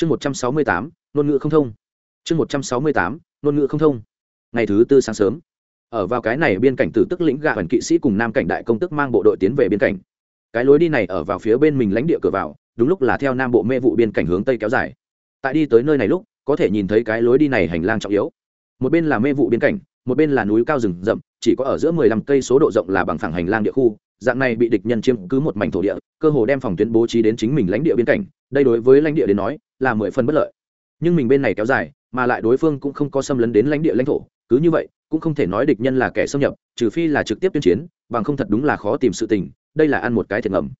chương một trăm sáu mươi tám, ngôn ngữ không thông. Chương một trăm sáu mươi tám, ngôn ngữ không thông. Ngày thứ tư sáng sớm. Ở vào cái này biên cảnh tử tức lĩnh gạ hoàn kỵ sĩ cùng nam cảnh đại công tức mang bộ đội tiến về biên cảnh. Cái lối đi này ở vào phía bên mình lãnh địa cửa vào, đúng lúc là theo nam bộ mê vụ biên cảnh hướng tây kéo dài. Tại đi tới nơi này lúc, có thể nhìn thấy cái lối đi này hành lang trọng yếu. Một bên là mê vụ biên cảnh, một bên là núi cao rừng rậm, chỉ có ở giữa mười lăm cây số độ rộng là bằng phẳng hành lang địa khu, dạng này bị địch nhân chiếm cứ một mảnh thổ địa, cơ hồ đem phòng tuyến bố trí đến chính mình lãnh địa biên cảnh. Đây đối với lãnh địa đến nói là mười phần bất lợi. Nhưng mình bên này kéo dài, mà lại đối phương cũng không có xâm lấn đến lãnh địa lãnh thổ, cứ như vậy, cũng không thể nói địch nhân là kẻ xâm nhập, trừ phi là trực tiếp tuyên chiến, bằng không thật đúng là khó tìm sự tình, đây là ăn một cái thiệt ngầm.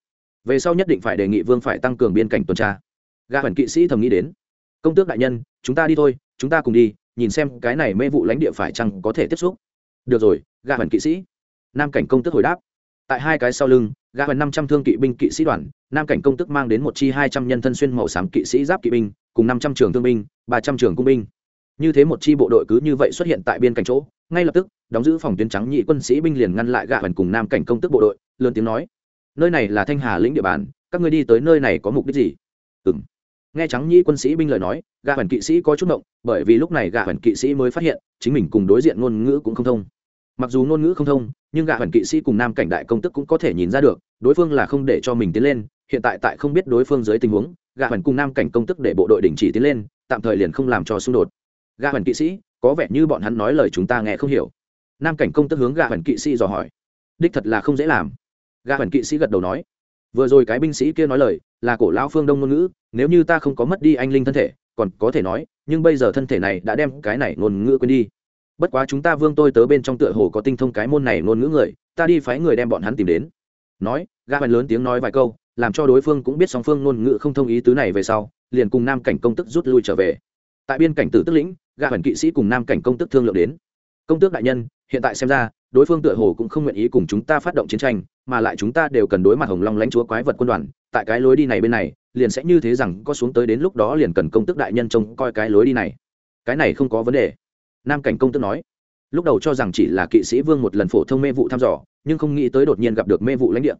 Về sau nhất định phải đề nghị vương phải tăng cường biên cảnh tuần tra. Gà hẳn kỵ sĩ thầm nghĩ đến, công tước đại nhân, chúng ta đi thôi, chúng ta cùng đi, nhìn xem cái này mê vụ lãnh địa phải chăng có thể tiếp xúc. Được rồi gà hẳn kỵ sĩ. Nam cảnh công tước hồi đáp tại hai cái sau lưng, gã hẳn năm trăm thương kỵ binh kỵ sĩ đoàn, nam cảnh công tức mang đến một chi hai trăm nhân thân xuyên màu xám kỵ sĩ giáp kỵ binh, cùng năm trăm trường thương binh, ba trăm trường cung binh. Như thế một chi bộ đội cứ như vậy xuất hiện tại biên cảnh chỗ, ngay lập tức, đóng giữ phòng tuyến trắng nhị quân sĩ binh liền ngăn lại gã hẳn cùng nam cảnh công tức bộ đội, lớn tiếng nói, nơi này là thanh hà lĩnh địa bàn, các ngươi đi tới nơi này có mục đích gì? Ừ nghe trắng nhị quân sĩ binh lời nói gà huyền kỵ sĩ có chút động bởi vì lúc này gà huyền kỵ sĩ mới phát hiện, chính mình cùng đối diện ngôn ngữ cũng không thông mặc dù ngôn ngữ không thông, nhưng gạ hoàn kỵ sĩ cùng nam cảnh đại công tức cũng có thể nhìn ra được, đối phương là không để cho mình tiến lên, hiện tại tại không biết đối phương dưới tình huống gạ hoàn cùng nam cảnh công tức để bộ đội đình chỉ tiến lên, tạm thời liền không làm cho xung đột. Gạ hoàn kỵ sĩ, có vẻ như bọn hắn nói lời chúng ta nghe không hiểu. Nam cảnh công tức hướng gạ hoàn kỵ sĩ dò hỏi. Đích thật là không dễ làm. Gạ hoàn kỵ sĩ gật đầu nói. Vừa rồi cái binh sĩ kia nói lời, là cổ lão phương đông ngôn ngữ, nếu như ta không có mất đi anh linh thân thể, còn có thể nói, nhưng bây giờ thân thể này đã đem cái này ngôn ngữ quên đi bất quá chúng ta vương tôi tớ bên trong tựa hồ có tinh thông cái môn này ngôn ngữ người, ta đi phái người đem bọn hắn tìm đến. Nói ga hoành lớn tiếng nói vài câu, làm cho đối phương cũng biết song phương ngôn ngữ không thông ý tứ này về sau, liền cùng nam cảnh công tức rút lui trở về. Tại biên cảnh tử tức lĩnh ga hoành kỵ sĩ cùng nam cảnh công tức thương lượng đến. Công tước đại nhân, hiện tại xem ra, đối phương tựa hồ cũng không nguyện ý cùng chúng ta phát động chiến tranh, mà lại chúng ta đều cần đối mặt hồng long lãnh chúa quái vật quân đoàn, tại cái lối đi này bên này, liền sẽ như thế rằng có xuống tới đến lúc đó liền cần công tước đại nhân trông coi cái lối đi này. Cái này không có vấn đề nam cảnh công tước nói, lúc đầu cho rằng chỉ là kỵ sĩ vương một lần phổ thông mê vụ thăm dò, nhưng không nghĩ tới đột nhiên gặp được mê vụ lãnh địa.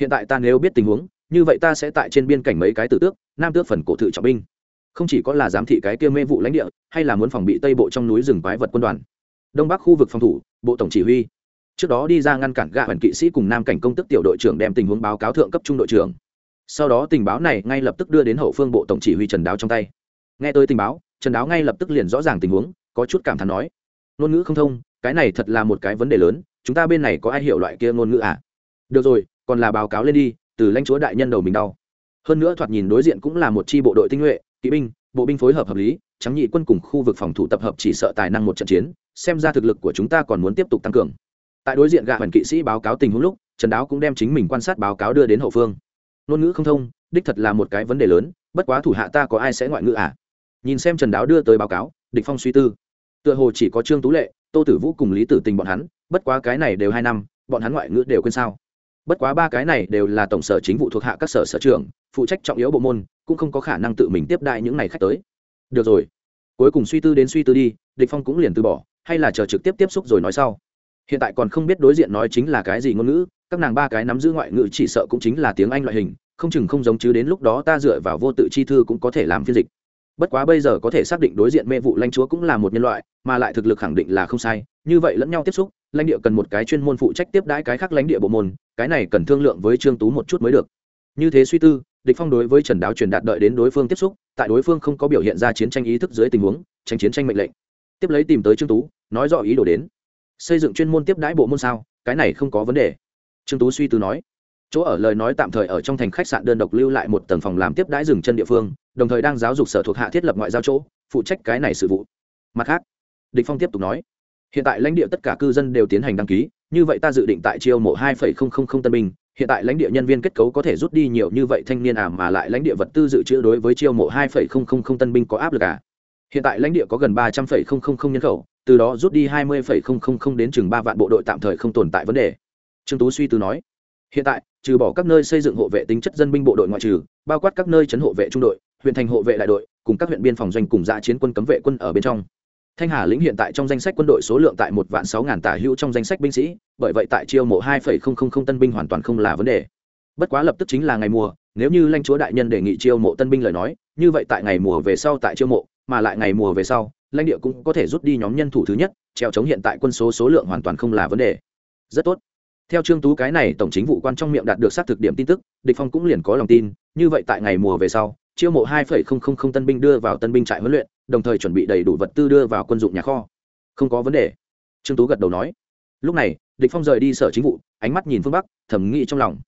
Hiện tại ta nếu biết tình huống, như vậy ta sẽ tại trên biên cảnh mấy cái tử tước, nam tước phần cổ thự trọng binh. Không chỉ có là giám thị cái kia mê vụ lãnh địa, hay là muốn phòng bị tây bộ trong núi rừng quái vật quân đoàn. Đông bắc khu vực phòng thủ, bộ tổng chỉ huy. Trước đó đi ra ngăn cản gạ hoàn kỵ sĩ cùng nam cảnh công tức tiểu đội trưởng đem tình huống báo cáo thượng cấp trung đội trưởng. Sau đó tình báo này ngay lập tức đưa đến hậu phương bộ tổng chỉ huy trần đáo trong tay. Nghe tới tình báo, trần đáo ngay lập tức liền rõ ràng tình huống có chút cảm thán nói, ngôn ngữ không thông, cái này thật là một cái vấn đề lớn, chúng ta bên này có ai hiểu loại kia ngôn ngữ à? Được rồi, còn là báo cáo lên đi, từ lãnh chúa đại nhân đầu mình đau. Hơn nữa thoạt nhìn đối diện cũng là một chi bộ đội tinh nhuệ, kỵ binh, bộ binh phối hợp hợp lý, trắng nhị quân cùng khu vực phòng thủ tập hợp chỉ sợ tài năng một trận chiến, xem ra thực lực của chúng ta còn muốn tiếp tục tăng cường. Tại đối diện gạ hoàn kỵ sĩ báo cáo tình huống lúc, trần đáo cũng đem chính mình quan sát báo cáo đưa đến hậu phương. Ngôn ngữ không thông, đích thật là một cái vấn đề lớn, bất quá thủ hạ ta có ai sẽ ngoại ngữ à? Nhìn xem trần đáo đưa tới báo cáo, địch phong suy tư tựa hồ chỉ có trương tú lệ, tô tử vũ cùng lý tử tình bọn hắn, bất quá cái này đều hai năm, bọn hắn ngoại ngữ đều quên sao. Bất quá ba cái này đều là tổng sở chính vụ thuộc hạ các sở sở trường phụ trách trọng yếu bộ môn, cũng không có khả năng tự mình tiếp đại những này khách tới. Được rồi. Cuối cùng suy tư đến suy tư đi, địch phong cũng liền từ bỏ, hay là chờ trực tiếp tiếp xúc rồi nói sau. Hiện tại còn không biết đối diện nói chính là cái gì ngôn ngữ, các nàng ba cái nắm giữ ngoại ngữ chỉ sợ cũng chính là tiếng anh loại hình, không chừng không giống chứ đến lúc đó ta dựa vào vô tự chi thư cũng có thể làm phiên dịch bất quá bây giờ có thể xác định đối diện mê vụ lãnh chúa cũng là một nhân loại, mà lại thực lực khẳng định là không sai, như vậy lẫn nhau tiếp xúc, lãnh địa cần một cái chuyên môn phụ trách tiếp đãi cái khác lãnh địa bộ môn, cái này cần thương lượng với trương tú một chút mới được. Như thế suy tư, địch phong đối với trần đáo truyền đạt đợi đến đối phương tiếp xúc, tại đối phương không có biểu hiện ra chiến tranh ý thức dưới tình huống tranh chiến tranh mệnh lệnh. Tiếp lấy tìm tới trương tú, nói rõ ý đồ đến. Xây dựng chuyên môn tiếp đãi bộ môn sao, cái này không có vấn đề. Trương tú suy tư nói. Chỗ ở lời nói tạm thời ở trong thành khách sạn đơn độc lưu lại một tầng phòng làm tiếp đãi dừng chân địa phương đồng thời đang giáo dục sở thuộc hạ thiết lập ngoại giao chỗ, phụ trách cái này sự vụ. Mặt khác, địch phong tiếp tục nói, hiện tại lãnh địa tất cả cư dân đều tiến hành đăng ký, như vậy ta dự định tại chiêu mộ hai tân binh, hiện tại lãnh địa nhân viên kết cấu có thể rút đi nhiều như vậy thanh niên à mà lại lãnh địa vật tư dự trữ đối với chiêu mộ hai tân binh có áp lực à? Hiện tại lãnh địa có gần ba trăm nhân khẩu, từ đó rút đi hai mươi đến chừng ba vạn bộ đội tạm thời không tồn tại vấn đề. Trương tú suy tư nói, hiện tại, trừ bỏ các nơi xây dựng hộ vệ tính chất dân binh bộ đội ngoại trừ, bao quát các nơi chấn hộ vệ trung đội huyện thành hộ vệ đại đội, cùng các huyện biên phòng doanh cùng dạ chiến quân cấm vệ quân ở bên trong. Thanh hà lĩnh hiện tại trong danh sách quân đội số lượng tại một vạn sáu ngàn tả hữu trong danh sách binh sĩ, bởi vậy tại chiêu mộ hai phẩy không không không tân binh hoàn toàn không là vấn đề. Bất quá lập tức chính là ngày mùa, nếu như lãnh chúa đại nhân đề nghị chiêu mộ tân binh lời nói, như vậy tại ngày mùa về sau tại chiêu mộ, mà lại ngày mùa về sau, lãnh địa cũng có thể rút đi nhóm nhân thủ thứ nhất treo chống hiện tại quân số số lượng hoàn toàn không là vấn đề. Rất tốt. Theo trương tú cái này tổng chính vụ quan trong miệng đạt được xác thực điểm tin tức, địch phong cũng liền có lòng tin, như vậy tại ngày mùa về sau chiêu mộ 2,000 tân binh đưa vào tân binh trại huấn luyện đồng thời chuẩn bị đầy đủ vật tư đưa vào quân dụng nhà kho. Không có vấn đề. Trương tú gật đầu nói. Lúc này địch phong rời đi sở chính vụ ánh mắt nhìn phương bắc thầm nghĩ trong lòng.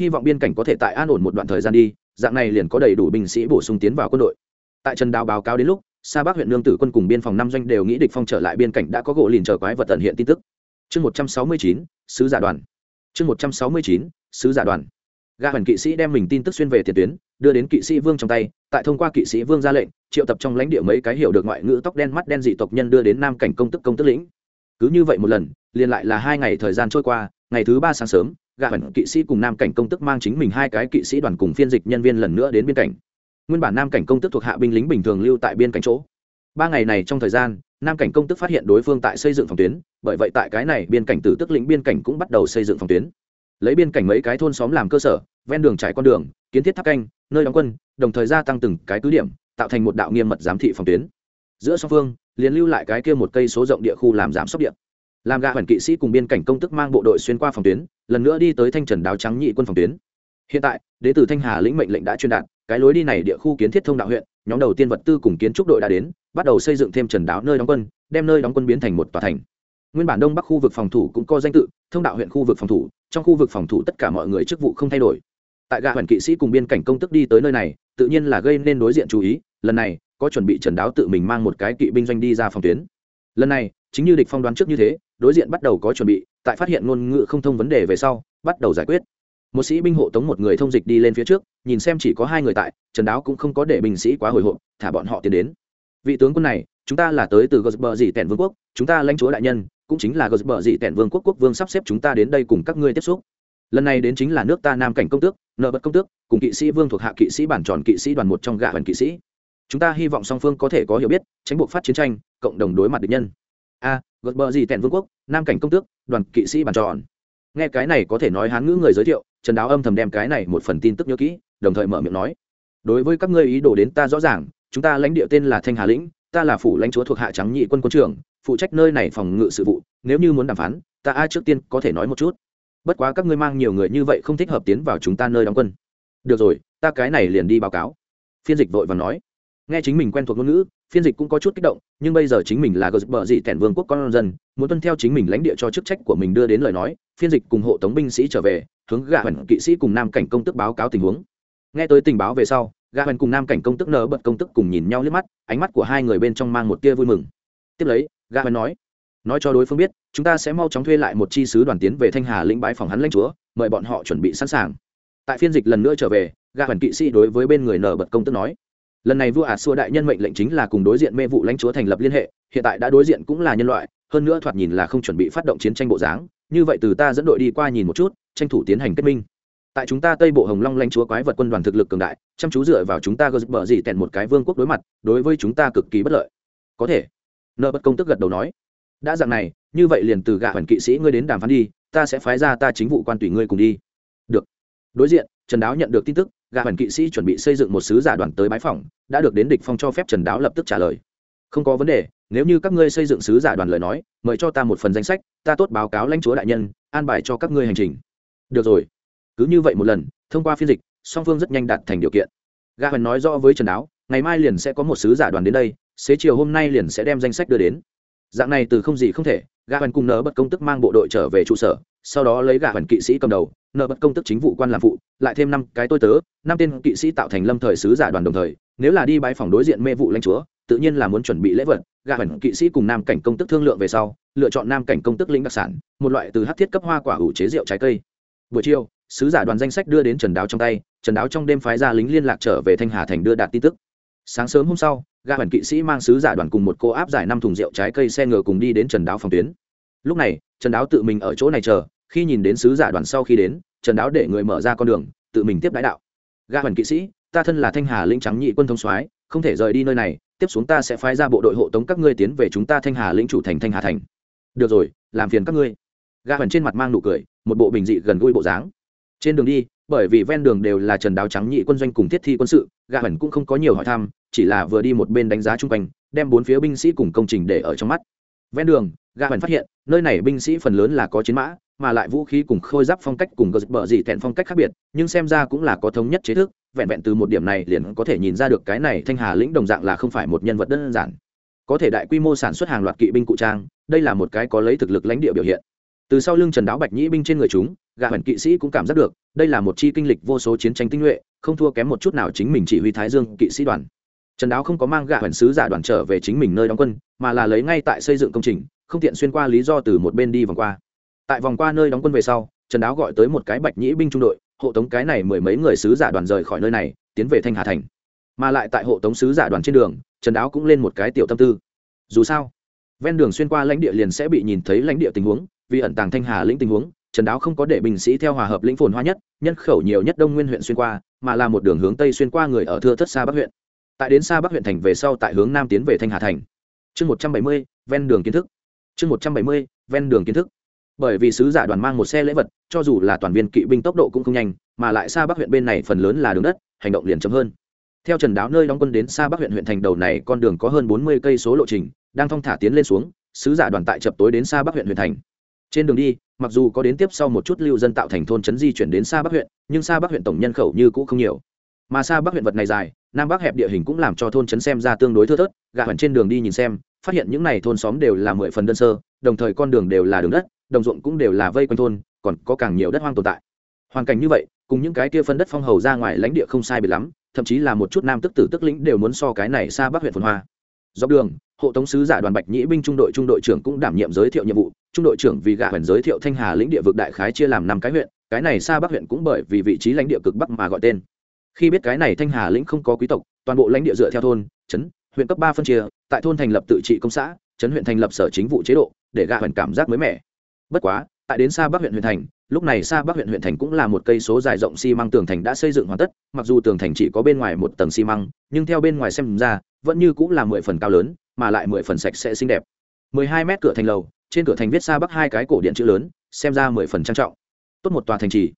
Hy vọng biên cảnh có thể tại an ổn một đoạn thời gian đi dạng này liền có đầy đủ binh sĩ bổ sung tiến vào quân đội. Tại trần đào báo cáo đến lúc xa bắc huyện lương tử quân cùng biên phòng năm doanh đều nghĩ địch phong trở lại biên cảnh đã có gỗ liền chờ quái vật tận hiện tin tức. Chương một trăm sáu mươi chín sứ giả đoàn. Chương một trăm sáu mươi chín sứ giả đoàn ga hoàn kỵ sĩ đem mình tin tức xuyên về tiền tuyến, đưa đến kỵ sĩ vương trong tay, tại thông qua kỵ sĩ vương ra lệnh, triệu tập trong lãnh địa mấy cái hiểu được ngoại ngữ tóc đen mắt đen dị tộc nhân đưa đến nam cảnh công tức công tức lĩnh. Cứ như vậy một lần, liền lại là hai ngày thời gian trôi qua, ngày thứ ba sáng sớm, gã hẳn kỵ sĩ cùng nam cảnh công tức mang chính mình hai cái kỵ sĩ đoàn cùng phiên dịch nhân viên lần nữa đến biên cảnh nguyên bản nam cảnh công tức thuộc hạ binh lính bình thường lưu tại biên cảnh chỗ. Ba ngày này trong thời gian, nam cảnh công tức phát hiện đối phương tại xây dựng phòng tuyến, bởi vậy tại cái này biên cảnh tử tức lĩnh biên cảnh cũng bắt đầu xây dựng phòng tuyến lấy biên cảnh mấy cái thôn xóm làm cơ sở, ven đường trải con đường, kiến thiết tháp canh, nơi đóng quân, đồng thời gia tăng từng cái cứ điểm, tạo thành một đạo nghiêm mật giám thị phòng tuyến. Giữa song phương, liền lưu lại cái kia một cây số rộng địa khu làm giám sốc điện làm gạ hoàn kỵ sĩ cùng biên cảnh công tức mang bộ đội xuyên qua phòng tuyến, lần nữa đi tới thanh trần đáo trắng nhị quân phòng tuyến. Hiện tại, đế tử thanh hà lĩnh mệnh lệnh đã truyền đạt, cái lối đi này địa khu kiến thiết thông đạo huyện, nhóm đầu tiên vật tư cùng kiến trúc đội đã đến, bắt đầu xây dựng thêm trần đáo nơi đóng quân, đem nơi đóng quân biến thành một tòa thành nguyên bản đông bắc khu vực phòng thủ cũng có danh tự, thông đạo huyện khu vực phòng thủ, trong khu vực phòng thủ tất cả mọi người chức vụ không thay đổi. Tại gạ huyện kỵ sĩ cùng biên cảnh công tức đi tới nơi này, tự nhiên là gây nên đối diện chú ý, lần này, có chuẩn bị trần đáo tự mình mang một cái kỵ binh doanh đi ra phòng tuyến. Lần này, chính như địch phong đoán trước như thế, đối diện bắt đầu có chuẩn bị, tại phát hiện ngôn ngữ không thông vấn đề về sau, bắt đầu giải quyết. Một sĩ binh hộ tống một người thông dịch đi lên phía trước, nhìn xem chỉ có hai người tại, trần đáo cũng không có để binh sĩ quá hồi hộp, thả bọn họ tiến đến. Vị tướng quân này, chúng ta là tới từ gosber dị tẻn vương quốc, chúng ta lãnh chúa đại nhân cũng chính là gosber dị tẻn vương quốc quốc vương sắp xếp chúng ta đến đây cùng các ngươi tiếp xúc. Lần này đến chính là nước ta nam cảnh công tước nợ bật công tước cùng kỵ sĩ vương thuộc hạ kỵ sĩ bản tròn kỵ sĩ đoàn một trong gạ hoàn kỵ sĩ. Chúng ta hy vọng song phương có thể có hiểu biết tránh buộc phát chiến tranh cộng đồng đối mặt địch nhân. A à, gật bờ gì tèn vương quốc nam cảnh công tước đoàn kỵ sĩ bàn tròn. Nghe cái này có thể nói hán ngữ người giới thiệu trần đáo âm thầm đem cái này một phần tin tức nhớ kỹ đồng thời mở miệng nói. Đối với các ngươi ý đồ đến ta rõ ràng chúng ta lãnh địa tên là thanh hà lĩnh ta là phủ lãnh chúa thuộc hạ trắng nhị quân quân trưởng, phụ trách nơi này phòng ngự sự vụ, nếu như muốn đàm phán, ta ai trước tiên có thể nói một chút. Bất quá các ngươi mang nhiều người như vậy không thích hợp tiến vào chúng ta nơi đóng quân. Được rồi, ta cái này liền đi báo cáo. Phiên dịch vội và nói. Nghe chính mình quen thuộc ngôn ngữ, phiên dịch cũng có chút kích động, nhưng bây giờ chính mình là gờ bờ dị tẻn vương quốc con dân, muốn tuân theo chính mình lãnh địa cho chức trách của mình đưa đến lời nói, phiên dịch cùng hộ tống binh sĩ trở về, hướng gạ hẳn kỵ sĩ cùng nam cảnh công tức báo cáo tình huống. Nghe tới tình báo về sau gạ hoành cùng nam cảnh công tức nở bật công tức cùng nhìn nhau liếc mắt, ánh mắt của hai người bên trong mang một tia vui mừng. Tiếp lấy gạ hoành nói nói cho đối phương biết, chúng ta sẽ mau chóng thuê lại một chi sứ đoàn tiến về thanh hà lĩnh bãi phòng hắn lãnh chúa, mời bọn họ chuẩn bị sẵn sàng. Tại phiên dịch lần nữa trở về gạ hoành kỵ sĩ đối với bên người nở bật công tức nói, lần này vua ả xua đại nhân mệnh lệnh chính là cùng đối diện mê vụ lãnh chúa thành lập liên hệ, hiện tại đã đối diện cũng là nhân loại, hơn nữa thoạt nhìn là không chuẩn bị phát động chiến tranh bộ dáng, như vậy từ ta dẫn đội đi qua nhìn một chút, tranh thủ tiến hành kết minh tại chúng ta tây bộ hồng long lãnh chúa quái vật quân đoàn thực lực cường đại, chăm chú dựa vào chúng ta gờ bờ gì tẹn một cái vương quốc đối mặt, đối với chúng ta cực kỳ bất lợi. Có thể. Nợ bất công tức gật đầu nói. Đã dạng này, như vậy liền từ gạ hoàn kỵ sĩ ngươi đến đàm phán đi, ta sẽ phái ra ta chính vụ quan tùy ngươi cùng đi. Được. Đối diện, trần đáo nhận được tin tức, gạ hoàn kỵ sĩ chuẩn bị xây dựng một sứ giả đoàn tới bãi phòng đã được đến địch phong cho phép trần đáo lập tức trả lời. Không có vấn đề, nếu như các ngươi xây dựng sứ giả đoàn lời nói, mời cho ta một phần danh sách, ta tốt báo cáo lãnh chúa đại nhân, an bài cho các ngươi hành trình. Được rồi cứ như vậy một lần, thông qua phiên dịch, song phương rất nhanh đạt thành điều kiện. Ga hoàn nói rõ với trần đáo ngày mai liền sẽ có một sứ giả đoàn đến đây, xế chiều hôm nay liền sẽ đem danh sách đưa đến. Dạng này từ không gì không thể, ga hoàn cùng nở bật công tức mang bộ đội trở về trụ sở, sau đó lấy ga hoàn kỵ sĩ cầm đầu nở bật công tức chính vụ quan làm phụ, lại thêm năm cái tôi tớ, năm tên kỵ sĩ tạo thành lâm thời sứ giả đoàn đồng thời, nếu là đi bãi phòng đối diện mê vụ lãnh chúa, tự nhiên là muốn chuẩn bị lễ vật. Ga hoàn kỵ sĩ cùng nam cảnh công tức thương lượng về sau, lựa chọn nam cảnh công tức lĩnh đặc sản, một loại từ hát thiết cấp hoa quả ủ chế rượu trái cây buổi chiều, sứ giả đoàn danh sách đưa đến trần đáo trong tay, trần đáo trong đêm phái ra lính liên lạc trở về thanh hà thành đưa đạt tin tức. Sáng sớm hôm sau, gã hoàn kỵ sĩ mang sứ giả đoàn cùng một cô áp giải năm thùng rượu trái cây xe ngựa cùng đi đến trần đáo phòng tuyến. Lúc này, trần đáo tự mình ở chỗ này chờ, khi nhìn đến sứ giả đoàn sau khi đến, trần đáo để người mở ra con đường, tự mình tiếp đái đạo. Ga hoàn kỵ sĩ, ta thân là thanh hà lĩnh trắng nhị quân thông soái, không thể rời đi nơi này, tiếp xuống ta sẽ phái ra bộ đội hộ tống các ngươi tiến về chúng ta thanh hà lĩnh chủ thành thanh hà thành. Được rồi, làm phiền các ngươi ga hoàn trên mặt mang nụ cười, một bộ bình dị gần gũi bộ dáng. Trên đường đi, bởi vì ven đường đều là trần đáo trắng nhị quân doanh cùng thiết thi quân sự Ga hẳn cũng không có nhiều hỏi thăm, chỉ là vừa đi một bên đánh giá chung quanh, đem bốn phía binh sĩ cùng công trình để ở trong mắt. Ven đường Ga hẳn phát hiện, nơi này binh sĩ phần lớn là có chiến mã, mà lại vũ khí cùng khôi giáp phong cách cùng gờ bờ dị thẹn phong cách khác biệt, nhưng xem ra cũng là có thống nhất chế thức, vẹn vẹn từ một điểm này liền có thể nhìn ra được cái này thanh hà lĩnh đồng dạng là không phải một nhân vật đơn giản. Có thể đại quy mô sản xuất hàng loạt kỵ binh cụ trang, đây là một cái có lấy thực lực lãnh địa biểu hiện từ sau lưng trần đáo bạch nhĩ binh trên người chúng gà hẳn kỵ sĩ cũng cảm giác được, đây là một chi kinh lịch vô số chiến tranh tinh nhuệ, không thua kém một chút nào chính mình chỉ huy thái dương kỵ sĩ đoàn. Trần đáo không có mang gà hẳn sứ giả đoàn trở về chính mình nơi đóng quân, mà là lấy ngay tại xây dựng công trình, không tiện xuyên qua lý do từ một bên đi vòng qua. Tại vòng qua nơi đóng quân về sau, trần đáo gọi tới một cái bạch nhĩ binh trung đội, hộ tống cái này mười mấy người sứ giả đoàn rời khỏi nơi này, tiến về thanh hà thành. Mà lại tại hộ tống sứ giả đoàn trên đường, trần đáo cũng lên một cái tiểu tâm tư. Dù sao, ven đường xuyên qua lãnh địa liền sẽ bị nhìn thấy lãnh địa tình huống vì ẩn tàng thanh hà lĩnh tình huống, trần đáo không có để binh sĩ theo hòa hợp lĩnh phồn hoa nhất, nhân khẩu nhiều nhất đông nguyên huyện xuyên qua, mà là một đường hướng tây xuyên qua người ở thưa thất xa bắc huyện. Tại đến xa bắc huyện thành về sau tại hướng nam tiến về thanh hà thành. Chương một trăm bảy mươi, ven đường kiến thức. Chương một trăm bảy mươi, ven đường kiến thức. Bởi vì sứ giả đoàn mang một xe lễ vật, cho dù là toàn viên kỵ binh tốc độ cũng không nhanh, mà lại xa bắc huyện bên này phần lớn là đường đất, hành động liền chậm hơn. Theo trần đáo nơi đóng quân đến xa bắc huyện huyện thành đầu này, con đường có hơn bốn mươi cây số lộ trình, đang thong thả tiến lên xuống, sứ giả đoàn tại chập tối đến xa bắc huyện huyện thành trên đường đi, mặc dù có đến tiếp sau một chút lưu dân tạo thành thôn trấn di chuyển đến xa bắc huyện, nhưng xa bắc huyện tổng nhân khẩu như cũ không nhiều. Mà xa bắc huyện vật này dài, nam bắc hẹp địa hình cũng làm cho thôn trấn xem ra tương đối thưa thớt gạ hẳn trên đường đi nhìn xem, phát hiện những n à y thôn xóm đều là mười phần đơn sơ, đồng thời con đường đều là đường đất, đồng ruộng cũng đều là vây quanh thôn, còn có càng nhiều đất hoang tồn tại. Hoàn cảnh như vậy, cùng những cái kia phân đất phong hầu ra ngoài lãnh địa không sai biệt lắm, thậm chí là một chút nam tức tử tức lĩnh đều muốn so cái này xa bắc huyện phồn hoa. Dọc đường, hộ tống sứ giả đoàn bạch nhĩ binh trung đội trung đội trưởng cũng đảm nhiệm giới thiệu nhiệm vụ trung đội trưởng vì gạ huyện giới thiệu thanh hà lĩnh địa vực đại khái chia làm năm cái huyện, cái này xa bắc huyện cũng bởi vì vị trí lãnh địa cực bắc mà gọi tên. Khi biết cái này thanh hà lĩnh không có quý tộc, toàn bộ lãnh địa dựa theo thôn, trấn, huyện cấp ba phân chia, tại thôn thành lập tự trị công xã, trấn huyện thành lập sở chính vụ chế độ, để gạ huyện cảm giác mới mẻ. Bất quá, tại đến xa bắc huyện huyện thành, lúc này xa bắc huyện huyện thành cũng là một cây số dài rộng xi măng tường thành đã xây dựng hoàn tất, mặc dù tường thành chỉ có bên ngoài một tầng xi măng, nhưng theo bên ngoài xem ra, vẫn như cũng là mười phần cao lớn, mà lại mười phần sạch sẽ xinh đẹp. mười hai mét cửa thành lầu trên cửa thành viết xa bắc hai cái cổ điện chữ lớn, xem ra mười phần trang trọng. Tốt một tòa thành trì.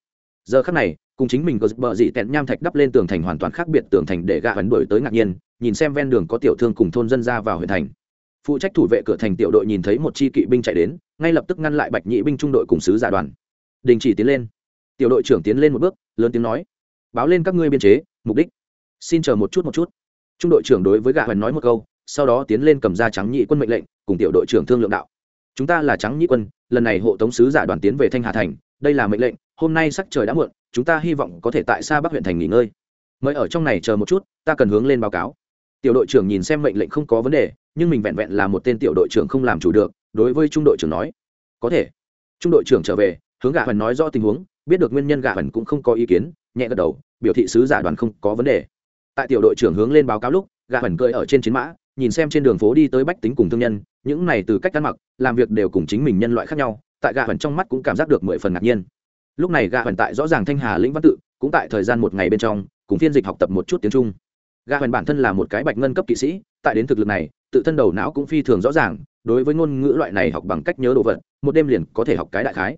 Giờ khắc này, cùng chính mình có bờ dị tẹn nham thạch đắp lên tường thành hoàn toàn khác biệt tường thành để gạ ấn đổi tới ngạc nhiên, nhìn xem ven đường có tiểu thương cùng thôn dân ra vào huyện thành. Phụ trách thủ vệ cửa thành tiểu đội nhìn thấy một chi kỵ binh chạy đến, ngay lập tức ngăn lại bạch nhị binh trung đội cùng sứ giả đoàn. Đình chỉ tiến lên. Tiểu đội trưởng tiến lên một bước, lớn tiếng nói, báo lên các ngươi biên chế, mục đích. Xin chờ một chút một chút. Trung đội trưởng đối với gạ hoành nói một câu, sau đó tiến lên cầm ra trắng nhị quân mệnh lệnh, cùng tiểu đội trưởng thương lượng đạo chúng ta là trắng Nhĩ quân, lần này hộ tống sứ giả đoàn tiến về thanh hà thành, đây là mệnh lệnh, hôm nay sắc trời đã muộn, chúng ta hy vọng có thể tại xa bắc huyện thành nghỉ ngơi. Mời ở trong này chờ một chút, ta cần hướng lên báo cáo. Tiểu đội trưởng nhìn xem mệnh lệnh không có vấn đề, nhưng mình vẹn vẹn là một tên tiểu đội trưởng không làm chủ được, đối với trung đội trưởng nói. Có thể. Trung đội trưởng trở về, hướng gạ hoành nói rõ tình huống, biết được nguyên nhân gạ hoành cũng không có ý kiến, nhẹ gật đầu, biểu thị sứ giả đoàn không có vấn đề. Tại tiểu đội trưởng hướng lên báo cáo lúc gạ hoành cười ở trên chiến mã nhìn xem trên đường phố đi tới bách tính cùng thương nhân, những này từ cách ăn mặc, làm việc đều cùng chính mình nhân loại khác nhau, tại gạ hoành trong mắt cũng cảm giác được mười phần ngạc nhiên. Lúc này gạ hoành tại rõ ràng thanh hà lĩnh văn tự, cũng tại thời gian một ngày bên trong, cùng phiên dịch học tập một chút tiếng trung. Gạ hoành bản thân là một cái bạch ngân cấp kỵ sĩ, tại đến thực lực này, tự thân đầu não cũng phi thường rõ ràng, đối với ngôn ngữ loại này học bằng cách nhớ đồ vật, một đêm liền có thể học cái đại khái.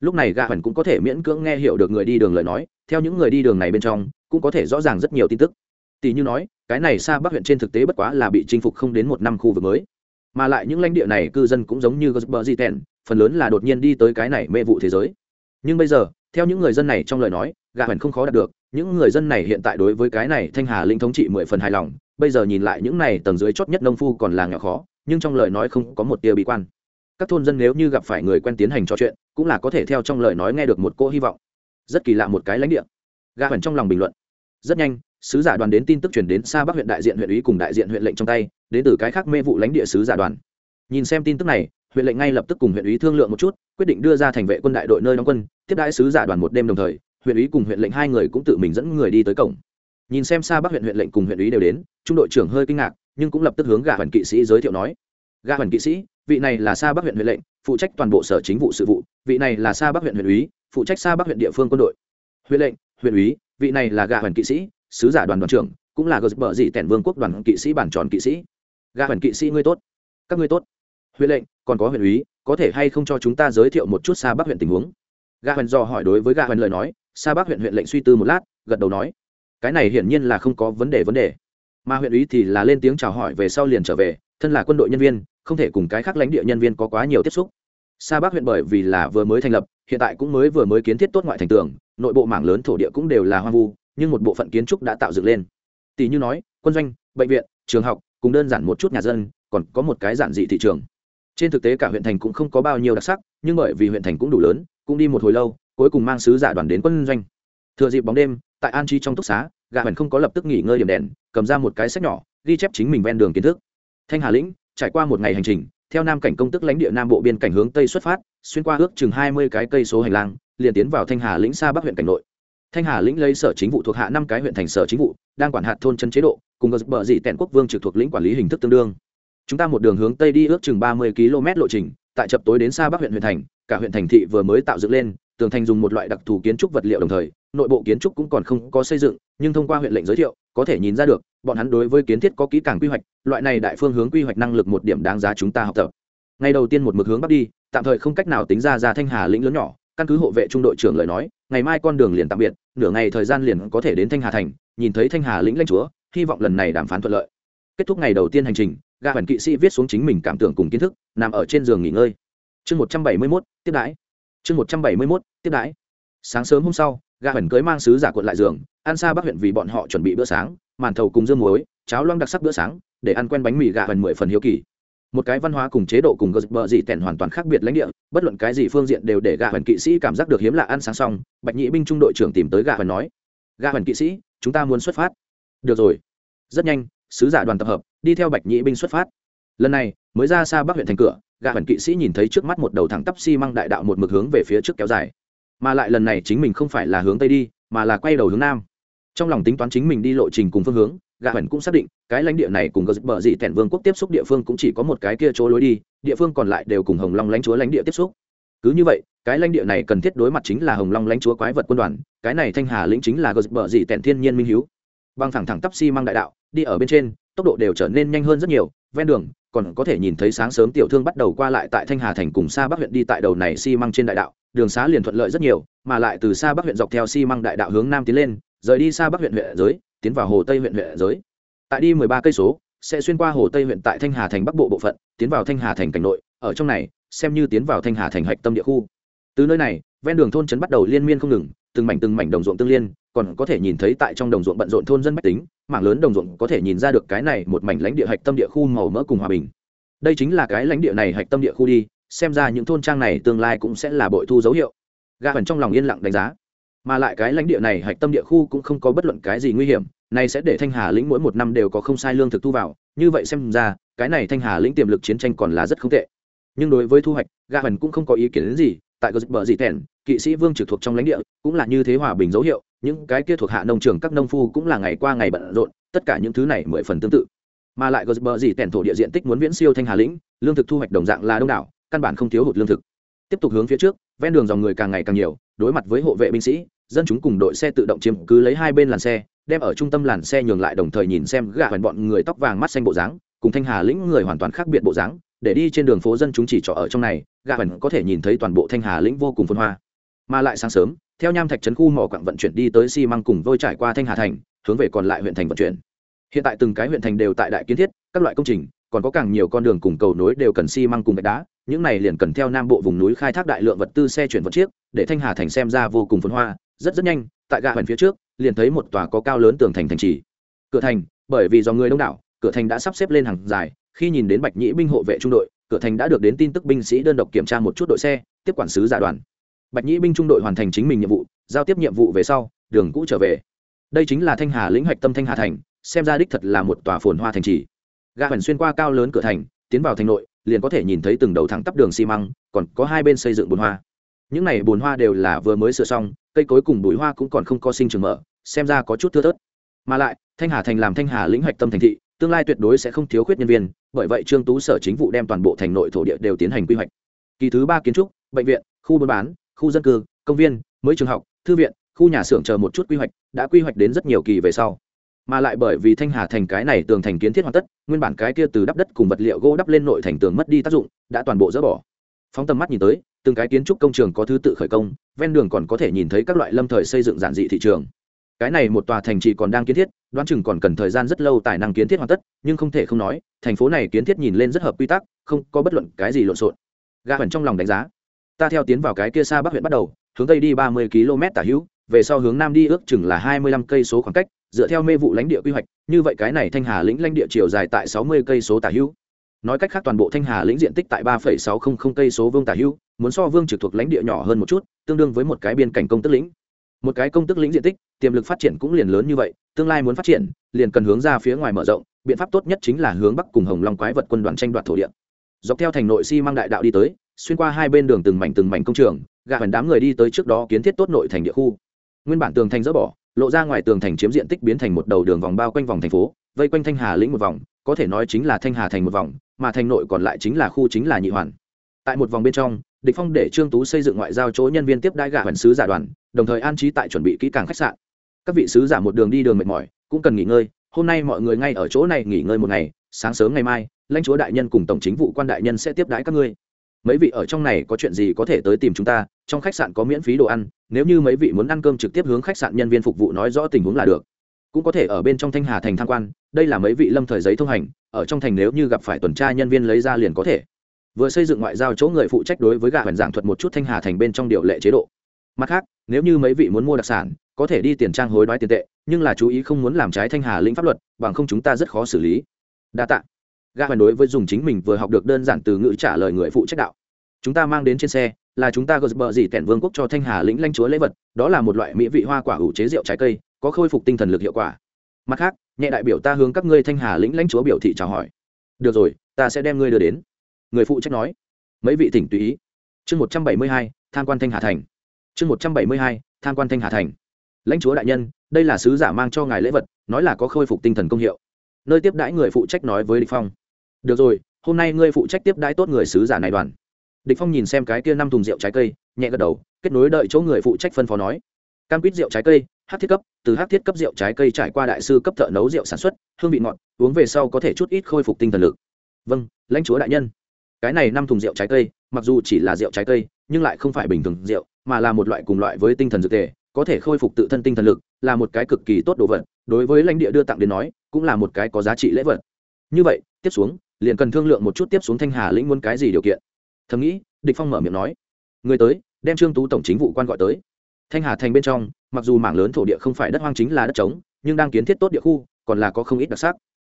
Lúc này gạ hoành cũng có thể miễn cưỡng nghe hiểu được người đi đường lời nói, theo những người đi đường này bên trong, cũng có thể rõ ràng rất nhiều tin tức tỷ như nói, cái này xa bắc huyện trên thực tế bất quá là bị chinh phục không đến một năm khu vực mới. Mà lại những lãnh địa này cư dân cũng giống như gosper di tèn phần lớn là đột nhiên đi tới cái này mê vụ thế giới. Nhưng bây giờ, theo những người dân này trong lời nói gà huyền không khó đạt được. Những người dân này hiện tại đối với cái này thanh hà linh thống trị mười phần hài lòng. Bây giờ nhìn lại những này tầng dưới chót nhất nông phu còn là nhỏ khó, nhưng trong lời nói không có một tia bị quan. Các thôn dân nếu như gặp phải người quen tiến hành trò chuyện, cũng là có thể theo trong lời nói nghe được một cô hy vọng. Rất kỳ lạ một cái lãnh địa. Gà huyền trong lòng bình luận. Rất nhanh sứ giả đoàn đến tin tức chuyển đến xa bắc huyện đại diện huyện ủy cùng đại diện huyện lệnh trong tay, đến từ cái khác mê vụ lãnh địa sứ giả đoàn. Nhìn xem tin tức này, huyện lệnh ngay lập tức cùng huyện ủy thương lượng một chút, quyết định đưa ra thành vệ quân đại đội nơi đóng quân, tiếp đãi sứ giả đoàn một đêm đồng thời, huyện ủy cùng huyện lệnh hai người cũng tự mình dẫn người đi tới cổng. Nhìn xem xa bắc huyện huyện lệnh cùng huyện ủy đều đến, trung đội trưởng hơi kinh ngạc, nhưng cũng lập tức hướng gà hoàn kỵ sĩ giới thiệu nói gà hoàn kỵ sĩ, vị này là xa bắc huyện huyện lệnh, phụ trách toàn bộ sở chính vụ sự vụ, vị này là xa bắc huyện huyện ủy, phụ trách xa bắc huyện địa phương quân đội. Huyện lệnh, huyện ủy, vị này là gà hoàn kỵ sĩ sứ giả đoàn đoàn trưởng, cũng là gờ bờ dị tẻn vương quốc đoàn kỵ sĩ bản tròn kỵ sĩ. Gà hoàn kỵ sĩ ngươi tốt. Các ngươi tốt. Huyện lệnh, còn có huyện ủy có thể hay không cho chúng ta giới thiệu một chút xa bắc huyện tình huống? Gà hoàn do hỏi đối với gà hoàn lời nói xa bắc huyện huyện lệnh suy tư một lát, gật đầu nói, cái này hiển nhiên là không có vấn đề vấn đề. Mà huyện ủy thì là lên tiếng chào hỏi về sau liền trở về, thân là quân đội nhân viên, không thể cùng cái khác lãnh địa nhân viên có quá nhiều tiếp xúc. Sa bắc huyện bởi vì là vừa mới thành lập, hiện tại cũng mới vừa mới kiến thiết tốt ngoại thành tường, nội bộ mảng lớn thổ địa cũng đều là hoang vu nhưng một bộ phận kiến trúc đã tạo dựng lên. Tỷ như nói, quân doanh, bệnh viện, trường học, cùng đơn giản một chút nhà dân, còn có một cái giản dị thị trường. Trên thực tế cả huyện thành cũng không có bao nhiêu đặc sắc, nhưng bởi vì huyện thành cũng đủ lớn, cũng đi một hồi lâu, cuối cùng mang sứ giả đoàn đến quân doanh. Thừa dịp bóng đêm, tại an chi trong túc xá gà huyền không có lập tức nghỉ ngơi điểm đèn, cầm ra một cái sách nhỏ, ghi chép chính mình ven đường kiến thức. Thanh hà lĩnh, trải qua một ngày hành trình, theo nam cảnh công tức lãnh địa nam bộ biên cảnh hướng tây xuất phát, xuyên qua ước chừng hai mươi cái cây số hành lang, liền tiến vào thanh hà lĩnh xa bắc huyện cảnh nội thanh hà lĩnh lấy sở chính vụ thuộc hạ năm cái huyện thành sở chính vụ, đang quản hạt thôn chân chế độ, cùng gờ bờ dị tẹn quốc vương trực thuộc lĩnh quản lý hình thức tương đương. Chúng ta một đường hướng tây đi ước chừng ba mươi km lộ trình, tại chập tối đến xa bắc huyện huyện thành, cả huyện thành thị vừa mới tạo dựng lên, tường thành dùng một loại đặc thù kiến trúc vật liệu đồng thời, nội bộ kiến trúc cũng còn không có xây dựng, nhưng thông qua huyện lệnh giới thiệu, có thể nhìn ra được, bọn hắn đối với kiến thiết có kỹ càng quy hoạch, loại này đại phương hướng quy hoạch năng lực một điểm đáng giá chúng ta học tập. Ngày đầu tiên một mực hướng bắc đi, tạm thời không cách nào tính ra ra thanh hà lĩnh lớn nhỏ, căn cứ hộ vệ trung đội trưởng lời nói ngày mai con đường liền tạm biệt, nửa ngày thời gian liền có thể đến thanh hà thành, nhìn thấy thanh hà lĩnh lãnh chúa, hy vọng lần này đàm phán thuận lợi. Kết thúc ngày đầu tiên hành trình gà hoàn kỵ sĩ viết xuống chính mình cảm tưởng cùng kiến thức, nằm ở trên giường nghỉ ngơi. Chương một trăm bảy mươi mốt, tiếp đãi. Chương một trăm bảy mươi mốt, tiếp đãi. Sáng sớm hôm sau gà hoàn cưới mang sứ giả cuộn lại giường, ăn xa bắc huyện vì bọn họ chuẩn bị bữa sáng, màn thầu cùng dưa muối, cháo loang đặc sắc bữa sáng, để ăn quen bánh mì gà hoàn mười phần hiếu kỳ một cái văn hóa cùng chế độ cùng gờ bờ dị tẻn hoàn toàn khác biệt lãnh địa, bất luận cái gì phương diện đều để gạ hoàn kỵ sĩ cảm giác được hiếm lạ ăn sáng xong, bạch nhị binh trung đội trưởng tìm tới gạ hoàn nói, gạ hoàn kỵ sĩ, chúng ta muốn xuất phát. Được rồi. Rất nhanh, sứ giả đoàn tập hợp, đi theo bạch nhị binh xuất phát. Lần này, mới ra xa bắc huyện thành cửa, gạ hoàn kỵ sĩ nhìn thấy trước mắt một đầu thẳng tắp xi、si、măng đại đạo một mực hướng về phía trước kéo dài. Mà lại lần này chính mình không phải là hướng tây đi, mà là quay đầu hướng nam. Trong lòng tính toán chính mình đi lộ trình cùng phương hướng gà hẳn cũng xác định, cái lãnh địa này cùng gờ bờ dị tẻn vương quốc tiếp xúc địa phương cũng chỉ có một cái kia chỗ lối đi, địa phương còn lại đều cùng hồng long lãnh chúa lãnh địa tiếp xúc. Cứ như vậy, cái lãnh địa này cần thiết đối mặt chính là hồng long lãnh chúa quái vật quân đoàn, cái này thanh hà lĩnh chính là gờ bờ dị tẻn thiên nhiên minh hiếu. Băng thẳng thẳng tắp xi、si、măng đại đạo, đi ở bên trên, tốc độ đều trở nên nhanh hơn rất nhiều, ven đường, còn có thể nhìn thấy sáng sớm tiểu thương bắt đầu qua lại tại thanh hà thành cùng xa bắc huyện đi tại đầu này xi、si、măng trên đại đạo, đường xá liền thuận lợi rất nhiều, mà lại từ xa bắc huyện dọc theo xi、si、măng đại đạo hướng nam tiến lên, rời đi xa bắc huyện huyện giới tiến vào hồ tây huyện huyện giới. Tại đi mười ba cây số, sẽ xuyên qua hồ tây huyện tại thanh hà thành bắc bộ bộ phận, tiến vào thanh hà thành cảnh nội, ở trong này, xem như tiến vào thanh hà thành hạch tâm địa khu. Từ nơi này, ven đường thôn trấn bắt đầu liên miên không ngừng, từng mảnh từng mảnh đồng ruộng tương liên, còn có thể nhìn thấy tại trong đồng ruộng bận rộn thôn dân bách tính, mảng lớn đồng ruộng có thể nhìn ra được cái này một mảnh lãnh địa hạch tâm địa khu màu mỡ cùng hòa bình. Đây chính là cái lãnh địa này hạch tâm địa khu đi, xem ra những thôn trang này tương lai cũng sẽ là bội thu dấu hiệu. Ga hẳn trong lòng yên lặng đánh giá mà lại cái lãnh địa này hạch tâm địa khu cũng không có bất luận cái gì nguy hiểm, này sẽ để thanh hà lĩnh mỗi một năm đều có không sai lương thực thu vào, như vậy xem ra, cái này thanh hà lĩnh tiềm lực chiến tranh còn là rất không tệ. Nhưng đối với thu hoạch ga hần cũng không có ý kiến đến gì, tại gờ bờ dị thèn kỵ sĩ vương trực thuộc trong lãnh địa, cũng là như thế hòa bình dấu hiệu, những cái kia thuộc hạ nông trường các nông phu cũng là ngày qua ngày bận rộn, tất cả những thứ này mười phần tương tự. Mà lại gờ bờ dị thèn thổ địa diện tích muốn viễn siêu thanh hà lĩnh, lương thực thu hoạch đồng dạng là đông đảo, căn bản không thiếu hụt lương thực. Tiếp tục hướng phía trước, ven đường dòng người càng ngày càng nhiều, đối mặt với hộ vệ binh sĩ dân chúng cùng đội xe tự động chiếm cứ lấy hai bên làn xe, đem ở trung tâm làn xe nhường lại đồng thời nhìn xem gạ hoàn bọn người tóc vàng mắt xanh bộ dáng, cùng thanh hà lĩnh người hoàn toàn khác biệt bộ dáng, để đi trên đường phố dân chúng chỉ trọ ở trong này gạ hoàn có thể nhìn thấy toàn bộ thanh hà lĩnh vô cùng phân hoa. Mà lại sáng sớm, theo nham thạch trấn khu mỏ quặng vận chuyển đi tới xi măng cùng vôi trải qua thanh hà thành, hướng về còn lại huyện thành vận chuyển. Hiện tại từng cái huyện thành đều tại đại kiến thiết, các loại công trình, còn có càng nhiều con đường cùng cầu nối đều cần xi măng cùng gạch đá, những này liền cần theo nam bộ vùng núi khai thác đại lượng vật tư xe chuyển vật chiếc, để thanh hà thành xem ra vô cùng phồn hoa rất rất nhanh, tại gà hoành phía trước, liền thấy một tòa có cao lớn tường thành thành trì. Cửa thành, bởi vì do người đông đảo, cửa thành đã sắp xếp lên hàng dài, khi nhìn đến bạch nhĩ binh hộ vệ trung đội, cửa thành đã được đến tin tức binh sĩ đơn độc kiểm tra một chút đội xe, tiếp quản sứ giả đoàn. Bạch nhĩ binh trung đội hoàn thành chính mình nhiệm vụ, giao tiếp nhiệm vụ về sau, đường cũ trở về. Đây chính là thanh hà lĩnh hoạch tâm thanh hà thành, xem ra đích thật là một tòa phồn hoa thành trì. Gà hoành xuyên qua cao lớn cửa thành, tiến vào thành nội, liền có thể nhìn thấy từng đầu thẳng tắp đường xi măng, còn có hai bên xây dựng bồn hoa những này bồn hoa đều là vừa mới sửa xong, cây cối cùng bụi hoa cũng còn không có sinh trường mở, xem ra có chút thưa thớt. Mà lại, thanh hà thành làm thanh hà lĩnh hoạch tâm thành thị, tương lai tuyệt đối sẽ không thiếu khuyết nhân viên, bởi vậy trương tú sở chính vụ đem toàn bộ thành nội thổ địa đều tiến hành quy hoạch. Kỳ thứ ba kiến trúc, bệnh viện, khu buôn bán, khu dân cư, công viên, mới trường học, thư viện, khu nhà xưởng chờ một chút quy hoạch, đã quy hoạch đến rất nhiều kỳ về sau. Mà lại bởi vì thanh hà thành cái này tường thành kiến thiết hoàn tất, nguyên bản cái kia từ đắp đất cùng vật liệu gỗ đắp lên nội thành tường mất đi tác dụng, đã toàn bộ dỡ bỏ. Phóng tầm mắt nhìn tới từng cái kiến trúc công trường có thứ tự khởi công, ven đường còn có thể nhìn thấy các loại lâm thời xây dựng giản dị thị trường. Cái này một tòa thành trì còn đang kiến thiết, đoán chừng còn cần thời gian rất lâu tài năng kiến thiết hoàn tất, nhưng không thể không nói, thành phố này kiến thiết nhìn lên rất hợp quy tắc, không có bất luận cái gì lộn xộn. Gà hẳn trong lòng đánh giá, ta theo tiến vào cái kia xa bắc huyện bắt đầu, hướng tây đi ba mươi km tả hữu, về sau hướng nam đi ước chừng là hai mươi lăm cây số khoảng cách, dựa theo mê vụ lãnh địa quy hoạch, như vậy cái này thanh hà lĩnh lãnh địa chiều dài tại sáu mươi cây số tả hữu. Nói cách khác toàn bộ thanh hà lĩnh diện tích tại ba phẩy sáu không không cây số vương tả hữu muốn so vương trực thuộc lãnh địa nhỏ hơn một chút, tương đương với một cái biên cảnh công tức lĩnh. Một cái công tức lĩnh diện tích, tiềm lực phát triển cũng liền lớn như vậy, tương lai muốn phát triển, liền cần hướng ra phía ngoài mở rộng, biện pháp tốt nhất chính là hướng bắc cùng hồng long quái vật quân đoàn tranh đoạt thổ địa. Dọc theo thành nội xi、si、mang đại đạo đi tới, xuyên qua hai bên đường từng mảnh từng mảnh công trường gạ hẳn đám người đi tới trước đó kiến thiết tốt nội thành địa khu. Nguyên bản tường thành dỡ bỏ, lộ ra ngoài tường thành chiếm diện tích biến thành một đầu đường vòng bao quanh vòng thành phố, vây quanh thanh hà lĩnh một vòng, có thể nói chính là thanh hà thành một vòng, mà thành nội còn lại chính là khu chính là nhị hoàn tại một vòng bên trong, địch phong để trương tú xây dựng ngoại giao chỗ nhân viên tiếp đãi gạ hoàn sứ giả đoàn, đồng thời an trí tại chuẩn bị kỹ càng khách sạn. Các vị sứ giả một đường đi đường mệt mỏi, cũng cần nghỉ ngơi, hôm nay mọi người ngay ở chỗ này nghỉ ngơi một ngày, sáng sớm ngày mai, lãnh chúa đại nhân cùng tổng chính vụ quan đại nhân sẽ tiếp đãi các ngươi. Mấy vị ở trong này có chuyện gì có thể tới tìm chúng ta, trong khách sạn có miễn phí đồ ăn, nếu như mấy vị muốn ăn cơm trực tiếp hướng khách sạn nhân viên phục vụ nói rõ tình huống là được. Cũng có thể ở bên trong thanh hà thành tham quan, đây là mấy vị lâm thời giấy thông hành, ở trong thành nếu như gặp phải tuần tra nhân viên lấy ra liền có thể vừa xây dựng ngoại giao chỗ người phụ trách đối với gà hoàn giảng thuật một chút thanh hà thành bên trong điều lệ chế độ. Mặt khác, nếu như mấy vị muốn mua đặc sản, có thể đi tiền trang hối đoái tiền tệ, nhưng là chú ý không muốn làm trái thanh hà lĩnh pháp luật, bằng không chúng ta rất khó xử lý. Đa tạ. Gà hoàn đối với dùng chính mình vừa học được đơn giản từ ngữ trả lời người phụ trách đạo. Chúng ta mang đến trên xe, là chúng ta gờ bờ gì tẻn vương quốc cho thanh hà lĩnh lanh chúa lễ vật, đó là một loại mỹ vị hoa quả ủ chế rượu trái cây, có khôi phục tinh thần lực hiệu quả. Mặt khác, nhẹ đại biểu ta hướng các ngươi thanh hà lĩnh lãnh chúa biểu thị chào hỏi. Được rồi, ta sẽ đem ngươi đưa đến người phụ trách nói, mấy vị tỉnh tùy ý. Chương một trăm bảy mươi hai, tham quan thanh hà thành. Chương một trăm bảy mươi hai, tham quan thanh hà thành. Lãnh chúa đại nhân, đây là sứ giả mang cho ngài lễ vật, nói là có khôi phục tinh thần công hiệu. Nơi tiếp đãi người phụ trách nói với địch phong. Được rồi, hôm nay ngươi phụ trách tiếp đãi tốt người sứ giả này đoàn. Địch phong nhìn xem cái kia năm thùng rượu trái cây, nhẹ gật đầu, kết nối đợi chỗ người phụ trách phân phó nói. Cam quýt rượu trái cây, hát thiết cấp, từ hát thiết cấp rượu trái cây trải qua đại sư cấp thợ nấu rượu sản xuất, hương vị ngọt, uống về sau có thể chút ít khôi phục tinh thần lực. Vâng lãnh chúa đại nhân cái này năm thùng rượu trái cây, mặc dù chỉ là rượu trái cây, nhưng lại không phải bình thường rượu, mà là một loại cùng loại với tinh thần dược tề có thể khôi phục tự thân tinh thần lực, là một cái cực kỳ tốt đồ vật, đối với lãnh địa đưa tặng đến nói, cũng là một cái có giá trị lễ vật. Như vậy, tiếp xuống, liền cần thương lượng một chút tiếp xuống thanh hà lĩnh muốn cái gì điều kiện. Thầm nghĩ, địch phong mở miệng nói, người tới, đem trương tú tổng chính vụ quan gọi tới. Thanh hà thành bên trong, mặc dù mảng lớn thổ địa không phải đất hoang chính là đất trống, nhưng đang kiến thiết tốt địa khu, còn là có không ít đặc sắc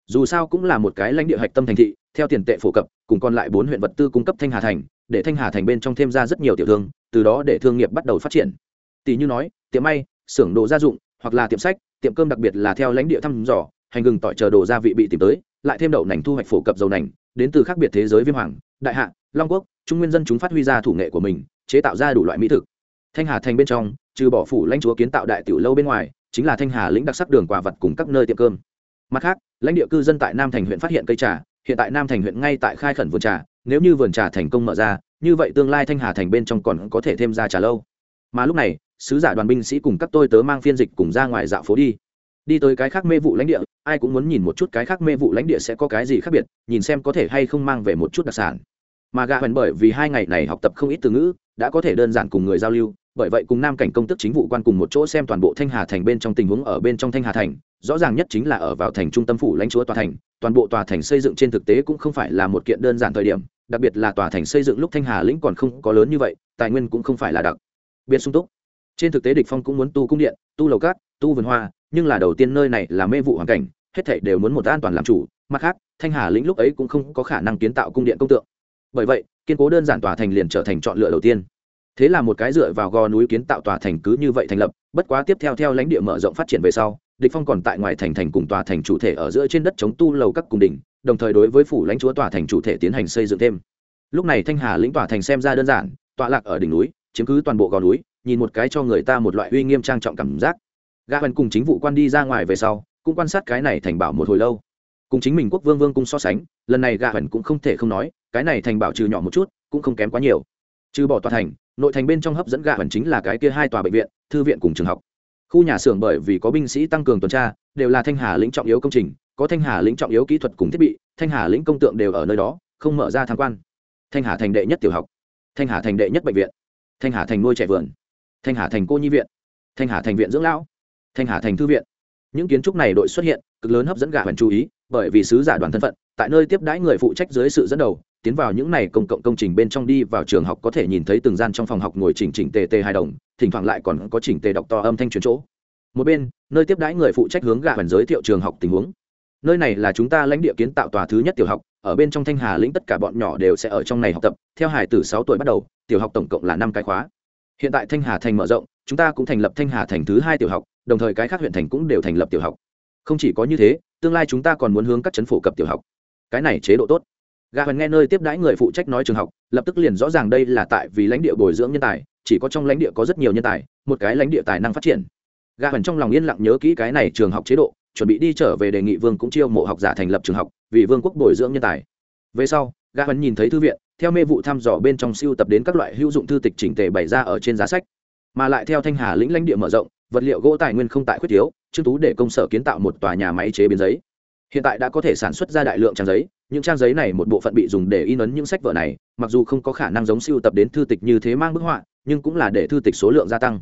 dù sao cũng là một cái lãnh địa hạch tâm thành thị, theo tiền tệ phổ cập, cùng còn lại bốn huyện vật tư cung cấp thanh hà thành, để thanh hà thành bên trong thêm ra rất nhiều tiểu thương, từ đó để thương nghiệp bắt đầu phát triển. Tỷ như nói, tiệm may, xưởng đồ gia dụng, hoặc là tiệm sách, tiệm cơm đặc biệt là theo lãnh địa thăm dò, hành gừng tỏi chờ đồ gia vị bị tìm tới, lại thêm đậu nành thu hoạch phổ cập dầu nành, đến từ khác biệt thế giới viêm hoàng, đại hạ, long quốc, trung nguyên dân chúng phát huy ra thủ nghệ của mình, chế tạo ra đủ loại mỹ thực. Thanh hà thành bên trong, trừ bỏ phủ lãnh chúa kiến tạo đại tiểu lâu bên ngoài, chính là thanh hà lĩnh đặc sắc đường quả vật cùng các nơi tiệm cơm mặt khác, lãnh địa cư dân tại nam thành huyện phát hiện cây trà, hiện tại nam thành huyện ngay tại khai khẩn vườn trà, nếu như vườn trà thành công mở ra, như vậy tương lai thanh hà thành bên trong còn có thể thêm ra trà lâu. Mà lúc này, sứ giả đoàn binh sĩ cùng các tôi tớ mang phiên dịch cùng ra ngoài dạo phố đi. Đi tới cái khác mê vụ lãnh địa, ai cũng muốn nhìn một chút cái khác mê vụ lãnh địa sẽ có cái gì khác biệt, nhìn xem có thể hay không mang về một chút đặc sản. Mà gà hoành bởi vì hai ngày này học tập không ít từ ngữ, đã có thể đơn giản cùng người giao lưu, bởi vậy cùng nam cảnh công tức chính vụ quan cùng một chỗ xem toàn bộ thanh hà thành bên trong tình huống ở bên trong thanh hà thành rõ ràng nhất chính là ở vào thành trung tâm phủ lãnh chúa tòa thành, toàn bộ tòa thành xây dựng trên thực tế cũng không phải là một kiện đơn giản thời điểm, đặc biệt là tòa thành xây dựng lúc thanh hà lĩnh còn không có lớn như vậy, tài nguyên cũng không phải là đặc biệt sung túc. Trên thực tế địch phong cũng muốn tu cung điện, tu lầu cát, tu vườn hoa, nhưng là đầu tiên nơi này là mê vụ hoàn cảnh, hết thảy đều muốn một an toàn làm chủ, mặt khác, thanh hà lĩnh lúc ấy cũng không có khả năng kiến tạo cung điện công tượng. Bởi vậy, kiên cố đơn giản tòa thành liền trở thành chọn lựa đầu tiên. Thế là một cái dựa vào gò núi kiến tạo tòa thành cứ như vậy thành lập, bất quá tiếp theo theo lãnh địa mở rộng phát triển về sau địch phong còn tại ngoài thành thành cùng tòa thành chủ thể ở giữa trên đất chống tu lầu các cung đỉnh, đồng thời đối với phủ lãnh chúa tòa thành chủ thể tiến hành xây dựng thêm. Lúc này thanh hà lĩnh tòa thành xem ra đơn giản, tọa lạc ở đỉnh núi, chiếm cứ toàn bộ gò núi, nhìn một cái cho người ta một loại uy nghiêm trang trọng cảm giác. Gã văn cùng chính vụ quan đi ra ngoài về sau, cũng quan sát cái này thành bảo một hồi lâu. Cùng chính mình quốc vương vương cung so sánh, lần này gã văn cũng không thể không nói, cái này thành bảo trừ nhỏ một chút, cũng không kém quá nhiều. Trừ bỏ tòa thành, nội thành bên trong hấp dẫn gã văn chính là cái kia hai tòa bệnh viện, thư viện cùng trường học khu nhà xưởng bởi vì có binh sĩ tăng cường tuần tra, đều là thanh hà lĩnh trọng yếu công trình, có thanh hà lĩnh trọng yếu kỹ thuật cùng thiết bị, thanh hà lĩnh công tượng đều ở nơi đó, không mở ra tham quan. Thanh hà thành đệ nhất tiểu học, thanh hà thành đệ nhất bệnh viện, thanh hà thành nuôi trẻ vườn, thanh hà thành cô nhi viện, thanh hà thành viện dưỡng lão, thanh hà thành thư viện. Những kiến trúc này đội xuất hiện, cực lớn hấp dẫn gà hoàn chú ý, bởi vì sứ giả đoàn thân phận, tại nơi tiếp đãi người phụ trách dưới sự dẫn đầu tiến vào những này công cộng công trình bên trong đi vào trường học có thể nhìn thấy từng gian trong phòng học ngồi chỉnh chỉnh tề tề hài đồng, thỉnh thoảng lại còn có chỉnh tề đọc to âm thanh chuyển chỗ. Một bên, nơi tiếp đãi người phụ trách hướng gạ hoàn giới thiệu trường học tình huống. Nơi này là chúng ta lãnh địa kiến tạo tòa thứ nhất tiểu học, ở bên trong thanh hà lĩnh tất cả bọn nhỏ đều sẽ ở trong này học tập, theo hải từ sáu tuổi bắt đầu, tiểu học tổng cộng là năm cái khóa. Hiện tại thanh hà thành mở rộng, chúng ta cũng thành lập thanh hà thành thứ hai tiểu học, đồng thời cái khác huyện thành cũng đều thành lập tiểu học. Không chỉ có như thế, tương lai chúng ta còn muốn hướng các chấn phổ cập tiểu học. Cái này chế độ tốt gà huyền nghe nơi tiếp đãi người phụ trách nói trường học, lập tức liền rõ ràng đây là tại vì lãnh địa bồi dưỡng nhân tài, chỉ có trong lãnh địa có rất nhiều nhân tài, một cái lãnh địa tài năng phát triển. Gà huyền trong lòng yên lặng nhớ kỹ cái này trường học chế độ, chuẩn bị đi trở về đề nghị vương cũng chiêu mộ học giả thành lập trường học, vì vương quốc bồi dưỡng nhân tài. Về sau gà huyền nhìn thấy thư viện, theo mê vụ thăm dò bên trong siêu tập đến các loại hữu dụng thư tịch chỉnh tề bày ra ở trên giá sách. Mà lại theo thanh hà lĩnh lãnh địa mở rộng, vật liệu gỗ tài nguyên không tại khuyết thiếu, trương tú để công sở kiến tạo một tòa nhà máy chế biến giấy. Hiện tại đã có thể sản xuất ra đại lượng trang giấy những trang giấy này một bộ phận bị dùng để in ấn những sách vở này, mặc dù không có khả năng giống siêu tập đến thư tịch như thế mang bức họa, nhưng cũng là để thư tịch số lượng gia tăng.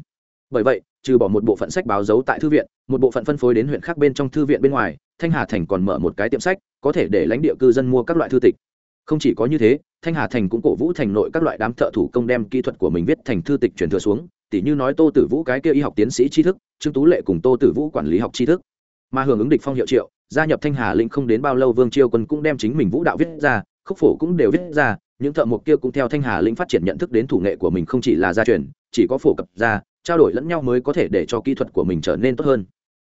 Bởi vậy, trừ bỏ một bộ phận sách báo giấu tại thư viện, một bộ phận phân phối đến huyện khác bên trong thư viện bên ngoài, thanh hà thành còn mở một cái tiệm sách, có thể để lãnh địa cư dân mua các loại thư tịch. Không chỉ có như thế, thanh hà thành cũng cổ vũ thành nội các loại đám thợ thủ công đem kỹ thuật của mình viết thành thư tịch truyền thừa xuống, tỉ như nói tô tử vũ cái kia y học tiến sĩ tri thức, trương tú lệ cùng tô tử vũ quản lý học tri thức mà hưởng ứng địch phong hiệu triệu, gia nhập thanh hà lĩnh không đến bao lâu vương chiêu quân cũng đem chính mình vũ đạo viết ra, khúc phổ cũng đều viết ra, những thợ mộc kia cũng theo thanh hà lĩnh phát triển nhận thức đến thủ nghệ của mình không chỉ là gia truyền, chỉ có phổ cập ra, trao đổi lẫn nhau mới có thể để cho kỹ thuật của mình trở nên tốt hơn.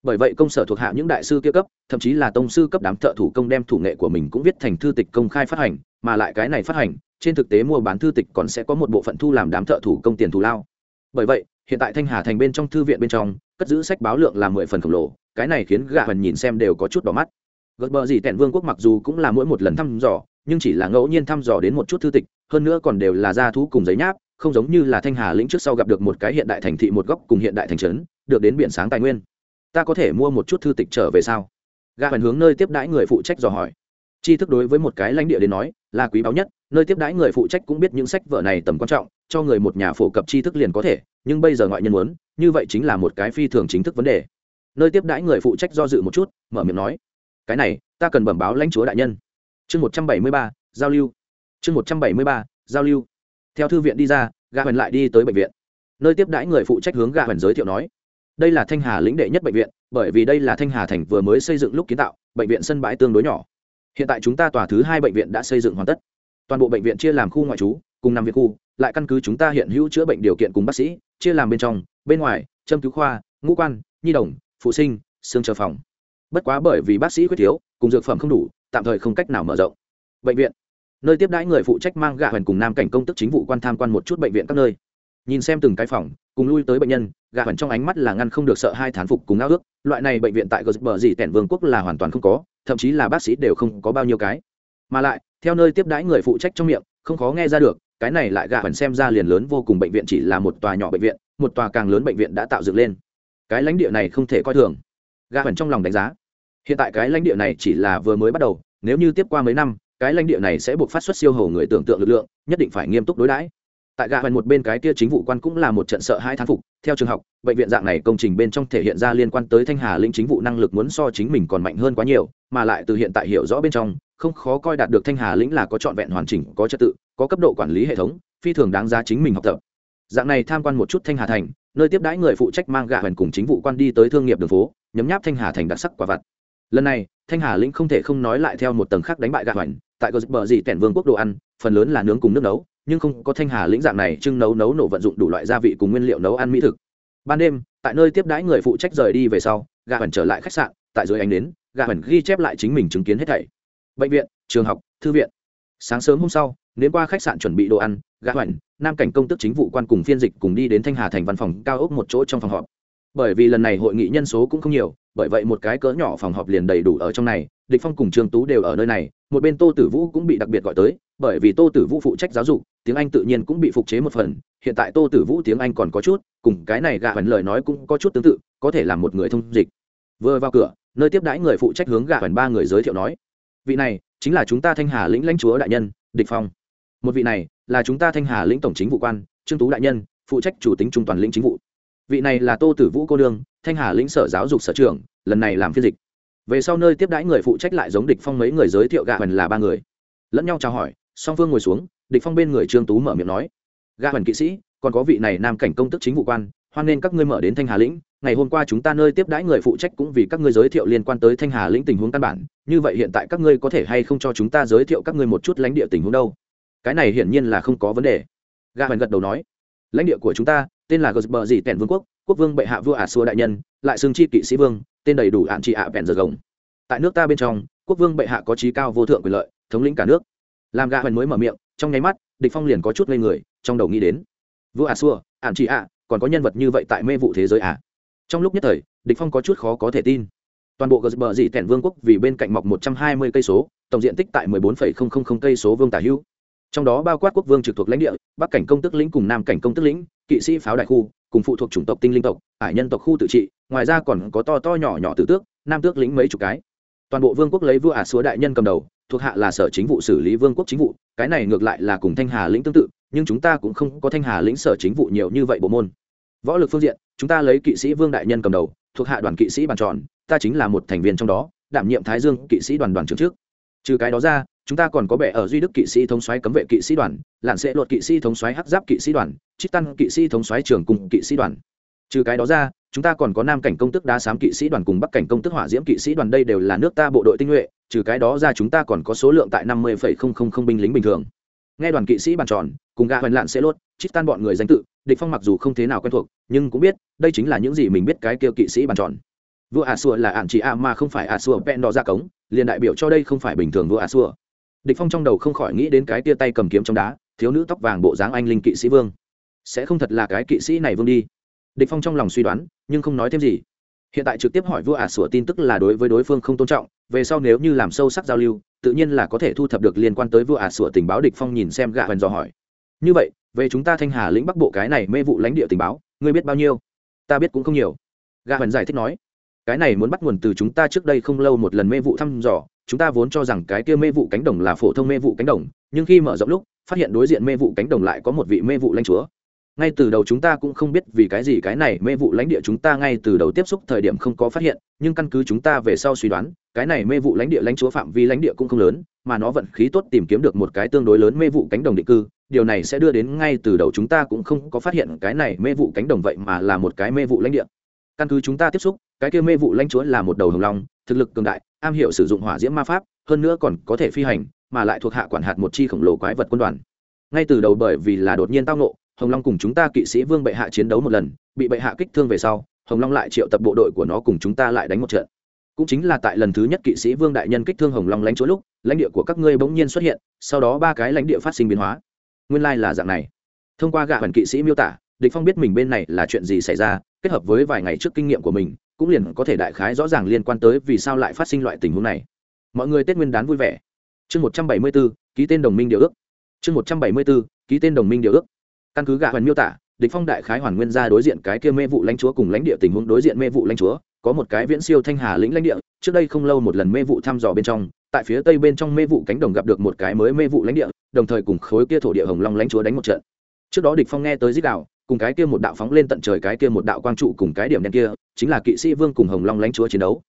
Bởi vậy công sở thuộc hạ những đại sư kia cấp, thậm chí là tông sư cấp đám thợ thủ công đem thủ nghệ của mình cũng viết thành thư tịch công khai phát hành, mà lại cái này phát hành, trên thực tế mua bán thư tịch còn sẽ có một bộ phận thu làm đám thợ thủ công tiền thù lao. Bởi vậy, hiện tại thanh hà thành bên trong thư viện bên trong, cất giữ sách báo lượng là mười phần khổng lồ cái này khiến gạ hần nhìn xem đều có chút đỏ mắt. Gật bờ gì tẹn vương quốc mặc dù cũng là mỗi một lần thăm dò, nhưng chỉ là ngẫu nhiên thăm dò đến một chút thư tịch, hơn nữa còn đều là gia thú cùng giấy nháp, không giống như là thanh hà lĩnh trước sau gặp được một cái hiện đại thành thị một góc cùng hiện đại thành trấn, được đến biển sáng tài nguyên. Ta có thể mua một chút thư tịch trở về sao? Gạ hẳn hướng nơi tiếp đãi người phụ trách dò hỏi. Tri thức đối với một cái lãnh địa đến nói, là quý báu nhất, nơi tiếp đãi người phụ trách cũng biết những sách vở này tầm quan trọng, cho người một nhà phổ cập tri thức liền có thể, nhưng bây giờ ngoại nhân muốn, như vậy chính là một cái phi thường chính thức vấn đề nơi tiếp đãi người phụ trách do dự một chút, mở miệng nói, cái này, ta cần bẩm báo lãnh chúa đại nhân. Chương một trăm bảy mươi ba, giao lưu. Chương một trăm bảy mươi ba, giao lưu. Theo thư viện đi ra, gà huyền lại đi tới bệnh viện. Nơi tiếp đãi người phụ trách hướng gà huyền giới thiệu nói, đây là thanh hà lĩnh đệ nhất bệnh viện, bởi vì đây là thanh hà thành vừa mới xây dựng lúc kiến tạo, bệnh viện sân bãi tương đối nhỏ. Hiện tại chúng ta tòa thứ hai bệnh viện đã xây dựng hoàn tất. Toàn bộ bệnh viện chia làm khu ngoại trú, cùng năm việc khu, lại căn cứ chúng ta hiện hữu chữa bệnh điều kiện cùng bác sĩ, chia làm bên trong, bên ngoài, châm cứu khoa, ngũ quan, nhi đồng phụ sinh, xương chờ phòng. Bất quá bởi vì bác sĩ quyết thiếu, cùng dược phẩm không đủ, tạm thời không cách nào mở rộng. Bệnh viện. Nơi tiếp đãi người phụ trách mang gạ hoành cùng nam cảnh công tức chính vụ quan tham quan một chút bệnh viện các nơi. Nhìn xem từng cái phòng, cùng lui tới bệnh nhân, gạ hoành trong ánh mắt là ngăn không được sợ hai thán phục cùng ao ước. Loại này bệnh viện tại gờ bờ gì tẻn vương quốc là hoàn toàn không có, thậm chí là bác sĩ đều không có bao nhiêu cái. Mà lại, theo nơi tiếp đãi người phụ trách trong miệng, không khó nghe ra được, cái này lại gạ hoành xem ra liền lớn vô cùng bệnh viện chỉ là một tòa nhỏ bệnh viện, một tòa càng lớn bệnh viện đã tạo dựng lên cái lãnh địa này không thể coi thường. Gà hoành trong lòng đánh giá, hiện tại cái lãnh địa này chỉ là vừa mới bắt đầu, nếu như tiếp qua mấy năm, cái lãnh địa này sẽ buộc phát xuất siêu hầu người tưởng tượng lực lượng, nhất định phải nghiêm túc đối đãi. Tại gà hoành một bên cái kia chính vụ quan cũng là một trận sợ hai thán phục, theo trường học, bệnh viện dạng này công trình bên trong thể hiện ra liên quan tới thanh hà lĩnh chính vụ năng lực muốn so chính mình còn mạnh hơn quá nhiều, mà lại từ hiện tại hiểu rõ bên trong, không khó coi đạt được thanh hà lĩnh là có trọn vẹn hoàn chỉnh, có trật tự, có cấp độ quản lý hệ thống, phi thường đáng giá chính mình học tập. Dạng này tham quan một chút thanh hà thành nơi tiếp đãi người phụ trách mang gạ hoành cùng chính vụ quan đi tới thương nghiệp đường phố, nhấm nháp thanh hà thành đặc sắc quả vặt. Lần này, thanh hà lĩnh không thể không nói lại theo một tầng khác đánh bại gạ hoành tại cơ bờ gì tẻn vương quốc đồ ăn, phần lớn là nướng cùng nước nấu, nhưng không có thanh hà lĩnh dạng này trưng nấu nấu nổ vận dụng đủ loại gia vị cùng nguyên liệu nấu ăn mỹ thực. Ban đêm, tại nơi tiếp đãi người phụ trách rời đi về sau, gà hẩn trở lại khách sạn, tại dưới ánh đến gà hẩn ghi chép lại chính mình chứng kiến hết thảy. Bệnh viện, trường học, thư viện. Sáng sớm hôm sau nếm qua khách sạn chuẩn bị đồ ăn, gã hoành, nam cảnh công tức chính vụ quan cùng phiên dịch cùng đi đến thanh hà thành văn phòng cao ốc một chỗ trong phòng họp. Bởi vì lần này hội nghị nhân số cũng không nhiều, bởi vậy một cái cỡ nhỏ phòng họp liền đầy đủ ở trong này, địch phong cùng trương tú đều ở nơi này, một bên tô tử vũ cũng bị đặc biệt gọi tới, bởi vì tô tử vũ phụ trách giáo dục, tiếng anh tự nhiên cũng bị phục chế một phần, hiện tại tô tử vũ tiếng anh còn có chút, cùng cái này gạ hoành lời nói cũng có chút tương tự, có thể làm một người thông dịch. Vừa vào cửa, nơi tiếp đãi người phụ trách hướng gạ hoành ba người giới thiệu nói, vị này, chính là chúng ta thanh hà lĩnh lãnh chúa đại nhân, địch phong một vị này là chúng ta thanh hà lĩnh tổng chính vụ quan, trương tú đại nhân, phụ trách chủ tính trung toàn lĩnh chính vụ. Vị này là tô tử vũ cô đương thanh hà lĩnh sở giáo dục sở trưởng lần này làm phiên dịch. Về sau nơi tiếp đãi người phụ trách lại giống địch phong mấy người giới thiệu gạ hoành là ba người. Lẫn nhau chào hỏi, song phương ngồi xuống, địch phong bên người trương tú mở miệng nói gạ hoành kỵ sĩ, còn có vị này nam cảnh công tức chính vụ quan, hoan nên các ngươi mở đến thanh hà lĩnh, ngày hôm qua chúng ta nơi tiếp đãi người phụ trách cũng vì các ngươi giới thiệu liên quan tới thanh hà lĩnh tình huống căn bản, như vậy hiện tại các ngươi có thể hay không cho chúng ta giới thiệu các ngươi một chút lãnh địa tình huống đâu? Cái này hiển nhiên là không có vấn đề. Ga hoành gật đầu nói, lãnh địa của chúng ta, tên là gờ dị tẻn vương quốc quốc vương bệ hạ vua ả xua đại nhân, lại xương chi kỵ sĩ vương, tên đầy đủ hạn trị ạ vẹn giờ gồng. Tại nước ta bên trong, quốc vương bệ hạ có trí cao vô thượng quyền lợi, thống lĩnh cả nước. Làm ga hoành mới mở miệng, trong nháy mắt, địch phong liền có chút ngây người, trong đầu nghĩ đến, vua ả xua hạn trị ạ, còn có nhân vật như vậy tại mê vụ thế giới ạ trong lúc nhất thời, địch phong có chút khó có thể tin. Toàn bộ gờ dị tẻn vương quốc vì bên cạnh mọc một trăm hai mươi cây số, tổng diện tích tại mười bốn phẩy không không không cây số vương tả hữu trong đó bao quát quốc vương trực thuộc lãnh địa, bắc cảnh công tức lĩnh cùng nam cảnh công tức lĩnh, kỵ sĩ pháo đại khu, cùng phụ thuộc chủng tộc tinh linh tộc, ải nhân tộc khu tự trị, ngoài ra còn có to to nhỏ nhỏ tử tước, nam tước lĩnh mấy chục cái. Toàn bộ vương quốc lấy vua ả à đại nhân cầm đầu, thuộc hạ là sở chính vụ xử lý vương quốc chính vụ, cái này ngược lại là cùng thanh hà lĩnh tương tự, nhưng chúng ta cũng không có thanh hà lĩnh sở chính vụ nhiều như vậy bộ môn. Võ lực phương diện, chúng ta lấy kỵ sĩ vương đại nhân cầm đầu, thuộc hạ đoàn kỵ sĩ bàn tròn, ta chính là một thành viên trong đó, đảm nhiệm thái dương kỵ sĩ đoàn đoàn trưởng trước trừ cái đó ra chúng ta còn có bệ ở duy đức kỵ sĩ thống xoáy cấm vệ kỵ sĩ đoàn lạn sẽ luật kỵ sĩ thống xoáy hắc giáp kỵ sĩ đoàn trích tăng kỵ sĩ thống xoáy trường cùng kỵ sĩ đoàn trừ cái đó ra chúng ta còn có nam cảnh công tức đá sám kỵ sĩ đoàn cùng bắc cảnh công tức hỏa diễm kỵ sĩ đoàn đây đều là nước ta bộ đội tinh nhuệ trừ cái đó ra chúng ta còn có số lượng tại năm mươi binh lính bình thường nghe đoàn kỵ sĩ bàn tròn cùng gà hoành lạn sẽ lốt trích tan bọn người danh tự địch phong mặc dù không thế nào quen thuộc nhưng cũng biết đây chính là những gì mình biết cái kêu kỵ sĩ bàn tròn vua a xua là ạn chị a mà không phải a xua pen đỏ ra cống, liền đại biểu cho đây không phải bình thường vua a xua. Địch phong trong đầu không khỏi nghĩ đến cái tia tay cầm kiếm trong đá, thiếu nữ tóc vàng bộ dáng anh linh kỵ sĩ vương. Sẽ không thật là cái kỵ sĩ này vương đi. Địch phong trong lòng suy đoán, nhưng không nói thêm gì. Hiện tại trực tiếp hỏi vua ả à sủa tin tức là đối với đối phương không tôn trọng, về sau nếu như làm sâu sắc giao lưu, tự nhiên là có thể thu thập được liên quan tới vua ả à sủa tình báo, địch phong nhìn xem gạ hoành dò hỏi. Như vậy, về chúng ta thanh hà lĩnh bắc bộ cái này mê vụ lãnh địa tình báo, ngươi biết bao nhiêu? Ta biết cũng không nhiều. Gạ hoành giải thích nói cái này muốn bắt nguồn từ chúng ta trước đây không lâu một lần mê vụ thăm dò chúng ta vốn cho rằng cái kia mê vụ cánh đồng là phổ thông mê vụ cánh đồng nhưng khi mở rộng lúc phát hiện đối diện mê vụ cánh đồng lại có một vị mê vụ lãnh chúa ngay từ đầu chúng ta cũng không biết vì cái gì cái này mê vụ lãnh địa chúng ta ngay từ đầu tiếp xúc thời điểm không có phát hiện nhưng căn cứ chúng ta về sau suy đoán cái này mê vụ lãnh địa lãnh chúa phạm vi lãnh địa cũng không lớn mà nó vận khí tốt tìm kiếm được một cái tương đối lớn mê vụ cánh đồng định cư điều này sẽ đưa đến ngay từ đầu chúng ta cũng không có phát hiện cái này mê vụ cánh đồng vậy mà là một cái mê vụ lãnh địa căn cứ chúng ta tiếp xúc, cái kia mê vụ lãnh chúa là một đầu hồng long, thực lực cường đại, am hiểu sử dụng hỏa diễm ma pháp, hơn nữa còn có thể phi hành, mà lại thuộc hạ quản hạt một chi khổng lồ quái vật quân đoàn. Ngay từ đầu bởi vì là đột nhiên tao nộ hồng long cùng chúng ta kỵ sĩ vương bệ hạ chiến đấu một lần, bị bệ hạ kích thương về sau, hồng long lại triệu tập bộ đội của nó cùng chúng ta lại đánh một trận. Cũng chính là tại lần thứ nhất kỵ sĩ vương đại nhân kích thương hồng long lãnh chúa lúc, lãnh địa của các ngươi bỗng nhiên xuất hiện, sau đó ba cái lãnh địa phát sinh biến hóa. Nguyên lai là dạng này. Thông qua gạ hoàn kỵ sĩ miêu tả, địch phong biết mình bên này là chuyện gì xảy ra kết hợp với vài ngày trước kinh nghiệm của mình cũng liền có thể đại khái rõ ràng liên quan tới vì sao lại phát sinh loại tình huống này. Mọi người tết nguyên đán vui vẻ. Chương một trăm bảy mươi 174, ký tên đồng minh điều ước. Chương một trăm bảy mươi 174, ký tên đồng minh điều ước. Căn cứ gạ hoàn miêu tả địch phong đại khái hoàn nguyên ra đối diện cái kia mê vụ lãnh chúa cùng lãnh địa tình huống đối diện mê vụ lãnh chúa có một cái viễn siêu thanh hà lĩnh lãnh địa trước đây không lâu một lần mê vụ thăm dò bên trong tại phía tây bên trong mê vụ cánh đồng gặp được một cái mới mê vụ lãnh địa đồng thời cùng khối kia thổ địa hồng long lãnh chúa đánh một trận. Trước đó địch phong nghe tới dích đạo cùng cái kia một đạo phóng lên tận trời cái kia một đạo quang trụ cùng cái điểm đen kia, chính là kỵ sĩ vương cùng hồng long lãnh chúa chiến đấu.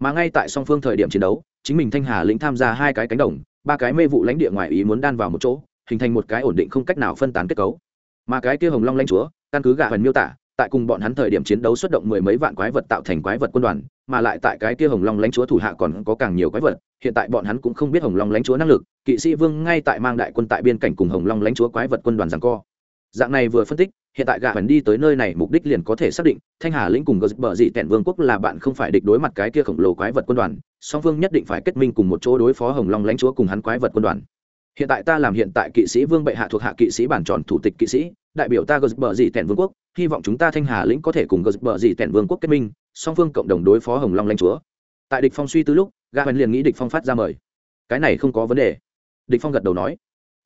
Mà ngay tại song phương thời điểm chiến đấu, chính mình thanh hà lĩnh tham gia hai cái cánh đồng, ba cái mê vụ lãnh địa ngoài ý muốn đan vào một chỗ, hình thành một cái ổn định không cách nào phân tán kết cấu. Mà cái kia hồng long lãnh chúa, căn cứ gạ hần miêu tả, tại cùng bọn hắn thời điểm chiến đấu xuất động mười mấy vạn quái vật tạo thành quái vật quân đoàn, mà lại tại cái kia hồng long lãnh chúa thủ hạ còn có càng nhiều quái vật, hiện tại bọn hắn cũng không biết hồng long lãnh chúa năng lực, kỵ sĩ vương ngay tại mang đại quân tại biên cảnh cùng hồng long lãnh chúa quái vật quân đoàn rằng co. Dạng này vừa phân tích hiện tại gạ hẳn đi tới nơi này, mục đích liền có thể xác định, thanh hà lĩnh cùng gờ bờ dị tẻn vương quốc là bạn không phải địch đối mặt cái kia khổng lồ quái vật quân đoàn, song phương nhất định phải kết minh cùng một chỗ đối phó hồng long lãnh chúa cùng hắn quái vật quân đoàn. Hiện tại ta làm hiện tại kỵ sĩ vương bệ hạ thuộc hạ kỵ sĩ bản tròn thủ tịch kỵ sĩ, đại biểu ta gờ bờ dị tẻn vương quốc, hy vọng chúng ta thanh hà lĩnh có thể cùng gờ bờ dị tẻn vương quốc kết minh, song phương cộng đồng đối phó hồng long lãnh chúa. Tại địch phong suy tư lúc gạ hẳn liền nghĩ địch phong phát ra mời. Cái này không có vấn đề. Địch phong gật đầu nói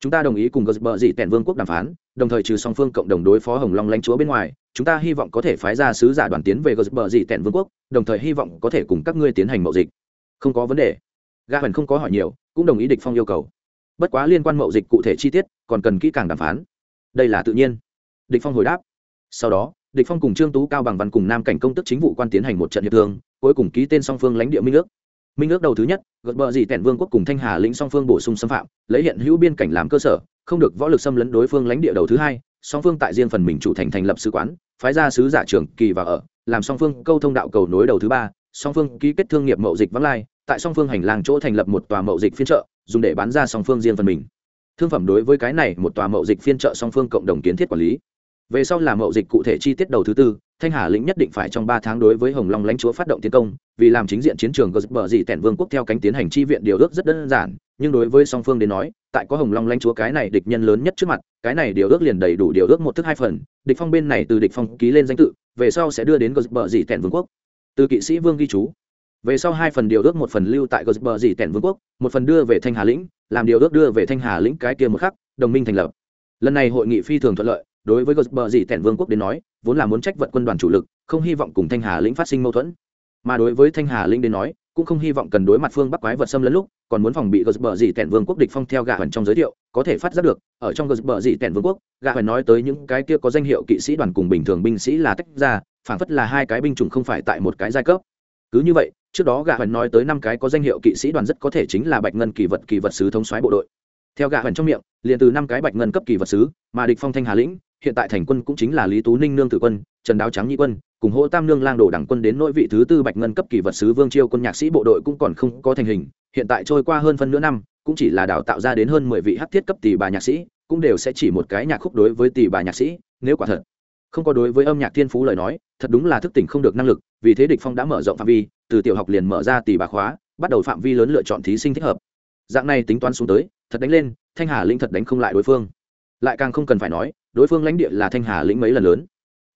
chúng ta đồng ý cùng gờ dị tẻn vương quốc đàm phán, đồng thời trừ song phương cộng đồng đối phó hồng long lãnh chúa bên ngoài, chúng ta hy vọng có thể phái ra sứ giả đoàn tiến về gờ dị tẻn vương quốc, đồng thời hy vọng có thể cùng các ngươi tiến hành mậu dịch. Không có vấn đề. Ga hẳn không có hỏi nhiều, cũng đồng ý địch phong yêu cầu. Bất quá liên quan mậu dịch cụ thể chi tiết, còn cần kỹ càng đàm phán. Đây là tự nhiên. Địch phong hồi đáp. Sau đó, địch phong cùng trương tú cao bằng văn cùng nam cảnh công tức chính vụ quan tiến hành một trận hiệp thương, cuối cùng ký tên song phương lãnh địa minh ước minh ước đầu thứ nhất, gợt bờ dì tẻn vương quốc cùng thanh hà lĩnh song phương bổ sung xâm phạm, lấy hiện hữu biên cảnh làm cơ sở, không được võ lực xâm lấn đối phương lãnh địa đầu thứ hai, song phương tại riêng phần mình chủ thành thành lập sứ quán, phái ra sứ giả trưởng kỳ và ở, làm song phương câu thông đạo cầu nối đầu thứ ba, song phương ký kết thương nghiệp mậu dịch vắng lai, tại song phương hành lang chỗ thành lập một tòa mậu dịch phiên trợ dùng để bán ra song phương riêng phần mình. Thương phẩm đối với cái này một tòa mậu dịch phiên trợ song phương cộng đồng kiến thiết quản lý. Về sau là mậu dịch cụ thể chi tiết đầu thứ tư thanh hà lĩnh nhất định phải trong ba tháng đối với hồng long lãnh chúa phát động tiến công, vì làm chính diện chiến trường gờ dị tẻn vương quốc theo cánh tiến hành chi viện điều ước rất đơn giản, nhưng đối với song phương đến nói, tại có hồng long lãnh chúa cái này địch nhân lớn nhất trước mặt, cái này điều ước liền đầy đủ điều ước một thức hai phần, địch phong bên này từ địch phong ký lên danh tự, về sau sẽ đưa đến gờ dị tẻn vương quốc. Từ kỵ sĩ vương ghi chú, về sau hai phần điều ước một phần lưu tại gờ dị tẻn vương quốc, một phần đưa về thanh hà lĩnh, làm điều ước đưa về thanh hà lĩnh cái kia một khắc, đồng minh thành lập. Lần này hội nghị phi thường thuận lợi đối với gờ bờ dị tẻn vương quốc đến nói, vốn là muốn trách vận quân đoàn chủ lực, không hy vọng cùng thanh hà lĩnh phát sinh mâu thuẫn. Mà đối với thanh hà lĩnh đến nói, cũng không hy vọng cần đối mặt phương bắc quái vật xâm lấn lúc, còn muốn phòng bị gờ bờ dị tẻn vương quốc địch phong theo gã hẳn trong giới thiệu, có thể phát giác được, ở trong gờ bờ dị tẻn vương quốc gã hẳn nói tới những cái kia có danh hiệu kỵ sĩ đoàn cùng bình thường binh sĩ là tách ra, phảng phất là hai cái binh chủng không phải tại một cái giai cấp. Cứ như vậy, trước đó gã hẳn nói tới năm cái có danh hiệu kỵ sĩ đoàn rất có thể chính là bạch ngân kỳ vật kỳ vật sứ thống soái bộ đội. Theo gạ hẳn trong miệng, liền từ năm cái bạch ngân cấp kỳ vật sứ, mà địch phong thanh hà lĩnh hiện tại thành quân cũng chính là lý tú ninh nương tử quân, trần đáo trắng nhị quân, cùng hỗ tam nương lang đồ đảng quân đến nội vị thứ tư bạch ngân cấp kỳ vật sứ vương chiêu quân nhạc sĩ bộ đội cũng còn không có thành hình, hiện tại trôi qua hơn phân nửa năm, cũng chỉ là đào tạo ra đến hơn mười vị hát thiết cấp tỷ bà nhạc sĩ, cũng đều sẽ chỉ một cái nhạc khúc đối với tỷ bà nhạc sĩ, nếu quả thật không có đối với âm nhạc thiên phú lời nói, thật đúng là thức tỉnh không được năng lực, vì thế địch phong đã mở rộng phạm vi, từ tiểu học liền mở ra tỷ bà khóa, bắt đầu phạm vi lớn lựa chọn thí sinh thích hợp. Dạng này tính toán xuống tới, thật đánh lên, thanh hà linh thật đánh không lại đối phương. Lại càng không cần phải nói đối phương lãnh địa là thanh hà lĩnh mấy lần lớn,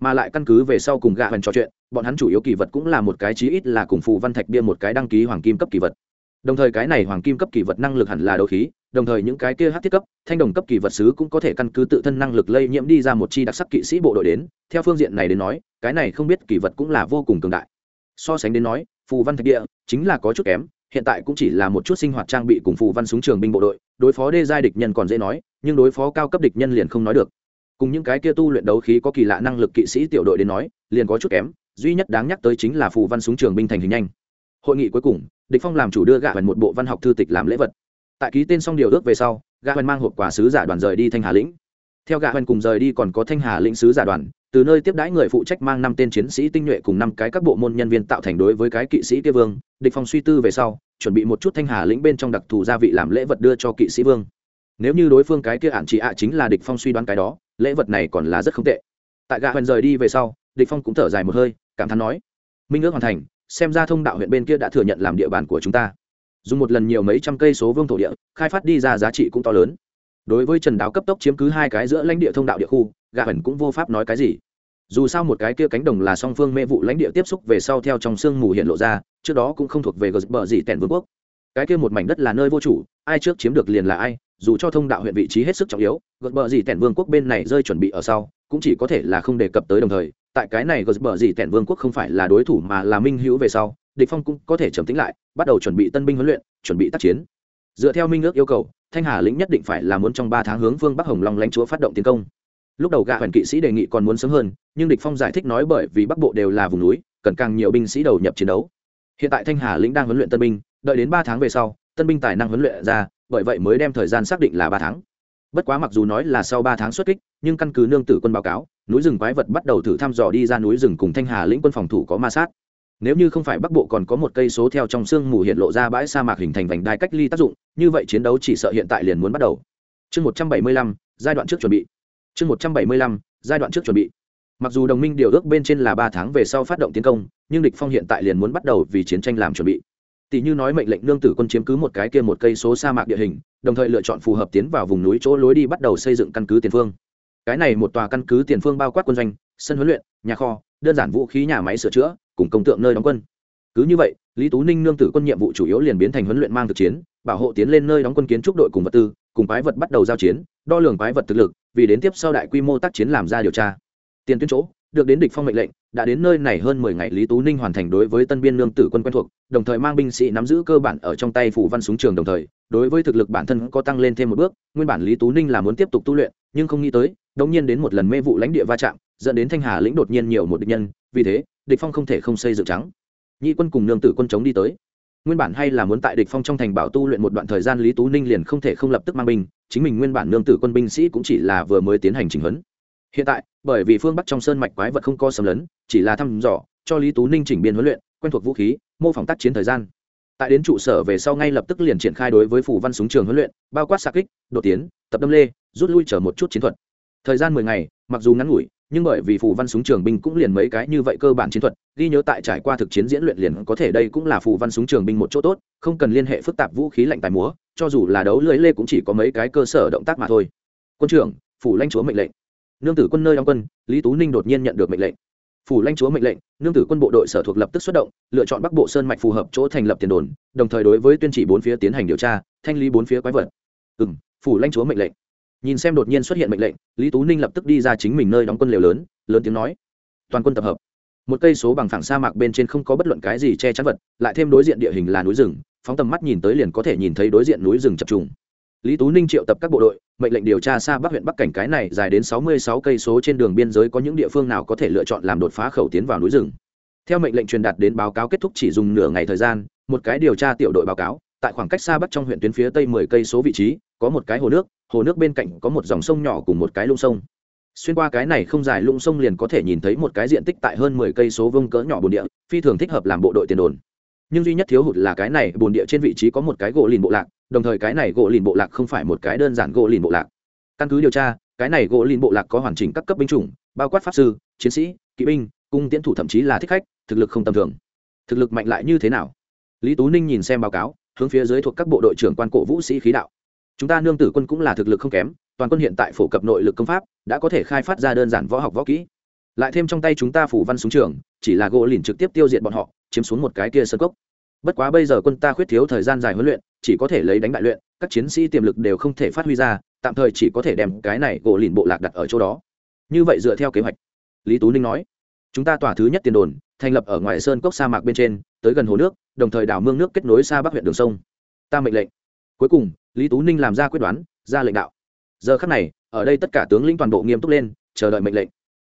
mà lại căn cứ về sau cùng gạ hần trò chuyện, bọn hắn chủ yếu kỳ vật cũng là một cái chí ít là cùng phù văn thạch bia một cái đăng ký hoàng kim cấp kỳ vật. Đồng thời cái này hoàng kim cấp kỳ vật năng lực hẳn là đấu khí, đồng thời những cái kia hát thiết cấp, thanh đồng cấp kỳ vật sứ cũng có thể căn cứ tự thân năng lực lây nhiễm đi ra một chi đặc sắc kỵ sĩ bộ đội đến. Theo phương diện này đến nói, cái này không biết kỳ vật cũng là vô cùng cường đại. So sánh đến nói, phù văn thạch địa chính là có chút kém, hiện tại cũng chỉ là một chút sinh hoạt trang bị cùng phù văn súng trường binh bộ đội, đối phó đê giai địch nhân còn dễ nói, nhưng đối phó cao cấp địch nhân liền không nói được cùng những cái kia tu luyện đấu khí có kỳ lạ năng lực kỵ sĩ tiểu đội đến nói, liền có chút kém, duy nhất đáng nhắc tới chính là phù văn súng trường binh thành hình nhanh. Hội nghị cuối cùng, địch phong làm chủ đưa gạ huyền một bộ văn học thư tịch làm lễ vật. Tại ký tên xong điều ước về sau gạ huyền mang hộp quà sứ giả đoàn rời đi thanh hà lĩnh. Theo gạ huyền cùng rời đi còn có thanh hà lĩnh sứ giả đoàn, từ nơi tiếp đãi người phụ trách mang năm tên chiến sĩ tinh nhuệ cùng năm cái các bộ môn nhân viên tạo thành đối với cái kỵ sĩ kia vương, địch phong suy tư về sau, chuẩn bị một chút thanh hà lĩnh bên trong đặc thù gia vị làm lễ vật đưa cho kỵ sĩ vương nếu như đối phương cái kia ạn chị ạ chính là địch phong suy đoán cái đó, lễ vật này còn là rất không tệ. Tại gạ huyền rời đi về sau, địch phong cũng thở dài một hơi, cảm thán nói, minh ước hoàn thành, xem ra thông đạo huyện bên kia đã thừa nhận làm địa bàn của chúng ta. Dùng một lần nhiều mấy trăm cây số vương thổ địa, khai phát đi ra giá trị cũng to lớn. Đối với trần đáo cấp tốc chiếm cứ hai cái giữa lãnh địa thông đạo địa khu gạ huyền cũng vô pháp nói cái gì. Dù sao một cái kia cánh đồng là song phương mê vụ lãnh địa tiếp xúc về sau theo trong sương mù hiện lộ ra, trước đó cũng không thuộc về gờ bờ gì tẻn vương quốc cái kia một mảnh đất là nơi vô chủ, ai trước chiếm được liền là ai, dù cho thông đạo huyện vị trí hết sức trọng yếu, gợt bờ gì tẻn vương quốc bên này rơi chuẩn bị ở sau, cũng chỉ có thể là không đề cập tới đồng thời, tại cái này gợt bờ gì tẻn vương quốc không phải là đối thủ mà là minh hữu về sau, địch phong cũng có thể trầm tĩnh lại, bắt đầu chuẩn bị tân binh huấn luyện, chuẩn bị tác chiến. Dựa theo minh ước yêu cầu, thanh hà lĩnh nhất định phải là muốn trong ba tháng hướng vương bắc hồng long lãnh chúa phát động tiến công. Lúc đầu gạ hoàn kỵ sĩ đề nghị còn muốn sớm hơn, nhưng địch phong giải thích nói bởi vì bắc bộ đều là vùng núi, cần càng nhiều binh sĩ đầu nhập chiến đấu. Hiện tại thanh hà lĩnh đang huấn luyện tân binh đợi đến ba tháng về sau, tân binh tài năng huấn luyện ra, bởi vậy mới đem thời gian xác định là ba tháng. Bất quá mặc dù nói là sau ba tháng xuất kích, nhưng căn cứ nương tử quân báo cáo, núi rừng quái vật bắt đầu thử thăm dò đi ra núi rừng cùng thanh hà lĩnh quân phòng thủ có ma sát. Nếu như không phải bắc bộ còn có một cây số theo trong sương mù hiện lộ ra bãi sa mạc hình thành vành đai cách ly tác dụng, như vậy chiến đấu chỉ sợ hiện tại liền muốn bắt đầu. Chương một trăm bảy mươi lăm, giai đoạn trước chuẩn bị. Chương một trăm bảy mươi lăm, giai đoạn trước chuẩn bị. Mặc dù đồng minh điều ước bên trên là ba tháng về sau phát động tiến công, nhưng địch phong hiện tại liền muốn bắt đầu vì chiến tranh làm chuẩn bị tỷ như nói mệnh lệnh nương tử quân chiếm cứ một cái kia một cây số sa mạc địa hình, đồng thời lựa chọn phù hợp tiến vào vùng núi chỗ lối đi bắt đầu xây dựng căn cứ tiền phương. Cái này một tòa căn cứ tiền phương bao quát quân doanh, sân huấn luyện, nhà kho, đơn giản vũ khí nhà máy sửa chữa, cùng công tượng nơi đóng quân. Cứ như vậy, lý tú ninh nương tử quân nhiệm vụ chủ yếu liền biến thành huấn luyện mang thực chiến, bảo hộ tiến lên nơi đóng quân kiến trúc đội cùng vật tư, cùng quái vật bắt đầu giao chiến, đo lường quái vật thực lực, vì đến tiếp sau đại quy mô tác chiến làm ra điều tra. Tiền tuyến chỗ được đến địch phong mệnh lệnh, đã đến nơi này hơn mười ngày, lý tú ninh hoàn thành đối với tân biên lương tử quân quen thuộc, đồng thời mang binh sĩ nắm giữ cơ bản ở trong tay phủ văn súng trường đồng thời, đối với thực lực bản thân có tăng lên thêm một bước, nguyên bản lý tú ninh là muốn tiếp tục tu luyện, nhưng không nghĩ tới, đống nhiên đến một lần mê vụ lãnh địa va chạm, dẫn đến thanh hà lĩnh đột nhiên nhiều một địch nhân, vì thế, địch phong không thể không xây dựng trắng. Nhị quân cùng nương tử quân chống đi tới. Nguyên bản hay là muốn tại địch phong trong thành bảo tu luyện một đoạn thời gian, lý tú ninh liền không thể không lập tức mang binh, chính mình nguyên bản nương tử quân binh sĩ cũng chỉ là vừa mới tiến hành chỉnh huấn hiện tại, bởi vì phương bắc trong sơn mạch quái vật không có sầm lấn, chỉ là thăm dò, cho lý tú ninh chỉnh biên huấn luyện, quen thuộc vũ khí, mô phỏng tác chiến thời gian. Tại đến trụ sở về sau ngay lập tức liền triển khai đối với phủ văn súng trường huấn luyện, bao quát xạ kích, đột tiến, tập đâm lê, rút lui chở một chút chiến thuật. Thời gian mười ngày, mặc dù ngắn ngủi, nhưng bởi vì phủ văn súng trường binh cũng liền mấy cái như vậy cơ bản chiến thuật, ghi nhớ tại trải qua thực chiến diễn luyện liền có thể đây cũng là phủ văn súng trường binh một chỗ tốt, không cần liên hệ phức tạp vũ khí lạnh tài múa, cho dù là đấu lưới lê cũng chỉ có mấy cái cơ sở động tác mà thôi. Quân trưởng, phủ lãnh chúa mệnh lệnh nương tử quân nơi đóng quân, lý tú ninh đột nhiên nhận được mệnh lệnh. Phủ lãnh chúa mệnh lệnh, nương tử quân bộ đội sở thuộc lập tức xuất động, lựa chọn bắc bộ sơn mạch phù hợp chỗ thành lập tiền đồn, đồng thời đối với tuyên chỉ bốn phía tiến hành điều tra, thanh lý bốn phía quái vật. Ừ m phủ lãnh chúa mệnh lệnh. Nhìn xem đột nhiên xuất hiện mệnh lệnh, lý tú ninh lập tức đi ra chính mình nơi đóng quân liều lớn lớn tiếng nói, toàn quân tập hợp. Một cây số bằng phẳng sa mạc bên trên không có bất luận cái gì che chắn vật, lại thêm đối diện địa hình là núi rừng, phóng tầm mắt nhìn tới liền có thể nhìn thấy đối diện núi rừng chập trùng lý tú ninh triệu tập các bộ đội, mệnh lệnh điều tra xa bắc huyện bắc cảnh cái này dài đến sáu mươi sáu cây số trên đường biên giới có những địa phương nào có thể lựa chọn làm đột phá khẩu tiến vào núi rừng. Theo mệnh lệnh truyền đạt đến báo cáo kết thúc chỉ dùng nửa ngày thời gian, một cái điều tra tiểu đội báo cáo, tại khoảng cách xa bắc trong huyện tuyến phía tây mười cây số vị trí, có một cái hồ nước hồ nước bên cạnh có một dòng sông nhỏ cùng một cái lũng sông. Xuyên qua cái này không dài lũng sông liền có thể nhìn thấy một cái diện tích tại hơn mười cây số vông cỡ nhỏ bồn địa, phi thường thích hợp làm bộ đội tiền đồn. Nhưng duy nhất thiếu hụt là cái này bồn địa trên vị trí có một cái gỗ lìn bộ lạc đồng thời cái này gỗ lìn bộ lạc không phải một cái đơn giản gỗ lìn bộ lạc. Căn cứ điều tra, cái này gỗ lìn bộ lạc có hoàn chỉnh các cấp binh chủng, bao quát pháp sư, chiến sĩ, kỵ binh, cung tiến thủ thậm chí là thích khách, thực lực không tầm thường. Thực lực mạnh lại như thế nào? Lý tú ninh nhìn xem báo cáo, hướng phía dưới thuộc các bộ đội trưởng quan cổ vũ sĩ khí đạo. Chúng ta nương tử quân cũng là thực lực không kém, toàn quân hiện tại phổ cập nội lực công pháp, đã có thể khai phát ra đơn giản võ học võ kỹ. Lại thêm trong tay chúng ta phủ văn súng trường, chỉ là gỗ lìn trực tiếp tiêu diệt bọn họ, chiếm xuống một cái kia sơ cốc bất quá bây giờ quân ta khuyết thiếu thời gian dài huấn luyện, chỉ có thể lấy đánh đại luyện, các chiến sĩ tiềm lực đều không thể phát huy ra, tạm thời chỉ có thể đem cái này gỗ lìn bộ lạc đặt ở chỗ đó. Như vậy dựa theo kế hoạch. Lý tú ninh nói. Chúng ta tỏa thứ nhất tiền đồn, thành lập ở ngoài sơn cốc sa mạc bên trên, tới gần hồ nước, đồng thời đảo mương nước kết nối xa bắc huyện đường sông. Ta mệnh lệnh. Cuối cùng, lý tú ninh làm ra quyết đoán, ra lệnh đạo. Giờ khắc này, ở đây tất cả tướng lĩnh toàn bộ nghiêm túc lên, chờ đợi mệnh lệnh.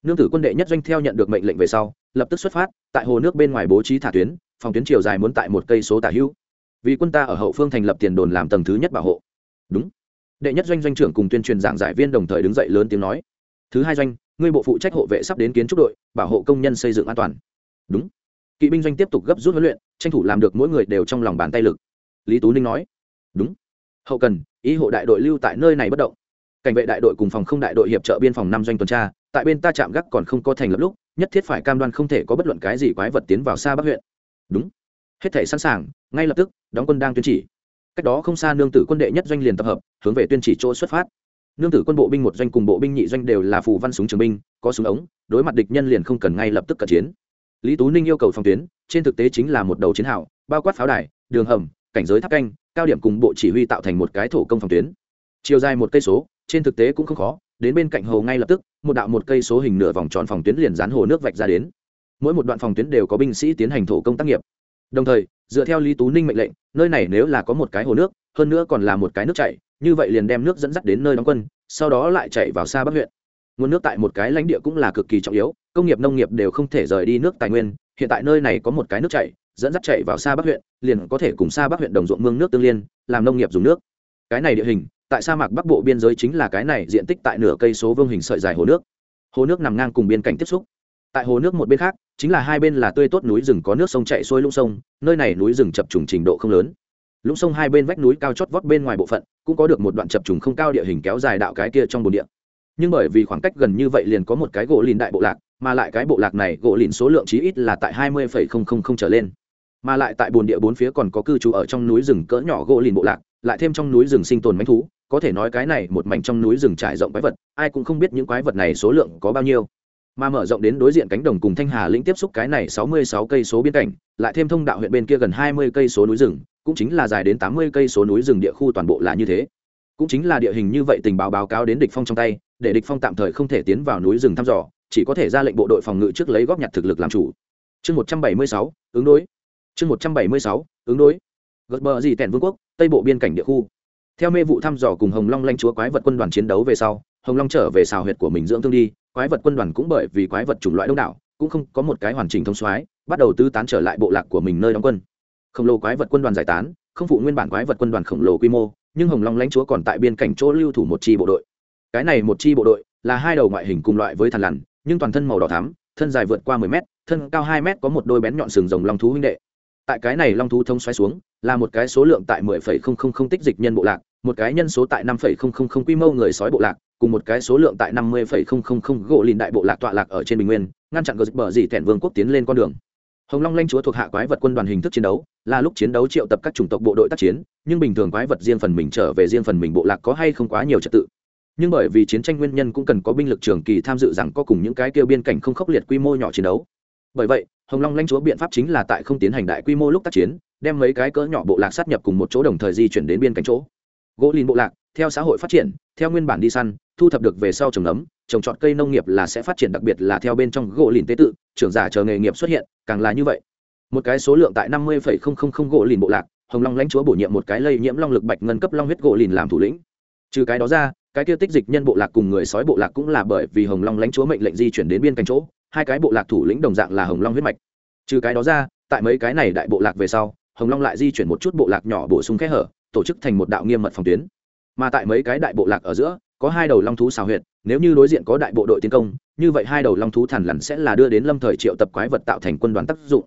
Nương tử quân đệ nhất doanh theo nhận được mệnh lệnh về sau, lập tức xuất phát, tại hồ nước bên ngoài bố trí thả tuyến phòng tuyến chiều dài muốn tại một cây số tả hữu. Vì quân ta ở hậu phương thành lập tiền đồn làm tầng thứ nhất bảo hộ. Đúng. Đệ nhất doanh doanh trưởng cùng tuyên truyền giảng giải viên đồng thời đứng dậy lớn tiếng nói. Thứ hai doanh, ngươi bộ phụ trách hộ vệ sắp đến kiến trúc đội, bảo hộ công nhân xây dựng an toàn. Đúng. Kỵ binh doanh tiếp tục gấp rút huấn luyện, tranh thủ làm được mỗi người đều trong lòng bàn tay lực. Lý tú ninh nói. Đúng. Hậu cần ý hộ đại đội lưu tại nơi này bất động. Cảnh vệ đại đội cùng phòng không đại đội hiệp trợ biên phòng năm doanh tuần tra, tại bên ta chạm gác còn không có thành lập lúc, nhất thiết phải cam đoan không thể có bất luận cái gì quái vật tiến vào xa bắc huyện đúng. Hết thể sẵn sàng, ngay lập tức, đóng quân đang tuyên chỉ. Cách đó không xa nương tử quân đệ nhất doanh liền tập hợp, hướng về tuyên chỉ chỗ xuất phát. Nương tử quân bộ binh một doanh cùng bộ binh nhị doanh đều là phù văn súng trường binh, có súng ống, đối mặt địch nhân liền không cần ngay lập tức cận chiến. Lý tú ninh yêu cầu phòng tuyến, trên thực tế chính là một đầu chiến hào, bao quát pháo đài, đường hầm, cảnh giới tháp canh, cao điểm cùng bộ chỉ huy tạo thành một cái thổ công phòng tuyến. Chiều dài một cây số, trên thực tế cũng không khó, đến bên cạnh hồ ngay lập tức, một đạo một cây số hình nửa vòng tròn phòng tuyến liền dán hồ nước vạch ra đến mỗi một đoạn phòng tuyến đều có binh sĩ tiến hành thổ công tác nghiệp. Đồng thời, dựa theo lý tú ninh mệnh lệnh, nơi này nếu là có một cái hồ nước, hơn nữa còn là một cái nước chảy, như vậy liền đem nước dẫn dắt đến nơi đóng quân, sau đó lại chạy vào xa bắc huyện. Nguồn nước tại một cái lãnh địa cũng là cực kỳ trọng yếu, công nghiệp nông nghiệp đều không thể rời đi nước tài nguyên, hiện tại nơi này có một cái nước chảy, dẫn dắt chạy vào xa bắc huyện, liền có thể cùng xa bắc huyện đồng ruộng mương nước tương liên, làm nông nghiệp dùng nước. Cái này địa hình, tại sa mạc bắc bộ biên giới chính là cái này diện tích tại nửa cây số vương hình sợi dài hồ nước. Hồ nước nằm ngang cùng biên cảnh tiếp xúc. Tại hồ nước một bên khác chính là hai bên là tươi tốt núi rừng có nước sông chạy xuôi lũng sông, nơi này núi rừng chập trùng trình độ không lớn. Lũng sông hai bên vách núi cao chót vót bên ngoài bộ phận, cũng có được một đoạn chập trùng không cao địa hình kéo dài đạo cái kia trong bồn địa. Nhưng bởi vì khoảng cách gần như vậy liền có một cái gỗ lìn đại bộ lạc, mà lại cái bộ lạc này gỗ lìn số lượng chí ít là tại hai mươi trở lên. Mà lại tại bồn địa bốn phía còn có cư trú ở trong núi rừng cỡ nhỏ gỗ lìn bộ lạc, lại thêm trong núi rừng sinh tồn mánh thú, có thể nói cái này một mảnh trong núi rừng trải rộng quái vật, ai cũng không biết những quái vật này số lượng có bao nhiêu mà mở rộng đến đối diện cánh đồng cùng thanh hà lĩnh tiếp xúc cái này sáu mươi sáu cây số biên cảnh, lại thêm thông đạo huyện bên kia gần hai mươi cây số núi rừng, cũng chính là dài đến tám mươi cây số núi rừng địa khu toàn bộ là như thế. Cũng chính là địa hình như vậy tình báo báo cáo đến địch phong trong tay, để địch phong tạm thời không thể tiến vào núi rừng thăm dò, chỉ có thể ra lệnh bộ đội phòng ngự trước lấy góp nhặt thực lực làm chủ. Chương một trăm bảy mươi sáu, ứng đối. Chương một trăm bảy mươi sáu, ứng đối. Gật bờ gì tẻn vương quốc, tây bộ biên cảnh địa khu. Theo mê vụ thăm dò cùng hồng long lanh chúa quái vật quân đoàn chiến đấu về sau, hồng long trở về xào huyệt của mình dưỡng thương đi quái vật quân đoàn cũng bởi vì quái vật chủng loại đông đảo, cũng không có một cái hoàn chỉnh thông soái, bắt đầu tư tán trở lại bộ lạc của mình nơi đóng quân. Khổng lồ quái vật quân đoàn giải tán, không phụ nguyên bản quái vật quân đoàn khổng lồ quy mô, nhưng hồng long lãnh chúa còn tại biên cảnh chỗ lưu thủ một chi bộ đội. Cái này một chi bộ đội là hai đầu ngoại hình cùng loại với thằn lằn, nhưng toàn thân màu đỏ thắm, thân dài vượt qua mười mét, thân cao hai mét có một đôi bén nhọn sừng rồng long thú huynh đệ. Tại cái này long thú thông xoáy xuống, là một cái số lượng tại mười phẩy không không không tích dịch nhân bộ lạc một cái nhân số tại năm phẩy không không không quy mô người sói bộ lạc, cùng một cái số lượng tại năm mươi phẩy không không không gỗ lìn đại bộ lạc tọa lạc ở trên bình nguyên, ngăn chặn gờ bờ dì thẹn vương quốc tiến lên con đường. Hồng long lanh chúa thuộc hạ quái vật quân đoàn hình thức chiến đấu, là lúc chiến đấu triệu tập các chủng tộc bộ đội tác chiến, nhưng bình thường quái vật riêng phần mình trở về riêng phần mình bộ lạc có hay không quá nhiều trật tự. Nhưng bởi vì chiến tranh nguyên nhân cũng cần có binh lực trường kỳ tham dự rằng có cùng những cái kêu biên cảnh không khốc liệt quy mô nhỏ chiến đấu. Bởi vậy, hồng long Lanh chúa biện pháp chính là tại không tiến hành đại quy mô lúc tác chiến, đem mấy cái cỡ nhỏ bộ lạc sát nhập cùng một chỗ đồng thời di chuyển đến biên cảnh chỗ gỗ lìn bộ lạc, theo xã hội phát triển, theo nguyên bản đi săn, thu thập được về sau trồng nấm, trồng trọt cây nông nghiệp là sẽ phát triển đặc biệt là theo bên trong gỗ lìn tế tự, trưởng giả chờ nghề nghiệp xuất hiện, càng là như vậy. Một cái số lượng tại năm mươi gỗ lìn bộ lạc, hồng long lãnh chúa bổ nhiệm một cái lây nhiễm long lực bạch ngân cấp long huyết gỗ lìn làm thủ lĩnh. Trừ cái đó ra, cái kia tích dịch nhân bộ lạc cùng người sói bộ lạc cũng là bởi vì hồng long lãnh chúa mệnh lệnh di chuyển đến biên cảnh chỗ, hai cái bộ lạc thủ lĩnh đồng dạng là hồng long huyết mạch. Trừ cái đó ra, tại mấy cái này đại bộ lạc về sau, hồng long lại di chuyển một chút bộ lạc nhỏ bổ sung kẽ hở tổ chức thành một đạo nghiêm mật phòng tuyến. Mà tại mấy cái đại bộ lạc ở giữa, có hai đầu long thú xào huyệt, nếu như đối diện có đại bộ đội tiến công, như vậy hai đầu long thú thằn lằn sẽ là đưa đến lâm thời triệu tập quái vật tạo thành quân đoàn tác dụng.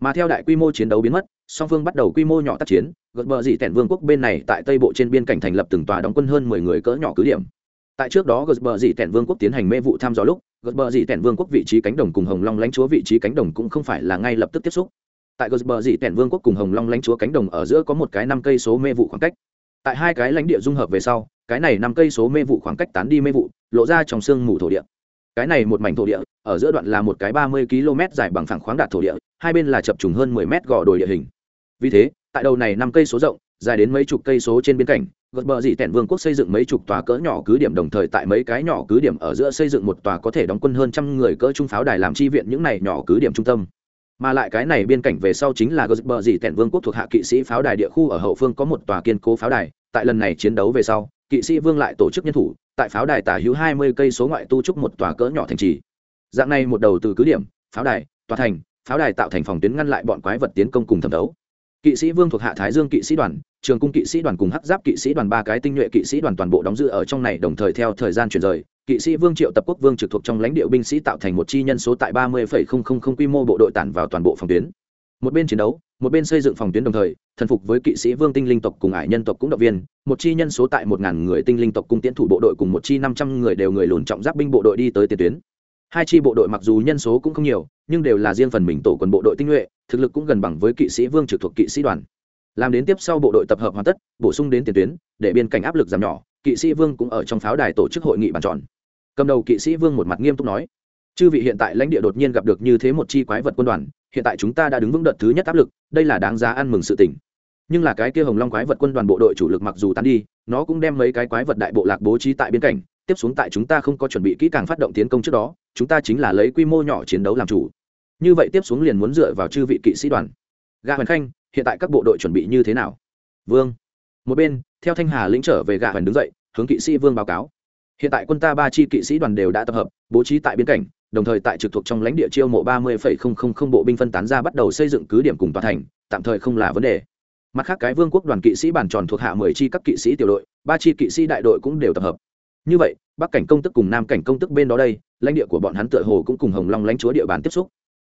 Mà theo đại quy mô chiến đấu biến mất, song phương bắt đầu quy mô nhỏ tác chiến, gợt bờ dị tẻn vương quốc bên này tại tây bộ trên biên cảnh thành lập từng tòa đóng quân hơn mười người cỡ nhỏ cứ điểm. Tại trước đó gợt bờ dị tẻn vương quốc tiến hành mê vụ thăm dò lúc, gợt bờ dị tẻn vương quốc vị trí cánh đồng cùng hồng long lãnh chúa vị trí cánh đồng cũng không phải là ngay lập tức tiếp xúc tại gật bờ dị tẻn vương quốc cùng hồng long lãnh chúa cánh đồng ở giữa có một cái năm cây số mê vụ khoảng cách. Tại hai cái lãnh địa dung hợp về sau, cái này năm cây số mê vụ khoảng cách tán đi mê vụ, lộ ra trong sương mù thổ địa. Cái này một mảnh thổ địa, ở giữa đoạn là một cái ba mươi km dài bằng phẳng khoáng đạt thổ địa, hai bên là chập trùng hơn mười mét gò đồi địa hình. Vì thế, tại đầu này năm cây số rộng, dài đến mấy chục cây số trên biên cảnh gật bờ dị tẻn vương quốc xây dựng mấy chục tòa cỡ nhỏ cứ điểm đồng thời tại mấy cái nhỏ cứ điểm ở giữa xây dựng một tòa có thể đóng quân hơn trăm người cỡ trung pháo đài làm chi viện những này nhỏ cứ điểm trung tâm mà lại cái này biên cảnh về sau chính là gờ bờ dị tẻn vương quốc thuộc hạ kỵ sĩ pháo đài địa khu ở hậu phương có một tòa kiên cố pháo đài. Tại lần này chiến đấu về sau, kỵ sĩ vương lại tổ chức nhân thủ, tại pháo đài tả hữu hai mươi cây số ngoại tu trúc một tòa cỡ nhỏ thành trì. Dạng này một đầu từ cứ điểm, pháo đài, tòa thành, pháo đài tạo thành phòng tuyến ngăn lại bọn quái vật tiến công cùng thẩm đấu. Kỵ sĩ vương thuộc hạ thái dương kỵ sĩ đoàn trường cung kỵ sĩ đoàn cùng hắc giáp kỵ sĩ đoàn ba cái tinh nhuệ kỵ sĩ đoàn toàn bộ đóng giữ ở trong này, đồng thời theo thời gian chuyển rời, kỵ sĩ vương triệu tập quốc vương trực thuộc trong lãnh địa binh sĩ tạo thành một chi nhân số tại ba mươi quy mô bộ đội tản vào toàn bộ phòng tuyến. Một bên chiến đấu, một bên xây dựng phòng tuyến đồng thời, thần phục với kỵ sĩ vương tinh linh tộc cùng ải nhân tộc cũng động viên, một chi nhân số tại một ngàn người tinh linh tộc cung tiến thủ bộ đội cùng một chi năm trăm người đều người lùn trọng giáp binh bộ đội đi tới tiền tuyến. Hai chi bộ đội mặc dù nhân số cũng không nhiều, nhưng đều là riêng phần mình tổ quần bộ đội tinh nhuệ, thực lực cũng gần bằng với kỵ sĩ vương trực thuộc kỵ sĩ đoàn làm đến tiếp sau bộ đội tập hợp hoàn tất, bổ sung đến tiền tuyến, để biên cảnh áp lực giảm nhỏ, kỵ sĩ vương cũng ở trong pháo đài tổ chức hội nghị bàn tròn. Cầm đầu kỵ sĩ vương một mặt nghiêm túc nói, chư vị hiện tại lãnh địa đột nhiên gặp được như thế một chi quái vật quân đoàn, hiện tại chúng ta đã đứng vững đợt thứ nhất áp lực, đây là đáng giá ăn mừng sự tỉnh nhưng là cái kia hồng long quái vật quân đoàn bộ đội chủ lực mặc dù tán đi, nó cũng đem mấy cái quái vật đại bộ lạc bố trí tại biên cảnh, tiếp xuống tại chúng ta không có chuẩn bị kỹ càng phát động tiến công trước đó, chúng ta chính là lấy quy mô nhỏ chiến đấu làm chủ. Như vậy tiếp xuống liền muốn dựa vào chư vị kỵ sĩ đoàn. Gà huyền khanh hiện tại các bộ đội chuẩn bị như thế nào? Vương. Một bên, theo thanh hà lĩnh trở về gà hoành đứng dậy, hướng kỵ sĩ vương báo cáo. Hiện tại quân ta ba chi kỵ sĩ đoàn đều đã tập hợp, bố trí tại biên cảnh, đồng thời tại trực thuộc trong lãnh địa chiêu mộ ba mươi bộ binh phân tán ra bắt đầu xây dựng cứ điểm cùng tòa thành, tạm thời không là vấn đề. Mặt khác cái vương quốc đoàn kỵ sĩ bản tròn thuộc hạ mười chi các kỵ sĩ tiểu đội, ba chi kỵ sĩ đại đội cũng đều tập hợp. Như vậy, bắc cảnh công tức cùng nam cảnh công tức bên đó đây, lãnh địa của bọn hắn tựa hồ cũng cùng hồng long lãnh chúa địa bàn tiếp xúc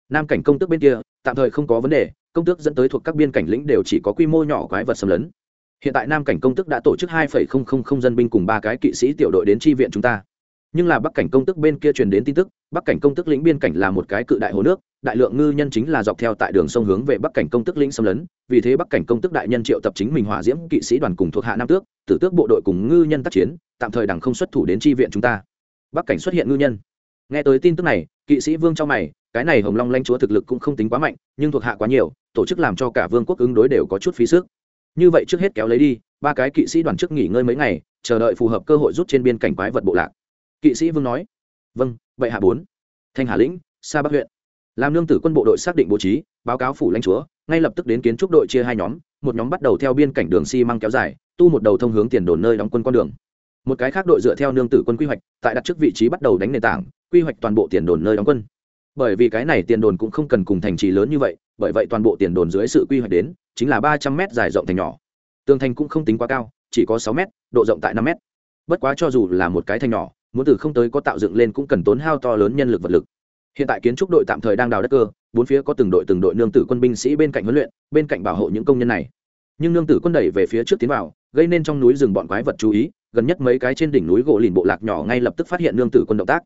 nam cảnh công tước bên kia, tạm thời không có vấn đề, công tước dẫn tới thuộc các biên cảnh lĩnh đều chỉ có quy mô nhỏ quái vật xâm lấn. Hiện tại nam cảnh công tước đã tổ chức hai dân binh cùng ba cái kỵ sĩ tiểu đội đến tri viện chúng ta. Nhưng là bắc cảnh công tước bên kia truyền đến tin tức, bắc cảnh công tước lĩnh biên cảnh là một cái cự đại hồ nước, đại lượng ngư nhân chính là dọc theo tại đường sông hướng về bắc cảnh công tước lĩnh xâm lấn. Vì thế bắc cảnh công tước đại nhân triệu tập chính mình hỏa diễm kỵ sĩ đoàn cùng thuộc hạ nam tước, tử tước bộ đội cùng ngư nhân tác chiến, tạm thời đằng không xuất thủ đến tri viện chúng ta. Bắc cảnh xuất hiện ngư nhân. Nghe tới tin tức này, kỵ sĩ vương trong mày cái này hồng long lanh chúa thực lực cũng không tính quá mạnh, nhưng thuộc hạ quá nhiều, tổ chức làm cho cả vương quốc ứng đối đều có chút phí sức. Như vậy trước hết kéo lấy đi, ba cái kỵ sĩ đoàn trước nghỉ ngơi mấy ngày, chờ đợi phù hợp cơ hội rút trên biên cảnh quái vật bộ lạc. Kỵ sĩ vương nói vâng vậy hạ bốn. Thanh hà lĩnh, sa bắc huyện. Làm nương tử quân bộ đội xác định bố trí, báo cáo phủ lãnh chúa, ngay lập tức đến kiến trúc đội chia hai nhóm, một nhóm bắt đầu theo biên cảnh đường xi măng kéo dài, tu một đầu thông hướng tiền đồn nơi đóng quân con đường. Một cái khác đội dựa theo nương tử quân quy hoạch, tại đặt trước vị trí bắt đầu đánh nền tảng, quy hoạch toàn bộ tiền đồn nơi đóng quân bởi vì cái này tiền đồn cũng không cần cùng thành trì lớn như vậy, bởi vậy toàn bộ tiền đồn dưới sự quy hoạch đến chính là ba trăm m dài rộng thành nhỏ. Tường thành cũng không tính quá cao, chỉ có sáu m độ rộng tại năm m bất quá cho dù là một cái thành nhỏ, muốn từ không tới có tạo dựng lên cũng cần tốn hao to lớn nhân lực vật lực. Hiện tại kiến trúc đội tạm thời đang đào đất cơ, bốn phía có từng đội từng đội nương tử quân binh sĩ bên cạnh huấn luyện, bên cạnh bảo hộ những công nhân này. Nhưng nương tử quân đẩy về phía trước tiến vào, gây nên trong núi rừng bọn quái vật chú ý, gần nhất mấy cái trên đỉnh núi gỗ lìn bộ lạc nhỏ ngay lập tức phát hiện nương tử quân động tác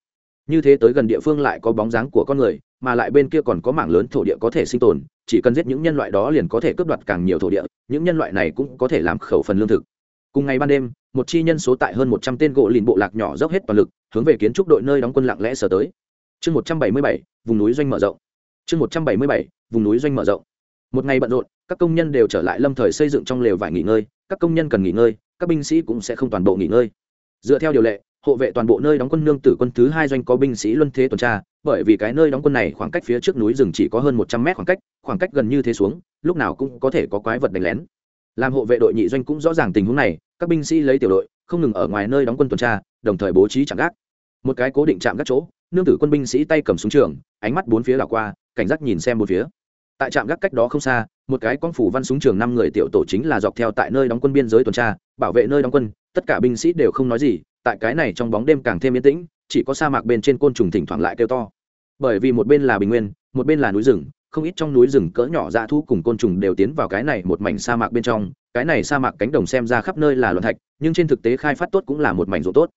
như thế tới gần địa phương lại có bóng dáng của con người, mà lại bên kia còn có mảng lớn thổ địa có thể sinh tồn, chỉ cần giết những nhân loại đó liền có thể cướp đoạt càng nhiều thổ địa, những nhân loại này cũng có thể làm khẩu phần lương thực. Cùng ngày ban đêm, một chi nhân số tại hơn một trăm tên gỗ lìn bộ lạc nhỏ dốc hết toàn lực, hướng về kiến trúc đội nơi đóng quân lặng lẽ sở tới. Chương một trăm bảy mươi bảy, vùng núi doanh mở rộng. Chương một trăm bảy mươi bảy, vùng núi doanh mở rộng. Một ngày bận rộn, các công nhân đều trở lại lâm thời xây dựng trong lều vải nghỉ ngơi, các công nhân cần nghỉ ngơi, các binh sĩ cũng sẽ không toàn bộ nghỉ ngơi. Dựa theo điều lệ hộ vệ toàn bộ nơi đóng quân nương tử quân thứ hai doanh có binh sĩ luân thế tuần tra, bởi vì cái nơi đóng quân này khoảng cách phía trước núi rừng chỉ có hơn một trăm mét khoảng cách khoảng cách gần như thế xuống, lúc nào cũng có thể có quái vật đánh lén. Làm hộ vệ đội nhị doanh cũng rõ ràng tình huống này, các binh sĩ lấy tiểu đội, không ngừng ở ngoài nơi đóng quân tuần tra, đồng thời bố trí chạm gác. Một cái cố định chạm gác chỗ, nương tử quân binh sĩ tay cầm súng trường, ánh mắt bốn phía đảo qua, cảnh giác nhìn xem một phía. Tại trạm gác cách đó không xa, một cái con phủ văn súng trường năm người tiểu tổ chính là dọc theo tại nơi đóng quân biên giới tuần tra, bảo vệ nơi đóng quân, tất cả binh sĩ đều không nói gì tại cái này trong bóng đêm càng thêm yên tĩnh, chỉ có sa mạc bên trên côn trùng thỉnh thoảng lại kêu to. Bởi vì một bên là bình nguyên, một bên là núi rừng, không ít trong núi rừng cỡ nhỏ dã thu cùng côn trùng đều tiến vào cái này một mảnh sa mạc bên trong. Cái này sa mạc cánh đồng xem ra khắp nơi là loạn thạch, nhưng trên thực tế khai phát tốt cũng là một mảnh ruộng tốt.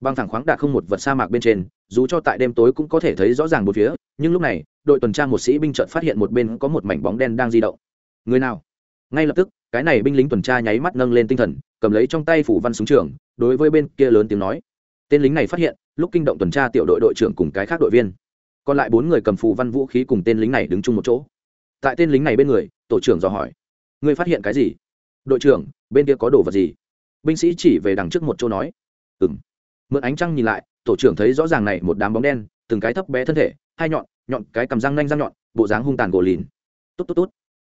Băng thẳng khoáng đạt không một vật sa mạc bên trên, dù cho tại đêm tối cũng có thể thấy rõ ràng một phía, nhưng lúc này, đội tuần tra một sĩ binh chợt phát hiện một bên có một mảnh bóng đen đang di động. Người nào? Ngay lập tức, cái này binh lính tuần tra nháy mắt nâng lên tinh thần, cầm lấy trong tay phủ văn súng trường, đối với bên kia lớn tiếng nói. Tên lính này phát hiện, lúc kinh động tuần tra tiểu đội đội trưởng cùng cái khác đội viên. Còn lại bốn người cầm phù văn vũ khí cùng tên lính này đứng chung một chỗ. Tại tên lính này bên người, tổ trưởng dò hỏi. Ngươi phát hiện cái gì? Đội trưởng, bên kia có đồ vật gì? Binh sĩ chỉ về đằng trước một chỗ nói. Ừ m mượn ánh trăng nhìn lại, tổ trưởng thấy rõ ràng này một đám bóng đen, từng cái thấp bé thân thể, hai nhọn nhọn cái cầm răng nanh răng nhọn, bộ dáng hung tàn gỗ lìn. Tốt tốt tốt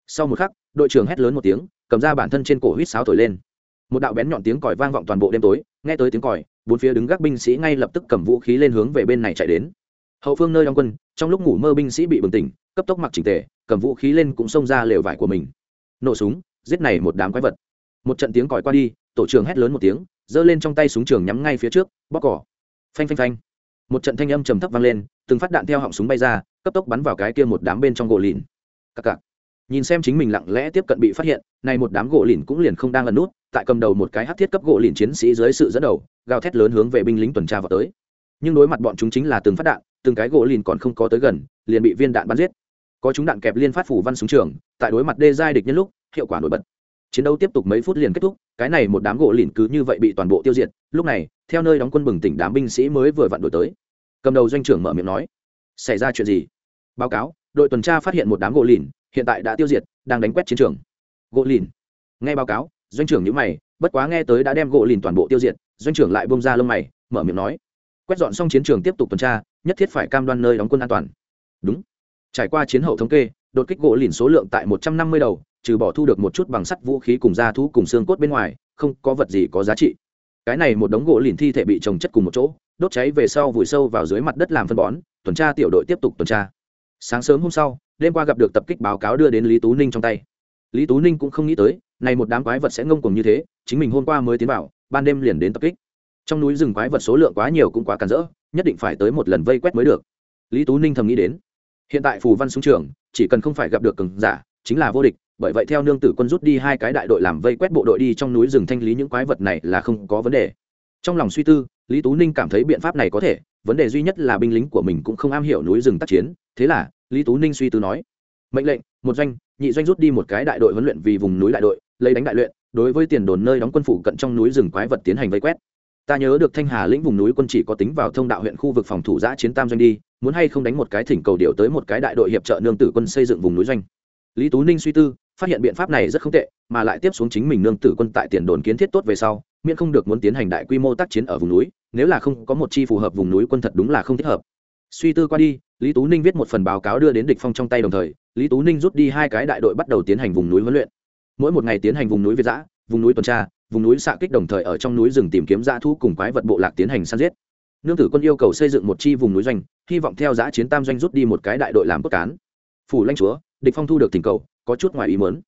sau một khắc, đội trưởng hét lớn một tiếng, cầm ra bản thân trên cổ huýt sáo thổi lên. Một đạo bén nhọn tiếng còi vang vọng toàn bộ đêm tối, nghe tới tiếng còi, bốn phía đứng gác binh sĩ ngay lập tức cầm vũ khí lên hướng về bên này chạy đến. Hậu phương nơi đóng quân, trong lúc ngủ mơ binh sĩ bị bừng tỉnh, cấp tốc mặc chỉnh tề, cầm vũ khí lên cũng xông ra lều vải của mình. Nổ súng, giết này một đám quái vật. Một trận tiếng còi qua đi, tổ trưởng hét lớn một tiếng, giơ lên trong tay súng trường nhắm ngay phía trước bóc cỏ. Phanh phanh phanh. Một trận thanh âm trầm thấp vang lên, từng phát đạn theo họng súng bay ra, cấp tốc bắn vào cái kia một đám bên trong gỗ lìn. Cặc cặc nhìn xem chính mình lặng lẽ tiếp cận bị phát hiện, nay một đám gỗ lìn cũng liền không đang ẩn nút, tại cầm đầu một cái hát thiết cấp gỗ lìn chiến sĩ dưới sự dẫn đầu, gào thét lớn hướng về binh lính tuần tra vào tới. Nhưng đối mặt bọn chúng chính là từng phát đạn, từng cái gỗ lìn còn không có tới gần, liền bị viên đạn bắn giết. Có chúng đạn kẹp liên phát phủ văn súng trường, tại đối mặt đê giai địch nhân lúc, hiệu quả nổi bật. Chiến đấu tiếp tục mấy phút liền kết thúc, cái này một đám gỗ lìn cứ như vậy bị toàn bộ tiêu diệt, lúc này, theo nơi đóng quân bừng tỉnh đám binh sĩ mới vừa vặn đổi tới. Cầm đầu doanh trưởng mở miệng nói, xảy ra chuyện gì? Báo cáo, đội tuần tra phát hiện một đám gỗ lìn hiện tại đã tiêu diệt, đang đánh quét chiến trường. Gỗ lìn. Nghe báo cáo, doanh trưởng nhữ mày, bất quá nghe tới đã đem gỗ lìn toàn bộ tiêu diệt, doanh trưởng lại bông ra lông mày, mở miệng nói, quét dọn xong chiến trường tiếp tục tuần tra, nhất thiết phải cam đoan nơi đóng quân an toàn. Đúng. Trải qua chiến hậu thống kê, đột kích gỗ lìn số lượng tại một trăm năm mươi đầu, trừ bỏ thu được một chút bằng sắt vũ khí cùng da thú cùng xương cốt bên ngoài, không có vật gì có giá trị. Cái này một đống gỗ lìn thi thể bị trồng chất cùng một chỗ, đốt cháy về sau vùi sâu vào dưới mặt đất làm phân bón, tuần tra tiểu đội tiếp tục tuần tra. Sáng sớm hôm sau đêm qua gặp được tập kích báo cáo đưa đến lý tú ninh trong tay. Lý tú ninh cũng không nghĩ tới, này một đám quái vật sẽ ngông cuồng như thế, chính mình hôm qua mới tiến vào, ban đêm liền đến tập kích. Trong núi rừng quái vật số lượng quá nhiều cũng quá cản rỡ, nhất định phải tới một lần vây quét mới được. Lý tú ninh thầm nghĩ đến, hiện tại phù văn xuống trường, chỉ cần không phải gặp được cường giả, chính là vô địch, bởi vậy theo nương tử quân rút đi hai cái đại đội làm vây quét bộ đội đi trong núi rừng thanh lý những quái vật này là không có vấn đề. Trong lòng suy tư, lý tú ninh cảm thấy biện pháp này có thể, vấn đề duy nhất là binh lính của mình cũng không am hiểu núi rừng tác chiến, thế là lý tú ninh suy tư nói, mệnh lệnh, một doanh, nhị doanh rút đi một cái đại đội huấn luyện vì vùng núi đại đội, lấy đánh đại luyện, đối với tiền đồn nơi đóng quân phủ cận trong núi rừng quái vật tiến hành vây quét. Ta nhớ được thanh hà lĩnh vùng núi quân chỉ có tính vào thông đạo huyện khu vực phòng thủ giã chiến tam doanh đi, muốn hay không đánh một cái thỉnh cầu điều tới một cái đại đội hiệp trợ nương tử quân xây dựng vùng núi doanh. Lý tú ninh suy tư, phát hiện biện pháp này rất không tệ, mà lại tiếp xuống chính mình nương tử quân tại tiền đồn kiến thiết tốt về sau, miễn không được muốn tiến hành đại quy mô tác chiến ở vùng núi, nếu là không có một chi phù hợp vùng núi quân thật đúng là không thích hợp suy tư qua đi, lý tú ninh viết một phần báo cáo đưa đến địch phong trong tay đồng thời, lý tú ninh rút đi hai cái đại đội bắt đầu tiến hành vùng núi huấn luyện. Mỗi một ngày tiến hành vùng núi việt giã, vùng núi tuần tra, vùng núi xạ kích đồng thời ở trong núi rừng tìm kiếm dã thu cùng quái vật bộ lạc tiến hành săn giết. Nương tử quân yêu cầu xây dựng một chi vùng núi doanh, hy vọng theo giã chiến tam doanh rút đi một cái đại đội làm cốt cán. Phủ lãnh chúa, địch phong thu được thỉnh cầu, có chút ngoài ý muốn.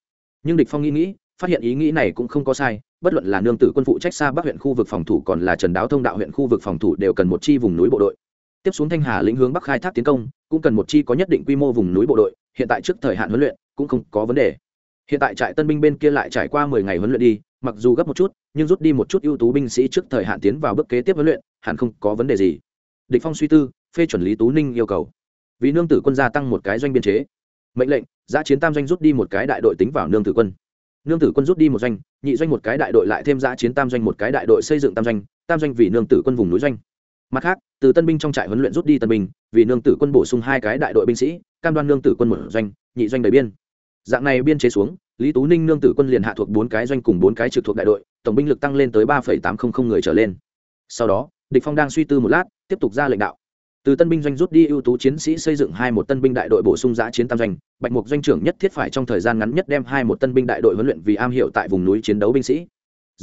Nhưng địch phong nghĩ nghĩ, phát hiện ý nghĩ này cũng không có sai, bất luận là nương tử quân phụ trách xa bắc huyện khu vực phòng thủ còn là trần đáo thông đạo huyện khu vực phòng thủ đều cần một chi vùng núi bộ đội tiếp xuống thanh hà lĩnh hướng bắc khai thác tiến công, cũng cần một chi có nhất định quy mô vùng núi bộ đội, hiện tại trước thời hạn huấn luyện cũng không có vấn đề. Hiện tại trại tân binh bên kia lại trải qua mười ngày huấn luyện đi, mặc dù gấp một chút, nhưng rút đi một chút ưu tú binh sĩ trước thời hạn tiến vào bước kế tiếp huấn luyện, hẳn không có vấn đề gì. Địch phong suy tư, phê chuẩn lý tú ninh yêu cầu. Vì nương tử quân gia tăng một cái doanh biên chế. Mệnh lệnh, giã chiến tam doanh rút đi một cái đại đội tính vào nương tử quân. Nương tử quân rút đi một doanh, nhị doanh một cái đại đội lại thêm giã chiến tam doanh một cái đại đội xây dựng tam doanh tam doanh vì nương tử quân vùng núi doanh mặt khác, từ tân binh trong trại huấn luyện rút đi tân binh, vì nương tử quân bổ sung hai cái đại đội binh sĩ, cam đoan nương tử quân một doanh, nhị doanh đầy biên. Dạng này biên chế xuống, lý tú ninh nương tử quân liền hạ thuộc bốn cái doanh cùng bốn cái trực thuộc đại đội, tổng binh lực tăng lên tới ba tám trăm linh người trở lên. Sau đó, địch phong đang suy tư một lát, tiếp tục ra lệnh đạo. Từ tân binh doanh rút đi ưu tú chiến sĩ xây dựng hai một tân binh đại đội bổ sung giã chiến tam doanh, bạch mục doanh trưởng nhất thiết phải trong thời gian ngắn nhất đem hai một tân binh đại đội huấn luyện vì am hiểu tại vùng núi chiến đấu binh sĩ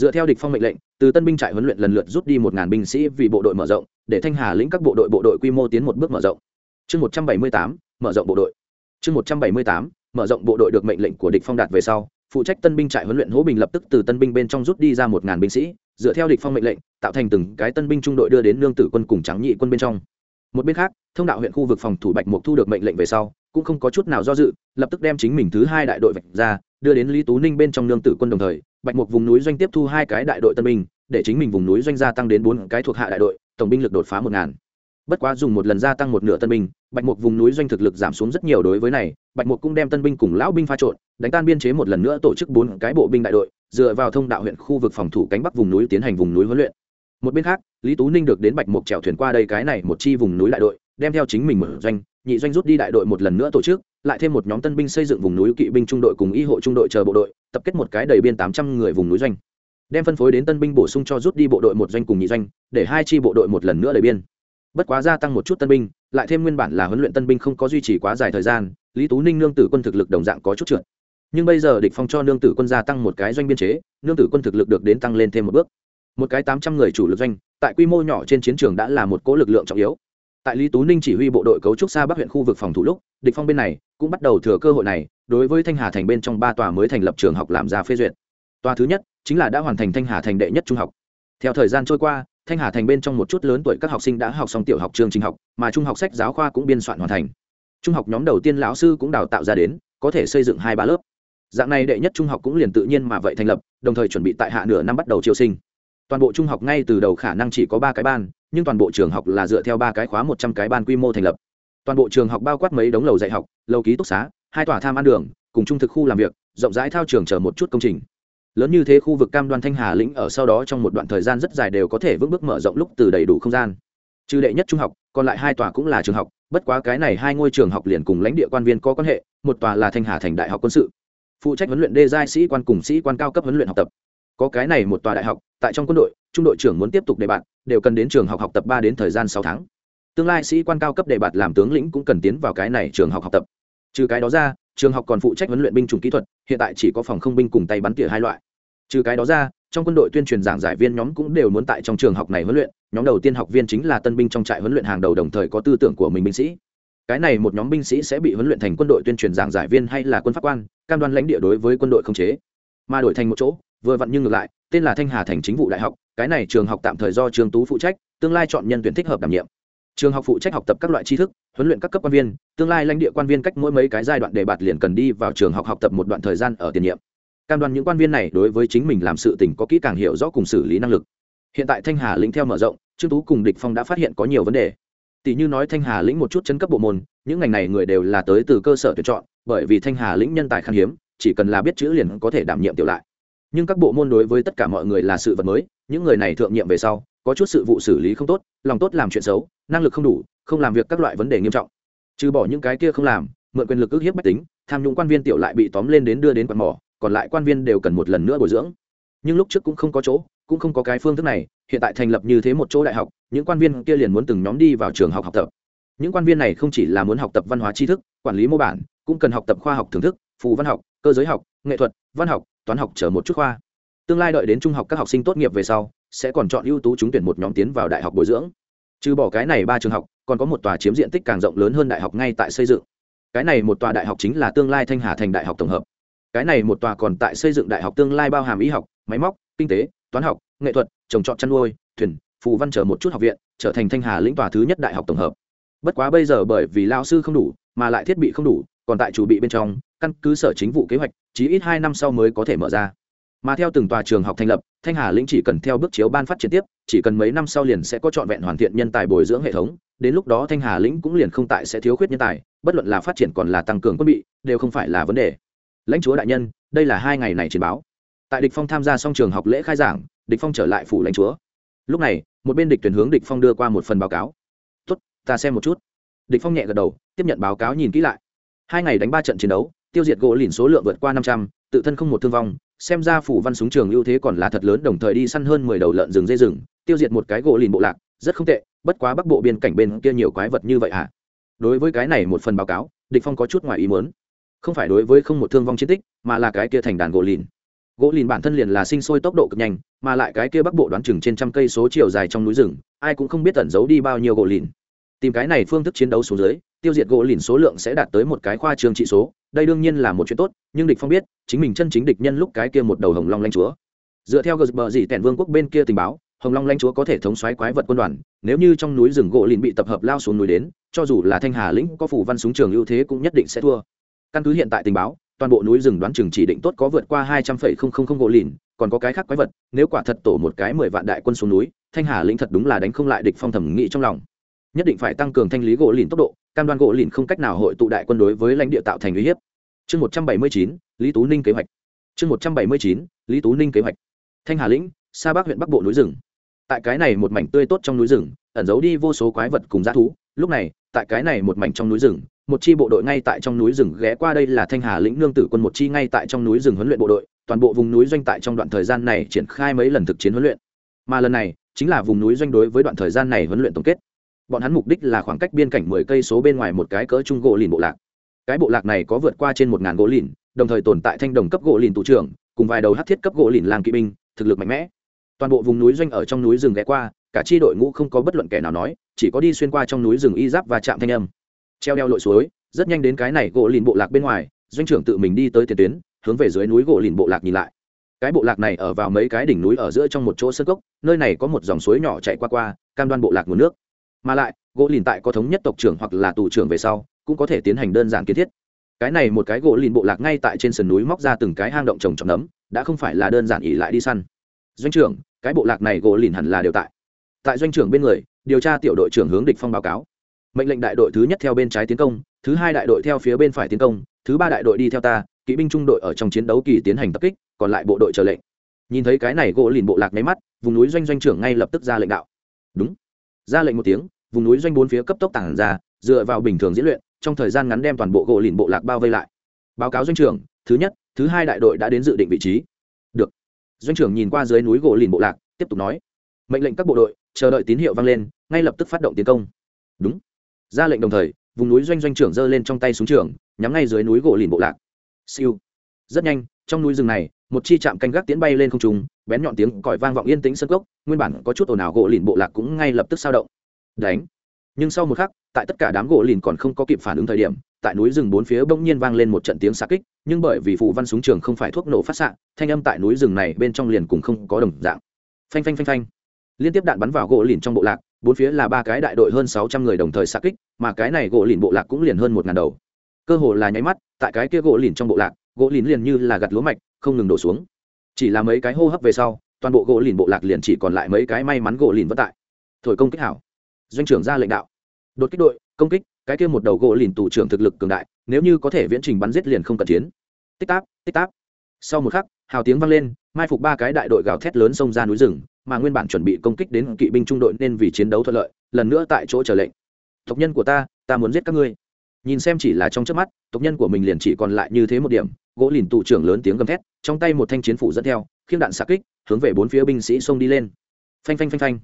dựa theo địch phong mệnh lệnh, từ tân binh trại huấn luyện lần lượt rút đi một ngàn binh sĩ vì bộ đội mở rộng, để thanh hà lĩnh các bộ đội bộ đội quy mô tiến một bước mở rộng. Chương một trăm bảy mươi tám, mở rộng bộ đội. Chương một trăm bảy mươi tám, mở rộng bộ đội được mệnh lệnh của địch phong đạt về sau, phụ trách tân binh trại huấn luyện hỗ bình lập tức từ tân binh bên trong rút đi ra một ngàn binh sĩ, dựa theo địch phong mệnh lệnh, tạo thành từng cái tân binh trung đội đưa đến lương tử quân cùng trắng nhị quân bên trong. Một bên khác, thông đạo huyện khu vực phòng thủ bạch mục thu được mệnh lệnh về sau cũng không có chút nào do dự, lập tức đem chính mình thứ hai đại đội vạch ra, đưa đến lý tú ninh bên trong nương tử quân đồng thời, bạch mục vùng núi doanh tiếp thu hai cái đại đội tân binh, để chính mình vùng núi doanh gia tăng đến bốn cái thuộc hạ đại đội, tổng binh lực đột phá một ngàn. Bất quá dùng một lần gia tăng một nửa tân binh, bạch mục vùng núi doanh thực lực giảm xuống rất nhiều đối với này, bạch mục cũng đem tân binh cùng lão binh pha trộn, đánh tan biên chế một lần nữa tổ chức bốn cái bộ binh đại đội, dựa vào thông đạo huyện khu vực phòng thủ cánh bắc vùng núi tiến hành vùng núi huấn luyện. Một bên khác, lý tú ninh được đến bạch mục chèo thuyền qua đây cái này một chi vùng núi đại đội, đem theo chính mình mở doanh nhị doanh rút đi đại đội một lần nữa tổ chức, lại thêm một nhóm tân binh xây dựng vùng núi kỵ binh trung đội cùng y hộ trung đội chờ bộ đội, tập kết một cái đầy biên tám trăm người vùng núi doanh. Đem phân phối đến tân binh bổ sung cho rút đi bộ đội một doanh cùng nhị doanh, để hai chi bộ đội một lần nữa đầy biên. Bất quá gia tăng một chút tân binh, lại thêm nguyên bản là huấn luyện tân binh không có duy trì quá dài thời gian, lý tú ninh nương tử quân thực lực đồng dạng có chút trượt. Nhưng bây giờ địch phong cho nương tử quân gia tăng một cái doanh biên chế, nương tử quân thực lực được đến tăng lên thêm một bước. Một cái tám trăm người chủ lực doanh, tại quy mô nhỏ trên chiến trường đã là một cố lực lượng trọng yếu tại lý tú ninh chỉ huy bộ đội cấu trúc xa bắc huyện khu vực phòng thủ lúc, địch phong bên này cũng bắt đầu thừa cơ hội này, đối với thanh hà thành bên trong ba tòa mới thành lập trường học làm ra phê duyệt. Tòa thứ nhất chính là đã hoàn thành thanh hà thành đệ nhất trung học. Theo thời gian trôi qua, thanh hà thành bên trong một chút lớn tuổi các học sinh đã học xong tiểu học trường trình học, mà trung học sách giáo khoa cũng biên soạn hoàn thành. Trung học nhóm đầu tiên lão sư cũng đào tạo ra đến, có thể xây dựng hai ba lớp. Dạng này đệ nhất trung học cũng liền tự nhiên mà vậy thành lập, đồng thời chuẩn bị tại hạ nửa năm bắt đầu triều sinh. Toàn bộ trung học ngay từ đầu khả năng chỉ có ba cái ban nhưng toàn bộ trường học là dựa theo ba cái khóa một trăm cái ban quy mô thành lập. Toàn bộ trường học bao quát mấy đống lầu dạy học, lầu ký túc xá, hai tòa tham ăn đường, cùng trung thực khu làm việc, rộng rãi thao trường chờ một chút công trình. Lớn như thế khu vực cam đoan thanh hà lĩnh ở sau đó trong một đoạn thời gian rất dài đều có thể vững bước mở rộng lúc từ đầy đủ không gian. Trừ đệ nhất trung học, còn lại hai tòa cũng là trường học, bất quá cái này hai ngôi trường học liền cùng lãnh địa quan viên có quan hệ, một tòa là thanh hà thành đại học quân sự. Phụ trách huấn luyện đê giai sĩ quan cùng sĩ quan cao cấp huấn luyện học tập. Có cái này một tòa đại học, tại trong quân đội trung đội trưởng muốn tiếp tục đề bạt, đều cần đến trường học học tập ba đến thời gian sáu tháng. Tương lai sĩ quan cao cấp đề bạt làm tướng lĩnh cũng cần tiến vào cái này trường học học tập. Trừ cái đó ra, trường học còn phụ trách huấn luyện binh chủng kỹ thuật, hiện tại chỉ có phòng không binh cùng tay bắn tỉa hai loại. Trừ cái đó ra, trong quân đội tuyên truyền giảng giải viên nhóm cũng đều muốn tại trong trường học này huấn luyện, nhóm đầu tiên học viên chính là tân binh trong trại huấn luyện hàng đầu đồng thời có tư tưởng của mình binh sĩ. Cái này một nhóm binh sĩ sẽ bị huấn luyện thành quân đội tuyên truyền giảng giải viên hay là quân pháp quan, cam đoan lãnh địa đối với quân đội không chế. Mà đổi thành một chỗ, vừa vặn nhưng ngược lại, tên là thanh hà thành chính vụ đại học cái này trường học tạm thời do trường tú phụ trách, tương lai chọn nhân tuyển thích hợp đảm nhiệm. Trường học phụ trách học tập các loại tri thức, huấn luyện các cấp quan viên, tương lai lãnh địa quan viên cách mỗi mấy cái giai đoạn đề bạt liền cần đi vào trường học học tập một đoạn thời gian ở tiền nhiệm. Cam đoan những quan viên này đối với chính mình làm sự tình có kỹ càng hiểu rõ cùng xử lý năng lực. Hiện tại thanh hà lĩnh theo mở rộng, trương tú cùng địch phong đã phát hiện có nhiều vấn đề. Tỷ như nói thanh hà lĩnh một chút chấn cấp bộ môn, những ngành này người đều là tới từ cơ sở tuyển chọn, bởi vì thanh hà lĩnh nhân tài khan hiếm, chỉ cần là biết chữ liền có thể đảm nhiệm tiểu lại. Nhưng các bộ môn đối với tất cả mọi người là sự vật mới những người này thượng nhiệm về sau, có chút sự vụ xử lý không tốt, lòng tốt làm chuyện xấu, năng lực không đủ, không làm việc các loại vấn đề nghiêm trọng. Trừ bỏ những cái kia không làm, mượn quyền lực ức hiếp bách tính, tham nhũng quan viên tiểu lại bị tóm lên đến đưa đến quạt mỏ, còn lại quan viên đều cần một lần nữa bồi dưỡng. Nhưng lúc trước cũng không có chỗ, cũng không có cái phương thức này, hiện tại thành lập như thế một chỗ đại học, những quan viên kia liền muốn từng nhóm đi vào trường học học tập. Những quan viên này không chỉ là muốn học tập văn hóa tri thức, quản lý mô bản, cũng cần học tập khoa học thưởng thức, phù văn học, cơ giới học, nghệ thuật, văn học, toán học chở một chút khoa tương lai đợi đến trung học các học sinh tốt nghiệp về sau, sẽ còn chọn ưu tú trúng tuyển một nhóm tiến vào đại học bồi dưỡng. Trừ bỏ cái này ba trường học, còn có một tòa chiếm diện tích càng rộng lớn hơn đại học ngay tại xây dựng. Cái này một tòa đại học chính là tương lai thanh hà thành đại học tổng hợp. Cái này một tòa còn tại xây dựng đại học tương lai bao hàm y học, máy móc, kinh tế, toán học, nghệ thuật, trồng trọt chăn nuôi, thuyền, phù văn chờ một chút học viện, trở thành thanh hà lĩnh tòa thứ nhất đại học tổng hợp. Bất quá bây giờ bởi vì lao sư không đủ, mà lại thiết bị không đủ, còn tại chủ bị bên trong, căn cứ sở chính vụ kế hoạch, chí ít hai năm sau mới có thể mở ra mà theo từng tòa trường học thành lập, thanh hà lĩnh chỉ cần theo bước chiếu ban phát triển tiếp, chỉ cần mấy năm sau liền sẽ có trọn vẹn hoàn thiện nhân tài bồi dưỡng hệ thống, đến lúc đó thanh hà lĩnh cũng liền không tại sẽ thiếu khuyết nhân tài, bất luận là phát triển còn là tăng cường quân bị, đều không phải là vấn đề. Lãnh chúa đại nhân, đây là hai ngày này chiến báo. Tại địch phong tham gia xong trường học lễ khai giảng, địch phong trở lại phủ lãnh chúa. Lúc này, một bên địch tuyển hướng địch phong đưa qua một phần báo cáo. Tốt, ta xem một chút. Địch phong nhẹ gật đầu, tiếp nhận báo cáo nhìn kỹ lại. Hai ngày đánh ba trận chiến đấu, tiêu diệt gỗ lìn số lượng vượt qua năm trăm, tự thân không một thương vong xem ra phủ văn súng trường ưu thế còn là thật lớn, đồng thời đi săn hơn mười đầu lợn rừng dây rừng, tiêu diệt một cái gỗ lìn bộ lạc, rất không tệ, bất quá bắc bộ biên cảnh bên kia nhiều quái vật như vậy hả? Đối với cái này một phần báo cáo, địch phong có chút ngoài ý muốn. Không phải đối với không một thương vong chiến tích, mà là cái kia thành đàn gỗ lìn. Gỗ lìn bản thân liền là sinh sôi tốc độ cực nhanh, mà lại cái kia bắc bộ đoán chừng trên trăm cây số chiều dài trong núi rừng, ai cũng không biết tẩn giấu đi bao nhiêu gỗ lìn. Tìm cái này phương thức chiến đấu xuống dưới, tiêu diệt gỗ lìn số lượng sẽ đạt tới một cái khoa trường trị số đây đương nhiên là một chuyện tốt, nhưng địch phong biết, chính mình chân chính địch nhân lúc cái kia một đầu hồng long lãnh chúa. Dựa theo gờ bờ dị tẻn vương quốc bên kia tình báo, hồng long lãnh chúa có thể thống xoáy quái vật quân đoàn, nếu như trong núi rừng gỗ lìn bị tập hợp lao xuống núi đến, cho dù là thanh hà lĩnh có phủ văn súng trường ưu thế cũng nhất định sẽ thua. Căn cứ hiện tại tình báo, toàn bộ núi rừng đoán chừng chỉ định tốt có vượt qua hai trăm không không không gỗ lìn, còn có cái khác quái vật, nếu quả thật tổ một cái mười vạn đại quân xuống núi, thanh hà lĩnh thật đúng là đánh không lại địch phong thẩm nghĩ trong lòng nhất định phải tăng cường thanh lý gỗ lìn tốc độ, cam đoan gỗ lìn không cách nào hội tụ đại quân đối với lãnh địa tạo thành uy hiếp. Chương một trăm bảy mươi chín, lý tú ninh kế hoạch. Chương một trăm bảy mươi chín, lý tú ninh kế hoạch. Thanh hà lĩnh xa bắc huyện bắc bộ núi rừng. Tại cái này một mảnh tươi tốt trong núi rừng, ẩn giấu đi vô số quái vật cùng g thú, lúc này, tại cái này một mảnh trong núi rừng, một chi bộ đội ngay tại trong núi rừng ghé qua đây là thanh hà lĩnh nương tử quân một chi ngay tại trong núi rừng huấn luyện bộ đội, toàn bộ vùng núi doanh tại trong đoạn thời gian này triển khai mấy lần thực chiến huấn luyện. Mà lần này, chính là vùng núi doanh đối với đoạn thời gian này huấn luyện tổng kết bọn hắn mục đích là khoảng cách biên cảnh mười cây số bên ngoài một cái cỡ trung gỗ lìn bộ lạc. Cái bộ lạc này có vượt qua trên một ngàn gỗ lìn, đồng thời tồn tại thanh đồng cấp gỗ lìn tù trưởng, cùng vài đầu hát thiết cấp gỗ lìn làng kỵ binh, thực lực mạnh mẽ. Toàn bộ vùng núi doanh ở trong núi rừng ghé qua, cả chi đội ngũ không có bất luận kẻ nào nói, chỉ có đi xuyên qua trong núi rừng y giáp và chạm thanh âm. Treo đeo lội suối, rất nhanh đến cái này gỗ lìn bộ lạc bên ngoài, doanh trưởng tự mình đi tới tiền tuyến, hướng về dưới núi gỗ lìn bộ lạc nhìn lại. Cái bộ lạc này ở vào mấy cái đỉnh núi ở giữa trong một chỗ sân gốc nơi này có một dòng suối nhỏ chạy qua qua, cam đoan bộ lạc nguồn nước mà lại, gỗ lìn tại có thống nhất tộc trưởng hoặc là tù trưởng về sau, cũng có thể tiến hành đơn giản kiến thiết. Cái này một cái gỗ lìn bộ lạc ngay tại trên sườn núi móc ra từng cái hang động trồng trọt nấm, đã không phải là đơn giản ỉ lại đi săn. Doanh trưởng, cái bộ lạc này gỗ lìn hẳn là đều tại. Tại doanh trưởng bên người, điều tra tiểu đội trưởng hướng địch phong báo cáo. Mệnh lệnh đại đội thứ nhất theo bên trái tiến công, thứ hai đại đội theo phía bên phải tiến công, thứ ba đại đội đi theo ta, kỵ binh trung đội ở trong chiến đấu kỳ tiến hành tập kích, còn lại bộ đội chờ lệnh. Nhìn thấy cái này gỗ lìn bộ lạc máy mắt, vùng núi doanh doanh trưởng ngay lập tức ra lệnh đạo. Đúng ra lệnh một tiếng, vùng núi doanh bốn phía cấp tốc tản ra, dựa vào bình thường diễn luyện, trong thời gian ngắn đem toàn bộ gỗ lìn bộ lạc bao vây lại. Báo cáo doanh trưởng, thứ nhất, thứ hai đại đội đã đến dự định vị trí. Được. Doanh trưởng nhìn qua dưới núi gỗ lìn bộ lạc, tiếp tục nói. Mệnh lệnh các bộ đội, chờ đợi tín hiệu vang lên, ngay lập tức phát động tiến công. Đúng. Ra lệnh đồng thời, vùng núi doanh doanh trưởng giơ lên trong tay súng trường, nhắm ngay dưới núi gỗ lìn bộ lạc. Siêu. Rất nhanh, trong núi rừng này một chi chạm canh gác tiến bay lên không trung, bén nhọn tiếng còi vang vọng yên tĩnh sân gốc, nguyên bản có chút ồn ào gỗ lìn bộ lạc cũng ngay lập tức sao động. Đánh. Nhưng sau một khắc, tại tất cả đám gỗ lìn còn không có kịp phản ứng thời điểm, tại núi rừng bốn phía bỗng nhiên vang lên một trận tiếng xạ kích, nhưng bởi vì phụ văn súng trường không phải thuốc nổ phát xạ, thanh âm tại núi rừng này bên trong liền cùng không có đồng dạng. Phanh phanh phanh phanh. Liên tiếp đạn bắn vào gỗ lìn trong bộ lạc, bốn phía là ba cái đại đội hơn sáu trăm người đồng thời xạ kích, mà cái này gỗ lìn bộ lạc cũng liền hơn một ngàn đầu. Cơ hồ là nháy mắt, tại cái kia gỗ lìn trong bộ lạc gỗ lìn liền như là gặt lúa mạch, không ngừng đổ xuống. Chỉ là mấy cái hô hấp về sau, toàn bộ gỗ lìn bộ lạc liền chỉ còn lại mấy cái may mắn gỗ lìn vất tại. Thổi công kích hảo. Doanh trưởng ra lệnh đạo. Đột kích đội, công kích, cái kia một đầu gỗ lìn tù trưởng thực lực cường đại, nếu như có thể viễn trình bắn giết liền không cần chiến. Tích táp tích táp. Sau một khắc, hào tiếng vang lên, mai phục ba cái đại đội gào thét lớn xông ra núi rừng, mà nguyên bản chuẩn bị công kích đến kỵ binh trung đội nên vì chiến đấu thuận lợi, lần nữa tại chỗ chờ lệnh. Tộc nhân của ta ta muốn giết các ngươi nhìn xem chỉ là trong trước mắt, tộc nhân của mình liền chỉ còn lại như thế một điểm, gỗ lìn tụ trưởng lớn tiếng gầm thét, trong tay một thanh chiến phủ dẫn theo, khiêng đạn xạ kích, hướng về bốn phía binh sĩ xông đi lên. Phanh phanh phanh phanh.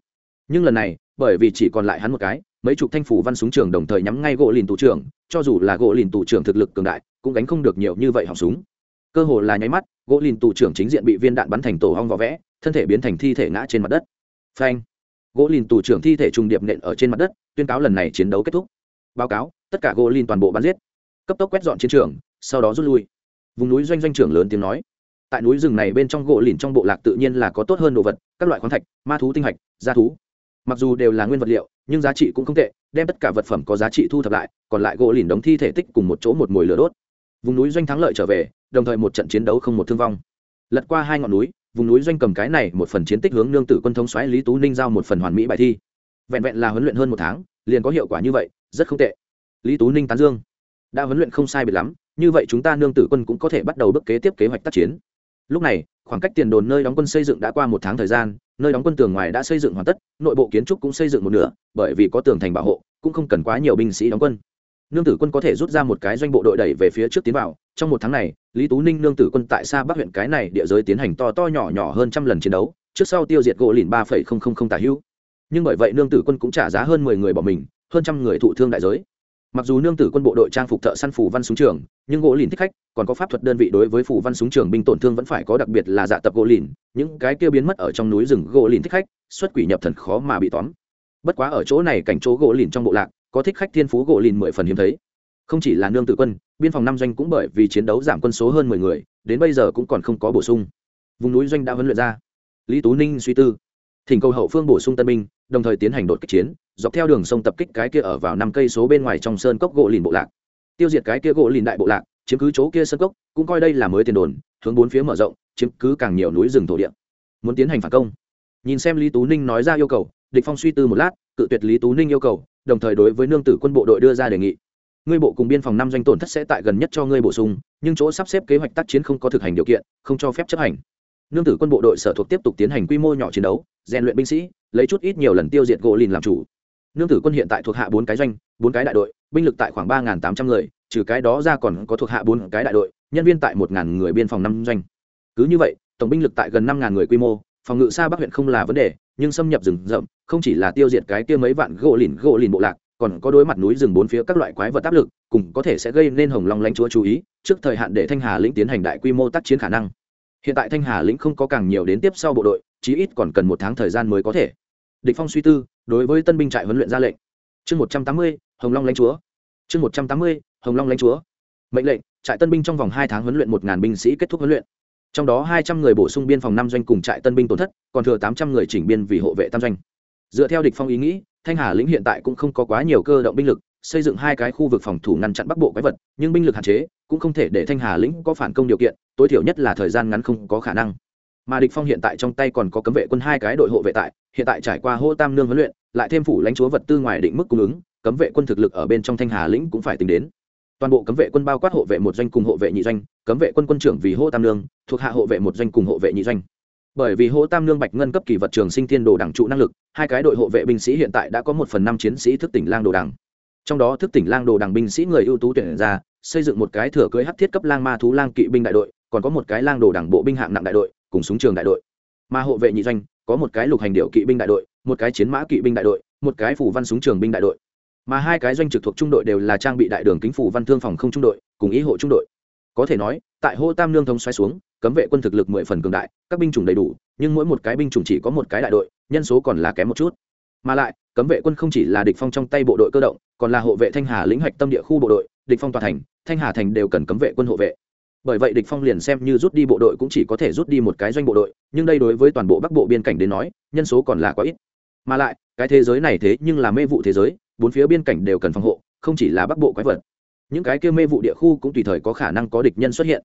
Nhưng lần này, bởi vì chỉ còn lại hắn một cái, mấy chục thanh phủ văn súng trường đồng thời nhắm ngay gỗ lìn tù trưởng, cho dù là gỗ lìn tù trưởng thực lực cường đại, cũng gánh không được nhiều như vậy họng súng. Cơ hồ là nháy mắt, gỗ lìn tù trưởng chính diện bị viên đạn bắn thành tổ hong vỏ vẽ, thân thể biến thành thi thể ngã trên mặt đất. Phanh. Gỗ lìn tù trưởng thi thể trùng điệp nện ở trên mặt đất, tuyên cáo lần này chiến đấu kết thúc báo cáo, tất cả gỗ lìn toàn bộ bắn giết. Cấp tốc quét dọn chiến trường, sau đó rút lui. Vùng núi doanh doanh trưởng lớn tiếng nói. Tại núi rừng này bên trong gỗ lìn trong bộ lạc tự nhiên là có tốt hơn đồ vật, các loại khoáng thạch, ma thú tinh hạch gia thú. Mặc dù đều là nguyên vật liệu, nhưng giá trị cũng không tệ, đem tất cả vật phẩm có giá trị thu thập lại, còn lại gỗ lìn đóng thi thể tích cùng một chỗ một mồi lửa đốt. Vùng núi doanh thắng lợi trở về, đồng thời một trận chiến đấu không một thương vong. Lật qua hai ngọn núi, vùng núi doanh cầm cái này một phần chiến tích hướng nương tử quân thống xoáy lý tú ninh giao một phần hoàn mỹ bài thi. Vẹn vẹn là huấn luyện hơn một tháng, liền có hiệu quả như vậy rất không tệ. Lý tú ninh tán dương. Đã huấn luyện không sai biệt lắm, như vậy chúng ta nương tử quân cũng có thể bắt đầu bước kế tiếp kế hoạch tác chiến. Lúc này, khoảng cách tiền đồn nơi đóng quân xây dựng đã qua một tháng thời gian, nơi đóng quân tường ngoài đã xây dựng hoàn tất, nội bộ kiến trúc cũng xây dựng một nửa, bởi vì có tường thành bảo hộ, cũng không cần quá nhiều binh sĩ đóng quân. Nương tử quân có thể rút ra một cái doanh bộ đội đẩy về phía trước tiến vào. Trong một tháng này, lý tú ninh nương tử quân tại xa bắc huyện cái này địa giới tiến hành to to nhỏ nhỏ hơn trăm lần chiến đấu, trước sau tiêu diệt gỗ lìn ba phẩy không không không tà hữu. Nhưng bởi vậy nương tử quân cũng trả giá hơn mười người bỏ mình hơn trăm người thụ thương đại giới. Mặc dù nương tử quân bộ đội trang phục thợ săn phủ văn súng trường, nhưng gỗ lìn thích khách, còn có pháp thuật đơn vị đối với phủ văn súng trường binh tổn thương vẫn phải có đặc biệt là dạ tập gỗ lìn, những cái kia biến mất ở trong núi rừng gỗ lìn thích khách, xuất quỷ nhập thần khó mà bị tóm. Bất quá ở chỗ này cảnh chỗ gỗ lìn trong bộ lạc, có thích khách thiên phú gỗ lìn mười phần hiếm thấy. Không chỉ là nương tử quân, biên phòng năm doanh cũng bởi vì chiến đấu giảm quân số hơn mười người, đến bây giờ cũng còn không có bổ sung. Vùng núi doanh đã huấn luyện ra. Lý tú ninh suy tư. Thỉnh cầu hậu phương bổ sung tân binh, đồng thời tiến hành đột kích chiến dọc theo đường sông tập kích cái kia ở vào năm cây số bên ngoài trong sơn cốc gỗ lìn bộ lạc. Tiêu diệt cái kia gỗ lìn đại bộ lạc, chiếm cứ chỗ kia sơn cốc, cũng coi đây là mới tiền đồn, hướng bốn phía mở rộng, chiếm cứ càng nhiều núi rừng thổ địa. Muốn tiến hành phản công. Nhìn xem lý tú ninh nói ra yêu cầu, địch phong suy tư một lát, cự tuyệt lý tú ninh yêu cầu, đồng thời đối với nương tử quân bộ đội đưa ra đề nghị. Ngươi bộ cùng biên phòng năm doanh tổn thất sẽ tại gần nhất cho ngươi bổ sung, nhưng chỗ sắp xếp kế hoạch tác chiến không có thực hành điều kiện, không cho phép chấp hành. Nương tử quân bộ đội sở thuộc tiếp tục tiến hành quy mô nhỏ chiến đấu, rèn luyện binh sĩ, lấy chút ít nhiều lần tiêu diệt gỗ lìn làm chủ nương tử quân hiện tại thuộc hạ bốn cái doanh, bốn cái đại đội, binh lực tại khoảng ba tám trăm người, trừ cái đó ra còn có thuộc hạ bốn cái đại đội, nhân viên tại một người biên phòng năm doanh. Cứ như vậy, tổng binh lực tại gần năm người quy mô, phòng ngự xa bắc huyện không là vấn đề, nhưng xâm nhập rừng rậm, không chỉ là tiêu diệt cái kia mấy vạn gỗ lìn gỗ lìn bộ lạc, còn có đối mặt núi rừng bốn phía các loại quái vật áp lực, cùng có thể sẽ gây nên hồng long lãnh chúa chú ý, trước thời hạn để thanh hà lĩnh tiến hành đại quy mô tác chiến khả năng. Hiện tại thanh hà lĩnh không có càng nhiều đến tiếp sau bộ đội, chí ít còn cần một tháng thời gian mới có thể. Địch phong suy tư đối với tân binh trại huấn luyện ra lệnh. Chương một trăm tám mươi, hồng long lãnh chúa. Chương một trăm tám mươi, hồng long lãnh chúa. Mệnh lệnh, trại tân binh trong vòng hai tháng huấn luyện một binh sĩ kết thúc huấn luyện. Trong đó hai trăm người bổ sung biên phòng năm doanh cùng trại tân binh tổn thất, còn thừa tám trăm người chỉnh biên vì hộ vệ tam doanh. Dựa theo địch phong ý nghĩ, thanh hà lĩnh hiện tại cũng không có quá nhiều cơ động binh lực, xây dựng hai cái khu vực phòng thủ ngăn chặn bắc bộ quái vật, nhưng binh lực hạn chế, cũng không thể để thanh hà lĩnh có phản công điều kiện, tối thiểu nhất là thời gian ngắn không có khả năng. Mà địch phong hiện tại trong tay còn có cấm vệ quân hai cái đội hộ vệ tại hiện tại trải qua hô tam nương huấn luyện, lại thêm phủ lãnh chúa vật tư ngoài định mức cung ứng, cấm vệ quân thực lực ở bên trong thanh hà lĩnh cũng phải tính đến. Toàn bộ cấm vệ quân bao quát hộ vệ một doanh cùng hộ vệ nhị doanh, cấm vệ quân quân trưởng vì hô tam nương, thuộc hạ hộ vệ một doanh cùng hộ vệ nhị doanh. Bởi vì hô tam nương bạch ngân cấp kỳ vật trường sinh thiên đồ đẳng trụ năng lực, hai cái đội hộ vệ binh sĩ hiện tại đã có một phần năm chiến sĩ thức tỉnh lang đồ đẳng. Trong đó thức tỉnh lang đồ đẳng binh sĩ người ưu tú tuyển ra, xây dựng một cái thừa cưới hắc thiết cấp lang ma thú lang kỵ binh đại đội, còn có một cái lang đồ đẳng bộ binh hạng nặng đại đội, cùng súng trường đại đội. Mà hộ vệ nhị doanh có một cái lục hành điệu kỵ binh đại đội, một cái chiến mã kỵ binh đại đội, một cái phủ văn súng trường binh đại đội. Mà hai cái doanh trực thuộc trung đội đều là trang bị đại đường kính phủ văn thương phòng không trung đội, cùng ý hộ trung đội. Có thể nói, tại hô tam lương thống xoay xuống, cấm vệ quân thực lực mười phần cường đại, các binh chủng đầy đủ, nhưng mỗi một cái binh chủng chỉ có một cái đại đội, nhân số còn là kém một chút. Mà lại, cấm vệ quân không chỉ là địch phong trong tay bộ đội cơ động, còn là hộ vệ thanh hà lĩnh hoạch tâm địa khu bộ đội, địch phong tòa thành, thanh hà thành đều cần cấm vệ quân hộ vệ bởi vậy địch phong liền xem như rút đi bộ đội cũng chỉ có thể rút đi một cái doanh bộ đội, nhưng đây đối với toàn bộ bắc bộ biên cảnh đến nói, nhân số còn là quá ít. Mà lại, cái thế giới này thế nhưng là mê vụ thế giới, bốn phía biên cảnh đều cần phòng hộ, không chỉ là bắc bộ quái vật. Những cái kia mê vụ địa khu cũng tùy thời có khả năng có địch nhân xuất hiện.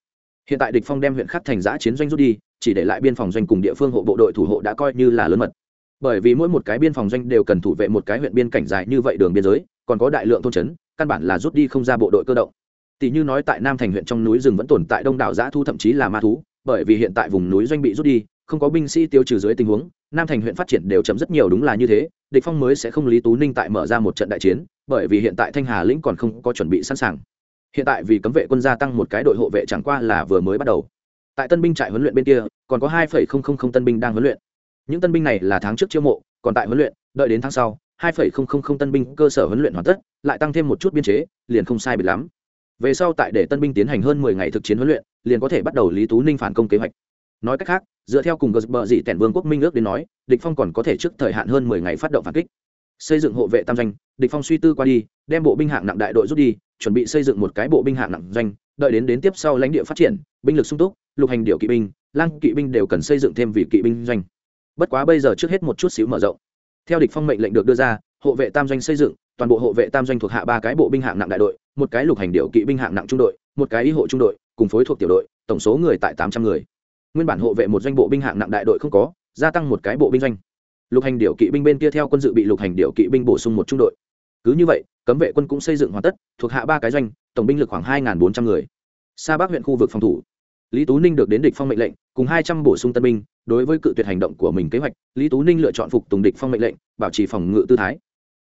Hiện tại địch phong đem huyện khắc thành giã chiến doanh rút đi, chỉ để lại biên phòng doanh cùng địa phương hộ bộ đội thủ hộ đã coi như là lớn mật. Bởi vì mỗi một cái biên phòng doanh đều cần thủ vệ một cái huyện biên cảnh dài như vậy đường biên giới, còn có đại lượng thôn trấn, căn bản là rút đi không ra bộ đội cơ động tỷ như nói tại nam thành huyện trong núi rừng vẫn tồn tại đông đảo giã thu thậm chí là ma thú, bởi vì hiện tại vùng núi doanh bị rút đi, không có binh sĩ tiêu trừ dưới tình huống, nam thành huyện phát triển đều chậm rất nhiều đúng là như thế, địch phong mới sẽ không lý tú ninh tại mở ra một trận đại chiến, bởi vì hiện tại thanh hà lĩnh còn không có chuẩn bị sẵn sàng. Hiện tại vì cấm vệ quân gia tăng một cái đội hộ vệ chẳng qua là vừa mới bắt đầu. Tại tân binh trại huấn luyện bên kia, còn có hai tân binh đang huấn luyện. Những tân binh này là tháng trước chiêu mộ, còn tại huấn luyện, đợi đến tháng sau, hai phẩy không không không tân binh cơ sở huấn luyện hoàn tất, lại tăng thêm một chút biên chế, liền không sai biệt lắm về sau tại để tân binh tiến hành hơn mười ngày thực chiến huấn luyện, liền có thể bắt đầu lý tú ninh phản công kế hoạch. Nói cách khác, dựa theo cùng gờ bờ dị tẻn vương quốc minh ước đến nói, địch phong còn có thể trước thời hạn hơn mười ngày phát động phản kích. Xây dựng hộ vệ tam doanh, địch phong suy tư qua đi, đem bộ binh hạng nặng đại đội rút đi, chuẩn bị xây dựng một cái bộ binh hạng nặng doanh, đợi đến đến tiếp sau lãnh địa phát triển, binh lực sung túc, lục hành điệu kỵ binh, lang kỵ binh đều cần xây dựng thêm vị kỵ binh doanh. Bất quá bây giờ trước hết một chút xíu mở rộng. Theo địch phong mệnh lệnh được đưa ra, hộ vệ tam doanh xây dựng toàn bộ hộ vệ tam doanh thuộc hạ ba cái bộ binh hạng nặng đại đội, một cái lục hành điệu kỵ binh hạng nặng trung đội, một cái y hộ trung đội, cùng phối thuộc tiểu đội, tổng số người tại tám trăm người. Nguyên bản hộ vệ một doanh bộ binh hạng nặng đại đội không có, gia tăng một cái bộ binh doanh. Lục hành điệu kỵ binh bên kia theo quân dự bị lục hành điệu kỵ binh bổ sung một trung đội. Cứ như vậy, cấm vệ quân cũng xây dựng hoàn tất, thuộc hạ ba cái doanh, tổng binh lực khoảng hai bốn trăm người. Xa bắc huyện khu vực phòng thủ. Lý tú ninh được đến địch phong mệnh lệnh, cùng hai trăm bổ sung tân binh, đối với cự tuyệt hành động của mình kế hoạch, lý tú ninh lựa chọn phục tùng địch phong mệnh lệnh, bảo trì phòng ngự tư thái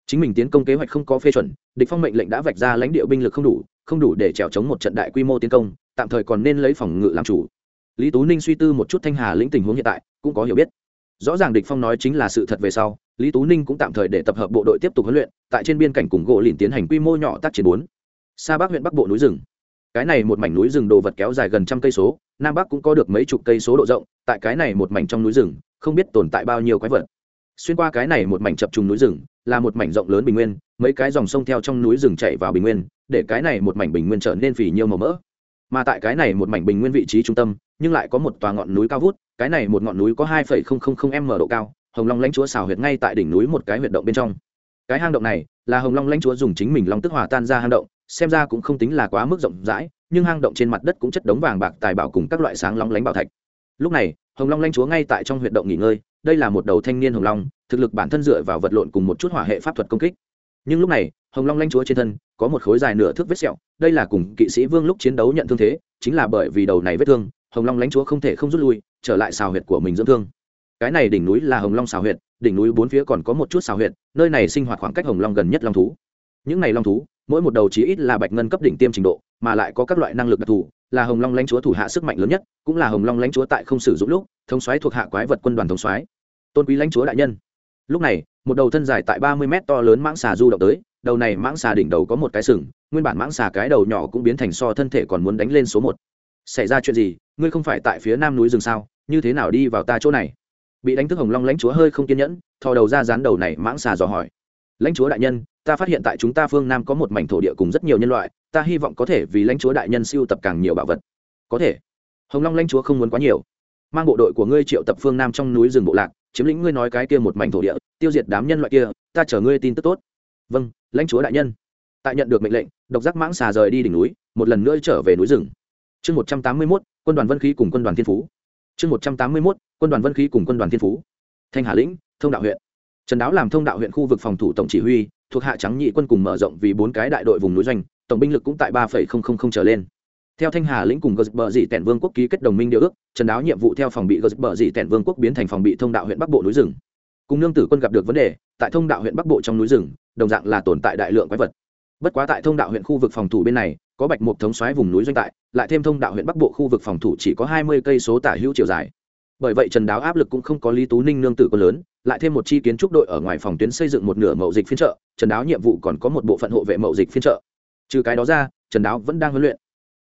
chính mình tiến công kế hoạch không có phê chuẩn, địch phong mệnh lệnh đã vạch ra lãnh địa binh lực không đủ không đủ để chèo chống một trận đại quy mô tiến công, tạm thời còn nên lấy phòng ngự làm chủ. Lý tú ninh suy tư một chút thanh hà lĩnh tình huống hiện tại, cũng có hiểu biết. Rõ ràng địch phong nói chính là sự thật về sau, lý tú ninh cũng tạm thời để tập hợp bộ đội tiếp tục huấn luyện, tại trên biên cảnh cùng gỗ lìn tiến hành quy mô nhỏ tác chiến bốn. Xa bắc huyện bắc bộ núi rừng. Cái này một mảnh núi rừng đồ vật kéo dài gần trăm cây số, nam bắc cũng có được mấy chục cây số độ rộng, tại cái này một mảnh trong núi rừng, không biết tồn tại bao nhiêu quái vật. Xuyên qua cái này một mảnh chập trùng núi rừng là một mảnh rộng lớn bình nguyên, mấy cái dòng sông theo trong núi rừng chạy vào bình nguyên, để cái này một mảnh bình nguyên trở nên phì nhiêu màu mỡ. Mà tại cái này một mảnh bình nguyên vị trí trung tâm, nhưng lại có một tòa ngọn núi cao vút, cái này một ngọn núi có hai phẩy không không không m độ cao, hồng long lãnh chúa xào huyệt ngay tại đỉnh núi một cái huyệt động bên trong. Cái hang động này là hồng long lãnh chúa dùng chính mình long tức hòa tan ra hang động, xem ra cũng không tính là quá mức rộng rãi, nhưng hang động trên mặt đất cũng chất đống vàng bạc tài bảo cùng các loại sáng long lánh bảo thạch. Lúc này, hồng long lãnh chúa ngay tại trong huyệt động nghỉ ngơi đây là một đầu thanh niên hồng long, thực lực bản thân dựa vào vật lộn cùng một chút hỏa hệ pháp thuật công kích. Nhưng lúc này, hồng long lanh chúa trên thân, có một khối dài nửa thước vết sẹo, đây là cùng kỵ sĩ vương lúc chiến đấu nhận thương thế, chính là bởi vì đầu này vết thương, hồng long lãnh chúa không thể không rút lui, trở lại xào huyệt của mình dưỡng thương. Cái này đỉnh núi là hồng long xào huyệt, đỉnh núi bốn phía còn có một chút xào huyệt, nơi này sinh hoạt khoảng cách hồng long gần nhất long thú. Những này long thú, mỗi một đầu chí ít là bạch ngân cấp đỉnh tiêm trình độ, mà lại có các loại năng lực đặc thù, là hồng long lãnh chúa thủ hạ sức mạnh lớn nhất, cũng là hồng long lãnh chúa tại không sử dụng lúc, thống xoáy thuộc hạ quái vật quân đoàn thống xoáy tôn quý lãnh chúa đại nhân. Lúc này, một đầu thân dài tại ba mươi mét to lớn mãng xà du động tới, đầu này mãng xà đỉnh đầu có một cái sừng, nguyên bản mãng xà cái đầu nhỏ cũng biến thành so thân thể còn muốn đánh lên số một. Xảy ra chuyện gì? Ngươi không phải tại phía nam núi rừng sao? Như thế nào đi vào ta chỗ này? Bị đánh thức hồng long lãnh chúa hơi không kiên nhẫn, thò đầu ra dán đầu này mãng xà dò hỏi. Lãnh chúa đại nhân, ta phát hiện tại chúng ta phương nam có một mảnh thổ địa cùng rất nhiều nhân loại, ta hy vọng có thể vì lãnh chúa đại nhân siêu tập càng nhiều bảo vật. Có thể. Hồng long lãnh chúa không muốn quá nhiều. Mang bộ đội của ngươi triệu tập phương nam trong núi rừng bộ lạc chiếm lĩnh ngươi nói cái kia một mảnh thổ địa, tiêu diệt đám nhân loại kia, ta chở ngươi tin tức tốt. Vâng lãnh chúa đại nhân. Tại nhận được mệnh lệnh, độc giác mãng xà rời đi đỉnh núi, một lần nữa trở về núi rừng. Chương một trăm tám mươi mốt, quân đoàn vân khí cùng quân đoàn thiên phú. Chương một trăm tám mươi mốt, quân đoàn vân khí cùng quân đoàn thiên phú. Thanh hà lĩnh, thông đạo huyện. Trần đáo làm thông đạo huyện khu vực phòng thủ tổng chỉ huy, thuộc hạ trắng nhị quân cùng mở rộng vì bốn cái đại đội vùng núi doanh, tổng binh lực cũng tại ba trở lên theo thanh hà lĩnh cùng gờ bờ dị tẻn vương quốc ký kết đồng minh điều ước, trần đáo nhiệm vụ theo phòng bị gờ bờ dị tẻn vương quốc biến thành phòng bị thông đạo huyện bắc bộ núi rừng. Cùng nương tử quân gặp được vấn đề, tại thông đạo huyện bắc bộ trong núi rừng, đồng dạng là tồn tại đại lượng quái vật. Bất quá tại thông đạo huyện khu vực phòng thủ bên này, có bạch mục thống xoáy vùng núi doanh tại, lại thêm thông đạo huyện bắc bộ khu vực phòng thủ chỉ có hai mươi cây số tả hữu chiều dài. Bởi vậy trần đáo áp lực cũng không có lý tú ninh nương tử quân lớn, lại thêm một chi kiến trúc đội ở ngoài phòng tuyến xây dựng một nửa mậu dịch phiên trợ trần đáo nhiệm vụ còn có một bộ phận hộ vệ mậu dịch phiên trợ trừ cái đó ra, trần đáo vẫn đang huấn luyện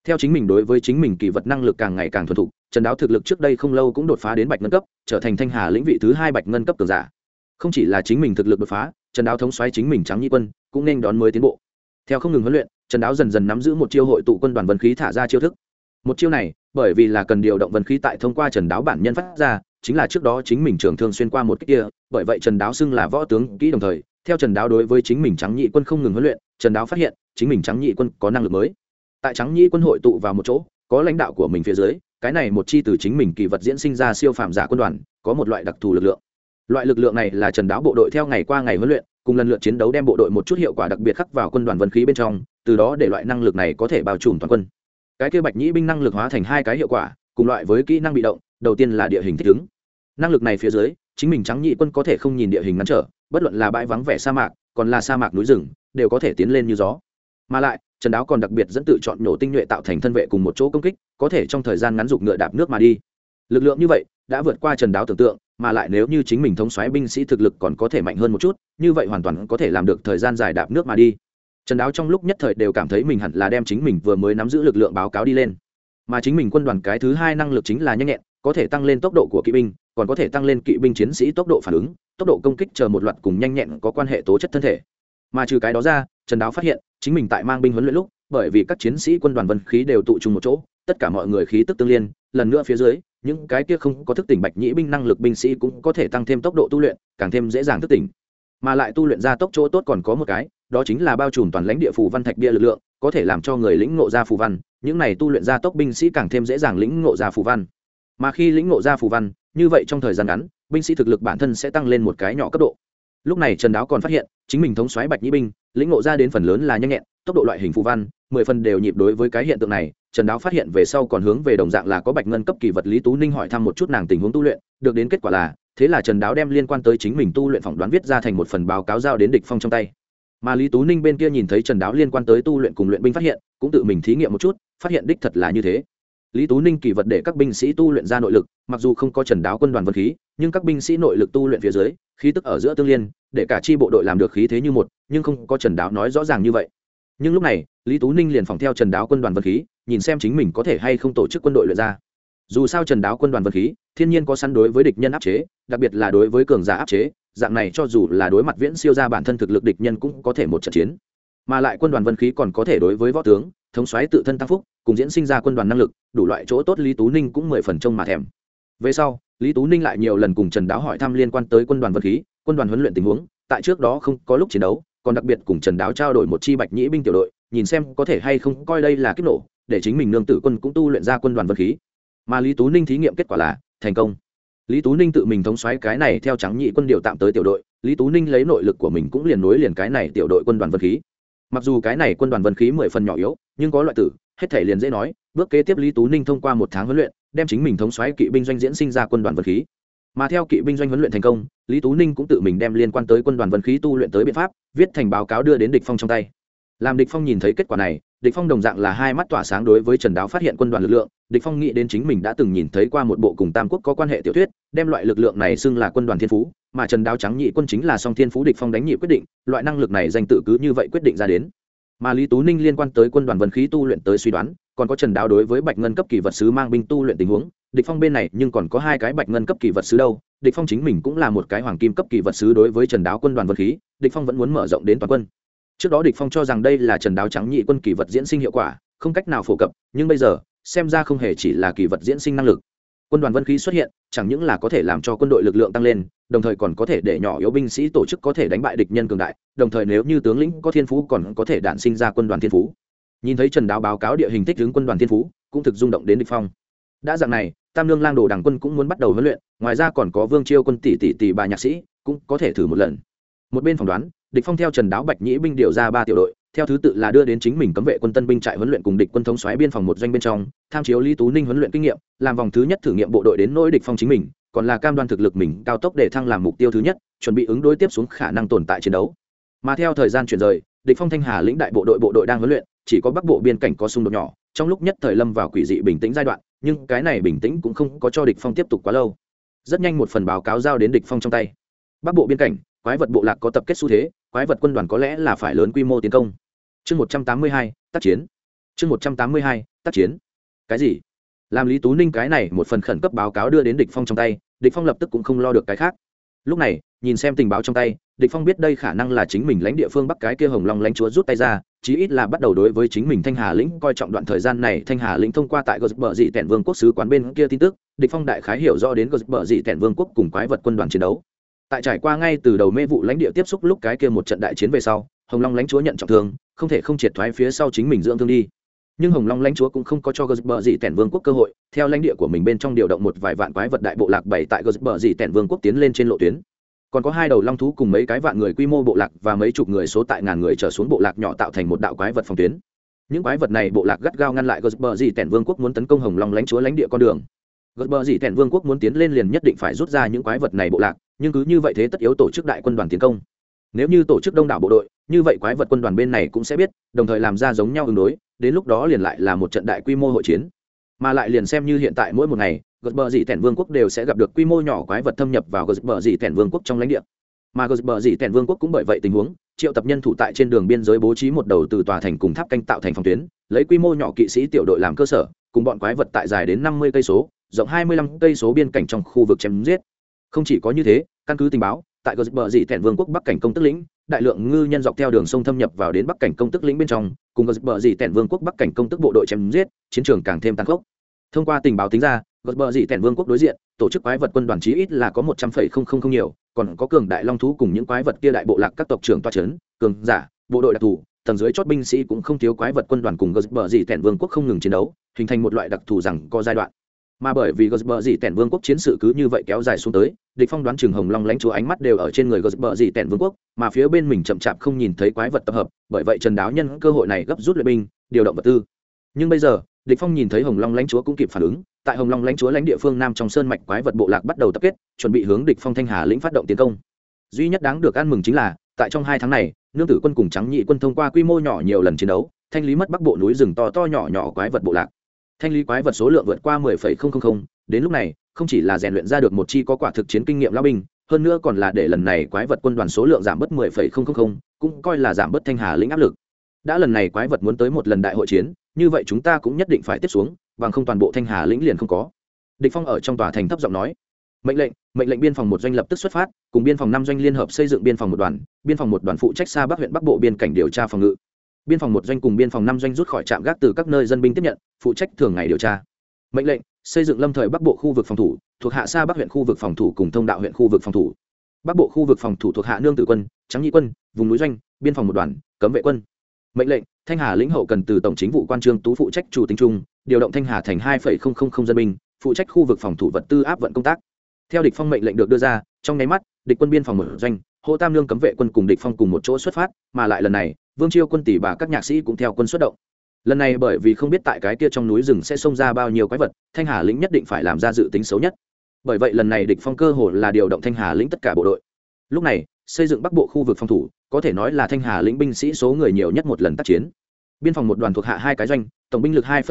theo chính mình đối với chính mình kỳ vật năng lực càng ngày càng thuần thục, trần đáo thực lực trước đây không lâu cũng đột phá đến bạch ngân cấp, trở thành thanh hà lĩnh vị thứ hai bạch ngân cấp cường giả. Không chỉ là chính mình thực lực đột phá, trần đáo thống xoáy chính mình trắng nhi quân cũng nên đón mới tiến bộ. Theo không ngừng huấn luyện, trần đáo dần dần nắm giữ một chiêu hội tụ quân đoàn vân khí thả ra chiêu thức. Một chiêu này, bởi vì là cần điều động vân khí tại thông qua trần đáo bản nhân phát ra, chính là trước đó chính mình trưởng thương xuyên qua một cách kia, bởi vậy trần đáo xưng là võ tướng kỹ đồng thời, theo trần đáo đối với chính mình trắng nhị quân không ngừng huấn luyện, trần đáo phát hiện, chính mình trắng nhị quân có năng lực mới tại trắng nhĩ quân hội tụ vào một chỗ, có lãnh đạo của mình phía dưới, cái này một chi từ chính mình kỳ vật diễn sinh ra siêu phàm giả quân đoàn, có một loại đặc thù lực lượng. Loại lực lượng này là trần đáo bộ đội theo ngày qua ngày huấn luyện, cùng lần lượt chiến đấu đem bộ đội một chút hiệu quả đặc biệt khắc vào quân đoàn vân khí bên trong, từ đó để loại năng lực này có thể bao trùm toàn quân. Cái kia bạch nhĩ binh năng lực hóa thành hai cái hiệu quả, cùng loại với kỹ năng bị động, đầu tiên là địa hình thích ứng. Năng lực này phía dưới, chính mình trắng nhị quân có thể không nhìn địa hình ngăn trở, bất luận là bãi vắng vẻ sa mạc, còn là sa mạc núi rừng, đều có thể tiến lên như gió. Mà lại trần đáo còn đặc biệt dẫn tự chọn nhổ tinh nhuệ tạo thành thân vệ cùng một chỗ công kích, có thể trong thời gian ngắn dục ngựa đạp nước mà đi. Lực lượng như vậy đã vượt qua trần đáo tưởng tượng, mà lại nếu như chính mình thống xoáy binh sĩ thực lực còn có thể mạnh hơn một chút, như vậy hoàn toàn có thể làm được thời gian dài đạp nước mà đi. Trần đáo trong lúc nhất thời đều cảm thấy mình hẳn là đem chính mình vừa mới nắm giữ lực lượng báo cáo đi lên. Mà chính mình quân đoàn cái thứ hai năng lực chính là nhanh nhẹn, có thể tăng lên tốc độ của kỵ binh, còn có thể tăng lên kỵ binh chiến sĩ tốc độ phản ứng, tốc độ công kích chờ một loạt cùng nhanh nhẹn có quan hệ tố chất thân thể mà trừ cái đó ra, trần đáo phát hiện, chính mình tại mang binh huấn luyện lúc, bởi vì các chiến sĩ quân đoàn vân khí đều tụ trung một chỗ, tất cả mọi người khí tức tương liên, lần nữa phía dưới, những cái kia không có thức tỉnh bạch nhĩ binh năng lực binh sĩ cũng có thể tăng thêm tốc độ tu luyện, càng thêm dễ dàng thức tỉnh. Mà lại tu luyện ra tốc chỗ tốt còn có một cái, đó chính là bao trùm toàn lãnh địa phù văn thạch bia lực lượng, có thể làm cho người lĩnh ngộ ra phù văn, những này tu luyện ra tốc binh sĩ càng thêm dễ dàng lĩnh ngộ ra phù văn. Mà khi lĩnh ngộ ra phù văn, như vậy trong thời gian ngắn, binh sĩ thực lực bản thân sẽ tăng lên một cái nhỏ cấp độ lúc này trần đáo còn phát hiện, chính mình thống xoáy bạch nhĩ binh, lĩnh ngộ ra đến phần lớn là nhanh nhẹn, tốc độ loại hình phù văn, mười phần đều nhịp đối với cái hiện tượng này. Trần đáo phát hiện về sau còn hướng về đồng dạng là có bạch ngân cấp kỳ vật lý tú ninh hỏi thăm một chút nàng tình huống tu luyện, được đến kết quả là, thế là trần đáo đem liên quan tới chính mình tu luyện phỏng đoán viết ra thành một phần báo cáo giao đến địch phong trong tay. Mà lý tú ninh bên kia nhìn thấy trần đáo liên quan tới tu luyện cùng luyện binh phát hiện, cũng tự mình thí nghiệm một chút, phát hiện đích thật là như thế lý tú ninh kỳ vật để các binh sĩ tu luyện ra nội lực, mặc dù không có trần đáo quân đoàn vật khí, nhưng các binh sĩ nội lực tu luyện phía dưới, khí tức ở giữa tương liên, để cả chi bộ đội làm được khí thế như một, nhưng không có trần đáo nói rõ ràng như vậy. Nhưng lúc này, lý tú ninh liền phòng theo trần đáo quân đoàn vật khí, nhìn xem chính mình có thể hay không tổ chức quân đội luyện ra. Dù sao trần đáo quân đoàn vật khí, thiên nhiên có săn đối với địch nhân áp chế, đặc biệt là đối với cường giả áp chế, dạng này cho dù là đối mặt viễn siêu ra bản thân thực lực địch nhân cũng có thể một trận chiến. Mà lại quân đoàn vân khí còn có thể đối với võ tướng thống xoáy tự thân tăng phúc, cùng diễn sinh ra quân đoàn năng lực, đủ loại chỗ tốt lý tú ninh cũng mười phần trông mà thèm. Về sau, lý tú ninh lại nhiều lần cùng trần đáo hỏi thăm liên quan tới quân đoàn vật khí, quân đoàn huấn luyện tình huống, tại trước đó không có lúc chiến đấu, còn đặc biệt cùng trần đáo trao đổi một chi bạch nhĩ binh tiểu đội, nhìn xem có thể hay không coi đây là kích nổ, để chính mình nương tử quân cũng tu luyện ra quân đoàn vật khí. Mà lý tú ninh thí nghiệm kết quả là, thành công. Lý tú ninh tự mình thống xoáy cái này theo trắng nhị quân điều tạm tới tiểu đội, lý tú ninh lấy nội lực của mình cũng liền nối liền cái này tiểu đội quân đoàn vật khí. Mặc dù cái này quân đoàn vân khí mười phần nhỏ yếu nhưng có loại tử, hết thể liền dễ nói, bước kế tiếp lý tú ninh thông qua một tháng huấn luyện, đem chính mình thống xoáy kỵ binh doanh diễn sinh ra quân đoàn vật khí. Mà theo kỵ binh doanh huấn luyện thành công, lý tú ninh cũng tự mình đem liên quan tới quân đoàn vân khí tu luyện tới biện pháp, viết thành báo cáo đưa đến địch phong trong tay. Làm địch phong nhìn thấy kết quả này, địch phong đồng dạng là hai mắt tỏa sáng đối với trần đáo phát hiện quân đoàn lực lượng, địch phong nghĩ đến chính mình đã từng nhìn thấy qua một bộ cùng tam quốc có quan hệ tiểu thuyết, đem loại lực lượng này xưng là quân đoàn thiên phú, mà trần đáo trắng nhị quân chính là song thiên phú địch phong đánh nhị quyết định, loại năng lực này danh tự cứ như vậy quyết định ra đến mà lý tú ninh liên quan tới quân đoàn vân khí tu luyện tới suy đoán, còn có trần đáo đối với bạch ngân cấp kỳ vật sứ mang binh tu luyện tình huống, địch phong bên này nhưng còn có hai cái bạch ngân cấp kỳ vật sứ đâu, địch phong chính mình cũng là một cái hoàng kim cấp kỳ vật sứ đối với trần đáo quân đoàn vân khí, địch phong vẫn muốn mở rộng đến toàn quân. Trước đó địch phong cho rằng đây là trần đáo trắng nhị quân kỳ vật diễn sinh hiệu quả, không cách nào phổ cập, nhưng bây giờ, xem ra không hề chỉ là kỳ vật diễn sinh năng lực quân đoàn vân khí xuất hiện, chẳng những là có thể làm cho quân đội lực lượng tăng lên, đồng thời còn có thể để nhỏ yếu binh sĩ tổ chức có thể đánh bại địch nhân cường đại, đồng thời nếu như tướng lĩnh có thiên phú còn có thể đản sinh ra quân đoàn thiên phú. Nhìn thấy trần đáo báo cáo địa hình thích ứng quân đoàn thiên phú, cũng thực rung động đến địch phong. Đã dạng này, tam lương lang đồ đảng quân cũng muốn bắt đầu huấn luyện, ngoài ra còn có vương chiêu quân tỷ tỷ tỷ bà nhạc sĩ, cũng có thể thử một lần. Một bên phỏng đoán, địch phong theo trần đáo bạch nhĩ binh điều ra ba tiểu đội theo thứ tự là đưa đến chính mình cấm vệ quân tân binh trại huấn luyện cùng địch quân thống xoáy biên phòng một doanh bên trong, tham chiếu lý tú ninh huấn luyện kinh nghiệm, làm vòng thứ nhất thử nghiệm bộ đội đến nỗi địch phong chính mình, còn là cam đoan thực lực mình cao tốc để thăng làm mục tiêu thứ nhất, chuẩn bị ứng đối tiếp xuống khả năng tồn tại chiến đấu. Mà theo thời gian chuyển rời, địch phong thanh hà lĩnh đại bộ đội bộ đội đang huấn luyện, chỉ có bắc bộ biên cảnh có xung đột nhỏ, trong lúc nhất thời lâm vào quỷ dị bình tĩnh giai đoạn, nhưng cái này bình tĩnh cũng không có cho địch phong tiếp tục quá lâu. Rất nhanh một phần báo cáo giao đến địch phong trong tay. Bắc bộ biên cảnh, quái vật bộ lạc có tập kết xu thế, quái vật quân đoàn có lẽ là phải lớn quy mô tiến công chương một trăm tám mươi hai, tác chiến. Chương một trăm tám mươi hai, tác chiến. Cái gì? Làm lý tú ninh cái này một phần khẩn cấp báo cáo đưa đến địch phong trong tay, địch phong lập tức cũng không lo được cái khác. Lúc này, nhìn xem tình báo trong tay, địch phong biết đây khả năng là chính mình lãnh địa phương bắc cái kia hồng long lãnh chúa rút tay ra, chí ít là bắt đầu đối với chính mình thanh hà lĩnh coi trọng đoạn thời gian này thanh hà lĩnh thông qua tại gờ bờ dị tẻn vương quốc sứ quán bên kia tin tức, địch phong đại khái hiểu rõ đến gờ bờ dị tẻn vương quốc cùng quái vật quân đoàn chiến đấu. Tại trải qua ngay từ đầu mê vụ lãnh địa tiếp xúc lúc cái kia một trận đại chiến về sau, hồng long lãnh chúa nhận trọng thương không thể không triệt thoái phía sau chính mình dưỡng thương đi. Nhưng hồng long lãnh chúa cũng không có cho gờ bờ dị tẻn vương quốc cơ hội. Theo lãnh địa của mình bên trong điều động một vài vạn quái vật đại bộ lạc bảy tại gờ bờ dị tẻn vương quốc tiến lên trên lộ tuyến. Còn có hai đầu long thú cùng mấy cái vạn người quy mô bộ lạc và mấy chục người số tại ngàn người trở xuống bộ lạc nhỏ tạo thành một đạo quái vật phòng tuyến. Những quái vật này bộ lạc gắt gao ngăn lại gờ bờ dị tẻn vương quốc muốn tấn công hồng long lãnh chúa lãnh địa con đường. Gờ bờ dị tẻn vương quốc muốn tiến lên liền nhất định phải rút ra những quái vật này bộ lạc, nhưng cứ như vậy thế tất yếu tổ chức đại quân đoàn tiến công nếu như tổ chức đông đảo bộ đội, như vậy quái vật quân đoàn bên này cũng sẽ biết, đồng thời làm ra giống nhau ứng đối, đến lúc đó liền lại là một trận đại quy mô hội chiến. Mà lại liền xem như hiện tại mỗi một ngày gật bờ dị tẻn vương quốc đều sẽ gặp được quy mô nhỏ quái vật thâm nhập vào gật bờ dị tẻn vương quốc trong lãnh địa. Mà gật bờ dị tẻn vương quốc cũng bởi vậy tình huống, triệu tập nhân thủ tại trên đường biên giới bố trí một đầu từ tòa thành cùng tháp canh tạo thành phòng tuyến, lấy quy mô nhỏ kỵ sĩ tiểu đội làm cơ sở, cùng bọn quái vật tại dài đến năm mươi cây số, rộng hai mươi lăm cây số biên cảnh trong khu vực chém giết. Không chỉ có như thế, căn cứ tình báo tại gờ bờ dị tẻn vương quốc bắc cảnh công tức lĩnh, đại lượng ngư nhân dọc theo đường sông thâm nhập vào đến bắc cảnh công tức lĩnh bên trong, cùng gờ bờ dị tẻn vương quốc bắc cảnh công tức bộ đội chém giết, chiến trường càng thêm tăng khốc. Thông qua tình báo tính ra gờ bờ dị tẻn vương quốc đối diện, tổ chức quái vật quân đoàn chí ít là có một trăm phẩy không không không nhiều, còn có cường đại long thú cùng những quái vật kia đại bộ lạc các tộc trưởng toa c cường giả, bộ đội đặc thù, tầng dưới chót binh sĩ cũng không thiếu quái vật quân đoàn cùng gờ bờ dị tẻn vương quốc không ngừng chiến đấu, hình thành một loại đặc thù rằng có giai đoạn mà bởi vì gờ dị tẻn vương quốc chiến sự cứ như vậy kéo dài xuống tới, địch phong đoán chừng hồng long lãnh chúa ánh mắt đều ở trên người gờ dị tẻn vương quốc, mà phía bên mình chậm chạp không nhìn thấy quái vật tập hợp, bởi vậy trần đáo nhân cơ hội này gấp rút luyện binh, điều động vật tư. Nhưng bây giờ, địch phong nhìn thấy hồng long lãnh chúa cũng kịp phản ứng, tại hồng long lãnh chúa lãnh địa phương nam trong sơn mạch quái vật bộ lạc bắt đầu tập kết, chuẩn bị hướng địch phong thanh hà lĩnh phát động tiến công. Duy nhất đáng được ăn mừng chính là, tại trong hai tháng này, nương tử quân cùng trắng nhị quân thông qua quy mô nhỏ nhiều lần chiến đấu, thanh lý mất bắc bộ núi rừng to to nhỏ nhỏ quái vật bộ lạc thanh lý quái vật số lượng vượt qua 10.000. đến lúc này không chỉ là rèn luyện ra được một chi có quả thực chiến kinh nghiệm lão binh hơn nữa còn là để lần này quái vật quân đoàn số lượng giảm bớt 10,000, cũng coi là giảm bớt thanh hà lĩnh áp lực. Đã lần này quái vật muốn tới một lần đại hội chiến như vậy chúng ta cũng nhất định phải tiếp xuống bằng không toàn bộ thanh hà lĩnh liền không có. Địch phong ở trong tòa thành thấp giọng nói. Mệnh lệnh mệnh lệnh biên phòng một doanh lập tức xuất phát cùng biên phòng năm doanh liên hợp xây dựng biên phòng một đoàn biên phòng một đoàn phụ trách xa bắc huyện bắc bộ biên cảnh điều tra phòng ngự biên phòng một doanh cùng biên phòng năm doanh rút khỏi trạm gác từ các nơi dân binh tiếp nhận, phụ trách thường ngày điều tra. Mệnh lệnh, xây dựng lâm thời bắc bộ khu vực phòng thủ, thuộc hạ xa bắc huyện khu vực phòng thủ cùng thông đạo huyện khu vực phòng thủ. Bắc bộ khu vực phòng thủ thuộc hạ nương tử quân trắng nhị quân, vùng núi doanh, biên phòng một đoàn, cấm vệ quân. Mệnh lệnh, thanh hà lĩnh hậu cần từ tổng chính vụ quan trương tú phụ trách chủ tính trung, điều động thanh hà thành hai dân binh, phụ trách khu vực phòng thủ vật tư áp vận công tác. Theo địch phong mệnh lệnh được đưa ra, trong nháy mắt, địch quân biên phòng một doanh hộ tam lương cấm vệ quân cùng địch phong cùng một chỗ xuất phát, mà lại lần này vương chiêu quân tỷ bà các nhạc sĩ cũng theo quân xuất động. Lần này bởi vì không biết tại cái kia trong núi rừng sẽ xông ra bao nhiêu quái vật, thanh hà lĩnh nhất định phải làm ra dự tính xấu nhất. Bởi vậy lần này địch phong cơ hồ là điều động thanh hà lĩnh tất cả bộ đội. Lúc này, xây dựng bắc bộ khu vực phòng thủ, có thể nói là thanh hà lĩnh binh sĩ số người nhiều nhất một lần tác chiến. Biên phòng một đoàn thuộc hạ hai cái doanh, tổng binh lực hai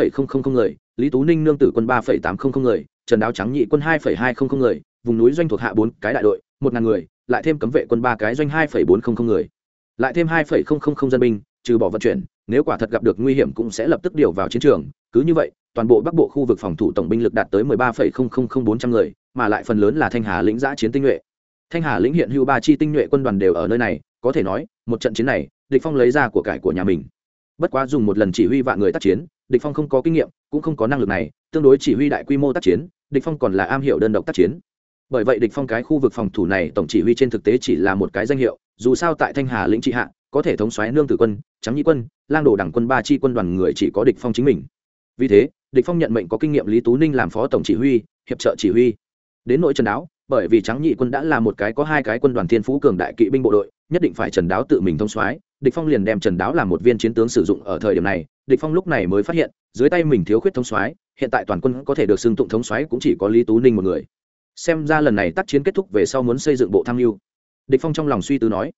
người, lý tú ninh nương tử quân ba tám trăm linh người, trần đáo trắng nhị quân hai hai trăm linh người, vùng núi doanh thuộc hạ bốn cái đại đội, một ngàn người, lại thêm cấm vệ quân ba cái doanh hai bốn trăm linh người lại thêm hai dân binh, trừ bỏ vận chuyển, nếu quả thật gặp được nguy hiểm cũng sẽ lập tức điều vào chiến trường. Cứ như vậy, toàn bộ bắc bộ khu vực phòng thủ tổng binh lực đạt tới mười ba bốn trăm người, mà lại phần lớn là thanh hà lĩnh giã chiến tinh nhuệ. Thanh hà lĩnh hiện hưu ba chi tinh nhuệ quân đoàn đều ở nơi này, có thể nói, một trận chiến này, địch phong lấy ra của cải của nhà mình. Bất quá dùng một lần chỉ huy vạn người tác chiến, địch phong không có kinh nghiệm, cũng không có năng lực này, tương đối chỉ huy đại quy mô tác chiến, địch phong còn là am hiểu đơn độc tác chiến bởi vậy địch phong cái khu vực phòng thủ này tổng chỉ huy trên thực tế chỉ là một cái danh hiệu, dù sao tại thanh hà lĩnh trị hạ, có thể thống soái nương tử quân trắng nhị quân, lang đồ đảng quân ba chi quân đoàn người chỉ có địch phong chính mình. Vì thế, địch phong nhận mệnh có kinh nghiệm lý tú ninh làm phó tổng chỉ huy, hiệp trợ chỉ huy. Đến nội trần đáo, bởi vì trắng nhị quân đã là một cái có hai cái quân đoàn thiên phú cường đại kỵ binh bộ đội, nhất định phải trần đáo tự mình thông soái, địch phong liền đem trần đáo làm một viên chiến tướng sử dụng ở thời điểm này, địch phong lúc này mới phát hiện, dưới tay mình thiếu khuyết thông soái, hiện tại toàn quân có thể được xưng tụng thống soái cũng chỉ có lý tú ninh một người xem ra lần này tác chiến kết thúc về sau muốn xây dựng bộ tham mưu. Địch phong trong lòng suy tư nói,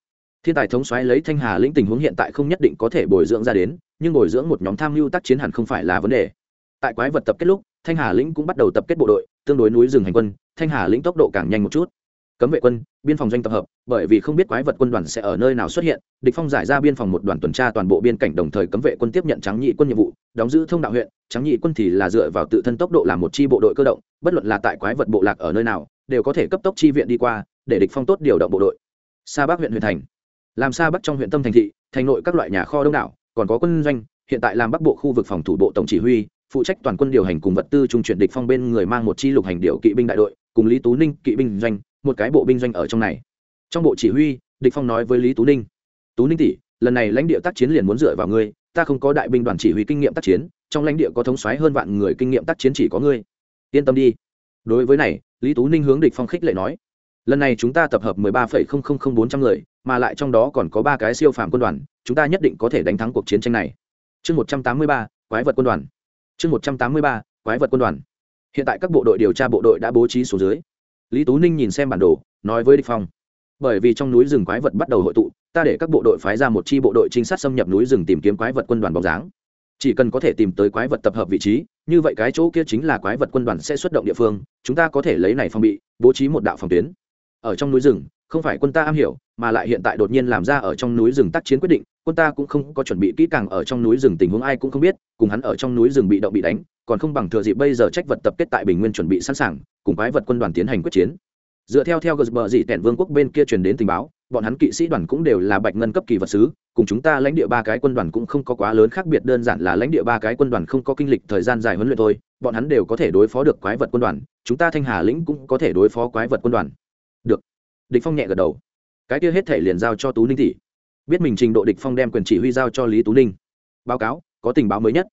thiên tài thống soái lấy thanh hà lĩnh tình huống hiện tại không nhất định có thể bồi dưỡng ra đến, nhưng bồi dưỡng một nhóm tham mưu tác chiến hẳn không phải là vấn đề. Tại quái vật tập kết lúc, thanh hà lĩnh cũng bắt đầu tập kết bộ đội, tương đối núi rừng hành quân, thanh hà lĩnh tốc độ càng nhanh một chút cấm vệ quân, biên phòng doanh tập hợp, bởi vì không biết quái vật quân đoàn sẽ ở nơi nào xuất hiện, địch phong giải ra biên phòng một đoàn tuần tra toàn bộ biên cảnh đồng thời cấm vệ quân tiếp nhận trắng nhị quân nhiệm vụ, đóng giữ thông đạo huyện, trắng nhị quân thì là dựa vào tự thân tốc độ làm một chi bộ đội cơ động, bất luận là tại quái vật bộ lạc ở nơi nào, đều có thể cấp tốc chi viện đi qua, để địch phong tốt điều động bộ đội. Xa bắc huyện huyện thành. Làm xa bắc trong huyện tâm thành thị, thành nội các loại nhà kho đông đảo, còn có quân doanh, hiện tại làm bắc bộ khu vực phòng thủ bộ tổng chỉ huy, phụ trách toàn quân điều hành cùng vật tư trung chuyển địch phong bên người mang một chi lục hành điệu kỵ binh đại đội cùng lý tú ninh kỵ binh doanh, một cái bộ binh doanh ở trong này. Trong bộ chỉ huy, địch phong nói với lý tú ninh tú ninh tỷ, lần này lãnh địa tác chiến liền muốn dựa vào ngươi, ta không có đại binh đoàn chỉ huy kinh nghiệm tác chiến, trong lãnh địa có thống soái hơn vạn người kinh nghiệm tác chiến chỉ có ngươi. Yên tâm đi. Đối với này, lý tú ninh hướng địch phong khích lệ nói, lần này chúng ta tập hợp mười ba bốn trăm người, mà lại trong đó còn có ba cái siêu phàm quân đoàn, chúng ta nhất định có thể đánh thắng cuộc chiến tranh này. Chương một trăm tám mươi ba, quái vật quân đoàn. Chương một trăm tám mươi ba, quái vật quân đoàn hiện tại các bộ đội điều tra bộ đội đã bố trí xuống dưới. Lý tú ninh nhìn xem bản đồ, nói với địch phong. Bởi vì trong núi rừng quái vật bắt đầu hội tụ, ta để các bộ đội phái ra một chi bộ đội trinh sát xâm nhập núi rừng tìm kiếm quái vật quân đoàn bóng dáng. Chỉ cần có thể tìm tới quái vật tập hợp vị trí, như vậy cái chỗ kia chính là quái vật quân đoàn sẽ xuất động địa phương, chúng ta có thể lấy này phòng bị, bố trí một đạo phòng tuyến. Ở trong núi rừng, không phải quân ta am hiểu, mà lại hiện tại đột nhiên làm ra ở trong núi rừng tác chiến quyết định, quân ta cũng không có chuẩn bị kỹ càng ở trong núi rừng tình huống ai cũng không biết, cùng hắn ở trong núi rừng bị động bị đánh còn không bằng thừa dịp bây giờ trách vật tập kết tại bình nguyên chuẩn bị sẵn sàng, cùng quái vật quân đoàn tiến hành quyết chiến. Dựa theo theo gờ dị tẻn vương quốc bên kia truyền đến tình báo, bọn hắn kỵ sĩ đoàn cũng đều là bạch ngân cấp kỳ vật sứ, cùng chúng ta lãnh địa ba cái quân đoàn cũng không có quá lớn khác biệt, đơn giản là lãnh địa ba cái quân đoàn không có kinh lịch thời gian dài huấn luyện thôi, bọn hắn đều có thể đối phó được quái vật quân đoàn, chúng ta thanh hà lĩnh cũng có thể đối phó quái vật quân đoàn. Được. Địch phong nhẹ gật đầu. Cái kia hết thể liền giao cho tú ninh tỷ. Biết mình trình độ địch phong đem quyền chỉ huy giao cho lý tú ninh. Báo cáo, có tình báo mới nhất.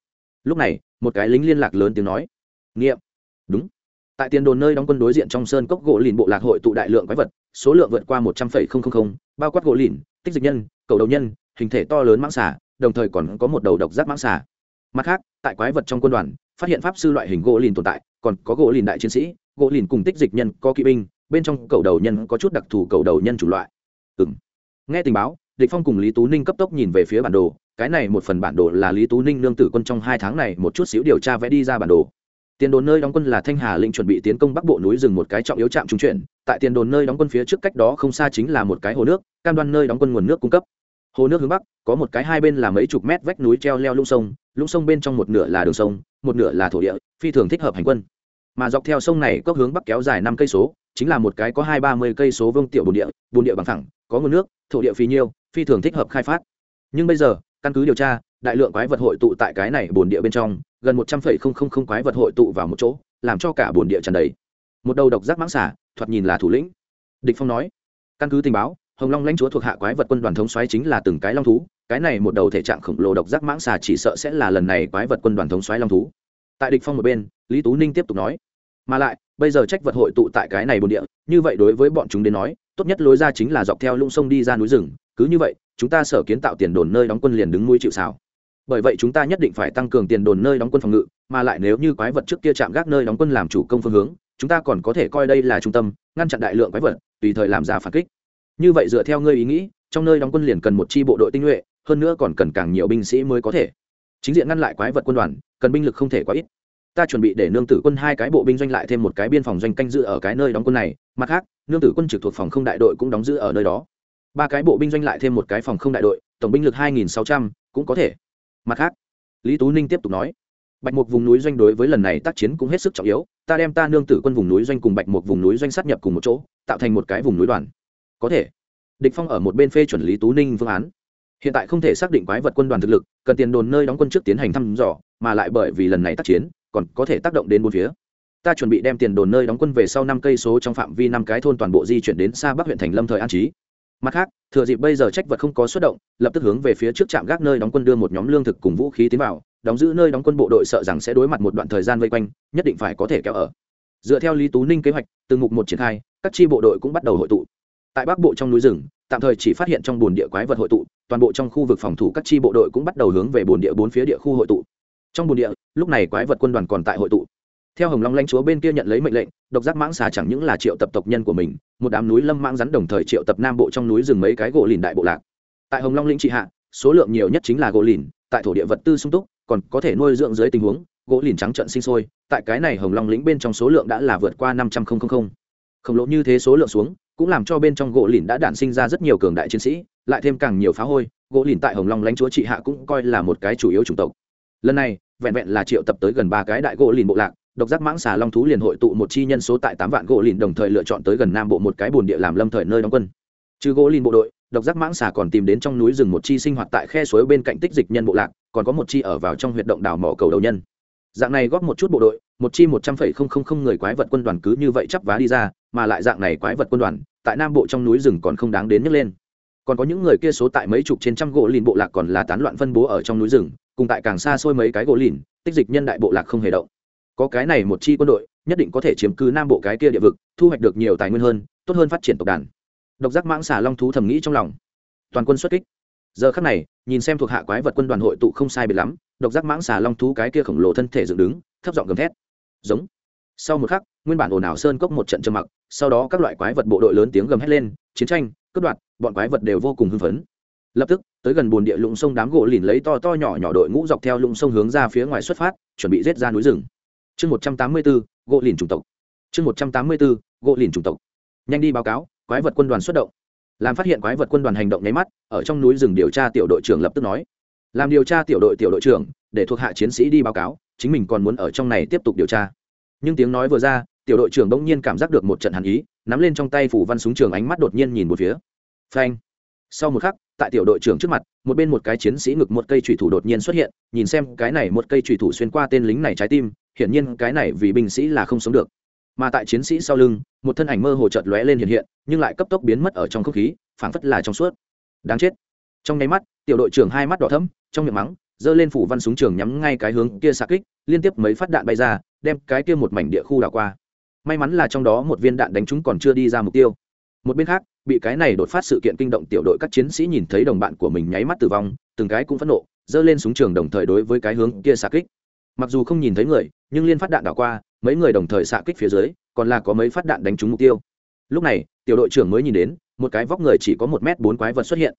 Lúc này một cái lính liên lạc lớn tiếng nói. Nghiệm. Đúng. Tại tiền đồn nơi đóng quân đối diện trong sơn cốc gỗ lìn bộ lạc hội tụ đại lượng quái vật số lượng vượt qua một trăm linh bao quát gỗ lìn tích dịch nhân cầu đầu nhân hình thể to lớn mãng xả, đồng thời còn có một đầu độc giác mãng xả. mặt khác tại quái vật trong quân đoàn phát hiện pháp sư loại hình gỗ lìn tồn tại còn có gỗ lìn đại chiến sĩ gỗ lìn cùng tích dịch nhân có kỵ binh bên trong cầu đầu nhân có chút đặc thù cầu đầu nhân chủ loại. Ừ nghe tình báo địch phong cùng lý tú ninh cấp tốc nhìn về phía bản đồ, cái này một phần bản đồ là lý tú ninh nương tử quân trong hai tháng này một chút xíu điều tra vẽ đi ra bản đồ. Tiền đồn nơi đóng quân là thanh hà linh chuẩn bị tiến công bắc bộ núi rừng một cái trọng yếu trạm trung chuyển, tại tiền đồn nơi đóng quân phía trước cách đó không xa chính là một cái hồ nước, cam đoan nơi đóng quân nguồn nước cung cấp. Hồ nước hướng bắc, có một cái hai bên là mấy chục mét vách núi treo leo lũng sông lũng sông bên trong một nửa là đường sông, một nửa là thổ địa, phi thường thích hợp hành quân. Mà dọc theo sông này có hướng bắc kéo dài năm cây số, chính là một cái có hai ba mươi cây số vương tiểu bồn địa bồn địa bằng thẳng có nguồn nước, thổ địa phì nhiêu phi thường thích hợp khai phát. Nhưng bây giờ, căn cứ điều tra, đại lượng quái vật hội tụ tại cái này bồn địa bên trong, gần một trăm phẩy không không không quái vật hội tụ vào một chỗ, làm cho cả bồn địa tràn đầy. Một đầu độc giác mãng xả thoạt nhìn là thủ lĩnh. Địch phong nói, căn cứ tình báo, hồng long lãnh chúa thuộc hạ quái vật quân đoàn thống xoáy chính là từng cái long thú, cái này một đầu thể trạng khổng lồ độc giác mãng xà chỉ sợ sẽ là lần này quái vật quân đoàn thống xoáy long thú. Tại địch phong một bên, lý tú ninh tiếp tục nói, mà lại, bây giờ trách vật hội tụ tại cái này bồn địa, như vậy đối với bọn chúng đến nói, tốt nhất lối ra chính là dọc theo lũng sông đi ra núi rừng cứ như vậy, chúng ta sở kiến tạo tiền đồn nơi đóng quân liền đứng nuôi chịu xào bởi vậy chúng ta nhất định phải tăng cường tiền đồn nơi đóng quân phòng ngự, mà lại nếu như quái vật trước kia chạm gác nơi đóng quân làm chủ công phương hướng, chúng ta còn có thể coi đây là trung tâm, ngăn chặn đại lượng quái vật, tùy thời làm ra phản kích. Như vậy dựa theo ngươi ý nghĩ, trong nơi đóng quân liền cần một chi bộ đội tinh nhuệ, hơn nữa còn cần càng nhiều binh sĩ mới có thể. Chính diện ngăn lại quái vật quân đoàn, cần binh lực không thể quá ít. Ta chuẩn bị để nương tử quân hai cái bộ binh doanh lại thêm một cái biên phòng doanh canh giữ ở cái nơi đóng quân này, mặt khác, nương tử quân trực thuộc phòng không đại đội cũng đóng giữ ở nơi đó ba cái bộ binh doanh lại thêm một cái phòng không đại đội, tổng binh lực hai nghìn sáu trăm, cũng có thể. Mặt khác, lý tú ninh tiếp tục nói, bạch mục vùng núi doanh đối với lần này tác chiến cũng hết sức trọng yếu, ta đem ta nương tử quân vùng núi doanh cùng bạch mục vùng núi doanh sát nhập cùng một chỗ, tạo thành một cái vùng núi đoàn. Có thể, địch phong ở một bên phê chuẩn lý tú ninh phương án. Hiện tại không thể xác định quái vật quân đoàn thực lực, cần tiền đồn nơi đóng quân trước tiến hành thăm dò, mà lại bởi vì lần này tác chiến, còn có thể tác động đến bốn phía. Ta chuẩn bị đem tiền đồn nơi đóng quân về sau năm cây số trong phạm vi năm cái thôn toàn bộ di chuyển đến xa bắc huyện thành lâm thời an trí mặt khác, thừa dịp bây giờ trách vật không có xuất động, lập tức hướng về phía trước trạm gác nơi đóng quân đưa một nhóm lương thực cùng vũ khí tiến vào, đóng giữ nơi đóng quân bộ đội sợ rằng sẽ đối mặt một đoạn thời gian vây quanh, nhất định phải có thể kéo ở. Dựa theo lý tú ninh kế hoạch từ mục một triển khai, các chi bộ đội cũng bắt đầu hội tụ. Tại bắc bộ trong núi rừng, tạm thời chỉ phát hiện trong bồn địa quái vật hội tụ, toàn bộ trong khu vực phòng thủ các chi bộ đội cũng bắt đầu hướng về bồn địa bốn phía địa khu hội tụ. Trong bồn địa, lúc này quái vật quân đoàn còn tại hội tụ. Theo hồng long lãnh chúa bên kia nhận lấy mệnh lệnh, độc giác mãng xà chẳng những là triệu tập tộc nhân của mình một đám núi lâm mãng rắn đồng thời triệu tập nam bộ trong núi rừng mấy cái gỗ lìn đại bộ lạc. Tại hồng long lĩnh trị hạ, số lượng nhiều nhất chính là gỗ lìn, tại thổ địa vật tư sung túc, còn có thể nuôi dưỡng dưới tình huống, gỗ lìn trắng trận sinh sôi, tại cái này hồng long lĩnh bên trong số lượng đã là vượt qua năm trăm linh khổng lồ như thế số lượng xuống, cũng làm cho bên trong gỗ lìn đã đản sinh ra rất nhiều cường đại chiến sĩ, lại thêm càng nhiều phá hôi, gỗ lìn tại hồng long lãnh chúa trị hạ cũng coi là một cái chủ yếu chủng tộc. Lần này, vẹn vẹn là triệu tập tới gần ba cái đại gỗ lìn bộ lạc độc giác mãng xà long thú liền hội tụ một chi nhân số tại tám vạn gỗ lìn đồng thời lựa chọn tới gần nam bộ một cái bồn địa làm lâm thời nơi đóng quân. Trừ gỗ lìn bộ đội, độc giác mãng xà còn tìm đến trong núi rừng một chi sinh hoạt tại khe suối bên cạnh tích dịch nhân bộ lạc, còn có một chi ở vào trong huyệt động đảo mỏ cầu đầu nhân. Dạng này góp một chút bộ đội, một chi một trăm phẩy không không không người quái vật quân đoàn cứ như vậy chắp vá đi ra, mà lại dạng này quái vật quân đoàn, tại nam bộ trong núi rừng còn không đáng đến nhấc lên. Còn có những người kia số tại mấy chục trên trăm gỗ lìn bộ lạc còn là tán loạn phân bố ở trong núi rừng, cùng tại càng xa xôi mấy cái gỗ lìn, tích dịch nhân đại bộ lạc không hề động có cái này một chi quân đội, nhất định có thể chiếm cứ nam bộ cái kia địa vực, thu hoạch được nhiều tài nguyên hơn, tốt hơn phát triển tộc đàn. Độc giác mãng xà long thú thầm nghĩ trong lòng. Toàn quân xuất kích. Giờ khắc này, nhìn xem thuộc hạ quái vật quân đoàn hội tụ không sai biệt lắm, độc giác mãng xà long thú cái kia khổng lồ thân thể dựng đứng, thấp giọng gầm thét. Giống. Sau một khắc, nguyên bản ồn ào sơn cốc một trận trầm mặc, sau đó các loại quái vật bộ đội lớn tiếng gầm hét lên, chiến tranh, cướp đoạt, bọn quái vật đều vô cùng hưng phấn. Lập tức, tới gần bồn địa lũng sông đám gỗ lìn lấy to to nhỏ nhỏ đội ngũ dọc theo lũng sông hướng ra phía ngoài xuất phát, chuẩn bị rết ra núi rừng chương một trăm tám mươi bốn gỗ lìn chủng tộc. Chương một trăm tám mươi bốn gỗ lìn chủng tộc. Nhanh đi báo cáo, quái vật quân đoàn xuất động. Làm phát hiện quái vật quân đoàn hành động nháy mắt, ở trong núi rừng điều tra tiểu đội trưởng lập tức nói. Làm điều tra tiểu đội tiểu đội trưởng, để thuộc hạ chiến sĩ đi báo cáo, chính mình còn muốn ở trong này tiếp tục điều tra. Nhưng tiếng nói vừa ra, tiểu đội trưởng bỗng nhiên cảm giác được một trận hàn ý, nắm lên trong tay phủ văn súng trường ánh mắt đột nhiên nhìn một phía. Phanh! Sau một khắc, tại tiểu đội trưởng trước mặt, một bên một cái chiến sĩ ngực một cây trùy thủ đột nhiên xuất hiện, nhìn xem cái này một cây trùy thủ xuyên qua tên lính này trái tim, hiển nhiên cái này vì binh sĩ là không sống được. Mà tại chiến sĩ sau lưng, một thân ảnh mơ hồ chợt lóe lên hiện hiện, nhưng lại cấp tốc biến mất ở trong không khí, phảng phất là trong suốt. Đáng chết. Trong nháy mắt, tiểu đội trưởng hai mắt đỏ thẫm, trong miệng mắng, giơ lên phủ văn súng trường nhắm ngay cái hướng kia xạ kích, liên tiếp mấy phát đạn bay ra, đem cái kia một mảnh địa khu đảo qua. May mắn là trong đó một viên đạn đánh trúng còn chưa đi ra mục tiêu. Một bên khác bị cái này đột phát sự kiện kinh động tiểu đội các chiến sĩ nhìn thấy đồng bạn của mình nháy mắt tử vong, từng cái cũng phẫn nộ, giơ lên súng trường đồng thời đối với cái hướng kia xạ kích. Mặc dù không nhìn thấy người, nhưng liên phát đạn đảo qua, mấy người đồng thời xạ kích phía dưới, còn là có mấy phát đạn đánh trúng mục tiêu. Lúc này, tiểu đội trưởng mới nhìn đến, một cái vóc người chỉ có một m bốn quái vật xuất hiện.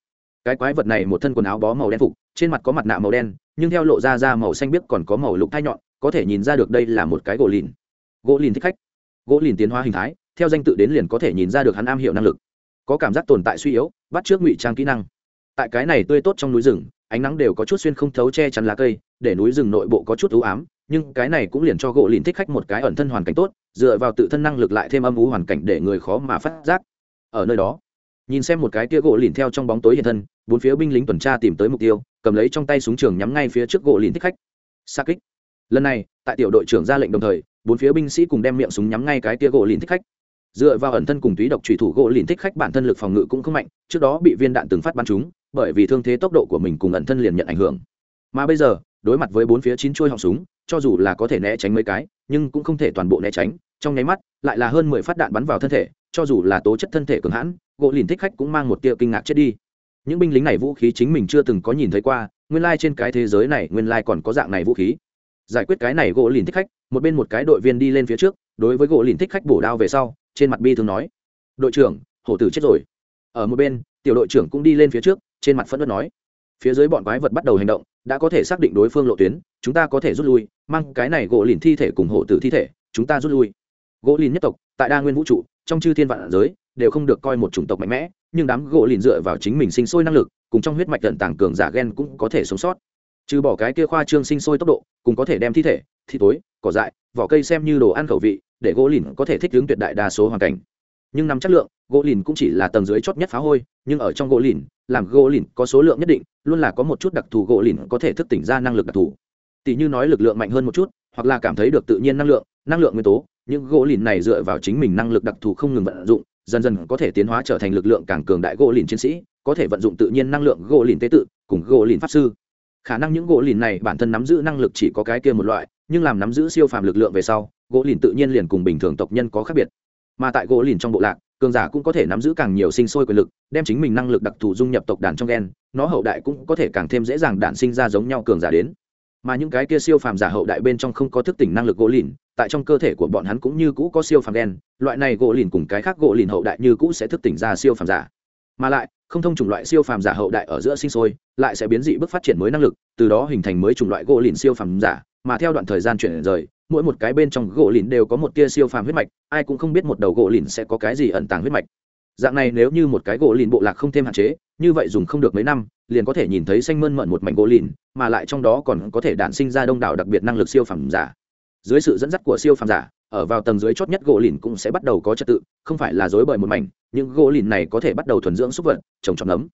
Cái quái vật này một thân quần áo bó màu đen phục, trên mặt có mặt nạ màu đen, nhưng theo lộ ra da màu xanh biếc còn có màu lục thai nhọn, có thể nhìn ra được đây là một cái gỗ lìn. Gỗ lìn thích khách. Gỗ lìn tiến hóa hình thái, theo danh tự đến liền có thể nhìn ra được hắn am hiểu năng lực có cảm giác tồn tại suy yếu, bắt trước ngụy trang kỹ năng. Tại cái này tươi tốt trong núi rừng, ánh nắng đều có chút xuyên không thấu che chắn lá cây, để núi rừng nội bộ có chút ưu ám, nhưng cái này cũng liền cho gỗ lìn thích khách một cái ẩn thân hoàn cảnh tốt, dựa vào tự thân năng lực lại thêm âm ú hoàn cảnh để người khó mà phát giác. Ở nơi đó, nhìn xem một cái kia gỗ lìn theo trong bóng tối hiện thân, bốn phía binh lính tuần tra tìm tới mục tiêu, cầm lấy trong tay súng trường nhắm ngay phía trước gỗ lìn thích khách. Xa kích. Lần này, tại tiểu đội trưởng ra lệnh đồng thời, bốn phía binh sĩ cùng đem miệng súng nhắm ngay cái kia gỗ lìn thích khách dựa vào ẩn thân cùng túy độc trùy thủ gỗ lìn thích khách bản thân lực phòng ngự cũng không mạnh, trước đó bị viên đạn từng phát bắn trúng, bởi vì thương thế tốc độ của mình cùng ẩn thân liền nhận ảnh hưởng. Mà bây giờ, đối mặt với bốn phía chín chuôi họng súng, cho dù là có thể né tránh mấy cái, nhưng cũng không thể toàn bộ né tránh. Trong nháy mắt, lại là hơn mười phát đạn bắn vào thân thể, cho dù là tố chất thân thể cường hãn, gỗ lìn thích khách cũng mang một tia kinh ngạc chết đi. Những binh lính này vũ khí chính mình chưa từng có nhìn thấy qua, nguyên lai trên cái thế giới này nguyên lai còn có dạng này vũ khí. Giải quyết cái này gỗ lìn thích khách, một bên một cái đội viên đi lên phía trước, đối với gỗ lìn thích khách bổ đao về sau trên mặt bi thường nói. Đội trưởng, hổ tử chết rồi. Ở một bên, tiểu đội trưởng cũng đi lên phía trước, trên mặt phẫn nộ nói. Phía dưới bọn quái vật bắt đầu hành động, đã có thể xác định đối phương lộ tuyến, chúng ta có thể rút lui, mang cái này gỗ lìn thi thể cùng hổ tử thi thể, chúng ta rút lui. Gỗ lìn nhất tộc, tại đa nguyên vũ trụ, trong chư thiên vạn giới, đều không được coi một chủng tộc mạnh mẽ, nhưng đám gỗ lìn dựa vào chính mình sinh sôi năng lực, cùng trong huyết mạch tận tàng cường giả gen cũng có thể sống sót. Trừ bỏ cái kia khoa trương sinh sôi tốc độ, cùng có thể đem thi thể, thi tối, cỏ dại, vỏ cây xem như đồ ăn khẩu vị để gỗ lìn có thể thích ứng tuyệt đại đa số hoàn cảnh. Nhưng nắm chất lượng, gỗ lìn cũng chỉ là tầng dưới chót nhất phá hôi, nhưng ở trong gỗ lìn, làm gỗ lìn có số lượng nhất định, luôn là có một chút đặc thù gỗ lìn có thể thức tỉnh ra năng lực đặc thù. Tỷ như nói lực lượng mạnh hơn một chút, hoặc là cảm thấy được tự nhiên năng lượng năng lượng nguyên tố, những gỗ lìn này dựa vào chính mình năng lực đặc thù không ngừng vận dụng, dần dần có thể tiến hóa trở thành lực lượng càng cường đại gỗ lìn chiến sĩ, có thể vận dụng tự nhiên năng lượng gỗ lìn tế tự cùng gỗ lìn pháp sư. Khả năng những gỗ lìn này bản thân nắm giữ năng lực chỉ có cái kia một loại, nhưng làm nắm giữ siêu phàm lực lượng về sau gỗ lìn tự nhiên liền cùng bình thường tộc nhân có khác biệt. Mà tại gỗ lìn trong bộ lạc, cường giả cũng có thể nắm giữ càng nhiều sinh sôi quyền lực, đem chính mình năng lực đặc thù dung nhập tộc đàn trong gen, nó hậu đại cũng có thể càng thêm dễ dàng đản sinh ra giống nhau cường giả đến. Mà những cái kia siêu phàm giả hậu đại bên trong không có thức tỉnh năng lực gỗ lìn, tại trong cơ thể của bọn hắn cũng như cũ có siêu phàm gen, loại này gỗ lìn cùng cái khác gỗ lìn hậu đại như cũ sẽ thức tỉnh ra siêu phàm giả. Mà lại, không thông chủng loại siêu phàm giả hậu đại ở giữa sinh sôi, lại sẽ biến dị bước phát triển mới năng lực, từ đó hình thành mới chủng loại gỗ lìn siêu phàm giả, mà theo đoạn thời gian chuyển rời mỗi một cái bên trong gỗ lìn đều có một tia siêu phàm huyết mạch, ai cũng không biết một đầu gỗ lìn sẽ có cái gì ẩn tàng huyết mạch. Dạng này nếu như một cái gỗ lìn bộ lạc không thêm hạn chế, như vậy dùng không được mấy năm, liền có thể nhìn thấy xanh mơn mận một mảnh gỗ lìn, mà lại trong đó còn có thể đản sinh ra đông đảo đặc biệt năng lực siêu phàm giả. Dưới sự dẫn dắt của siêu phàm giả, ở vào tầng dưới chót nhất gỗ lìn cũng sẽ bắt đầu có trật tự, không phải là dối bời một mảnh, những gỗ lìn này có thể bắt đầu thuần dưỡng súc vật, trồng trọt nấm.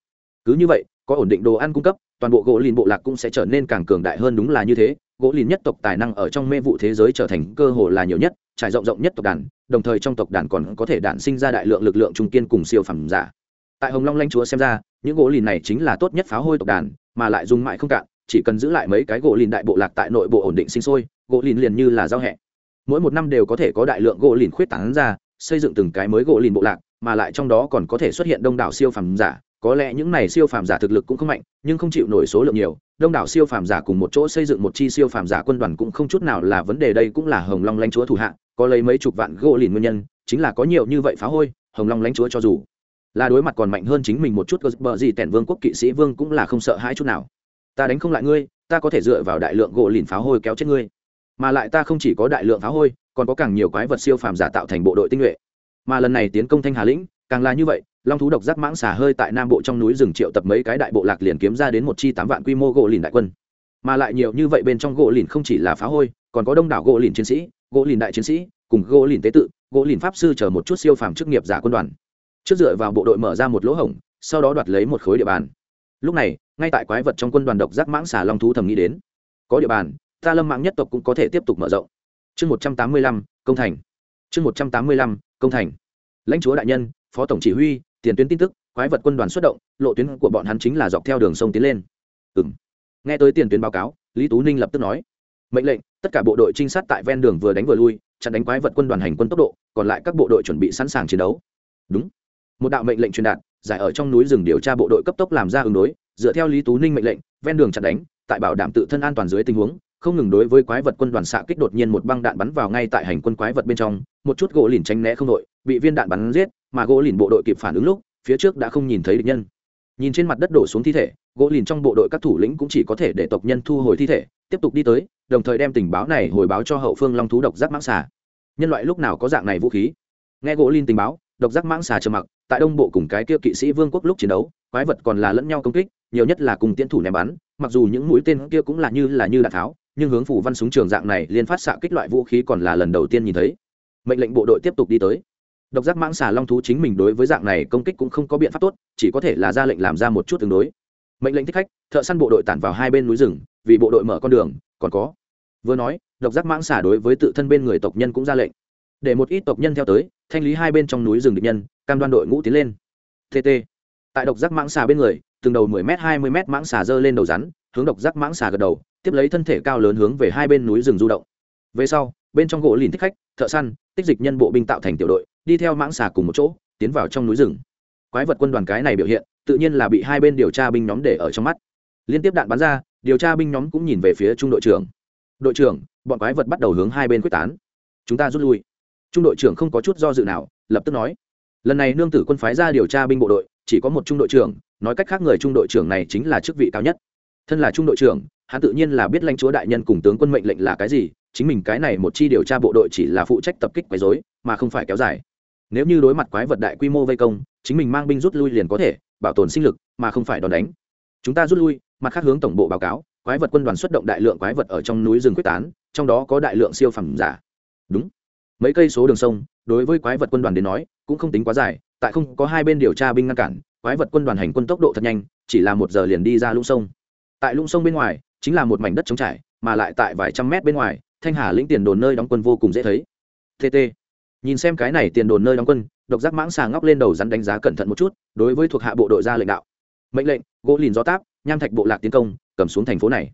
Cứ như vậy, có ổn định đồ ăn cung cấp, toàn bộ gỗ lìn bộ lạc cũng sẽ trở nên càng cường đại hơn đúng là như thế gỗ lìn nhất tộc tài năng ở trong mê vụ thế giới trở thành cơ hồ là nhiều nhất, trải rộng rộng nhất tộc đàn, đồng thời trong tộc đàn còn có thể đản sinh ra đại lượng lực lượng trung kiên cùng siêu phẩm giả. Tại hồng long lanh chúa xem ra, những gỗ lìn này chính là tốt nhất phá hôi tộc đàn, mà lại dùng mãi không cạn, chỉ cần giữ lại mấy cái gỗ lìn đại bộ lạc tại nội bộ ổn định sinh sôi, gỗ lìn liền như là giao hẹ. Mỗi một năm đều có thể có đại lượng gỗ lìn khuyết tán ra, xây dựng từng cái mới gỗ lìn bộ lạc, mà lại trong đó còn có thể xuất hiện đông đảo siêu phẩm giả. Có lẽ những này siêu phàm giả thực lực cũng không mạnh, nhưng không chịu nổi số lượng nhiều đông đảo siêu phàm giả cùng một chỗ xây dựng một chi siêu phàm giả quân đoàn cũng không chút nào là vấn đề đây cũng là hồng long lãnh chúa thủ hạ, có lấy mấy chục vạn gỗ lìn nguyên nhân, chính là có nhiều như vậy phá hôi, hồng long lãnh chúa cho dù là đối mặt còn mạnh hơn chính mình một chút bờ gì tẻn vương quốc kỵ sĩ vương cũng là không sợ hãi chút nào. Ta đánh không lại ngươi, ta có thể dựa vào đại lượng gỗ lìn pháo hôi kéo chết ngươi. Mà lại ta không chỉ có đại lượng pháo hôi, còn có càng nhiều quái vật siêu phàm giả tạo thành bộ đội tinh nhuệ. Mà lần này tiến công thanh hà lĩnh, càng là như vậy long thú độc giác mãng xả hơi tại nam bộ trong núi rừng triệu tập mấy cái đại bộ lạc liền kiếm ra đến một chi tám vạn quy mô gỗ lìn đại quân. Mà lại nhiều như vậy bên trong gỗ lìn không chỉ là phá hôi, còn có đông đảo gỗ lìn chiến sĩ, gỗ lìn đại chiến sĩ, cùng gỗ lìn tế tự, gỗ lìn pháp sư chờ một chút siêu phàm chức nghiệp giả quân đoàn. Trước dựa vào bộ đội mở ra một lỗ hổng, sau đó đoạt lấy một khối địa bàn. Lúc này, ngay tại quái vật trong quân đoàn độc giác mãng xà long thú thầm nghĩ đến. Có địa bàn, ta lâm mạng nhất tộc cũng có thể tiếp tục mở rộng. Chương một trăm tám mươi lăm, công thành. Chương một trăm tám mươi lăm, công thành. Lãnh chúa đại nhân, phó tổng chỉ huy tiền tuyến tin tức, quái vật quân đoàn xuất động, lộ tuyến của bọn hắn chính là dọc theo đường sông tiến lên. Ừ nghe tới tiền tuyến báo cáo, lý tú ninh lập tức nói, mệnh lệnh, tất cả bộ đội trinh sát tại ven đường vừa đánh vừa lui, chặn đánh quái vật quân đoàn hành quân tốc độ, còn lại các bộ đội chuẩn bị sẵn sàng chiến đấu. Đúng. Một đạo mệnh lệnh truyền đạt, giải ở trong núi rừng điều tra bộ đội cấp tốc làm ra ứng đối, dựa theo lý tú ninh mệnh lệnh, ven đường chặn đánh, tại bảo đảm tự thân an toàn dưới tình huống, không ngừng đối với quái vật quân đoàn xạ kích đột nhiên một băng đạn bắn vào ngay tại hành quân quái vật bên trong, một chút gỗ lìn tránh né không đội bị viên đạn bắn giết, mà gỗ lìn bộ đội kịp phản ứng lúc, phía trước đã không nhìn thấy địch nhân. Nhìn trên mặt đất đổ xuống thi thể, gỗ lìn trong bộ đội các thủ lĩnh cũng chỉ có thể để tộc nhân thu hồi thi thể, tiếp tục đi tới, đồng thời đem tình báo này hồi báo cho hậu phương long thú độc giác mãng xà. Nhân loại lúc nào có dạng này vũ khí? Nghe gỗ lìn tình báo, độc giác mãng xà trầm mặc, tại đông bộ cùng cái kia kỵ sĩ vương quốc lúc chiến đấu, quái vật còn là lẫn nhau công kích, nhiều nhất là cùng tiến thủ ném bắn, mặc dù những mũi tên kia cũng là như là như đạn tháo, nhưng hướng phủ văn súng trường dạng này liên phát xạ kích loại vũ khí còn là lần đầu tiên nhìn thấy. Mệnh lệnh bộ đội tiếp tục đi tới độc giác mãng xà long thú chính mình đối với dạng này công kích cũng không có biện pháp tốt, chỉ có thể là ra lệnh làm ra một chút tương đối. Mệnh lệnh thích khách, thợ săn bộ đội tản vào hai bên núi rừng, vì bộ đội mở con đường, còn có. Vừa nói, độc giác mãng xà đối với tự thân bên người tộc nhân cũng ra lệnh. Để một ít tộc nhân theo tới, thanh lý hai bên trong núi rừng địch nhân, cam đoan đội ngũ tiến lên. Tt tại độc giác mãng xà bên người, từng đầu 10 m 20 m mãng xà giơ lên đầu rắn, hướng độc giác mãng xà gật đầu, tiếp lấy thân thể cao lớn hướng về hai bên núi rừng du động. Về sau, bên trong gỗ lìn thích khách, thợ săn, tích dịch nhân bộ binh tạo thành tiểu đội đi theo mãng xà cùng một chỗ, tiến vào trong núi rừng. Quái vật quân đoàn cái này biểu hiện, tự nhiên là bị hai bên điều tra binh nhóm để ở trong mắt. Liên tiếp đạn bắn ra, điều tra binh nhóm cũng nhìn về phía trung đội trưởng. Đội trưởng, bọn quái vật bắt đầu hướng hai bên quyết tán. Chúng ta rút lui. Trung đội trưởng không có chút do dự nào, lập tức nói. Lần này nương tử quân phái ra điều tra binh bộ đội, chỉ có một trung đội trưởng, nói cách khác người trung đội trưởng này chính là chức vị cao nhất. Thân là trung đội trưởng, hắn tự nhiên là biết lãnh chúa đại nhân cùng tướng quân mệnh lệnh là cái gì, chính mình cái này một chi điều tra bộ đội chỉ là phụ trách tập kích quấy dối mà không phải kéo dài nếu như đối mặt quái vật đại quy mô vây công, chính mình mang binh rút lui liền có thể, bảo tồn sinh lực, mà không phải đòn đánh. Chúng ta rút lui, mặt khác hướng tổng bộ báo cáo, quái vật quân đoàn xuất động đại lượng quái vật ở trong núi rừng quyết tán, trong đó có đại lượng siêu phẩm giả. Đúng. Mấy cây số đường sông, đối với quái vật quân đoàn đến nói, cũng không tính quá dài, tại không có hai bên điều tra binh ngăn cản, quái vật quân đoàn hành quân tốc độ thật nhanh, chỉ là một giờ liền đi ra lũng sông. Tại lũng sông bên ngoài, chính là một mảnh đất trống trải, mà lại tại vài trăm mét bên ngoài, thanh hà lĩnh tiền đồn nơi đóng quân vô cùng dễ thấy. Tt nhìn xem cái này tiền đồn nơi đóng quân, độc giác mãng xà ngóc lên đầu rắn đánh giá cẩn thận một chút, đối với thuộc hạ bộ đội ra lệnh đạo. Mệnh lệnh, gỗ lìn gió táp, nham thạch bộ lạc tiến công, cầm xuống thành phố này.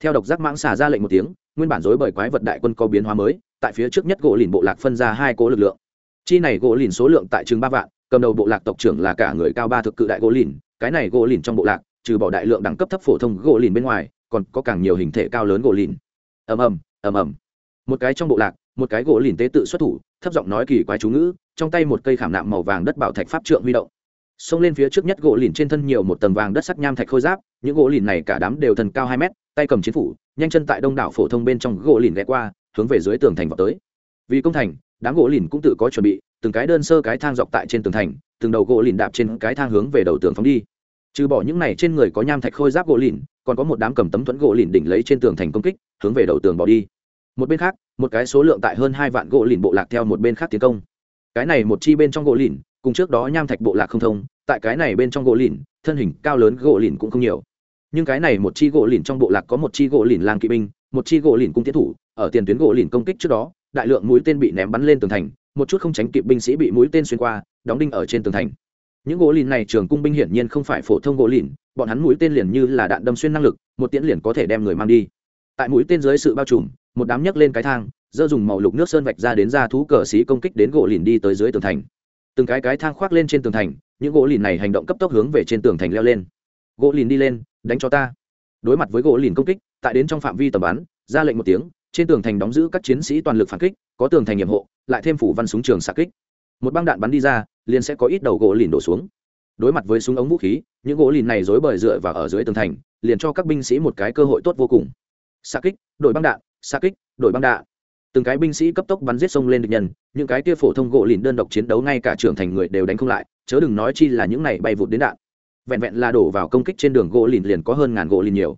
Theo độc giác mãng xà ra lệnh một tiếng, nguyên bản dối bởi quái vật đại quân có biến hóa mới, tại phía trước nhất gỗ lìn bộ lạc phân ra hai cố lực lượng. Chi này gỗ lìn số lượng tại chừng ba vạn, cầm đầu bộ lạc tộc trưởng là cả người cao ba thực cự đại gỗ lìn, cái này gỗ lìn trong bộ lạc, trừ bỏ đại lượng đẳng cấp thấp phổ thông gỗ lìn bên ngoài, còn có càng nhiều hình thể cao lớn gỗ lìn. Ầm ầm ầm ầm. Một cái trong bộ lạc, một cái gỗ lìn tế tự xuất thủ thấp giọng nói kỳ quái chú ngữ, trong tay một cây khảm nạm màu vàng đất bảo thạch pháp trượng huy động. Xông lên phía trước nhất gỗ lìn trên thân nhiều một tầng vàng đất sắc nham thạch khôi giáp, những gỗ lìn này cả đám đều thần cao hai mét, tay cầm chiến phủ, nhanh chân tại đông đảo phổ thông bên trong gỗ lìn ghé qua, hướng về dưới tường thành vào tới. Vì công thành, đám gỗ lìn cũng tự có chuẩn bị, từng cái đơn sơ cái thang dọc tại trên tường thành, từng đầu gỗ lìn đạp trên cái thang hướng về đầu tường phóng đi. Trừ bỏ những này trên người có nham thạch khôi giáp gỗ lìn, còn có một đám cầm tấm thuẫn gỗ lìn đỉnh lấy trên tường thành công kích, hướng về đầu tường bỏ đi một bên khác, một cái số lượng tại hơn hai vạn gỗ lìn bộ lạc theo một bên khác tiến công. Cái này một chi bên trong gỗ lìn, cùng trước đó nham thạch bộ lạc không thông, tại cái này bên trong gỗ lìn, thân hình cao lớn gỗ lìn cũng không nhiều. Nhưng cái này một chi gỗ lìn trong bộ lạc có một chi gỗ lìn lang kỵ binh, một chi gỗ lìn cung tiến thủ, ở tiền tuyến gỗ lìn công kích trước đó, đại lượng mũi tên bị ném bắn lên tường thành, một chút không tránh kịp binh sĩ bị mũi tên xuyên qua, đóng đinh ở trên tường thành. Những gỗ lìn này trường cung binh hiển nhiên không phải phổ thông gỗ lìn, bọn hắn mũi tên liền như là đạn đâm xuyên năng lực, một tiễn liền có thể đem người mang đi. Tại mũi tên dưới sự bao trùm một đám nhấc lên cái thang, dơ dùng màu lục nước sơn vạch ra đến ra thú cờ xí công kích đến gỗ lìn đi tới dưới tường thành. Từng cái cái thang khoác lên trên tường thành, những gỗ lìn này hành động cấp tốc hướng về trên tường thành leo lên. Gỗ lìn đi lên, đánh cho ta. Đối mặt với gỗ lìn công kích, tại đến trong phạm vi tầm bắn, ra lệnh một tiếng, trên tường thành đóng giữ các chiến sĩ toàn lực phản kích, có tường thành nhiệm hộ, lại thêm phủ văn súng trường xạ kích. Một băng đạn bắn đi ra, liền sẽ có ít đầu gỗ lìn đổ xuống. Đối mặt với súng ống vũ khí, những gỗ lìn này dối bời dựa vào ở dưới tường thành, liền cho các binh sĩ một cái cơ hội tốt vô cùng. Xạ kích, đội băng đạn xa kích đội băng đạn từng cái binh sĩ cấp tốc bắn giết sông lên địch nhân, những cái kia phổ thông gỗ lìn đơn độc chiến đấu ngay cả trưởng thành người đều đánh không lại, chớ đừng nói chi là những này bay vụt đến đạn. Vẹn vẹn là đổ vào công kích trên đường gỗ lìn liền có hơn ngàn gỗ lìn nhiều.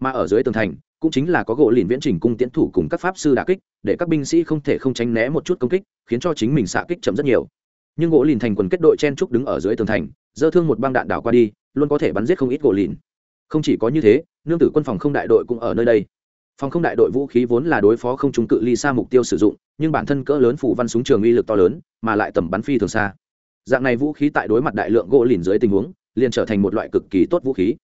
Mà ở dưới tường thành, cũng chính là có gỗ lìn viễn trình cung tiến thủ cùng các pháp sư đà kích, để các binh sĩ không thể không tránh né một chút công kích, khiến cho chính mình xạ kích chậm rất nhiều. Nhưng gỗ lìn thành quần kết đội chen trúc đứng ở dưới tường thành, dơ thương một băng đạn đảo qua đi, luôn có thể bắn giết không ít gỗ lìn. Không chỉ có như thế, nương tử quân phòng không đại đội cũng ở nơi đây phòng không đại đội vũ khí vốn là đối phó không trung cự ly xa mục tiêu sử dụng, nhưng bản thân cỡ lớn phủ văn súng trường uy lực to lớn, mà lại tầm bắn phi thường xa. Dạng này vũ khí tại đối mặt đại lượng gỗ lìn dưới tình huống, liền trở thành một loại cực kỳ tốt vũ khí.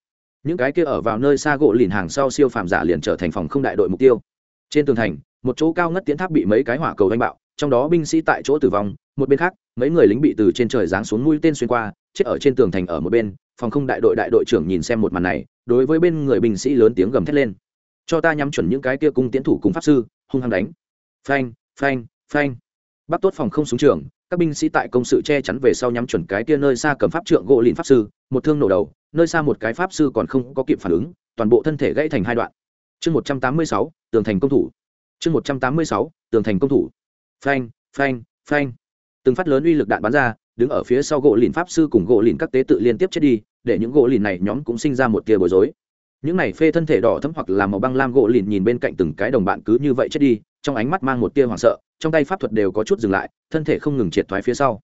Những cái kia ở vào nơi xa gỗ lìn hàng sau siêu phàm giả liền trở thành phòng không đại đội mục tiêu. Trên tường thành, một chỗ cao ngất tiến tháp bị mấy cái hỏa cầu đánh bạo, trong đó binh sĩ tại chỗ tử vong, một bên khác, mấy người lính bị từ trên trời giáng xuống mũi tên xuyên qua, chết ở trên tường thành ở một bên, phòng không đại đội đại đội trưởng nhìn xem một màn này, đối với bên người binh sĩ lớn tiếng gầm thét lên cho ta nhắm chuẩn những cái kia cung tiến thủ cùng pháp sư, hung hăng đánh. Phanh phanh phanh. Bắt tốt phòng không súng trường, các binh sĩ tại công sự che chắn về sau nhắm chuẩn cái kia nơi xa cầm pháp trượng gỗ lìn pháp sư, một thương nổ đầu, nơi xa một cái pháp sư còn không có kịp phản ứng, toàn bộ thân thể gãy thành hai đoạn. Chương một trăm tám mươi sáu, tường thành công thủ. Chương một trăm tám mươi sáu, tường thành công thủ. Phanh phanh phanh. Từng phát lớn uy lực đạn bắn ra, đứng ở phía sau gỗ lìn pháp sư cùng gỗ lìn các tế tự liên tiếp chết đi, để những gỗ lìn này nhóm cũng sinh ra một tia bối rối những này phê thân thể đỏ thấm hoặc là màu băng lam gỗ lìn nhìn bên cạnh từng cái đồng bạn cứ như vậy chết đi, trong ánh mắt mang một tia hoảng sợ, trong tay pháp thuật đều có chút dừng lại, thân thể không ngừng triệt thoái phía sau.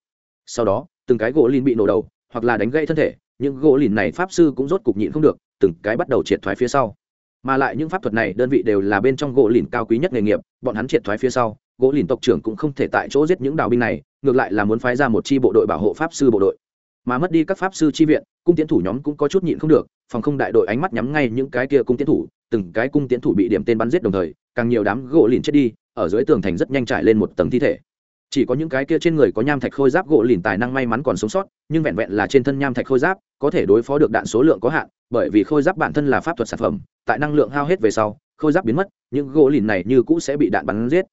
Sau đó, từng cái gỗ lìn bị nổ đầu, hoặc là đánh gãy thân thể, những gỗ lìn này pháp sư cũng rốt cục nhịn không được, từng cái bắt đầu triệt thoái phía sau. Mà lại những pháp thuật này đơn vị đều là bên trong gỗ lìn cao quý nhất nghề nghiệp, bọn hắn triệt thoái phía sau, gỗ lìn tộc trưởng cũng không thể tại chỗ giết những đào binh này, ngược lại là muốn phái ra một chi bộ đội bảo hộ pháp sư bộ đội mà mất đi các pháp sư chi viện, cung tiến thủ nhóm cũng có chút nhịn không được, phòng không đại đội ánh mắt nhắm ngay những cái kia cung tiến thủ, từng cái cung tiến thủ bị điểm tên bắn giết đồng thời, càng nhiều đám gỗ lìn chết đi, ở dưới tường thành rất nhanh trải lên một tầng thi thể. Chỉ có những cái kia trên người có nham thạch khôi giáp gỗ lìn tài năng may mắn còn sống sót, nhưng vẹn vẹn là trên thân nham thạch khôi giáp, có thể đối phó được đạn số lượng có hạn, bởi vì khôi giáp bản thân là pháp thuật sản phẩm, tại năng lượng hao hết về sau, khôi giáp biến mất, những gỗ lìn này như cũ sẽ bị đạn bắn giết.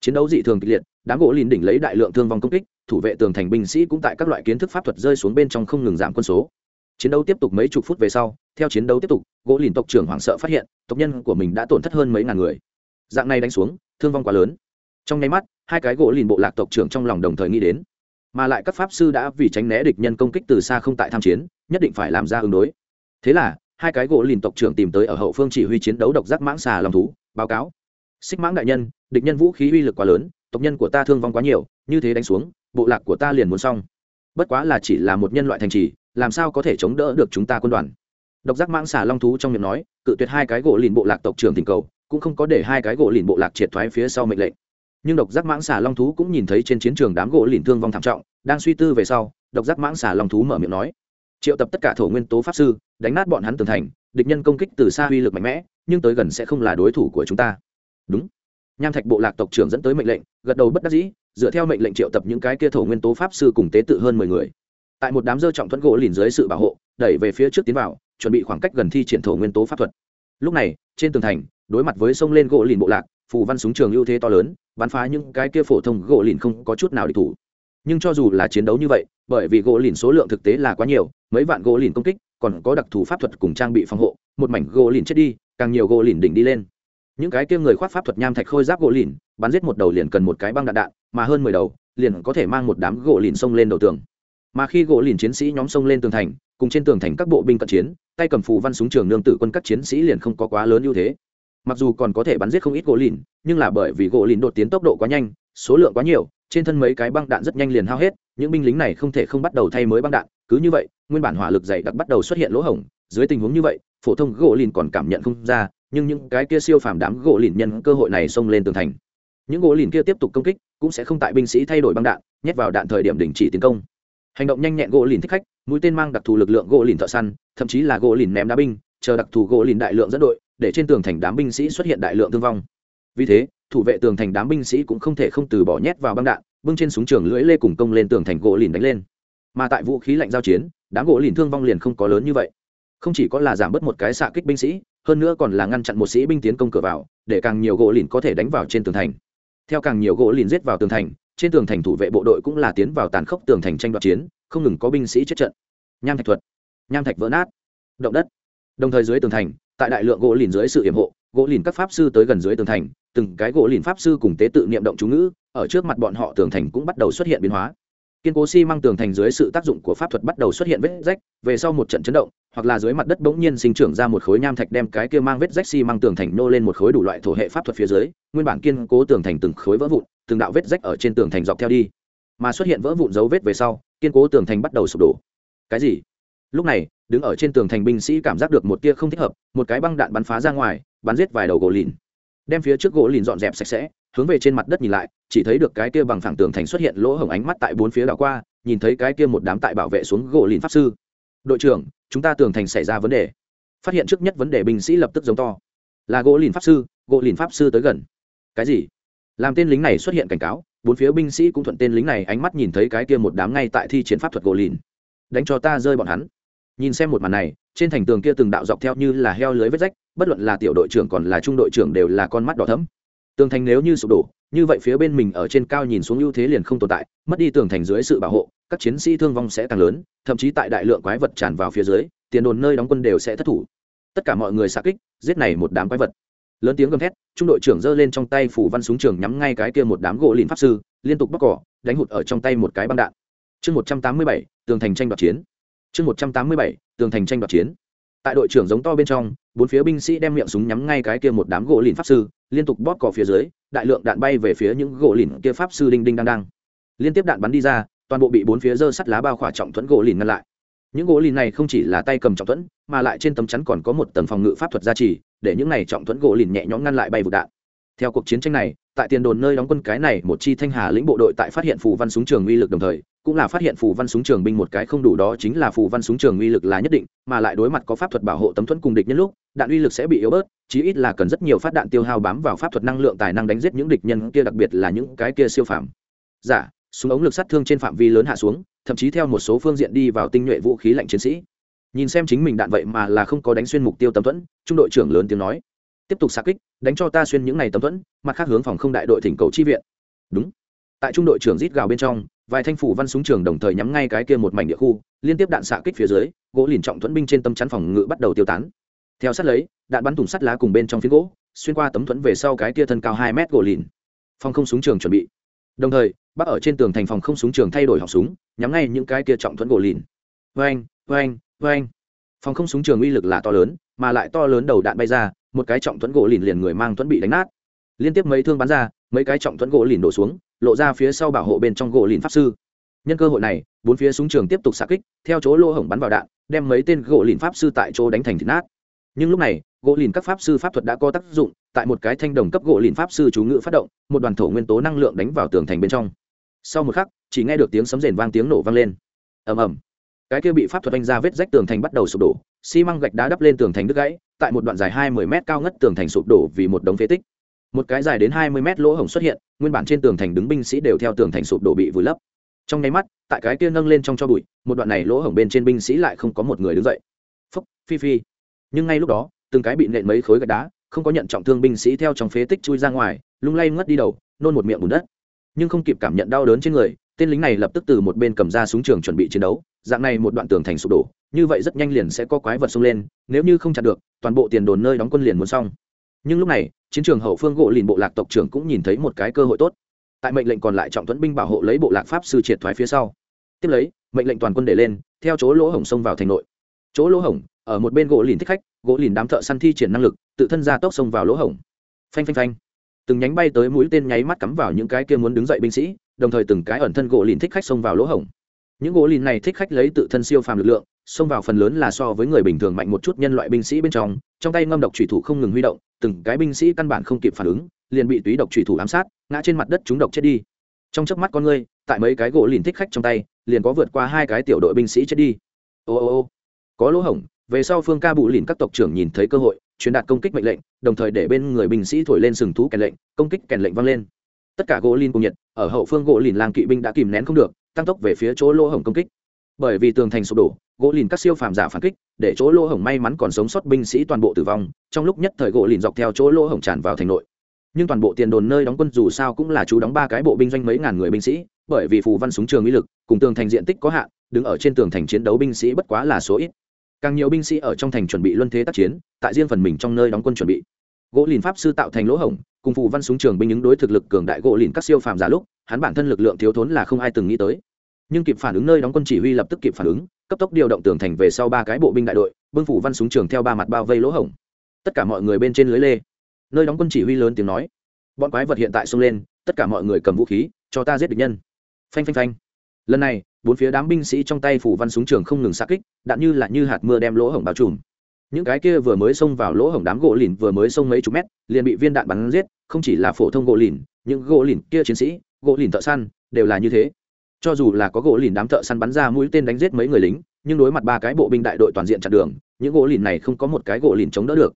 Chiến đấu dị thường kịch liệt, đám gỗ lìn đỉnh lấy đại lượng thương vong công kích thủ vệ tường thành binh sĩ cũng tại các loại kiến thức pháp thuật rơi xuống bên trong không ngừng giảm quân số. Chiến đấu tiếp tục mấy chục phút về sau, theo chiến đấu tiếp tục, gỗ lìn tộc trưởng hoảng sợ phát hiện, tộc nhân của mình đã tổn thất hơn mấy ngàn người. Dạng này đánh xuống, thương vong quá lớn. Trong nháy mắt, hai cái gỗ lìn bộ lạc tộc trưởng trong lòng đồng thời nghĩ đến. Mà lại các pháp sư đã vì tránh né địch nhân công kích từ xa không tại tham chiến, nhất định phải làm ra ứng đối. Thế là, hai cái gỗ lìn tộc trưởng tìm tới ở hậu phương chỉ huy chiến đấu độc giác mãng xà lòng thú, báo cáo. Xích mãng đại nhân, địch nhân vũ khí uy lực quá lớn, tộc nhân của ta thương vong quá nhiều, như thế đánh xuống bộ lạc của ta liền muốn xong. Bất quá là chỉ là một nhân loại thành trì, làm sao có thể chống đỡ được chúng ta quân đoàn? Độc giác mãng xà long thú trong miệng nói, cự tuyệt hai cái gỗ lìn bộ lạc tộc trưởng tình cầu, cũng không có để hai cái gỗ lìn bộ lạc triệt thoái phía sau mệnh lệnh. Nhưng độc giác mãng xà long thú cũng nhìn thấy trên chiến trường đám gỗ lìn thương vong thảm trọng, đang suy tư về sau, độc giác mãng xà long thú mở miệng nói, triệu tập tất cả thổ nguyên tố pháp sư, đánh nát bọn hắn tường thành, địch nhân công kích từ xa uy lực mạnh mẽ, nhưng tới gần sẽ không là đối thủ của chúng ta. Đúng. Nham thạch bộ lạc tộc trưởng dẫn tới mệnh lệnh, gật đầu bất đắc dĩ dựa theo mệnh lệnh triệu tập những cái kia thổ nguyên tố pháp sư cùng tế tự hơn mười người. Tại một đám dơ trọng thuẫn gỗ lìn dưới sự bảo hộ, đẩy về phía trước tiến vào, chuẩn bị khoảng cách gần thi triển thổ nguyên tố pháp thuật. Lúc này, trên tường thành, đối mặt với sông lên gỗ lìn bộ lạc, phù văn súng trường ưu thế to lớn, bắn phá những cái kia phổ thông gỗ lìn không có chút nào địch thủ. Nhưng cho dù là chiến đấu như vậy, bởi vì gỗ lìn số lượng thực tế là quá nhiều, mấy vạn gỗ lìn công kích, còn có đặc thù pháp thuật cùng trang bị phòng hộ, một mảnh gỗ lìn chết đi, càng nhiều gỗ lìn đỉnh đi lên những cái kia người khoác pháp thuật nham thạch khôi giáp gỗ lìn, bắn giết một đầu liền cần một cái băng đạn đạn, mà hơn mười đầu, liền có thể mang một đám gỗ lìn xông lên đầu tường. Mà khi gỗ lìn chiến sĩ nhóm xông lên tường thành, cùng trên tường thành các bộ binh cận chiến, tay cầm phù văn súng trường nương tử quân các chiến sĩ liền không có quá lớn ưu thế. Mặc dù còn có thể bắn giết không ít gỗ lìn, nhưng là bởi vì gỗ lìn đột tiến tốc độ quá nhanh, số lượng quá nhiều, trên thân mấy cái băng đạn rất nhanh liền hao hết, những binh lính này không thể không bắt đầu thay mới băng đạn, cứ như vậy, nguyên bản hỏa lực dày đặc bắt đầu xuất hiện lỗ hổng, dưới tình huống như vậy, phổ thông gỗ lìn còn cảm nhận không ra nhưng những cái kia siêu phàm đám gỗ lìn nhân cơ hội này xông lên tường thành. Những gỗ lìn kia tiếp tục công kích, cũng sẽ không tại binh sĩ thay đổi băng đạn, nhét vào đạn thời điểm đình chỉ tiến công. Hành động nhanh nhẹn gỗ lìn thích khách, mũi tên mang đặc thù lực lượng gỗ lìn thợ săn, thậm chí là gỗ lìn ném đá binh, chờ đặc thù gỗ lìn đại lượng dẫn đội, để trên tường thành đám binh sĩ xuất hiện đại lượng thương vong. Vì thế, thủ vệ tường thành đám binh sĩ cũng không thể không từ bỏ nhét vào băng đạn, bưng trên súng trường lưỡi lê cùng công lên tường thành gỗ lìn đánh lên. Mà tại vũ khí lạnh giao chiến, đám gỗ lìn thương vong liền không có lớn như vậy. Không chỉ có là giảm bớt một cái xạ kích binh sĩ hơn nữa còn là ngăn chặn một sĩ binh tiến công cửa vào, để càng nhiều gỗ lìn có thể đánh vào trên tường thành. Theo càng nhiều gỗ lìn giết vào tường thành, trên tường thành thủ vệ bộ đội cũng là tiến vào tàn khốc tường thành tranh đoạt chiến, không ngừng có binh sĩ chết trận. Nham thạch thuật, nham thạch vỡ nát, động đất. Đồng thời dưới tường thành, tại đại lượng gỗ lìn dưới sự hiểm hộ, gỗ lìn các pháp sư tới gần dưới tường thành, từng cái gỗ lìn pháp sư cùng tế tự niệm động chú ngữ, ở trước mặt bọn họ tường thành cũng bắt đầu xuất hiện biến hóa. Kiên cố xi、si、măng tường thành dưới sự tác dụng của pháp thuật bắt đầu xuất hiện vết rách, về sau một trận chấn động hoặc là dưới mặt đất bỗng nhiên sinh trưởng ra một khối nham thạch đem cái kia mang vết rách xi mang tường thành nô lên một khối đủ loại thổ hệ pháp thuật phía dưới, nguyên bản kiên cố tường thành từng khối vỡ vụn, từng đạo vết rách ở trên tường thành dọc theo đi. Mà xuất hiện vỡ vụn dấu vết về sau, kiên cố tường thành bắt đầu sụp đổ. Cái gì? Lúc này, đứng ở trên tường thành binh sĩ cảm giác được một tia không thích hợp, một cái băng đạn bắn phá ra ngoài, bắn giết vài đầu gỗ lìn. Đem phía trước gỗ lìn dọn dẹp sạch sẽ, hướng về trên mặt đất nhìn lại, chỉ thấy được cái kia bằng phẳng tường thành xuất hiện lỗ hổng ánh mắt tại bốn phía đảo qua, nhìn thấy cái kia một đám tại bảo vệ xuống gỗ lìn pháp sư đội trưởng, chúng ta tường thành xảy ra vấn đề. Phát hiện trước nhất vấn đề binh sĩ lập tức giống to. Là gỗ lìn pháp sư, gỗ lìn pháp sư tới gần. Cái gì? Làm tên lính này xuất hiện cảnh cáo, bốn phía binh sĩ cũng thuận tên lính này ánh mắt nhìn thấy cái kia một đám ngay tại thi chiến pháp thuật gỗ lìn. Đánh cho ta rơi bọn hắn. Nhìn xem một màn này, trên thành tường kia từng đạo dọc theo như là heo lưới vết rách, bất luận là tiểu đội trưởng còn là trung đội trưởng đều là con mắt đỏ thấm tường thành nếu như sụp đổ, như vậy phía bên mình ở trên cao nhìn xuống ưu thế liền không tồn tại, mất đi tường thành dưới sự bảo hộ các chiến sĩ thương vong sẽ càng lớn, thậm chí tại đại lượng quái vật tràn vào phía dưới, tiền đồn nơi đóng quân đều sẽ thất thủ. Tất cả mọi người xạ kích, giết này một đám quái vật. Lớn tiếng gầm thét, trung đội trưởng giơ lên trong tay phủ văn súng trường nhắm ngay cái kia một đám gỗ lìn pháp sư, liên tục bóc cỏ, đánh hụt ở trong tay một cái băng đạn. Chương một trăm tám mươi bảy, tường thành tranh đoạt chiến. Chương một trăm tám mươi bảy, tường thành tranh đoạt chiến. Tại đội trưởng giống to bên trong, bốn phía binh sĩ đem miệng súng nhắm ngay cái kia một đám gỗ lìn pháp sư, liên tục bóp cỏ phía dưới, đại lượng đạn bay về phía những gỗ lìn kia pháp sư đinh đinh đang đang. Liên tiếp đạn bắn đi ra toàn bộ bị bốn phía dơ sắt lá bao khỏa trọng thuẫn gỗ lìn ngăn lại. Những gỗ lìn này không chỉ là tay cầm trọng thuẫn mà lại trên tấm chắn còn có một tầng phòng ngự pháp thuật gia trì để những này trọng thuẫn gỗ lìn nhẹ nhõm ngăn lại bay vụ đạn. Theo cuộc chiến tranh này tại tiền đồn nơi đóng quân cái này một chi thanh hà lĩnh bộ đội tại phát hiện phù văn súng trường uy lực đồng thời cũng là phát hiện phù văn súng trường binh một cái không đủ đó chính là phù văn súng trường uy lực là nhất định mà lại đối mặt có pháp thuật bảo hộ tấm thuẫn cùng địch nhân lúc đạn uy lực sẽ bị yếu bớt chí ít là cần rất nhiều phát đạn tiêu hao bám vào pháp thuật năng lượng tài năng đánh giết những địch nhân kia đặc biệt là những cái kia siêu phàm. Giả dạ, súng ống lực sát thương trên phạm vi lớn hạ xuống, thậm chí theo một số phương diện đi vào tinh nhuệ vũ khí lạnh chiến sĩ. Nhìn xem chính mình đạn vậy mà là không có đánh xuyên mục tiêu tấm thuẫn, trung đội trưởng lớn tiếng nói. Tiếp tục xa kích, đánh cho ta xuyên những này tấm thuẫn, mặt khác hướng phòng không đại đội thỉnh cầu chi viện. Đúng. Tại trung đội trưởng rít gào bên trong, vài thanh phủ văn súng trường đồng thời nhắm ngay cái kia một mảnh địa khu, liên tiếp đạn xạ kích phía dưới, gỗ lìn trọng thuẫn binh trên tâm chắn phòng ngự bắt đầu tiêu tán. Theo sát lấy, đạn bắn thủng sắt lá cùng bên trong phiến gỗ, xuyên qua tấm thuẫn về sau cái kia thân cao hai mét gỗ lìn. Phòng không súng trường chuẩn bị đồng thời bắc ở trên tường thành phòng không súng trường thay đổi học súng, nhắm ngay những cái kia trọng thuẫn gỗ lìn. Vang vang vang phòng không súng trường uy lực là to lớn, mà lại to lớn đầu đạn bay ra, một cái trọng thuẫn gỗ lìn liền người mang thuẫn bị đánh nát. Liên tiếp mấy thương bắn ra, mấy cái trọng thuẫn gỗ lìn đổ xuống, lộ ra phía sau bảo hộ bên trong gỗ lìn pháp sư. Nhân cơ hội này, bốn phía súng trường tiếp tục xạ kích, theo chỗ lỗ hổng bắn vào đạn, đem mấy tên gỗ lìn pháp sư tại chỗ đánh thành thịt nát. Nhưng lúc này, gỗ lìn các pháp sư pháp thuật đã có tác dụng tại một cái thanh đồng cấp gỗ lìn pháp sư chú ngữ phát động, một đoàn thổ nguyên tố năng lượng đánh vào tường thành bên trong. Sau một khắc, chỉ nghe được tiếng sấm rền vang tiếng nổ vang lên. Ầm ầm. Cái kia bị pháp thuật đánh ra vết rách tường thành bắt đầu sụp đổ, xi măng gạch đá đắp lên tường thành đứt gãy, tại một đoạn dài hai mươi m cao ngất tường thành sụp đổ vì một đống phế tích. Một cái dài đến hai mươi mét lỗ hổng xuất hiện, nguyên bản trên tường thành đứng binh sĩ đều theo tường thành sụp đổ bị vùi lấp. Trong nháy mắt, tại cái kia nâng lên trong cho bụi, một đoạn này lỗ hổng bên trên binh sĩ lại không có một người đứng dậy. Phúc, phi phi. Nhưng ngay lúc đó, từng cái bị nện mấy khối gạch đá không có nhận trọng thương binh sĩ theo trong phế tích chui ra ngoài, lung lay ngất đi đầu, nôn một miệng bùn đất. Nhưng không kịp cảm nhận đau đớn trên người, tên lính này lập tức từ một bên cầm ra súng trường chuẩn bị chiến đấu. Dạng này một đoạn tường thành sụp đổ, như vậy rất nhanh liền sẽ có quái vật xông lên, nếu như không chặn được, toàn bộ tiền đồn nơi đóng quân liền muốn xong. Nhưng lúc này, chiến trường hậu phương gỗ lìn bộ lạc tộc trưởng cũng nhìn thấy một cái cơ hội tốt. Tại mệnh lệnh còn lại trọng thuẫn binh bảo hộ lấy bộ lạc pháp sư triệt thoái phía sau. Tiếp lấy, mệnh lệnh toàn quân để lên, theo chỗ lỗ hổng xông vào thành nội. Chỗ lỗ hổng, ở một bên gỗ lìn thích khách, gỗ lìn đám thợ săn thi triển năng lực tự thân ra tốc xông vào lỗ hổng. Phanh phanh phanh. Từng nhánh bay tới mũi tên nháy mắt cắm vào những cái kia muốn đứng dậy binh sĩ, đồng thời từng cái ẩn thân gỗ lìn thích khách xông vào lỗ hổng. Những gỗ lìn này thích khách lấy tự thân siêu phàm lực lượng, xông vào phần lớn là so với người bình thường mạnh một chút nhân loại binh sĩ bên trong trong tay ngâm độc thủy thủ không ngừng huy động, từng cái binh sĩ căn bản không kịp phản ứng, liền bị túy độc thủy thủ ám sát, ngã trên mặt đất chúng độc chết đi. Trong chớp mắt con ngươi, tại mấy cái gỗ lìn thích khách trong tay, liền có vượt qua hai cái tiểu đội binh sĩ chết đi. Ô ô ô. Có lỗ hổng, về sau phương ca bụ lìn các tộc trưởng nhìn thấy cơ hội truyền đạt công kích mệnh lệnh, đồng thời để bên người binh sĩ thổi lên sừng thú kèn lệnh, công kích kèn lệnh vang lên. Tất cả gỗ lìn cùng nhiệt, ở hậu phương gỗ lìn lang kỵ binh đã kìm nén không được, tăng tốc về phía chỗ lỗ hổng công kích. Bởi vì tường thành sụp đổ, gỗ lìn các siêu phàm giả phản kích, để chỗ lỗ hổng may mắn còn sống sót binh sĩ toàn bộ tử vong, trong lúc nhất thời gỗ lìn dọc theo chỗ lỗ hổng tràn vào thành nội. Nhưng toàn bộ tiền đồn nơi đóng quân dù sao cũng là chú đóng ba cái bộ binh doanh mấy ngàn người binh sĩ, bởi vì phù văn súng trường uy lực, cùng tường thành diện tích có hạn, đứng ở trên tường thành chiến đấu binh sĩ bất quá là số ít càng nhiều binh sĩ ở trong thành chuẩn bị luân thế tác chiến, tại riêng phần mình trong nơi đóng quân chuẩn bị. Gỗ lìn pháp sư tạo thành lỗ hổng, cùng phụ văn súng trường binh ứng đối thực lực cường đại gỗ lìn các siêu phàm giả lúc, hắn bản thân lực lượng thiếu thốn là không ai từng nghĩ tới. Nhưng kịp phản ứng nơi đóng quân chỉ huy lập tức kịp phản ứng, cấp tốc điều động tường thành về sau ba cái bộ binh đại đội, bưng phủ văn súng trường theo ba mặt bao vây lỗ hổng. Tất cả mọi người bên trên lưới lê. Nơi đóng quân chỉ huy lớn tiếng nói, bọn quái vật hiện tại xông lên, tất cả mọi người cầm vũ khí, cho ta giết địch nhân. Phanh phanh phanh. Lần này bốn phía đám binh sĩ trong tay phủ văn súng trường không ngừng xa kích đạn như là như hạt mưa đem lỗ hổng bao trùm. Những cái kia vừa mới xông vào lỗ hổng đám gỗ lìn vừa mới xông mấy chục mét, liền bị viên đạn bắn giết, không chỉ là phổ thông gỗ lìn, những gỗ lìn kia chiến sĩ, gỗ lìn thợ săn, đều là như thế. Cho dù là có gỗ lìn đám thợ săn bắn ra mũi tên đánh giết mấy người lính, nhưng đối mặt ba cái bộ binh đại đội toàn diện chặn đường, những gỗ lìn này không có một cái gỗ lìn chống đỡ được.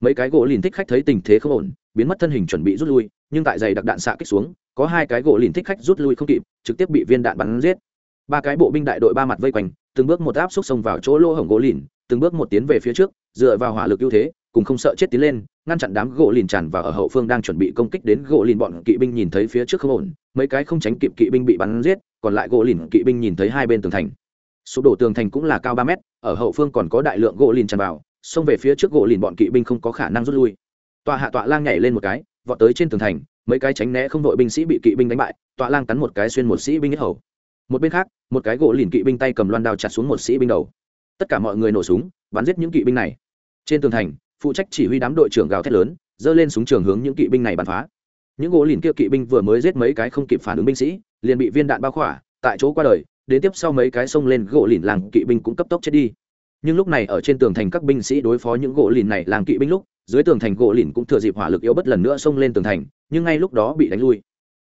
Mấy cái gỗ lìn thích khách thấy tình thế không ổn, biến mất thân hình chuẩn bị rút lui, nhưng tại giày đặc đạn xạ kích xuống, có hai cái gỗ lìn thích khách rút lui không kịp, trực tiếp bị viên đạn bắn giết ba cái bộ binh đại đội ba mặt vây quanh, từng bước một áp xúc xông vào chỗ lỗ hổng gỗ lìn, từng bước một tiến về phía trước, dựa vào hỏa lực ưu thế, cùng không sợ chết tiến lên, ngăn chặn đám gỗ lìn tràn và ở hậu phương đang chuẩn bị công kích đến gỗ lìn bọn kỵ binh nhìn thấy phía trước không ổn, mấy cái không tránh kịp kỵ binh bị bắn giết, còn lại gỗ lìn kỵ binh nhìn thấy hai bên tường thành. Sụp đổ tường thành cũng là cao ba mét, ở hậu phương còn có đại lượng gỗ lìn tràn vào, xông về phía trước gỗ lìn bọn kỵ binh không có khả năng rút lui. Tọa hạ tọa lang nhảy lên một cái, vọt tới trên tường thành, mấy cái tránh né không đội binh sĩ bị kỵ binh đánh bại, tọa lang cắn một cái xuyên một sĩ binh hết hầu một bên khác, một cái gỗ lìn kỵ binh tay cầm loan đao chặt xuống một sĩ binh đầu. Tất cả mọi người nổ súng, bắn giết những kỵ binh này. Trên tường thành, phụ trách chỉ huy đám đội trưởng gào thét lớn giơ lên súng trường hướng những kỵ binh này bắn phá. Những gỗ lìn kia kỵ binh vừa mới giết mấy cái không kịp phản ứng binh sĩ, liền bị viên đạn bao khỏa, tại chỗ qua đời, đến tiếp sau mấy cái xông lên gỗ lìn làng kỵ binh cũng cấp tốc chết đi. Nhưng lúc này ở trên tường thành các binh sĩ đối phó những gỗ lìn này làng kỵ binh lúc, dưới tường thành gỗ lìn cũng thừa dịp hỏa lực yếu bất lần nữa xông lên tường thành, nhưng ngay lúc đó bị đánh lui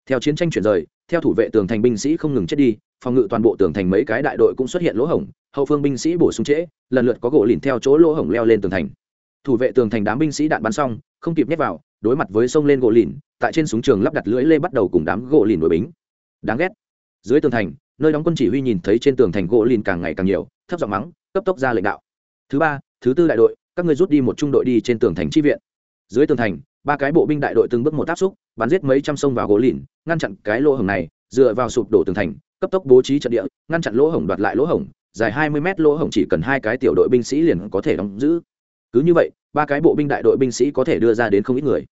theo chiến tranh chuyển rời, theo thủ vệ tường thành binh sĩ không ngừng chết đi, phòng ngự toàn bộ tường thành mấy cái đại đội cũng xuất hiện lỗ hổng, hậu phương binh sĩ bổ sung trễ, lần lượt có gỗ lìn theo chỗ lỗ hổng leo lên tường thành. Thủ vệ tường thành đám binh sĩ đạn bắn xong, không kịp nhét vào, đối mặt với sông lên gỗ lìn, tại trên súng trường lắp đặt lưỡi lê bắt đầu cùng đám gỗ lìn đội bính. Đáng ghét. Dưới tường thành, nơi đóng quân chỉ huy nhìn thấy trên tường thành gỗ lìn càng ngày càng nhiều, thấp giọng mắng, cấp tốc ra lệnh đạo. Thứ ba, thứ tư đại đội, các người rút đi một trung đội đi trên tường thành chi viện. Dưới tường thành ba cái bộ binh đại đội từng bước một áp xúc, bắn giết mấy trăm sông vào gỗ lìn, ngăn chặn cái lỗ hổng này, dựa vào sụp đổ tường thành, cấp tốc bố trí trận địa, ngăn chặn lỗ hổng đoạt lại lỗ hổng, dài hai mươi mét lỗ hổng chỉ cần hai cái tiểu đội binh sĩ liền có thể đóng giữ. Cứ như vậy, ba cái bộ binh đại đội binh sĩ có thể đưa ra đến không ít người.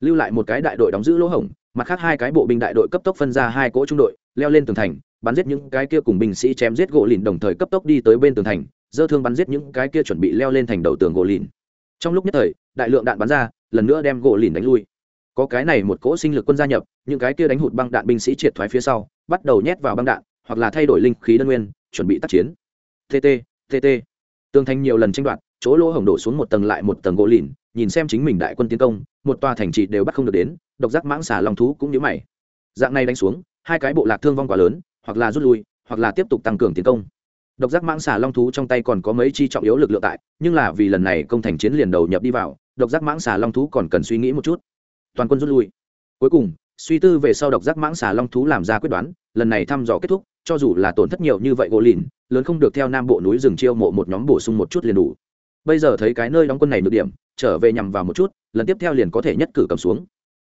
Lưu lại một cái đại đội đóng giữ lỗ hổng, mặt khác hai cái bộ binh đại đội cấp tốc phân ra hai cỗ trung đội, leo lên tường thành, bắn giết những cái kia cùng binh sĩ chém giết gỗ lìn đồng thời cấp tốc đi tới bên tường thành, dơ thương bắn giết những cái kia chuẩn bị leo lên thành đầu tường gỗ lìn. Trong lúc nhất thời, đại lượng đạn bắn ra lần nữa đem gỗ lìn đánh lui. Có cái này một cỗ sinh lực quân gia nhập, những cái kia đánh hụt băng đạn binh sĩ triệt thoái phía sau, bắt đầu nhét vào băng đạn, hoặc là thay đổi linh khí đơn nguyên, chuẩn bị tác chiến. Tt tt tương thành nhiều lần tranh đoạt, chỗ lỗ hổng đổ xuống một tầng lại một tầng gỗ lìn, nhìn xem chính mình đại quân tiến công, một tòa thành trì đều bắt không được đến, độc giác mãng xà long thú cũng nhớ mày. Dạng này đánh xuống, hai cái bộ lạc thương vong quá lớn, hoặc là rút lui, hoặc là tiếp tục tăng cường tiến công. Độc giác mãng xà long thú trong tay còn có mấy chi trọng yếu lực lượng tại, nhưng là vì lần này công thành chiến liền đầu nhập đi vào độc giác mãng xà long thú còn cần suy nghĩ một chút. Toàn quân rút lui. Cuối cùng, suy tư về sau độc giác mãng xà long thú làm ra quyết đoán, lần này thăm dò kết thúc, cho dù là tổn thất nhiều như vậy gỗ lìn, lớn không được theo nam bộ núi rừng chiêu mộ một nhóm bổ sung một chút liền đủ. Bây giờ thấy cái nơi đóng quân này được điểm, trở về nhằm vào một chút, lần tiếp theo liền có thể nhất cử cầm xuống.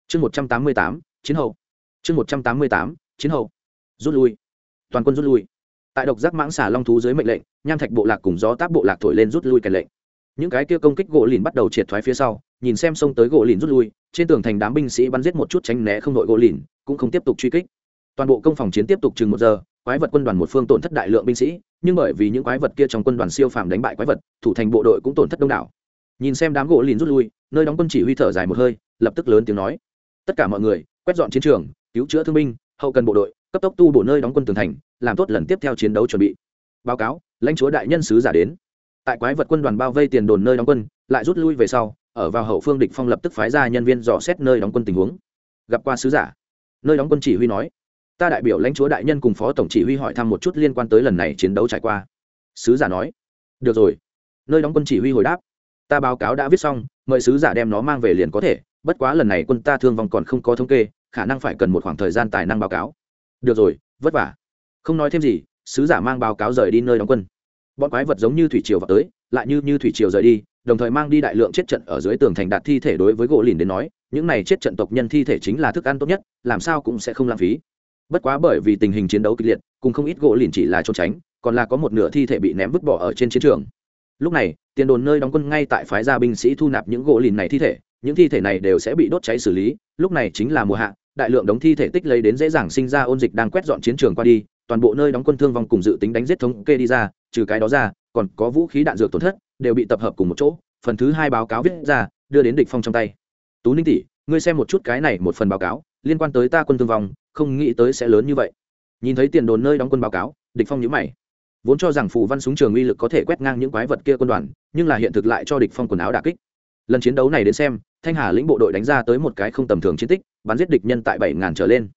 Chương một trăm tám mươi tám, chiến hậu. Chương một trăm tám mươi tám, chiến hậu. Rút lui. Toàn quân rút lui. Tại độc giác mãng xà long thú dưới mệnh lệnh, nham thạch bộ lạc cùng gió táp bộ lạc thổi lên rút lui kèn lệnh những cái kia công kích gỗ lìn bắt đầu triệt thoái phía sau, nhìn xem xông tới gỗ lìn rút lui, trên tường thành đám binh sĩ bắn giết một chút tránh né không đội gỗ lìn, cũng không tiếp tục truy kích. Toàn bộ công phòng chiến tiếp tục chừng một giờ, quái vật quân đoàn một phương tổn thất đại lượng binh sĩ, nhưng bởi vì những quái vật kia trong quân đoàn siêu phàm đánh bại quái vật, thủ thành bộ đội cũng tổn thất đông đảo. Nhìn xem đám gỗ lìn rút lui, nơi đóng quân chỉ huy thở dài một hơi, lập tức lớn tiếng nói. Tất cả mọi người, quét dọn chiến trường, cứu chữa thương binh, hậu cần bộ đội, cấp tốc tu bổ nơi đóng quân tường thành, làm tốt lần tiếp theo chiến đấu chuẩn bị. Báo cáo, lãnh chúa đại nhân sứ giả đến tại quái vật quân đoàn bao vây tiền đồn nơi đóng quân, lại rút lui về sau, ở vào hậu phương địch phong lập tức phái ra nhân viên dò xét nơi đóng quân tình huống. Gặp qua sứ giả, nơi đóng quân chỉ huy nói, ta đại biểu lãnh chúa đại nhân cùng phó tổng chỉ huy hỏi thăm một chút liên quan tới lần này chiến đấu trải qua. Sứ giả nói, được rồi. Nơi đóng quân chỉ huy hồi đáp, ta báo cáo đã viết xong, mời sứ giả đem nó mang về liền có thể, bất quá lần này quân ta thương vong còn không có thống kê, khả năng phải cần một khoảng thời gian tài năng báo cáo. Được rồi, vất vả. Không nói thêm gì, sứ giả mang báo cáo rời đi nơi đóng quân bọn quái vật giống như thủy triều vào tới, lại như như thủy triều rời đi, đồng thời mang đi đại lượng chết trận ở dưới tường thành đạt thi thể đối với gỗ lìn đến nói, những này chết trận tộc nhân thi thể chính là thức ăn tốt nhất, làm sao cũng sẽ không lãng phí. Bất quá bởi vì tình hình chiến đấu kịch liệt, cùng không ít gỗ lìn chỉ là trốn tránh, còn là có một nửa thi thể bị ném vứt bỏ ở trên chiến trường. Lúc này, tiền đồn nơi đóng quân ngay tại phái gia binh sĩ thu nạp những gỗ lìn này thi thể, những thi thể này đều sẽ bị đốt cháy xử lý, lúc này chính là mùa hạ, đại lượng đống thi thể tích lấy đến dễ dàng sinh ra ôn dịch đang quét dọn chiến trường qua đi toàn bộ nơi đóng quân thương vong cùng dự tính đánh giết thống kê đi ra, trừ cái đó ra, còn có vũ khí đạn dược tổn thất, đều bị tập hợp cùng một chỗ, phần thứ hai báo cáo viết ra, đưa đến địch phong trong tay. Tú ninh tỷ, ngươi xem một chút cái này một phần báo cáo, liên quan tới ta quân thương vong, không nghĩ tới sẽ lớn như vậy. Nhìn thấy tiền đồn nơi đóng quân báo cáo, địch phong nhíu mày. Vốn cho rằng phù văn súng trường uy lực có thể quét ngang những quái vật kia quân đoàn, nhưng là hiện thực lại cho địch phong quần áo đả kích. Lần chiến đấu này đến xem, thanh hà lĩnh bộ đội đánh ra tới một cái không tầm thường chiến tích, bắn giết địch nhân tại bảy ngàn trở lên.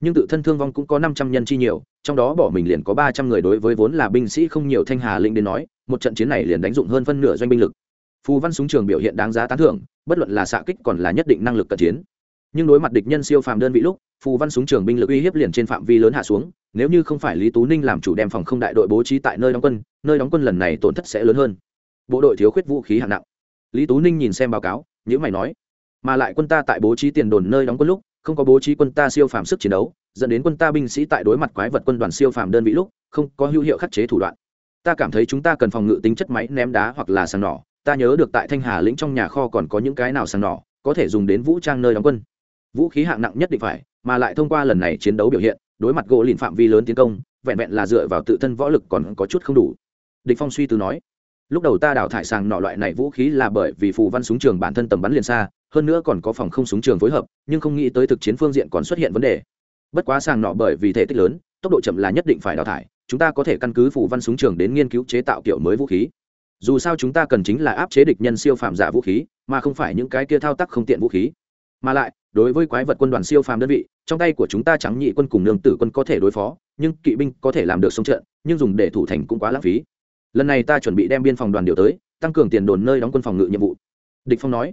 Nhưng tự thân thương vong cũng có năm trăm nhân chi nhiều trong đó bỏ mình liền có ba trăm người đối với vốn là binh sĩ không nhiều thanh hà linh đến nói, một trận chiến này liền đánh dụng hơn phân nửa doanh binh lực. Phù văn súng trường biểu hiện đáng giá tán thưởng, bất luận là xạ kích còn là nhất định năng lực cận chiến. Nhưng đối mặt địch nhân siêu phàm đơn vị lúc, phù văn súng trường binh lực uy hiếp liền trên phạm vi lớn hạ xuống, nếu như không phải lý tú ninh làm chủ đem phòng không đại đội bố trí tại nơi đóng quân, nơi đóng quân lần này tổn thất sẽ lớn hơn. Bộ đội thiếu khuyết vũ khí hạng nặng. Lý tú ninh nhìn xem báo cáo nhữ mày nói, mà lại quân ta tại bố trí tiền đồn nơi đóng quân lúc, không có bố trí quân ta siêu phàm sức chiến đấu dẫn đến quân ta binh sĩ tại đối mặt quái vật quân đoàn siêu phàm đơn vị lúc, không có hữu hiệu khắc chế thủ đoạn. Ta cảm thấy chúng ta cần phòng ngự tính chất máy ném đá hoặc là sàng nỏ. Ta nhớ được tại thanh hà lĩnh trong nhà kho còn có những cái nào sàng nỏ, có thể dùng đến vũ trang nơi đóng quân. Vũ khí hạng nặng nhất định phải, mà lại thông qua lần này chiến đấu biểu hiện, đối mặt gỗ lìn phạm vi lớn tiến công, vẹn vẹn là dựa vào tự thân võ lực còn có chút không đủ. Địch phong suy tư nói, lúc đầu ta đào thải sàng nọ loại này vũ khí là bởi vì phù văn súng trường bản thân tầm bắn liền xa, hơn nữa còn có phòng không súng trường phối hợp, nhưng không nghĩ tới thực chiến phương diện còn xuất hiện vấn đề bất quá sàng nọ bởi vì thể tích lớn, tốc độ chậm là nhất định phải đào thải, chúng ta có thể căn cứ phủ văn súng trường đến nghiên cứu chế tạo kiểu mới vũ khí. Dù sao chúng ta cần chính là áp chế địch nhân siêu phàm giả vũ khí, mà không phải những cái kia thao tác không tiện vũ khí. Mà lại, đối với quái vật quân đoàn siêu phàm đơn vị, trong tay của chúng ta trắng nhị quân cùng nương tử quân có thể đối phó, nhưng kỵ binh có thể làm được sông trận, nhưng dùng để thủ thành cũng quá lãng phí. Lần này ta chuẩn bị đem biên phòng đoàn điều tới, tăng cường tiền đồn nơi đóng quân phòng ngự nhiệm vụ. Địch phong nói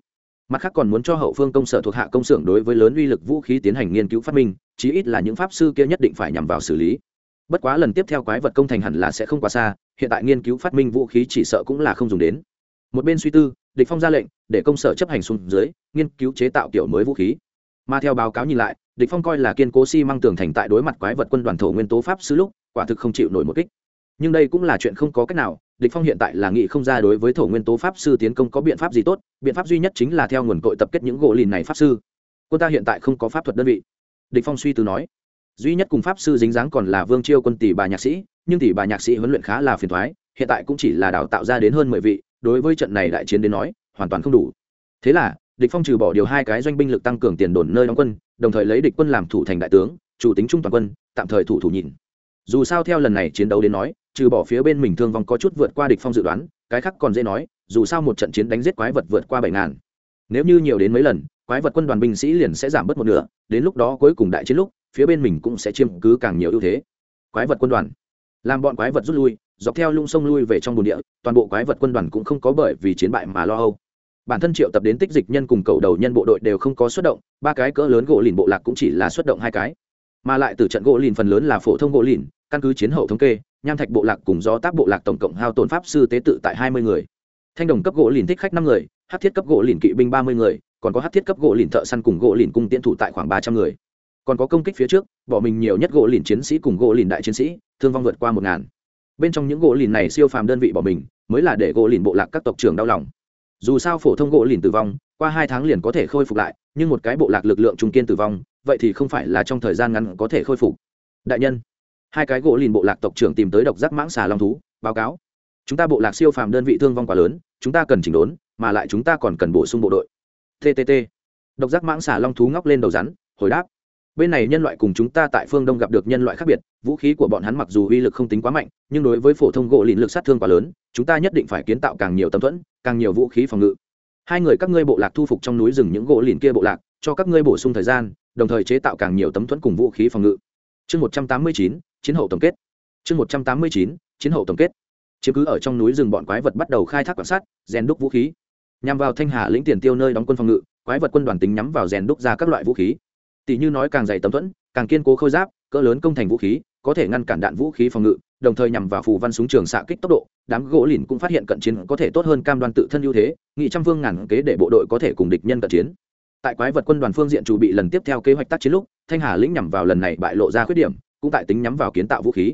mặt khác còn muốn cho hậu phương công sở thuộc hạ công xưởng đối với lớn uy lực vũ khí tiến hành nghiên cứu phát minh, chí ít là những pháp sư kia nhất định phải nhằm vào xử lý. Bất quá lần tiếp theo quái vật công thành hẳn là sẽ không quá xa, hiện tại nghiên cứu phát minh vũ khí chỉ sợ cũng là không dùng đến. Một bên suy tư, địch phong ra lệnh, để công sở chấp hành xuống dưới, nghiên cứu chế tạo kiểu mới vũ khí. Mà theo báo cáo nhìn lại, địch phong coi là kiên cố xi si măng tường thành tại đối mặt quái vật quân đoàn thổ nguyên tố pháp sư lúc, quả thực không chịu nổi một kích. Nhưng đây cũng là chuyện không có cách nào địch phong hiện tại là nghị không ra đối với thổ nguyên tố pháp sư tiến công có biện pháp gì tốt, biện pháp duy nhất chính là theo nguồn cội tập kết những gỗ lìn này pháp sư. Quân ta hiện tại không có pháp thuật đơn vị. Địch phong suy tư nói. Duy nhất cùng pháp sư dính dáng còn là vương chiêu quân tỷ bà nhạc sĩ, nhưng tỷ bà nhạc sĩ huấn luyện khá là phiền toái, hiện tại cũng chỉ là đào tạo ra đến hơn mười vị, đối với trận này đại chiến đến nói, hoàn toàn không đủ. Thế là, địch phong trừ bỏ điều hai cái doanh binh lực tăng cường tiền đồn nơi đóng quân, đồng thời lấy địch quân làm thủ thành đại tướng, chủ tính trung toàn quân, tạm thời thủ thủ nhìn dù sao theo lần này chiến đấu đến nói trừ bỏ phía bên mình thương vong có chút vượt qua địch phong dự đoán, cái khác còn dễ nói, dù sao một trận chiến đánh giết quái vật vượt qua bảy ngàn. Nếu như nhiều đến mấy lần, quái vật quân đoàn binh sĩ liền sẽ giảm bớt một nửa, đến lúc đó cuối cùng đại chiến lúc, phía bên mình cũng sẽ chiếm cứ càng nhiều ưu thế. Quái vật quân đoàn. Làm bọn quái vật rút lui, dọc theo lung sông lui về trong bồn địa, toàn bộ quái vật quân đoàn cũng không có bởi vì chiến bại mà lo âu. Bản thân triệu tập đến tích dịch nhân cùng cầu đầu nhân bộ đội đều không có xuất động, ba cái cỡ lớn gỗ lìn bộ lạc cũng chỉ là xuất động hai cái mà lại từ trận gỗ lìn phần lớn là phổ thông gỗ lìn căn cứ chiến hậu thống kê nham thạch bộ lạc cùng gió tác bộ lạc tổng cộng hao tổn pháp sư tế tự tại hai mươi người thanh đồng cấp gỗ lìn thích khách năm người hát thiết cấp gỗ lìn kỵ binh ba mươi người còn có hát thiết cấp gỗ lìn thợ săn cùng gỗ lìn cung tiễn thủ tại khoảng ba trăm người còn có công kích phía trước bỏ mình nhiều nhất gỗ lìn chiến sĩ cùng gỗ lìn đại chiến sĩ thương vong vượt qua một ngàn bên trong những gỗ lìn này siêu phàm đơn vị bỏ mình mới là để gỗ lìn bộ lạc các tộc trưởng đau lòng dù sao phổ thông gỗ lìn tử vong qua hai tháng liền có thể khôi phục lại nhưng một cái bộ lạc lực lượng trung kiên tử vong vậy thì không phải là trong thời gian ngắn có thể khôi phục. Đại nhân, hai cái gỗ lìn bộ lạc tộc trưởng tìm tới độc giác mãng xà long thú, báo cáo. Chúng ta bộ lạc siêu phàm đơn vị thương vong quá lớn, chúng ta cần chỉnh đốn, mà lại chúng ta còn cần bổ sung bộ đội. Ttt độc giác mãng xà long thú ngóc lên đầu rắn, hồi đáp. Bên này nhân loại cùng chúng ta tại phương đông gặp được nhân loại khác biệt, vũ khí của bọn hắn mặc dù uy lực không tính quá mạnh, nhưng đối với phổ thông gỗ lìn lực sát thương quá lớn, chúng ta nhất định phải kiến tạo càng nhiều tâm thuẫn, càng nhiều vũ khí phòng ngự. Hai người các ngươi bộ lạc thu phục trong núi rừng những gỗ lìn kia bộ lạc cho các ngươi bổ sung thời gian, đồng thời chế tạo càng nhiều tấm thuẫn cùng vũ khí phòng ngự. Chương một trăm tám mươi chín, chiến hậu tổng kết. Chương một trăm tám mươi chín, chiến hậu tổng kết. Chiếm cứ ở trong núi rừng bọn quái vật bắt đầu khai thác quan sát, rèn đúc vũ khí. Nhằm vào thanh hà lĩnh tiền tiêu nơi đóng quân phòng ngự, quái vật quân đoàn tính nhắm vào rèn đúc ra các loại vũ khí. Tỷ như nói càng dày tấm thuẫn, càng kiên cố khôi giáp, cỡ lớn công thành vũ khí, có thể ngăn cản đạn vũ khí phòng ngự, đồng thời nhằm vào phù văn súng trường xạ kích tốc độ, đám gỗ lìn cũng phát hiện cận chiến có thể tốt hơn cam đoan tự thân ưu thế, nghị trăm vương ngàn kế để bộ đội có thể cùng địch nhân cận chiến tại quái vật quân đoàn phương diện chủ bị lần tiếp theo kế hoạch tác chiến lúc, thanh hà lĩnh nhằm vào lần này bại lộ ra khuyết điểm, cũng tại tính nhắm vào kiến tạo vũ khí.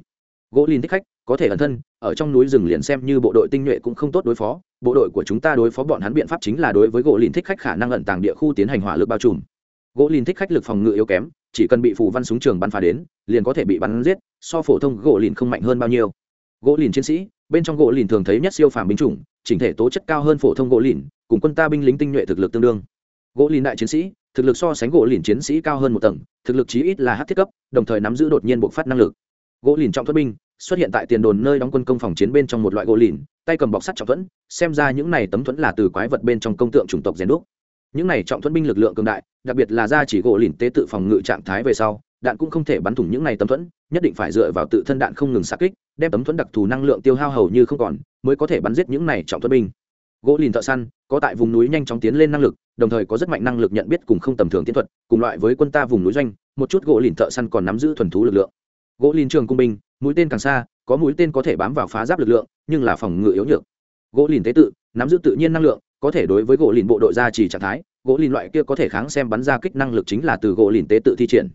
Gỗ lìn thích khách, có thể ẩn thân, ở trong núi rừng liền xem như bộ đội tinh nhuệ cũng không tốt đối phó, bộ đội của chúng ta đối phó bọn hắn biện pháp chính là đối với gỗ lìn thích khách khả năng ẩn tàng địa khu tiến hành hỏa lực bao trùm. Gỗ lìn thích khách lực phòng ngự yếu kém, chỉ cần bị phù văn súng trường bắn phá đến, liền có thể bị bắn giết, so phổ thông gỗ lìn không mạnh hơn bao nhiêu. Gỗ lìn chiến sĩ, bên trong gỗ lìn thường thấy nhất siêu phàm binh chủng, chỉnh thể tố chất cao hơn phổ thông gỗ lìn cùng quân ta binh lính tinh nhuệ thực lực tương đương gỗ lìn đại chiến sĩ, thực lực so sánh gỗ lìn chiến sĩ cao hơn một tầng, thực lực chí ít là hát thiết cấp, đồng thời nắm giữ đột nhiên bộc phát năng lực. Gỗ lìn trọng thuẫn binh xuất hiện tại tiền đồn nơi đóng quân công phòng chiến bên trong một loại gỗ lìn, tay cầm bọc sắt trọng thuẫn, xem ra những này tấm thuẫn là từ quái vật bên trong công tượng chủng tộc rèn đúc. Những này trọng thuẫn binh lực lượng cường đại, đặc biệt là ra chỉ gỗ lìn tế tự phòng ngự trạng thái về sau, đạn cũng không thể bắn thủng những này tấm thuẫn, nhất định phải dựa vào tự thân đạn không ngừng xa kích, đem tấm thuẫn đặc thù năng lượng tiêu hao hầu như không còn, mới có thể bắn giết những này trọng thuẫn binh gỗ lìn thợ săn, có tại vùng núi nhanh chóng tiến lên năng lực, đồng thời có rất mạnh năng lực nhận biết cùng không tầm thường tiến thuật, cùng loại với quân ta vùng núi doanh, một chút gỗ lìn thợ săn còn nắm giữ thuần thú lực lượng. Gỗ lìn trường cung binh, mũi tên càng xa, có mũi tên có thể bám vào phá giáp lực lượng, nhưng là phòng ngự yếu nhược. Gỗ lìn tế tự, nắm giữ tự nhiên năng lượng, có thể đối với gỗ lìn bộ đội ra chỉ trạng thái, gỗ lìn loại kia có thể kháng xem bắn ra kích năng lực chính là từ gỗ lìn tế tự thi triển.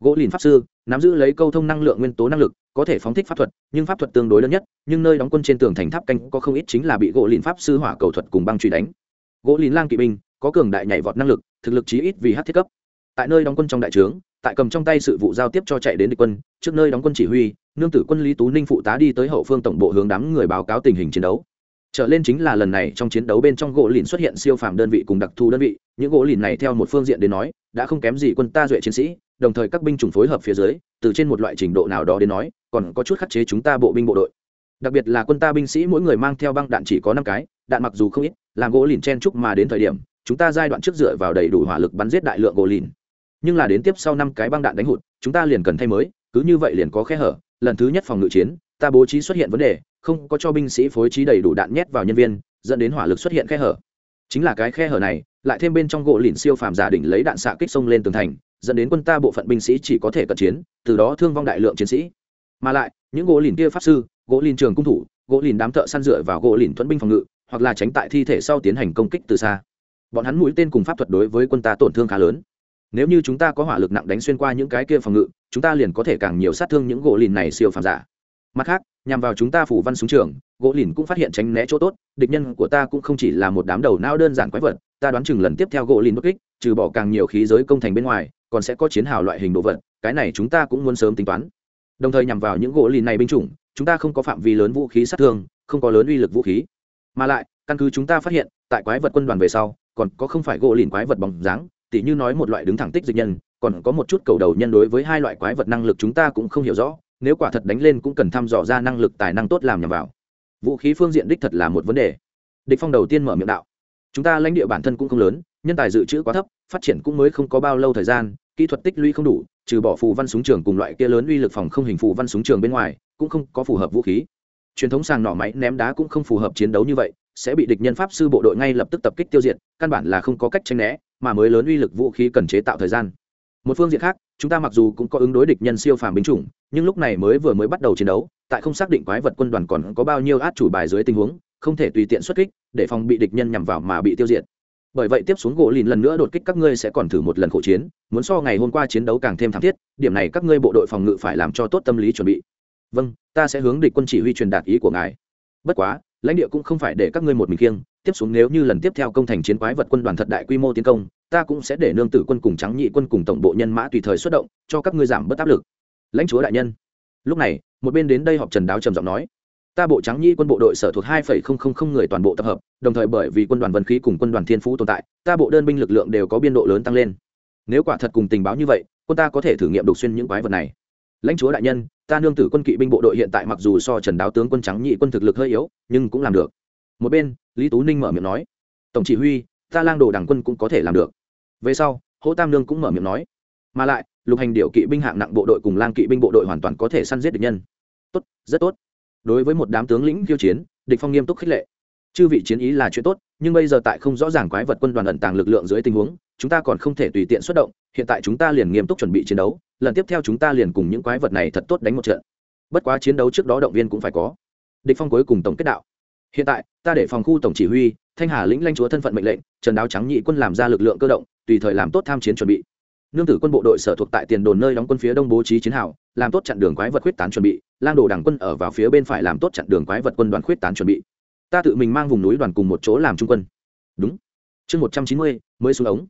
Gỗ lìn pháp sư nắm giữ lấy câu thông năng lượng nguyên tố năng lực, có thể phóng thích pháp thuật, nhưng pháp thuật tương đối lớn nhất, nhưng nơi đóng quân trên tường thành tháp canh có không ít chính là bị gỗ lìn pháp sư hỏa cầu thuật cùng băng truy đánh. Gỗ lìn lang kỵ binh, có cường đại nhảy vọt năng lực, thực lực chí ít vì hát thiết cấp. Tại nơi đóng quân trong đại trướng, tại cầm trong tay sự vụ giao tiếp cho chạy đến địch quân, trước nơi đóng quân chỉ huy, nương tử quân lý tú ninh phụ tá đi tới hậu phương tổng bộ hướng đám người báo cáo tình hình chiến đấu trở lên chính là lần này trong chiến đấu bên trong gỗ lìn xuất hiện siêu phàm đơn vị cùng đặc thù đơn vị, những gỗ lìn này theo một phương diện đến nói, đã không kém gì quân ta duệ chiến sĩ, đồng thời các binh chủng phối hợp phía dưới, từ trên một loại trình độ nào đó đến nói, còn có chút khắc chế chúng ta bộ binh bộ đội. Đặc biệt là quân ta binh sĩ mỗi người mang theo băng đạn chỉ có năm cái, đạn mặc dù không ít, làm gỗ lìn chen trúc mà đến thời điểm, chúng ta giai đoạn trước dựa vào đầy đủ hỏa lực bắn giết đại lượng gỗ lìn. Nhưng là đến tiếp sau năm cái băng đạn đánh hụt, chúng ta liền cần thay mới, cứ như vậy liền có khe hở, lần thứ nhất phòng ngự chiến ta bố trí xuất hiện vấn đề, không có cho binh sĩ phối trí đầy đủ đạn nhét vào nhân viên, dẫn đến hỏa lực xuất hiện khe hở. Chính là cái khe hở này, lại thêm bên trong gỗ lìn siêu phàm giả đỉnh lấy đạn xạ kích sông lên tường thành, dẫn đến quân ta bộ phận binh sĩ chỉ có thể cận chiến, từ đó thương vong đại lượng chiến sĩ. Mà lại, những gỗ lìn kia pháp sư, gỗ lìn trường cung thủ, gỗ lìn đám thợ săn dựa vào gỗ lìn thuẫn binh phòng ngự, hoặc là tránh tại thi thể sau tiến hành công kích từ xa. Bọn hắn mũi tên cùng pháp thuật đối với quân ta tổn thương khá lớn. Nếu như chúng ta có hỏa lực nặng đánh xuyên qua những cái kia phòng ngự, chúng ta liền có thể càng nhiều sát thương những gỗ lìn này siêu phàm giả mặt khác, nhằm vào chúng ta phủ văn súng trường, gỗ lìn cũng phát hiện tránh né chỗ tốt, địch nhân của ta cũng không chỉ là một đám đầu não đơn giản quái vật, ta đoán chừng lần tiếp theo gỗ lìn bất kích, trừ bỏ càng nhiều khí giới công thành bên ngoài, còn sẽ có chiến hào loại hình đồ vật, cái này chúng ta cũng muốn sớm tính toán. Đồng thời nhằm vào những gỗ lìn này binh chủng, chúng ta không có phạm vi lớn vũ khí sát thương, không có lớn uy lực vũ khí. Mà lại, căn cứ chúng ta phát hiện, tại quái vật quân đoàn về sau, còn có không phải gỗ lìn quái vật bóng dáng, tỉ như nói một loại đứng thẳng tích dịch nhân, còn có một chút cầu đầu nhân đối với hai loại quái vật năng lực chúng ta cũng không hiểu rõ nếu quả thật đánh lên cũng cần thăm dò ra năng lực tài năng tốt làm nhằm vào. Vũ khí phương diện đích thật là một vấn đề. Địch phong đầu tiên mở miệng đạo. Chúng ta lãnh địa bản thân cũng không lớn, nhân tài dự trữ quá thấp, phát triển cũng mới không có bao lâu thời gian, kỹ thuật tích lũy không đủ, trừ bỏ phù văn súng trường cùng loại kia lớn uy lực phòng không hình phù văn súng trường bên ngoài, cũng không có phù hợp vũ khí. Truyền thống sàng nỏ máy ném đá cũng không phù hợp chiến đấu như vậy, sẽ bị địch nhân pháp sư bộ đội ngay lập tức tập kích tiêu diệt, căn bản là không có cách tranh né, mà mới lớn uy lực vũ khí cần chế tạo thời gian một phương diện khác, chúng ta mặc dù cũng có ứng đối địch nhân siêu phàm binh chủng, nhưng lúc này mới vừa mới bắt đầu chiến đấu, tại không xác định quái vật quân đoàn còn có bao nhiêu át chủ bài dưới tình huống, không thể tùy tiện xuất kích, để phòng bị địch nhân nhằm vào mà bị tiêu diệt. Bởi vậy tiếp xuống gỗ lìn lần nữa đột kích các ngươi sẽ còn thử một lần khổ chiến, muốn so ngày hôm qua chiến đấu càng thêm thảm thiết, điểm này các ngươi bộ đội phòng ngự phải làm cho tốt tâm lý chuẩn bị. Vâng ta sẽ hướng địch quân chỉ huy truyền đạt ý của ngài. Bất quá, lãnh địa cũng không phải để các ngươi một mình kiêng tiếp xuống nếu như lần tiếp theo công thành chiến quái vật quân đoàn thật đại quy mô tiến công, ta cũng sẽ để nương tử quân cùng trắng nhị quân cùng tổng bộ nhân mã tùy thời xuất động, cho các ngươi giảm bớt áp lực. Lãnh chúa đại nhân. Lúc này, một bên đến đây họp trần đáo trầm giọng nói, ta bộ trắng nhị quân bộ đội sở thuộc hai người toàn bộ tập hợp, đồng thời bởi vì quân đoàn vân khí cùng quân đoàn thiên phú tồn tại, ta bộ đơn binh lực lượng đều có biên độ lớn tăng lên. Nếu quả thật cùng tình báo như vậy, quân ta có thể thử nghiệm đục xuyên những quái vật này. Lãnh chúa đại nhân, ta nương tử quân kỵ binh bộ đội hiện tại mặc dù so trần đáo tướng quân trắng nhị quân thực lực hơi yếu, nhưng cũng làm được. Một bên lý tú ninh mở miệng nói tổng chỉ huy ta lang đồ đảng quân cũng có thể làm được về sau hỗ tam lương cũng mở miệng nói mà lại lục hành điệu kỵ binh hạng nặng bộ đội cùng lang kỵ binh bộ đội hoàn toàn có thể săn giết địch nhân tốt rất tốt đối với một đám tướng lĩnh khiêu chiến địch phong nghiêm túc khích lệ chư vị chiến ý là chuyện tốt nhưng bây giờ tại không rõ ràng quái vật quân đoàn ẩn tàng lực lượng dưới tình huống chúng ta còn không thể tùy tiện xuất động hiện tại chúng ta liền nghiêm túc chuẩn bị chiến đấu lần tiếp theo chúng ta liền cùng những quái vật này thật tốt đánh một trận bất quá chiến đấu trước đó động viên cũng phải có địch phong cuối cùng tổng kết đạo hiện tại, ta để phòng khu tổng chỉ huy, thanh hà lĩnh lanh chúa thân phận mệnh lệnh, trần đáo trắng nhị quân làm ra lực lượng cơ động, tùy thời làm tốt tham chiến chuẩn bị. Nương tử quân bộ đội sở thuộc tại tiền đồn nơi đóng quân phía đông bố trí chiến hào, làm tốt chặn đường quái vật khuyết tán chuẩn bị, lang đồ đảng quân ở vào phía bên phải làm tốt chặn đường quái vật quân đoàn khuyết tán chuẩn bị. Ta tự mình mang vùng núi đoàn cùng một chỗ làm trung quân. Đúng. Chương một trăm chín mươi, mới xuống ống.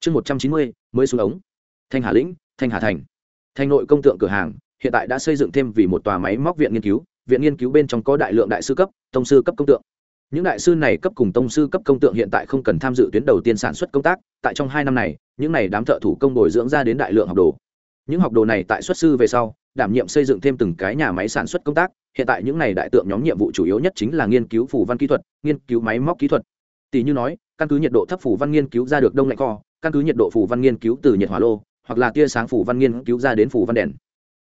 Chương một trăm chín mươi, mới xuống ống. Thanh hà lĩnh, thanh hà thành. Thành nội công tượng cửa hàng, hiện tại đã xây dựng thêm vì một tòa máy móc viện nghiên cứu viện nghiên cứu bên trong có đại lượng đại sư cấp, tông sư cấp công tượng. Những đại sư này cấp cùng tông sư cấp công tượng hiện tại không cần tham dự tuyến đầu tiên sản xuất công tác, tại trong hai năm này, những này đám thợ thủ công bồi dưỡng ra đến đại lượng học đồ. Những học đồ này tại xuất sư về sau, đảm nhiệm xây dựng thêm từng cái nhà máy sản xuất công tác, hiện tại những này đại tượng nhóm nhiệm vụ chủ yếu nhất chính là nghiên cứu phủ văn kỹ thuật, nghiên cứu máy móc kỹ thuật. Tỷ như nói, căn cứ nhiệt độ thấp phủ văn nghiên cứu ra được đông lạnh kho, căn cứ nhiệt độ phủ văn nghiên cứu từ nhiệt hỏa lô, hoặc là tia sáng phủ văn nghiên cứu ra đến phủ văn đèn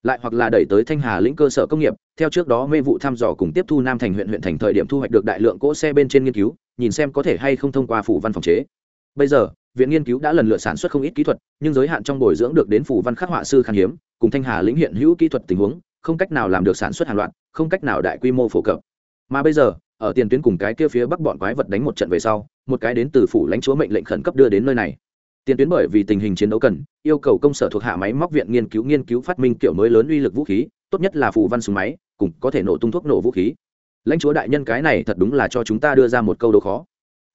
lại hoặc là đẩy tới thanh hà lĩnh cơ sở công nghiệp, theo trước đó mê vụ thăm dò cùng tiếp thu nam thành huyện huyện thành thời điểm thu hoạch được đại lượng cỗ xe bên trên nghiên cứu, nhìn xem có thể hay không thông qua phủ văn phòng chế. Bây giờ, viện nghiên cứu đã lần lượt sản xuất không ít kỹ thuật, nhưng giới hạn trong bồi dưỡng được đến phủ văn khắc họa sư khan hiếm, cùng thanh hà lĩnh hiện hữu kỹ thuật tình huống, không cách nào làm được sản xuất hàng loạt, không cách nào đại quy mô phổ cập. Mà bây giờ, ở tiền tuyến cùng cái kia phía bắc bọn quái vật đánh một trận về sau, một cái đến từ phủ lãnh chúa mệnh lệnh khẩn cấp đưa đến nơi này tiền tuyến bởi vì tình hình chiến đấu cần, yêu cầu công sở thuộc hạ máy móc viện nghiên cứu nghiên cứu phát minh kiểu mới lớn uy lực vũ khí, tốt nhất là phù văn súng máy, cùng có thể nổ tung thuốc nổ vũ khí. Lãnh chúa đại nhân cái này thật đúng là cho chúng ta đưa ra một câu đố khó.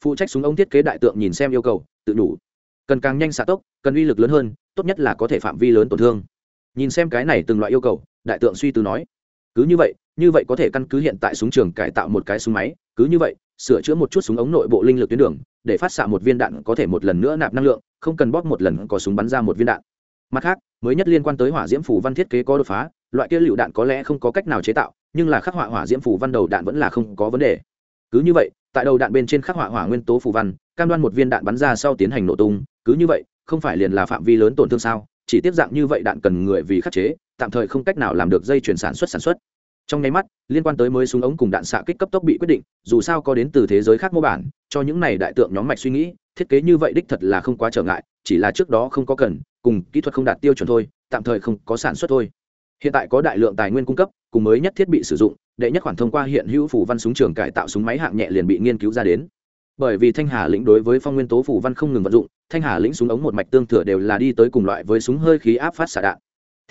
Phụ trách súng ống thiết kế đại tượng nhìn xem yêu cầu, tự đủ. Cần càng nhanh xạ tốc, cần uy lực lớn hơn, tốt nhất là có thể phạm vi lớn tổn thương. Nhìn xem cái này từng loại yêu cầu, đại tượng suy tư nói. Cứ như vậy như vậy có thể căn cứ hiện tại súng trường cải tạo một cái súng máy cứ như vậy, sửa chữa một chút súng ống nội bộ linh lực tuyến đường, để phát xạ một viên đạn có thể một lần nữa nạp năng lượng, không cần bóp một lần có súng bắn ra một viên đạn. Mặt khác, mới nhất liên quan tới hỏa diễm phủ văn thiết kế có đột phá, loại kia lựu đạn có lẽ không có cách nào chế tạo, nhưng là khắc họa hỏa diễm phủ văn đầu đạn vẫn là không có vấn đề. Cứ như vậy, tại đầu đạn bên trên khắc họa hỏa nguyên tố phủ văn, cam đoan một viên đạn bắn ra sau tiến hành nổ tung. Cứ như vậy, không phải liền là phạm vi lớn tổn thương sao? Chỉ tiếp dạng như vậy đạn cần người vì khắc chế, tạm thời không cách nào làm được dây chuyển sản xuất sản xuất trong nháy mắt, liên quan tới mới súng ống cùng đạn xạ kích cấp tốc bị quyết định, dù sao có đến từ thế giới khác mô bản, cho những này đại tượng nhóm mạch suy nghĩ, thiết kế như vậy đích thật là không quá trở ngại, chỉ là trước đó không có cần, cùng kỹ thuật không đạt tiêu chuẩn thôi, tạm thời không có sản xuất thôi. Hiện tại có đại lượng tài nguyên cung cấp, cùng mới nhất thiết bị sử dụng, đệ nhất khoản thông qua hiện hữu phủ văn súng trường cải tạo súng máy hạng nhẹ liền bị nghiên cứu ra đến. Bởi vì thanh hà lĩnh đối với phong nguyên tố phủ văn không ngừng vận dụng, thanh hà lĩnh súng ống một mạch tương thừa đều là đi tới cùng loại với súng hơi khí áp phát xạ đạn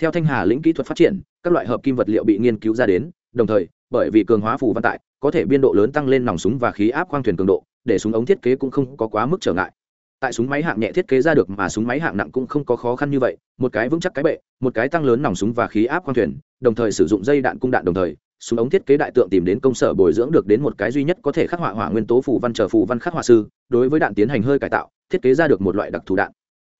theo thanh hà lĩnh kỹ thuật phát triển, các loại hợp kim vật liệu bị nghiên cứu ra đến, đồng thời, bởi vì cường hóa phù văn tại, có thể biên độ lớn tăng lên nòng súng và khí áp khoang thuyền cường độ, để súng ống thiết kế cũng không có quá mức trở ngại. Tại súng máy hạng nhẹ thiết kế ra được mà súng máy hạng nặng cũng không có khó khăn như vậy, một cái vững chắc cái bệ, một cái tăng lớn nòng súng và khí áp khoang thuyền, đồng thời sử dụng dây đạn cung đạn đồng thời, súng ống thiết kế đại tượng tìm đến công sở bồi dưỡng được đến một cái duy nhất có thể khắc họa hỏa nguyên tố phù văn trở phù văn khắc họa sư, đối với đạn tiến hành hơi cải tạo, thiết kế ra được một loại đặc thù đạn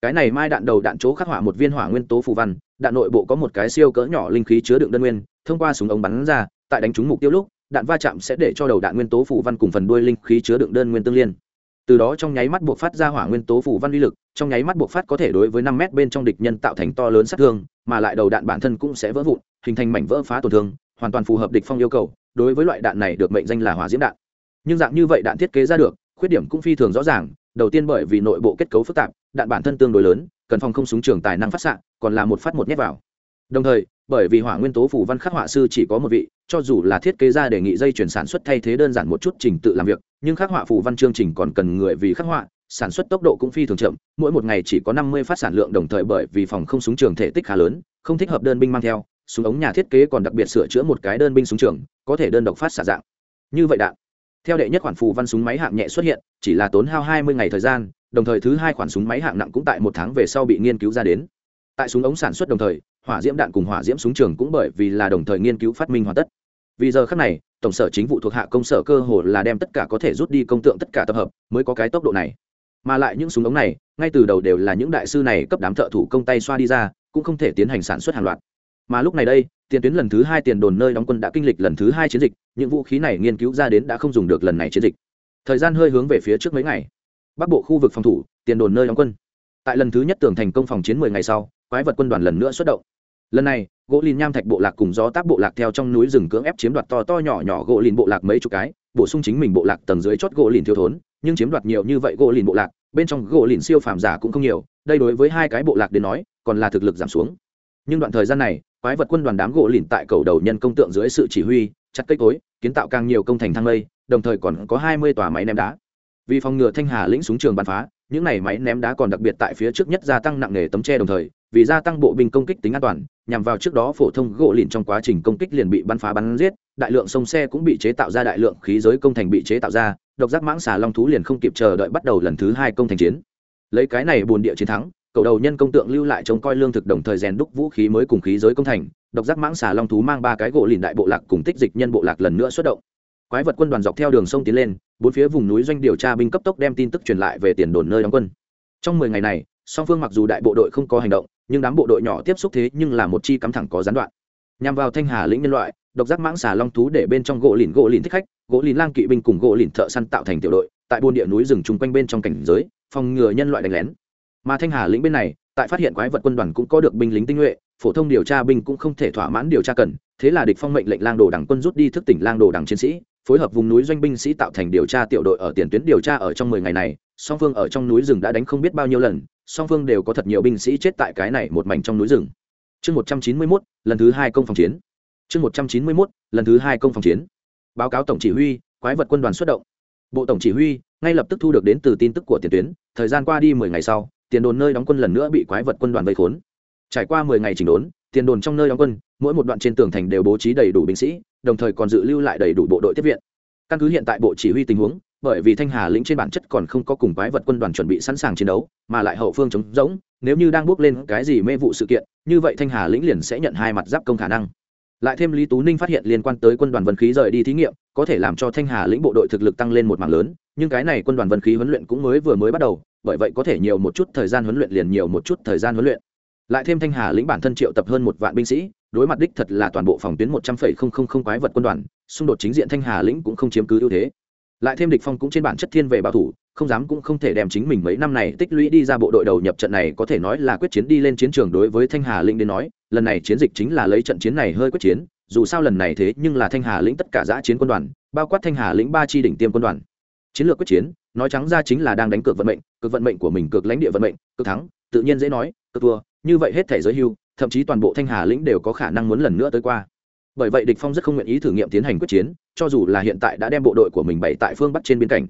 cái này mai đạn đầu đạn chỗ khắc họa một viên hỏa nguyên tố phủ văn, đạn nội bộ có một cái siêu cỡ nhỏ linh khí chứa đựng đơn nguyên, thông qua súng ống bắn ra, tại đánh trúng mục tiêu lúc, đạn va chạm sẽ để cho đầu đạn nguyên tố phủ văn cùng phần đuôi linh khí chứa đựng đơn nguyên tương liên. Từ đó trong nháy mắt buộc phát ra hỏa nguyên tố phủ văn uy lực, trong nháy mắt buộc phát có thể đối với năm mét bên trong địch nhân tạo thành to lớn sát thương, mà lại đầu đạn bản thân cũng sẽ vỡ vụn, hình thành mảnh vỡ phá tổn thương, hoàn toàn phù hợp địch phong yêu cầu, đối với loại đạn này được mệnh danh là hỏa diễm đạn. Nhưng dạng như vậy đạn thiết kế ra được, khuyết điểm cũng phi thường rõ ràng, đầu tiên bởi vì nội bộ kết cấu phức tạp đạn bản thân tương đối lớn, cần phòng không súng trường tài năng phát xạ, còn là một phát một nhét vào. Đồng thời, bởi vì hỏa nguyên tố phủ văn khắc họa sư chỉ có một vị, cho dù là thiết kế ra đề nghị dây chuyển sản xuất thay thế đơn giản một chút trình tự làm việc, nhưng khắc họa phủ văn chương trình còn cần người vì khắc họa, sản xuất tốc độ cũng phi thường chậm, mỗi một ngày chỉ có năm mươi phát sản lượng đồng thời bởi vì phòng không súng trường thể tích khá lớn, không thích hợp đơn binh mang theo, súng ống nhà thiết kế còn đặc biệt sửa chữa một cái đơn binh súng trường, có thể đơn độc phát xả dạng. Như vậy đạn, theo đệ nhất khoản phù văn súng máy hạng nhẹ xuất hiện, chỉ là tốn hao hai mươi ngày thời gian đồng thời thứ hai khoản súng máy hạng nặng cũng tại một tháng về sau bị nghiên cứu ra đến. Tại súng ống sản xuất đồng thời, hỏa diễm đạn cùng hỏa diễm súng trường cũng bởi vì là đồng thời nghiên cứu phát minh hoàn tất. Vì giờ khác này, tổng sở chính vụ thuộc hạ công sở cơ hồ là đem tất cả có thể rút đi công tượng tất cả tập hợp mới có cái tốc độ này. Mà lại những súng ống này, ngay từ đầu đều là những đại sư này cấp đám thợ thủ công tay xoa đi ra, cũng không thể tiến hành sản xuất hàng loạt. Mà lúc này đây, tiền tuyến lần thứ hai tiền đồn nơi đóng quân đã kinh lịch lần thứ hai chiến dịch, những vũ khí này nghiên cứu ra đến đã không dùng được lần này chiến dịch. Thời gian hơi hướng về phía trước mấy ngày bắc bộ khu vực phòng thủ, tiền đồn nơi đóng quân. Tại lần thứ nhất tưởng thành công phòng chiến mười ngày sau, quái vật quân đoàn lần nữa xuất động. Lần này, gỗ lìn nham thạch bộ lạc cùng gió táp bộ lạc theo trong núi rừng cưỡng ép chiếm đoạt to to nhỏ nhỏ gỗ lìn bộ lạc mấy chục cái, bổ sung chính mình bộ lạc tầng dưới chót gỗ lìn thiếu thốn, nhưng chiếm đoạt nhiều như vậy gỗ lìn bộ lạc, bên trong gỗ lìn siêu phàm giả cũng không nhiều, đây đối với hai cái bộ lạc đến nói, còn là thực lực giảm xuống. Nhưng đoạn thời gian này, quái vật quân đoàn đám gỗ lìn tại cầu đầu nhân công tượng dưới sự chỉ huy, chặt cây cối, kiến tạo càng nhiều công thành thang lây, đồng thời còn có hai mươi tòa máy ném đá vì phòng ngừa thanh hà lĩnh súng trường bắn phá, những này máy ném đá còn đặc biệt tại phía trước nhất gia tăng nặng nề tấm tre đồng thời, vì gia tăng bộ binh công kích tính an toàn, nhằm vào trước đó phổ thông gỗ lìn trong quá trình công kích liền bị bắn phá bắn giết, đại lượng sông xe cũng bị chế tạo ra, đại lượng khí giới công thành bị chế tạo ra, độc giác mãng xà long thú liền không kịp chờ đợi bắt đầu lần thứ hai công thành chiến. Lấy cái này buồn địa chiến thắng, cầu đầu nhân công tượng lưu lại trông coi lương thực đồng thời rèn đúc vũ khí mới cùng khí giới công thành, độc giác mãng xà long thú mang ba cái gỗ lìn đại bộ lạc cùng tích dịch nhân bộ lạc lần nữa xuất động quái vật quân đoàn dọc theo đường sông tiến lên, bốn phía vùng núi doanh điều tra binh cấp tốc đem tin tức truyền lại về tiền đồn nơi đóng quân. Trong mười ngày này, song phương mặc dù đại bộ đội không có hành động, nhưng đám bộ đội nhỏ tiếp xúc thế nhưng là một chi cắm thẳng có gián đoạn. Nhằm vào thanh hà lĩnh nhân loại, độc giác mãng xà long thú để bên trong gỗ lìn gỗ lìn thích khách, gỗ lìn lang kỵ binh cùng gỗ lìn thợ săn tạo thành tiểu đội, tại buôn địa núi rừng chung quanh bên trong cảnh giới, phòng ngừa nhân loại đánh lén. Mà thanh hà lĩnh bên này, tại phát hiện quái vật quân đoàn cũng có được binh lính tinh nhuệ, phổ thông điều tra binh cũng không thể thỏa mãn điều tra cần thế là địch phong mệnh lệnh lang đồ đảng quân rút đi thức tỉnh lang đồ đảng chiến sĩ, phối hợp vùng núi doanh binh sĩ tạo thành điều tra tiểu đội ở tiền tuyến điều tra ở trong mười ngày này. Song phương ở trong núi rừng đã đánh không biết bao nhiêu lần, song phương đều có thật nhiều binh sĩ chết tại cái này một mảnh trong núi rừng. Chương một trăm chín mươi mốt, lần thứ hai công phòng chiến. Chương một trăm chín mươi mốt, lần thứ hai công phòng chiến. Báo cáo tổng chỉ huy, quái vật quân đoàn xuất động. Bộ tổng chỉ huy ngay lập tức thu được đến từ tin tức của tiền tuyến, thời gian qua đi mười ngày sau, tiền đồn nơi đóng quân lần nữa bị quái vật quân đoàn vây khốn. Trải qua mười ngày chỉnh đốn tiền đồn trong nơi đóng quân, mỗi một đoạn trên tường thành đều bố trí đầy đủ binh sĩ, đồng thời còn dự lưu lại đầy đủ bộ đội tiếp viện. Căn cứ hiện tại bộ chỉ huy tình huống, bởi vì thanh hà lĩnh trên bản chất còn không có cùng quái vật quân đoàn chuẩn bị sẵn sàng chiến đấu, mà lại hậu phương chống rỗng, nếu như đang bước lên cái gì mê vụ sự kiện, như vậy thanh hà lĩnh liền sẽ nhận hai mặt giáp công khả năng. Lại thêm lý tú ninh phát hiện liên quan tới quân đoàn vân khí rời đi thí nghiệm, có thể làm cho thanh hà lĩnh bộ đội thực lực tăng lên một mảng lớn, nhưng cái này quân đoàn vân khí huấn luyện cũng mới vừa mới bắt đầu, bởi vậy có thể nhiều một chút thời gian huấn luyện liền nhiều một chút thời gian huấn luyện lại thêm thanh hà lĩnh bản thân triệu tập hơn một vạn binh sĩ, đối mặt đích thật là toàn bộ phòng tuyến một trăm phẩy không không không quái vật quân đoàn, xung đột chính diện thanh hà lĩnh cũng không chiếm cứ ưu thế. Lại thêm địch phong cũng trên bản chất thiên về bảo thủ, không dám cũng không thể đem chính mình mấy năm này tích lũy đi ra bộ đội đầu nhập trận này có thể nói là quyết chiến đi lên chiến trường đối với thanh hà lĩnh đến nói, lần này chiến dịch chính là lấy trận chiến này hơi quyết chiến, dù sao lần này thế nhưng là thanh hà lĩnh tất cả giã chiến quân đoàn, bao quát thanh hà lĩnh ba chi đỉnh tiêm quân đoàn. Chiến lược quyết chiến, nói trắng ra chính là đang đánh cược vận mệnh, cược vận mệnh của mình, cược lãnh địa vận mệnh, cược thắng, tự nhiên dễ nói, cược thua như vậy hết thể giới hưu, thậm chí toàn bộ thanh hà lĩnh đều có khả năng muốn lần nữa tới qua. Bởi vậy địch phong rất không nguyện ý thử nghiệm tiến hành quyết chiến, cho dù là hiện tại đã đem bộ đội của mình bày tại phương bắc trên biên cảnh.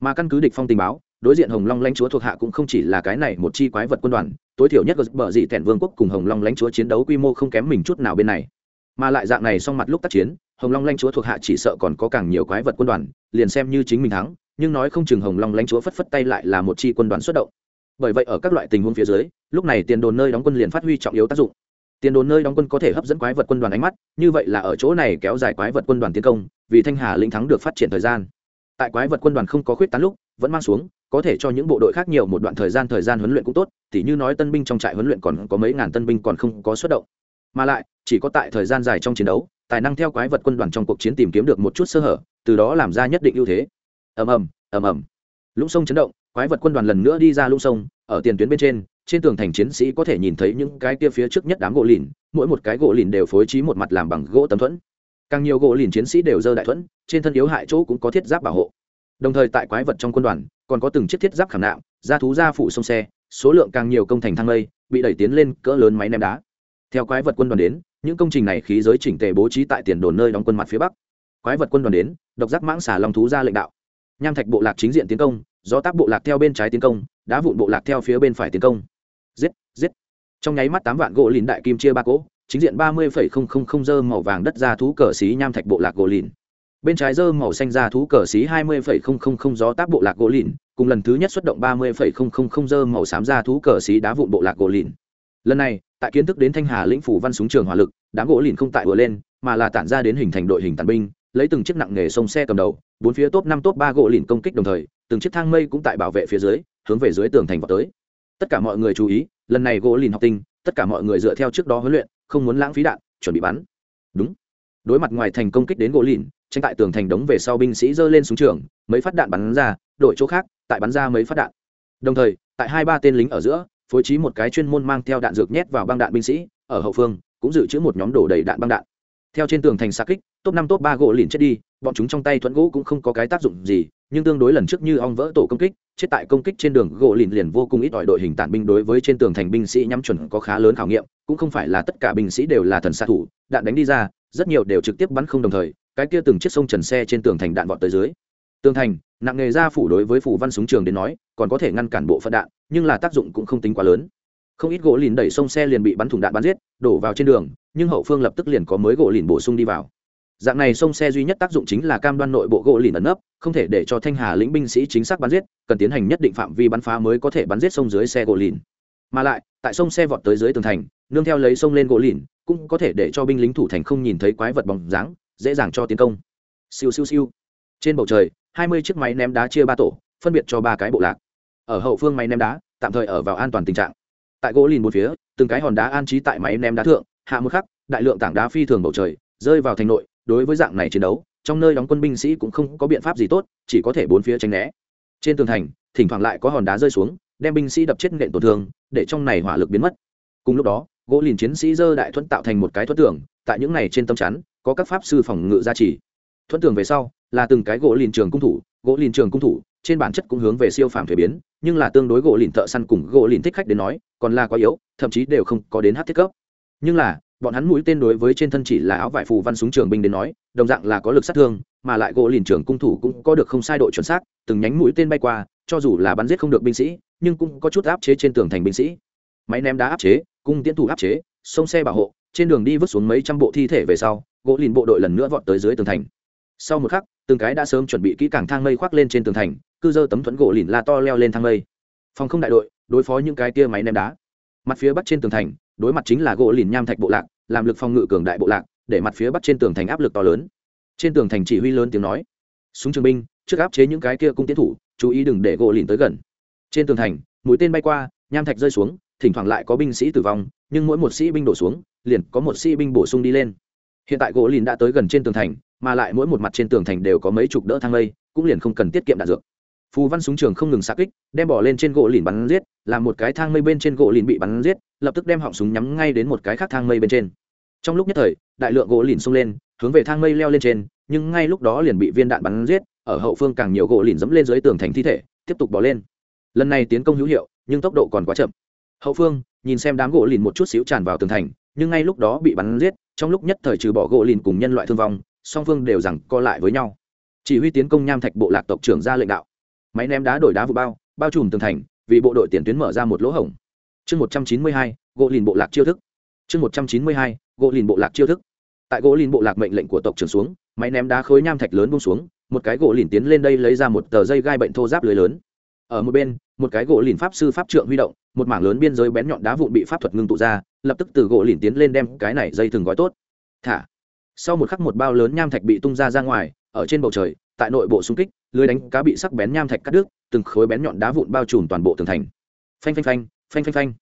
Mà căn cứ địch phong tình báo, đối diện hồng long lãnh chúa thuộc hạ cũng không chỉ là cái này một chi quái vật quân đoàn, tối thiểu nhất bờ dị thẹn vương quốc cùng hồng long lãnh chúa chiến đấu quy mô không kém mình chút nào bên này. Mà lại dạng này song mặt lúc tác chiến, hồng long lãnh chúa thuộc hạ chỉ sợ còn có càng nhiều quái vật quân đoàn, liền xem như chính mình thắng, nhưng nói không chừng hồng long lãnh chúa phất phất tay lại là một chi quân đoàn xuất động bởi vậy ở các loại tình huống phía dưới, lúc này tiền đồn nơi đóng quân liền phát huy trọng yếu tác dụng. Tiền đồn nơi đóng quân có thể hấp dẫn quái vật quân đoàn ánh mắt, như vậy là ở chỗ này kéo dài quái vật quân đoàn tiến công, vì thanh hà lĩnh thắng được phát triển thời gian. Tại quái vật quân đoàn không có khuyết tán lúc, vẫn mang xuống, có thể cho những bộ đội khác nhiều một đoạn thời gian thời gian huấn luyện cũng tốt, tỉ như nói tân binh trong trại huấn luyện còn có mấy ngàn tân binh còn không có xuất động. Mà lại, chỉ có tại thời gian dài trong chiến đấu, tài năng theo quái vật quân đoàn trong cuộc chiến tìm kiếm được một chút sơ hở, từ đó làm ra nhất định ưu thế. Ầm ầm ầm ầm. Lũng sông chấn động quái vật quân đoàn lần nữa đi ra lũng sông, ở tiền tuyến bên trên trên tường thành chiến sĩ có thể nhìn thấy những cái kia phía trước nhất đám gỗ lìn, mỗi một cái gỗ lìn đều phối trí một mặt làm bằng gỗ tấm thuẫn. Càng nhiều gỗ lìn chiến sĩ đều dơ đại thuẫn, trên thân yếu hại chỗ cũng có thiết giáp bảo hộ. Đồng thời tại quái vật trong quân đoàn, còn có từng chiếc thiết giáp khảm nạm, ra thú ra phụ sông xe, số lượng càng nhiều công thành thang lây, bị đẩy tiến lên cỡ lớn máy ném đá. Theo quái vật quân đoàn đến, những công trình này khí giới chỉnh tề bố trí tại tiền đồn nơi đóng quân mặt phía bắc. Quái vật quân đoàn đến, độc giác mãng xả lòng thú ra lệnh đạo. Nham thạch bộ lạc chính diện tiến công do tác bộ lạc theo bên trái tiến công, đá vụn bộ lạc theo phía bên phải tiến công. Giết giết. Trong nháy mắt tám vạn gỗ lìn đại kim chia ba cỗ, chính diện ba mươi phẩy không không không dơ màu vàng đất ra thú cờ xí nham thạch bộ lạc gỗ lìn. Bên trái dơ màu xanh ra thú cờ xí hai mươi phẩy không không không gió tác bộ lạc gỗ lìn, cùng lần thứ nhất xuất động ba mươi phẩy không không không dơ màu xám ra thú cờ xí đá vụn bộ lạc gỗ lìn. Lần này, tại kiến thức đến thanh hà lĩnh phủ văn súng trường hỏa lực, đám gỗ lìn không tại vừa lên, mà là tản ra đến hình thành đội hình tàn binh, lấy từng chiếc nặng nghề sông xe cầm đầu, bốn phía top năm top ba gỗ lìn công kích đồng thời từng chiếc thang mây cũng tại bảo vệ phía dưới, hướng về dưới tường thành vào tới. Tất cả mọi người chú ý, lần này gỗ lìn học tinh, tất cả mọi người dựa theo trước đó huấn luyện, không muốn lãng phí đạn, chuẩn bị bắn. Đúng. Đối mặt ngoài thành công kích đến gỗ lìn, tranh tại tường thành đống về sau binh sĩ giơ lên xuống trường, mấy phát đạn bắn ra, đội chỗ khác, tại bắn ra mấy phát đạn. Đồng thời, tại hai ba tên lính ở giữa, phối trí một cái chuyên môn mang theo đạn dược nhét vào băng đạn binh sĩ, ở hậu phương, cũng dự trữ một nhóm đổ đầy đạn băng đạn theo trên tường thành xa kích, top năm, top ba gỗ lìn chết đi, bọn chúng trong tay thuẫn gỗ cũng không có cái tác dụng gì, nhưng tương đối lần trước như ong vỡ tổ công kích, chết tại công kích trên đường, gỗ lìn liền vô cùng ít ỏi đội hình tản binh đối với trên tường thành binh sĩ nhắm chuẩn có khá lớn khảo nghiệm, cũng không phải là tất cả binh sĩ đều là thần xạ thủ, đạn đánh đi ra, rất nhiều đều trực tiếp bắn không đồng thời, cái kia từng chiếc sông trần xe trên tường thành đạn vọt tới dưới. Tường thành, nặng nghề ra phủ đối với phủ văn súng trường đến nói, còn có thể ngăn cản bộ phận đạn, nhưng là tác dụng cũng không tính quá lớn. Không ít gỗ lìn đẩy sông xe liền bị bắn thủng đạn bắn giết, đổ vào trên đường nhưng hậu phương lập tức liền có mới gỗ lìn bổ sung đi vào. Dạng này sông xe duy nhất tác dụng chính là cam đoan nội bộ gỗ lìn ẩn nấp, không thể để cho thanh hà lĩnh binh sĩ chính xác bắn giết, cần tiến hành nhất định phạm vi bắn phá mới có thể bắn giết sông dưới xe gỗ lìn. Mà lại, tại sông xe vọt tới dưới tường thành, nương theo lấy sông lên gỗ lìn, cũng có thể để cho binh lính thủ thành không nhìn thấy quái vật bóng dáng, dễ dàng cho tiến công. Siêu siêu siêu. Trên bầu trời, hai mươi chiếc máy ném đá chia ba tổ, phân biệt cho ba cái bộ lạc. Ở hậu phương máy ném đá, tạm thời ở vào an toàn tình trạng. Tại gỗ lìn một phía, từng cái hòn đá an trí tại máy ném đá thượng hạ một khắc, đại lượng tảng đá phi thường bầu trời, rơi vào thành nội, đối với dạng này chiến đấu, trong nơi đóng quân binh sĩ cũng không có biện pháp gì tốt, chỉ có thể bốn phía tránh né. Trên tường thành, thỉnh thoảng lại có hòn đá rơi xuống, đem binh sĩ đập chết nện tổn thương, để trong này hỏa lực biến mất. Cùng lúc đó, gỗ liền chiến sĩ dơ đại thuẫn tạo thành một cái thuẫn tường, tại những này trên tâm chắn, có các pháp sư phòng ngự gia trì. Thuẫn tường về sau, là từng cái gỗ liền trường cung thủ, gỗ liền trường cung thủ, trên bản chất cũng hướng về siêu phàm thuế biến, nhưng là tương đối gỗ liền thợ săn cùng gỗ liền thích khách đến nói, còn là quá yếu, thậm chí đều không có đến hát thiết cấp nhưng là, bọn hắn mũi tên đối với trên thân chỉ là áo vải phù văn súng trường binh đến nói, đồng dạng là có lực sát thương, mà lại gỗ liền trường cung thủ cũng có được không sai độ chuẩn xác, từng nhánh mũi tên bay qua, cho dù là bắn giết không được binh sĩ, nhưng cũng có chút áp chế trên tường thành binh sĩ. Máy ném đá áp chế, cung tiến thủ áp chế, sông xe bảo hộ, trên đường đi vứt xuống mấy trăm bộ thi thể về sau, gỗ liền bộ đội lần nữa vọt tới dưới tường thành. Sau một khắc, từng cái đã sớm chuẩn bị kỹ càng thang mây khoác lên trên tường thành, cư dơ tấm thuẫn gỗ lìn la to leo lên thang mây. Phòng không đại đội, đối phó những cái kia máy ném đá. Mặt phía bắc trên tường thành đối mặt chính là gỗ lìn nham thạch bộ lạc, làm lực phòng ngự cường đại bộ lạc, để mặt phía bắc trên tường thành áp lực to lớn. Trên tường thành chỉ huy lớn tiếng nói, súng trường binh, trước áp chế những cái kia cung tiến thủ, chú ý đừng để gỗ lìn tới gần. Trên tường thành, mũi tên bay qua, nham thạch rơi xuống, thỉnh thoảng lại có binh sĩ tử vong, nhưng mỗi một sĩ binh đổ xuống, liền có một sĩ binh bổ sung đi lên. Hiện tại gỗ lìn đã tới gần trên tường thành, mà lại mỗi một mặt trên tường thành đều có mấy chục đỡ thang lây, cũng liền không cần tiết kiệm đạn dược. Phù văn súng trường không ngừng xa kích, đem bỏ lên trên gỗ lìn bắn giết, làm một cái thang mây bên trên gỗ lìn bị bắn giết lập tức đem họng súng nhắm ngay đến một cái khác thang mây bên trên. Trong lúc nhất thời, đại lượng gỗ lìn xông lên, hướng về thang mây leo lên trên, nhưng ngay lúc đó liền bị viên đạn bắn giết, ở hậu phương càng nhiều gỗ lìn dẫm lên dưới tường thành thi thể, tiếp tục bỏ lên. Lần này tiến công hữu hiệu, nhưng tốc độ còn quá chậm. Hậu phương, nhìn xem đám gỗ lìn một chút xíu tràn vào tường thành, nhưng ngay lúc đó bị bắn giết, trong lúc nhất thời trừ bỏ gỗ lìn cùng nhân loại thương vong, song phương đều rằng co lại với nhau. Chỉ huy tiến công nham thạch bộ lạc tộc trưởng ra lệnh đạo. Máy ném đá đổi đá vụ bao bao trùm tường thành, vì bộ đội tiền tuyến mở ra một lỗ hổng chương một trăm chín mươi hai, gỗ lìn bộ lạc chiêu thức. Chương một trăm chín mươi hai, gỗ lìn bộ lạc chiêu thức. Tại gỗ lìn bộ lạc mệnh lệnh của tộc trưởng xuống, máy ném đá khối nham thạch lớn bông xuống, một cái gỗ lìn tiến lên đây lấy ra một tờ dây gai bệnh thô giáp lưới lớn. Ở một bên, một cái gỗ lìn pháp sư pháp trượng huy động, một mảng lớn biên giới bén nhọn đá vụn bị pháp thuật ngưng tụ ra, lập tức từ gỗ lìn tiến lên đem cái này dây thừng gói tốt. Thả. Sau một khắc một bao lớn nham thạch bị tung ra ra ngoài, ở trên bầu trời, tại nội bộ xung kích, lưới đánh cá bị sắc bén nham thạch cắt đứt, từng khối bén nhọn đá vụn bao trùm toàn bộ tường thành. Phanh phanh phanh phanh phanh phanh.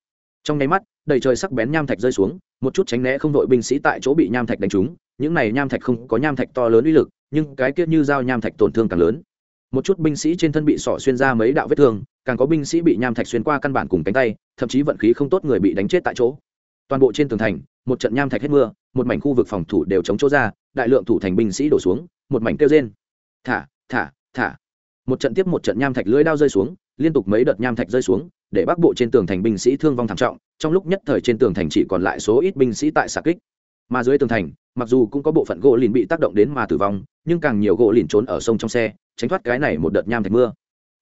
Trong nháy mắt, đầy trời sắc bén nham thạch rơi xuống, một chút tránh né không đội binh sĩ tại chỗ bị nham thạch đánh trúng. Những này nham thạch không có nham thạch to lớn uy lực, nhưng cái kiết như dao nham thạch tổn thương càng lớn. Một chút binh sĩ trên thân bị sọ xuyên ra mấy đạo vết thương, càng có binh sĩ bị nham thạch xuyên qua căn bản cùng cánh tay, thậm chí vận khí không tốt người bị đánh chết tại chỗ. Toàn bộ trên tường thành, một trận nham thạch hết mưa, một mảnh khu vực phòng thủ đều chống chỗ ra, đại lượng thủ thành binh sĩ đổ xuống, một mảnh kêu rên. Thả thả thả. Một trận tiếp một trận nham thạch lưỡi đao rơi xuống, liên tục mấy đợt nham thạch rơi xuống để bắc bộ trên tường thành binh sĩ thương vong thảm trọng, trong lúc nhất thời trên tường thành chỉ còn lại số ít binh sĩ tại xạ kích. Mà dưới tường thành, mặc dù cũng có bộ phận gỗ lìn bị tác động đến mà tử vong, nhưng càng nhiều gỗ lìn trốn ở sông trong xe, tránh thoát cái này một đợt nham thạch mưa.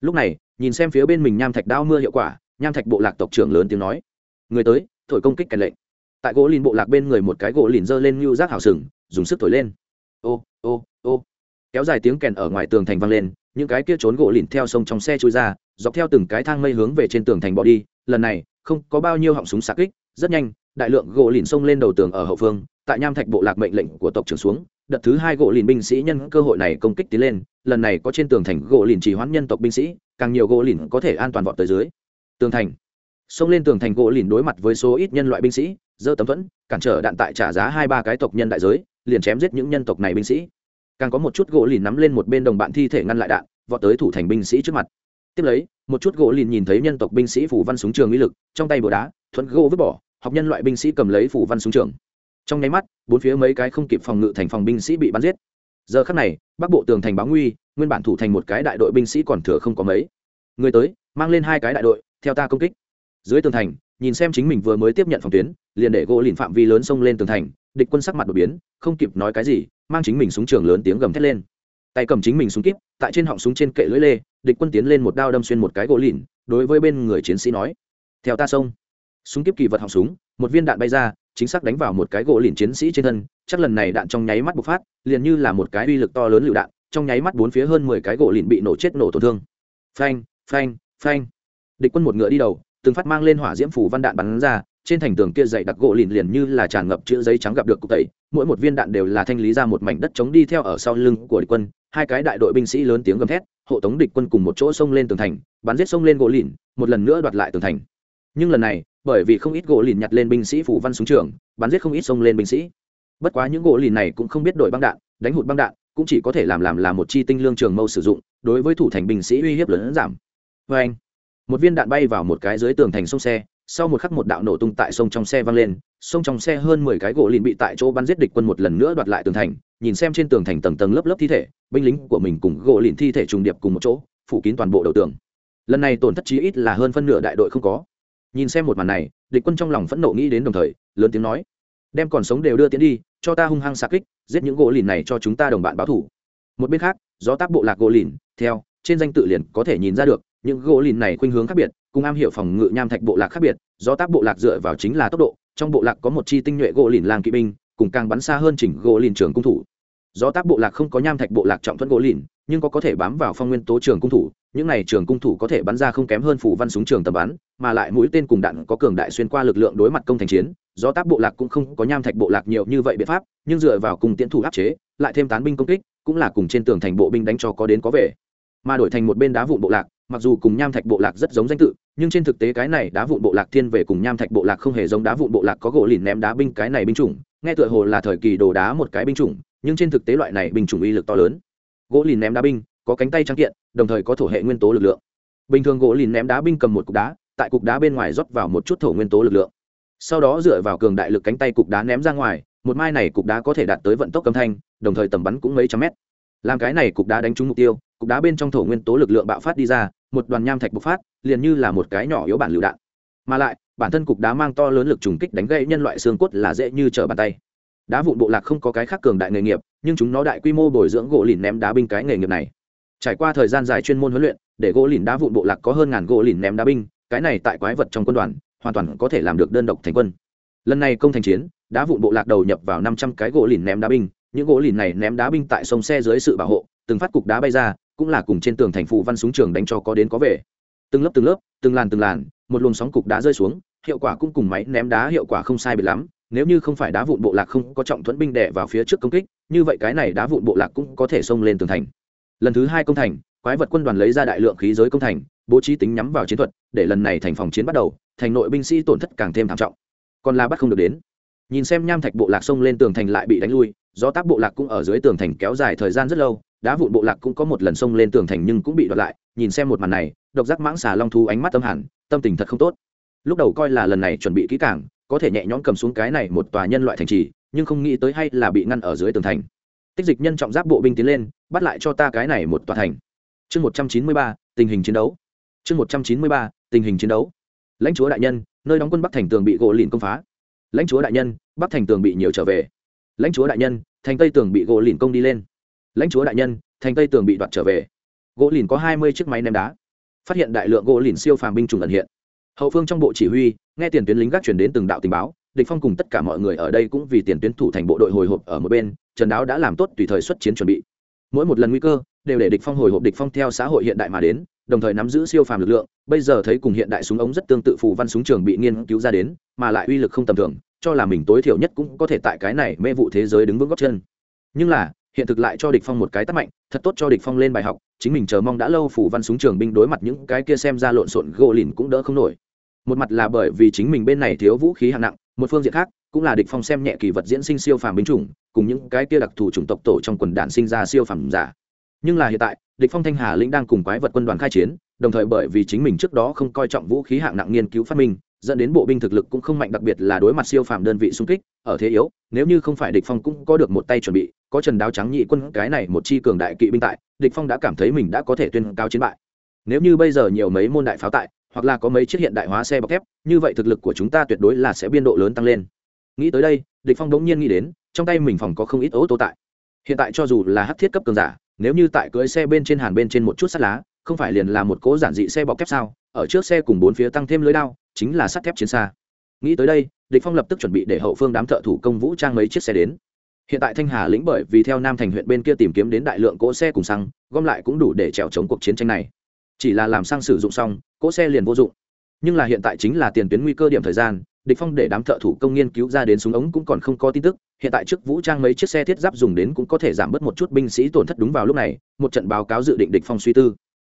Lúc này, nhìn xem phía bên mình nham thạch đao mưa hiệu quả, nham thạch bộ lạc tộc trưởng lớn tiếng nói, người tới, thổi công kích kèn lệnh. Tại gỗ lìn bộ lạc bên người một cái gỗ lìn giơ lên như rác hảo sừng, dùng sức thổi lên. Ô ô ô kéo dài tiếng kèn ở ngoài tường thành vang lên, những cái kia trốn gỗ lìn theo sông trong xe trôi ra, dọc theo từng cái thang mây hướng về trên tường thành bỏ đi, lần này, không có bao nhiêu họng súng xạ kích, rất nhanh, đại lượng gỗ lìn xông lên đầu tường ở hậu phương, tại nham thạch bộ lạc mệnh lệnh của tộc trưởng xuống, đợt thứ hai gỗ lìn binh sĩ nhân cơ hội này công kích tiến lên, lần này có trên tường thành gỗ lìn chỉ hoãn nhân tộc binh sĩ, càng nhiều gỗ lìn có thể an toàn vọt tới dưới. Tường thành. Xông lên tường thành gỗ lìn đối mặt với số ít nhân loại binh sĩ dơ tấm thuẫn, cản trở đạn tại trả giá hai ba cái tộc nhân đại giới, liền chém giết những nhân tộc này binh sĩ càng có một chút gỗ lìn nắm lên một bên đồng bạn thi thể ngăn lại đạn, vọt tới thủ thành binh sĩ trước mặt. Tiếp lấy, một chút gỗ lìn nhìn thấy nhân tộc binh sĩ phủ văn súng trường uy lực, trong tay búa đá, thuận gỗ vứt bỏ, học nhân loại binh sĩ cầm lấy phủ văn súng trường. Trong nháy mắt, bốn phía mấy cái không kịp phòng ngự thành phòng binh sĩ bị bắn giết. Giờ khắc này, bắc bộ tường thành báo nguy, nguyên bản thủ thành một cái đại đội binh sĩ còn thừa không có mấy. Người tới, mang lên hai cái đại đội, theo ta công kích. Dưới tường thành, nhìn xem chính mình vừa mới tiếp nhận phòng tuyến, liền để gỗ lìn phạm vi lớn xông lên tường thành, địch quân sắc mặt đột biến, không kịp nói cái gì mang chính mình súng trường lớn tiếng gầm thét lên. Tay cầm chính mình súng kíp, tại trên họng súng trên kệ lưỡi lê, địch quân tiến lên một đao đâm xuyên một cái gỗ lìn, đối với bên người chiến sĩ nói, theo ta xông. Súng kíp kỳ vật họng súng, một viên đạn bay ra, chính xác đánh vào một cái gỗ lìn chiến sĩ trên thân, chắc lần này đạn trong nháy mắt bộc phát, liền như là một cái uy lực to lớn lựu đạn, trong nháy mắt bốn phía hơn mười cái gỗ lìn bị nổ chết nổ tổn thương. Phanh phanh phanh. Địch quân một ngựa đi đầu, từng phát mang lên hỏa diễm phủ văn đạn bắn ra trên thành tường kia dày đặc gỗ lìn liền như là tràn ngập chữ giấy trắng gặp được cục tẩy, mỗi một viên đạn đều là thanh lý ra một mảnh đất chống đi theo ở sau lưng của địch quân, hai cái đại đội binh sĩ lớn tiếng gầm thét, hộ tống địch quân cùng một chỗ xông lên tường thành, bắn giết xông lên gỗ lìn, một lần nữa đoạt lại tường thành. Nhưng lần này, bởi vì không ít gỗ lìn nhặt lên binh sĩ phủ văn súng trường, bắn giết không ít xông lên binh sĩ. Bất quá những gỗ lìn này cũng không biết đổi băng đạn, đánh hụt băng đạn, cũng chỉ có thể làm làm là một chi tinh lương trường mâu sử dụng, đối với thủ thành binh sĩ uy hiếp lớn giảm. Vê anh một viên đạn bay vào một cái dưới tường thành sông xe sau một khắc một đạo nổ tung tại sông trong xe vang lên, sông trong xe hơn mười cái gỗ lìn bị tại chỗ bắn giết địch quân một lần nữa đoạt lại tường thành, nhìn xem trên tường thành tầng tầng lớp lớp thi thể, binh lính của mình cùng gỗ lìn thi thể trùng điệp cùng một chỗ, phủ kín toàn bộ đầu tường. Lần này tổn thất chí ít là hơn phân nửa đại đội không có. Nhìn xem một màn này, địch quân trong lòng phẫn nộ nghĩ đến đồng thời, lớn tiếng nói, đem còn sống đều đưa tiến đi, cho ta hung hăng xạ kích, giết những gỗ lìn này cho chúng ta đồng bạn báo thủ. Một bên khác, gió tác bộ lạc gỗ lìn, theo, trên danh tự liền có thể nhìn ra được, những gỗ lìn này khuynh hướng khác biệt cùng am hiểu phòng ngự nham thạch bộ lạc khác biệt do tác bộ lạc dựa vào chính là tốc độ, trong bộ lạc có một chi tinh nhuệ gỗ lìn làng kỵ binh, cùng càng bắn xa hơn chỉnh gỗ lìn trường cung thủ. Do tác bộ lạc không có nham thạch bộ lạc trọng thuẫn gỗ lìn, nhưng có có thể bám vào phong nguyên tố trường cung thủ, những này trường cung thủ có thể bắn ra không kém hơn phủ văn súng trường tầm bắn, mà lại mũi tên cùng đạn có cường đại xuyên qua lực lượng đối mặt công thành chiến do tác bộ lạc cũng không có nham thạch bộ lạc nhiều như vậy biện pháp, nhưng dựa vào cùng tiễn thủ áp chế, lại thêm tán binh công kích, cũng là cùng trên tường thành bộ binh đánh cho có đến có về. Mà đổi thành một bên đá vụn bộ lạc mặc dù cùng nham thạch bộ lạc rất giống danh tự, nhưng trên thực tế cái này đá vụn bộ lạc thiên về cùng nham thạch bộ lạc không hề giống đá vụn bộ lạc có gỗ lìn ném đá binh cái này binh chủng, nghe tựa hồ là thời kỳ đồ đá một cái binh chủng, nhưng trên thực tế loại này binh chủng uy lực to lớn. Gỗ lìn ném đá binh, có cánh tay trắng kiện, đồng thời có thổ hệ nguyên tố lực lượng. Bình thường gỗ lìn ném đá binh cầm một cục đá, tại cục đá bên ngoài rót vào một chút thổ nguyên tố lực lượng. Sau đó dựa vào cường đại lực cánh tay cục đá ném ra ngoài, một mai này cục đá có thể đạt tới vận tốc âm thanh, đồng thời tầm bắn cũng mấy trăm mét. Làm cái này cục đá đánh trúng mục tiêu, cục đá bên trong thổ nguyên tố lực lượng bạo phát đi ra một đoàn nham thạch bộc phát, liền như là một cái nhỏ yếu bản lựu đạn. Mà lại, bản thân cục đá mang to lớn lực trùng kích đánh gãy nhân loại xương cốt là dễ như trở bàn tay. Đá vụn bộ lạc không có cái khác cường đại nghề nghiệp, nhưng chúng nó đại quy mô bồi dưỡng gỗ lìn ném đá binh cái nghề nghiệp này. Trải qua thời gian dài chuyên môn huấn luyện, để gỗ lìn đá vụn bộ lạc có hơn ngàn gỗ lìn ném đá binh, cái này tại quái vật trong quân đoàn, hoàn toàn có thể làm được đơn độc thành quân. Lần này công thành chiến, đá vụn bộ lạc đầu nhập vào năm trăm cái gỗ lìn ném đá binh, những gỗ lìn này ném đá binh tại sông xe dưới sự bảo hộ, từng phát cục đá bay ra cũng là cùng trên tường thành phụ văn súng trường đánh cho có đến có về. Từng lớp từng lớp, từng làn từng làn, một luồng sóng cục đá rơi xuống, hiệu quả cũng cùng máy ném đá hiệu quả không sai biệt lắm, nếu như không phải đá vụn bộ lạc không có trọng thuẫn binh đẻ vào phía trước công kích, như vậy cái này đá vụn bộ lạc cũng có thể xông lên tường thành. Lần thứ hai công thành, quái vật quân đoàn lấy ra đại lượng khí giới công thành, bố trí tính nhắm vào chiến thuật, để lần này thành phòng chiến bắt đầu, thành nội binh sĩ tổn thất càng thêm thảm trọng. Còn la bắt không được đến. Nhìn xem nham thạch bộ lạc xông lên tường thành lại bị đánh lui do tác bộ lạc cũng ở dưới tường thành kéo dài thời gian rất lâu đá vụn bộ lạc cũng có một lần xông lên tường thành nhưng cũng bị đoạt lại, nhìn xem một màn này, độc giác mãng xà long thu ánh mắt tâm hẳn, tâm tình thật không tốt. Lúc đầu coi là lần này chuẩn bị kỹ càng, có thể nhẹ nhõm cầm xuống cái này một tòa nhân loại thành trì, nhưng không nghĩ tới hay là bị ngăn ở dưới tường thành. Tích dịch nhân trọng giáp bộ binh tiến lên, bắt lại cho ta cái này một tòa thành. Chương một trăm chín mươi ba, tình hình chiến đấu. Chương một trăm chín mươi ba, tình hình chiến đấu. Lãnh chúa đại nhân, nơi đóng quân bắc thành tường bị gỗ lìn công phá. Lãnh chúa đại nhân, bắc thành tường bị nhiều trở về. Lãnh chúa đại nhân, thành tây tường bị gỗ lìn công đi lên lãnh chúa đại nhân, thành tây tường bị đoạt trở về. Gỗ lìn có hai mươi chiếc máy ném đá. Phát hiện đại lượng gỗ lìn siêu phàm binh chủng ẩn hiện. Hậu phương trong bộ chỉ huy, nghe tiền tuyến lính gác chuyển đến từng đạo tình báo, địch phong cùng tất cả mọi người ở đây cũng vì tiền tuyến thủ thành bộ đội hồi hộp ở một bên, trần đáo đã làm tốt tùy thời xuất chiến chuẩn bị. Mỗi một lần nguy cơ, đều để địch phong hồi hộp địch phong theo xã hội hiện đại mà đến, đồng thời nắm giữ siêu phàm lực lượng. Bây giờ thấy cùng hiện đại súng ống rất tương tự phù văn súng trường bị nghiên cứu ra đến, mà lại uy lực không tầm thường, cho là mình tối thiểu nhất cũng có thể tại cái này mê vụ thế giới đứng vững góc chân. Nhưng là hiện thực lại cho địch phong một cái tát mạnh, thật tốt cho địch phong lên bài học, chính mình chờ mong đã lâu phủ văn súng trường binh đối mặt những cái kia xem ra lộn xộn gỗ lìn cũng đỡ không nổi. Một mặt là bởi vì chính mình bên này thiếu vũ khí hạng nặng, một phương diện khác, cũng là địch phong xem nhẹ kỳ vật diễn sinh siêu phàm binh chủng, cùng những cái kia đặc thù chủng tộc tổ trong quần đản sinh ra siêu phàm giả. Nhưng là hiện tại, địch phong thanh hà lĩnh đang cùng quái vật quân đoàn khai chiến, đồng thời bởi vì chính mình trước đó không coi trọng vũ khí hạng nặng nghiên cứu phát minh dẫn đến bộ binh thực lực cũng không mạnh, đặc biệt là đối mặt siêu phàm đơn vị xung kích, ở thế yếu, nếu như không phải địch phong cũng có được một tay chuẩn bị, có trần đáo trắng nhị quân, cái này một chi cường đại kỵ binh tại, địch phong đã cảm thấy mình đã có thể tuyên cao chiến bại. Nếu như bây giờ nhiều mấy môn đại pháo tại, hoặc là có mấy chiếc hiện đại hóa xe bọc thép, như vậy thực lực của chúng ta tuyệt đối là sẽ biên độ lớn tăng lên. Nghĩ tới đây, địch phong đống nhiên nghĩ đến, trong tay mình phòng có không ít ô tô tại. Hiện tại cho dù là hắc thiết cấp cường giả, nếu như tại cưới xe bên trên hàn bên trên một chút sắt lá, không phải liền là một cố giản dị xe bọc thép sao? Ở trước xe cùng bốn phía tăng thêm lưới đao chính là sắt thép chiến xa. Nghĩ tới đây, địch phong lập tức chuẩn bị để hậu phương đám thợ thủ công vũ trang mấy chiếc xe đến. Hiện tại thanh hà lĩnh bởi vì theo nam thành huyện bên kia tìm kiếm đến đại lượng cỗ xe cùng xăng, gom lại cũng đủ để trèo chống cuộc chiến tranh này. Chỉ là làm xăng sử dụng xong, cỗ xe liền vô dụng. Nhưng là hiện tại chính là tiền tuyến nguy cơ điểm thời gian, địch phong để đám thợ thủ công nghiên cứu ra đến súng ống cũng còn không có tin tức, hiện tại trước vũ trang mấy chiếc xe thiết giáp dùng đến cũng có thể giảm bớt một chút binh sĩ tổn thất đúng vào lúc này, một trận báo cáo dự định địch phong suy tư.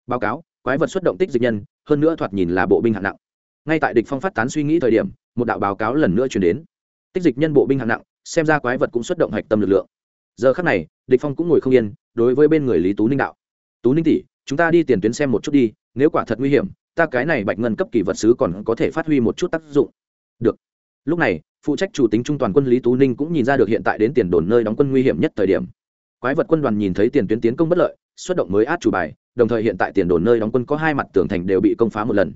Báo cáo, quái vật xuất động tích dịch nhân, hơn nữa thoạt nhìn là bộ binh hạng nặng ngay tại địch phong phát tán suy nghĩ thời điểm, một đạo báo cáo lần nữa truyền đến. Tích dịch nhân bộ binh hạng nặng, xem ra quái vật cũng xuất động hạch tâm lực lượng. Giờ khắc này, địch phong cũng ngồi không yên, đối với bên người lý tú ninh đạo. Tú ninh tỷ, chúng ta đi tiền tuyến xem một chút đi, nếu quả thật nguy hiểm, ta cái này bạch ngân cấp kỳ vật sứ còn có thể phát huy một chút tác dụng. Được. Lúc này, phụ trách chủ tính trung toàn quân lý tú ninh cũng nhìn ra được hiện tại đến tiền đồn nơi đóng quân nguy hiểm nhất thời điểm. Quái vật quân đoàn nhìn thấy tiền tuyến tiến công bất lợi, xuất động mới át chủ bài, đồng thời hiện tại tiền đồn nơi đóng quân có hai mặt tường thành đều bị công phá một lần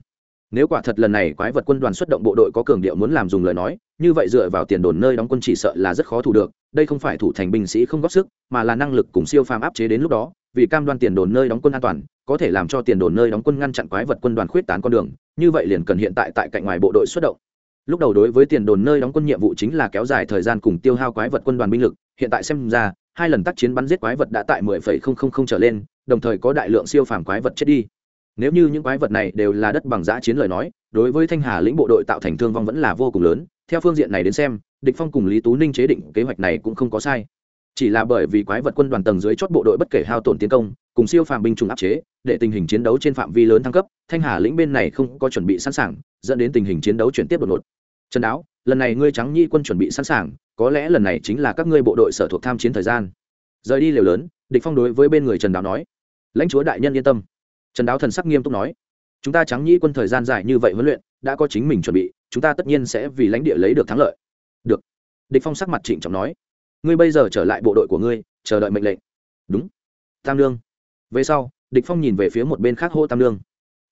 nếu quả thật lần này quái vật quân đoàn xuất động bộ đội có cường điệu muốn làm dùng lời nói như vậy dựa vào tiền đồn nơi đóng quân chỉ sợ là rất khó thủ được đây không phải thủ thành binh sĩ không góp sức mà là năng lực cùng siêu phàm áp chế đến lúc đó vì cam đoan tiền đồn nơi đóng quân an toàn có thể làm cho tiền đồn nơi đóng quân ngăn chặn quái vật quân đoàn khuyết tán con đường như vậy liền cần hiện tại tại cạnh ngoài bộ đội xuất động. Lúc đầu đối với tiền đồn nơi đóng quân nhiệm vụ chính là kéo dài thời gian cùng tiêu hao quái vật quân đoàn binh lực hiện tại xem ra hai lần tác chiến bắn giết quái vật đã tại 10,000 trở lên đồng thời có đại lượng siêu phàm quái vật chết đi nếu như những quái vật này đều là đất bằng giã chiến lời nói, đối với thanh hà lĩnh bộ đội tạo thành thương vong vẫn là vô cùng lớn. Theo phương diện này đến xem, địch phong cùng lý tú ninh chế định kế hoạch này cũng không có sai. Chỉ là bởi vì quái vật quân đoàn tầng dưới chót bộ đội bất kể hao tổn tiến công, cùng siêu phàm binh chủng áp chế, để tình hình chiến đấu trên phạm vi lớn thăng cấp, thanh hà lĩnh bên này không có chuẩn bị sẵn sàng, dẫn đến tình hình chiến đấu chuyển tiếp đột ngột. Trần đáo, lần này ngươi trắng nhi quân chuẩn bị sẵn sàng, có lẽ lần này chính là các ngươi bộ đội sở thuộc tham chiến thời gian. Rời đi liều lớn, địch phong đối với bên người trần đáo nói, lãnh chúa đại nhân yên tâm trần đáo thần sắc nghiêm túc nói, chúng ta trắng nhĩ quân thời gian dài như vậy huấn luyện, đã có chính mình chuẩn bị, chúng ta tất nhiên sẽ vì lãnh địa lấy được thắng lợi. Được. Địch phong sắc mặt trịnh trọng nói, ngươi bây giờ trở lại bộ đội của ngươi, chờ đợi mệnh lệnh. Đúng. Tam lương về sau, địch phong nhìn về phía một bên khác hô tam lương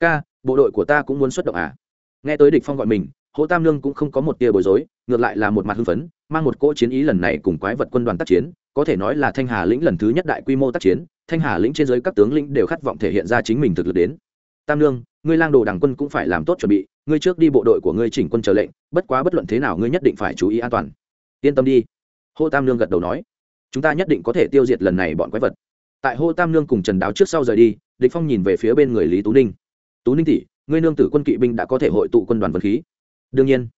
ca, bộ đội của ta cũng muốn xuất động à? Nghe tới địch phong gọi mình, hô tam lương cũng không có một tia bối rối, ngược lại là một mặt hưng phấn, mang một cỗ chiến ý lần này cùng quái vật quân đoàn tác chiến có thể nói là thanh hà lĩnh lần thứ nhất đại quy mô tác chiến, thanh hà lĩnh trên dưới các tướng lĩnh đều khát vọng thể hiện ra chính mình thực lực đến. Tam lương ngươi lang đồ đảng quân cũng phải làm tốt chuẩn bị, ngươi trước đi bộ đội của ngươi chỉnh quân chờ lệnh, bất quá bất luận thế nào ngươi nhất định phải chú ý an toàn. Yên tâm đi. Hô tam lương gật đầu nói. Chúng ta nhất định có thể tiêu diệt lần này bọn quái vật. Tại hô tam lương cùng trần đáo trước sau rời đi, địch phong nhìn về phía bên người lý tú ninh. Tú ninh tỷ, ngươi nương tử quân kỵ binh đã có thể hội tụ quân đoàn vật khí. Đương nhiên.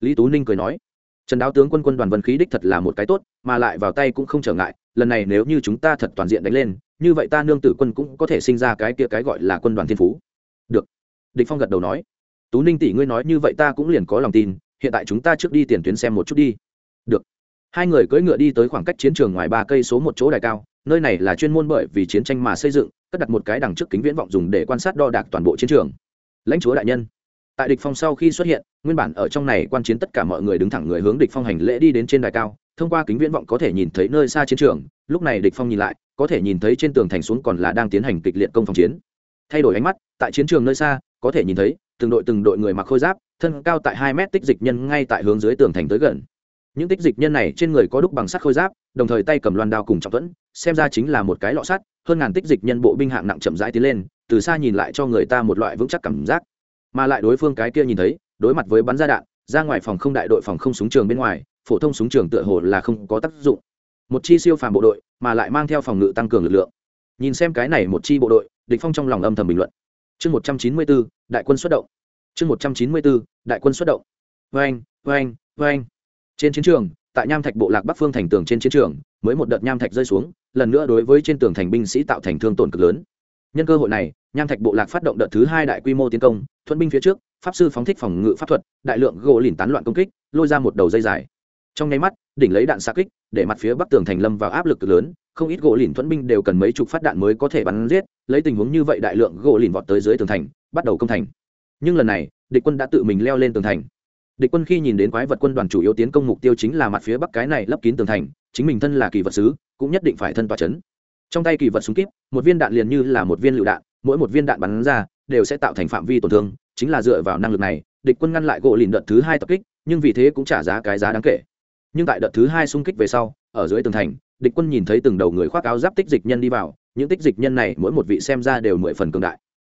Lý tú ninh cười nói trần đáo tướng quân quân đoàn vân khí đích thật là một cái tốt, mà lại vào tay cũng không trở ngại, lần này nếu như chúng ta thật toàn diện đánh lên, như vậy ta nương tử quân cũng có thể sinh ra cái kia cái gọi là quân đoàn thiên phú. Được. Địch phong gật đầu nói. Tú ninh tỷ ngươi nói như vậy ta cũng liền có lòng tin, hiện tại chúng ta trước đi tiền tuyến xem một chút đi. Được. Hai người cưỡi ngựa đi tới khoảng cách chiến trường ngoài ba cây số một chỗ đài cao, nơi này là chuyên môn bởi vì chiến tranh mà xây dựng, cất đặt một cái đằng trước kính viễn vọng dùng để quan sát đo đạc toàn bộ chiến trường. Lãnh chúa đại nhân tại địch phong sau khi xuất hiện, nguyên bản ở trong này quan chiến tất cả mọi người đứng thẳng người hướng địch phong hành lễ đi đến trên đài cao, thông qua kính viễn vọng có thể nhìn thấy nơi xa chiến trường, lúc này địch phong nhìn lại, có thể nhìn thấy trên tường thành xuống còn là đang tiến hành kịch liệt công phòng chiến. Thay đổi ánh mắt, tại chiến trường nơi xa, có thể nhìn thấy từng đội từng đội người mặc khôi giáp, thân cao tại hai mét tích dịch nhân ngay tại hướng dưới tường thành tới gần. Những tích dịch nhân này trên người có đúc bằng sắt khôi giáp, đồng thời tay cầm loan đao cùng trọng thuẫn, xem ra chính là một cái lọ sắt, hơn ngàn tích dịch nhân bộ binh hạng nặng chậm rãi tiến lên, từ xa nhìn lại cho người ta một loại vững chắc cảm giác mà lại đối phương cái kia nhìn thấy, đối mặt với bắn ra đạn, ra ngoài phòng không đại đội phòng không súng trường bên ngoài, phổ thông súng trường tựa hồ là không có tác dụng. Một chi siêu phàm bộ đội, mà lại mang theo phòng ngự tăng cường lực lượng. Nhìn xem cái này một chi bộ đội, địch phong trong lòng âm thầm bình luận. Chương một trăm chín mươi bốn, đại quân xuất động. Chương một trăm chín mươi bốn, đại quân xuất động. Vang vang vang trên chiến trường, tại nham thạch bộ lạc bắc phương thành tường trên chiến trường, mới một đợt nham thạch rơi xuống, lần nữa đối với trên tường thành binh sĩ tạo thành thương tổn cực lớn nhân cơ hội này, nham thạch bộ lạc phát động đợt thứ hai đại quy mô tiến công, thuận binh phía trước, pháp sư phóng thích phòng ngự pháp thuật, đại lượng gỗ lìn tán loạn công kích, lôi ra một đầu dây dài. Trong nháy mắt, đỉnh lấy đạn xa kích, để mặt phía bắc tường thành lâm vào áp lực cực lớn, không ít gỗ lìn thuẫn binh đều cần mấy chục phát đạn mới có thể bắn giết, lấy tình huống như vậy đại lượng gỗ lìn vọt tới dưới tường thành, bắt đầu công thành. Nhưng lần này, địch quân đã tự mình leo lên tường thành. Địch quân khi nhìn đến quái vật quân đoàn chủ yếu tiến công mục tiêu chính là mặt phía bắc cái này lấp kín tường thành, chính mình thân là kỳ vật sứ, cũng nhất định phải thân tỏa chấn trong tay kỳ vật súng kíp, một viên đạn liền như là một viên lựu đạn, mỗi một viên đạn bắn ra, đều sẽ tạo thành phạm vi tổn thương, chính là dựa vào năng lực này, địch quân ngăn lại gỗ lìn đợt thứ hai tập kích, nhưng vì thế cũng trả giá cái giá đáng kể. Nhưng tại đợt thứ hai xung kích về sau, ở dưới tường thành, địch quân nhìn thấy từng đầu người khoác áo giáp tích dịch nhân đi vào, những tích dịch nhân này mỗi một vị xem ra đều mười phần cường đại.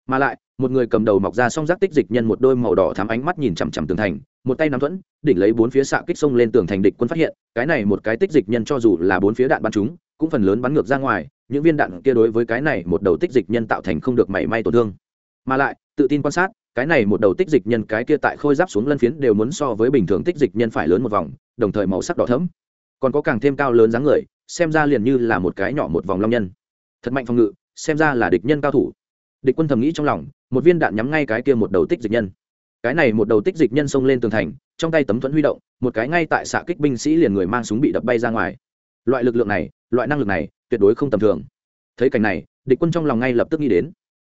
Mà lại, một người cầm đầu mọc ra song giác tích dịch nhân một đôi màu đỏ thắm ánh mắt nhìn chằm chằm tường thành, một tay nắm thuẫn, đỉnh lấy bốn phía xạ kích sông lên tường thành địch quân phát hiện, cái này một cái tích dịch nhân cho dù là bốn phía đạn bắn chúng, cũng phần lớn bắn ngược ra ngoài những viên đạn kia đối với cái này một đầu tích dịch nhân tạo thành không được mảy may tổn thương. Mà lại, tự tin quan sát, cái này một đầu tích dịch nhân cái kia tại khôi giáp xuống lân phiến đều muốn so với bình thường tích dịch nhân phải lớn một vòng, đồng thời màu sắc đỏ thẫm. Còn có càng thêm cao lớn dáng người, xem ra liền như là một cái nhỏ một vòng long nhân. Thật mạnh phòng ngự, xem ra là địch nhân cao thủ. Địch quân thầm nghĩ trong lòng, một viên đạn nhắm ngay cái kia một đầu tích dịch nhân. Cái này một đầu tích dịch nhân xông lên tường thành, trong tay tấm thuẫn huy động, một cái ngay tại xạ kích binh sĩ liền người mang súng bị đập bay ra ngoài. Loại lực lượng này, loại năng lực này tuyệt đối không tầm thường. Thấy cảnh này, địch quân trong lòng ngay lập tức nghĩ đến.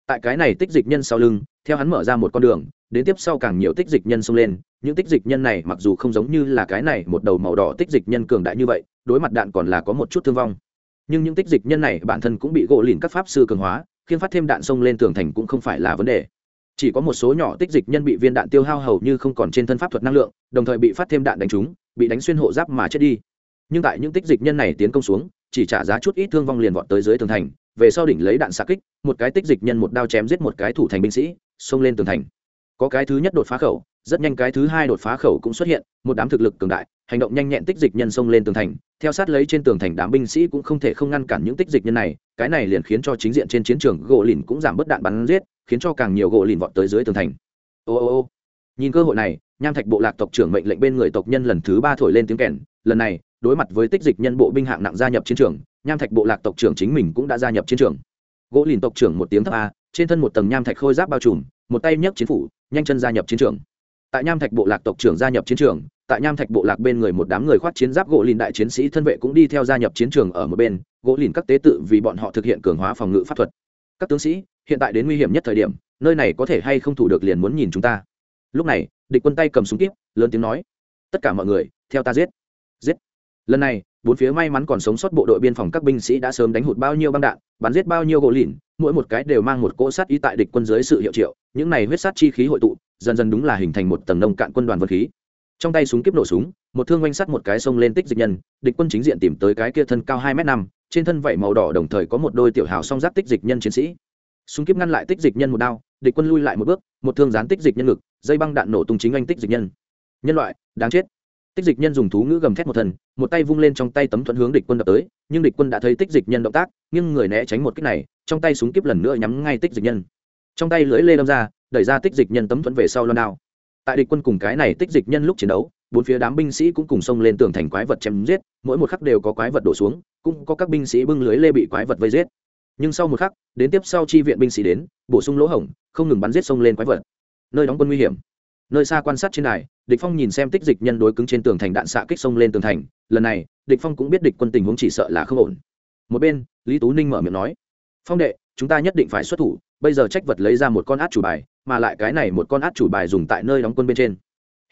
Tại cái này tích dịch nhân sau lưng, theo hắn mở ra một con đường, đến tiếp sau càng nhiều tích dịch nhân xông lên, những tích dịch nhân này mặc dù không giống như là cái này một đầu màu đỏ tích dịch nhân cường đại như vậy, đối mặt đạn còn là có một chút thương vong. Nhưng những tích dịch nhân này bản thân cũng bị gỗ lìn các pháp sư cường hóa khiến phát thêm đạn xông lên tường thành cũng không phải là vấn đề. Chỉ có một số nhỏ tích dịch nhân bị viên đạn tiêu hao hầu như không còn trên thân pháp thuật năng lượng, đồng thời bị phát thêm đạn đánh trúng, bị đánh xuyên hộ giáp mà chết đi. Nhưng tại những tích dịch nhân này tiến công xuống chỉ trả giá chút ít thương vong liền vọt tới dưới tường thành, về sau đỉnh lấy đạn xạ kích, một cái tích dịch nhân một đao chém giết một cái thủ thành binh sĩ, xông lên tường thành. Có cái thứ nhất đột phá khẩu, rất nhanh cái thứ hai đột phá khẩu cũng xuất hiện, một đám thực lực cường đại, hành động nhanh nhẹn tích dịch nhân xông lên tường thành, theo sát lấy trên tường thành đám binh sĩ cũng không thể không ngăn cản những tích dịch nhân này, cái này liền khiến cho chính diện trên chiến trường gỗ lìn cũng giảm bớt đạn bắn giết, khiến cho càng nhiều gỗ lìn vọt tới dưới tường thành. Ô ô ô. Nhìn cơ hội này, nham thạch bộ lạc tộc trưởng mệnh lệnh bên người tộc nhân lần thứ ba thổi lên tiếng kèn, lần này đối mặt với tích dịch nhân bộ binh hạng nặng gia nhập chiến trường, nham thạch bộ lạc tộc trưởng chính mình cũng đã gia nhập chiến trường. Gỗ lìn tộc trưởng một tiếng thấp a, trên thân một tầng nham thạch khôi giáp bao trùm, một tay nhấc chiến phủ, nhanh chân gia nhập chiến trường. Tại nham thạch bộ lạc tộc trưởng gia nhập chiến trường, tại nham thạch bộ lạc bên người một đám người khoác chiến giáp gỗ lìn đại chiến sĩ thân vệ cũng đi theo gia nhập chiến trường ở một bên, gỗ lìn các tế tự vì bọn họ thực hiện cường hóa phòng ngự pháp thuật. Các tướng sĩ, hiện tại đến nguy hiểm nhất thời điểm, nơi này có thể hay không thủ được liền muốn nhìn chúng ta. Lúc này, địch quân tay cầm súng kíp, lớn tiếng nói, tất cả mọi người, theo ta giết. giết lần này, bốn phía may mắn còn sống sót bộ đội biên phòng các binh sĩ đã sớm đánh hụt bao nhiêu băng đạn, bắn giết bao nhiêu gỗ lìn, mỗi một cái đều mang một cỗ sát ý tại địch quân dưới sự hiệu triệu, những này huyết sát chi khí hội tụ, dần dần đúng là hình thành một tầng nông cạn quân đoàn vật khí. Trong tay súng kiếp nổ súng, một thương oanh sắt một cái sông lên tích dịch nhân, địch quân chính diện tìm tới cái kia thân cao hai m năm, trên thân vảy màu đỏ đồng thời có một đôi tiểu hào song giáp tích dịch nhân chiến sĩ. Súng kiếp ngăn lại tích dịch nhân một đao, địch quân lui lại một bước, một thương gián tích dịch nhân ngực, dây băng đạn nổ tung chính anh tích dịch nhân. Nhân loại, đáng chết tích dịch nhân dùng thú ngữ gầm thét một thần, một tay vung lên trong tay tấm thuận hướng địch quân đập tới, nhưng địch quân đã thấy tích dịch nhân động tác nhưng người né tránh một kích này, trong tay súng kiếp lần nữa nhắm ngay tích dịch nhân. Trong tay lưỡi lê đâm ra, đẩy ra tích dịch nhân tấm thuẫn về sau loan đao. Tại địch quân cùng cái này tích dịch nhân lúc chiến đấu, bốn phía đám binh sĩ cũng cùng xông lên tường thành quái vật chém giết, mỗi một khắc đều có quái vật đổ xuống, cũng có các binh sĩ bưng lưới lê bị quái vật vây giết. Nhưng sau một khắc, đến tiếp sau chi viện binh sĩ đến, bổ sung lỗ hổng, không ngừng bắn giết xông lên quái vật. Nơi đóng quân nguy hiểm. Nơi xa quan sát trên này địch phong nhìn xem tích dịch nhân đối cứng trên tường thành đạn xạ kích xông lên tường thành, lần này, địch phong cũng biết địch quân tình huống chỉ sợ là không ổn. Một bên, lý tú ninh mở miệng nói, phong đệ, chúng ta nhất định phải xuất thủ, bây giờ trách vật lấy ra một con át chủ bài, mà lại cái này một con át chủ bài dùng tại nơi đóng quân bên trên.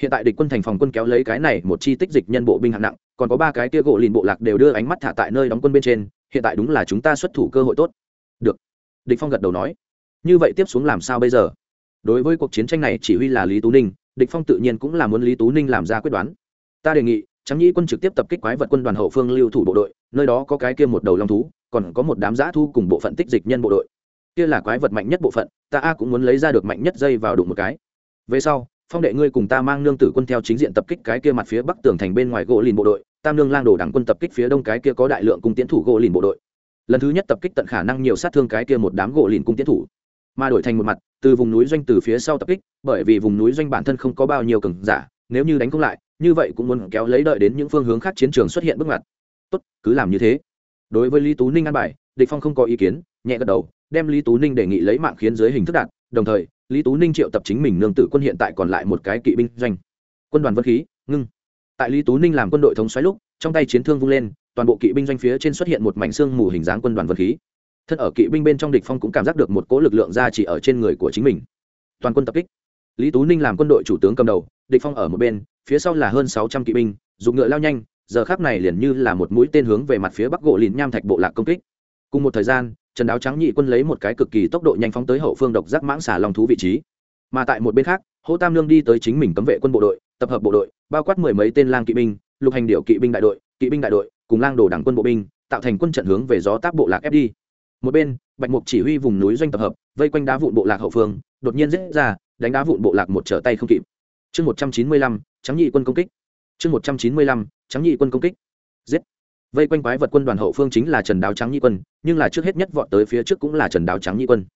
Hiện tại địch quân thành phòng quân kéo lấy cái này một chi tích dịch nhân bộ binh hạng nặng, còn có ba cái kia gỗ lìn bộ lạc đều đưa ánh mắt thả tại nơi đóng quân bên trên, hiện tại đúng là chúng ta xuất thủ cơ hội tốt. Được. Địch phong gật đầu nói. Như vậy tiếp xuống làm sao bây giờ? Đối với cuộc chiến tranh này chỉ huy là lý tú ninh địch phong tự nhiên cũng là muốn lý tú ninh làm ra quyết đoán ta đề nghị trắng nhĩ quân trực tiếp tập kích quái vật quân đoàn hậu phương lưu thủ bộ đội nơi đó có cái kia một đầu long thú còn có một đám giã thu cùng bộ phận tích dịch nhân bộ đội kia là quái vật mạnh nhất bộ phận ta a cũng muốn lấy ra được mạnh nhất dây vào đụng một cái về sau phong đệ ngươi cùng ta mang nương tử quân theo chính diện tập kích cái kia mặt phía bắc tường thành bên ngoài gỗ lìn bộ đội tam nương lang đồ đảng quân tập kích phía đông cái kia có đại lượng cung tiến thủ gỗ lìn bộ đội lần thứ nhất tập kích tận khả năng nhiều sát thương cái kia một đám gỗ lìn cung tiến thủ mà đổi thành một mặt từ vùng núi doanh từ phía sau tập kích, bởi vì vùng núi doanh bản thân không có bao nhiêu cường giả, nếu như đánh không lại, như vậy cũng muốn kéo lấy đợi đến những phương hướng khác chiến trường xuất hiện bước ngoặt. Tốt, cứ làm như thế. Đối với lý tú ninh an bài, địch phong không có ý kiến, nhẹ gật đầu, đem lý tú ninh đề nghị lấy mạng khiến dưới hình thức đạt, đồng thời, lý tú ninh triệu tập chính mình nương tử quân hiện tại còn lại một cái kỵ binh doanh. Quân đoàn vân khí, ngưng. Tại lý tú ninh làm quân đội thống xoáy lúc, trong tay chiến thương vung lên, toàn bộ kỵ binh doanh phía trên xuất hiện một mảnh xương mù hình dáng quân đoàn vân khí thân ở kỵ binh bên trong địch phong cũng cảm giác được một cỗ lực lượng ra chỉ ở trên người của chính mình. Toàn quân tập kích. Lý tú ninh làm quân đội chủ tướng cầm đầu, địch phong ở một bên, phía sau là hơn sáu trăm kỵ binh, dùng ngựa lao nhanh, giờ khắc này liền như là một mũi tên hướng về mặt phía bắc gỗ lìn nham thạch bộ lạc công kích. Cùng một thời gian, trần đáo trắng nhị quân lấy một cái cực kỳ tốc độ nhanh phóng tới hậu phương độc giác mãng xà long thú vị trí. Mà tại một bên khác, hỗ tam lương đi tới chính mình cấm vệ quân bộ đội, tập hợp bộ đội, bao quát mười mấy tên lang kỵ binh, lục hành điệu kỵ binh đại đội, kỵ binh đại đội, cùng lang đồ đảng quân bộ binh, tạo thành quân trận hướng về gió tác bộ lạc ép đi một bên, bạch mục chỉ huy vùng núi doanh tập hợp, vây quanh đá vụn bộ lạc hậu phương, đột nhiên giết ra, đánh đá vụn bộ lạc một trở tay không kịp. Chương một trăm chín mươi lăm trắng nhị quân công kích. Chương một trăm chín mươi lăm trắng nhị quân công kích. Giết. Vây quanh quái vật quân đoàn hậu phương chính là trần đáo trắng nhị quân, nhưng là trước hết nhất vọt tới phía trước cũng là trần đáo trắng nhị quân.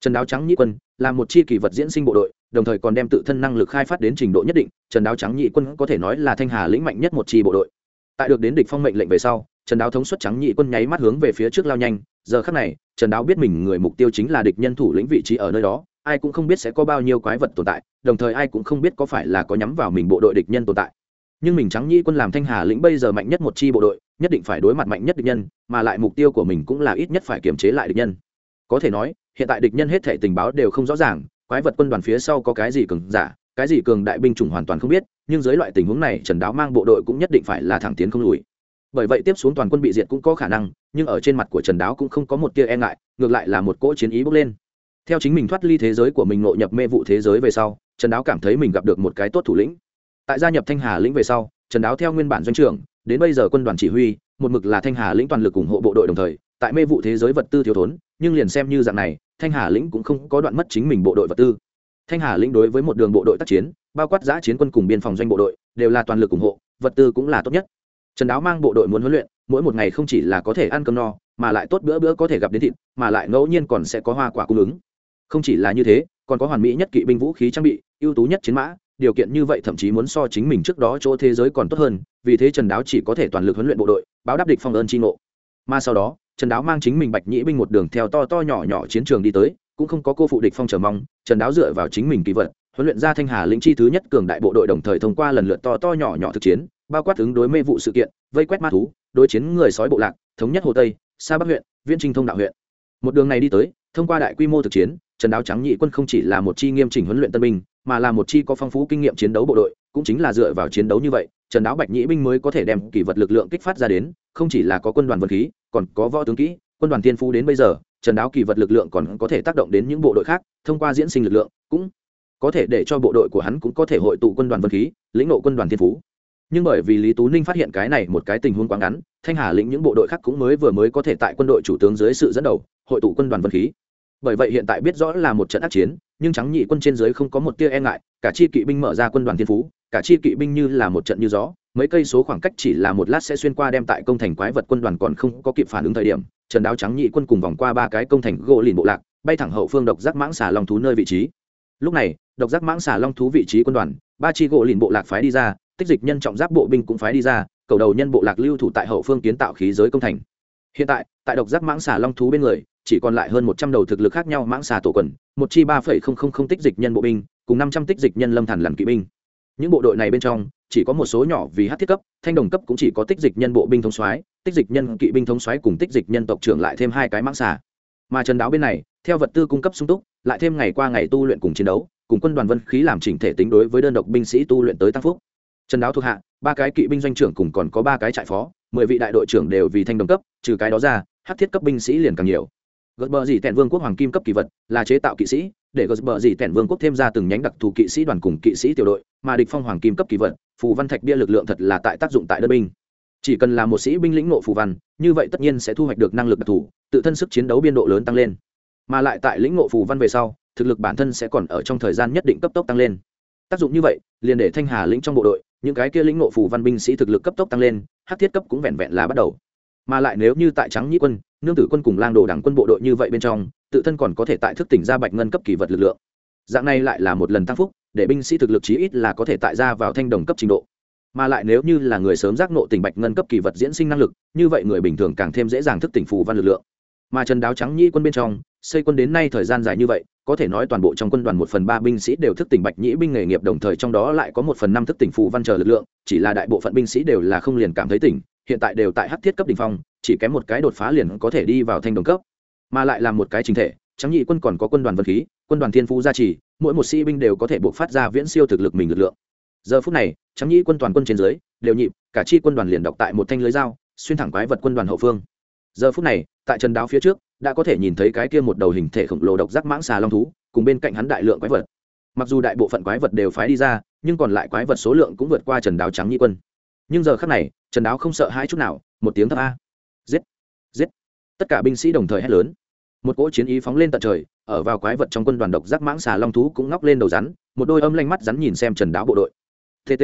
Trần đáo trắng nhị quân là một chi kỳ vật diễn sinh bộ đội, đồng thời còn đem tự thân năng lực khai phát đến trình độ nhất định, trần đáo trắng nhị quân có thể nói là thanh hà lĩnh mạnh nhất một chi bộ đội. Tại được đến địch phong mệnh lệnh về sau, trần đáo thống suất trắng nhị quân nháy mắt hướng về phía trước lao nhanh giờ khắc này, trần đáo biết mình người mục tiêu chính là địch nhân thủ lĩnh vị trí ở nơi đó, ai cũng không biết sẽ có bao nhiêu quái vật tồn tại, đồng thời ai cũng không biết có phải là có nhắm vào mình bộ đội địch nhân tồn tại. Nhưng mình trắng nhĩ quân làm thanh hà lĩnh bây giờ mạnh nhất một chi bộ đội, nhất định phải đối mặt mạnh nhất địch nhân, mà lại mục tiêu của mình cũng là ít nhất phải kiềm chế lại địch nhân. Có thể nói, hiện tại địch nhân hết thể tình báo đều không rõ ràng, quái vật quân đoàn phía sau có cái gì cường giả, cái gì cường đại binh chủng hoàn toàn không biết, nhưng dưới loại tình huống này, trần đáo mang bộ đội cũng nhất định phải là thẳng tiến không lùi bởi vậy tiếp xuống toàn quân bị diệt cũng có khả năng, nhưng ở trên mặt của trần đáo cũng không có một tia e ngại, ngược lại là một cỗ chiến ý bốc lên. Theo chính mình thoát ly thế giới của mình nội nhập mê vụ thế giới về sau, trần đáo cảm thấy mình gặp được một cái tốt thủ lĩnh. Tại gia nhập thanh hà lĩnh về sau, trần đáo theo nguyên bản doanh trưởng, đến bây giờ quân đoàn chỉ huy, một mực là thanh hà lĩnh toàn lực ủng hộ bộ đội đồng thời, tại mê vụ thế giới vật tư thiếu thốn, nhưng liền xem như dạng này, thanh hà lĩnh cũng không có đoạn mất chính mình bộ đội vật tư. Thanh hà lĩnh đối với một đường bộ đội tác chiến, bao quát giã chiến quân cùng biên phòng doanh bộ đội, đều là toàn lực ủng hộ, vật tư cũng là tốt nhất trần đáo mang bộ đội muốn huấn luyện, mỗi một ngày không chỉ là có thể ăn cơm no, mà lại tốt bữa bữa có thể gặp đến thịt, mà lại ngẫu nhiên còn sẽ có hoa quả cung ứng. Không chỉ là như thế, còn có hoàn mỹ nhất kỵ binh vũ khí trang bị, ưu tú nhất chiến mã, điều kiện như vậy thậm chí muốn so chính mình trước đó chỗ thế giới còn tốt hơn, vì thế trần đáo chỉ có thể toàn lực huấn luyện bộ đội, báo đáp địch phong ơn tri ngộ. Mà sau đó, trần đáo mang chính mình bạch nhĩ binh một đường theo to to nhỏ nhỏ chiến trường đi tới, cũng không có cô phụ địch phong chờ mong, trần đáo dựa vào chính mình kỳ vật huấn luyện ra thanh hà lĩnh chi thứ nhất cường đại bộ đội đồng thời thông qua lần lượt to to nhỏ nhỏ thực chiến bao quát ứng đối mê vụ sự kiện, vây quét ma thú, đối chiến người sói bộ lạc, thống nhất hồ tây xa bắc huyện viên trinh thông đạo huyện. Một đường này đi tới, thông qua đại quy mô thực chiến, trần đáo trắng nhị quân không chỉ là một chi nghiêm chỉnh huấn luyện tân binh, mà là một chi có phong phú kinh nghiệm chiến đấu bộ đội, cũng chính là dựa vào chiến đấu như vậy, trần đáo bạch nhĩ binh mới có thể đem kỷ vật lực lượng kích phát ra đến, không chỉ là có quân đoàn vật khí, còn có võ tướng kỹ, quân đoàn tiên phú đến bây giờ, trần đáo kỳ vật lực lượng còn có thể tác động đến những bộ đội khác, thông qua diễn sinh lực lượng, cũng có thể để cho bộ đội của hắn cũng có thể hội tụ quân đoàn vật khí, lĩnh nộ quân đoàn thiên phú nhưng bởi vì lý tú ninh phát hiện cái này một cái tình huống quá ngắn, thanh hà lĩnh những bộ đội khác cũng mới vừa mới có thể tại quân đội chủ tướng dưới sự dẫn đầu, hội tụ quân đoàn vân khí. Bởi vậy hiện tại biết rõ là một trận ác chiến, nhưng trắng nhị quân trên dưới không có một tia e ngại, cả chi kỵ binh mở ra quân đoàn thiên phú, cả chi kỵ binh như là một trận như gió, mấy cây số khoảng cách chỉ là một lát sẽ xuyên qua đem tại công thành quái vật quân đoàn còn không có kịp phản ứng thời điểm, trần đáo trắng nhị quân cùng vòng qua ba cái công thành gỗ lìn bộ lạc, bay thẳng hậu phương độc giác mãng xà long thú nơi vị trí. Lúc này, độc giác mãng xà long thú vị trí quân đoàn, ba chi gỗ lìn bộ lạc phái đi ra tích dịch nhân trọng giáp bộ binh cũng phái đi ra, cầu đầu nhân bộ lạc lưu thủ tại hậu phương kiến tạo khí giới công thành. Hiện tại tại độc giác mãng xà long thú bên người, chỉ còn lại hơn một trăm đầu thực lực khác nhau mãng xà tổ quần, một chi ba phẩy không không không tích dịch nhân bộ binh, cùng năm trăm tích dịch nhân lâm thần làm kỵ binh. Những bộ đội này bên trong, chỉ có một số nhỏ vì hát thiết cấp, thanh đồng cấp cũng chỉ có tích dịch nhân bộ binh thống soái, tích dịch nhân kỵ binh thống soái cùng tích dịch nhân tộc trưởng lại thêm hai cái mãng xà. Mà trần đáo bên này, theo vật tư cung cấp sung túc, lại thêm ngày qua ngày tu luyện cùng chiến đấu, cùng quân đoàn vân khí làm chỉnh thể tính đối với đơn độc binh sĩ tu luyện tới tăng phúc trần đáo thuộc hạ, ba cái kỵ binh doanh trưởng cùng còn có ba cái trại phó, mười vị đại đội trưởng đều vì thanh đồng cấp, trừ cái đó ra, hát thiết cấp binh sĩ liền càng nhiều. Gợt bờ dì tẻn vương quốc hoàng kim cấp kỳ vật, là chế tạo kỵ sĩ, để gợt bờ dì tẻn vương quốc thêm ra từng nhánh đặc thù kỵ sĩ đoàn cùng kỵ sĩ tiểu đội, mà địch phong hoàng kim cấp kỳ vật, phù văn thạch bia lực lượng thật là tại tác dụng tại đơn binh. Chỉ cần là một sĩ binh lĩnh nộ phù văn, như vậy tất nhiên sẽ thu hoạch được năng lực đặc thù, tự thân sức chiến đấu biên độ lớn tăng lên. Mà lại tại lĩnh nộ phù văn về sau, thực lực bản thân sẽ còn ở trong thời gian nhất định cấp tốc tăng lên. Tác dụng như vậy, liền để thanh hà lĩnh trong bộ đội những cái kia lĩnh ngộ phù văn binh sĩ thực lực cấp tốc tăng lên, hắc thiết cấp cũng vẹn vẹn là bắt đầu. Mà lại nếu như tại trắng nhĩ quân, nương tử quân cùng lang đồ đảng quân bộ đội như vậy bên trong, tự thân còn có thể tại thức tỉnh ra bạch ngân cấp kỳ vật lực lượng. Dạng này lại là một lần tăng phúc, để binh sĩ thực lực chí ít là có thể tại ra vào thanh đồng cấp trình độ. Mà lại nếu như là người sớm giác nộ tỉnh bạch ngân cấp kỳ vật diễn sinh năng lực, như vậy người bình thường càng thêm dễ dàng thức tỉnh phù văn lực lượng mà trần đáo trắng nhĩ quân bên trong, xây quân đến nay thời gian dài như vậy, có thể nói toàn bộ trong quân đoàn một phần ba binh sĩ đều thức tỉnh bạch nhĩ binh nghề nghiệp, đồng thời trong đó lại có một phần năm thức tỉnh phù văn chờ lực lượng, chỉ là đại bộ phận binh sĩ đều là không liền cảm thấy tỉnh, hiện tại đều tại hát thiết cấp đ ỉ n h phong, chỉ kém một cái đột phá liền có thể đi vào thanh đồng cấp. Mà lại là một cái chính thể, trắng nhị quân còn có quân đoàn vật khí, quân đoàn thiên phú gia trì, mỗi một sĩ binh đều có thể buộc phát ra viễn siêu thực lực mình lực lượng. Giờ phút này, trắng nhị quân toàn quân trên dưới, đều nhịp, cả chi quân đoàn liền đọc tại một thanh lưới dao, xuyên thẳng quái vật quân đoàn hậu phương giờ phút này, tại trần đáo phía trước, đã có thể nhìn thấy cái kia một đầu hình thể khổng lồ độc giác mãng xà long thú, cùng bên cạnh hắn đại lượng quái vật. Mặc dù đại bộ phận quái vật đều phái đi ra, nhưng còn lại quái vật số lượng cũng vượt qua trần đáo trắng nhi quân. Nhưng giờ khác này trần đáo không sợ hãi chút nào, một tiếng thấp a. Giết giết. Tất cả binh sĩ đồng thời hét lớn. Một cỗ chiến ý phóng lên tận trời, ở vào quái vật trong quân đoàn độc giác mãng xà long thú cũng ngóc lên đầu rắn, một đôi âm lanh mắt rắn nhìn xem trần đáo bộ đội. Tt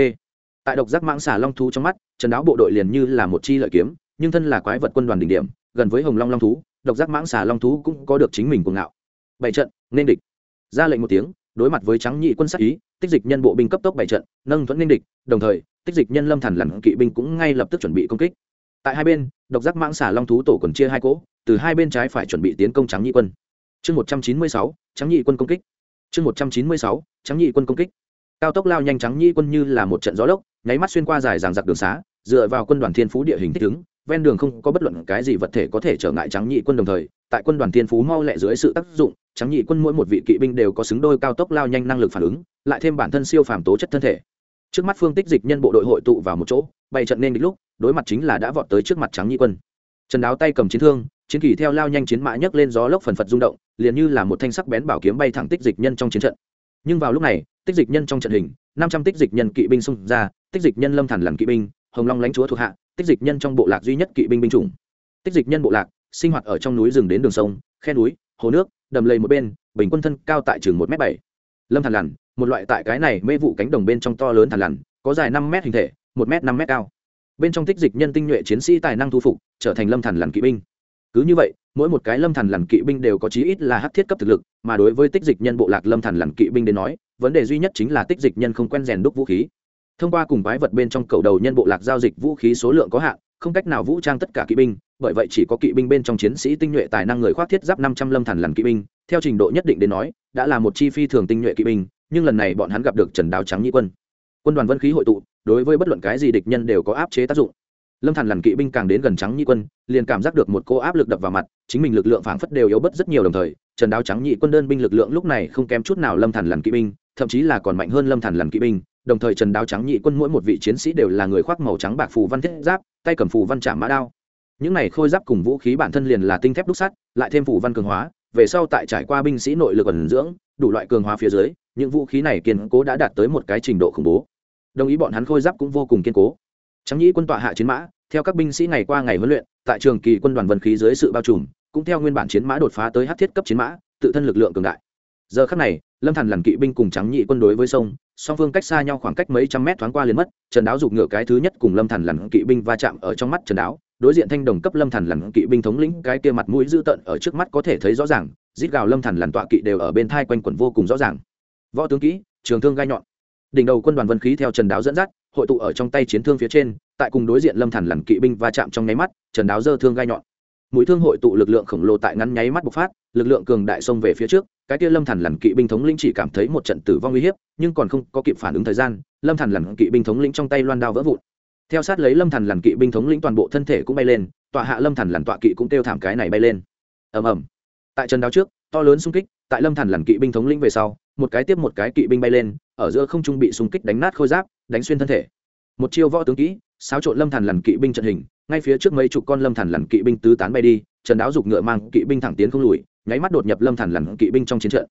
tại độc giác mãng xà long thú trong mắt trần đáo bộ đội liền như là một chi lợi kiếm, nhưng thân là quái vật quân đoàn đỉnh điểm gần với hồng long long thú, độc giác mãng xà long thú cũng có được chính mình cuồng ngạo. Bảy trận, nên địch. Ra lệnh một tiếng, đối mặt với trắng nhị quân sát ý, tích dịch nhân bộ binh cấp tốc bảy trận, nâng thuẫn nên địch, đồng thời, tích dịch nhân lâm thần lằn kỵ binh cũng ngay lập tức chuẩn bị công kích. Tại hai bên, độc giác mãng xà long thú tổ còn chia hai cỗ, từ hai bên trái phải chuẩn bị tiến công trắng nhị quân. Chương một trăm chín mươi sáu, trắng nhị quân công kích. Chương một trăm chín mươi sáu, trắng nhị quân công kích. Cao tốc lao nhanh trắng nhị quân như là một trận gió lốc, nháy mắt xuyên qua dài ràng giặc đường xá, dựa vào quân đoàn thiên phú địa hình thích ứng ven đường không có bất luận cái gì vật thể có thể trở ngại trắng nhị quân đồng thời, tại quân đoàn thiên phú mau lẹ dưới sự tác dụng trắng nhị quân mỗi một vị kỵ binh đều có xứng đôi cao tốc lao nhanh năng lực phản ứng, lại thêm bản thân siêu phàm tố chất thân thể. Trước mắt phương tích dịch nhân bộ đội hội tụ vào một chỗ bày trận nên địch lúc, đối mặt chính là đã vọt tới trước mặt trắng nhị quân. Trần đáo tay cầm chiến thương, chiến kỳ theo lao nhanh chiến mã nhấc lên gió lốc phần phật rung động, liền như là một thanh sắc bén bảo kiếm bay thẳng tích dịch nhân trong chiến trận. Nhưng vào lúc này, tích dịch nhân trong trận hình, năm trăm tích dịch nhân kỵ binh xung ra, tích dịch nhân lâm thản làm kỵ binh hồng long lãnh chúa thuộc hạ, tích dịch nhân trong bộ lạc duy nhất kỵ binh binh chủng. Tích dịch nhân bộ lạc, sinh hoạt ở trong núi rừng đến đường sông, khe núi, hồ nước, đầm lầy một bên, bình quân thân cao tại chừng một m bảy. Lâm thàn lằn, một loại tại cái này mê vụ cánh đồng bên trong to lớn thàn lằn, có dài năm m hình thể, một m năm m cao. Bên trong tích dịch nhân tinh nhuệ chiến sĩ tài năng thu phục, trở thành lâm thàn lằn kỵ binh. Cứ như vậy, mỗi một cái lâm thần lằn kỵ binh đều có chí ít là hắc thiết cấp thực lực, mà đối với tích dịch nhân bộ lạc lâm thần lằn kỵ binh đến nói, vấn đề duy nhất chính là tích dịch nhân không quen rèn đúc vũ khí thông qua cùng quái vật bên trong cầu đầu nhân bộ lạc giao dịch vũ khí số lượng có hạn, không cách nào vũ trang tất cả kỵ binh, bởi vậy chỉ có kỵ binh bên trong chiến sĩ tinh nhuệ tài năng người khoác thiết giáp năm trăm lâm thần lằn kỵ binh. Theo trình độ nhất định đến nói, đã là một chi phi thường tinh nhuệ kỵ binh, nhưng lần này bọn hắn gặp được trần đáo trắng nhị quân. Quân đoàn vân khí hội tụ, đối với bất luận cái gì địch nhân đều có áp chế tác dụng. Lâm thần lằn kỵ binh càng đến gần trắng nhị quân, liền cảm giác được một cô áp lực đập vào mặt, chính mình lực lượng phảng phất đều yếu bớt rất nhiều đồng thời, trần đáo trắng nhị quân đơn binh lực lượng lúc này không kém chút nào lâm thần lằn kỵ binh, thậm chí là còn mạnh hơn lâm thần lằn kỵ binh đồng thời trần đao trắng nhị quân mỗi một vị chiến sĩ đều là người khoác màu trắng bạc phù văn thiết giáp, tay cầm phù văn chạm mã đao. Những này khôi giáp cùng vũ khí bản thân liền là tinh thép đúc sắt, lại thêm phù văn cường hóa, về sau tại trải qua binh sĩ nội lực ẩn dưỡng, đủ loại cường hóa phía dưới, những vũ khí này kiên cố đã đạt tới một cái trình độ khủng bố. Đồng ý bọn hắn khôi giáp cũng vô cùng kiên cố. Trắng nhĩ quân tọa hạ chiến mã, theo các binh sĩ ngày qua ngày huấn luyện, tại trường kỳ quân đoàn vân khí dưới sự bao trùm, cũng theo nguyên bản chiến mã đột phá tới hát thiết cấp chiến mã, tự thân lực lượng cường đại. Giờ khắc này lâm thần lằn kỵ binh cùng trắng nhị quân đối với sông, song phương cách xa nhau khoảng cách mấy trăm mét thoáng qua liền mất, trần đáo giục ngựa cái thứ nhất cùng lâm thần lằn kỵ binh va chạm ở trong mắt trần đáo, đối diện thanh đồng cấp lâm thần lằn kỵ binh thống lĩnh cái kia mặt mũi dữ tợn ở trước mắt có thể thấy rõ ràng, rít gào lâm thần lằn tọa kỵ đều ở bên thai quanh quẩn vô cùng rõ ràng. Võ tướng kỹ, trường thương gai nhọn. Đỉnh đầu quân đoàn vân khí theo trần đáo dẫn dắt, hội tụ ở trong tay chiến thương phía trên, tại cùng đối diện lâm thần lằn kỵ binh va chạm trong nháy mắt, trần đáo giơ thương gai nhọn mũi thương hội tụ lực lượng khổng lồ tại ngắn nháy mắt bộc phát, lực lượng cường đại xông về phía trước, cái kia lâm thần lằn kỵ binh thống lĩnh chỉ cảm thấy một trận tử vong uy hiếp, nhưng còn không có kịp phản ứng thời gian, lâm thần lằn kỵ binh thống lĩnh trong tay loan đao vỡ vụn. Theo sát lấy lâm thần lằn kỵ binh thống lĩnh toàn bộ thân thể cũng bay lên, tọa hạ lâm thần lằn tọa kỵ cũng kêu thảm cái này bay lên. Ầm ầm. Tại trận đao trước, to lớn xung kích, tại lâm thần lằn kỵ binh thống lĩnh về sau, một cái tiếp một cái kỵ binh bay lên, ở giữa không trung bị xung kích đánh nát khôi giáp, đánh xuyên thân thể. Một chiêu võ tướng kỹ xáo trộn lâm thần lằn kỵ binh trận hình, ngay phía trước mấy chục con lâm thần lằn kỵ binh tứ tán bay đi, trần đáo dục ngựa mang kỵ binh thẳng tiến không lùi, nháy mắt đột nhập lâm thần lằn kỵ binh trong chiến trận.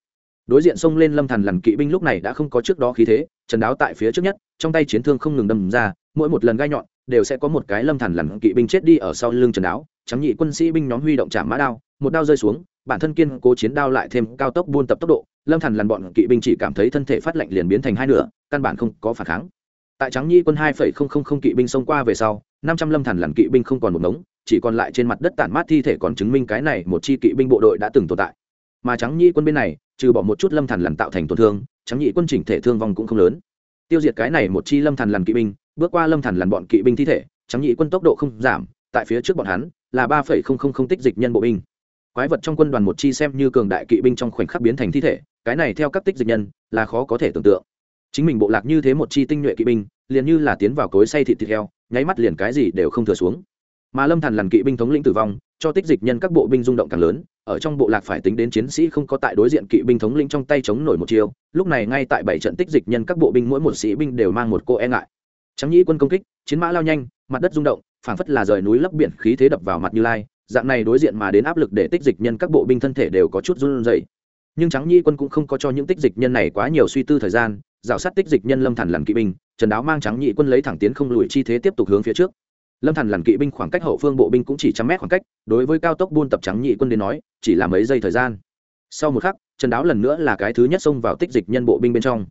Đối diện xông lên lâm thần lằn kỵ binh lúc này đã không có trước đó khí thế, trần đáo tại phía trước nhất, trong tay chiến thương không ngừng đâm ra, mỗi một lần gai nhọn đều sẽ có một cái lâm thần lằn kỵ binh chết đi ở sau lưng trần đáo, trắng nhị quân sĩ binh nhóm huy động chạm mã đao, một đao rơi xuống, bản thân kiên cố chiến đao lại thêm cao tốc buôn tập tốc độ, lâm thần lằn bọn kỵ binh chỉ cảm thấy thân thể phát lạnh liền biến thành hai nửa, căn bản không có phản kháng tại trắng nhi quân hai phẩy không không không kỵ binh xông qua về sau, năm trăm lâm thần lằn kỵ binh không còn một mống chỉ còn lại trên mặt đất tản mát thi thể còn chứng minh cái này một chi kỵ binh bộ đội đã từng tồn tại. Mà trắng nhi quân bên này, trừ bỏ một chút lâm thần lằn tạo thành tổn thương trắng nhị quân chỉnh thể thương vong cũng không lớn. Tiêu diệt cái này một chi lâm thần lằn kỵ binh, bước qua lâm thần lằn bọn kỵ binh thi thể trắng nhị quân tốc độ không giảm, tại phía trước bọn hắn là ba phẩy không không không tích dịch nhân bộ binh. Quái vật trong quân đoàn một chi xem như cường đại kỵ binh trong khoảnh khắc biến thành thi thể, cái này theo các tích dịch nhân là khó có thể tưởng tượng chính mình bộ lạc như thế một chi tinh nhuệ kỵ binh, liền như là tiến vào cối say thịt thịt heo, nháy mắt liền cái gì đều không thừa xuống. Mà lâm thần lằn kỵ binh thống lĩnh tử vong, cho tích dịch nhân các bộ binh rung động càng lớn, ở trong bộ lạc phải tính đến chiến sĩ không có tại đối diện kỵ binh thống lĩnh trong tay chống nổi một chiều lúc này ngay tại bảy trận tích dịch nhân các bộ binh mỗi một sĩ binh đều mang một cô e ngại. Trắng nhĩ quân công kích, chiến mã lao nhanh, mặt đất rung động, phảng phất là rời núi lấp biển khí thế đập vào mặt như lai, dạng này đối diện mà đến áp lực để tích dịch nhân các bộ binh thân thể đều có chút run rẩy. Nhưng trắng nhĩ quân cũng không có cho những tích dịch nhân này quá nhiều suy tư thời gian rào sát tích dịch nhân lâm thần làm kỵ binh, trần đáo mang trắng nhị quân lấy thẳng tiến không lùi chi thế tiếp tục hướng phía trước. Lâm thần lằn kỵ binh khoảng cách hậu phương bộ binh cũng chỉ trăm mét khoảng cách, đối với cao tốc buôn tập trắng nhị quân đến nói, chỉ là mấy giây thời gian. Sau một khắc, trần đáo lần nữa là cái thứ nhất xông vào tích dịch nhân bộ binh bên trong.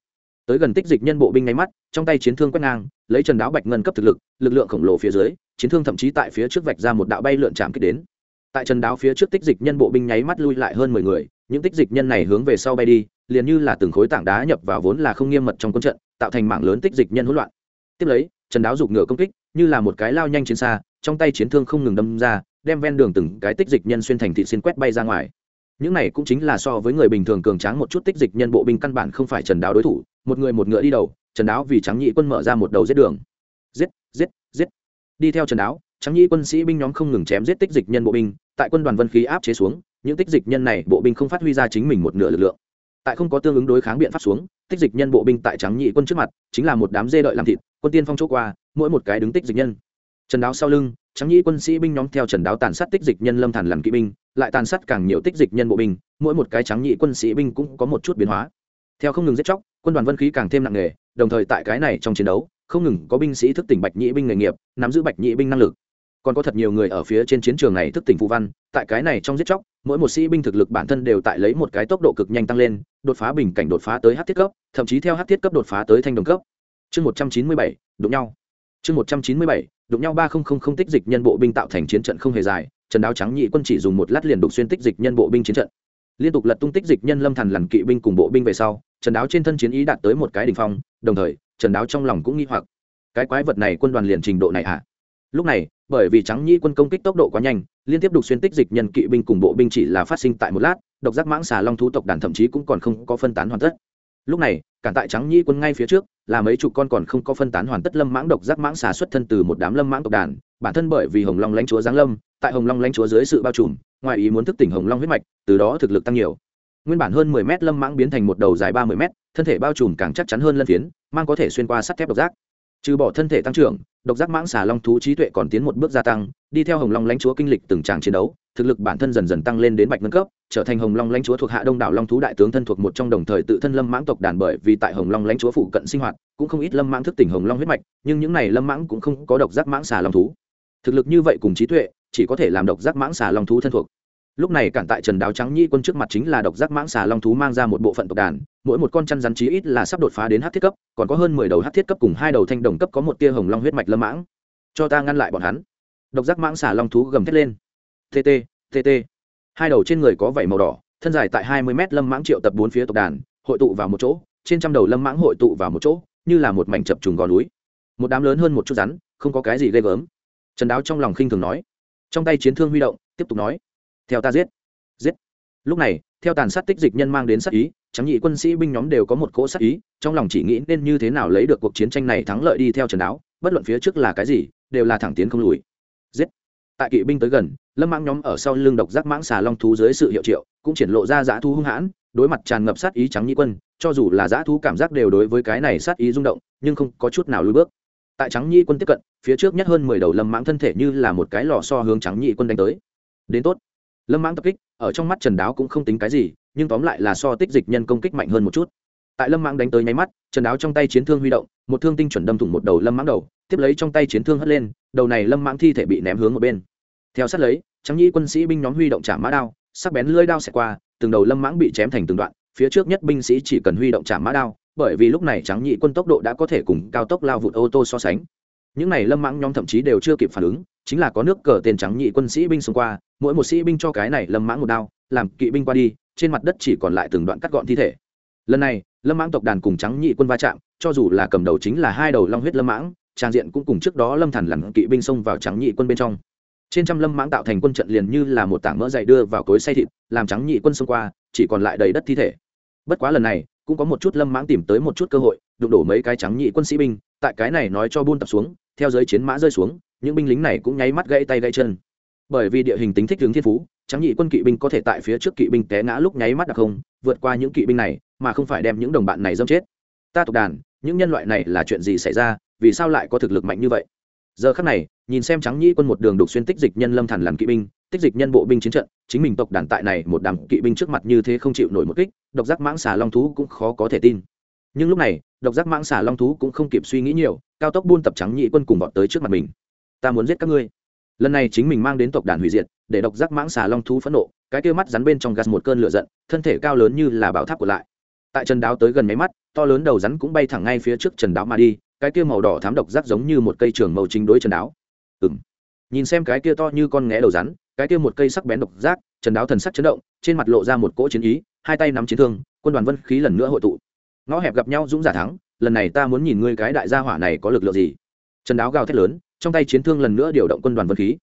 Tới gần tích dịch nhân bộ binh ngay mắt, trong tay chiến thương quét ngang, lấy trần đáo bạch ngân cấp thực lực lực lượng khổng lồ phía dưới, chiến thương thậm chí tại phía trước vạch ra một đạo bay lượn chạm kích đến. Tại trần đáo phía trước tích dịch nhân bộ binh nháy mắt lui lại hơn mười người, những tích dịch nhân này hướng về sau bay đi liền như là từng khối tảng đá nhập vào vốn là không nghiêm mật trong quân trận, tạo thành mạng lớn tích dịch nhân hỗn loạn. Tiếp lấy, trần đáo giục ngựa công kích, như là một cái lao nhanh chiến xa, trong tay chiến thương không ngừng đâm ra, đem ven đường từng cái tích dịch nhân xuyên thành thị xin quét bay ra ngoài. Những này cũng chính là so với người bình thường cường tráng một chút tích dịch nhân bộ binh căn bản không phải trần đáo đối thủ, một người một ngựa đi đầu, trần đáo vì trắng nhị quân mở ra một đầu giết đường. Giết giết giết. Đi theo trần đáo trắng nhị quân sĩ binh nhóm không ngừng chém giết tích dịch nhân bộ binh, tại quân đoàn vân khí áp chế xuống, những tích dịch nhân này bộ binh không phát huy ra chính mình một nửa lực lượng tại không có tương ứng đối kháng biện pháp xuống, tích dịch nhân bộ binh tại trắng nhị quân trước mặt, chính là một đám dê đợi làm thịt, quân tiên phong chỗ qua, mỗi một cái đứng tích dịch nhân. Trần đáo sau lưng trắng nhị quân sĩ binh nhóm theo trần đáo tàn sát tích dịch nhân lâm thản làm kỵ binh, lại tàn sát càng nhiều tích dịch nhân bộ binh, mỗi một cái trắng nhị quân sĩ binh cũng có một chút biến hóa. Theo không ngừng giết chóc, quân đoàn vân khí càng thêm nặng nề, đồng thời tại cái này trong chiến đấu, không ngừng có binh sĩ thức tỉnh bạch nhị binh nghề nghiệp, nắm giữ bạch nhị binh năng lực còn có thật nhiều người ở phía trên chiến trường này thức tỉnh phụ văn, tại cái này trong giết chóc, mỗi một sĩ binh thực lực bản thân đều tại lấy một cái tốc độ cực nhanh tăng lên, đột phá bình cảnh đột phá tới hát thiết cấp, thậm chí theo hát thiết cấp đột phá tới thanh đồng cấp. Chương một trăm chín mươi bảy, đụng nhau. Chương một trăm chín mươi bảy, đụng nhau ba không không không tích dịch nhân bộ binh tạo thành chiến trận không hề dài, trần đáo trắng nhị quân chỉ dùng một lát liền đục xuyên tích dịch nhân bộ binh chiến trận. Liên tục lật tung tích dịch nhân lâm thần lằn kỵ binh cùng bộ binh về sau, trần đáo trên thân chiến ý đạt tới một cái đ ỉ n h phong, đồng thời, trần đáo trong lòng cũng nghi hoặc. Cái quái vật này quân đoàn liền trình độ này ạ à? Lúc này, bởi vì trắng nhĩ quân công kích tốc độ quá nhanh, liên tiếp đục xuyên tích dịch nhân kỵ binh cùng bộ binh chỉ là phát sinh tại một lát, độc giác mãng xà long thú tộc đàn thậm chí cũng còn không có phân tán hoàn tất. Lúc này, cản tại trắng nhĩ quân ngay phía trước, là mấy chục con còn không có phân tán hoàn tất lâm mãng độc giác mãng xà xuất thân từ một đám lâm mãng tộc đàn, bản thân bởi vì hồng long lãnh chúa giáng lâm, tại hồng long lãnh chúa dưới sự bao trùm, ngoài ý muốn thức tỉnh hồng long huyết mạch, từ đó thực lực tăng nhiều. Nguyên bản hơn mười mét lâm mãng biến thành một đầu dài ba mươi mét, thân thể bao trùm càng chắc chắn hơn lân phiến, mang có thể xuyên qua sắt thép độc giác trừ bỏ thân thể tăng trưởng, độc giác mãng xà long thú trí tuệ còn tiến một bước gia tăng, đi theo hồng long lãnh chúa kinh lịch từng tràng chiến đấu, thực lực bản thân dần dần tăng lên đến bạch ngân cấp, trở thành hồng long lãnh chúa thuộc hạ đông đảo long thú đại tướng thân thuộc một trong đồng thời tự thân lâm mãng tộc đàn bởi vì tại hồng long lãnh chúa phụ cận sinh hoạt, cũng không ít lâm mãng thức tỉnh hồng long huyết mạch, nhưng những này lâm mãng cũng không có độc giác mãng xà long thú. Thực lực như vậy cùng trí tuệ, chỉ có thể làm độc giác mãng xà long thú thân thuộc lúc này cản tại trần đáo trắng nhi quân trước mặt chính là độc giác mãng xà long thú mang ra một bộ phận tộc đàn, mỗi một con chăn rắn chí ít là sắp đột phá đến hát thiết cấp, còn có hơn mười đầu hát thiết cấp cùng hai đầu thanh đồng cấp có một tia hồng long huyết mạch lâm mãng. Cho ta ngăn lại bọn hắn. Độc giác mãng xà long thú gầm thét lên. Tt tt hai đầu trên người có vảy màu đỏ, thân dài tại hai mươi mét lâm mãng triệu tập bốn phía tộc đàn, hội tụ vào một chỗ, trên trăm đầu lâm mãng hội tụ vào một chỗ, như là một mảnh chập trùng gò núi. Một đám lớn hơn một chút rắn, không có cái gì ghê gớm. Trần đáo trong lòng khinh thường nói. Trong tay chiến thương huy động, tiếp tục nói theo ta giết. Giết. Lúc này theo tàn sát tích dịch nhân mang đến sát ý trắng nhị quân sĩ binh nhóm đều có một cỗ sát ý trong lòng chỉ nghĩ nên như thế nào lấy được cuộc chiến tranh này thắng lợi đi theo trần áo, bất luận phía trước là cái gì đều là thẳng tiến không lùi. Giết. Tại kỵ binh tới gần lâm mãng nhóm ở sau lưng độc giác mãng xà long thú dưới sự hiệu triệu cũng triển lộ ra dã thú hung hãn đối mặt tràn ngập sát ý trắng nhị quân cho dù là dã thú cảm giác đều đối với cái này sát ý rung động nhưng không có chút nào lùi bước. Tại trắng nhị quân tiếp cận phía trước nhất hơn mười đầu lâm mãng thân thể như là một cái lò so hướng trắng nhị quân đánh tới. Đến tốt lâm mãng tập kích, ở trong mắt trần đáo cũng không tính cái gì, nhưng tóm lại là so tích dịch nhân công kích mạnh hơn một chút. Tại lâm mãng đánh tới nháy mắt, trần đáo trong tay chiến thương huy động, một thương tinh chuẩn đâm thủng một đầu lâm mãng đầu, tiếp lấy trong tay chiến thương hất lên, đầu này lâm mãng thi thể bị ném hướng một bên. Theo sát lấy trắng nhĩ quân sĩ binh nhóm huy động trả mã đao, sắc bén lưỡi đao xẹt qua, từng đầu lâm mãng bị chém thành từng đoạn, phía trước nhất binh sĩ chỉ cần huy động trả mã đao, bởi vì lúc này trắng nhĩ quân tốc độ đã có thể cùng cao tốc lao vụt ô tô so sánh. Những này lâm mãng nhóm thậm chí đều chưa kịp phản ứng chính là có nước cờ tên trắng nhị quân sĩ binh xông qua, mỗi một sĩ binh cho cái này lâm mãng một đao, làm kỵ binh qua đi, trên mặt đất chỉ còn lại từng đoạn cắt gọn thi thể. Lần này, lâm mãng tộc đàn cùng trắng nhị quân va chạm, cho dù là cầm đầu chính là hai đầu long huyết lâm mãng, trang diện cũng cùng trước đó lâm thần lằn kỵ binh xông vào trắng nhị quân bên trong. Trên trăm lâm mãng tạo thành quân trận liền như là một tảng mỡ dày đưa vào cối say thịt, làm trắng nhị quân xông qua, chỉ còn lại đầy đất thi thể. Bất quá lần này, cũng có một chút lâm mãng tìm tới một chút cơ hội, đụng đổ mấy cái trắng nhị quân sĩ binh, tại cái này nói cho buôn tập xuống, theo giới chiến mã rơi xuống những binh lính này cũng nháy mắt gãy tay gãy chân. Bởi vì địa hình tính thích hướng thiên phú trắng nhị quân kỵ binh có thể tại phía trước kỵ binh té ngã lúc nháy mắt đặc không, vượt qua những kỵ binh này, mà không phải đem những đồng bạn này dâm chết. Ta tộc đàn, những nhân loại này là chuyện gì xảy ra, vì sao lại có thực lực mạnh như vậy? Giờ khắc này, nhìn xem trắng nhị quân một đường đục xuyên tích dịch nhân lâm thần làm kỵ binh, tích dịch nhân bộ binh chiến trận, chính mình tộc đàn tại này một đám kỵ binh trước mặt như thế không chịu nổi một kích, độc giác mãng xà long thú cũng khó có thể tin. Nhưng lúc này, độc giác mãng xà long thú cũng không kịp suy nghĩ nhiều, cao tốc buôn tập trắng nhị quân cùng bọn tới trước mặt mình ta muốn giết các ngươi. Lần này chính mình mang đến tộc đàn hủy diệt, để độc giác mãng xà long thú phẫn nộ, cái kia mắt rắn bên trong gas một cơn lửa giận, thân thể cao lớn như là bảo tháp của lại. Tại trần đáo tới gần máy mắt, to lớn đầu rắn cũng bay thẳng ngay phía trước trần đáo mà đi, cái kia màu đỏ thám độc giác giống như một cây trường màu chính đối trần đáo. Ừng nhìn xem cái kia to như con nghé đầu rắn, cái kia một cây sắc bén độc giác trần đáo thần sắc chấn động, trên mặt lộ ra một cỗ chiến ý, hai tay nắm chiến thương, quân đoàn vân khí lần nữa hội tụ. Ngõ hẹp gặp nhau dũng giả thắng, lần này ta muốn nhìn ngươi cái đại gia hỏa này có lực lượng gì. Trần đáo gào thét lớn trong tay chiến thương lần nữa điều động quân đoàn vân khí.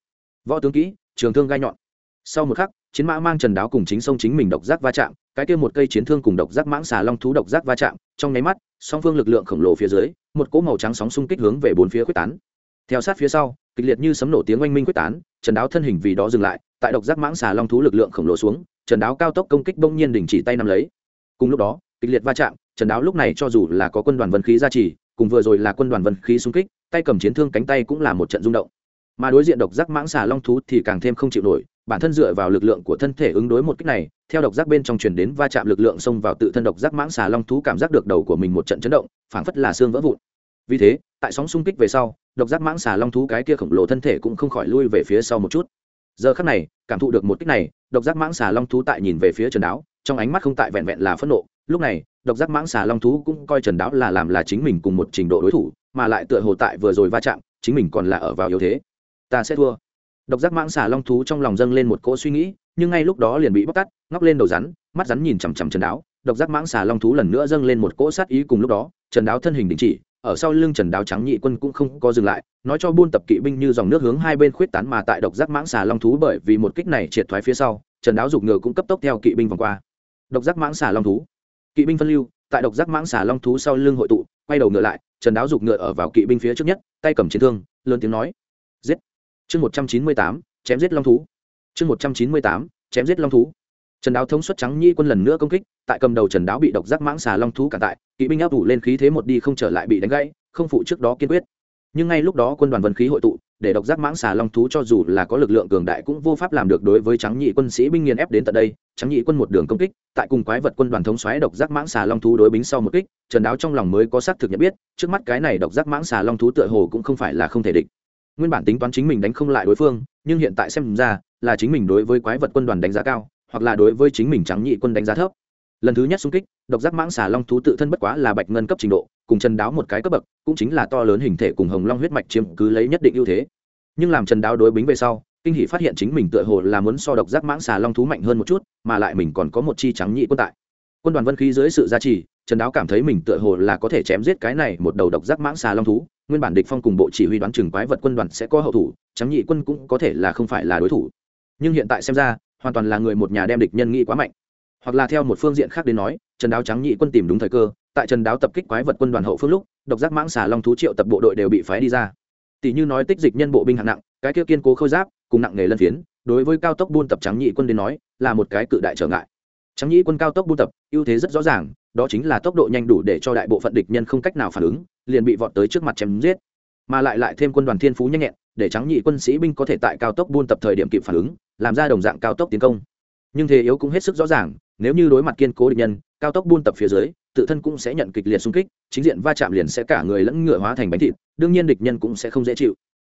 Võ tướng kỹ, trường thương gai nhọn. Sau một khắc, chiến mã mang trần đáo cùng chính sông chính mình độc giác va chạm, cái kia một cây chiến thương cùng độc giác mãng xà long thú độc giác va chạm, trong nháy mắt, song phương lực lượng khổng lồ phía dưới, một cỗ màu trắng sóng xung kích hướng về bốn phía quyết tán. Theo sát phía sau, kịch liệt như sấm nổ tiếng oanh minh quyết tán, trần đáo thân hình vì đó dừng lại, tại độc giác mãng xà long thú lực lượng khổng lồ xuống, trần đáo cao tốc công kích bỗng nhiên đình chỉ tay nắm lấy. Cùng lúc đó, kịch liệt va chạm trần đáo lúc này cho dù là có quân đoàn vân khí gia trì, cùng vừa rồi là quân đoàn vân khí xung kích, tay cầm chiến thương cánh tay cũng là một trận rung động. Mà đối diện độc giác mãng xà long thú thì càng thêm không chịu nổi, bản thân dựa vào lực lượng của thân thể ứng đối một cách này, theo độc giác bên trong truyền đến va chạm lực lượng xông vào tự thân độc giác mãng xà long thú cảm giác được đầu của mình một trận chấn động, phảng phất là xương vỡ vụn. Vì thế, tại sóng xung kích về sau, độc giác mãng xà long thú cái kia khổng lồ thân thể cũng không khỏi lui về phía sau một chút. Giờ khắc này, cảm thụ được một kích này, độc giác mãng xà long thú tại nhìn về phía trần đáo, trong ánh mắt không tại vẹn vẹn là phẫn nộ. Lúc này độc giác mãng xà long thú cũng coi trần đáo là làm là chính mình cùng một trình độ đối thủ, mà lại tựa hồ tại vừa rồi va chạm, chính mình còn là ở vào yếu thế. Ta sẽ thua. Độc giác mãng xà long thú trong lòng dâng lên một cỗ suy nghĩ, nhưng ngay lúc đó liền bị bóc tắt ngóc lên đầu rắn, mắt rắn nhìn chằm chằm trần đáo. Độc giác mãng xà long thú lần nữa dâng lên một cỗ sát ý cùng lúc đó, trần đáo thân hình đình chỉ, ở sau lưng trần đáo trắng nhị quân cũng không có dừng lại, nói cho buôn tập kỵ binh như dòng nước hướng hai bên khuyết tán mà tại độc giác mãng xà long thú bởi vì một kích này triệt thoái phía sau, trần đáo giục ngựa cũng cấp tốc theo kỵ binh vòng qua. Độc giác mãng xà long thú kỵ binh phân lưu, tại độc giác mãng xà long thú sau lưng hội tụ, quay đầu ngựa lại, trần đáo giục ngựa ở vào kỵ binh phía trước nhất, tay cầm chiến thương, lớn tiếng nói, giết! Chương một trăm chín mươi tám, chém giết long thú. Chương một trăm chín mươi tám, chém giết long thú. Trần đáo thống suất trắng nhi quân lần nữa công kích, tại cầm đầu trần đáo bị độc giác mãng xà long thú cản tại, kỵ binh áp đủ lên khí thế một đi không trở lại bị đánh gãy, không phụ trước đó kiên quyết. Nhưng ngay lúc đó quân đoàn vân khí hội tụ để độc giác mãng xà long thú cho dù là có lực lượng cường đại cũng vô pháp làm được đối với trắng nhị quân sĩ binh nghiền ép đến tận đây. Trắng nhị quân một đường công kích, tại cùng quái vật quân đoàn thống xoáy độc giác mãng xà long thú đối bính sau một kích, trần đáo trong lòng mới có xác thực nhận biết, trước mắt cái này độc giác mãng xà long thú tựa hồ cũng không phải là không thể địch. Nguyên bản tính toán chính mình đánh không lại đối phương, nhưng hiện tại xem ra là chính mình đối với quái vật quân đoàn đánh giá cao, hoặc là đối với chính mình trắng nhị quân đánh giá thấp lần thứ nhất xung kích, độc giác mãng xà long thú tự thân bất quá là bạch ngân cấp trình độ, cùng trần đáo một cái cấp bậc, cũng chính là to lớn hình thể cùng hồng long huyết mạch chiếm cứ lấy nhất định ưu thế. Nhưng làm trần đáo đối bính về sau, kinh hỷ phát hiện chính mình tựa hồ là muốn so độc giác mãng xà long thú mạnh hơn một chút, mà lại mình còn có một chi trắng nhị quân tại. Quân đoàn vân khí dưới sự gia trì, trần đáo cảm thấy mình tựa hồ là có thể chém giết cái này một đầu độc giác mãng xà long thú, nguyên bản địch phong cùng bộ chỉ huy đoán chừng quái vật quân đoàn sẽ có hậu thủ, trắng nhị quân cũng có thể là không phải là đối thủ. Nhưng hiện tại xem ra, hoàn toàn là người một nhà đem địch nhân nghĩ quá mạnh hoặc là theo một phương diện khác đến nói, trần đáo trắng nhị quân tìm đúng thời cơ, tại trần đáo tập kích quái vật quân đoàn hậu phương lúc, độc giác mãng xà long thú triệu tập bộ đội đều bị phái đi ra. Tỷ như nói tích dịch nhân bộ binh hạng nặng, cái kia kiên cố khôi giáp, cùng nặng nghề lân phiến, đối với cao tốc buôn tập trắng nhị quân đến nói, là một cái cự đại trở ngại. Trắng nhị quân cao tốc buôn tập, ưu thế rất rõ ràng, đó chính là tốc độ nhanh đủ để cho đại bộ phận địch nhân không cách nào phản ứng, liền bị vọt tới trước mặt chém giết. Mà lại lại thêm quân đoàn thiên phú nhanh nhẹn, để trắng nhị quân sĩ binh có thể tại cao tốc buôn tập thời điểm kịp phản ứng, làm ra đồng dạng cao tốc tiến công. Nhưng thế yếu cũng hết sức rõ ràng nếu như đối mặt kiên cố địch nhân, cao tốc buôn tập phía dưới, tự thân cũng sẽ nhận kịch liệt xung kích, chính diện va chạm liền sẽ cả người lẫn ngựa hóa thành bánh thịt, đương nhiên địch nhân cũng sẽ không dễ chịu.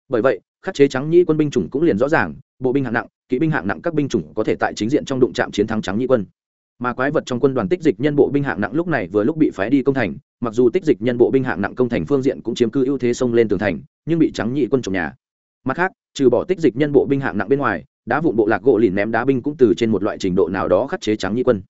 Bởi vậy, khắc chế trắng nhĩ quân binh chủng cũng liền rõ ràng, bộ binh hạng nặng, kỵ binh hạng nặng các binh chủng có thể tại chính diện trong đụng chạm chiến thắng trắng nhĩ quân. Mà quái vật trong quân đoàn tích dịch nhân bộ binh hạng nặng lúc này vừa lúc bị phái đi công thành, mặc dù tích dịch nhân bộ binh hạng nặng công thành phương diện cũng chiếm cư ưu thế xông lên tường thành, nhưng bị trắng nhị quân trồng nhà. Mặt khác, trừ bỏ tích dịch nhân bộ binh hạng nặng bên ngoài đá vụn bộ lạc gỗ lìn ném đá binh cũng từ trên một loại trình độ nào đó khắc chế trắng nhĩ quân.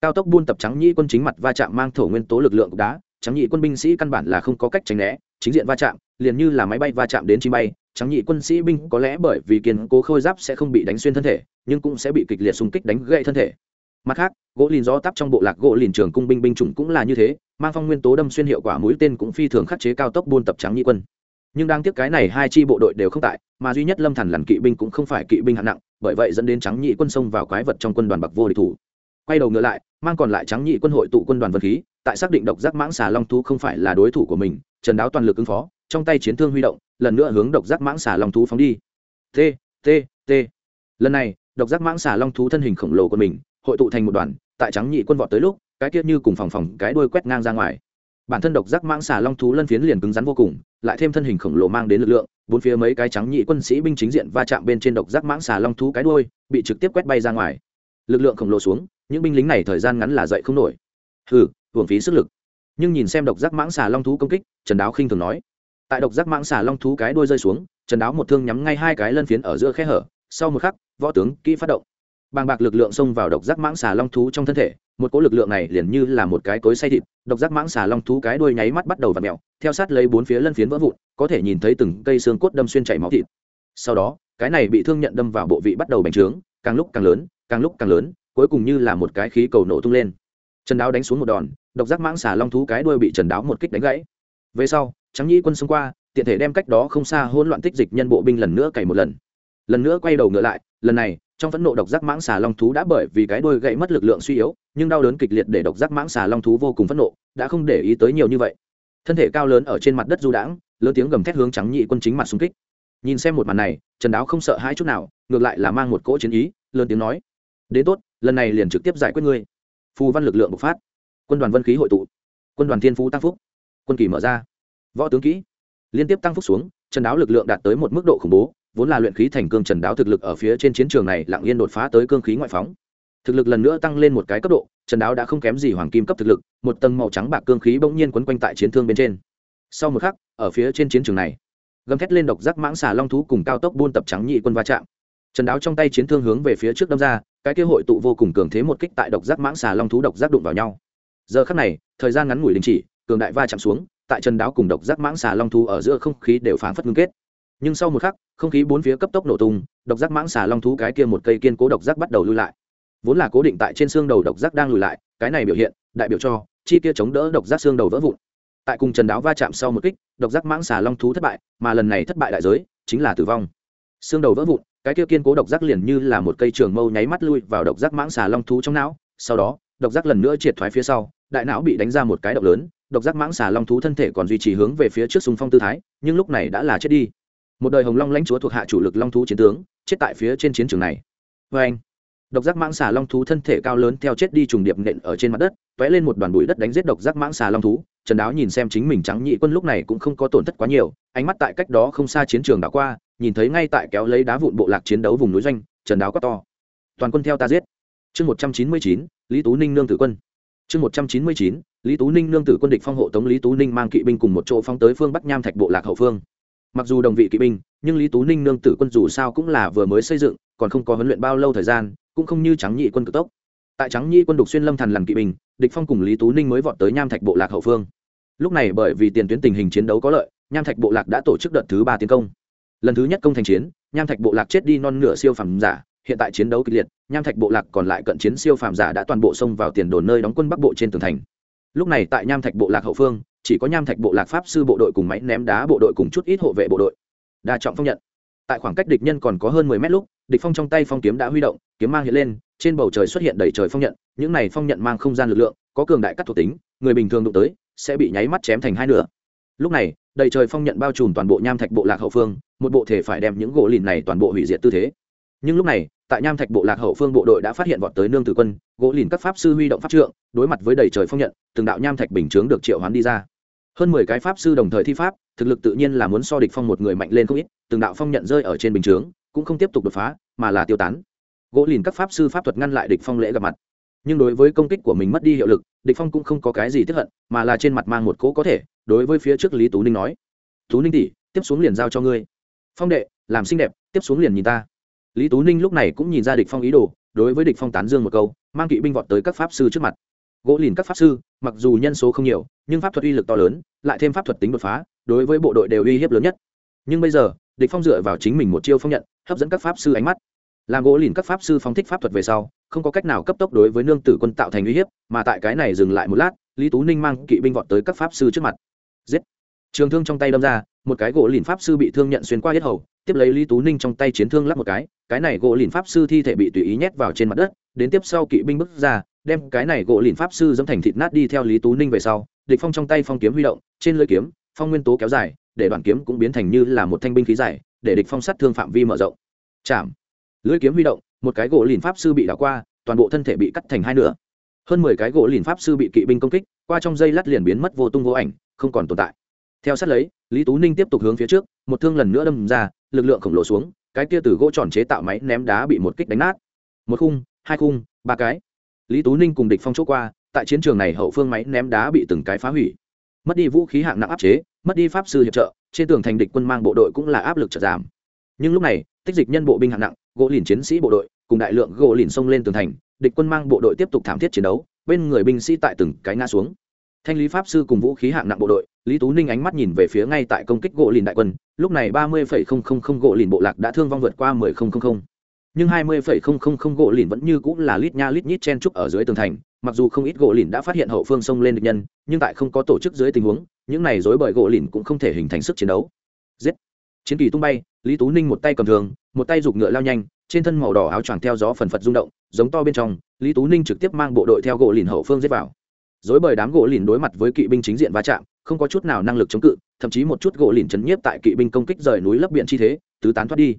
Cao tốc buôn tập trắng nhĩ quân chính mặt va chạm mang thổ nguyên tố lực lượng đá. Trắng nhĩ quân binh sĩ căn bản là không có cách tránh né, chính diện va chạm, liền như là máy bay va chạm đến chim bay. Trắng nhĩ quân sĩ binh có lẽ bởi vì kiên cố khôi giáp sẽ không bị đánh xuyên thân thể, nhưng cũng sẽ bị kịch liệt xung kích đánh gãy thân thể. Mặt khác, gỗ lìn gió tắp trong bộ lạc gỗ lìn trường cung binh binh chủng cũng là như thế, mang phong nguyên tố đâm xuyên hiệu quả mũi tên cũng phi thường khắc chế cao tốc buôn tập trắng nhĩ quân nhưng đang tiếc cái này hai chi bộ đội đều không tại, mà duy nhất lâm thần lằn kỵ binh cũng không phải kỵ binh hạng nặng, bởi vậy dẫn đến trắng nhị quân sông vào quái vật trong quân đoàn bạc vô địch thủ. Quay đầu ngựa lại, mang còn lại trắng nhị quân hội tụ quân đoàn vật khí, tại xác định độc giác mãng xà long thú không phải là đối thủ của mình, trần đáo toàn lực ứng phó, trong tay chiến thương huy động, lần nữa hướng độc giác mãng xà long thú phóng đi. T t t. Lần này, độc giác mãng xà long thú thân hình khổng lồ của mình, hội tụ thành một đoàn, tại trắng nhị quân vọt tới lúc, cái kia như cùng phòng phòng cái đuôi quét ngang ra ngoài bản thân độc giác mãng xà long thú lân phiến liền cứng rắn vô cùng, lại thêm thân hình khổng lồ mang đến lực lượng, bốn phía mấy cái trắng nhị quân sĩ binh chính diện va chạm bên trên độc giác mãng xà long thú cái đuôi, bị trực tiếp quét bay ra ngoài. Lực lượng khổng lồ xuống, những binh lính này thời gian ngắn là dậy không nổi. Hừ, hưởng phí sức lực. Nhưng nhìn xem độc giác mãng xà long thú công kích, trần đáo khinh thường nói. Tại độc giác mãng xà long thú cái đuôi rơi xuống, trần đáo một thương nhắm ngay hai cái lân phiến ở giữa khe hở, sau một khắc, võ tướng kỹ phát động bàng bạc lực lượng xông vào độc giác mãng xà long thú trong thân thể, một cỗ lực lượng này liền như là một cái cối say thịt, độc giác mãng xà long thú cái đuôi nháy mắt bắt đầu và mẹo theo sát lấy bốn phía lân phiến vỡ vụn, có thể nhìn thấy từng cây xương cốt đâm xuyên chảy máu thịt. Sau đó, cái này bị thương nhận đâm vào bộ vị bắt đầu bành trướng, càng lúc càng lớn, càng lúc càng lớn, cuối cùng như là một cái khí cầu nổ tung lên. Trần đáo đánh xuống một đòn, độc giác mãng xà long thú cái đuôi bị trần đáo một kích đánh gãy. Về sau, trắng nhĩ quân xông qua, tiện thể đem cách đó không xa hỗn loạn tích dịch nhân bộ binh lần nữa cày một lần. Lần nữa quay đầu ngựa lại, lần này trong phẫn nộ độc giác mãng xà long thú đã bởi vì cái đuôi gãy mất lực lượng suy yếu, nhưng đau đớn kịch liệt để độc giác mãng xà long thú vô cùng phẫn nộ, đã không để ý tới nhiều như vậy. Thân thể cao lớn ở trên mặt đất du đãng, lớn tiếng gầm thét hướng trắng nhị quân chính mặt xung kích. Nhìn xem một màn này, trần đáo không sợ hai chút nào, ngược lại là mang một cỗ chiến ý, lớn tiếng nói, đến tốt, lần này liền trực tiếp giải quyết ngươi. Phù văn lực lượng bộc phát. Quân đoàn vân khí hội tụ. Quân đoàn thiên phú tăng phúc. Quân kỳ mở ra. Võ tướng kỹ. Liên tiếp tăng phúc xuống, trần đáo lực lượng đạt tới một mức độ khủng bố vốn là luyện khí thành cương trần đáo thực lực ở phía trên chiến trường này lặng yên đột phá tới cương khí ngoại phóng. Thực lực lần nữa tăng lên một cái cấp độ, trần đáo đã không kém gì hoàng kim cấp thực lực, một tầng màu trắng bạc cương khí bỗng nhiên quấn quanh tại chiến thương bên trên. Sau một khắc, ở phía trên chiến trường này, gầm thét lên độc giác mãng xà long thú cùng cao tốc buôn tập trắng nhị quân va chạm. Trần đáo trong tay chiến thương hướng về phía trước đâm ra, cái kế hội tụ vô cùng cường thế một kích tại độc giác mãng xà long thú độc giác đụng vào nhau. Giờ khắc này, thời gian ngắn ngủi đình chỉ, cường đại va chạm xuống, tại trần đáo cùng độc giác mãng xà long thú ở giữa không khí đều phán phất ngưng kết nhưng sau một khắc, không khí bốn phía cấp tốc nổ tung, độc giác mãng xà long thú cái kia một cây kiên cố độc giác bắt đầu lui lại. Vốn là cố định tại trên xương đầu độc giác đang lùi lại, cái này biểu hiện, đại biểu cho, chi kia chống đỡ độc giác xương đầu vỡ vụn. Tại cùng trần đáo va chạm sau một kích, độc giác mãng xà long thú thất bại, mà lần này thất bại đại giới, chính là tử vong. Xương đầu vỡ vụn, cái kia kiên cố độc giác liền như là một cây trường mâu nháy mắt lui vào độc giác mãng xà long thú trong não, sau đó, độc giác lần nữa triệt thoái phía sau, đại não bị đánh ra một cái động lớn, độc giác mãng xà long thú thân thể còn duy trì hướng về phía trước súng phong tư thái, nhưng lúc này đã là chết đi một đời hồng long lãnh chúa thuộc hạ chủ lực long thú chiến tướng, chết tại phía trên chiến trường này. Vê anh, độc giác mãng xà long thú thân thể cao lớn theo chết đi trùng điệp nện ở trên mặt đất t ó é lên một đoàn bụi đất đánh giết độc giác mãng xà long thú. Trần đáo nhìn xem chính mình trắng nhị quân lúc này cũng không có tổn thất quá nhiều, ánh mắt tại cách đó không xa chiến trường đã qua, nhìn thấy ngay tại kéo lấy đá vụn bộ lạc chiến đấu vùng núi doanh, trần đáo có to. Toàn quân theo ta giết. Chương một trăm chín mươi chín, lý tú ninh nương tử quân. Chương một trăm chín mươi chín, lý tú ninh nương tử quân địch phong hộ tống lý tú ninh mang kỵ binh cùng một chỗ phong tới phương bắc nham thạch bộ lạc hậu phương mặc dù đồng vị kỵ binh, nhưng lý tú ninh nương tử quân dù sao cũng là vừa mới xây dựng, còn không có huấn luyện bao lâu thời gian, cũng không như trắng nhị quân cực tốc. Tại trắng nhị quân đục xuyên lâm thần làm kỵ binh, địch phong cùng lý tú ninh mới vọt tới nham thạch bộ lạc hậu phương. Lúc này bởi vì tiền tuyến tình hình chiến đấu có lợi, nham thạch bộ lạc đã tổ chức đợt thứ ba tiến công. Lần thứ nhất công thành chiến, nham thạch bộ lạc chết đi non nửa siêu phẩm giả, hiện tại chiến đấu kịch liệt, nham thạch bộ lạc còn lại cận chiến siêu phàm giả đã toàn bộ xông vào tiền đồn nơi đóng quân bắc bộ trên tường thành. Lúc này tại nham thạch bộ lạc hậu phương chỉ có nham thạch bộ lạc pháp sư bộ đội cùng máy ném đá bộ đội cùng chút ít hộ vệ bộ đội. Đa trọng phong nhận. Tại khoảng cách địch nhân còn có hơn mười mét lúc, địch phong trong tay phong kiếm đã huy động, kiếm mang hiện lên, trên bầu trời xuất hiện đầy trời phong nhận. Những này phong nhận mang không gian lực lượng, có cường đại cắt thuộc tính, người bình thường đụng tới, sẽ bị nháy mắt chém thành hai nửa. Lúc này, đầy trời phong nhận bao trùm toàn bộ nham thạch bộ lạc hậu phương, một bộ thể phải đem những gỗ lìn này toàn bộ hủy diệt tư thế. Nhưng lúc này, tại nham thạch bộ lạc hậu phương bộ đội đã phát hiện vọt tới nương tử quân, gỗ lìn các pháp sư huy động pháp trượng, đối mặt với đầy trời phong nhận, từng đạo nham thạch bình chướng được triệu hoán đi ra hơn mười cái pháp sư đồng thời thi pháp, thực lực tự nhiên là muốn so địch phong một người mạnh lên không ít, từng đạo phong nhận rơi ở trên bình chướng, cũng không tiếp tục đột phá, mà là tiêu tán. Gỗ lìn các pháp sư pháp thuật ngăn lại địch phong lễ gặp mặt. Nhưng đối với công kích của mình mất đi hiệu lực, địch phong cũng không có cái gì tức hận, mà là trên mặt mang một cố có thể, đối với phía trước lý tú ninh nói, tú ninh tỷ, tiếp xuống liền giao cho ngươi. Phong đệ, làm xinh đẹp, tiếp xuống liền nhìn ta. Lý tú ninh lúc này cũng nhìn ra địch phong ý đồ, đối với địch phong tán dương một câu, mang kỵ binh vọt tới các pháp sư trước mặt gỗ lìn các pháp sư, mặc dù nhân số không nhiều, nhưng pháp thuật uy lực to lớn, lại thêm pháp thuật tính đột phá, đối với bộ đội đều uy hiếp lớn nhất. Nhưng bây giờ, địch phong dựa vào chính mình một chiêu phong nhận, hấp dẫn các pháp sư ánh mắt. Làm gỗ lìn các pháp sư phóng thích pháp thuật về sau, không có cách nào cấp tốc đối với nương tử quân tạo thành uy hiếp, mà tại cái này dừng lại một lát, lý tú ninh mang kỵ binh vọt tới các pháp sư trước mặt. Giết! Trường thương trong tay đâm ra, một cái gỗ lìn pháp sư bị thương nhận xuyên qua hết hầu, tiếp lấy lý tú ninh trong tay chiến thương lắp một cái cái này gỗ lìn pháp sư thi thể bị tùy ý nhét vào trên mặt đất, đến tiếp sau kỵ binh bước ra đem cái này gỗ lìn pháp sư dẫm thành thịt nát đi theo lý tú ninh về sau, địch phong trong tay phong kiếm huy động, trên lưỡi kiếm, phong nguyên tố kéo dài, để đoạn kiếm cũng biến thành như là một thanh binh khí dài, để địch phong sát thương phạm vi mở rộng. Chạm. Lưỡi kiếm huy động, một cái gỗ lìn pháp sư bị đảo qua, toàn bộ thân thể bị cắt thành hai nửa. Hơn mười cái gỗ lìn pháp sư bị kỵ binh công kích, qua trong dây lát liền biến mất vô tung vô ảnh, không còn tồn tại. Theo sát lấy, lý tú ninh tiếp tục hướng phía trước, một thương lần nữa đâm ra, lực lượng khổng lồ xuống, cái kia từ gỗ tròn chế tạo máy ném đá bị một kích đánh nát. Một khung, hai khung, ba cái lý tú ninh cùng địch phong chỗ qua, tại chiến trường này hậu phương máy ném đá bị từng cái phá hủy. Mất đi vũ khí hạng nặng áp chế, mất đi pháp sư hiệp trợ, trên tường thành địch quân mang bộ đội cũng là áp lực trợ giảm. Nhưng lúc này, tích dịch nhân bộ binh hạng nặng, gỗ lìn chiến sĩ bộ đội, cùng đại lượng gỗ lìn xông lên tường thành, địch quân mang bộ đội tiếp tục thảm thiết chiến đấu, bên người binh sĩ tại từng cái ngã xuống. Thanh lý pháp sư cùng vũ khí hạng nặng bộ đội, lý tú ninh ánh mắt nhìn về phía ngay tại công kích gỗ lìn đại quân, lúc này ba mươi phẩy không không không gỗ lìn bộ lạc đã thương vong vượt qua mười không không không nhưng hai mươi phẩy không không không gỗ lìn vẫn như cũng là lít nha lít nhít chen trúc ở dưới tường thành, mặc dù không ít gỗ lìn đã phát hiện hậu phương xông lên địch nhân, nhưng tại không có tổ chức dưới tình huống, những này dối bởi gỗ lìn cũng không thể hình thành sức chiến đấu. Giết! Chiến kỳ tung bay, lý tú ninh một tay cầm thường, một tay giục ngựa lao nhanh, trên thân màu đỏ áo choàng theo gió phần phật rung động, giống to bên trong, lý tú ninh trực tiếp mang bộ đội theo gỗ lìn hậu phương giết vào. Dối bởi đám gỗ lìn đối mặt với kỵ binh chính diện va chạm, không có chút nào năng lực chống cự, thậm chí một chút gỗ lìn chấn nhiếp tại kỵ binh công kích rời núi lấp biển chi thế, tứ tán thoát đi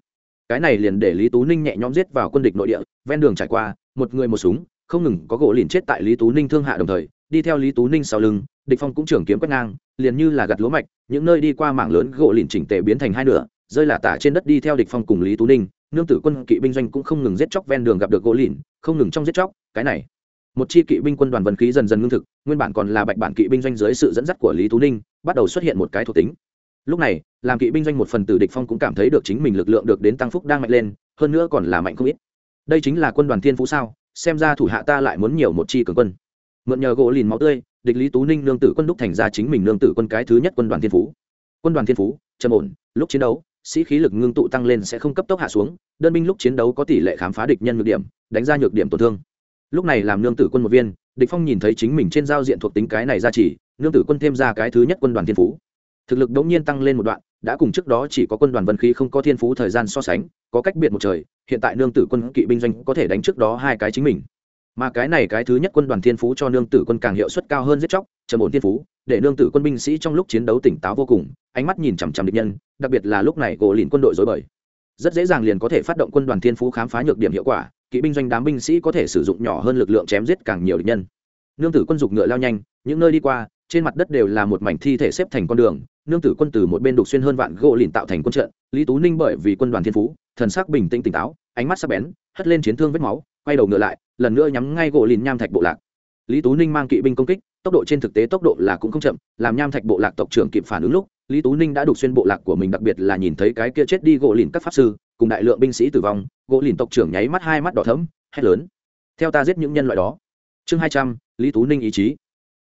cái này liền để lý tú ninh nhẹ nhõm giết vào quân địch nội địa, ven đường trải qua, một người một súng, không ngừng có gỗ lìn chết tại lý tú ninh thương hạ đồng thời, đi theo lý tú ninh sau lưng, địch phong cũng trưởng kiếm quét ngang, liền như là gặt lúa mạch, những nơi đi qua mảng lớn gỗ lìn chỉnh tề biến thành hai nửa, rơi là tả trên đất đi theo địch phong cùng lý tú ninh, nương tử quân kỵ binh doanh cũng không ngừng giết chóc ven đường gặp được gỗ lìn không ngừng trong giết chóc, cái này. Một chi kỵ binh quân đoàn vận khí dần dần ngưng thực, nguyên bản còn là bạch bản kỵ binh doanh dưới sự dẫn dắt của lý tú ninh, bắt đầu xuất hiện một cái thuộc tính lúc này, làm kỵ binh doanh một phần tử địch phong cũng cảm thấy được chính mình lực lượng được đến tăng phúc đang mạnh lên, hơn nữa còn là mạnh không ít. Đây chính là quân đoàn thiên phú sao, xem ra thủ hạ ta lại muốn nhiều một chi cường quân. Mượn nhờ gỗ lìn máu tươi, địch lý tú ninh nương tử quân đúc thành ra chính mình nương tử quân cái thứ nhất quân đoàn thiên phú. Quân đoàn thiên phú, trầm ổn, lúc chiến đấu, sĩ khí lực ngưng tụ tăng lên sẽ không cấp tốc hạ xuống, đơn binh lúc chiến đấu có tỷ lệ khám phá địch nhân nhược điểm, đánh ra nhược điểm tổn thương. Lúc này làm nương tử quân một viên, địch phong nhìn thấy chính mình trên giao diện thuộc tính cái này ra chỉ, nương tử quân thêm ra cái thứ nhất quân đoàn thiên phú thực lực đống nhiên tăng lên một đoạn, đã cùng trước đó chỉ có quân đoàn vân khí không có thiên phú thời gian so sánh, có cách biệt một trời, hiện tại nương tử quân kỵ binh doanh có thể đánh trước đó hai cái chính mình. Mà cái này cái thứ nhất quân đoàn thiên phú cho nương tử quân càng hiệu suất cao hơn giết chóc, trầm ổn thiên phú, để nương tử quân binh sĩ trong lúc chiến đấu tỉnh táo vô cùng, ánh mắt nhìn chằm chằm địch nhân, đặc biệt là lúc này gỗ lìn quân đội dối bời. Rất dễ dàng liền có thể phát động quân đoàn thiên phú khám phá nhược điểm hiệu quả, kỵ binh doanh đám binh sĩ có thể sử dụng nhỏ hơn lực lượng chém giết càng nhiều địch nhân. Nương tử quân dục ngựa lao nhanh, những nơi đi qua, trên mặt đất đều là một mảnh thi thể xếp thành con đường nương tử quân từ một bên đục xuyên hơn vạn gỗ lìn tạo thành quân trận, lý tú ninh bởi vì quân đoàn thiên phú, thần sắc bình tĩnh tỉnh táo, ánh mắt sắc bén, hất lên chiến thương vết máu, quay đầu ngựa lại, lần nữa nhắm ngay gỗ lìn nham thạch bộ lạc. Lý tú ninh mang kỵ binh công kích, tốc độ trên thực tế tốc độ là cũng không chậm, làm nham thạch bộ lạc tộc trưởng kịp phản ứng lúc, lý tú ninh đã đục xuyên bộ lạc của mình, đặc biệt là nhìn thấy cái kia chết đi gỗ lìn các pháp sư, cùng đại lượng binh sĩ tử vong, gỗ lìn tộc trưởng nháy mắt hai mắt đỏ thấm hét lớn. Theo ta giết những nhân loại đó. Chương hai trăm, lý tú ninh ý chí.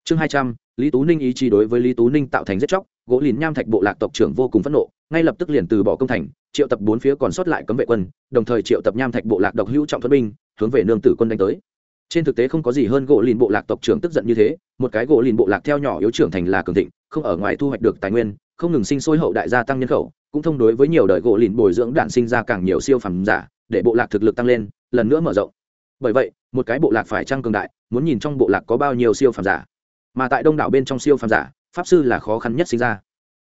Chương hai trăm, lý tú ninh ý chí đối với lý tú ninh tạo thành giết chóc gỗ lìn nham thạch bộ lạc tộc trưởng vô cùng phẫn nộ, ngay lập tức liền từ bỏ công thành, triệu tập bốn phía còn sót lại cấm vệ quân, đồng thời triệu tập nham thạch bộ lạc độc hữu trọng thuận binh, hướng về nương tử quân đánh tới. Trên thực tế không có gì hơn gỗ lìn bộ lạc tộc trưởng tức giận như thế, một cái gỗ lìn bộ lạc theo nhỏ yếu trưởng thành là cường thịnh, không ở ngoài thu hoạch được tài nguyên, không ngừng sinh sôi hậu đại gia tăng nhân khẩu, cũng thông đối với nhiều đời gỗ lìn bồi dưỡng đạn sinh ra càng nhiều siêu phẩm giả, để bộ lạc thực lực tăng lên, lần nữa mở rộng. Bởi vậy, một cái bộ lạc phải trăng cường đại, muốn nhìn trong bộ lạc có bao nhiêu siêu phẩm giả. Mà tại đông đảo bên trong siêu phẩm giả pháp sư là khó khăn nhất sinh ra.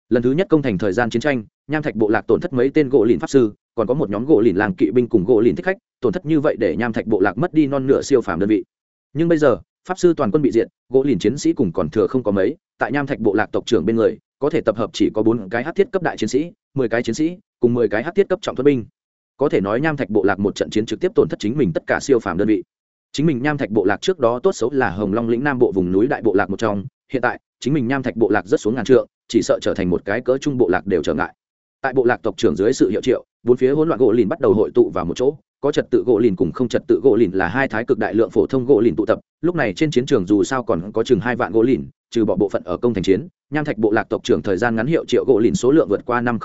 Lần thứ nhất công thành thời gian chiến tranh, nham thạch bộ lạc tổn thất mấy tên gỗ lìn pháp sư, còn có một nhóm gỗ lìn làng kỵ binh cùng gỗ lìn thích khách, tổn thất như vậy để nham thạch bộ lạc mất đi non nửa siêu phàm đơn vị. Nhưng bây giờ, pháp sư toàn quân bị diệt, gỗ lìn chiến sĩ cùng còn thừa không có mấy, tại nham thạch bộ lạc tộc trưởng bên người, có thể tập hợp chỉ có bốn cái hát thiết cấp đại chiến sĩ, mười cái chiến sĩ, cùng mười cái hát thiết cấp trọng thuật binh. Có thể nói nham thạch bộ lạc một trận chiến trực tiếp tổn thất chính mình tất cả siêu phàm đơn vị. Chính mình nham thạch bộ lạc trước đó tốt xấu là hồng long lĩnh nam bộ vùng núi đại bộ lạc một trong, hiện tại chính mình nham thạch bộ lạc rất xuống ngàn trượng, chỉ sợ trở thành một cái cỡ trung bộ lạc đều trở ngại. Tại bộ lạc tộc trưởng dưới sự hiệu triệu, bốn phía hỗn loạn gỗ lìn bắt đầu hội tụ vào một chỗ, có trật tự gỗ lìn cùng không trật tự gỗ lìn là hai thái cực đại lượng phổ thông gỗ lìn tụ tập, lúc này trên chiến trường dù sao còn có chừng hai vạn gỗ lìn, trừ bỏ bộ phận ở công thành chiến, nham thạch bộ lạc tộc trưởng thời gian ngắn hiệu triệu gỗ lìn số lượng vượt qua năm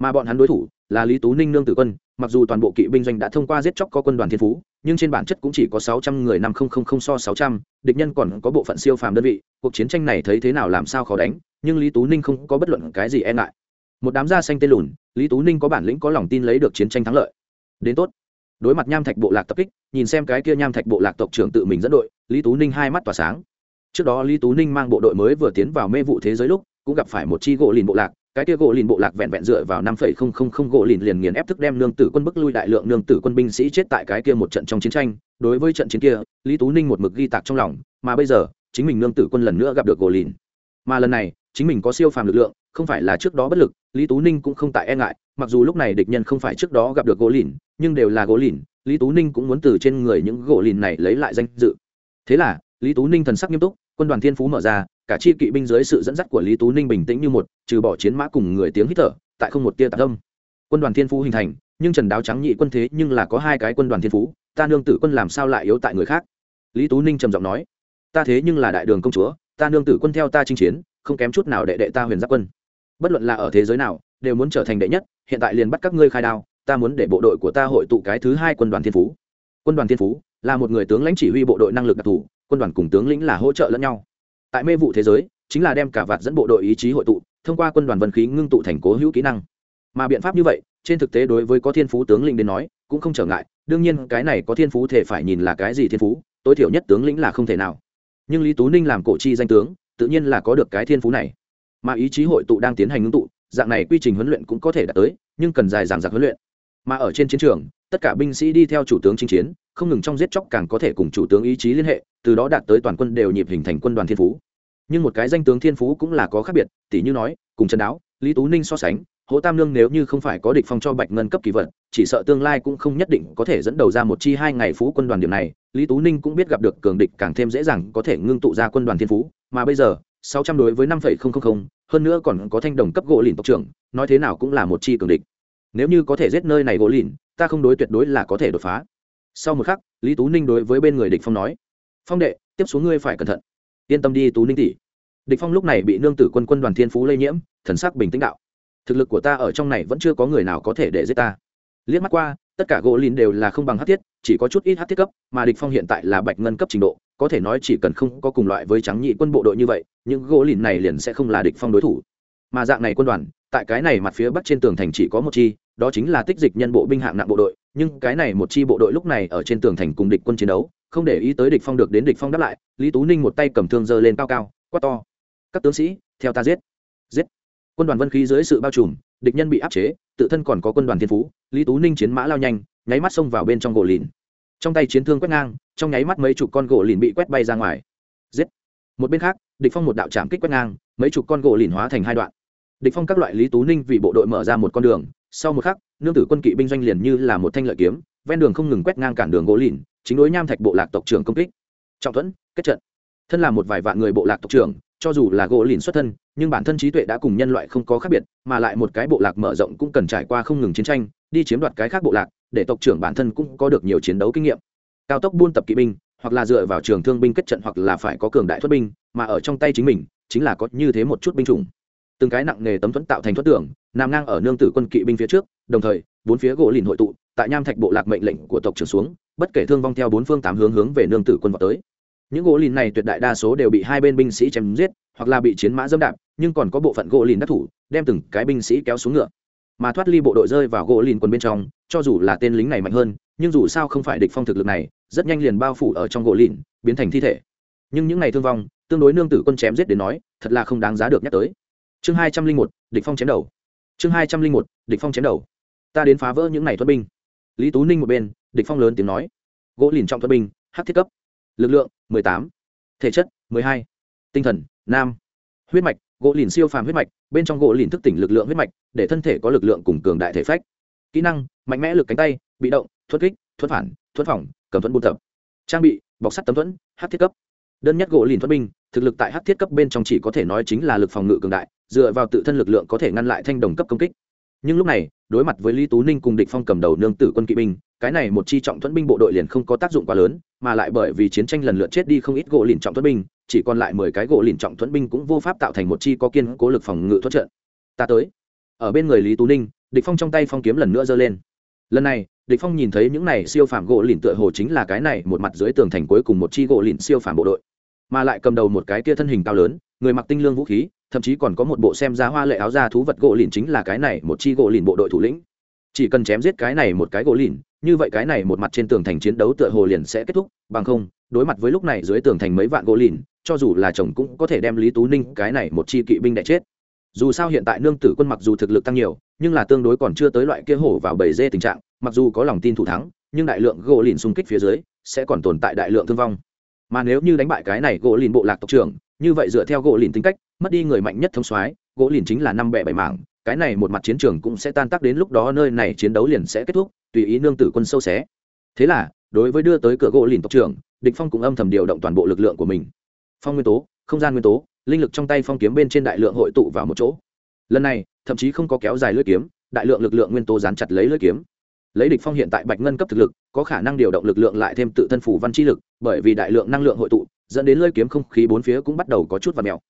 mà bọn hắn đối thủ là lý tú ninh nương tử quân mặc dù toàn bộ kỵ binh doanh đã thông qua giết chóc có quân đoàn thiên phú nhưng trên bản chất cũng chỉ có sáu trăm người năm nghìn so sáu trăm địch nhân còn có bộ phận siêu phàm đơn vị cuộc chiến tranh này thấy thế nào làm sao khó đánh nhưng lý tú ninh không có bất luận cái gì e ngại một đám da xanh tên lùn lý tú ninh có bản lĩnh có lòng tin lấy được chiến tranh thắng lợi đến tốt đối mặt nham thạch bộ lạc tập kích nhìn xem cái kia nham thạch bộ lạc tộc trưởng tự mình dẫn đội lý tú ninh hai mắt tỏa sáng trước đó lý tú ninh mang bộ đội mới vừa tiến vào mê vụ thế giới lúc cũng gặp phải một chi gỗ lìn bộ lạc cái kia gỗ lìn bộ lạc vẹn vẹn dựa vào năm phẩy không không không gỗ lìn liền nghiền ép thức đem nương tử quân bức lui đại lượng nương tử quân binh sĩ chết tại cái kia một trận trong chiến tranh. Đối với trận chiến kia, lý tú ninh một mực ghi tạc trong lòng, mà bây giờ, chính mình nương tử quân lần nữa gặp được gỗ lìn. Mà lần này, chính mình có siêu phàm lực lượng, không phải là trước đó bất lực, lý tú ninh cũng không tại e ngại, mặc dù lúc này địch nhân không phải trước đó gặp được gỗ lìn, nhưng đều là gỗ lìn, lý tú ninh cũng muốn từ trên người những gỗ lìn này lấy lại danh dự. Thế là, lý tú ninh thần sắc nghiêm túc, quân đoàn thiên phú mở ra cả chi kỵ binh dưới sự dẫn dắt của lý tú ninh bình tĩnh như một, trừ bỏ chiến mã cùng người tiếng hít thở, tại không một tia tạc âm quân đoàn thiên phú hình thành, nhưng trần đáo trắng nhị quân thế nhưng là có hai cái quân đoàn thiên phú, ta nương tử quân làm sao lại yếu tại người khác? Lý tú ninh trầm giọng nói, ta thế nhưng là đại đường công chúa, ta nương tử quân theo ta chinh chiến, không kém chút nào đệ đệ ta huyền giáp quân. Bất luận là ở thế giới nào, đều muốn trở thành đệ nhất, hiện tại liền bắt các ngươi khai đao, ta muốn để bộ đội của ta hội tụ cái thứ hai quân đoàn thiên phú. Quân đoàn thiên phú là một người tướng lãnh chỉ huy bộ đội năng lực đặc thù, quân đoàn cùng tướng lĩnh là hỗ trợ lẫn nhau tại mê vụ thế giới, chính là đem cả vạt dẫn bộ đội ý chí hội tụ, thông qua quân đoàn vân khí ngưng tụ thành cố hữu kỹ năng. Mà biện pháp như vậy, trên thực tế đối với có thiên phú tướng lĩnh đến nói, cũng không trở ngại. Đương nhiên, cái này có thiên phú thể phải nhìn là cái gì thiên phú, tối thiểu nhất tướng lĩnh là không thể nào. Nhưng lý tú ninh làm cổ chi danh tướng, tự nhiên là có được cái thiên phú này. Mà ý chí hội tụ đang tiến hành ngưng tụ, dạng này quy trình huấn luyện cũng có thể đạt tới, nhưng cần dài dàng dạc huấn luyện. Mà ở trên chiến trường, tất cả binh sĩ đi theo chủ tướng chinh chiến, không ngừng trong giết chóc càng có thể cùng chủ tướng ý chí liên hệ, từ đó đạt tới toàn quân đều nhịp hình thành quân đoàn thiên phú nhưng một cái danh tướng thiên phú cũng là có khác biệt tỷ như nói, cùng trần đáo, lý tú ninh so sánh Hồ tam lương nếu như không phải có địch phong cho bạch ngân cấp kỳ vật, chỉ sợ tương lai cũng không nhất định có thể dẫn đầu ra một chi hai ngày phú quân đoàn điểm này, lý tú ninh cũng biết gặp được cường địch càng thêm dễ dàng có thể ngưng tụ ra quân đoàn thiên phú, mà bây giờ, sáu trăm đối với năm phẩy không không không, hơn nữa còn có thanh đồng cấp gỗ lìn tộc trưởng, nói thế nào cũng là một chi cường địch. Nếu như có thể giết nơi này gỗ lìn, ta không đối tuyệt đối là có thể đột phá. Sau một khắc, lý tú ninh đối với bên người địch phong nói, phong đệ, tiếp xuống ngươi phải cẩn thận yên tâm đi, tú ninh tỷ. Địch phong lúc này bị nương tử quân quân đoàn thiên phú lây nhiễm, thần sắc bình tĩnh đạo. Thực lực của ta ở trong này vẫn chưa có người nào có thể để giết ta. Liếc mắt qua, tất cả gỗ lìn đều là không bằng hát thiết, chỉ có chút ít hát thiết cấp, mà địch phong hiện tại là bạch ngân cấp trình độ, có thể nói chỉ cần không có cùng loại với trắng nhị quân bộ đội như vậy, những gỗ lìn này liền sẽ không là địch phong đối thủ. Mà dạng này quân đoàn, tại cái này mặt phía bắc trên tường thành chỉ có một chi, đó chính là tích dịch nhân bộ binh hạng nặng bộ đội, nhưng cái này một chi bộ đội lúc này ở trên tường thành cùng địch quân chiến đấu không để ý tới địch phong được đến địch phong đáp lại, lý tú ninh một tay cầm thương giơ lên cao cao, quát to. Các tướng sĩ, theo ta giết. Giết. Quân đoàn vân khí dưới sự bao trùm, địch nhân bị áp chế, tự thân còn có quân đoàn thiên phú, lý tú ninh chiến mã lao nhanh, nháy mắt xông vào bên trong gỗ lìn. Trong tay chiến thương quét ngang, trong nháy mắt mấy chục con gỗ lìn bị quét bay ra ngoài. Giết. Một bên khác, địch phong một đạo trạm kích quét ngang, mấy chục con gỗ lìn hóa thành hai đoạn. Địch phong các loại lý tú ninh vì bộ đội mở ra một con đường, sau một khắc nương tử quân kỵ binh doanh liền như là một thanh lợi kiếm, ven đường không ngừng quét ngang cản đường gỗ lìn, chính đối nham thạch bộ lạc tộc trưởng công kích. Trọng thuẫn, kết trận. Thân là một vài vạn người bộ lạc tộc trưởng, cho dù là gỗ lìn xuất thân, nhưng bản thân trí tuệ đã cùng nhân loại không có khác biệt, mà lại một cái bộ lạc mở rộng cũng cần trải qua không ngừng chiến tranh, đi chiếm đoạt cái khác bộ lạc, để tộc trưởng bản thân cũng có được nhiều chiến đấu kinh nghiệm. Cao tốc buôn tập kỵ binh, hoặc là dựa vào trường thương binh kết trận hoặc là phải có cường đại thuật binh, mà ở trong tay chính mình, chính là có như thế một chút binh chủng từng cái nặng nghề tấm thuẫn tạo thành thuẫn tưởng nằm ngang ở nương tử quân kỵ binh phía trước, đồng thời, bốn phía gỗ lìn hội tụ, tại nham thạch bộ lạc mệnh lệnh của tộc trưởng xuống, bất kể thương vong theo bốn phương tám hướng hướng về nương tử quân vào tới. Những gỗ lìn này tuyệt đại đa số đều bị hai bên binh sĩ chém giết, hoặc là bị chiến mã dâm đạp, nhưng còn có bộ phận gỗ lìn đắc thủ, đem từng cái binh sĩ kéo xuống ngựa. Mà thoát ly bộ đội rơi vào gỗ lìn quân bên trong, cho dù là tên lính này mạnh hơn, nhưng dù sao không phải địch phong thực lực này, rất nhanh liền bao phủ ở trong gỗ lìn, biến thành thi thể. Nhưng những ngày thương vong, tương đối nương tử quân chém giết đến nói, thật là không đáng giá được nhắc tới chương hai trăm linh một, địch phong chém đầu. Chương hai trăm linh một, địch phong chém đầu. Ta đến phá vỡ những ngày thoát binh. Lý tú ninh một bên, địch phong lớn tiếng nói. Gỗ lìn trọng thoát binh, hắc thiết cấp. Lực lượng, mười tám. Thể chất, mười hai. Tinh thần, nam. Huyết mạch, gỗ lìn siêu phàm huyết mạch, bên trong gỗ lìn thức tỉnh lực lượng huyết mạch, để thân thể có lực lượng cùng cường đại thể phách. Kỹ năng, mạnh mẽ lực cánh tay, bị động thuất kích thuất phản thuất phòng cầm thuẫn buôn tập. Trang bị, bọc sắt tấm thuẫn hát thiết cấp đơn nhất gỗ lìn thoát binh, thực lực tại hát thiết cấp bên trong chỉ có thể nói chính là lực phòng ngự cường đại, dựa vào tự thân lực lượng có thể ngăn lại thanh đồng cấp công kích. Nhưng lúc này, đối mặt với lý tú ninh cùng địch phong cầm đầu nương tử quân kỵ binh, cái này một chi trọng thuẫn binh bộ đội liền không có tác dụng quá lớn, mà lại bởi vì chiến tranh lần lượt chết đi không ít gỗ lìn trọng thuẫn binh, chỉ còn lại mười cái gỗ lìn trọng thuẫn binh cũng vô pháp tạo thành một chi có kiên cố lực phòng ngự thoát trận. Ta tới. Ở bên người lý tú ninh, địch phong trong tay phong kiếm lần nữa giơ lên lần này, địch phong nhìn thấy những này siêu phàm gỗ lìn tựa hồ chính là cái này, một mặt dưới tường thành cuối cùng một chi gỗ lìn siêu phàm bộ đội. Mà lại cầm đầu một cái kia thân hình cao lớn, người mặc tinh lương vũ khí, thậm chí còn có một bộ xem ra hoa lệ áo da thú vật gỗ lìn chính là cái này, một chi gỗ lìn bộ đội thủ lĩnh. Chỉ cần chém giết cái này một cái gỗ lìn, như vậy cái này một mặt trên tường thành chiến đấu tựa hồ liền sẽ kết thúc, bằng không, đối mặt với lúc này dưới tường thành mấy vạn gỗ lìn, cho dù là chồng cũng có thể đem lý tú ninh cái này một chi kỵ binh đại chết dù sao hiện tại nương tử quân mặc dù thực lực tăng nhiều, nhưng là tương đối còn chưa tới loại kia hổ vào bầy dê tình trạng, mặc dù có lòng tin thủ thắng, nhưng đại lượng gỗ lìn xung kích phía dưới, sẽ còn tồn tại đại lượng thương vong. Mà nếu như đánh bại cái này gỗ lìn bộ lạc tộc trưởng, như vậy dựa theo gỗ lìn tính cách, mất đi người mạnh nhất thông soái, gỗ lìn chính là năm bẻ bảy mảng, cái này một mặt chiến trường cũng sẽ tan tác đến lúc đó nơi này chiến đấu liền sẽ kết thúc, tùy ý nương tử quân sâu xé. Thế là, đối với đưa tới cửa gỗ lìn tộc trưởng, địch phong cũng âm thầm điều động toàn bộ lực lượng của mình. Phong nguyên tố, không gian nguyên tố linh lực trong tay phong kiếm bên trên đại lượng hội tụ vào một chỗ. Lần này, thậm chí không có kéo dài lưỡi kiếm, đại lượng lực lượng nguyên tố dán chặt lấy lưỡi kiếm. Lấy địch phong hiện tại bạch ngân cấp thực lực, có khả năng điều động lực lượng lại thêm tự thân phủ văn chi lực, bởi vì đại lượng năng lượng hội tụ, dẫn đến lưỡi kiếm không khí bốn phía cũng bắt đầu có chút và mèo.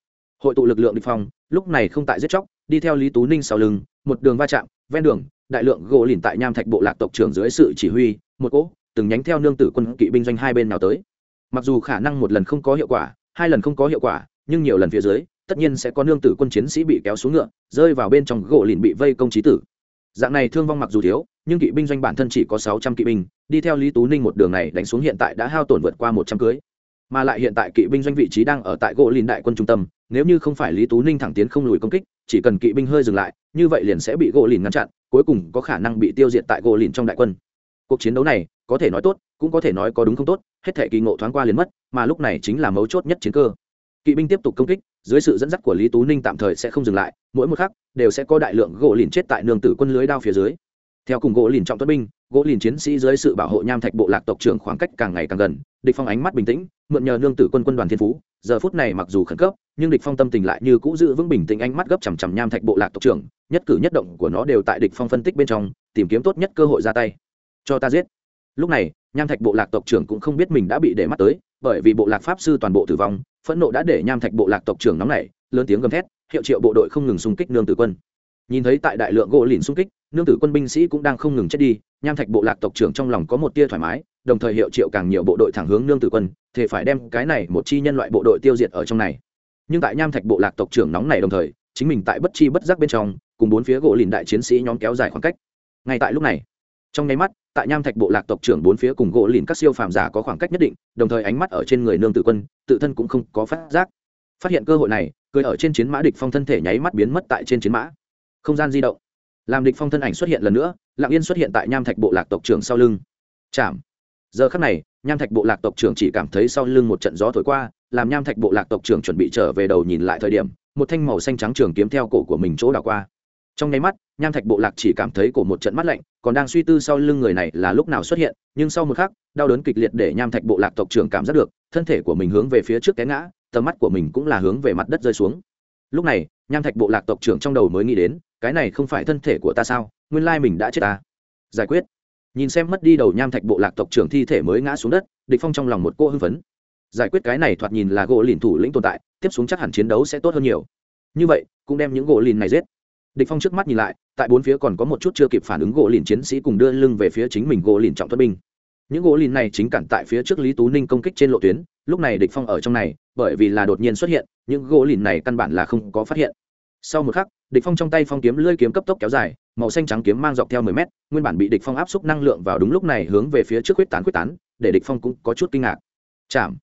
Hội tụ lực lượng địch phong, lúc này không tại giết chóc, đi theo lý tú ninh sau lưng, một đường va chạm, ven đường, đại lượng gỗ lìn tại nham thạch bộ lạc tộc trưởng dưới sự chỉ huy, một cỗ, từng nhánh theo nương tử quân kỵ binh doanh hai bên nào tới. Mặc dù khả năng một lần không có hiệu quả, hai lần không có hiệu quả nhưng nhiều lần phía dưới, tất nhiên sẽ có nương tử quân chiến sĩ bị kéo xuống ngựa, rơi vào bên trong gỗ lìn bị vây công trí tử. Dạng này thương vong mặc dù thiếu, nhưng kỵ binh doanh bản thân chỉ có sáu trăm kỵ binh, đi theo lý tú ninh một đường này đánh xuống hiện tại đã hao tổn vượt qua một trăm cưới. Mà lại hiện tại kỵ binh doanh vị trí đang ở tại gỗ lìn đại quân trung tâm, nếu như không phải lý tú ninh thẳng tiến không lùi công kích, chỉ cần kỵ binh hơi dừng lại, như vậy liền sẽ bị gỗ lìn ngăn chặn, cuối cùng có khả năng bị tiêu diệt tại gỗ lìn trong đại quân. Cuộc chiến đấu này, có thể nói tốt, cũng có thể nói có đúng không tốt, hết thể kỳ ngộ thoáng qua liền mất, mà lúc này chính là mấu chốt nhất chiến cơ kỵ binh tiếp tục công kích, dưới sự dẫn dắt của lý tú ninh tạm thời sẽ không dừng lại, mỗi một khắc đều sẽ có đại lượng gỗ lìn chết tại nương tử quân lưới đao phía dưới. Theo cùng gỗ lìn trọng tuất binh, gỗ lìn chiến sĩ dưới sự bảo hộ nham thạch bộ lạc tộc trưởng khoảng cách càng ngày càng gần, địch phong ánh mắt bình tĩnh, mượn nhờ nương tử quân quân đoàn thiên phú, giờ phút này mặc dù khẩn cấp, nhưng địch phong tâm tình lại như cũ giữ vững bình tĩnh ánh mắt gấp chằm chằm nham thạch bộ lạc tộc trưởng, nhất cử nhất động của nó đều tại địch phong phân tích bên trong, tìm kiếm tốt nhất cơ hội ra tay. Cho ta giết. Lúc này, nham thạch bộ lạc tộc trưởng cũng không biết mình đã bị để mắt tới, bởi vì bộ lạc pháp sư toàn bộ tử vong phẫn nộ đã để nham thạch bộ lạc tộc trưởng nóng nảy, lớn tiếng gầm thét, hiệu triệu bộ đội không ngừng xung kích nương tử quân. Nhìn thấy tại đại lượng gỗ lìn xung kích, nương tử quân binh sĩ cũng đang không ngừng chết đi, nham thạch bộ lạc tộc trưởng trong lòng có một tia thoải mái, đồng thời hiệu triệu càng nhiều bộ đội thẳng hướng nương tử quân thì phải đem cái này một chi nhân loại bộ đội tiêu diệt ở trong này. Nhưng tại nham thạch bộ lạc tộc trưởng nóng này đồng thời, chính mình tại bất chi bất giác bên trong, cùng bốn phía gỗ lìn đại chiến sĩ nhóm kéo dài khoảng cách. Ngay tại lúc này, trong nháy mắt tại nham thạch bộ lạc tộc trưởng bốn phía cùng gỗ lìn các siêu phàm giả có khoảng cách nhất định, đồng thời ánh mắt ở trên người nương tử quân, tự thân cũng không có phát giác. Phát hiện cơ hội này, cười ở trên chiến mã địch phong thân thể nháy mắt biến mất tại trên chiến mã. Không gian di động. Làm địch phong thân ảnh xuất hiện lần nữa, lặng yên xuất hiện tại nham thạch bộ lạc tộc trưởng sau lưng. Chạm. Giờ khắc này, nham thạch bộ lạc tộc trưởng chỉ cảm thấy sau lưng một trận gió thổi qua, làm nham thạch bộ lạc tộc trưởng chuẩn bị trở về đầu nhìn lại thời điểm, một thanh màu xanh trắng trường kiếm theo cổ của mình chỗ đảo qua trong nháy mắt, nham thạch bộ lạc chỉ cảm thấy cổ một trận mắt lạnh, còn đang suy tư sau lưng người này là lúc nào xuất hiện, nhưng sau một khắc, đau đớn kịch liệt để nham thạch bộ lạc tộc trưởng cảm giác được, thân thể của mình hướng về phía trước té ngã, tầm mắt của mình cũng là hướng về mặt đất rơi xuống. Lúc này, nham thạch bộ lạc tộc trưởng trong đầu mới nghĩ đến, cái này không phải thân thể của ta sao, nguyên lai mình đã chết ta. Giải quyết. Nhìn xem mất đi đầu nham thạch bộ lạc tộc trưởng thi thể mới ngã xuống đất, địch phong trong lòng một cô hưng phấn. Giải quyết cái này thoạt nhìn là gỗ lìn thủ lĩnh tồn tại, tiếp xuống chắc hẳn chiến đấu sẽ tốt hơn nhiều. Như vậy, cũng đem những gỗ lìn này giết địch phong trước mắt nhìn lại, tại bốn phía còn có một chút chưa kịp phản ứng gỗ lìn chiến sĩ cùng đưa lưng về phía chính mình gỗ lìn trọng thuật binh. Những gỗ lìn này chính cản tại phía trước lý tú ninh công kích trên lộ tuyến, lúc này địch phong ở trong này, bởi vì là đột nhiên xuất hiện, những gỗ lìn này căn bản là không có phát hiện. Sau một khắc, địch phong trong tay phong kiếm lưỡi kiếm cấp tốc kéo dài, màu xanh trắng kiếm mang dọc theo 10 mét, nguyên bản bị địch phong áp suất năng lượng vào đúng lúc này hướng về phía trước quyết tán quyết tán, để địch phong cũng có chút kinh ngạc. Chạm.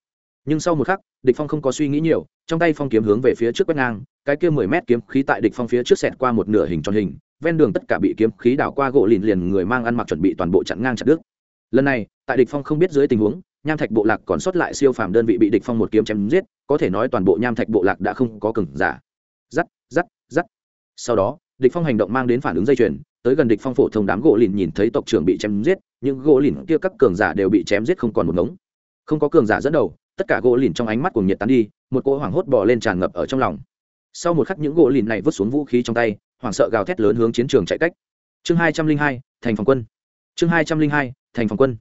Nhưng sau một khắc địch phong không có suy nghĩ nhiều, trong tay phong kiếm hướng về phía trước quét ngang, cái kia 10 mét kiếm khí tại địch phong phía trước xẹt qua một nửa hình tròn hình, ven đường tất cả bị kiếm khí đảo qua gỗ lìn liền người mang ăn mặc chuẩn bị toàn bộ chặn ngang chặt đứt. Lần này, tại địch phong không biết dưới tình huống, nham thạch bộ lạc còn sót lại siêu phàm đơn vị bị địch phong một kiếm chém giết, có thể nói toàn bộ nham thạch bộ lạc đã không có cứng giả. Dắt dắt dắt sau đó, địch phong hành động mang đến phản ứng dây chuyền, tới gần địch phong phổ thông đám gỗ lìn nhìn thấy tộc trưởng bị chém giết, những gỗ lìn kia các cường giả đều bị chém giết không còn một ngống. Không có cường giả dẫn đầu tất cả gỗ lìn trong ánh mắt cùng nhiệt tán đi, một cỗ hoảng hốt bò lên tràn ngập ở trong lòng. Sau một khắc những gỗ lìn này vứt xuống vũ khí trong tay, hoảng sợ gào thét lớn hướng chiến trường chạy cách. Chương hai trăm linh hai, thành phòng quân. Chương hai trăm linh hai, thành phòng quân.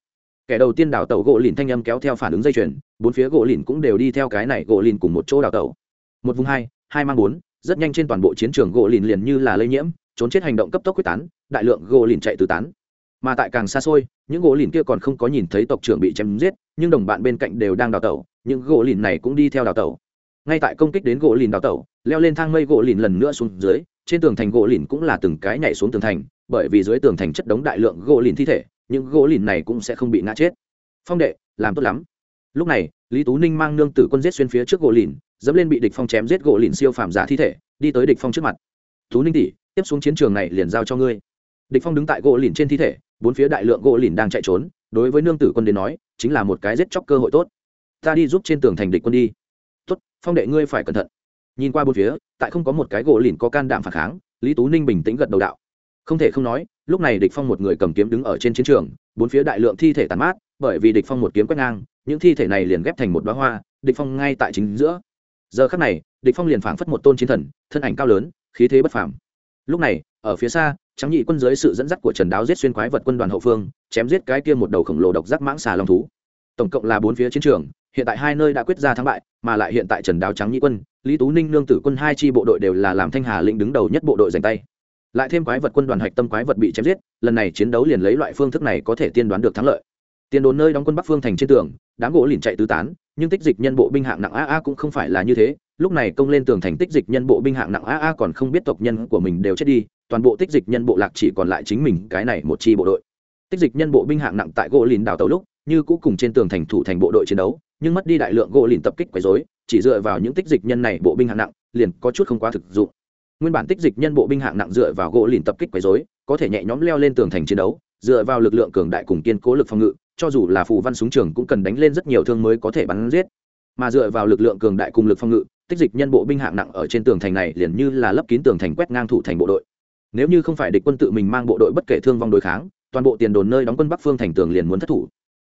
Kẻ đầu tiên đảo tàu gỗ lìn thanh âm kéo theo phản ứng dây chuyền, bốn phía gỗ lìn cũng đều đi theo cái này gỗ lìn cùng một chỗ đảo tàu một vùng hai hai mang bốn, rất nhanh trên toàn bộ chiến trường gỗ lìn liền như là lây nhiễm, trốn chết hành động cấp tốc quyết tán, đại lượng gỗ lìn chạy tứ tán mà tại càng xa xôi, những gỗ lìn kia còn không có nhìn thấy tộc trưởng bị chém giết, nhưng đồng bạn bên cạnh đều đang đào tẩu, những gỗ lìn này cũng đi theo đào tẩu. Ngay tại công kích đến gỗ lìn đào tẩu, leo lên thang mây gỗ lìn lần nữa xuống dưới, trên tường thành gỗ lìn cũng là từng cái nhảy xuống tường thành, bởi vì dưới tường thành chất đống đại lượng gỗ lìn thi thể, những gỗ lìn này cũng sẽ không bị ngã chết. Phong đệ, làm tốt lắm. Lúc này, lý tú ninh mang nương tử quân giết xuyên phía trước gỗ lìn, dẫm lên bị địch phong chém giết gỗ lìn siêu phàm giả thi thể, đi tới địch phong trước mặt. Tú ninh tỷ, tiếp xuống chiến trường này liền giao cho ngươi. Địch phong đứng tại gỗ lìn trên thi thể bốn phía đại lượng gỗ lìn đang chạy trốn, đối với nương tử quân đến nói, chính là một cái giết chóc cơ hội tốt. Ta đi giúp trên tường thành địch quân đi. Tốt, phong đệ ngươi phải cẩn thận. Nhìn qua bốn phía, tại không có một cái gỗ lìn có can đảm phản kháng, lý tú ninh bình tĩnh gật đầu đạo. Không thể không nói, lúc này địch phong một người cầm kiếm đứng ở trên chiến trường, bốn phía đại lượng thi thể tàn mát, bởi vì địch phong một kiếm quét ngang, những thi thể này liền ghép thành một đóa hoa, địch phong ngay tại chính giữa. Giờ khắc này, địch phong liền phảng phất một tôn chiến thần, thân ảnh cao lớn, khí thế bất phàm lúc này, ở phía xa trắng nhị quân dưới sự dẫn dắt của trần đáo giết xuyên quái vật quân đoàn hậu phương, chém giết cái kia một đầu khổng lồ độc giác mãng xà long thú. Tổng cộng là bốn phía chiến trường, hiện tại hai nơi đã quyết ra thắng bại, mà lại hiện tại trần đáo trắng nhị quân, lý tú ninh, nương tử quân hai chi bộ đội đều là làm thanh hà lĩnh đứng đầu nhất bộ đội giành tay. Lại thêm quái vật quân đoàn hạch tâm quái vật bị chém giết, lần này chiến đấu liền lấy loại phương thức này có thể tiên đoán được thắng lợi. Tiền đồn nơi đóng quân bắc phương thành trên tường, đám gỗ liền chạy tứ tán, nhưng tích dịch nhân bộ binh hạng nặng a a cũng không phải là như thế lúc này công lên tường thành tích dịch nhân bộ binh hạng nặng a a còn không biết tộc nhân của mình đều chết đi, toàn bộ tích dịch nhân bộ lạc chỉ còn lại chính mình, cái này một chi bộ đội. Tích dịch nhân bộ binh hạng nặng tại gỗ lìn đào tàu lúc, như cũ cùng trên tường thành thủ thành bộ đội chiến đấu, nhưng mất đi đại lượng gỗ lìn tập kích quấy dối chỉ dựa vào những tích dịch nhân này bộ binh hạng nặng, liền có chút không quá thực dụng. Nguyên bản tích dịch nhân bộ binh hạng nặng dựa vào gỗ lìn tập kích quấy dối có thể nhẹ nhõm leo lên tường thành chiến đấu, dựa vào lực lượng cường đại cùng kiên cố lực phòng ngự, cho dù là phù văn súng trường cũng cần đánh lên rất nhiều thương mới có thể bắn giết. Mà dựa vào lực lượng cường đại cùng lực phòng ngự tích dịch nhân bộ binh hạng nặng ở trên tường thành này liền như là lấp kín tường thành quét ngang thủ thành bộ đội. Nếu như không phải địch quân tự mình mang bộ đội bất kể thương vong đối kháng, toàn bộ tiền đồn nơi đóng quân bắc phương thành tường liền muốn thất thủ.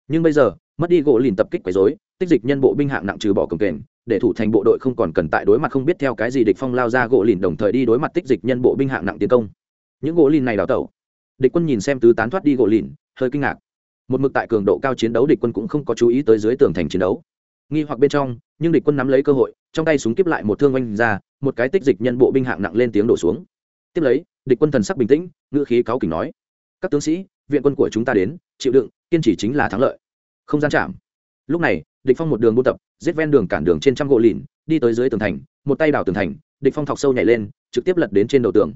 Nhưng bây giờ, mất đi gỗ lìn tập kích quấy dối tích dịch nhân bộ binh hạng nặng trừ bỏ cổng kềnh để thủ thành bộ đội không còn cần tại đối mặt không biết theo cái gì địch phong lao ra gỗ lìn đồng thời đi đối mặt tích dịch nhân bộ binh hạng nặng tiến công. Những gỗ lìn này đào tẩu. Địch quân nhìn xem tứ tán thoát đi gỗ lìn hơi kinh ngạc. Một mực tại cường độ cao chiến đấu địch quân cũng không có chú ý tới dưới tường thành chiến đấu. Nghi hoặc bên trong, nhưng địch quân nắm lấy cơ hội trong tay súng kiếp lại một thương oanh ra, một cái tích dịch nhân bộ binh hạng nặng lên tiếng đổ xuống. Tiếp lấy, địch quân thần sắc bình tĩnh, ngữ khí cáo kỉnh nói, các tướng sĩ, viện quân của chúng ta đến, chịu đựng, kiên trì chính là thắng lợi. Không gian chạm. Lúc này, địch phong một đường buôn tập, giết ven đường cản đường trên trăm gỗ lìn, đi tới dưới tường thành, một tay đào tường thành, địch phong thọc sâu nhảy lên, trực tiếp lật đến trên đầu tường.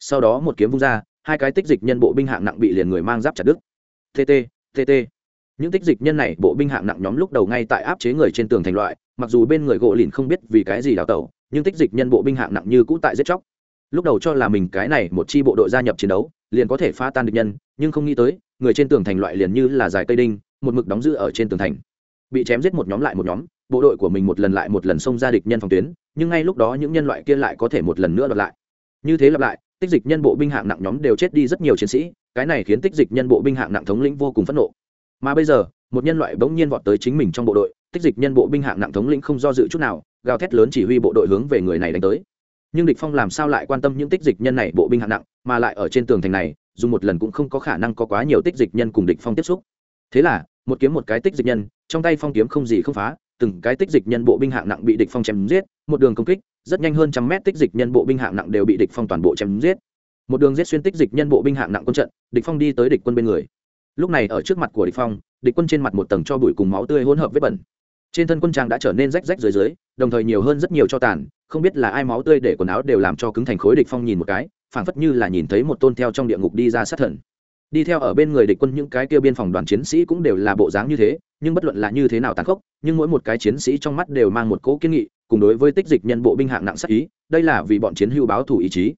Sau đó một kiếm vung ra, hai cái tích dịch nhân bộ binh hạng nặng bị liền người mang giáp chặt đứt. Tt tt những tích dịch nhân này, bộ binh hạng nặng nhóm lúc đầu ngay tại áp chế người trên tường thành loại mặc dù bên người gỗ lìn không biết vì cái gì đào tẩu, nhưng tích dịch nhân bộ binh hạng nặng như cũ tại giết chóc. Lúc đầu cho là mình cái này một chi bộ đội gia nhập chiến đấu, liền có thể phá tan địch nhân, nhưng không nghĩ tới, người trên tường thành loại liền như là dài cây đinh, một mực đóng giữ ở trên tường thành. Bị chém giết một nhóm lại một nhóm, bộ đội của mình một lần lại một lần xông ra địch nhân phòng tuyến, nhưng ngay lúc đó những nhân loại kia lại có thể một lần nữa lặp lại. Như thế lặp lại, tích dịch nhân bộ binh hạng nặng nhóm đều chết đi rất nhiều chiến sĩ, cái này khiến tích dịch nhân bộ binh hạng nặng thống lĩnh vô cùng phẫn nộ. Mà bây giờ, một nhân loại bỗng nhiên vọt tới chính mình trong bộ đội tích dịch nhân bộ binh hạng nặng thống lĩnh không do dự chút nào, gào thét lớn chỉ huy bộ đội hướng về người này đánh tới. Nhưng địch phong làm sao lại quan tâm những tích dịch nhân này bộ binh hạng nặng, mà lại ở trên tường thành này dùng một lần cũng không có khả năng có quá nhiều tích dịch nhân cùng địch phong tiếp xúc. Thế là, một kiếm một cái tích dịch nhân, trong tay phong kiếm không gì không phá, từng cái tích dịch nhân bộ binh hạng nặng bị địch phong chém giết, một đường công kích, rất nhanh hơn trăm mét tích dịch nhân bộ binh hạng nặng đều bị địch phong toàn bộ chém giết. Một đường giết xuyên tích dịch nhân bộ binh hạng nặng quân trận, địch phong đi tới địch quân bên người. Lúc này ở trước mặt của địch phong, địch quân trên mặt một tầng cho bụi cùng máu tươi hỗn hợp với bẩn trên thân quân trang đã trở nên rách rách dưới dưới, đồng thời nhiều hơn rất nhiều cho tàn, không biết là ai máu tươi để quần áo đều làm cho cứng thành khối địch phong nhìn một cái, phảng phất như là nhìn thấy một tôn theo trong địa ngục đi ra sát thần. Đi theo ở bên người địch quân những cái kia biên phòng đoàn chiến sĩ cũng đều là bộ dáng như thế, nhưng bất luận là như thế nào tàn khốc, nhưng mỗi một cái chiến sĩ trong mắt đều mang một cỗ kiên nghị, cùng đối với tích dịch nhân bộ binh hạng nặng sắc ý, đây là vì bọn chiến hưu báo thủ ý chí.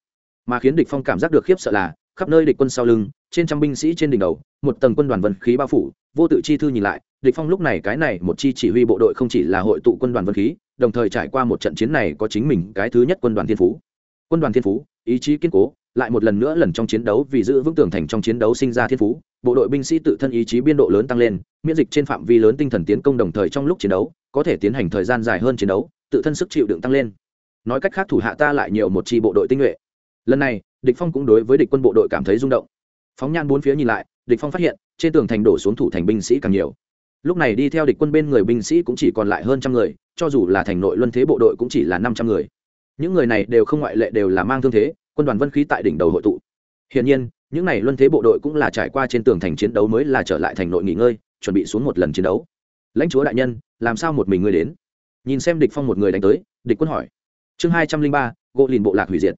Mà khiến địch phong cảm giác được khiếp sợ là, khắp nơi địch quân sau lưng, trên trăm binh sĩ trên đỉnh đầu, một tầng quân đoàn vân khí bao phủ, vô tự chi thư nhìn lại địch phong lúc này cái này một chi chỉ huy bộ đội không chỉ là hội tụ quân đoàn vân khí, đồng thời trải qua một trận chiến này có chính mình cái thứ nhất quân đoàn thiên phú. Quân đoàn thiên phú, ý chí kiên cố, lại một lần nữa lần trong chiến đấu vì giữ vững tường thành trong chiến đấu sinh ra thiên phú, bộ đội binh sĩ tự thân ý chí biên độ lớn tăng lên, miễn dịch trên phạm vi lớn tinh thần tiến công đồng thời trong lúc chiến đấu, có thể tiến hành thời gian dài hơn chiến đấu, tự thân sức chịu đựng tăng lên. Nói cách khác thủ hạ ta lại nhiều một chi bộ đội tinh nhuệ. Lần này, địch phong cũng đối với địch quân bộ đội cảm thấy rung động. Phóng nhan bốn phía nhìn lại, địch phong phát hiện, trên tường thành đổ xuống thủ thành binh sĩ càng nhiều lúc này đi theo địch quân bên người binh sĩ cũng chỉ còn lại hơn trăm người, cho dù là thành nội luân thế bộ đội cũng chỉ là năm trăm người. Những người này đều không ngoại lệ đều là mang thương thế, quân đoàn vân khí tại đỉnh đầu hội tụ. Hiển nhiên, những này luân thế bộ đội cũng là trải qua trên tường thành chiến đấu mới là trở lại thành nội nghỉ ngơi, chuẩn bị xuống một lần chiến đấu. Lãnh chúa đại nhân, làm sao một mình ngươi đến? Nhìn xem địch phong một người đánh tới, địch quân hỏi. Chương hai trăm linh ba, gỗ lìn bộ lạc hủy diệt.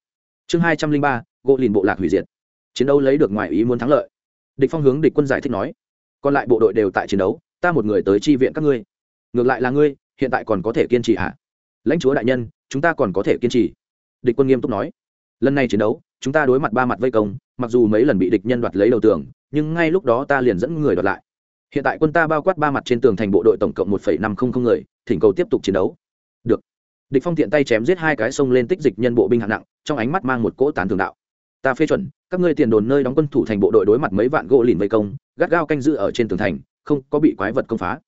Chương hai trăm linh ba, gỗ lìn bộ lạc hủy diệt. Chiến đấu lấy được ngoài ý muốn thắng lợi. Địch phong hướng địch quân giải thích nói. Còn lại bộ đội đều tại chiến đấu ta một người tới chi viện các ngươi. Ngược lại là ngươi, hiện tại còn có thể kiên trì hả? Lãnh chúa đại nhân, chúng ta còn có thể kiên trì. Địch quân nghiêm túc nói. Lần này chiến đấu, chúng ta đối mặt ba mặt vây công, mặc dù mấy lần bị địch nhân đoạt lấy đầu tường, nhưng ngay lúc đó ta liền dẫn người đoạt lại. Hiện tại quân ta bao quát ba mặt trên tường thành bộ đội tổng cộng một năm không không người, thỉnh cầu tiếp tục chiến đấu. Được. Địch phong tiện tay chém giết hai cái sông lên tích dịch nhân bộ binh hạng nặng, trong ánh mắt mang một cỗ tán thường đạo. Ta phê chuẩn, các ngươi tiền đồn nơi đóng quân thủ thành bộ đội đối mặt mấy vạn gỗ lìn vây công, gắt gao canh giữ ở trên tường thành không có bị quái vật công phá.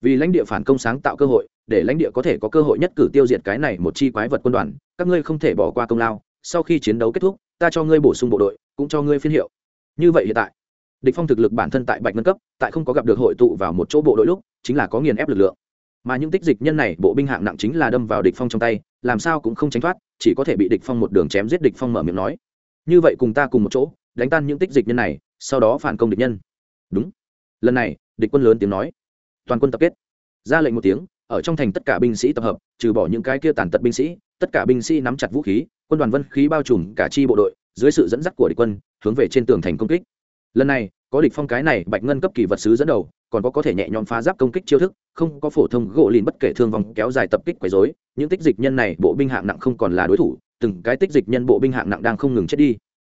Vì lãnh địa phản công sáng tạo cơ hội, để lãnh địa có thể có cơ hội nhất cử tiêu diệt cái này một chi quái vật quân đoàn, các ngươi không thể bỏ qua công lao, sau khi chiến đấu kết thúc, ta cho ngươi bổ sung bộ đội, cũng cho ngươi phiên hiệu. Như vậy hiện tại, địch phong thực lực bản thân tại bạch ngân cấp, tại không có gặp được hội tụ vào một chỗ bộ đội lúc, chính là có nghiền ép lực lượng. Mà những tích dịch nhân này, bộ binh hạng nặng chính là đâm vào địch phong trong tay, làm sao cũng không tránh thoát, chỉ có thể bị địch phong một đường chém giết địch phong mở miệng nói. Như vậy cùng ta cùng một chỗ, đánh tan những tích dịch nhân này, sau đó phản công địch nhân. Đúng. Lần này địch quân lớn tiếng nói. Toàn quân tập kết. Ra lệnh một tiếng, ở trong thành tất cả binh sĩ tập hợp, trừ bỏ những cái kia tàn tật binh sĩ, tất cả binh sĩ nắm chặt vũ khí, quân đoàn vân khí bao trùm cả chi bộ đội, dưới sự dẫn dắt của địch quân, hướng về trên tường thành công kích. Lần này, có địch phong cái này bạch ngân cấp kỳ vật sứ dẫn đầu, còn có có thể nhẹ nhõm phá giáp công kích chiêu thức, không có phổ thông gỗ lìn bất kể thương vong kéo dài tập kích quấy rối, những tích dịch nhân này bộ binh hạng nặng không còn là đối thủ, từng cái tích dịch nhân bộ binh hạng nặng đang không ngừng chết đi.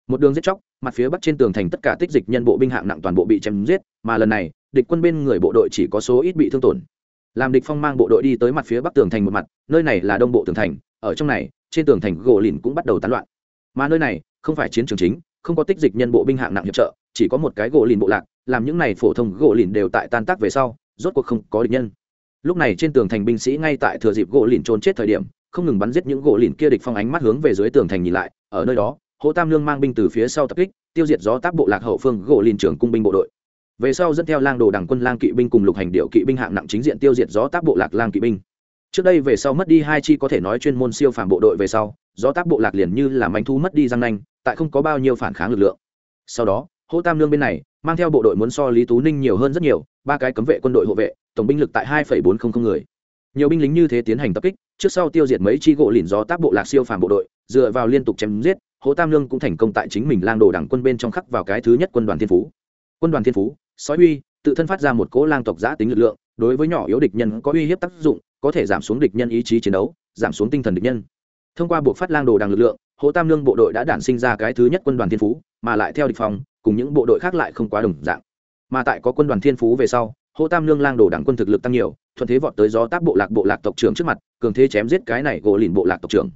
Một đường giết chóc, mặt phía bắc trên tường thành tất cả tích dịch nhân bộ binh hạng nặng toàn bộ bị chém giết, mà lần này địch quân bên người bộ đội chỉ có số ít bị thương tổn. Làm địch phong mang bộ đội đi tới mặt phía bắc tường thành một mặt, nơi này là đông bộ tường thành, ở trong này, trên tường thành gỗ lìn cũng bắt đầu tán loạn. Mà nơi này, không phải chiến trường chính, không có tích dịch nhân bộ binh hạng nặng hiệp trợ, chỉ có một cái gỗ lìn bộ lạc, làm những này phổ thông gỗ lìn đều tại tan tác về sau, rốt cuộc không có địch nhân. Lúc này trên tường thành binh sĩ ngay tại thừa dịp gỗ lìn trốn chết thời điểm, không ngừng bắn giết những gỗ lìn kia địch phong ánh mắt hướng về dưới tường thành nhìn lại, ở nơi đó, hồ tam lương mang binh từ phía sau tập kích, tiêu diệt gió tác bộ lạc hậu phương gỗ lìn trưởng cung binh bộ đội về sau dẫn theo lang đồ đảng quân lang kỵ binh cùng lục hành điệu kỵ binh hạng nặng chính diện tiêu diệt gió tác bộ lạc lang kỵ binh. Trước đây về sau mất đi hai chi có thể nói chuyên môn siêu phàm bộ đội về sau, gió tác bộ lạc liền như là manh thu mất đi răng nanh, tại không có bao nhiêu phản kháng lực lượng. Sau đó hỗ tam lương bên này, mang theo bộ đội muốn so lý tú ninh nhiều hơn rất nhiều, ba cái cấm vệ quân đội hộ vệ, tổng binh lực tại hai bốn trăm linh người. Nhiều binh lính như thế tiến hành tập kích, trước sau tiêu diệt mấy chi gỗ lìn gió tác bộ lạc siêu phàm bộ đội, dựa vào liên tục chém giết hỗ tam lương cũng thành công tại chính mình lang đồ đảng quân bên trong khắc vào cái thứ nhất quân đoàn thiên phú. Quân đoàn thiên phú sói uy, tự thân phát ra một cỗ lang tộc giã tính lực lượng, đối với nhỏ yếu địch nhân có uy hiếp tác dụng, có thể giảm xuống địch nhân ý chí chiến đấu, giảm xuống tinh thần địch nhân. Thông qua buộc phát lang đồ đằng lực lượng, hồ tam lương bộ đội đã đản sinh ra cái thứ nhất quân đoàn thiên phú, mà lại theo địch phòng cùng những bộ đội khác lại không quá đồng dạng. Mà tại có quân đoàn thiên phú về sau, hồ tam lương lang đồ đảng quân thực lực tăng nhiều, thuận thế vọt tới gió tác bộ lạc bộ lạc tộc trưởng trước mặt, cường thế chém giết cái này gỗ lìn bộ lạc tộc trưởng.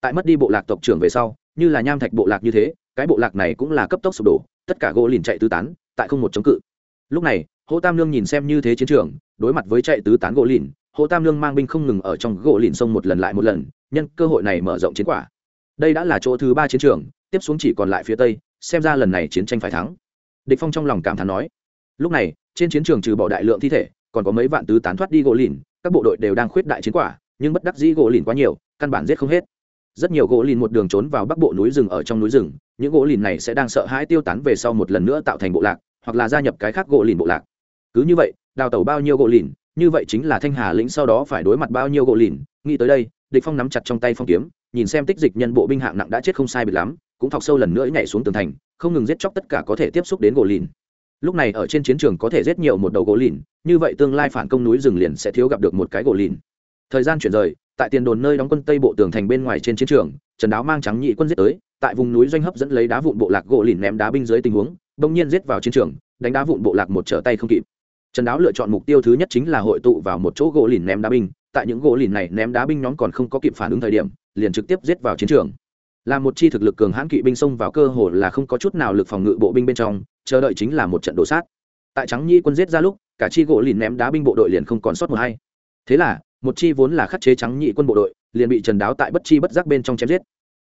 Tại mất đi bộ lạc tộc trưởng về sau, như là nham thạch bộ lạc như thế, cái bộ lạc này cũng là cấp tốc sụp đổ, tất cả gỗ lìn chạy tứ tán, tại không một chống cự lúc này hỗ tam lương nhìn xem như thế chiến trường, đối mặt với chạy tứ tán gỗ lìn hỗ tam lương mang binh không ngừng ở trong gỗ lìn sông một lần lại một lần, nhân cơ hội này mở rộng chiến quả. Đây đã là chỗ thứ ba chiến trường, tiếp xuống chỉ còn lại phía tây, xem ra lần này chiến tranh phải thắng. Địch phong trong lòng cảm thán nói. Lúc này, trên chiến trường trừ bỏ đại lượng thi thể, còn có mấy vạn tứ tán thoát đi gỗ lìn, các bộ đội đều đang khuyết đại chiến quả, nhưng bất đắc dĩ gỗ lìn quá nhiều, căn bản giết không hết. Rất nhiều gỗ lìn một đường trốn vào bắc bộ núi rừng ở trong núi rừng, những gỗ lìn này sẽ đang sợ hãi tiêu tán về sau một lần nữa tạo thành bộ lạc hoặc là gia nhập cái khác gỗ lìn bộ lạc. Cứ như vậy, đào tẩu bao nhiêu gỗ lìn, như vậy chính là thanh hà lĩnh sau đó phải đối mặt bao nhiêu gỗ lìn. Nghĩ tới đây, địch phong nắm chặt trong tay phong kiếm, nhìn xem tích dịch nhân bộ binh hạng nặng đã chết không sai biệt lắm, cũng thọc sâu lần nữa nhảy xuống tường thành, không ngừng giết chóc tất cả có thể tiếp xúc đến gỗ lìn. Lúc này ở trên chiến trường có thể giết nhiều một đầu gỗ lìn, như vậy tương lai phản công núi rừng liền sẽ thiếu gặp được một cái gỗ lìn. Thời gian chuyển rời, tại tiền đồn nơi đóng quân tây bộ tường thành bên ngoài trên chiến trường, trần đáo mang trắng nhị quân giết tới, tại vùng núi doanh hấp dẫn lấy đá vụn bộ lạc gỗ lìn ném đá binh dưới tình huống bỗng nhiên giết vào chiến trường, đánh đá vụn bộ lạc một trở tay không kịp. Trần đáo lựa chọn mục tiêu thứ nhất chính là hội tụ vào một chỗ gỗ lìn ném đá binh, tại những gỗ lìn này ném đá binh nhóm còn không có kịp phản ứng thời điểm, liền trực tiếp giết vào chiến trường. Là một chi thực lực cường hãn kỵ binh xông vào cơ hồ là không có chút nào lực phòng ngự bộ binh bên trong, chờ đợi chính là một trận đổ sát. Tại trắng nhi quân giết ra lúc, cả chi gỗ lìn ném đá binh bộ đội liền không còn sót một hay thế là, một chi vốn là khắc chế trắng nhị quân bộ đội, liền bị trần đáo tại bất chi bất giác bên trong chém giết.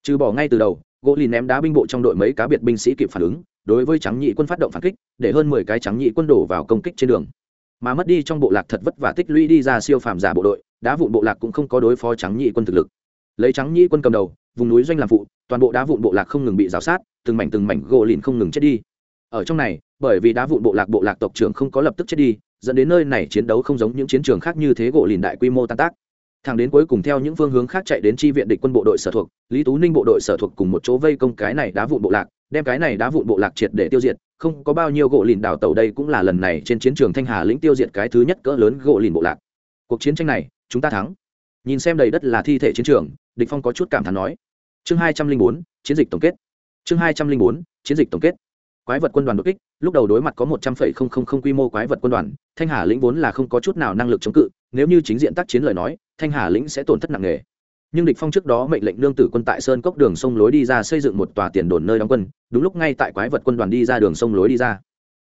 Trừ bỏ ngay từ đầu, gỗ lìn ném đá binh bộ trong đội mấy cá biệt binh sĩ kịp phản ứng đối với trắng nhị quân phát động phản kích, để hơn mười cái trắng nhị quân đổ vào công kích trên đường. Mà mất đi trong bộ lạc thật vất vả tích lũy đi ra siêu phàm giả bộ đội, đá vụn bộ lạc cũng không có đối phó trắng nhị quân thực lực. Lấy trắng nhị quân cầm đầu, vùng núi doanh làm phụ, toàn bộ đá vụn bộ lạc không ngừng bị rào sát, từng mảnh từng mảnh gỗ lìn không ngừng chết đi. Ở trong này, bởi vì đá vụn bộ lạc bộ lạc tộc trưởng không có lập tức chết đi, dẫn đến nơi này chiến đấu không giống những chiến trường khác như thế gỗ lìn đại quy mô tan tác. Thẳng đến cuối cùng theo những phương hướng khác chạy đến chi viện địch quân bộ đội sở thuộc, lý tú ninh bộ đội sở thuộc cùng một chỗ vây công cái này đá vụn bộ lạc đem cái này đá vụn bộ lạc triệt để tiêu diệt, không có bao nhiêu gỗ lìn đảo tàu đây cũng là lần này trên chiến trường thanh hà lĩnh tiêu diệt cái thứ nhất cỡ lớn gỗ lìn bộ lạc. Cuộc chiến tranh này, chúng ta thắng. Nhìn xem đầy đất là thi thể chiến trường, địch phong có chút cảm thán nói. Chương hai trăm linh bốn, chiến dịch tổng kết. Chương hai trăm linh bốn, chiến dịch tổng kết. Quái vật quân đoàn đột kích, lúc đầu đối mặt có một trăm phẩy không không không quy mô quái vật quân đoàn, thanh hà lĩnh vốn là không có chút nào năng lực chống cự, nếu như chính diện tác chiến lời nói, thanh hà lĩnh sẽ tổn thất nặng nề nhưng địch phong trước đó mệnh lệnh lương tử quân tại sơn cốc đường sông lối đi ra xây dựng một tòa tiền đồn nơi đóng quân, đúng lúc ngay tại quái vật quân đoàn đi ra đường sông lối đi ra.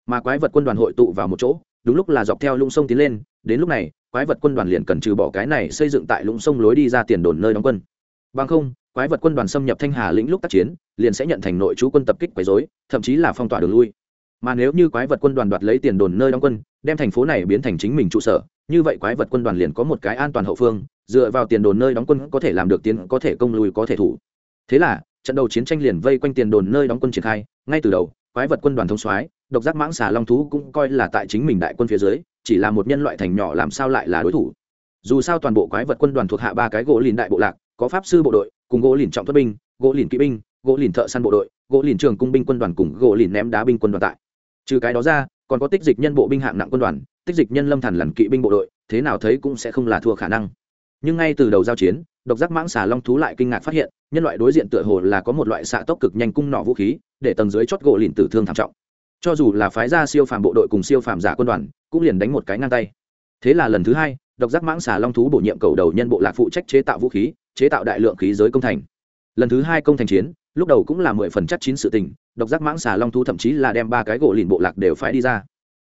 Mà quái vật quân đoàn hội tụ vào một chỗ, đúng lúc là dọc theo lũng sông tiến lên, đến lúc này, quái vật quân đoàn liền cần trừ bỏ cái này xây dựng tại lũng sông lối đi ra tiền đồn nơi đóng quân. Bằng không, quái vật quân đoàn xâm nhập thanh hà lĩnh lúc tác chiến, liền sẽ nhận thành nội trú quân tập kích quấy rối, thậm chí là phong tỏa đường lui. Mà nếu như quái vật quân đoàn đoạt lấy tiền đồn nơi đóng quân, đem thành phố này biến thành chính mình trụ sở, như vậy quái vật quân đoàn liền có một cái an toàn hậu phương dựa vào tiền đồn nơi đóng quân có thể làm được tiến, có thể công lùi có thể thủ. Thế là, trận đầu chiến tranh liền vây quanh tiền đồn nơi đóng quân triển khai, ngay từ đầu, quái vật quân đoàn thông soái, độc giác mãng xà long thú cũng coi là tại chính mình đại quân phía dưới, chỉ là một nhân loại thành nhỏ làm sao lại là đối thủ. Dù sao toàn bộ quái vật quân đoàn thuộc hạ ba cái gỗ lìn đại bộ lạc, có pháp sư bộ đội, cùng gỗ lìn trọng thuật binh, gỗ lìn kỵ binh, gỗ lìn thợ săn bộ đội, gỗ lìn trường cung binh quân đoàn cùng gỗ lìn ném đá binh quân đoàn tại. Trừ cái đó ra, còn có tích dịch nhân bộ binh hạng nặng quân đoàn, tích dịch nhân lâm thần lằn kỵ binh bộ đội, thế nào thấy cũng sẽ không là thua khả năng nhưng ngay từ đầu giao chiến, độc giác mãng xà long thú lại kinh ngạc phát hiện, nhân loại đối diện tựa hồ là có một loại xạ tốc cực nhanh cung nỏ vũ khí, để tầng dưới chót gỗ lìn tử thương thảm trọng. Cho dù là phái gia siêu phàm bộ đội cùng siêu phàm giả quân đoàn, cũng liền đánh một cái ngang tay. Thế là lần thứ hai, độc giác mãng xà long thú bổ nhiệm cầu đầu nhân bộ lạc phụ trách chế tạo vũ khí, chế tạo đại lượng khí giới công thành. Lần thứ hai công thành chiến, lúc đầu cũng là mười phần chắc chín sự tình, độc giác mãng xà long thú thậm chí là đem ba cái gỗ lìn bộ lạc đều phải đi ra.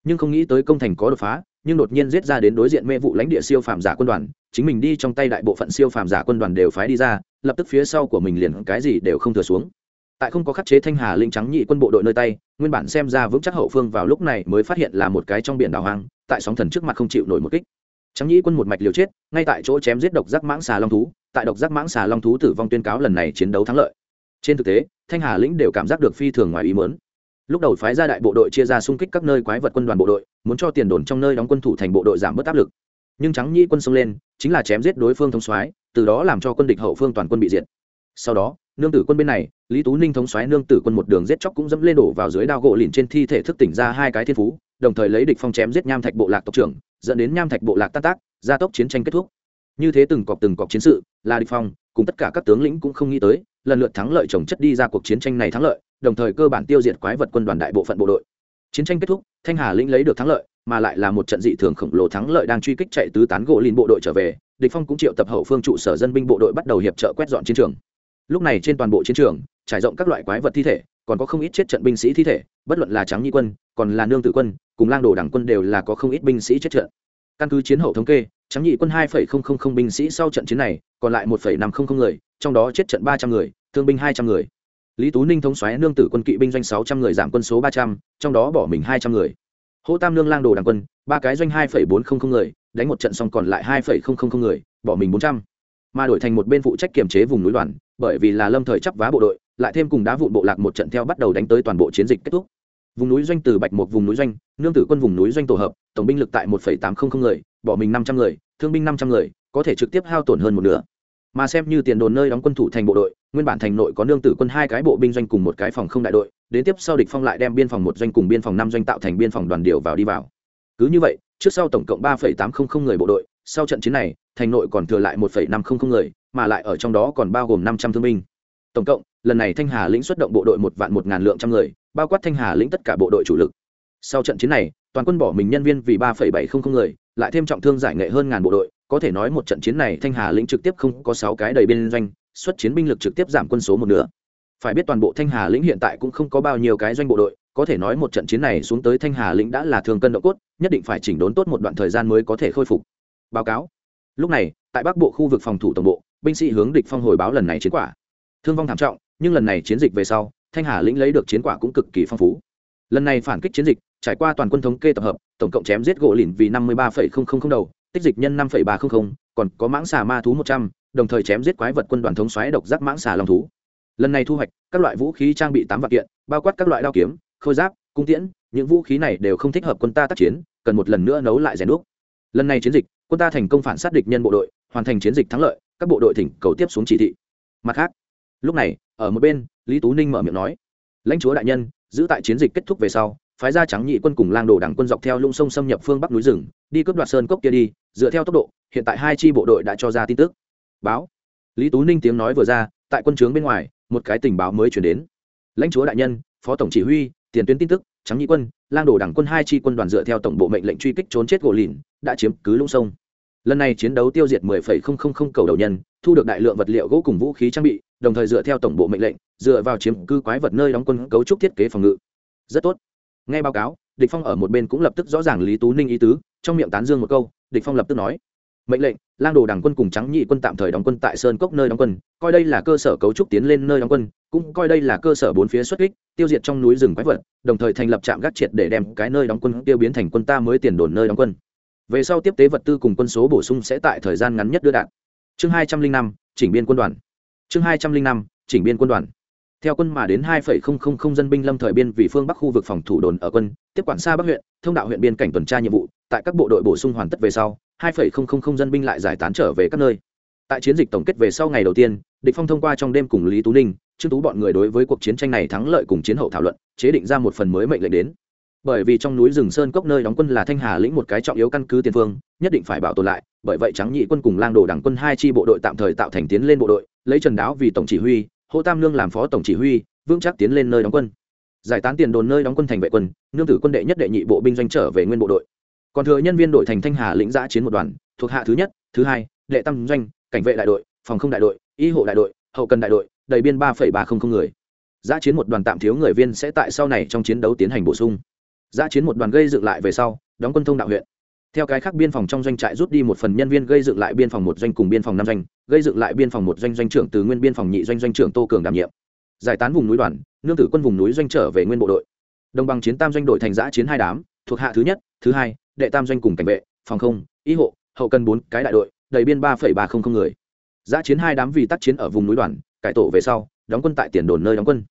Nhưng không nghĩ tới công thành có đột phá, nhưng đột nhiên giết ra đến đối diện mê vụ lãnh địa siêu phàm giả quân đoàn chính mình đi trong tay đại bộ phận siêu phàm giả quân đoàn đều phái đi ra, lập tức phía sau của mình liền cái gì đều không thừa xuống. Tại không có khắc chế thanh hà linh trắng nhị quân bộ đội nơi tay, nguyên bản xem ra vững chắc hậu phương vào lúc này mới phát hiện là một cái trong biển đảo hoang, tại sóng thần trước mặt không chịu nổi một kích. Trắng nhị quân một mạch liều chết, ngay tại chỗ chém giết độc giác mãng xà long thú, tại độc giác mãng xà long thú tử vong tuyên cáo lần này chiến đấu thắng lợi. Trên thực tế, thanh hà lĩnh đều cảm giác được phi thường ngoài ý mớn lúc đầu phái ra đại bộ đội chia ra xung kích các nơi quái vật quân đoàn bộ đội, muốn cho tiền đồn trong nơi đóng quân thủ thành bộ đội giảm bớt áp lực nhưng trắng nhĩ quân xông lên, chính là chém giết đối phương thống soái, từ đó làm cho quân địch hậu phương toàn quân bị diệt. Sau đó, nương tử quân bên này, lý tú ninh thống soái nương tử quân một đường giết chóc cũng dẫm lên đổ vào dưới đao gỗ lìn trên thi thể thức tỉnh ra hai cái thiên phú, đồng thời lấy địch phong chém giết nham thạch bộ lạc tộc trưởng, dẫn đến nham thạch bộ lạc tan tác, gia tốc chiến tranh kết thúc. Như thế từng cọc từng cọc chiến sự, là địch phong, cùng tất cả các tướng lĩnh cũng không nghĩ tới, lần lượt thắng lợi chồng chất đi ra cuộc chiến tranh này thắng lợi, đồng thời cơ bản tiêu diệt quái vật quân đoàn đại bộ phận bộ đội. Chiến tranh kết thúc, thanh hà lĩnh lấy được thắng lợi mà lại là một trận dị thường khổng lồ thắng lợi đang truy kích chạy tứ tán gỗ lìn bộ đội trở về, địch phong cũng triệu tập hậu phương trụ sở dân binh bộ đội bắt đầu hiệp trợ quét dọn chiến trường. Lúc này trên toàn bộ chiến trường, trải rộng các loại quái vật thi thể, còn có không ít chết trận binh sĩ thi thể, bất luận là trắng nhi quân, còn là nương tử quân, cùng lang đồ đảng quân đều là có không ít binh sĩ chết trận. Căn cứ chiến hậu thống kê trắng nhị quân hai binh sĩ sau trận chiến này, còn lại 1.500 người, trong đó chết trận ba trăm người, thương binh hai trăm người. Lý tú ninh thống xoáy nương tử quân kỵ binh doanh sáu trăm người, giảm quân số ba trăm, trong đó bỏ mình hai trăm người hỗ tam lương lang đồ đảng quân, ba cái doanh hai bốn trăm linh người, đánh một trận xong còn lại hai người, bỏ mình bốn trăm. Mà đổi thành một bên phụ trách kiềm chế vùng núi đoàn, bởi vì là lâm thời chấp vá bộ đội, lại thêm cùng đá vụn bộ lạc một trận theo bắt đầu đánh tới toàn bộ chiến dịch kết thúc. Vùng núi doanh từ bạch một vùng núi doanh, nương tử quân vùng núi doanh tổ hợp, tổng binh lực tại một tám trăm linh người, bỏ mình năm trăm người, thương binh năm trăm người, có thể trực tiếp hao tổn hơn một nửa. Mà xem như tiền đồn nơi đóng quân thủ thành bộ đội nguyên bản thành nội có nương tử quân hai cái bộ binh doanh cùng một cái phòng không đại đội, đến tiếp sau địch phong lại đem biên phòng một doanh cùng biên phòng năm doanh tạo thành biên phòng đoàn điều vào đi vào. Cứ như vậy, trước sau tổng cộng ba tám trăm linh người bộ đội, sau trận chiến này, thành nội còn thừa lại một năm trăm linh người, mà lại ở trong đó còn bao gồm năm trăm thương binh. Tổng cộng, lần này thanh hà lĩnh xuất động bộ đội một vạn một ngàn lượng trăm người, bao quát thanh hà lĩnh tất cả bộ đội chủ lực. Sau trận chiến này, toàn quân bỏ mình nhân viên vì ba bảy trăm linh người, lại thêm trọng thương giải nghệ hơn ngàn bộ đội, có thể nói một trận chiến này thanh hà lĩnh trực tiếp không có sáu cái đầy biên doanh xuất chiến binh lực trực tiếp giảm quân số một nửa. Phải biết toàn bộ thanh hà lĩnh hiện tại cũng không có bao nhiêu cái doanh bộ đội, có thể nói một trận chiến này xuống tới thanh hà lĩnh đã là thường cân độ cốt, nhất định phải chỉnh đốn tốt một đoạn thời gian mới có thể khôi phục. Báo cáo. Lúc này, tại bắc bộ khu vực phòng thủ tổng bộ, binh sĩ hướng địch phong hồi báo lần này chiến quả. Thương vong thảm trọng, nhưng lần này chiến dịch về sau, thanh hà lĩnh lấy được chiến quả cũng cực kỳ phong phú. Lần này phản kích chiến dịch, trải qua toàn quân thống kê tập hợp, tổng cộng chém giết gỗ lìn vì năm mươi ba đầu, tích dịch nhân năm ba trăm linh còn có mãng xà ma thú một trăm đồng thời chém giết quái vật quân đoàn thống xoáy độc giác mãng xà long thú. Lần này thu hoạch, các loại vũ khí trang bị tám vạn kiện, bao quát các loại đao kiếm, khôi giáp, cung tiễn, những vũ khí này đều không thích hợp quân ta tác chiến, cần một lần nữa nấu lại rèn đúc. Lần này chiến dịch, quân ta thành công phản sát địch nhân bộ đội, hoàn thành chiến dịch thắng lợi, các bộ đội thỉnh cầu tiếp xuống chỉ thị. Mặt khác, lúc này, ở một bên, lý tú ninh mở miệng nói, lãnh chúa đại nhân, giữ tại chiến dịch kết thúc về sau, phái gia trắng nhị quân cùng lang đồ đảng quân dọc theo lũng sông xâm nhập phương bắc núi rừng, đi cướp đoạt sơn cốc kia đi, dựa theo tốc độ, hiện tại hai chi bộ đội đã cho ra tin tức báo. Lý tú ninh tiếng nói vừa ra tại quân trướng bên ngoài một cái tình báo mới chuyển đến. Lãnh chúa đại nhân phó tổng chỉ huy tiền tuyến tin tức trắng nhị quân lang đồ đảng quân hai chi quân đoàn dựa theo tổng bộ mệnh lệnh truy kích trốn chết gỗ lìn đã chiếm cứ lũng sông. Lần này chiến đấu tiêu diệt 10,000 cầu đầu nhân thu được đại lượng vật liệu gỗ cùng vũ khí trang bị đồng thời dựa theo tổng bộ mệnh lệnh dựa vào chiếm cư quái vật nơi đóng quân cấu trúc thiết kế phòng ngự. Rất tốt. Nghe báo cáo địch phong ở một bên cũng lập tức rõ ràng lý tú ninh ý tứ trong miệng tán dương một câu địch phong lập tức nói mệnh lệnh, lang đồ đảng quân cùng trắng nhị quân tạm thời đóng quân tại sơn cốc nơi đóng quân, coi đây là cơ sở cấu trúc tiến lên nơi đóng quân, cũng coi đây là cơ sở bốn phía xuất kích, tiêu diệt trong núi rừng quái vật, đồng thời thành lập trạm gác triệt để đem cái nơi đóng quân tiêu biến thành quân ta mới tiền đồn nơi đóng quân. Về sau tiếp tế vật tư cùng quân số bổ sung sẽ tại thời gian ngắn nhất đưa đạn chương hai trăm linh năm, chỉnh biên quân đoàn. Chương hai trăm linh năm, chỉnh biên quân đoàn. Theo quân mà đến hai dân binh lâm thời biên vì phương bắc khu vực phòng thủ đồn ở quân, tiếp quản xa bắc huyện, thông đạo huyện biên cảnh tuần tra nhiệm vụ, tại các bộ đội bổ sung hoàn tất về sau 2.000 dân binh lại giải tán trở về các nơi. Tại chiến dịch tổng kết về sau ngày đầu tiên, địch phong thông qua trong đêm cùng lý tú ninh, trương tú bọn người đối với cuộc chiến tranh này thắng lợi cùng chiến hậu thảo luận, chế định ra một phần mới mệnh lệnh đến. Bởi vì trong núi rừng sơn cốc nơi đóng quân là thanh hà lĩnh một cái trọng yếu căn cứ tiền phương, nhất định phải bảo tồn lại, bởi vậy trắng nhị quân cùng lang đồ đảng quân hai chi bộ đội tạm thời tạo thành tiến lên bộ đội, lấy trần đáo vì tổng chỉ huy hô tam lương làm phó tổng chỉ huy, vững chắc tiến lên nơi đóng quân. Giải tán tiền đồn nơi đóng quân thành vệ quân, nương tử quân đệ nhất đệ nhị bộ binh doanh trở về nguyên bộ đội còn thừa nhân viên đội thành thanh hà lĩnh giã chiến một đoàn, thuộc hạ thứ nhất, thứ hai, lệ tăng doanh, cảnh vệ đại đội, phòng không đại đội, y hộ đại đội, hậu cần đại đội, đầy biên ba ba trăm linh người. Giã chiến một đoàn tạm thiếu người viên sẽ tại sau này trong chiến đấu tiến hành bổ sung. Giã chiến một đoàn gây dựng lại về sau, đóng quân thông đạo huyện. Theo cái khác biên phòng trong doanh trại rút đi một phần nhân viên gây dựng lại biên phòng một doanh cùng biên phòng năm doanh, gây dựng lại biên phòng một doanh doanh trưởng từ nguyên biên phòng nhị doanh doanh trưởng tô cường đảm nhiệm. Giải tán vùng núi đoàn, nương tử quân vùng núi doanh trở về nguyên bộ đội. Đồng bằng chiến tam doanh đội thành giã chiến hai đám, thuộc hạ thứ nhất, thứ hai đệ tam doanh cùng cảnh vệ, phòng không ý hộ, hậu cần bốn cái đại đội, đầy biên ba ba trăm linh người. Giã chiến hai đám vì tác chiến ở vùng núi đoàn, cải tổ về sau, đóng quân tại tiền đồn nơi đóng quân.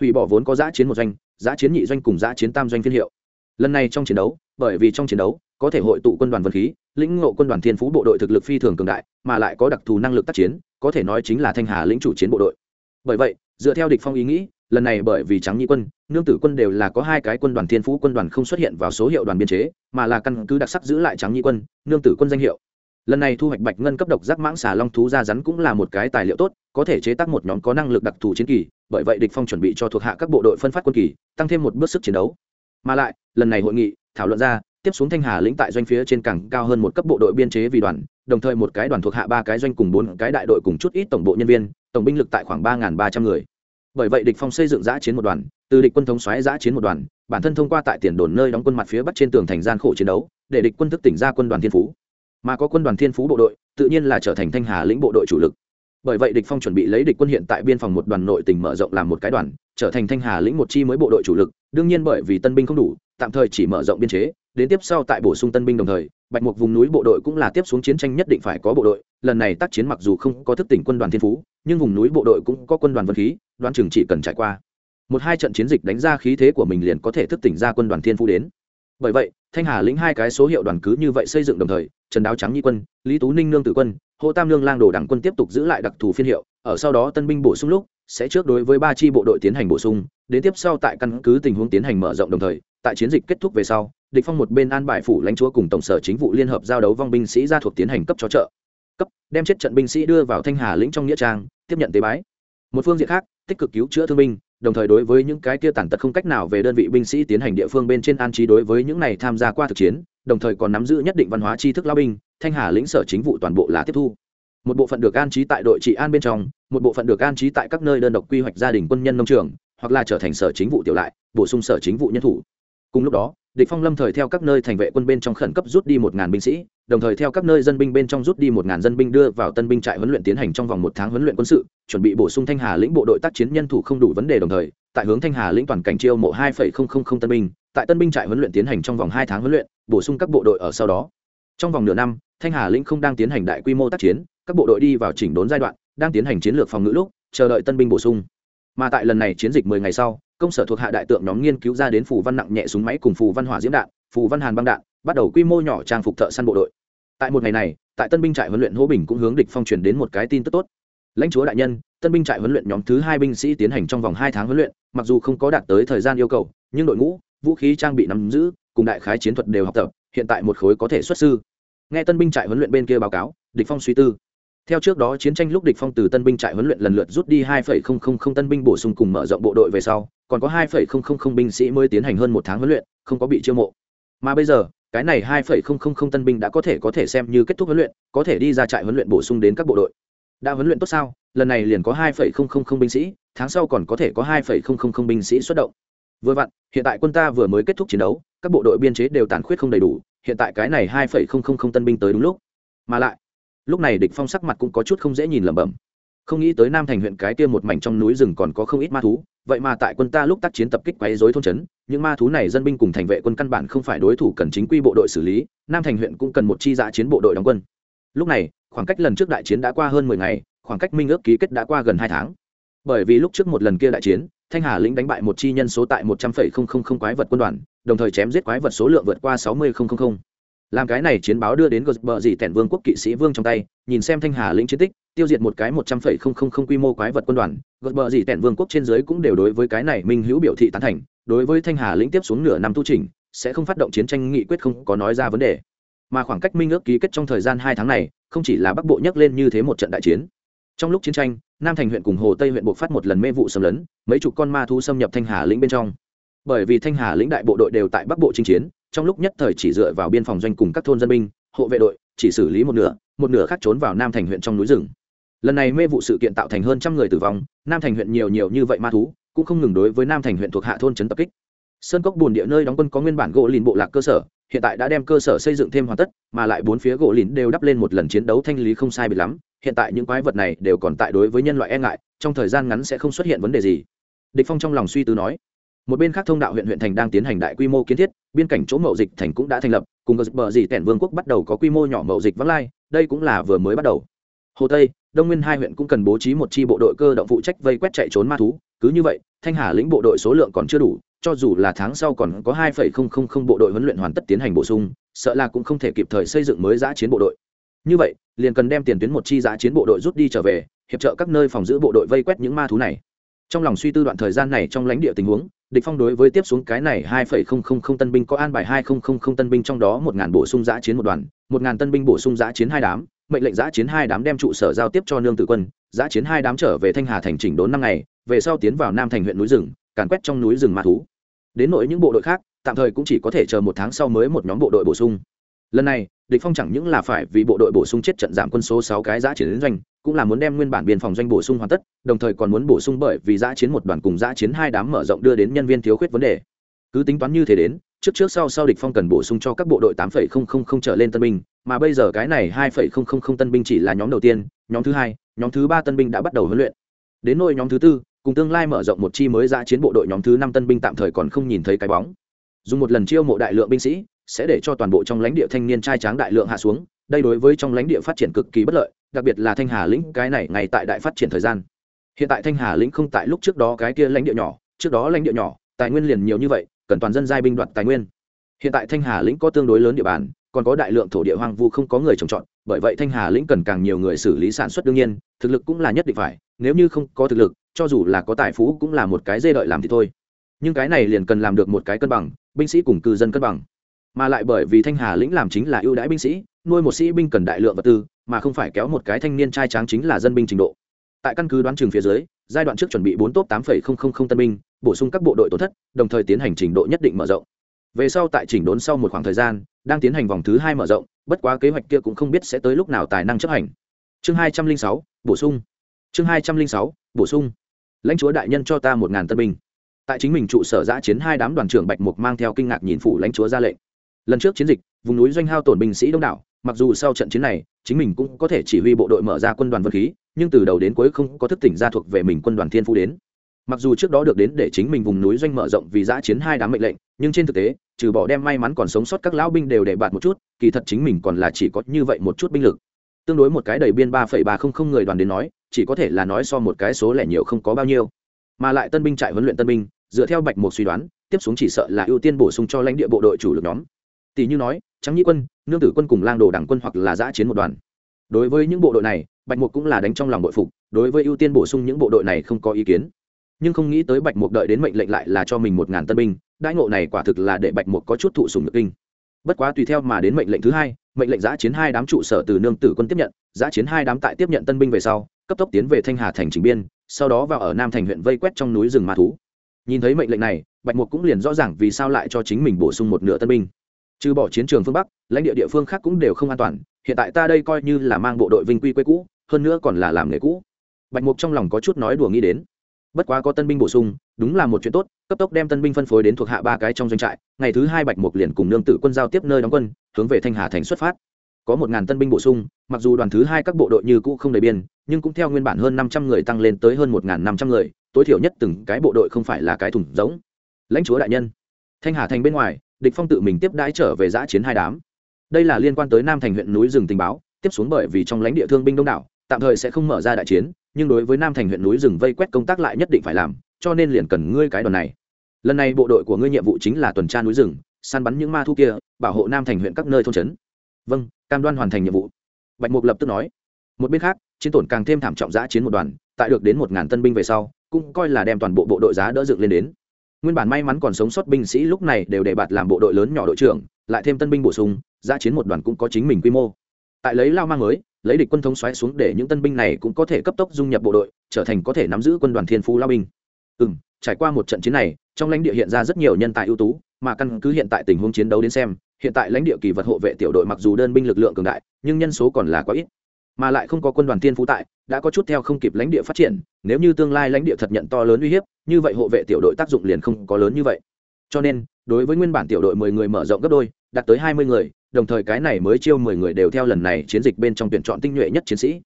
Hủy bỏ vốn có giã chiến một doanh, giã chiến nhị doanh cùng giã chiến tam doanh phiên hiệu. Lần này trong chiến đấu, bởi vì trong chiến đấu, có thể hội tụ quân đoàn vật khí, lĩnh ngộ quân đoàn thiên phú bộ đội thực lực phi thường cường đại, mà lại có đặc thù năng lực tác chiến, có thể nói chính là thanh hà lĩnh chủ chiến bộ đội. Bởi vậy, dựa theo địch phong ý nghĩ lần này bởi vì trắng nhị quân, nương tử quân đều là có hai cái quân đoàn thiên phú, quân đoàn không xuất hiện vào số hiệu đoàn biên chế, mà là căn cứ đặc sắc giữ lại trắng nhị quân, nương tử quân danh hiệu. Lần này thu hoạch bạch ngân cấp độc giác mãng xà long thú ra rắn cũng là một cái tài liệu tốt, có thể chế tác một nhóm có năng lực đặc thù chiến kỳ, bởi vậy địch phong chuẩn bị cho thuộc hạ các bộ đội phân phát quân kỳ, tăng thêm một bước sức chiến đấu. Mà lại, lần này hội nghị, thảo luận ra, tiếp xuống thanh hà lĩnh tại doanh phía trên cảng cao hơn một cấp bộ đội biên chế vì đoàn, đồng thời một cái đoàn thuộc hạ ba cái doanh cùng bốn cái đại đội cùng chút ít tổng bộ nhân viên, tổng binh lực tại khoảng ba ba trăm người bởi vậy địch phong xây dựng giã chiến một đoàn, từ địch quân thống xoáy giã chiến một đoàn, bản thân thông qua tại tiền đồn nơi đóng quân mặt phía bắc trên tường thành gian khổ chiến đấu, để địch quân thức tỉnh ra quân đoàn thiên phú. Mà có quân đoàn thiên phú bộ đội, tự nhiên là trở thành thanh hà lĩnh bộ đội chủ lực. Bởi vậy địch phong chuẩn bị lấy địch quân hiện tại biên phòng một đoàn nội tỉnh mở rộng làm một cái đoàn, trở thành thanh hà lĩnh một chi mới bộ đội chủ lực, đương nhiên bởi vì tân binh không đủ tạm thời chỉ mở rộng biên chế, đến tiếp sau tại bổ sung tân binh đồng thời, bạch mục vùng núi bộ đội cũng là tiếp xuống chiến tranh nhất định phải có bộ đội, lần này tác chiến mặc dù không có thức tỉnh quân đoàn thiên phú, nhưng vùng núi bộ đội cũng có quân đoàn vân khí, đoán chừng chỉ cần trải qua. Một hai trận chiến dịch đánh ra khí thế của mình liền có thể thức tỉnh ra quân đoàn thiên phú đến. Bởi vậy, thanh hà lĩnh hai cái số hiệu đoàn cứ như vậy xây dựng đồng thời, trần đáo trắng nhi quân, lý tú ninh nương tử quân, hồ tam lương lang đồ đảng quân tiếp tục giữ lại đặc thù phiên hiệu, ở sau đó tân binh bổ sung lúc sẽ trước đối với ba chi bộ đội tiến hành bổ sung, đến tiếp sau tại căn cứ tình huống tiến hành mở rộng đồng thời, tại chiến dịch kết thúc về sau, địch phong một bên an bài phủ lãnh chúa cùng tổng sở chính vụ liên hợp giao đấu vong binh sĩ ra thuộc tiến hành cấp cho trợ. Cấp, đem chết trận binh sĩ đưa vào thanh hà lĩnh trong nghĩa trang, tiếp nhận tế bái. Một phương diện khác, tích cực cứu chữa thương binh, đồng thời đối với những cái kia tàn tật không cách nào về đơn vị binh sĩ tiến hành địa phương bên trên an trí đối với những này tham gia qua thực chiến, đồng thời còn nắm giữ nhất định văn hóa tri thức lao binh, thanh hà lĩnh sở chính vụ toàn bộ là tiếp thu một bộ phận được an trí tại đội trị an bên trong, một bộ phận được an trí tại các nơi đơn độc quy hoạch gia đình quân nhân nông trường, hoặc là trở thành sở chính vụ tiểu lại, bổ sung sở chính vụ nhân thủ. Cùng lúc đó, địch phong lâm thời theo các nơi thành vệ quân bên trong khẩn cấp rút đi một ngàn binh sĩ, đồng thời theo các nơi dân binh bên trong rút đi một ngàn dân binh đưa vào tân binh trại huấn luyện tiến hành trong vòng một tháng huấn luyện quân sự, chuẩn bị bổ sung thanh hà lĩnh bộ đội tác chiến nhân thủ không đủ vấn đề đồng thời, tại hướng thanh hà lĩnh toàn cảnh chiêu mộ hai tân binh, tại tân binh trại huấn luyện tiến hành trong vòng hai tháng huấn luyện, bổ sung các bộ đội ở sau đó. Trong vòng nửa năm, thanh hà lĩnh không đang tiến hành đại quy mô tác chiến các bộ đội đi vào chỉnh đốn giai đoạn, đang tiến hành chiến lược phòng ngự lúc, chờ đợi tân binh bổ sung. Mà tại lần này chiến dịch mười ngày sau, công sở thuộc hạ đại tượng nhóm nghiên cứu ra đến phù văn nặng nhẹ súng máy cùng phù văn hỏa diễm đạn, phù văn hàn băng đạn, bắt đầu quy mô nhỏ trang phục thợ săn bộ đội. Tại một ngày này, tại tân binh trại huấn luyện hỗ bình cũng hướng địch phong truyền đến một cái tin tức tốt. Lãnh chúa đại nhân, tân binh trại huấn luyện nhóm thứ hai binh sĩ tiến hành trong vòng hai tháng huấn luyện, mặc dù không có đạt tới thời gian yêu cầu, nhưng đội ngũ, vũ khí trang bị nắm giữ, cùng đại khái chiến thuật đều học tập, hiện tại một khối có thể xuất sư. Nghe tân binh trại huấn luyện bên kia báo cáo, địch phong suy tư theo trước đó chiến tranh lúc địch phong từ tân binh trại huấn luyện lần lượt rút đi 2.000 tân binh bổ sung cùng mở rộng bộ đội về sau còn có 2.000 binh sĩ mới tiến hành hơn một tháng huấn luyện không có bị chiêu mộ mà bây giờ cái này hai phẩy không không không tân binh đã có thể có thể xem như kết thúc huấn luyện có thể đi ra trại huấn luyện bổ sung đến các bộ đội đã huấn luyện tốt sao lần này liền có hai phẩy không không không binh sĩ tháng sau còn có thể có hai phẩy không không không binh sĩ xuất động vừa vặn hiện tại quân ta vừa mới kết thúc chiến đấu các bộ đội biên chế đều tàn khuyết không đầy đủ hiện tại cái này hai phẩy không không không tân binh tới đúng lúc mà lại lúc này địch phong sắc mặt cũng có chút không dễ nhìn lẩm bẩm. Không nghĩ tới nam thành huyện cái kia một mảnh trong núi rừng còn có không ít ma thú, vậy mà tại quân ta lúc tác chiến tập kích quấy rối thôn trấn, những ma thú này dân binh cùng thành vệ quân căn bản không phải đối thủ cần chính quy bộ đội xử lý, nam thành huyện cũng cần một chi dạ chiến bộ đội đóng quân. Lúc này, khoảng cách lần trước đại chiến đã qua hơn mười ngày, khoảng cách minh ước ký kết đã qua gần hai tháng. Bởi vì lúc trước một lần kia đại chiến, thanh hà lĩnh đánh bại một chi nhân số tại một trăm phẩy không không không quái vật quân đoàn, đồng thời chém giết quái vật số lượng vượt qua sáu mươi không không không làm cái này chiến báo đưa đến gợt bờ dì tẻn vương quốc kỵ sĩ vương trong tay, nhìn xem thanh hà lĩnh chiến tích, tiêu diệt một cái một trăm phẩy không không không quy mô quái vật quân đoàn gợt bờ dì tẻn vương quốc trên dưới cũng đều đối với cái này minh hữu biểu thị tán thành, đối với thanh hà lĩnh tiếp xuống nửa năm tu trình sẽ không phát động chiến tranh nghị quyết không có nói ra vấn đề. Mà khoảng cách minh ước ký kết trong thời gian hai tháng này, không chỉ là bắc bộ nhắc lên như thế một trận đại chiến. Trong lúc chiến tranh, nam thành huyện cùng hồ tây huyện buộc phát một lần mê vụ xâm lấn, mấy chục con ma thu xâm nhập thanh hà lĩnh bên trong. Bởi vì thanh hà lĩnh đại bộ đội đều tại bắc bộ chinh chiến trong lúc nhất thời chỉ dựa vào biên phòng doanh cùng các thôn dân binh, hộ vệ đội, chỉ xử lý một nửa một nửa khác trốn vào nam thành huyện trong núi rừng. Lần này mê vụ sự kiện tạo thành hơn trăm người tử vong, nam thành huyện nhiều nhiều như vậy ma thú, cũng không ngừng đối với nam thành huyện thuộc hạ thôn trấn tập kích. Sơn cốc bùn địa nơi đóng quân có nguyên bản gỗ lìn bộ lạc cơ sở, hiện tại đã đem cơ sở xây dựng thêm hoàn tất, mà lại bốn phía gỗ lìn đều đắp lên một lần chiến đấu thanh lý không sai bị lắm, hiện tại những quái vật này đều còn tại đối với nhân loại e ngại, trong thời gian ngắn sẽ không xuất hiện vấn đề gì. Địch phong trong lòng suy tư nói một bên khác thông đạo huyện huyện thành đang tiến hành đại quy mô kiến thiết biên cảnh chỗ mậu dịch thành cũng đã thành lập, cùng bờ dì tẻn vương quốc bắt đầu có quy mô nhỏ mậu dịch vắng lai, đây cũng là vừa mới bắt đầu. Hồ tây, đông nguyên hai huyện cũng cần bố trí một chi bộ đội cơ động phụ trách vây quét chạy trốn ma thú, cứ như vậy, thanh hà lĩnh bộ đội số lượng còn chưa đủ, cho dù là tháng sau còn có hai phẩy không không không bộ đội huấn luyện hoàn tất tiến hành bổ sung, sợ là cũng không thể kịp thời xây dựng mới giã chiến bộ đội. Như vậy, liền cần đem tiền tuyến một chi giã chiến bộ đội rút đi trở về, hiệp trợ các nơi phòng giữ bộ đội vây quét những ma thú này. Trong lòng suy tư đoạn thời gian này trong lãnh địa tình huống địch phong đối với tiếp xuống cái này hai phẩy không không không tân binh có an bài hai không không không tân binh trong đó một ngàn bổ sung giã chiến một đoàn, một ngàn tân binh bổ sung giã chiến hai đám, mệnh lệnh giã chiến hai đám đem trụ sở giao tiếp cho nương tử quân, giã chiến hai đám trở về thanh hà thành chỉnh đốn năm ngày, về sau tiến vào nam thành huyện núi rừng, càn quét trong núi rừng ma thú. Đến nội những bộ đội khác, tạm thời cũng chỉ có thể chờ một tháng sau mới một nhóm bộ đội bổ sung. Lần này địch phong chẳng những là phải vì bộ đội bổ sung chết trận giảm quân số sáu cái giã chiến doanh, cũng là muốn đem nguyên bản biên phòng doanh bổ sung hoàn tất, đồng thời còn muốn bổ sung bởi vì giã chiến một đoàn cùng giã chiến hai đám mở rộng đưa đến nhân viên thiếu khuyết vấn đề. Cứ tính toán như thế đến, trước trước sau sau địch phong cần bổ sung cho các bộ đội tám phẩy không không không trở lên tân binh, mà bây giờ cái này hai phẩy không không không tân binh chỉ là nhóm đầu tiên, nhóm thứ hai, nhóm thứ ba tân binh đã bắt đầu huấn luyện. Đến nỗi nhóm thứ tư, cùng tương lai mở rộng một chi mới giã chiến bộ đội nhóm thứ năm tân binh tạm thời còn không nhìn thấy cái bóng. Dùng một lần chiêu mộ đại lượng binh sĩ sẽ để cho toàn bộ trong lãnh địa thanh niên trai tráng đại lượng hạ xuống, đây đối với trong lãnh địa phát triển cực kỳ bất lợi, đặc biệt là thanh hà lĩnh, cái này ngày tại đại phát triển thời gian. Hiện tại thanh hà lĩnh không tại lúc trước đó cái kia lãnh địa nhỏ, trước đó lãnh địa nhỏ, tài nguyên liền nhiều như vậy, cần toàn dân giai binh đoạt tài nguyên. Hiện tại thanh hà lĩnh có tương đối lớn địa bàn, còn có đại lượng thổ địa hoang vu không có người trồng trọt, bởi vậy thanh hà lĩnh cần càng nhiều người xử lý sản xuất đương nhiên, thực lực cũng là nhất định phải, nếu như không có thực lực, cho dù là có tài phú cũng là một cái dê đợi làm thì thôi. Nhưng cái này liền cần làm được một cái cân bằng, binh sĩ cùng cư dân cân bằng mà lại bởi vì thanh hà lĩnh làm chính là ưu đãi binh sĩ, nuôi một sĩ binh cần đại lượng vật tư, mà không phải kéo một cái thanh niên trai tráng chính là dân binh trình độ. Tại căn cứ đoán trường phía dưới, giai đoạn trước chuẩn bị bốn top tám tân binh, bổ sung các bộ đội tổn thất, đồng thời tiến hành trình độ nhất định mở rộng. Về sau tại chỉnh đốn sau một khoảng thời gian, đang tiến hành vòng thứ hai mở rộng, bất quá kế hoạch kia cũng không biết sẽ tới lúc nào tài năng chấp hành. Chương hai trăm linh sáu, bổ sung. Chương hai trăm linh sáu, bổ sung. Lãnh chúa đại nhân cho ta một ngàn tân binh. Tại chính mình trụ sở giã chiến hai đám đoàn trưởng bạch mục mang theo kinh ngạc nhìn phủ lãnh chúa ra lệnh lần trước chiến dịch, vùng núi doanh hao tổn binh sĩ đông đảo, mặc dù sau trận chiến này, chính mình cũng có thể chỉ huy bộ đội mở ra quân đoàn vật khí, nhưng từ đầu đến cuối không có thức tỉnh ra thuộc về mình quân đoàn thiên phú đến. Mặc dù trước đó được đến để chính mình vùng núi doanh mở rộng vì giã chiến hai đám mệnh lệnh, nhưng trên thực tế, trừ bỏ đem may mắn còn sống sót các lão binh đều để bạt một chút, kỳ thật chính mình còn là chỉ có như vậy một chút binh lực. Tương đối một cái đầy biên ba phẩy ba không không người đoàn đến nói, chỉ có thể là nói so một cái số lẻ nhiều không có bao nhiêu. Mà lại tân binh trại huấn luyện tân binh, dựa theo bạch một suy đoán, tiếp xuống chỉ sợ là ưu tiên bổ sung cho lãnh địa bộ đội chủ lực nhóm tỷ như nói trắng nhĩ quân, nương tử quân cùng lang đồ đảng quân hoặc là giã chiến một đoàn. Đối với những bộ đội này, bạch mục cũng là đánh trong lòng bội phục, đối với ưu tiên bổ sung những bộ đội này không có ý kiến. Nhưng không nghĩ tới bạch mục đợi đến mệnh lệnh lại là cho mình một ngàn tân binh, đãi ngộ này quả thực là để bạch mục có chút thụ sùng nhược kinh. Bất quá tùy theo mà đến mệnh lệnh thứ hai, mệnh lệnh giã chiến hai đám trụ sở từ nương tử quân tiếp nhận, giã chiến hai đám tại tiếp nhận tân binh về sau, cấp tốc tiến về thanh hà thành trình biên, sau đó vào ở nam thành huyện vây quét trong núi rừng ma thú. Nhìn thấy mệnh lệnh này, bạch mục cũng liền rõ ràng vì sao lại cho chính mình bổ sung một nửa tân binh trừ bỏ chiến trường phương bắc, lãnh địa địa phương khác cũng đều không an toàn, hiện tại ta đây coi như là mang bộ đội vinh quy quê cũ, hơn nữa còn là làm nghề cũ. Bạch mục trong lòng có chút nói đùa nghĩ đến. Bất quá có tân binh bổ sung, đúng là một chuyện tốt, cấp tốc đem tân binh phân phối đến thuộc hạ ba cái trong doanh trại, ngày thứ hai bạch mục liền cùng nương tử quân giao tiếp nơi đóng quân, hướng về thanh hà thành xuất phát. Có một ngàn tân binh bổ sung, mặc dù đoàn thứ hai các bộ đội như cũ không đầy biên, nhưng cũng theo nguyên bản hơn năm trăm người tăng lên tới hơn một ngàn năm trăm người, tối thiểu nhất từng cái bộ đội không phải là cái thủng giống lãnh chúa đại nhân, thanh hà thành bên ngoài địch phong tự mình tiếp đãi trở về giã chiến hai đám. Đây là liên quan tới nam thành huyện núi rừng tình báo, tiếp xuống bởi vì trong lãnh địa thương binh đông đảo, tạm thời sẽ không mở ra đại chiến, nhưng đối với nam thành huyện núi rừng vây quét công tác lại nhất định phải làm, cho nên liền cần ngươi cái đoàn này. Lần này bộ đội của ngươi nhiệm vụ chính là tuần tra núi rừng, săn bắn những ma thu kia, bảo hộ nam thành huyện các nơi thôn trấn. Vâng cam đoan hoàn thành nhiệm vụ. Bạch mục lập tức nói. Một bên khác, chiến tổn càng thêm thảm trọng giã chiến một đoàn, tại được đến một ngàn tân binh về sau, cũng coi là đem toàn bộ bộ đội giá đỡ dựng lên đến nguyên bản may mắn còn sống sót binh sĩ lúc này đều để bạt làm bộ đội lớn nhỏ đội trưởng, lại thêm tân binh bổ sung, giã chiến một đoàn cũng có chính mình quy mô. Tại lấy lao mang mới, lấy địch quân thống xoáy xuống để những tân binh này cũng có thể cấp tốc dung nhập bộ đội, trở thành có thể nắm giữ quân đoàn thiên phú lao binh. Ừ m trải qua một trận chiến này, trong lãnh địa hiện ra rất nhiều nhân tài ưu tú, mà căn cứ hiện tại tình huống chiến đấu đến xem, hiện tại lãnh địa kỳ vật hộ vệ tiểu đội mặc dù đơn binh lực lượng cường đại, nhưng nhân số còn là quá ít mà lại không có quân đoàn tiên phú tại, đã có chút theo không kịp lãnh địa phát triển, nếu như tương lai lãnh địa thật nhận to lớn uy hiếp, như vậy hộ vệ tiểu đội tác dụng liền không có lớn như vậy. Cho nên, đối với nguyên bản tiểu đội mười người mở rộng gấp đôi, đạt tới hai mươi người, đồng thời cái này mới chiêu mười người đều theo lần này chiến dịch bên trong tuyển chọn tinh nhuệ nhất chiến sĩ.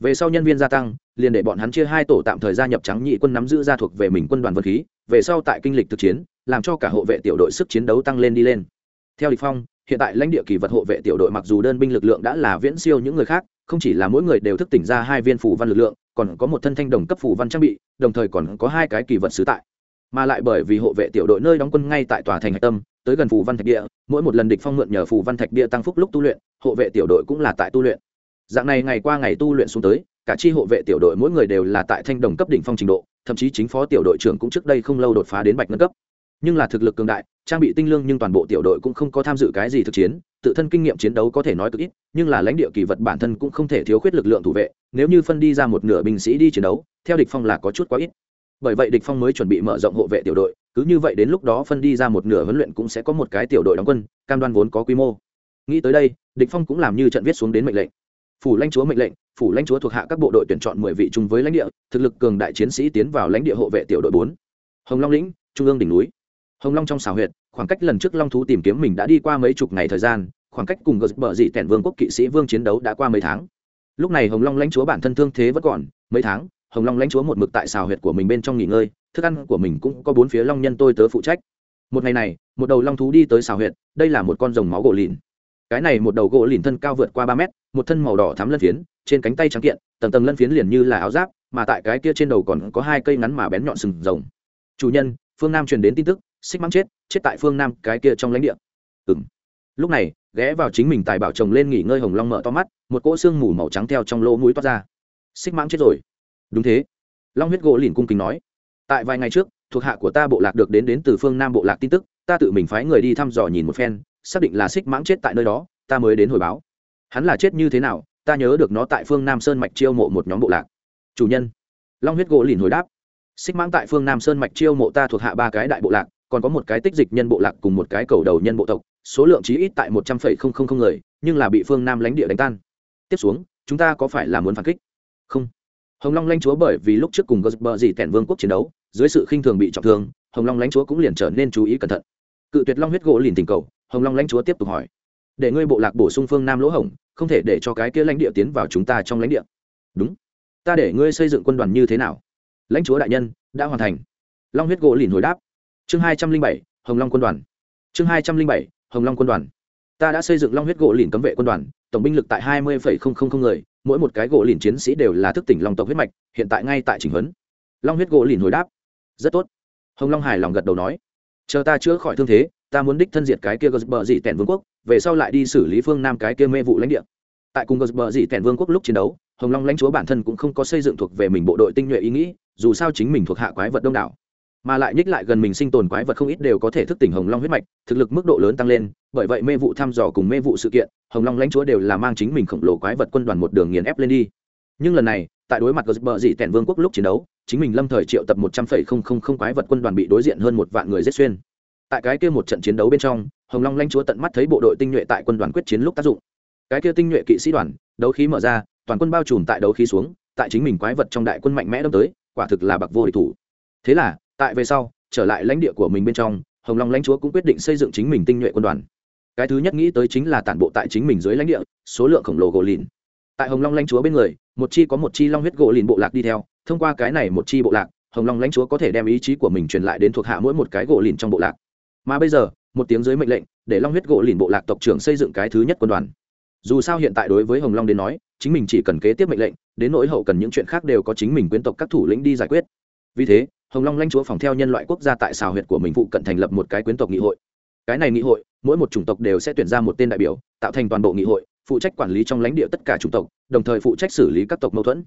Về sau nhân viên gia tăng, liền để bọn hắn chia hai tổ tạm thời gia nhập trắng nhị quân nắm giữ gia thuộc về mình quân đoàn vật khí, về sau tại kinh lịch thực chiến, làm cho cả hộ vệ tiểu đội sức chiến đấu tăng lên đi lên. Theo địch phong hiện tại lãnh địa kỳ vật hộ vệ tiểu đội mặc dù đơn binh lực lượng đã là viễn siêu những người khác, không chỉ là mỗi người đều thức tỉnh ra hai viên phủ văn lực lượng, còn có một thân thanh đồng cấp phủ văn trang bị, đồng thời còn có hai cái kỳ vật sứ tại. Mà lại bởi vì hộ vệ tiểu đội nơi đóng quân ngay tại tòa thành hạch tâm, tới gần phủ văn thạch địa, mỗi một lần địch phong mượn nhờ phủ văn thạch địa tăng phúc lúc tu luyện, hộ vệ tiểu đội cũng là tại tu luyện. Dạng này ngày qua ngày tu luyện xuống tới, cả chi hộ vệ tiểu đội mỗi người đều là tại thanh đồng cấp đỉnh phong trình độ, thậm chí chính phó tiểu đội trưởng cũng trước đây không lâu đột phá đến bạch ngân cấp nhưng là thực lực cường đại, trang bị tinh lương nhưng toàn bộ tiểu đội cũng không có tham dự cái gì thực chiến, tự thân kinh nghiệm chiến đấu có thể nói cực ít, nhưng là lãnh địa kỳ vật bản thân cũng không thể thiếu khuyết lực lượng thủ vệ, nếu như phân đi ra một nửa binh sĩ đi chiến đấu, theo địch phong là có chút quá ít. Bởi vậy địch phong mới chuẩn bị mở rộng hộ vệ tiểu đội, cứ như vậy đến lúc đó phân đi ra một nửa huấn luyện cũng sẽ có một cái tiểu đội đóng quân, cam đoan vốn có quy mô. Nghĩ tới đây, địch phong cũng làm như trận viết xuống đến mệnh lệnh. Phủ lãnh chúa mệnh lệnh, phủ lãnh chúa thuộc hạ các bộ đội tuyển chọn mười vị chung với lãnh địa, thực lực cường đại chiến sĩ tiến vào lãnh địa hộ vệ tiểu đội bốn. Hồng long lĩnh, trung ương đỉnh núi hồng long trong xào huyệt, khoảng cách lần trước long thú tìm kiếm mình đã đi qua mấy chục ngày thời gian, khoảng cách cùng gờ bờ dị tẻn vương quốc kỵ sĩ vương chiến đấu đã qua mấy tháng. Lúc này hồng long lãnh chúa bản thân thương thế vẫn còn, mấy tháng, hồng long lãnh chúa một mực tại xào huyệt của mình bên trong nghỉ ngơi, thức ăn của mình cũng có bốn phía long nhân tôi tớ phụ trách. Một ngày này, một đầu long thú đi tới xào huyệt, đây là một con rồng máu gỗ lìn. Cái này một đầu gỗ lìn thân cao vượt qua ba mét, một thân màu đỏ thắm lân phiến, trên cánh tay trắng kiện, tầng tầng lân phiến liền như là áo giáp, mà tại cái kia trên đầu còn có hai cây ngắn mà bén nhọn sừng rồng. Chủ nhân, phương nam truyền đến tin tức xích mắng chết chết tại phương nam, cái kia trong lãnh địa. Ừng lúc này, ghé vào chính mình tài bảo chồng lên nghỉ ngơi hồng long mở to mắt, một cỗ xương mù màu trắng theo trong lỗ mũi toát ra. Xích mãng chết rồi. Đúng thế. Long huyết gỗ lìn cung kính nói, tại vài ngày trước, thuộc hạ của ta bộ lạc được đến đến từ phương nam bộ lạc tin tức, ta tự mình phái người đi thăm dò nhìn một phen, xác định là xích mãng chết tại nơi đó, ta mới đến hồi báo. Hắn là chết như thế nào, ta nhớ được nó tại phương nam sơn mạch chiêu mộ một nhóm bộ lạc. Chủ nhân. Long huyết gỗ lìn hồi đáp, xích mãng tại phương nam sơn mạch chiêu mộ ta thuộc hạ ba cái đại bộ lạc còn có một cái tích dịch nhân bộ lạc cùng một cái cầu đầu nhân bộ tộc, số lượng chí ít tại một trăm phẩy không không không người, nhưng là bị phương nam lãnh địa đánh tan. Tiếp xuống, chúng ta có phải là muốn phản kích? Không. Hồng long lãnh chúa bởi vì lúc trước cùng gớt bờ dì tẻn vương quốc chiến đấu, dưới sự khinh thường bị trọng thương, hồng long lãnh chúa cũng liền trở nên chú ý cẩn thận. Cự tuyệt long huyết gỗ liền tình cầu, hồng long lãnh chúa tiếp tục hỏi. Để ngươi bộ lạc bổ sung phương nam lỗ hổng, không thể để cho cái kia lãnh địa tiến vào chúng ta trong lãnh địa. Đúng. Ta để ngươi xây dựng quân đoàn như thế nào? Lãnh chúa đại nhân, đã hoàn thành. Long huyết gỗ liền hồi đáp chương hai trăm linh bảy, hồng long quân đoàn. Chương hai trăm linh bảy, hồng long quân đoàn. Ta đã xây dựng long huyết gỗ lìn cấm vệ quân đoàn, tổng binh lực tại hai mươi người, mỗi một cái gỗ lìn chiến sĩ đều là thức tỉnh long tộc huyết mạch, hiện tại ngay tại chỉnh huấn. Long huyết gỗ lìn hồi đáp. Rất tốt. Hồng long hài lòng gật đầu nói. Chờ ta chữa khỏi thương thế, ta muốn đích thân diệt cái kia gờ bờ dị tẻn vương quốc, về sau lại đi xử lý phương nam cái kia mê vụ lãnh địa. Tại cùng gờ bờ dị tẻn vương quốc lúc chiến đấu, hồng long lãnh chúa bản thân cũng không có xây dựng thuộc về mình bộ đội tinh nhuệ ý nghĩ, dù sao chính mình thuộc hạ quái vật đông đảo mà lại nhích lại gần mình sinh tồn quái vật không ít đều có thể thức tỉnh hồng long huyết mạch, thực lực mức độ lớn tăng lên, bởi vậy mê vụ thăm dò cùng mê vụ sự kiện, hồng long lãnh chúa đều là mang chính mình khổng lồ quái vật quân đoàn một đường nghiền ép lên đi. Nhưng lần này, tại đối mặt bờ dị tẻn vương quốc lúc chiến đấu, chính mình lâm thời triệu tập một trăm phẩy không không không quái vật quân đoàn bị đối diện hơn một vạn người giết xuyên. Tại cái kia một trận chiến đấu bên trong, hồng long lãnh chúa tận mắt thấy bộ đội tinh nhuệ tại quân đoàn quyết chiến lúc tác dụng. Cái kia tinh nhuệ kỵ sĩ đoàn, đấu khí mở ra, toàn quân bao trùm tại đấu khí xuống, tại chính mình quái vật trong đại quân mạnh mẽ đâm tới, quả thực là bạc vô địch thủ. Thế là tại về sau, trở lại lãnh địa của mình bên trong, hồng long lãnh chúa cũng quyết định xây dựng chính mình tinh nhuệ quân đoàn. Cái thứ nhất nghĩ tới chính là tản bộ tại chính mình dưới lãnh địa, số lượng khổng lồ gỗ lìn. Tại hồng long lãnh chúa bên người, một chi có một chi long huyết gỗ lìn bộ lạc đi theo, thông qua cái này một chi bộ lạc, hồng long lãnh chúa có thể đem ý chí của mình truyền lại đến thuộc hạ mỗi một cái gỗ lìn trong bộ lạc. Mà bây giờ, một tiếng dưới mệnh lệnh, để long huyết gỗ lìn bộ lạc tộc trưởng xây dựng cái thứ nhất quân đoàn. Dù sao hiện tại đối với hồng long đến nói, chính mình chỉ cần kế tiếp mệnh lệnh, đến nỗi hậu cần những chuyện khác đều có chính mình quyến tộc các thủ lĩnh đi giải quyết. Vì thế hồng long lãnh chúa phòng theo nhân loại quốc gia tại xào huyệt của mình phụ cận thành lập một cái quyến tộc nghị hội. Cái này nghị hội, mỗi một chủng tộc đều sẽ tuyển ra một tên đại biểu, tạo thành toàn bộ nghị hội, phụ trách quản lý trong lãnh địa tất cả chủng tộc, đồng thời phụ trách xử lý các tộc mâu thuẫn.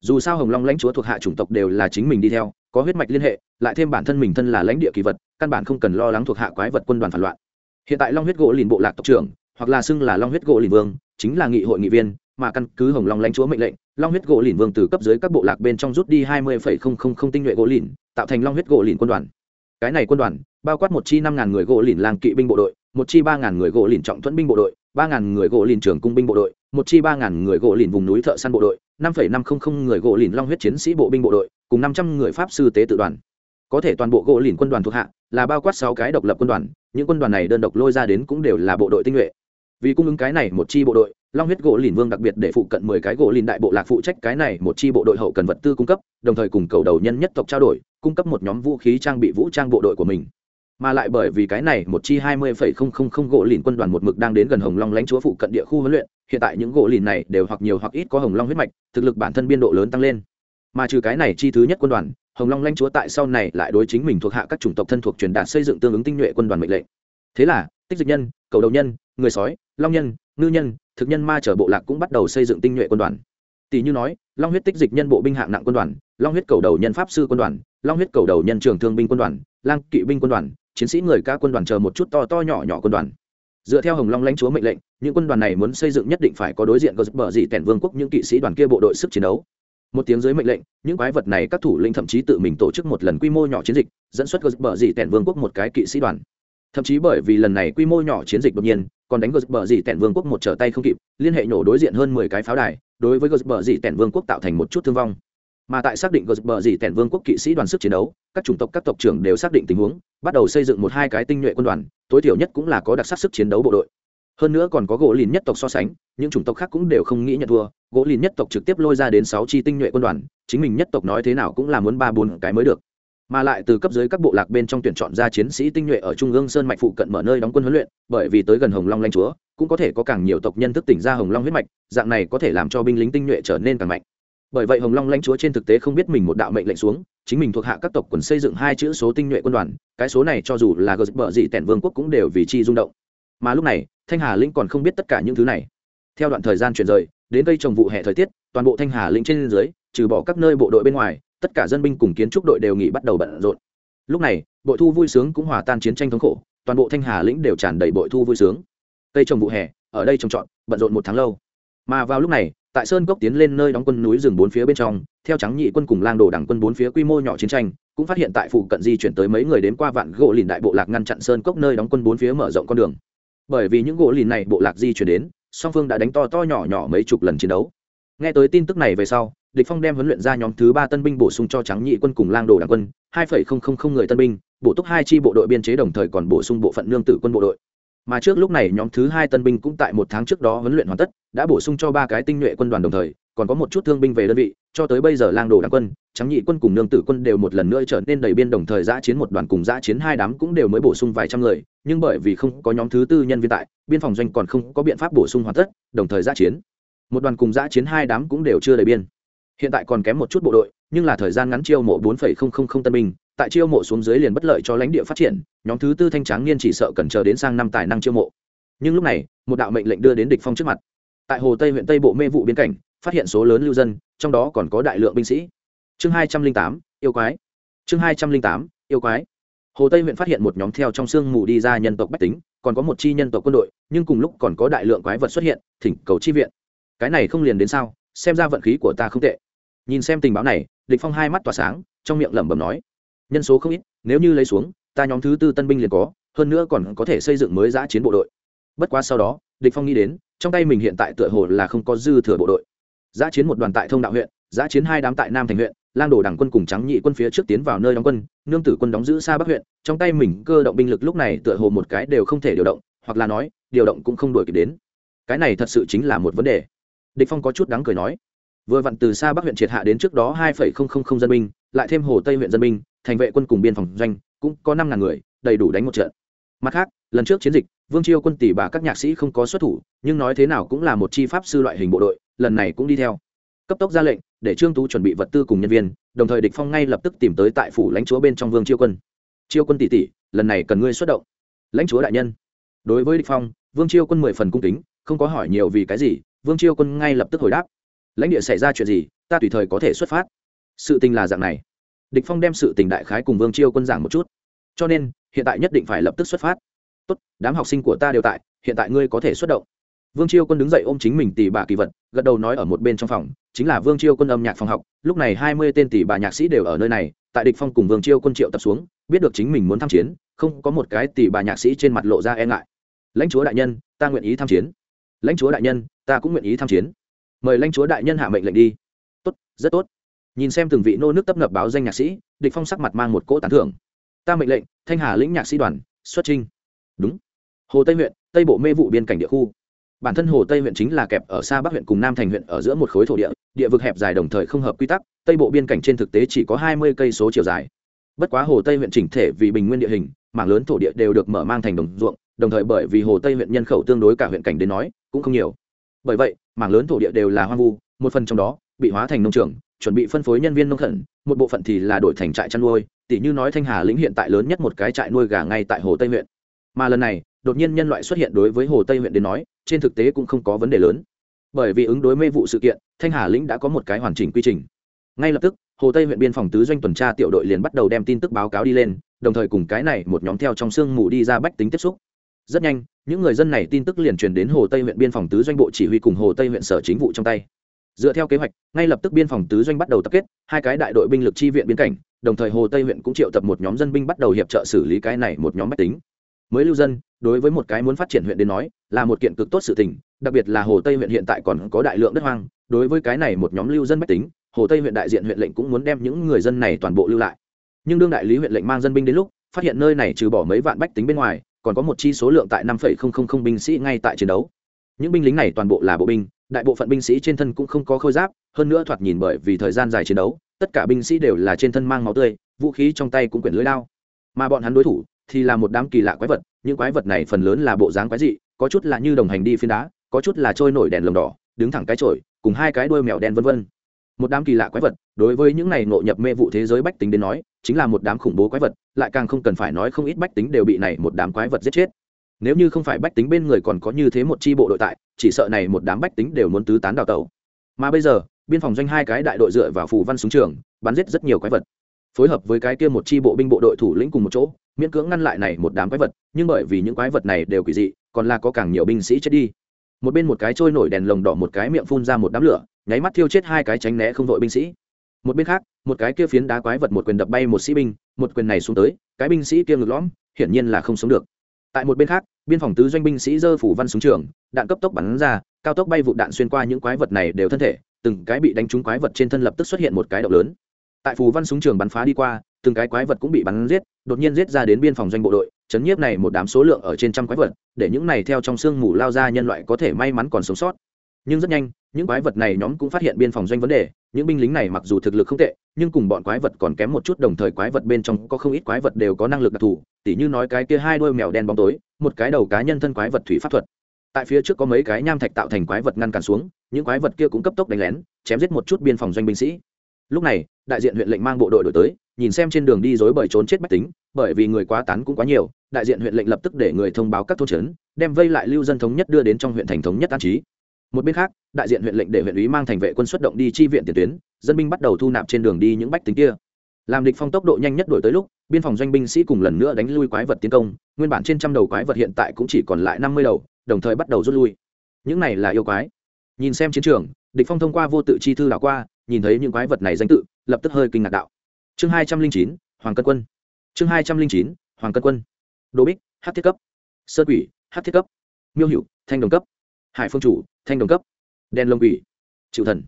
Dù sao hồng long lãnh chúa thuộc hạ chủng tộc đều là chính mình đi theo, có huyết mạch liên hệ, lại thêm bản thân mình thân là lãnh địa kỳ vật, căn bản không cần lo lắng thuộc hạ quái vật quân đoàn phản loạn. Hiện tại long huyết gỗ lìn bộ lạc tộc trưởng, hoặc là xưng là long huyết gỗ lìn vương, chính là nghị hội nghị viên mà căn cứ hồng long lãnh chúa mệnh lệnh, long huyết gỗ lìn vương từ cấp dưới các bộ lạc bên trong rút đi hai mươi tinh nhuệ gỗ lìn, tạo thành long huyết gỗ lìn quân đoàn. Cái này quân đoàn bao quát một chi năm ngàn người gỗ lìn lang kỵ binh bộ đội, một chi ba ngàn người gỗ lìn trọng thuẫn binh bộ đội, ba ngàn người gỗ lìn trưởng cung binh bộ đội, một chi ba ngàn người gỗ lìn vùng núi thợ săn bộ đội, năm phẩy năm không không người gỗ lìn long huyết chiến sĩ bộ binh bộ đội, cùng năm trăm người pháp sư tế tự đoàn. Có thể toàn bộ gỗ lìn quân đoàn thuộc hạ là bao quát sáu cái độc lập quân đoàn, những quân đoàn này đơn độc lôi ra đến cũng đều là bộ đội tinh nhuệ. Vì cung ứng cái này một chi bộ đội long huyết gỗ lìn vương đặc biệt để phụ cận mười cái gỗ lìn đại bộ lạc phụ trách cái này một chi bộ đội hậu cần vật tư cung cấp, đồng thời cùng cầu đầu nhân nhất tộc trao đổi, cung cấp một nhóm vũ khí trang bị vũ trang bộ đội của mình. Mà lại bởi vì cái này một chi hai mươi phẩy không không không gỗ lìn quân đoàn một mực đang đến gần hồng long lãnh chúa phụ cận địa khu huấn luyện, hiện tại những gỗ lìn này đều hoặc nhiều hoặc ít có hồng long huyết mạch, thực lực bản thân biên độ lớn tăng lên. Mà trừ cái này chi thứ nhất quân đoàn, hồng long lãnh chúa tại sau này lại đối chính mình thuộc hạ các chủng tộc thân thuộc truyền đạt xây dựng tương ứng tinh nhuệ quân đoàn mệnh lệnh. Thế là, tích dịch nhân, cầu đầu nhân, người sói, long nhân ngư nhân, thực nhân ma chở bộ lạc cũng bắt đầu xây dựng tinh nhuệ quân đoàn. Tỷ như nói, long huyết tích dịch nhân bộ binh hạng nặng quân đoàn, long huyết cầu đầu nhân pháp sư quân đoàn, long huyết cầu đầu nhân trường thương binh quân đoàn, lang kỵ binh quân đoàn, chiến sĩ người ca quân đoàn chờ một chút to to nhỏ nhỏ quân đoàn. Dựa theo hồng long lãnh chúa mệnh lệnh, những quân đoàn này muốn xây dựng nhất định phải có đối diện có giúp bờ dị tẻn vương quốc những kỵ sĩ đoàn kia bộ đội sức chiến đấu. Một tiếng dưới mệnh lệnh, những quái vật này các thủ lĩnh thậm chí tự mình tổ chức một lần quy mô nhỏ chiến dịch, dẫn xuất có giúp bờ dị tẻn vương quốc một cái kỵ sĩ đoàn thậm chí bởi vì lần này quy mô nhỏ chiến dịch đột nhiên, còn đánh gờ bờ dị tẻn vương quốc một trở tay không kịp, liên hệ nổ đối diện hơn mười cái pháo đài, đối với gờ bờ dị tẻn vương quốc tạo thành một chút thương vong. Mà tại xác định gờ bờ dị tẻn vương quốc kỵ sĩ đoàn sức chiến đấu, các chủng tộc, các tộc trưởng đều xác định tình huống, bắt đầu xây dựng một hai cái tinh nhuệ quân đoàn, tối thiểu nhất cũng là có đặc sắc sức chiến đấu bộ đội. Hơn nữa còn có gỗ lìn nhất tộc so sánh, những chủng tộc khác cũng đều không nghĩ nhận thua, gỗ lìn nhất tộc trực tiếp lôi ra đến sáu chi tinh nhuệ quân đoàn, chính mình nhất tộc nói thế nào cũng là muốn ba bốn cái mới được mà lại từ cấp dưới các bộ lạc bên trong tuyển chọn ra chiến sĩ tinh nhuệ ở trung ương sơn mạch phụ cận mở nơi đóng quân huấn luyện, bởi vì tới gần hồng long lanh chúa, cũng có thể có càng nhiều tộc nhân thức tỉnh ra hồng long huyết mạch, dạng này có thể làm cho binh lính tinh nhuệ trở nên càng mạnh. Bởi vậy hồng long lãnh chúa trên thực tế không biết mình một đạo mệnh lệnh xuống, chính mình thuộc hạ các tộc quần xây dựng hai chữ số tinh nhuệ quân đoàn, cái số này cho dù là gờ bờ dị tẻn vương quốc cũng đều vì chi rung động. Mà lúc này, thanh hà linh còn không biết tất cả những thứ này. Theo đoạn thời gian chuyển rời, đến cây trồng vụ hè thời tiết, toàn bộ thanh hà linh trên dưới, trừ bỏ các nơi bộ đội bên ngoài tất cả dân binh cùng kiến trúc đội đều nghỉ bắt đầu bận rộn. Lúc này, bội thu vui sướng cũng hòa tan chiến tranh thống khổ, toàn bộ thanh hà lĩnh đều tràn đầy bội thu vui sướng. Cây trồng vụ hè, ở đây trồng trọt, bận rộn một tháng lâu. Mà vào lúc này, tại sơn cốc tiến lên nơi đóng quân núi rừng bốn phía bên trong, theo trắng nhị quân cùng lang đồ đảng quân bốn phía quy mô nhỏ chiến tranh, cũng phát hiện tại phụ cận di chuyển tới mấy người đến qua vạn gỗ lìn đại bộ lạc ngăn chặn sơn cốc nơi đóng quân bốn phía mở rộng con đường. Bởi vì những gỗ lìn này bộ lạc di chuyển đến, song phương đã đánh to to nhỏ nhỏ mấy chục lần chiến đấu. Nghe tới tin tức này về sau địch phong đem huấn luyện ra nhóm thứ ba tân binh bổ sung cho trắng nhị quân cùng lang đồ đảng quân, hai phẩy không không không người tân binh, bổ túc hai chi bộ đội biên chế đồng thời còn bổ sung bộ phận nương tử quân bộ đội. Mà trước lúc này nhóm thứ hai tân binh cũng tại một tháng trước đó huấn luyện hoàn tất, đã bổ sung cho ba cái tinh nhuệ quân đoàn đồng thời, còn có một chút thương binh về đơn vị, cho tới bây giờ lang đồ đảng quân trắng nhị quân cùng nương tử quân đều một lần nữa trở nên đầy biên đồng thời giã chiến một đoàn cùng giã chiến hai đám cũng đều mới bổ sung vài trăm người, nhưng bởi vì không có nhóm thứ tư nhân viên tại, biên phòng doanh còn không có biện pháp bổ sung hoàn tất, đồng thời giã chiến. Một đoàn cùng giã chiến hai đám cũng đều chưa đầy biên hiện tại còn kém một chút bộ đội, nhưng là thời gian ngắn chiêu mộ bốn tân binh, tại chiêu mộ xuống dưới liền bất lợi cho lãnh địa phát triển, nhóm thứ tư thanh tráng niên chỉ sợ cần chờ đến sang năm tài năng chiêu mộ. Nhưng lúc này, một đạo mệnh lệnh đưa đến địch phong trước mặt. Tại hồ tây huyện tây bộ mê vụ biên cảnh, phát hiện số lớn lưu dân, trong đó còn có đại lượng binh sĩ. Chương hai trăm linh tám, yêu quái. Chương hai trăm linh tám, yêu quái. Hồ tây huyện phát hiện một nhóm theo trong sương mù đi ra nhân tộc bách tính, còn có một chi nhân tộc quân đội, nhưng cùng lúc còn có đại lượng quái vật xuất hiện, thỉnh cầu chi viện. Cái này không liền đến sao? Xem ra vận khí của ta không tệ nhìn xem tình báo này, địch phong hai mắt tỏa sáng, trong miệng lẩm bẩm nói, nhân số không ít, nếu như lấy xuống, ta nhóm thứ tư tân binh liền có, hơn nữa còn có thể xây dựng mới giã chiến bộ đội. Bất quá sau đó, địch phong nghĩ đến, trong tay mình hiện tại tựa hồ là không có dư thừa bộ đội. Giã chiến một đoàn tại thông đạo huyện, giã chiến hai đám tại nam thành huyện, lang đổ đảng quân cùng trắng nhị quân phía trước tiến vào nơi đóng quân, nương tử quân đóng giữ xa bắc huyện, trong tay mình cơ động binh lực lúc này tựa hồ một cái đều không thể điều động, hoặc là nói, điều động cũng không đuổi kịp đến. Cái này thật sự chính là một vấn đề. Địch phong có chút đáng cười nói vừa vặn từ xa bắc huyện triệt hạ đến trước đó hai dân binh, lại thêm hồ tây huyện dân binh, thành vệ quân cùng biên phòng doanh, cũng có năm ngàn người, đầy đủ đánh một trận. Mặt khác, lần trước chiến dịch, vương chiêu quân tỷ bà các nhạc sĩ không có xuất thủ, nhưng nói thế nào cũng là một chi pháp sư loại hình bộ đội, lần này cũng đi theo. Cấp tốc ra lệnh, để trương tú chuẩn bị vật tư cùng nhân viên, đồng thời địch phong ngay lập tức tìm tới tại phủ lãnh chúa bên trong vương chiêu quân. Chiêu quân tỷ tỷ, lần này cần ngươi xuất động. Lãnh chúa đại nhân. Đối với địch phong, vương chiêu quân mười phần cung kính, không có hỏi nhiều vì cái gì, vương chiêu quân ngay lập tức hồi đáp lãnh địa xảy ra chuyện gì, ta tùy thời có thể xuất phát. Sự tình là dạng này. Địch phong đem sự tình đại khái cùng vương chiêu quân giảng một chút. Cho nên, hiện tại nhất định phải lập tức xuất phát. Tốt, đám học sinh của ta đều tại, hiện tại ngươi có thể xuất động. Vương chiêu quân đứng dậy ôm chính mình tỷ bà kỳ vật, gật đầu nói ở một bên trong phòng, chính là vương chiêu quân âm nhạc phòng học, lúc này hai mươi tên tỷ bà nhạc sĩ đều ở nơi này, tại địch phong cùng vương chiêu quân triệu tập xuống, biết được chính mình muốn tham chiến, không có một cái tỷ bà nhạc sĩ trên mặt lộ ra e ngại. Lãnh chúa đại nhân, ta nguyện ý tham chiến. Lãnh chúa đại nhân, ta cũng nguyện ý tham chiến mời lãnh chúa đại nhân hạ mệnh lệnh đi. Tốt, rất tốt. Nhìn xem từng vị nô nước tấp nập báo danh nhạc sĩ, địch phong sắc mặt mang một cỗ tán thưởng. Ta mệnh lệnh, thanh hà lĩnh nhạc sĩ đoàn, xuất trinh đúng. Hồ tây huyện, tây bộ mê vụ biên cảnh địa khu. Bản thân hồ tây huyện chính là kẹp ở xa bắc huyện cùng nam thành huyện ở giữa một khối thổ địa địa vực hẹp dài đồng thời không hợp quy tắc, tây bộ biên cảnh trên thực tế chỉ có hai mươi cây số chiều dài. Bất quá hồ tây huyện chỉnh thể vì bình nguyên địa hình, mảng lớn thổ địa đều được mở mang thành đồng ruộng, đồng thời bởi vì hồ tây huyện nhân khẩu tương đối cả huyện cảnh đến nói, cũng không nhiều bởi vậy, mảng lớn thổ địa đều là hoang vu, một phần trong đó bị hóa thành nông trường, chuẩn bị phân phối nhân viên nông khẩn, một bộ phận thì là đổi thành trại chăn nuôi tỷ như nói thanh hà lĩnh hiện tại lớn nhất một cái trại nuôi gà ngay tại hồ tây huyện. Mà lần này, đột nhiên nhân loại xuất hiện đối với hồ tây huyện đến nói, trên thực tế cũng không có vấn đề lớn. Bởi vì ứng đối mê vụ sự kiện, thanh hà lĩnh đã có một cái hoàn chỉnh quy trình. Ngay lập tức, hồ tây huyện biên phòng tứ doanh tuần tra tiểu đội liền bắt đầu đem tin tức báo cáo đi lên, đồng thời cùng cái này một nhóm theo trong sương mù đi ra bách tính tiếp xúc rất nhanh, những người dân này tin tức liền truyền đến hồ tây huyện biên phòng tứ doanh bộ chỉ huy cùng hồ tây huyện sở chính vụ trong tay. Dựa theo kế hoạch, ngay lập tức biên phòng tứ doanh bắt đầu tập kết, hai cái đại đội binh lực chi viện biên cảnh, đồng thời hồ tây huyện cũng triệu tập một nhóm dân binh bắt đầu hiệp trợ xử lý cái này một nhóm máy tính. Mới lưu dân, đối với một cái muốn phát triển huyện đến nói, là một kiện cực tốt sự tình, đặc biệt là hồ tây huyện hiện tại còn có đại lượng đất hoang, đối với cái này một nhóm lưu dân máy tính, hồ tây huyện đại diện huyện lệnh cũng muốn đem những người dân này toàn bộ lưu lại. Nhưng đương đại lý huyện lệnh mang dân binh đến lúc, phát hiện nơi này trừ bỏ mấy vạn bách tính bên ngoài còn có một chi số lượng tại năm binh sĩ ngay tại chiến đấu. Những binh lính này toàn bộ là bộ binh, đại bộ phận binh sĩ trên thân cũng không có khôi giáp, hơn nữa thoạt nhìn bởi vì thời gian dài chiến đấu, tất cả binh sĩ đều là trên thân mang máu tươi, vũ khí trong tay cũng quyển lưới lao mà bọn hắn đối thủ thì là một đám kỳ lạ quái vật, những quái vật này phần lớn là bộ dáng quái dị, có chút là như đồng hành đi phiến đá, có chút là trôi nổi đèn lồng đỏ, đứng thẳng cái trội cùng hai cái đuôi mèo đen vân vân một đám kỳ lạ quái vật, đối với những này ngộ nhập mê vụ thế giới bách tính đến nói, chính là một đám khủng bố quái vật, lại càng không cần phải nói không ít bách tính đều bị này một đám quái vật giết chết. Nếu như không phải bách tính bên người còn có như thế một chi bộ đội tại, chỉ sợ này một đám bách tính đều muốn tứ tán đào tẩu. Mà bây giờ, biên phòng doanh hai cái đại đội dựa vào phù văn súng trường, bắn giết rất nhiều quái vật. Phối hợp với cái kia một chi bộ binh bộ đội thủ lĩnh cùng một chỗ, miễn cưỡng ngăn lại này một đám quái vật, nhưng bởi vì những quái vật này đều quỷ dị, còn là có càng nhiều binh sĩ chết đi. Một bên một cái trôi nổi đèn lồng đỏ một cái miệng phun ra một đám lửa nháy mắt thiêu chết hai cái tránh né không vội binh sĩ. Một bên khác, một cái kia phiến đá quái vật một quyền đập bay một sĩ binh, một quyền này xuống tới, cái binh sĩ kia ngực lõm, hiển nhiên là không sống được. Tại một bên khác, biên phòng tứ doanh binh sĩ dơ phủ văn súng trường, đạn cấp tốc bắn ra, cao tốc bay vụ đạn xuyên qua những quái vật này đều thân thể, từng cái bị đánh trúng quái vật trên thân lập tức xuất hiện một cái động lớn. Tại phù văn súng trường bắn phá đi qua, từng cái quái vật cũng bị bắn giết, đột nhiên giết ra đến biên phòng doanh bộ đội, chấn nhiếp này một đám số lượng ở trên trăm quái vật, để những này theo trong sương mù lao ra nhân loại có thể may mắn còn sống sót nhưng rất nhanh, những quái vật này nhóm cũng phát hiện biên phòng doanh vấn đề. Những binh lính này mặc dù thực lực không tệ, nhưng cùng bọn quái vật còn kém một chút, đồng thời quái vật bên trong có không ít quái vật đều có năng lực đặc thù. Tỉ như nói cái kia hai đôi mèo đen bóng tối, một cái đầu cá nhân thân quái vật thủy pháp thuật. Tại phía trước có mấy cái nham thạch tạo thành quái vật ngăn cản xuống, những quái vật kia cũng cấp tốc đánh lén, chém giết một chút biên phòng doanh binh sĩ. Lúc này, đại diện huyện lệnh mang bộ đội đổi tới, nhìn xem trên đường đi dối bởi trốn chết bách tính, bởi vì người quá tán cũng quá nhiều, đại diện huyện lệnh lập tức để người thông báo các thôn trấn, đem vây lại lưu dân thống nhất đưa đến trong huyện thành thống nhất an trí một bên khác, đại diện huyện lệnh để huyện ủy mang thành vệ quân xuất động đi chi viện tiền tuyến, dân binh bắt đầu thu nạp trên đường đi những bách tính kia. Làm địch phong tốc độ nhanh nhất đổi tới lúc, biên phòng doanh binh sĩ cùng lần nữa đánh lui quái vật tiến công, nguyên bản trên trăm đầu quái vật hiện tại cũng chỉ còn lại năm mươi đầu, đồng thời bắt đầu rút lui. Những này là yêu quái. Nhìn xem chiến trường, địch phong thông qua vô tự chi thư đảo qua, nhìn thấy những quái vật này danh tự, lập tức hơi kinh ngạc đạo. Chương hai trăm linh chín, hoàng cân quân. Chương hai trăm linh chín, hoàng cân quân. Đồ bích, hát thiết cấp. Sơn quỷ, hát thiết cấp. Miêu hữu, thanh đồng cấp. Hải phương chủ thanh đồng cấp, đen lông quỷ, chịu thần,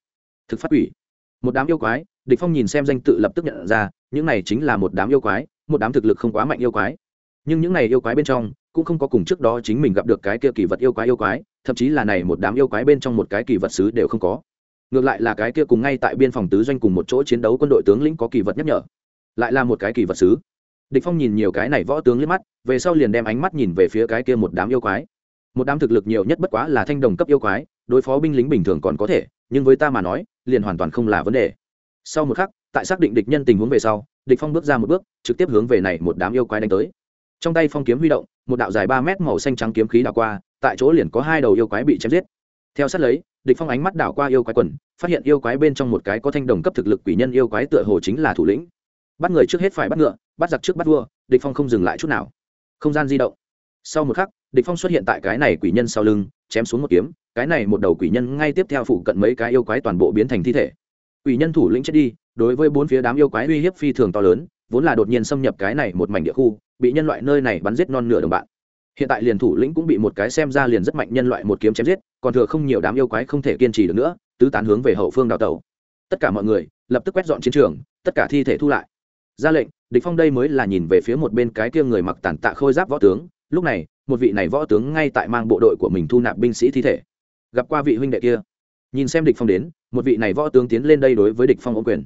thực phát quỷ. Một đám yêu quái, địch phong nhìn xem danh tự lập tức nhận ra, những này chính là một đám yêu quái, một đám thực lực không quá mạnh yêu quái. Nhưng những này yêu quái bên trong, cũng không có cùng trước đó chính mình gặp được cái kia kỳ vật yêu quái yêu quái, thậm chí là này một đám yêu quái bên trong một cái kỳ vật sứ đều không có. Ngược lại là cái kia cùng ngay tại biên phòng tứ doanh cùng một chỗ chiến đấu quân đội tướng lĩnh có kỳ vật nhắc nhở, lại là một cái kỳ vật sứ địch phong nhìn nhiều cái này võ tướng liếc mắt, về sau liền đem ánh mắt nhìn về phía cái kia một đám yêu quái một đám thực lực nhiều nhất bất quá là thanh đồng cấp yêu quái, đối phó binh lính bình thường còn có thể, nhưng với ta mà nói, liền hoàn toàn không là vấn đề. Sau một khắc, tại xác định địch nhân tình huống về sau, địch phong bước ra một bước, trực tiếp hướng về này một đám yêu quái đánh tới. Trong tay phong kiếm huy động, một đạo dài ba mét màu xanh trắng kiếm khí đảo qua, tại chỗ liền có hai đầu yêu quái bị chém giết. Theo sát lấy, địch phong ánh mắt đảo qua yêu quái quần, phát hiện yêu quái bên trong một cái có thanh đồng cấp thực lực quỷ nhân yêu quái tựa hồ chính là thủ lĩnh. Bắt người trước hết phải bắt ngựa, bắt giặc trước bắt vua, địch phong không dừng lại chút nào. Không gian di động. Sau một khắc địch phong xuất hiện tại cái này quỷ nhân sau lưng, chém xuống một kiếm, cái này một đầu quỷ nhân ngay tiếp theo phụ cận mấy cái yêu quái toàn bộ biến thành thi thể. Quỷ nhân thủ lĩnh chết đi, đối với bốn phía đám yêu quái uy hiếp phi thường to lớn, vốn là đột nhiên xâm nhập cái này một mảnh địa khu, bị nhân loại nơi này bắn giết non nửa đồng bạn. Hiện tại liền thủ lĩnh cũng bị một cái xem ra liền rất mạnh nhân loại một kiếm chém giết, còn thừa không nhiều đám yêu quái không thể kiên trì được nữa, tứ tán hướng về hậu phương đào tẩu. Tất cả mọi người lập tức quét dọn chiến trường, tất cả thi thể thu lại. Ra lệnh, địch phong đây mới là nhìn về phía một bên cái kia người mặc tản tạ khôi giáp võ tướng lúc này, một vị này võ tướng ngay tại mang bộ đội của mình thu nạp binh sĩ thi thể. Gặp qua vị huynh đệ kia. Nhìn xem địch phong đến, một vị này võ tướng tiến lên đây đối với địch phong ôm quyền.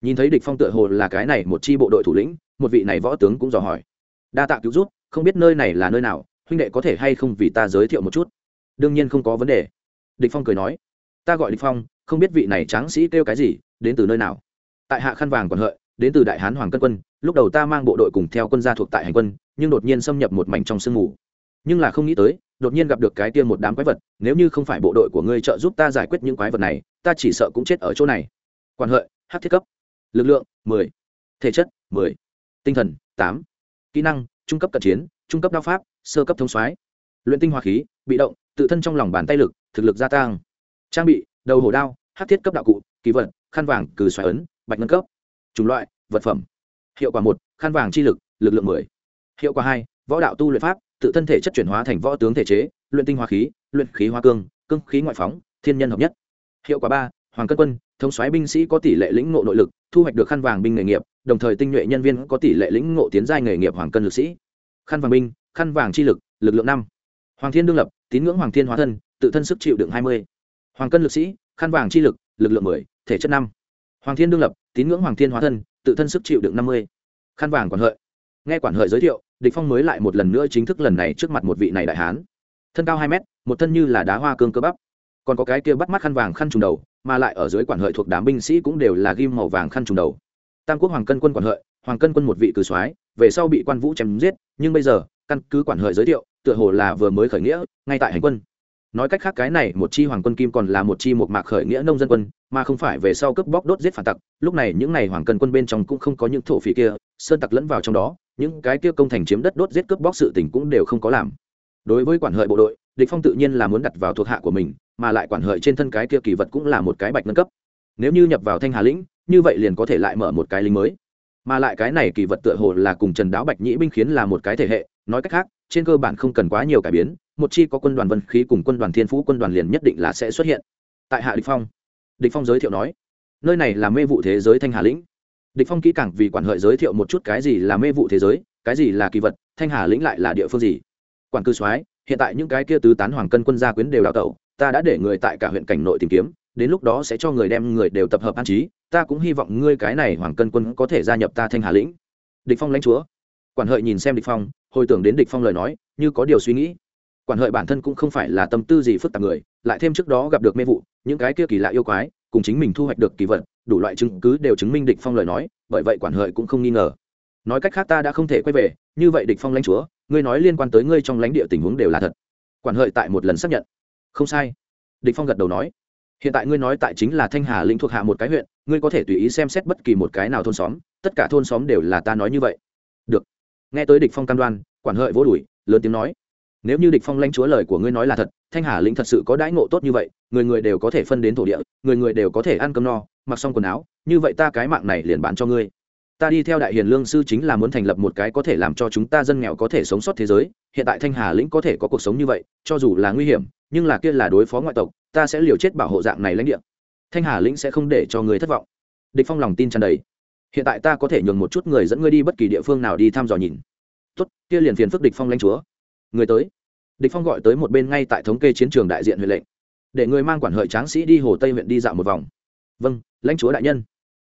Nhìn thấy địch phong tựa hồ là cái này một chi bộ đội thủ lĩnh, một vị này võ tướng cũng dò hỏi. Đa tạ cứu giúp, không biết nơi này là nơi nào, huynh đệ có thể hay không vì ta giới thiệu một chút? Đương nhiên không có vấn đề. Địch phong cười nói. Ta gọi địch phong, không biết vị này tráng sĩ kêu cái gì, đến từ nơi nào? Tại hạ khăn vàng còn hợi, đến từ đại hán hoàng cân quân lúc đầu ta mang bộ đội cùng theo quân gia thuộc tại hành quân, nhưng đột nhiên xâm nhập một mảnh trong sương mù. Nhưng là không nghĩ tới, đột nhiên gặp được cái tiên một đám quái vật, nếu như không phải bộ đội của ngươi trợ giúp ta giải quyết những quái vật này, ta chỉ sợ cũng chết ở chỗ này. Quan hợi, hát thiết cấp. Lực lượng 10. thể chất 10. tinh thần 8. kỹ năng, trung cấp cận chiến, trung cấp đao pháp, sơ cấp thông soái. Luyện tinh hoa khí, bị động, tự thân trong lòng bàn tay lực, thực lực gia tăng. Trang bị, đầu hổ đao, hát thiết cấp đạo cụ, kỳ vật, khăn vàng, cừ xoài ấn, bạch ngân cấp. Chủng loại, vật phẩm hiệu quả một khăn vàng chi lực lực lượng 10. hiệu quả hai, võ đạo tu luyện pháp, tự thân thể chất chuyển hóa thành võ tướng thể chế, luyện tinh hoa khí, luyện khí hoa cương cương khí ngoại phóng, thiên nhân hợp nhất. Hiệu quả ba, hoàng cân quân, thống soái binh sĩ có tỷ lệ lĩnh ngộ nội lực, thu hoạch được khăn vàng binh nghề nghiệp, đồng thời tinh nhuệ nhân viên có tỷ lệ lĩnh ngộ tiến giai nghề nghiệp hoàng cân lực sĩ. Khăn vàng binh khăn vàng chi lực lực lượng năm. Hoàng thiên đương lập, tín ngưỡng hoàng thiên hóa thân, tự thân sức chịu đựng hai mươi. Hoàng cân lực sĩ khăn vàng chi lực lực lượng mười, thể chất năm. Hoàng thiên đương lập, tín ngưỡng hoàng thiên hóa thân tự thân sức chịu đựng năm mươi. Khăn vàng quản hợi. Nghe quản hợi giới thiệu, địch phong mới lại một lần nữa chính thức lần này trước mặt một vị này đại hán. Thân cao hai mét, một thân như là đá hoa cương cơ bắp. Còn có cái kia bắt mắt khăn vàng khăn trùng đầu, mà lại ở dưới quản hợi thuộc đám binh sĩ cũng đều là ghim màu vàng khăn trùng đầu. Tam quốc hoàng cân quân quản hợi, hoàng cân quân một vị cử soái, về sau bị quan vũ chém giết, nhưng bây giờ, căn cứ quản hợi giới thiệu, tựa hồ là vừa mới khởi nghĩa, ngay tại hành quân nói cách khác cái này, một chi hoàng quân kim còn là một chi một mạc khởi nghĩa nông dân quân, mà không phải về sau cướp bóc đốt giết phản tặc. Lúc này những n à y hoàng cân quân bên trong cũng không có những thổ phỉ kia, sơn tặc lẫn vào trong đó, những cái kia công thành chiếm đất đốt giết cướp bóc sự tình cũng đều không có làm. Đối với quản hợi bộ đội, địch phong tự nhiên là muốn đặt vào thuộc hạ của mình, mà lại quản hợi trên thân cái kia kỳ vật cũng là một cái bạch nâng cấp. Nếu như nhập vào thanh hà lĩnh, như vậy liền có thể lại mở một cái lính mới. Mà lại cái này kỳ vật tựa hồ là cùng trần đáo bạch nhĩ binh khiến là một cái thể hệ, nói cách khác, trên cơ bản không cần quá nhiều cải biến một chi có quân đoàn vân khí cùng quân đoàn thiên phú quân đoàn liền nhất định là sẽ xuất hiện. Tại hạ địch phong địch phong giới thiệu nói, nơi này là mê vụ thế giới thanh hà lĩnh. Địch phong kỹ càng vì quản hợi giới thiệu một chút cái gì là mê vụ thế giới, cái gì là kỳ vật, thanh hà lĩnh lại là địa phương gì. Quản cư soái, hiện tại những cái kia tứ tán hoàng cân quân gia quyến đều đào tẩu, ta đã để người tại cả huyện cảnh nội tìm kiếm, đến lúc đó sẽ cho người đem người đều tập hợp an trí, ta cũng hy vọng ngươi cái này hoàng cân quân có thể gia nhập ta thanh hà lĩnh. Địch phong lãnh chúa. Quản hợi nhìn xem địch phong, hồi tưởng đến địch phong lời nói, như có điều suy nghĩ quản hợi bản thân cũng không phải là tâm tư gì phức tạp người, lại thêm trước đó gặp được mê vụ, những cái kia kỳ lạ yêu quái, cùng chính mình thu hoạch được kỳ vật, đủ loại chứng cứ đều chứng minh địch phong lời nói, bởi vậy quản hợi cũng không nghi ngờ. Nói cách khác ta đã không thể quay về, như vậy địch phong lãnh chúa, ngươi nói liên quan tới ngươi trong lãnh địa tình huống đều là thật. Quản hợi tại một lần xác nhận. Không sai. Địch phong gật đầu nói. Hiện tại ngươi nói tại chính là thanh hà lĩnh thuộc hạ một cái huyện, ngươi có thể tùy ý xem xét bất kỳ một cái nào thôn xóm, tất cả thôn xóm đều là ta nói như vậy. Được. Nghe tới địch phong cam đoan, quản hợi vỗ đùi, lớn tiếng nói nếu như địch phong lãnh chúa lời của ngươi nói là thật, thanh hà lĩnh thật sự có đãi ngộ tốt như vậy, người người đều có thể phân đến thổ địa, người người đều có thể ăn cơm no, mặc xong quần áo, như vậy ta cái mạng này liền bán cho ngươi. Ta đi theo đại hiền lương sư chính là muốn thành lập một cái có thể làm cho chúng ta dân nghèo có thể sống sót thế giới, hiện tại thanh hà lĩnh có thể có cuộc sống như vậy, cho dù là nguy hiểm, nhưng là kia là đối phó ngoại tộc, ta sẽ liều chết bảo hộ dạng này lãnh địa. Thanh hà lĩnh sẽ không để cho người thất vọng. Địch phong lòng tin tràn đầy. Hiện tại ta có thể nhường một chút người dẫn ngươi đi bất kỳ địa phương nào đi thăm dò nhìn. Tốt, kia liền phiền phức địch phong lãnh chúa người tới. Địch phong gọi tới một bên ngay tại thống kê chiến trường đại diện huyện lệnh. Để người mang quản hợi tráng sĩ đi hồ tây huyện đi dạo một vòng. Vâng lãnh chúa đại nhân.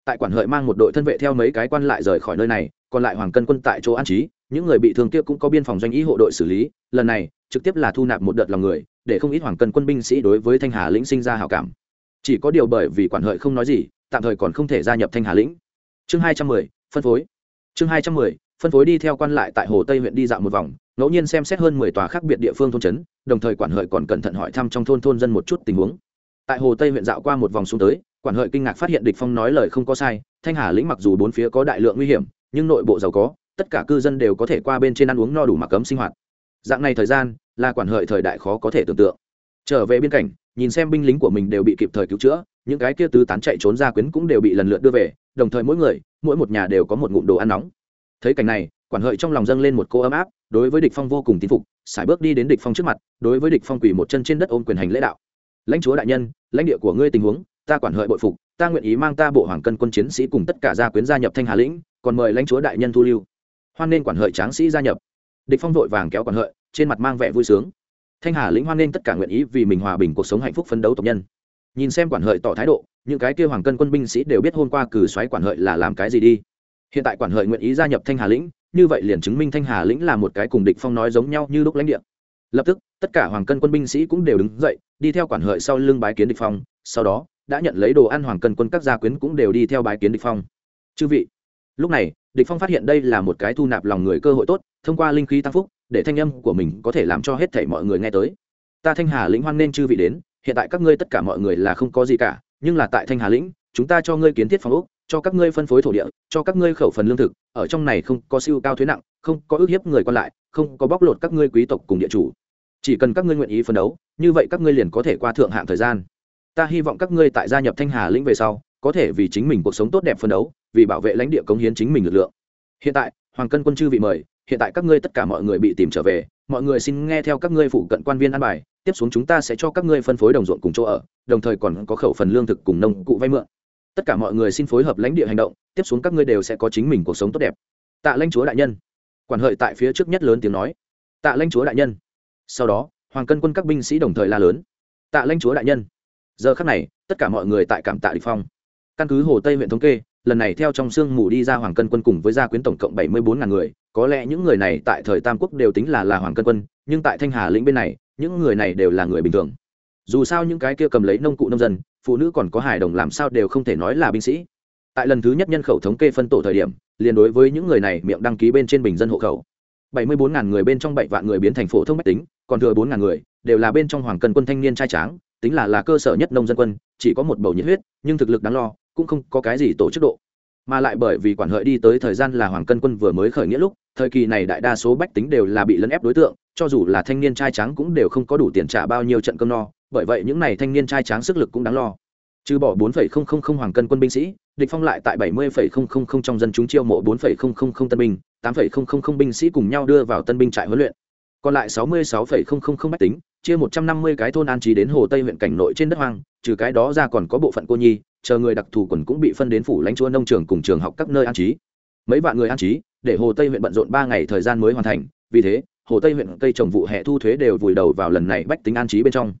Tại quản hợi mang một đội thân vệ theo mấy cái quan lại rời khỏi nơi này, còn lại hoàng cân quân tại chỗ an trí, những người bị thương kia cũng có biên phòng doanh ý hộ đội xử lý, lần này trực tiếp là thu nạp một đợt lòng người, để không ít hoàng cân quân binh sĩ đối với thanh hà lĩnh sinh ra hảo cảm. Chỉ có điều bởi vì quản hợi không nói gì, tạm thời còn không thể gia nhập thanh hà lĩnh. Chương hai trăm mười, phân phối. Chương hai trăm mười, phân phối đi theo quan lại tại hồ tây huyện đi dạo một vòng ngẫu nhiên xem xét hơn mười tòa khác biệt địa phương thôn trấn, đồng thời quản hợi còn cẩn thận hỏi thăm trong thôn thôn dân một chút tình huống. Tại hồ tây huyện dạo qua một vòng xuống tới, quản hợi kinh ngạc phát hiện địch phong nói lời không có sai, thanh hà lĩnh mặc dù bốn phía có đại lượng nguy hiểm, nhưng nội bộ giàu có, tất cả cư dân đều có thể qua bên trên ăn uống no đủ mặc cấm sinh hoạt. Dạng này thời gian, là quản hợi thời đại khó có thể tưởng tượng. Trở về biên cảnh, nhìn xem binh lính của mình đều bị kịp thời cứu chữa, những cái kia tứ tán chạy trốn ra quyến cũng đều bị lần lượt đưa về, đồng thời mỗi người, mỗi một nhà đều có một ngụm đồ ăn nóng. Thấy cảnh này, quản hợi trong lòng dâng lên một cô ấm áp đối với địch phong vô cùng tín phục, sải bước đi đến địch phong trước mặt, đối với địch phong quỳ một chân trên đất ôm quyền hành lễ đạo. Lãnh chúa đại nhân, lãnh địa của ngươi tình huống, ta quản hợi bội phục, ta nguyện ý mang ta bộ hoàng cân quân chiến sĩ cùng tất cả gia quyến gia nhập thanh hà lĩnh, còn mời lãnh chúa đại nhân thu lưu. Hoan nên quản hợi tráng sĩ gia nhập. Địch phong vội vàng kéo quản hợi, trên mặt mang vẻ vui sướng. Thanh hà lĩnh hoan nên tất cả nguyện ý vì mình hòa bình cuộc sống hạnh phúc phấn đấu tộc nhân. Nhìn xem quản hợi tỏ thái độ, những cái kia hoàng cân quân binh sĩ đều biết hôm qua cử xoáy quản hợi là làm cái gì đi. Hiện tại quản hợi nguyện ý gia nhập thanh hà lĩnh như vậy liền chứng minh thanh hà lĩnh là một cái cùng địch phong nói giống nhau như lúc lãnh địa. Lập tức, tất cả hoàng cân quân binh sĩ cũng đều đứng dậy, đi theo quản hợi sau lưng bái kiến địch phong, sau đó, đã nhận lấy đồ ăn hoàng cân quân các gia quyến cũng đều đi theo bái kiến địch phong. Chư vị, lúc này, địch phong phát hiện đây là một cái thu nạp lòng người cơ hội tốt, thông qua linh khí tăng phúc, để thanh âm của mình có thể làm cho hết thảy mọi người nghe tới. Ta thanh hà lĩnh hoan nên chư vị đến, hiện tại các ngươi tất cả mọi người là không có gì cả, nhưng là tại thanh hà lĩnh, chúng ta cho ngươi kiến thiết phòng ốc cho các ngươi phân phối thổ địa, cho các ngươi khẩu phần lương thực, ở trong này không có siêu cao thuế nặng, không có ước hiếp người còn lại, không có bóc lột các ngươi quý tộc cùng địa chủ. Chỉ cần các ngươi nguyện ý phấn đấu, như vậy các ngươi liền có thể qua thượng hạng thời gian. Ta hy vọng các ngươi tại gia nhập thanh hà lĩnh về sau, có thể vì chính mình cuộc sống tốt đẹp phấn đấu, vì bảo vệ lãnh địa cống hiến chính mình lực lượng. Hiện tại, hoàng cân quân chư vị mời, hiện tại các ngươi tất cả mọi người bị tìm trở về, mọi người xin nghe theo các ngươi phụ cận quan viên an bài, tiếp xuống chúng ta sẽ cho các ngươi phân phối đồng ruộng cùng chỗ ở, đồng thời còn có khẩu phần lương thực cùng nông cụ vay mượn tất cả mọi người xin phối hợp lãnh địa hành động, tiếp xuống các ngươi đều sẽ có chính mình cuộc sống tốt đẹp. Tạ lãnh chúa đại nhân. Quản hợi tại phía trước nhất lớn tiếng nói. Tạ lãnh chúa đại nhân. Sau đó, hoàng cân quân các binh sĩ đồng thời la lớn. Tạ lãnh chúa đại nhân. Giờ khắc này, tất cả mọi người tại cảm tạ địch phong. Căn cứ hồ tây huyện thống kê, lần này theo trong sương mù đi ra hoàng cân quân cùng với gia quyến tổng cộng bảy mươi bốn ngàn người, có lẽ những người này tại thời tam quốc đều tính là là hoàng cân quân, nhưng tại thanh hà lĩnh bên này, những người này đều là người bình thường dù sao những cái kia cầm lấy nông cụ nông dân, phụ nữ còn có hài đồng làm sao đều không thể nói là binh sĩ. Tại lần thứ nhất nhân khẩu thống kê phân tổ thời điểm, liền đối với những người này miệng đăng ký bên trên bình dân hộ khẩu. Bảy mươi bốn ngàn người bên trong bảy vạn người biến thành phổ thông mách tính, còn thừa bốn ngàn người, đều là bên trong hoàng cân quân thanh niên trai tráng, tính là là cơ sở nhất nông dân quân, chỉ có một bầu nhiệt huyết, nhưng thực lực đáng lo, cũng không có cái gì tổ chức độ. Mà lại bởi vì quản hợi đi tới thời gian là hoàng cân quân vừa mới khởi nghĩa lúc, thời kỳ này đại đa số bách tính đều là bị lấn ép đối tượng, cho dù là thanh niên trai trắng cũng đều không có đủ tiền trả bao nhiêu trận cơm no bởi vậy những n à y thanh niên trai tráng sức lực cũng đáng lo trừ bỏ bốn phẩy không không không hoàng cân quân binh sĩ địch phong lại tại bảy mươi phẩy không không không trong dân chúng chiêu mộ bốn phẩy không không không tân binh tám phẩy không không không binh sĩ cùng nhau đưa vào tân binh trại huấn luyện còn lại sáu mươi sáu phẩy không không không bách tính chia một trăm năm mươi cái thôn an trí đến hồ tây huyện cảnh nội trên đất hoang trừ cái đó ra còn có bộ phận cô nhi chờ người đặc thù quần cũng bị phân đến phủ lãnh chúa nông trường cùng trường học các nơi an trí mấy vạn người an trí để hồ tây huyện bận rộn ba ngày thời gian mới hoàn thành vì thế hồ tây huyện cây trồng vụ hè thu thuế đều vùi đầu vào lần này bách tính an trí bên trong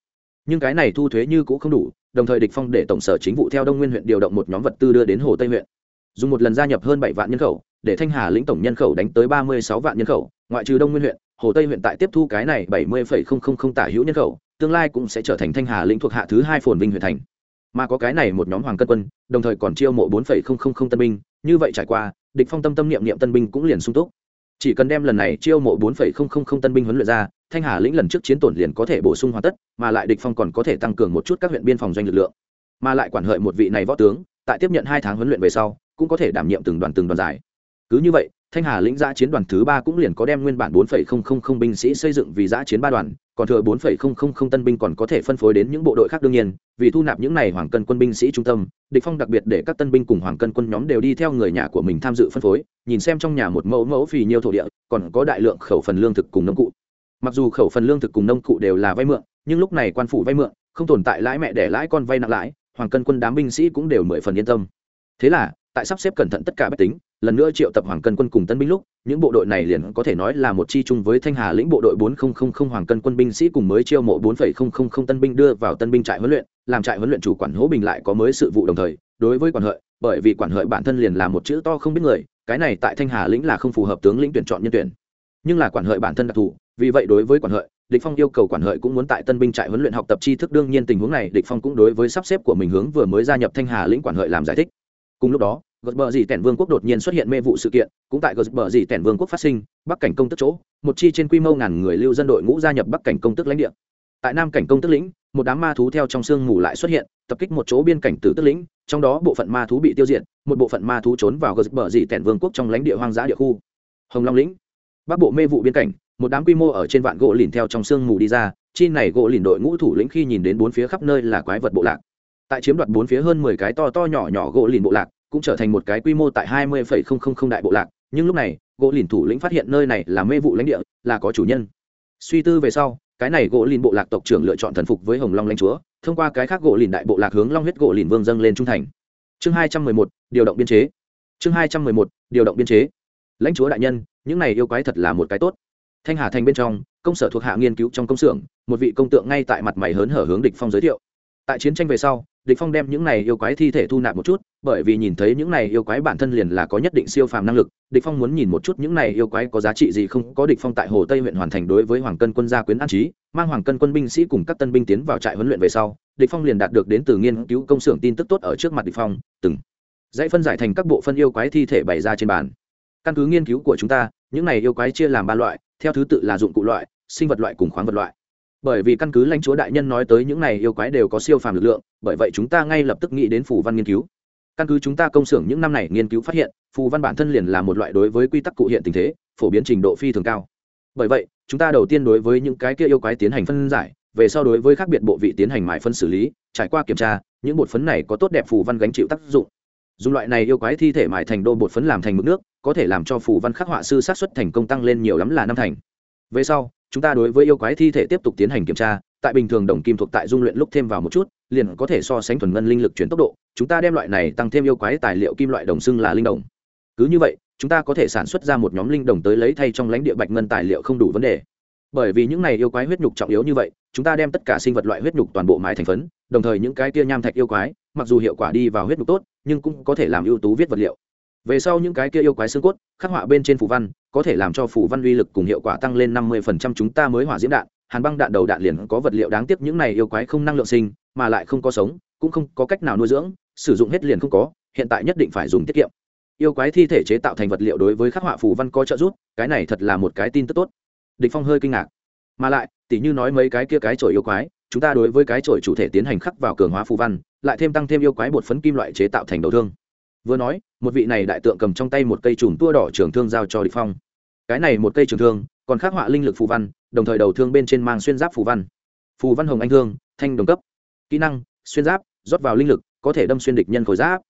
nhưng cái này thu thuế như cũng không đủ, đồng thời địch phong để tổng sở chính vụ theo đông nguyên huyện điều động một nhóm vật tư đưa đến hồ tây huyện. Dùng một lần gia nhập hơn bảy vạn nhân khẩu, để thanh hà lĩnh tổng nhân khẩu đánh tới ba mươi sáu vạn nhân khẩu, ngoại trừ đông nguyên huyện, hồ tây huyện tại tiếp thu cái này bảy mươi tả hữu nhân khẩu, tương lai cũng sẽ trở thành thanh hà lĩnh thuộc hạ thứ hai phồn vinh huyện thành. Mà có cái này một nhóm hoàng cân quân, đồng thời còn chiêu mộ bốn tân binh, như vậy trải qua, địch phong tâm tâm niệm niệm tân binh cũng liền sung túc. Chỉ cần đem lần này chiêu mộ bốn tân binh huấn luyện ra thanh hà lĩnh lần trước chiến tổn liền có thể bổ sung hoàn tất, mà lại địch phong còn có thể tăng cường một chút các huyện biên phòng doanh lực lượng. Mà lại quản hợi một vị này võ tướng, tại tiếp nhận hai tháng huấn luyện về sau, cũng có thể đảm nhiệm từng đoàn từng đoàn giải. Cứ như vậy, thanh hà lĩnh giã chiến đoàn thứ ba cũng liền có đem nguyên bản bốn phẩy không không không binh sĩ xây dựng vì giã chiến ba đoàn, còn thừa bốn phẩy không không không tân binh còn có thể phân phối đến những bộ đội khác đương nhiên, vì thu nạp những này hoàng cân quân binh sĩ trung tâm, địch phong đặc biệt để các tân binh cùng hoàng cân quân nhóm đều đi theo người nhà của mình tham dự phân phối, nhìn xem trong nhà một mẫu mẫu phì nhiều thổ địa, còn có đại lượng khẩu phần lương thực cùng nông cụ mặc dù khẩu phần lương thực cùng nông cụ đều là vay mượn, nhưng lúc này quan phủ vay mượn, không tồn tại lãi mẹ để lãi con vay nặng lãi, hoàng cân quân đám binh sĩ cũng đều mười phần yên tâm. Thế là, tại sắp xếp cẩn thận tất cả bách tính, lần nữa triệu tập hoàng cân quân cùng tân binh lúc, những bộ đội này liền có thể nói là một chi chung với thanh hà lĩnh bộ đội bốn hoàng cân quân binh sĩ cùng mới chiêu mộ bốn tân binh đưa vào tân binh trại huấn luyện, làm trại huấn luyện chủ quản hỗ bình lại có mới sự vụ đồng thời, đối với quản hợi, bởi vì quản hợi bản thân liền là một chữ to không biết người, cái này tại thanh hà lĩnh là không phù hợp tướng lĩnh tuyển chọn nhân tuyển. Nhưng là quản hợi bản thân đặc thù vì vậy đối với quản hợi, địch phong yêu cầu quản hợi cũng muốn tại tân binh trại huấn luyện học tập tri thức. Đương nhiên tình huống này, địch phong cũng đối với sắp xếp của mình hướng vừa mới gia nhập thanh hà lĩnh quản hợi làm giải thích. Cùng lúc đó, gật bờ dì tẻn vương quốc đột nhiên xuất hiện mê vụ sự kiện. Cũng tại gật bờ dì tẻn vương quốc phát sinh, bắc cảnh công tức chỗ, một chi trên quy mô ngàn người lưu dân đội ngũ gia nhập bắc cảnh công tức lãnh địa. Tại nam cảnh công tức lĩnh, một đám ma thú theo trong sương mù lại xuất hiện, tập kích một chỗ biên cảnh tử tức lĩnh, trong đó bộ phận ma thú bị tiêu diệt, một bộ phận ma thú trốn vào gật bờ dì tẻn vương quốc trong lãnh địa hoang dã địa khu. Hồng long lĩnh, bắc bộ mê vụ biên cảnh một đám quy mô ở trên vạn gỗ lìn theo trong sương mù đi ra, chi này gỗ lìn đội ngũ thủ lĩnh khi nhìn đến bốn phía khắp nơi là quái vật bộ lạc. Tại chiếm đoạt bốn phía hơn mười cái to to nhỏ nhỏ gỗ lìn bộ lạc, cũng trở thành một cái quy mô tại hai mươi phẩy không không không đại bộ lạc, nhưng lúc này, gỗ lìn thủ lĩnh phát hiện nơi này là mê vụ lãnh địa, là có chủ nhân. Suy tư về sau, cái này gỗ lìn bộ lạc tộc trưởng lựa chọn thần phục với hồng long lãnh chúa, thông qua cái khác gỗ lìn đại bộ lạc hướng long huyết gỗ lìn vương dâng lên trung thành. Chương hai trăm mười một, điều động biên chế. Chương hai trăm mười một, điều động biên chế. Lãnh chúa đại nhân, những này yêu quái thật là một cái tốt thanh hà thành bên trong, công sở thuộc hạ nghiên cứu trong công xưởng, một vị công tượng ngay tại mặt mày hớn hở hướng địch phong giới thiệu. Tại chiến tranh về sau, địch phong đem những này yêu quái thi thể thu nạp một chút, bởi vì nhìn thấy những này yêu quái bản thân liền là có nhất định siêu phàm năng lực, địch phong muốn nhìn một chút những này yêu quái có giá trị gì không, có địch phong tại hồ tây huyện hoàn thành đối với hoàng cân quân gia quyến an trí, mang hoàng cân quân binh sĩ cùng các tân binh tiến vào trại huấn luyện về sau, địch phong liền đạt được đến từ nghiên cứu công xưởng tin tức tốt ở trước mặt địch phong, từng dãy phân giải thành các bộ phân yêu quái thi thể bày ra trên bàn. Căn cứ nghiên cứu của chúng ta những này yêu quái chia làm ba loại, theo thứ tự là dụng cụ loại, sinh vật loại cùng khoáng vật loại. Bởi vì căn cứ lãnh chúa đại nhân nói tới những này yêu quái đều có siêu phàm lực lượng, bởi vậy chúng ta ngay lập tức nghĩ đến phù văn nghiên cứu. Căn cứ chúng ta công xưởng những năm này nghiên cứu phát hiện, phù văn bản thân liền là một loại đối với quy tắc cụ hiện tình thế, phổ biến trình độ phi thường cao. Bởi vậy, chúng ta đầu tiên đối với những cái kia yêu quái tiến hành phân giải, về sau đối với khác biệt bộ vị tiến hành mại phân xử lý, trải qua kiểm tra, những bột phấn này có tốt đẹp phù văn gánh chịu tác dụng dùng loại này yêu quái thi thể mài thành đô bột phấn làm thành mực nước, có thể làm cho phù văn khắc họa sư sát xuất thành công tăng lên nhiều lắm là năm thành. Về sau, chúng ta đối với yêu quái thi thể tiếp tục tiến hành kiểm tra, tại bình thường đồng kim thuộc tại dung luyện lúc thêm vào một chút, liền có thể so sánh thuần ngân linh lực chuyển tốc độ, chúng ta đem loại này tăng thêm yêu quái tài liệu kim loại đồng xưng là linh đồng. Cứ như vậy, chúng ta có thể sản xuất ra một nhóm linh đồng tới lấy thay trong lãnh địa bạch ngân tài liệu không đủ vấn đề. Bởi vì những này yêu quái huyết nhục trọng yếu như vậy, chúng ta đem tất cả sinh vật loại huyết nhục toàn bộ mái thành phấn, đồng thời những cái kia nham thạch yêu quái, mặc dù hiệu quả đi vào huyết nhục tốt nhưng cũng có thể làm ưu tú viết vật liệu. Về sau những cái kia yêu quái xương cốt, khắc họa bên trên phù văn, có thể làm cho phù văn uy lực cùng hiệu quả tăng lên năm mươi phần trăm chúng ta mới hỏa diễm đạn. Hàn băng đạn đầu đạn liền có vật liệu đáng tiếc những này yêu quái không năng lượng sinh, mà lại không có sống, cũng không có cách nào nuôi dưỡng, sử dụng hết liền không có, hiện tại nhất định phải dùng tiết kiệm. Yêu quái thi thể chế tạo thành vật liệu đối với khắc họa phù văn có trợ giúp, cái này thật là một cái tin tức tốt. Địch phong hơi kinh ngạc. Mà lại, tỉ như nói mấy cái kia cái chổi yêu quái chúng ta đối với cái chổi chủ thể tiến hành khắc vào cường hóa phù văn, lại thêm tăng thêm yêu quái bột phấn kim loại chế tạo thành đầu thương. Vừa nói, một vị này đại tượng cầm trong tay một cây chùm tua đỏ trường thương giao cho địch phong. Cái này một cây trường thương, còn khắc họa linh lực phù văn, đồng thời đầu thương bên trên mang xuyên giáp phù văn. Phù văn hồng anh thương, thanh đồng cấp. Kỹ năng, xuyên giáp, rót vào linh lực, có thể đâm xuyên địch nhân khối giáp.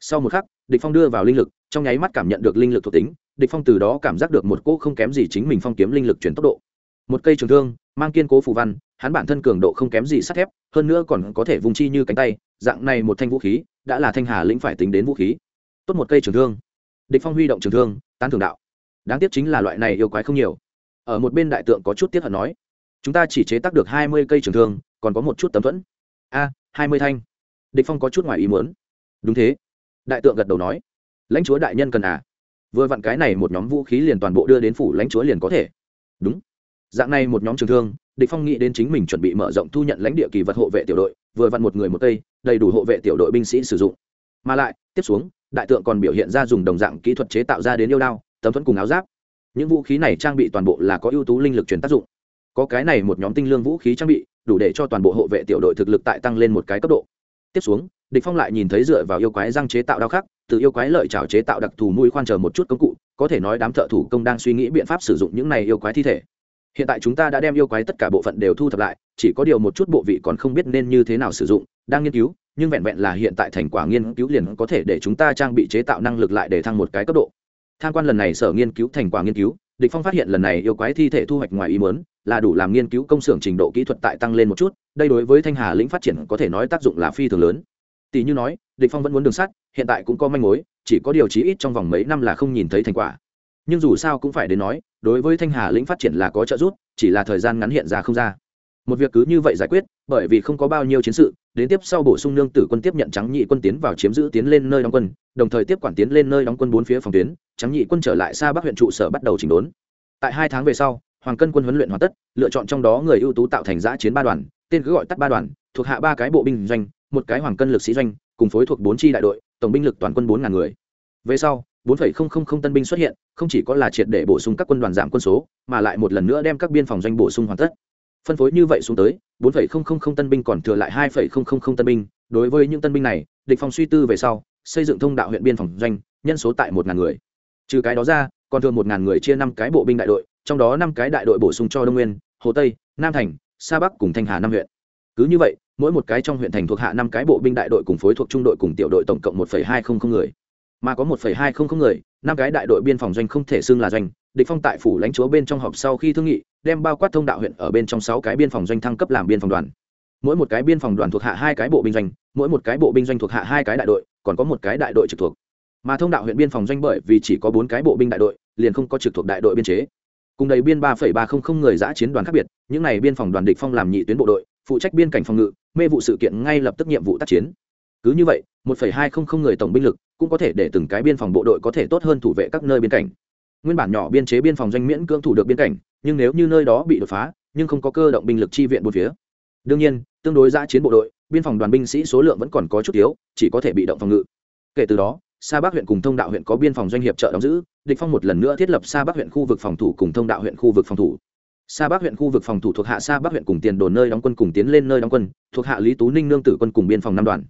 Sau một khắc, địch phong đưa vào linh lực, trong nháy mắt cảm nhận được linh lực thuộc tính, địch phong từ đó cảm giác được một cỗ không kém gì chính mình phong kiếm linh lực chuyển tốc độ. Một cây trường thương, mang kiên cố phù văn hắn bản thân cường độ không kém gì sắt thép, hơn nữa còn có thể vùng chi như cánh tay, dạng này một thanh vũ khí, đã là thanh hà lĩnh phải tính đến vũ khí. Tốt một cây trường thương. Địch phong huy động trường thương, tán thường đạo. Đáng tiếc chính là loại này yêu quái không nhiều. Ở một bên đại tượng có chút tiếc hận nói, chúng ta chỉ chế tác được hai mươi cây trường thương, còn có một chút tấm thuẫn. A, hai mươi thanh. Địch phong có chút ngoài ý muốn. Đúng thế. Đại tượng gật đầu nói, lãnh chúa đại nhân cần à? Vừa vặn cái này một nhóm vũ khí liền toàn bộ đưa đến phủ lãnh chúa liền có thể. Đúng dạng này một nhóm trường thương, địch phong nghĩ đến chính mình chuẩn bị mở rộng thu nhận lãnh địa kỳ vật hộ vệ tiểu đội, vừa vặn một người một cây, đầy đủ hộ vệ tiểu đội binh sĩ sử dụng. Mà lại, tiếp xuống, đại tượng còn biểu hiện ra dùng đồng dạng kỹ thuật chế tạo ra đến yêu đao, tấm thuẫn cùng áo giáp. Những vũ khí này trang bị toàn bộ là có ưu tú linh lực truyền tác dụng. Có cái này một nhóm tinh lương vũ khí trang bị, đủ để cho toàn bộ hộ vệ tiểu đội thực lực tại tăng lên một cái cấp độ. Tiếp xuống, địch phong lại nhìn thấy dựa vào yêu quái răng chế tạo đao khắc, từ yêu quái lợi trảo chế tạo đặc thù mũi khoan chờ một chút công cụ, có thể nói đám thợ thủ công đang suy nghĩ biện pháp sử dụng những này yêu quái thi thể hiện tại chúng ta đã đem yêu quái tất cả bộ phận đều thu thập lại, chỉ có điều một chút bộ vị còn không biết nên như thế nào sử dụng, đang nghiên cứu, nhưng vẹn vẹn là hiện tại thành quả nghiên cứu liền có thể để chúng ta trang bị chế tạo năng lực lại để thăng một cái cấp độ. Tham quan lần này sở nghiên cứu thành quả nghiên cứu, địch phong phát hiện lần này yêu quái thi thể thu hoạch ngoài ý muốn, là đủ làm nghiên cứu công xưởng trình độ kỹ thuật tại tăng lên một chút, đây đối với thanh hà lĩnh phát triển có thể nói tác dụng là phi thường lớn. Tỷ như nói, địch phong vẫn muốn đường sắt, hiện tại cũng có manh mối, chỉ có điều chí ít trong vòng mấy năm là không nhìn thấy thành quả nhưng dù sao cũng phải đến nói, đối với thanh hà lĩnh phát triển là có trợ giúp, chỉ là thời gian ngắn hiện ra không ra. Một việc cứ như vậy giải quyết, bởi vì không có bao nhiêu chiến sự, đến tiếp sau bổ sung nương tử quân tiếp nhận trắng nhị quân tiến vào chiếm giữ tiến lên nơi đóng quân, đồng thời tiếp quản tiến lên nơi đóng quân bốn phía phòng tuyến, trắng nhị quân trở lại xa bắc huyện trụ sở bắt đầu chỉnh đốn. Tại hai tháng về sau, hoàng cân quân huấn luyện hoàn tất, lựa chọn trong đó người ưu tú tạo thành giã chiến ba đoàn, tên cứ gọi tắt ba đoàn, thuộc hạ ba cái bộ binh doanh, một cái hoàng cân lực sĩ doanh, cùng phối thuộc bốn tri đại đội, tổng binh lực toàn quân bốn ngàn người. Về sau 4.000 tân binh xuất hiện, không chỉ có là triệt để bổ sung các quân đoàn giảm quân số, mà lại một lần nữa đem các biên phòng doanh bổ sung hoàn tất. Phân phối như vậy xuống tới, 4.000 tân binh còn thừa lại 2.000 tân binh, đối với những tân binh này, địch phòng suy tư về sau, xây dựng thông đạo huyện biên phòng doanh, nhân số tại 1000 người. Trừ cái đó ra, còn thừa 1000 người chia năm cái bộ binh đại đội, trong đó năm cái đại đội bổ sung cho Đông Nguyên, Hồ Tây, Nam Thành, Sa Bắc cùng Thanh Hà năm huyện. Cứ như vậy, mỗi một cái trong huyện thành thuộc hạ năm cái bộ binh đại đội cùng phối thuộc trung đội cùng tiểu đội tổng cộng 1.200 người mà có một hai không không người, năm cái đại đội biên phòng doanh không thể xưng là doanh. Địch phong tại phủ lãnh chúa bên trong họp sau khi thương nghị, đem bao quát thông đạo huyện ở bên trong sáu cái biên phòng doanh thăng cấp làm biên phòng đoàn. Mỗi một cái biên phòng đoàn thuộc hạ hai cái bộ binh doanh, mỗi một cái bộ binh doanh thuộc hạ hai cái đại đội, còn có một cái đại đội trực thuộc. Mà thông đạo huyện biên phòng doanh bởi vì chỉ có bốn cái bộ binh đại đội, liền không có trực thuộc đại đội biên chế. Cùng đầy biên ba ba không không người giã chiến đoàn khác biệt, những này biên phòng đoàn địch phong làm nhị tuyến bộ đội, phụ trách biên cảnh phòng ngự, mê vụ sự kiện ngay lập tức nhiệm vụ tác chiến. Cứ như vậy, một hai không không người tổng binh lực cũng có thể để từng cái biên phòng bộ đội có thể tốt hơn thủ vệ các nơi biên cảnh. Nguyên bản nhỏ biên chế biên phòng doanh miễn cưỡng thủ được biên cảnh nhưng nếu như nơi đó bị đột phá nhưng không có cơ động binh lực chi viện một phía. Đương nhiên tương đối giã chiến bộ đội biên phòng đoàn binh sĩ số lượng vẫn còn có chút yếu chỉ có thể bị động phòng ngự. Kể từ đó Sa Bắc huyện cùng Thông Đạo huyện có biên phòng doanh hiệp trợ đóng giữ, địch phong một lần nữa thiết lập Sa Bắc huyện khu vực phòng thủ cùng Thông Đạo huyện khu vực phòng thủ. Sa Bắc huyện khu vực phòng thủ thuộc hạ Sa Bắc huyện cùng tiền đồn nơi đóng quân cùng tiến lên nơi đóng quân, thuộc hạ Lý Tú Ninh nương tử quân cùng biên phòng năm đoàn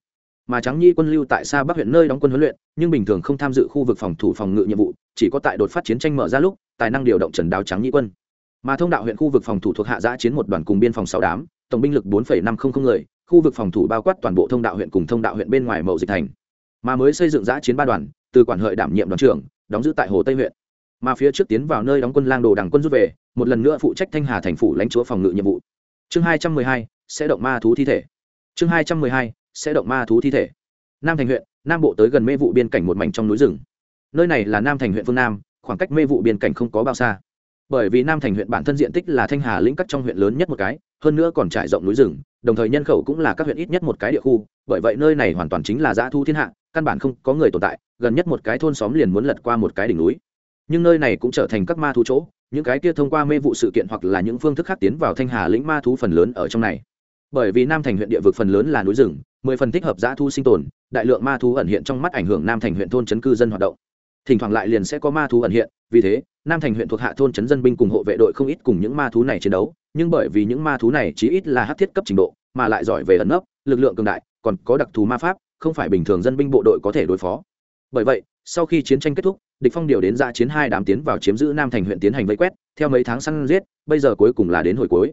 mà trắng nhi quân lưu tại xa bắc huyện nơi đóng quân huấn luyện, nhưng bình thường không tham dự khu vực phòng thủ phòng ngự nhiệm vụ, chỉ có tại đột phát chiến tranh mở ra lúc, tài năng điều động trần đáo trắng nhi quân. Mà thông đạo huyện khu vực phòng thủ thuộc hạ giã chiến một đoàn cùng biên phòng sáu đám, tổng binh lực bốn năm trăm linh người, khu vực phòng thủ bao quát toàn bộ thông đạo huyện cùng thông đạo huyện bên ngoài mậu dịch thành. Mà mới xây dựng giã chiến ba đoàn, từ quản hợi đảm nhiệm đoàn trưởng, đóng giữ tại hồ tây huyện. Mà phía trước tiến vào nơi đóng quân lang đồ đằng quân rút về, một lần nữa phụ trách thanh hà thành phủ lãnh chúa phòng ngự nhiệm vụ. Chương hai trăm mười hai, sẽ động ma thú thi thể. Chương hai trăm mười hai sẽ động ma thú thi thể. Nam thành huyện, nam bộ tới gần mê vụ biên cảnh một mảnh trong núi rừng. Nơi này là nam thành huyện phương nam, khoảng cách mê vụ biên cảnh không có bao xa. Bởi vì nam thành huyện bản thân diện tích là thanh hà lĩnh cắt trong huyện lớn nhất một cái, hơn nữa còn trải rộng núi rừng, đồng thời nhân khẩu cũng là các huyện ít nhất một cái địa khu, bởi vậy nơi này hoàn toàn chính là dã thu thiên hạ, căn bản không có người tồn tại, gần nhất một cái thôn xóm liền muốn lật qua một cái đỉnh núi. Nhưng nơi này cũng trở thành các ma thú chỗ, những cái kia thông qua mê vụ sự kiện hoặc là những phương thức khác tiến vào thanh hà lĩnh ma thú phần lớn ở trong này bởi vì nam thành huyện địa vực phần lớn là núi rừng, mười phần thích hợp giã thu sinh tồn, đại lượng ma thú ẩn hiện trong mắt ảnh hưởng nam thành huyện thôn chấn cư dân hoạt động. Thỉnh thoảng lại liền sẽ có ma thú ẩn hiện, vì thế, nam thành huyện thuộc hạ thôn chấn dân binh cùng hộ vệ đội không ít cùng những ma thú này chiến đấu, nhưng bởi vì những ma thú này chí ít là hát thiết cấp trình độ, mà lại giỏi về ẩn nấp, lực lượng cường đại, còn có đặc thù ma pháp, không phải bình thường dân binh bộ đội có thể đối phó. Bởi vậy, sau khi chiến tranh kết thúc, địch phong điều đến ra chiến hai đám tiến vào chiếm giữ nam thành huyện tiến hành vây quét, theo mấy tháng săn giết, bây giờ cuối cùng là đến hồi cuối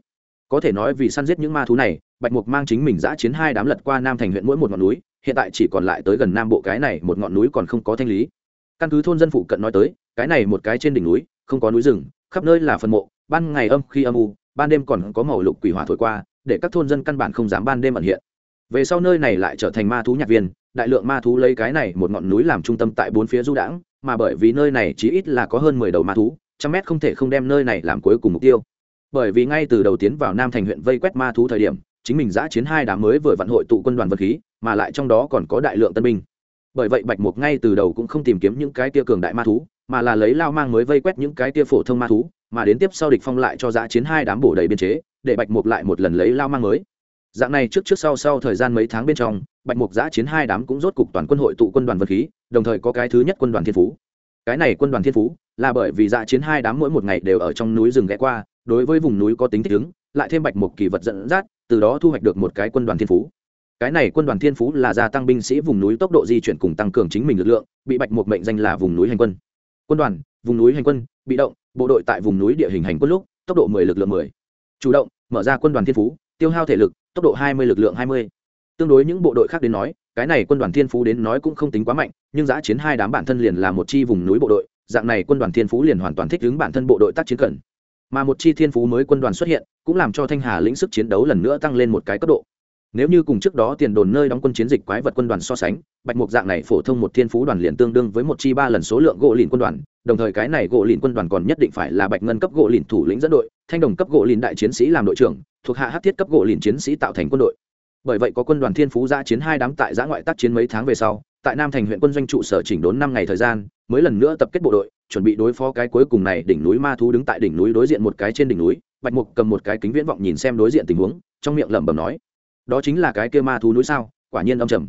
có thể nói vì săn giết những ma thú này, bạch mục mang chính mình giã chiến hai đám lật qua nam thành huyện mỗi một ngọn núi, hiện tại chỉ còn lại tới gần nam bộ cái này một ngọn núi còn không có thanh lý. Căn cứ thôn dân phụ cận nói tới, cái này một cái trên đỉnh núi, không có núi rừng, khắp nơi là phần mộ, ban ngày âm khi âm u, ban đêm còn có màu lục quỷ hỏa thổi qua, để các thôn dân căn bản không dám ban đêm ẩn hiện. Về sau nơi này lại trở thành ma thú nhạc viên, đại lượng ma thú lấy cái này một ngọn núi làm trung tâm tại bốn phía du đãng, mà bởi vì nơi này chỉ ít là có hơn mười đầu ma thú, trăm mét không thể không đem nơi này làm cuối cùng mục tiêu bởi vì ngay từ đầu tiến vào nam thành huyện vây quét ma thú thời điểm, chính mình giã chiến hai đám mới vừa vận hội tụ quân đoàn vật khí, mà lại trong đó còn có đại lượng tân binh. Bởi vậy bạch mục ngay từ đầu cũng không tìm kiếm những cái tia cường đại ma thú, mà là lấy lao mang mới vây quét những cái tia phổ thông ma thú, mà đến tiếp sau địch phong lại cho giã chiến hai đám bổ đầy biên chế, để bạch mục lại một lần lấy lao mang mới. Dạng này trước trước sau sau thời gian mấy tháng bên trong, bạch mục giã chiến hai đám cũng rốt cục toàn quân hội tụ quân đoàn vật khí, đồng thời có cái thứ nhất quân đoàn thiên phú. Cái này quân đoàn thiên phú là bởi vì giã chiến hai đám mỗi một ngày đều ở trong núi rừng ghé qua đối với vùng núi có tính thích ứng, lại thêm bạch một kỳ vật dẫn dắt, từ đó thu hoạch được một cái quân đoàn thiên phú cái này quân đoàn thiên phú là gia tăng binh sĩ vùng núi tốc độ di chuyển cùng tăng cường chính mình lực lượng, bị bạch một mệnh danh là vùng núi hành quân quân đoàn, vùng núi hành quân, bị động, bộ đội tại vùng núi địa hình hành quân lúc, tốc độ 10 lực lượng 10. chủ động, mở ra quân đoàn thiên phú, tiêu hao thể lực, tốc độ 20 lực lượng 20. tương đối những bộ đội khác đến nói, cái này quân đoàn thiên phú đến nói cũng không tính quá mạnh, nhưng giã chiến hai đám bản thân liền là một chi vùng núi bộ đội, dạng này quân đoàn thiên phú liền hoàn toàn thích ứng bản thân bộ đội tác chiến cần mà một chi thiên phú mới quân đoàn xuất hiện, cũng làm cho thanh hà lĩnh sức chiến đấu lần nữa tăng lên một cái cấp độ. Nếu như cùng trước đó tiền đồn nơi đóng quân chiến dịch quái vật quân đoàn so sánh, bạch mục dạng này phổ thông một thiên phú đoàn liền tương đương với một chi ba lần số lượng gỗ lìn quân đoàn, đồng thời cái này gỗ lìn quân đoàn còn nhất định phải là bạch ngân cấp gỗ lìn thủ lĩnh dẫn đội, thanh đồng cấp gỗ lìn đại chiến sĩ làm đội trưởng, thuộc hạ hát thiết cấp gỗ lìn chiến sĩ tạo thành quân đội. Bởi vậy có quân đoàn thiên phú giã chiến hai đám tại giã ngoại tác chiến mấy tháng về sau, tại nam thành huyện quân doanh trụ sở chỉnh đốn năm ngày thời gian, mới lần nữa tập kết bộ đội chuẩn bị đối phó cái cuối cùng này, đỉnh núi ma thú đứng tại đỉnh núi đối diện một cái trên đỉnh núi, bạch mục cầm một cái kính viễn vọng nhìn xem đối diện tình huống, trong miệng lẩm bẩm nói, đó chính là cái kia ma thú núi sao? Quả nhiên âm trầm.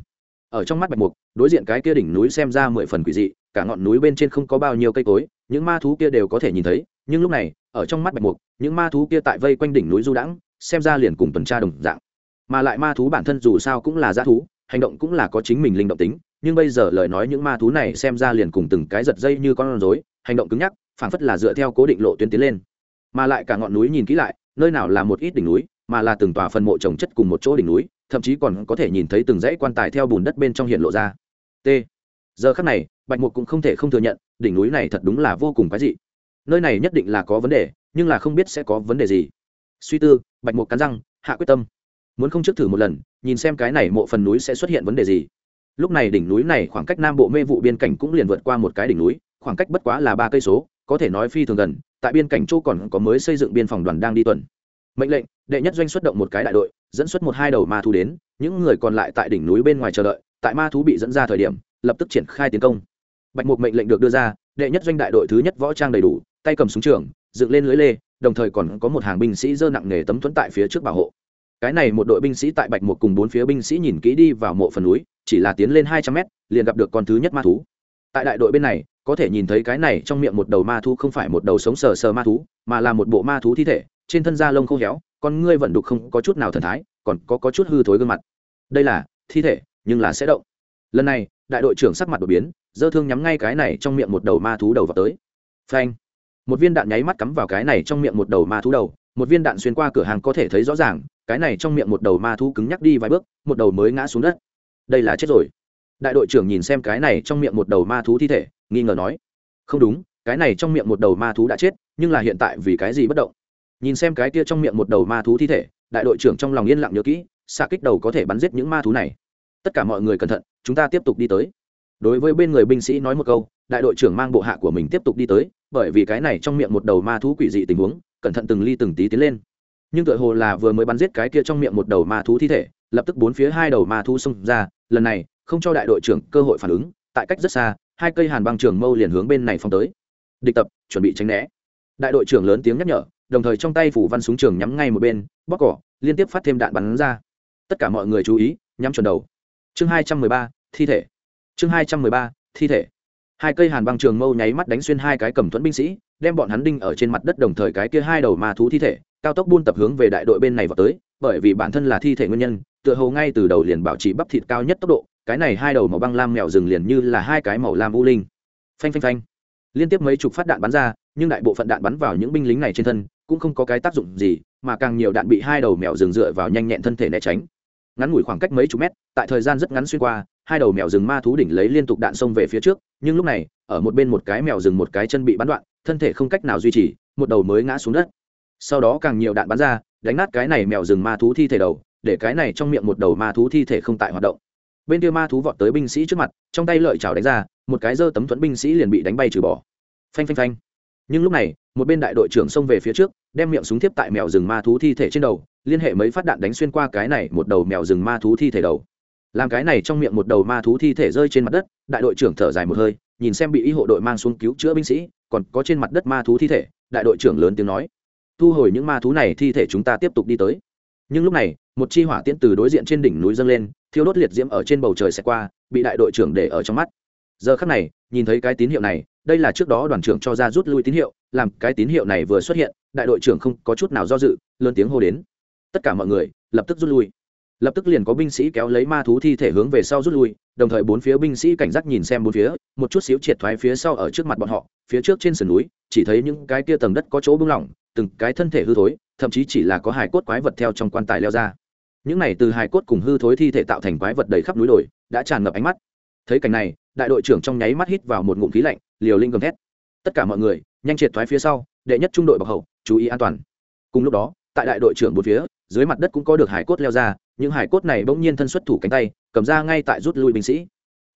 Ở trong mắt bạch mục, đối diện cái kia đỉnh núi xem ra mười phần quỷ dị, cả ngọn núi bên trên không có bao nhiêu cây cối, những ma thú kia đều có thể nhìn thấy, nhưng lúc này, ở trong mắt bạch mục, những ma thú kia tại vây quanh đỉnh núi du đãng, xem ra liền cùng tuần tra đồng dạng. Mà lại ma thú bản thân dù sao cũng là g thú, hành động cũng là có chính mình linh động tính nhưng bây giờ lời nói những ma thú này xem ra liền cùng từng cái giật dây như con rối, hành động cứng nhắc, phảng phất là dựa theo cố định lộ tuyến tiến lên. Mà lại cả ngọn núi nhìn kỹ lại, nơi nào là một ít đỉnh núi, mà là từng tòa phần mộ trồng chất cùng một chỗ đỉnh núi, thậm chí còn có thể nhìn thấy từng dãy quan tài theo bùn đất bên trong hiện lộ ra. T. Giờ khắc này, bạch mục cũng không thể không thừa nhận, đỉnh núi này thật đúng là vô cùng quái dị. Nơi này nhất định là có vấn đề, nhưng là không biết sẽ có vấn đề gì. Suy tư, bạch mục cắn răng, hạ quyết tâm. Muốn không trước thử một lần, nhìn xem cái này mộ phần núi sẽ xuất hiện vấn đề gì lúc này đỉnh núi này khoảng cách nam bộ mê vụ biên cảnh cũng liền vượt qua một cái đỉnh núi, khoảng cách bất quá là ba cây số, có thể nói phi thường gần, tại biên cảnh chỗ còn có mới xây dựng biên phòng đoàn đang đi tuần. Mệnh lệnh, đệ nhất doanh xuất động một cái đại đội, dẫn xuất một hai đầu ma thú đến, những người còn lại tại đỉnh núi bên ngoài chờ đợi, tại ma thú bị dẫn ra thời điểm, lập tức triển khai tiến công. Bạch mục mệnh lệnh được đưa ra, đệ nhất doanh đại đội thứ nhất võ trang đầy đủ, tay cầm súng trường, dựng lên lưới lê, đồng thời còn có một hàng binh sĩ dơ nặng nề tấm thuẫn tại phía trước bảo hộ. Cái này một đội binh sĩ tại bạch mục cùng bốn phía binh sĩ nhìn kỹ đi vào mộ phần núi chỉ là tiến lên hai trăm mét liền gặp được con thứ nhất ma thú. Tại đại đội bên này có thể nhìn thấy cái này trong miệng một đầu ma thú không phải một đầu sống sờ sờ ma thú mà là một bộ ma thú thi thể trên thân da lông khô héo con ngươi vận đục không có chút nào thần thái còn có, có chút hư thối gương mặt. Đây là thi thể nhưng là sẽ động. Lần này đại đội trưởng sắc mặt đột biến dơ thương nhắm ngay cái này trong miệng một đầu ma thú đầu vào tới. Phanh! Một viên đạn nháy mắt cắm vào cái này trong miệng một đầu ma thú đầu một viên đạn xuyên qua cửa hàng có thể thấy rõ ràng cái này trong miệng một đầu ma thú cứng nhắc đi vài bước một đầu mới ngã xuống đất đây là chết rồi. Đại đội trưởng nhìn xem cái này trong miệng một đầu ma thú thi thể, nghi ngờ nói, không đúng, cái này trong miệng một đầu ma thú đã chết, nhưng là hiện tại vì cái gì bất động? Nhìn xem cái kia trong miệng một đầu ma thú thi thể, đại đội trưởng trong lòng yên lặng nhớ kỹ xạ kích đầu có thể bắn giết những ma thú này. Tất cả mọi người cẩn thận, chúng ta tiếp tục đi tới. Đối với bên người binh sĩ nói một câu, đại đội trưởng mang bộ hạ của mình tiếp tục đi tới, bởi vì cái này trong miệng một đầu ma thú quỷ dị tình huống, cẩn thận từng ly từng tí tiến lên. Nhưng tựa hồ là vừa mới bắn giết cái kia trong miệng một đầu ma thú thi thể, lập tức bốn phía hai đầu ma thú xông ra lần này không cho đại đội trưởng cơ hội phản ứng, tại cách rất xa, hai cây hàn băng trường mâu liền hướng bên này phong tới. Địch tập, chuẩn bị tránh né. Đại đội trưởng lớn tiếng nhắc nhở, đồng thời trong tay phủ văn súng trường nhắm ngay một bên bóc cỏ, liên tiếp phát thêm đạn bắn ra. Tất cả mọi người chú ý, nhắm chuẩn đầu. Chương hai trăm mười ba, thi thể. Chương hai trăm mười ba, thi thể. Hai cây hàn băng trường mâu nháy mắt đánh xuyên hai cái cầm thuẫn binh sĩ, đem bọn hắn đinh ở trên mặt đất đồng thời cái kia hai đầu ma thú thi thể, cao tốc buôn tập hướng về đại đội bên này vào tới, bởi vì bản thân là thi thể nguyên nhân tựa hồ ngay từ đầu liền bảo trì bắp thịt cao nhất tốc độ, cái này hai đầu màu băng lam mèo rừng liền như là hai cái màu lam u linh. Phanh phanh phanh. Liên tiếp mấy chục phát đạn bắn ra, nhưng đại bộ phận đạn bắn vào những binh lính này trên thân, cũng không có cái tác dụng gì, mà càng nhiều đạn bị hai đầu mèo rừng dựa vào nhanh nhẹn thân thể né tránh. Ngắn ngủi khoảng cách mấy chục mét, tại thời gian rất ngắn xuyên qua, hai đầu mèo rừng ma thú đỉnh lấy liên tục đạn xông về phía trước, nhưng lúc này, ở một bên một cái mèo rừng một cái chân bị bắn đoạn, thân thể không cách nào duy trì, một đầu mới ngã xuống đất. Sau đó càng nhiều đạn bắn ra, đánh nát cái này mèo rừng ma thú thi thể đầu để cái này trong miệng một đầu ma thú thi thể không tại hoạt động. Bên kia ma thú vọt tới binh sĩ trước mặt, trong tay lợi chảo đánh ra, một cái dơ tấm thuẫn binh sĩ liền bị đánh bay trừ bỏ. Phanh phanh phanh. Nhưng lúc này, một bên đại đội trưởng xông về phía trước, đem miệng súng tiếp tại mèo rừng ma thú thi thể trên đầu, liên hệ mấy phát đạn đánh xuyên qua cái này một đầu mèo rừng ma thú thi thể đầu. Làm cái này trong miệng một đầu ma thú thi thể rơi trên mặt đất, đại đội trưởng thở dài một hơi, nhìn xem bị y hộ đội mang xuống cứu chữa binh sĩ, còn có trên mặt đất ma thú thi thể, đại đội trưởng lớn tiếng nói. Thu hồi những ma thú này, thi thể chúng ta tiếp tục đi tới nhưng lúc này, một chi hỏa tiễn từ đối diện trên đỉnh núi dâng lên, thiêu đốt liệt diễm ở trên bầu trời sẽ qua, bị đại đội trưởng để ở trong mắt. Giờ khắc này, nhìn thấy cái tín hiệu này, đây là trước đó đoàn trưởng cho ra rút lui tín hiệu, làm cái tín hiệu này vừa xuất hiện, đại đội trưởng không có chút nào do dự, lớn tiếng hô đến. Tất cả mọi người, lập tức rút lui. Lập tức liền có binh sĩ kéo lấy ma thú thi thể hướng về sau rút lui, đồng thời bốn phía binh sĩ cảnh giác nhìn xem bốn phía, một chút xíu triệt thoái phía sau ở trước mặt bọn họ, phía trước trên sườn núi, chỉ thấy những cái kia tầng đất có chỗ bung lỏng, từng cái thân thể hư thối thậm chí chỉ là có hài cốt quái vật theo trong quan tài leo ra. Những này từ hài cốt cùng hư thối thi thể tạo thành quái vật đầy khắp núi đồi, đã tràn ngập ánh mắt. Thấy cảnh này, đại đội trưởng trong nháy mắt hít vào một ngụm khí lạnh, liều linh gầm thét. Tất cả mọi người, nhanh triệt thoái phía sau, đệ nhất trung đội bọc hậu, chú ý an toàn. Cùng lúc đó, tại đại đội trưởng bốn phía, dưới mặt đất cũng có được hải cốt leo ra, những hải cốt này bỗng nhiên thân xuất thủ cánh tay, cầm ra ngay tại rút lui binh sĩ.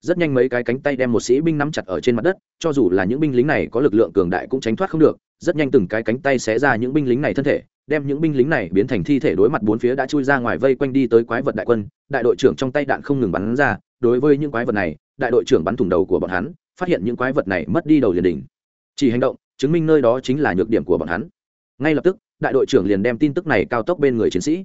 Rất nhanh mấy cái cánh tay đem một sĩ binh nắm chặt ở trên mặt đất, cho dù là những binh lính này có lực lượng cường đại cũng tránh thoát không được, rất nhanh từng cái cánh tay xé ra những binh lính này thân thể đem những binh lính này biến thành thi thể đối mặt bốn phía đã chui ra ngoài vây quanh đi tới quái vật đại quân, đại đội trưởng trong tay đạn không ngừng bắn ra, đối với những quái vật này, đại đội trưởng bắn thủng đầu của bọn hắn, phát hiện những quái vật này mất đi đầu liền đỉnh. Chỉ hành động, chứng minh nơi đó chính là nhược điểm của bọn hắn. Ngay lập tức, đại đội trưởng liền đem tin tức này cao tốc bên người chiến sĩ.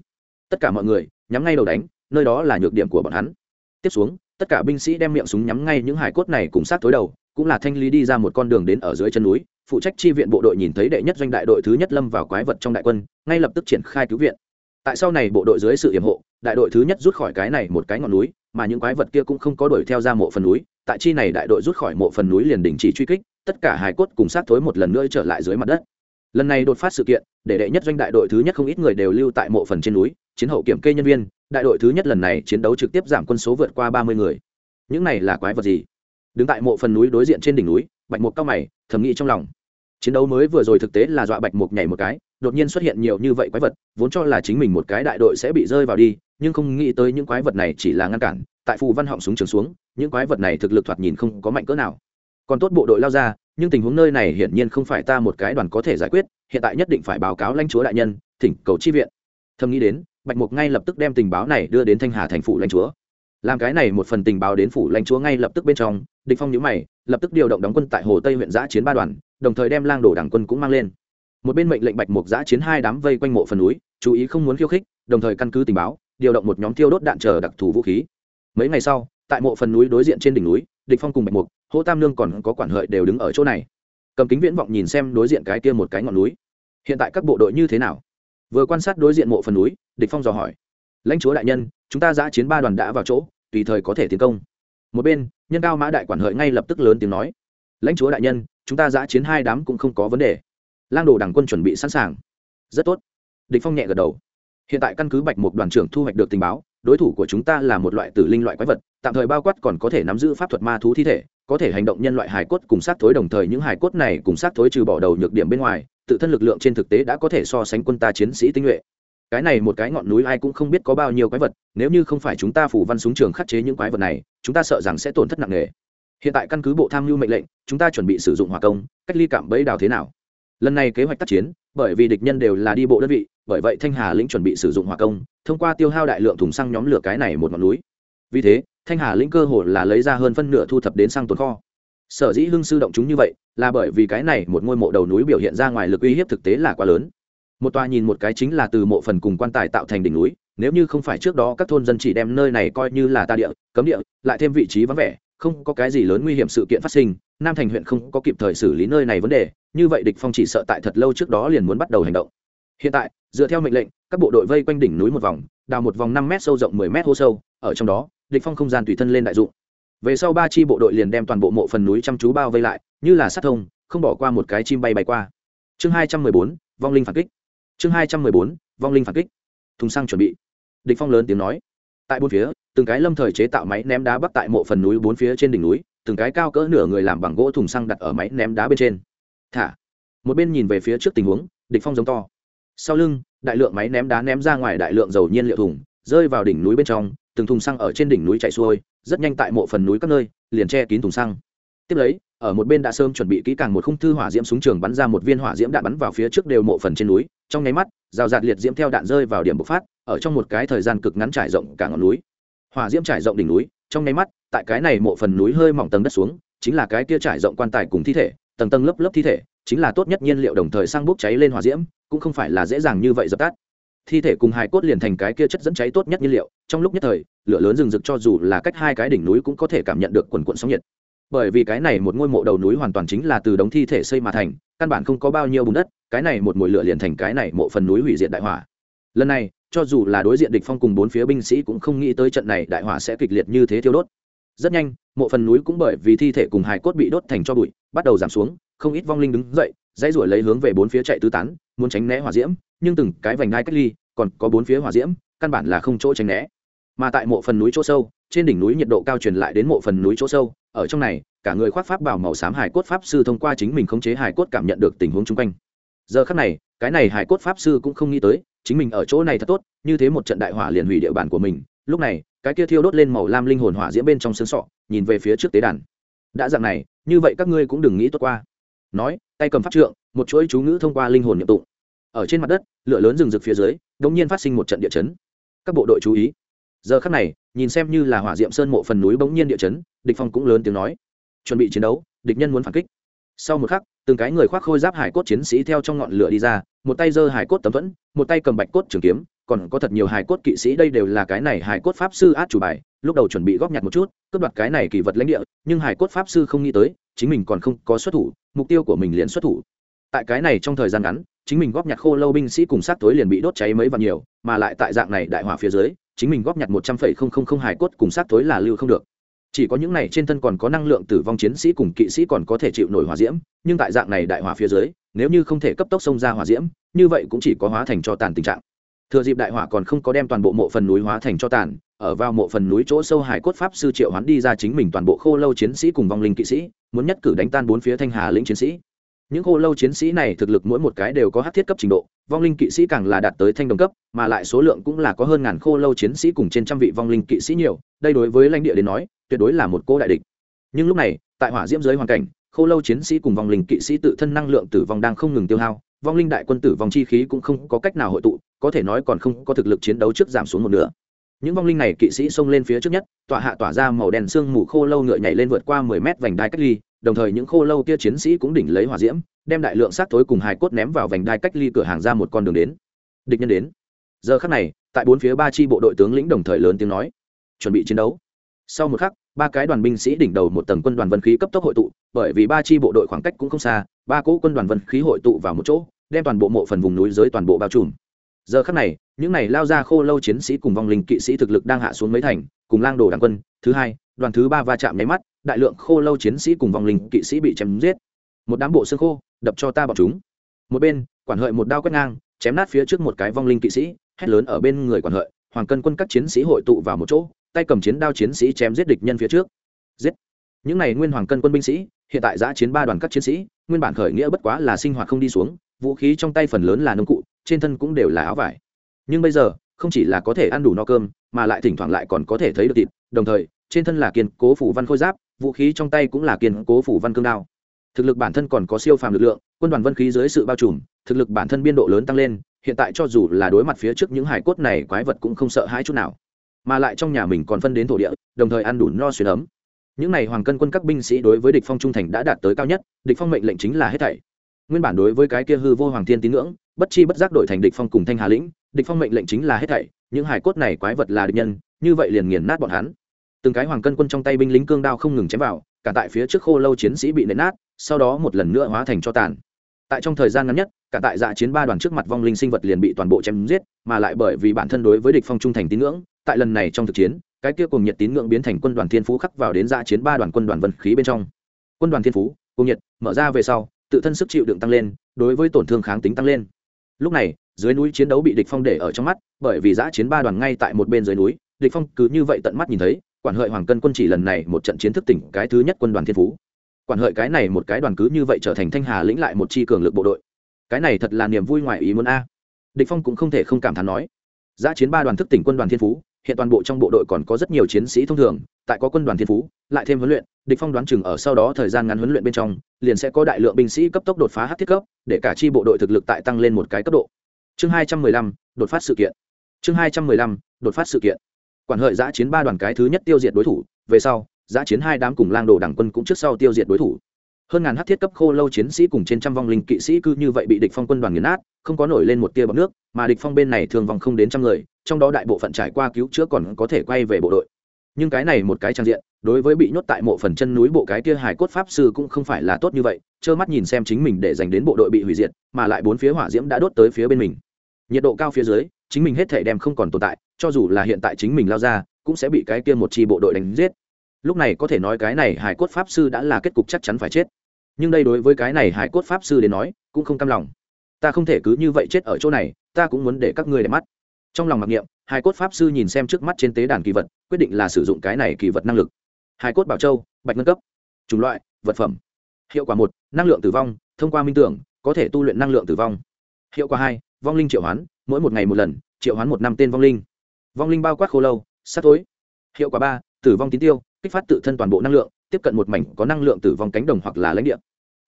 Tất cả mọi người, nhắm ngay đầu đánh, nơi đó là nhược điểm của bọn hắn. Tiếp xuống, tất cả binh sĩ đem miệng súng nhắm ngay những hải cốt này cùng sát tối đầu, cũng là thanh lý đi ra một con đường đến ở dưới chân núi phụ trách chi viện bộ đội nhìn thấy đệ nhất doanh đại đội thứ nhất lâm vào quái vật trong đại quân, ngay lập tức triển khai cứu viện. Tại sau này bộ đội dưới sự hiểm hộ, đại đội thứ nhất rút khỏi cái này một cái ngọn núi, mà những quái vật kia cũng không có đuổi theo ra mộ phần núi. Tại chi này đại đội rút khỏi mộ phần núi liền đình chỉ truy kích, tất cả hải cốt cùng sát thối một lần nữa trở lại dưới mặt đất. Lần này đột phát sự kiện, để đệ nhất doanh đại đội thứ nhất không ít người đều lưu tại mộ phần trên núi, chiến hậu kiểm kê nhân viên, đại đội thứ nhất lần này chiến đấu trực tiếp giảm quân số vượt qua ba mươi người. Những này là quái vật gì? Đứng tại mộ phần núi đối diện trên đỉnh núi, bạch mục cao mày, thầm nghĩ trong lòng. Chiến đấu mới vừa rồi thực tế là dọa bạch mục nhảy một cái, đột nhiên xuất hiện nhiều như vậy quái vật, vốn cho là chính mình một cái đại đội sẽ bị rơi vào đi, nhưng không nghĩ tới những quái vật này chỉ là ngăn cản, tại phù văn họng súng trường xuống, những quái vật này thực lực thoạt nhìn không có mạnh cỡ nào. Còn tốt bộ đội lao ra, nhưng tình huống nơi này hiển nhiên không phải ta một cái đoàn có thể giải quyết, hiện tại nhất định phải báo cáo lãnh chúa đại nhân, thỉnh cầu chi viện. Thầm nghĩ đến, bạch mục ngay lập tức đem tình báo này đưa đến thanh hà thành phủ lãnh chúa. Làm cái này một phần tình báo đến phủ lãnh chúa ngay lập tức bên trong địch phong nhíu mày, lập tức điều động đóng quân tại hồ tây huyện giã chiến ba đoàn, đồng thời đem lang đổ đảng quân cũng mang lên. Một bên mệnh lệnh bạch mục giã chiến hai đám vây quanh mộ phần núi, chú ý không muốn khiêu khích, đồng thời căn cứ tình báo, điều động một nhóm tiêu đốt đạn chờ đặc thù vũ khí. Mấy ngày sau, tại mộ phần núi đối diện trên đỉnh núi, địch phong cùng bạch mục hỗ tam nương còn có quản hợi đều đứng ở chỗ này. Cầm kính viễn vọng nhìn xem đối diện cái kia một cái ngọn núi. Hiện tại các bộ đội như thế nào? Vừa quan sát đối diện mộ phần núi, địch phong dò hỏi. Lãnh chúa đại nhân, chúng ta giã chiến ba đoàn đã vào chỗ, tùy thời có thể tiến công một bên, nhân cao mã đại quản hợi ngay lập tức lớn tiếng nói, lãnh chúa đại nhân, chúng ta giã chiến hai đám cũng không có vấn đề. Lang đồ đảng quân chuẩn bị sẵn sàng. Rất tốt. Địch phong nhẹ gật đầu. Hiện tại căn cứ bạch một đoàn trưởng thu hoạch được tình báo, đối thủ của chúng ta là một loại tử linh loại quái vật, tạm thời bao quát còn có thể nắm giữ pháp thuật ma thú thi thể, có thể hành động nhân loại hài cốt cùng sát thối đồng thời những hài cốt này cùng sát thối trừ bỏ đầu nhược điểm bên ngoài, tự thân lực lượng trên thực tế đã có thể so sánh quân ta chiến sĩ tinh nhuệ cái này một cái ngọn núi ai cũng không biết có bao nhiêu quái vật, nếu như không phải chúng ta phủ văn súng trường khắc chế những quái vật này, chúng ta sợ rằng sẽ tổn thất nặng nề. Hiện tại căn cứ bộ tham mưu mệnh lệnh, chúng ta chuẩn bị sử dụng hỏa công, cách ly cảm bẫy đào thế nào? Lần này kế hoạch tác chiến, bởi vì địch nhân đều là đi bộ đơn vị, bởi vậy thanh hà lĩnh chuẩn bị sử dụng hỏa công, thông qua tiêu hao đại lượng thùng xăng nhóm lửa cái này một ngọn núi. Vì thế, thanh hà lĩnh cơ hồ là lấy ra hơn phân nửa thu thập đến xăng tồn kho. Sở dĩ hưng sư động chúng như vậy, là bởi vì cái này một ngôi mộ đầu núi biểu hiện ra ngoài lực uy hiếp thực tế là quá lớn một tòa nhìn một cái chính là từ mộ phần cùng quan tài tạo thành đỉnh núi nếu như không phải trước đó các thôn dân chỉ đem nơi này coi như là ta địa cấm địa lại thêm vị trí vắng vẻ không có cái gì lớn nguy hiểm sự kiện phát sinh nam thành huyện không có kịp thời xử lý nơi này vấn đề như vậy địch phong chỉ sợ tại thật lâu trước đó liền muốn bắt đầu hành động. Hiện tại dựa theo mệnh lệnh các bộ đội vây quanh đỉnh núi một vòng đào một vòng năm mét sâu rộng 10 mét hô sâu ở trong đó địch phong không gian tùy thân lên đại dụng. Về sau ba chi bộ đội liền đem toàn bộ mộ phần núi chăm chú bao vây lại như là sát thông không bỏ qua một cái chim bay bay qua. Chương 214, vong linh phản kích chương 214, vong linh phản kích. Thùng xăng chuẩn bị. Địch phong lớn tiếng nói. Tại bốn phía từng cái lâm thời chế tạo máy ném đá bắc tại mộ phần núi bốn phía trên đỉnh núi từng cái cao cỡ nửa người làm bằng gỗ thùng xăng đặt ở máy ném đá bên trên. Thả. Một bên nhìn về phía trước tình huống địch phong giống to. Sau lưng đại lượng máy ném đá ném ra ngoài đại lượng dầu nhiên liệu thùng rơi vào đỉnh núi bên trong từng thùng xăng ở trên đỉnh núi chạy xuôi rất nhanh tại mộ phần núi các nơi liền che kín thùng xăng tiếp lấy, ở một bên đã sớm chuẩn bị kỹ càng một khung thư hỏa diễm súng trường bắn ra một viên hỏa diễm đạn bắn vào phía trước đều mộ phần trên núi, trong nháy mắt, rào rạt liệt diễm theo đạn rơi vào điểm bộc phát, ở trong một cái thời gian cực ngắn trải rộng cả ngọn núi. Hỏa diễm trải rộng đỉnh núi, trong nháy mắt, tại cái này mộ phần núi hơi mỏng tầng đất xuống, chính là cái kia trải rộng quan tài cùng thi thể, tầng tầng lớp lớp thi thể, chính là tốt nhất nhiên liệu đồng thời sang bốc cháy lên hỏa diễm, cũng không phải là dễ dàng như vậy dập tắt. Thi thể cùng hài cốt liền thành cái kia chất dẫn cháy tốt nhất nhiên liệu, trong lúc nhất thời, lửa lớn rừng rực cho dù là cách hai cái đỉnh núi cũng có thể cảm nhận được quần quận sóng nhiệt bởi vì cái này một ngôi mộ đầu núi hoàn toàn chính là từ đống thi thể xây mà thành, căn bản không có bao nhiêu bùn đất, cái này một mồi lửa liền thành cái này mộ phần núi hủy diệt đại hỏa. Lần này, cho dù là đối diện địch phong cùng bốn phía binh sĩ cũng không nghĩ tới trận này đại hỏa sẽ kịch liệt như thế thiêu đốt. Rất nhanh, mộ phần núi cũng bởi vì thi thể cùng hài cốt bị đốt thành cho bụi, bắt đầu giảm xuống, không ít vong linh đứng dậy, dãy ruổi lấy hướng về bốn phía chạy tứ tán, muốn tránh né hỏa diễm, nhưng từng cái vành đai cách ly, còn có bốn phía hỏa diễm, căn bản là không chỗ tránh né. Mà tại mộ phần núi chỗ sâu trên đỉnh núi nhiệt độ cao truyền lại đến mộ phần núi chỗ sâu, ở trong này, cả người khoác pháp bảo màu xám hải cốt pháp sư thông qua chính mình khống chế hải cốt cảm nhận được tình huống chung quanh. Giờ khắc này, cái này hải cốt pháp sư cũng không nghĩ tới, chính mình ở chỗ này thật tốt, như thế một trận đại hỏa liền hủy địa bàn của mình. Lúc này, cái kia thiêu đốt lên màu lam linh hồn hỏa diễm bên trong xương sọ, nhìn về phía trước tế đàn. Đã dạng này, như vậy các ngươi cũng đừng nghĩ tốt qua. Nói, tay cầm pháp trượng, một chuỗi chú ngữ thông qua linh hồn nhập tụng. Ở trên mặt đất, lửa lớn rừng rực phía dưới, đột nhiên phát sinh một trận địa chấn. Các bộ đội chú ý giờ khắc này, nhìn xem như là hỏa diệm sơn mộ phần núi bỗng nhiên địa chấn, địch phong cũng lớn tiếng nói. Chuẩn bị chiến đấu, địch nhân muốn phản kích. Sau một khắc, từng cái người khoác khôi giáp hải cốt chiến sĩ theo trong ngọn lửa đi ra, một tay giơ hải cốt tấm thuẫn, một tay cầm bạch cốt trường kiếm, còn có thật nhiều hải cốt kỵ sĩ đây đều là cái này hải cốt pháp sư át chủ bài, lúc đầu chuẩn bị góp nhặt một chút, cướp đoạt cái này kỳ vật lãnh địa, nhưng hải cốt pháp sư không nghĩ tới, chính mình còn không có xuất thủ, mục tiêu của mình liền xuất thủ. Tại cái này trong thời gian ngắn, chính mình góp nhặt khô lâu binh sĩ cùng sát tối liền bị đốt cháy mấy và nhiều, mà lại tại dạng này đại hỏa phía dưới chính mình góp nhặt một trăm phẩy không không không hải cốt cùng sát tối là lưu không được. Chỉ có những này trên thân còn có năng lượng tử vong chiến sĩ cùng kỵ sĩ còn có thể chịu nổi hỏa diễm, nhưng tại dạng này đại hỏa phía dưới, nếu như không thể cấp tốc xông ra hỏa diễm, như vậy cũng chỉ có hóa thành cho tàn tình trạng. Thừa dịp đại hỏa còn không có đem toàn bộ mộ phần núi hóa thành cho tàn, ở vào mộ phần núi chỗ sâu hải cốt pháp sư triệu hoán đi ra chính mình toàn bộ khô lâu chiến sĩ cùng vong linh kỵ sĩ, muốn nhất cử đánh tan bốn phía thanh hà lĩnh chiến sĩ những khô lâu chiến sĩ này thực lực mỗi một cái đều có hát thiết cấp trình độ, vong linh kỵ sĩ càng là đạt tới thanh đồng cấp, mà lại số lượng cũng là có hơn ngàn khô lâu chiến sĩ cùng trên trăm vị vong linh kỵ sĩ nhiều, đây đối với lãnh địa đến nói, tuyệt đối là một cô đại địch. Nhưng lúc này, tại hỏa diễm giới hoàn cảnh, khô lâu chiến sĩ cùng vong linh kỵ sĩ tự thân năng lượng tử vong đang không ngừng tiêu hao, vong linh đại quân tử vong chi khí cũng không có cách nào hội tụ, có thể nói còn không có thực lực chiến đấu trước giảm xuống một nửa. Những vong linh này kỵ sĩ xông lên phía trước nhất, tọa hạ tỏa ra màu đen sương mù khô lâu ngựa nhảy lên vượt qua mười mét vành đai cách ly đồng thời những khô lâu kia chiến sĩ cũng đỉnh lấy hỏa diễm, đem đại lượng xác thối cùng hài cốt ném vào vành đai cách ly cửa hàng ra một con đường đến. Địch nhân đến. Giờ khắc này, tại bốn phía ba chi bộ đội tướng lĩnh đồng thời lớn tiếng nói, chuẩn bị chiến đấu. Sau một khắc, ba cái đoàn binh sĩ đỉnh đầu một tầng quân đoàn vân khí cấp tốc hội tụ, bởi vì ba chi bộ đội khoảng cách cũng không xa, ba cỗ quân đoàn vân khí hội tụ vào một chỗ, đem toàn bộ mộ phần vùng núi dưới toàn bộ bao trùm. Giờ khắc này, những này lao ra khô lâu chiến sĩ cùng vong linh kỵ sĩ thực lực đang hạ xuống mấy thành, cùng lang đồ đảng quân, thứ hai, đoàn thứ ba va chạm nháy mắt đại lượng khô lâu chiến sĩ cùng vong linh kỵ sĩ bị chém giết. Một đám bộ xương khô, đập cho ta bọc chúng. Một bên, quản hợi một đao quét ngang, chém nát phía trước một cái vong linh kỵ sĩ, hét lớn ở bên người quản hợi. Hoàng cân quân các chiến sĩ hội tụ vào một chỗ, tay cầm chiến đao chiến sĩ chém giết địch nhân phía trước. Giết! Những này nguyên hoàng cân quân binh sĩ, hiện tại giã chiến ba đoàn các chiến sĩ, nguyên bản khởi nghĩa bất quá là sinh hoạt không đi xuống, vũ khí trong tay phần lớn là nông cụ, trên thân cũng đều là áo vải. Nhưng bây giờ, không chỉ là có thể ăn đủ no cơm, mà lại thỉnh thoảng lại còn có thể thấy được thịt, đồng thời, trên thân là kiên cố phủ văn khôi giáp vũ khí trong tay cũng là kiên cố phủ văn cương đao. Thực lực bản thân còn có siêu phàm lực lượng, quân đoàn vân khí dưới sự bao trùm, thực lực bản thân biên độ lớn tăng lên, hiện tại cho dù là đối mặt phía trước những hải cốt này quái vật cũng không sợ hãi chút nào. Mà lại trong nhà mình còn phân đến thổ địa, đồng thời ăn đủ no xuyên ấm. Những n à y hoàng cân quân các binh sĩ đối với địch phong trung thành đã đạt tới cao nhất, địch phong mệnh lệnh chính là hết thảy. Nguyên bản đối với cái kia hư vô hoàng thiên tín ngưỡng, bất chi bất giác đổi thành địch phong cùng thanh hà lĩnh, địch phong mệnh lệnh chính là hết thảy, những hải cốt này quái vật là địch nhân, như vậy liền nghiền nát bọn hắn từng cái hoàng cân quân trong tay binh lính cương đao không ngừng chém vào, cả tại phía trước khô lâu chiến sĩ bị nện nát, sau đó một lần nữa hóa thành cho tàn. Tại trong thời gian ngắn nhất, cả tại dạ chiến ba đoàn trước mặt vong linh sinh vật liền bị toàn bộ chém giết, mà lại bởi vì bản thân đối với địch phong trung thành tín ngưỡng, tại lần này trong thực chiến, cái kia cùng nhiệt tín ngưỡng biến thành quân đoàn thiên phú khắc vào đến dạ chiến ba đoàn quân đoàn vận khí bên trong. Quân đoàn thiên phú cùng nhiệt, mở ra về sau, tự thân sức chịu đựng tăng lên, đối với tổn thương kháng tính tăng lên. Lúc này, dưới núi chiến đấu bị địch phong để ở trong mắt, bởi vì giã chiến ba đoàn ngay tại một bên dưới núi, địch phong cứ như vậy tận mắt nhìn thấy quản hợi hoàng cân quân chỉ lần này một trận chiến thức tỉnh cái thứ nhất quân đoàn thiên phú. Quản hợi cái này một cái đoàn cứ như vậy trở thành thanh hà lĩnh lại một chi cường lực bộ đội. Cái này thật là niềm vui ngoài ý muốn a. Địch phong cũng không thể không cảm thán nói. Giã chiến ba đoàn thức tỉnh quân đoàn thiên phú, hiện toàn bộ trong bộ đội còn có rất nhiều chiến sĩ thông thường, tại có quân đoàn thiên phú, lại thêm huấn luyện, địch phong đoán chừng ở sau đó thời gian ngắn huấn luyện bên trong, liền sẽ có đại lượng binh sĩ cấp tốc đột phá hắc thiết cấp, để cả chi bộ đội thực lực tại tăng lên một cái cấp độ. Chương hai trăm mười lăm, đột phát sự kiện. Chương hai trăm mười lăm, đột phát sự kiện quản hợi giã chiến ba đoàn cái thứ nhất tiêu diệt đối thủ, về sau, giã chiến hai đám cùng lang đồ đảng quân cũng trước sau tiêu diệt đối thủ. Hơn ngàn hát thiết cấp khô lâu chiến sĩ cùng trên trăm vong linh kỵ sĩ cứ như vậy bị địch phong quân đoàn nghiền nát, không có nổi lên một tia bọc nước, mà địch phong bên này thường vòng không đến trăm người, trong đó đại bộ phận trải qua cứu chữa còn có thể quay về bộ đội. Nhưng cái này một cái trang diện, đối với bị nhốt tại mộ phần chân núi bộ cái kia hải cốt pháp sư cũng không phải là tốt như vậy, trơ mắt nhìn xem chính mình để dành đến bộ đội bị hủy diệt, mà lại bốn phía hỏa diễm đã đốt tới phía bên mình. Nhiệt độ cao phía dưới, chính mình hết thể đem không còn tồn tại cho dù là hiện tại chính mình lao ra, cũng sẽ bị cái kia một chi bộ đội đánh giết. Lúc này có thể nói cái này hải cốt pháp sư đã là kết cục chắc chắn phải chết. Nhưng đây đối với cái này hải cốt pháp sư đến nói, cũng không cam lòng. Ta không thể cứ như vậy chết ở chỗ này, ta cũng muốn để các ngươi để mắt. Trong lòng mặc niệm, hải cốt pháp sư nhìn xem trước mắt trên tế đàn kỳ vật, quyết định là sử dụng cái này kỳ vật năng lực. Hải cốt bảo châu, bạch ngân cấp. Chủng loại, vật phẩm. Hiệu quả một, năng lượng tử vong, thông qua minh tưởng, có thể tu luyện năng lượng tử vong. Hiệu quả hai, vong linh triệu hoán, mỗi một ngày một lần, triệu hoán một năm tên vong linh vong linh bao quát khô lâu, sát tối hiệu quả ba, tử vong tín tiêu, kích phát tự thân toàn bộ năng lượng, tiếp cận một mảnh có năng lượng tử vong cánh đồng hoặc là lãnh địa.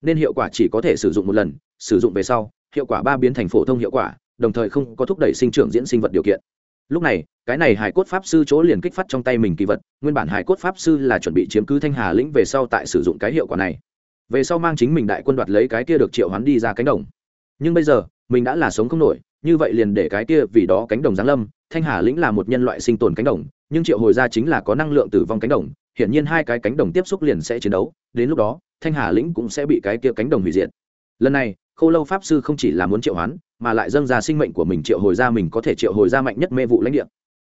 Nên hiệu quả chỉ có thể sử dụng một lần, sử dụng về sau, hiệu quả ba biến thành phổ thông hiệu quả, đồng thời không có thúc đẩy sinh trưởng diễn sinh vật điều kiện. Lúc này, cái này hải cốt pháp sư chỗ liền kích phát trong tay mình kỳ vật, nguyên bản hải cốt pháp sư là chuẩn bị chiếm cứ thanh hà lĩnh về sau tại sử dụng cái hiệu quả này. Về sau mang chính mình đại quân đoạt lấy cái kia được triệu hoán đi ra cánh đồng. Nhưng bây giờ, mình đã là sống không nổi như vậy liền để cái kia vì đó cánh đồng giáng lâm, thanh hà lĩnh là một nhân loại sinh tồn cánh đồng, nhưng triệu hồi ra chính là có năng lượng tử vong cánh đồng, hiển nhiên hai cái cánh đồng tiếp xúc liền sẽ chiến đấu, đến lúc đó, thanh hà lĩnh cũng sẽ bị cái kia cánh đồng hủy diệt. Lần này Khô lâu pháp sư không chỉ là muốn triệu hoán, mà lại dâng ra sinh mệnh của mình triệu hồi ra mình có thể triệu hồi ra mạnh nhất mê vụ lãnh địa.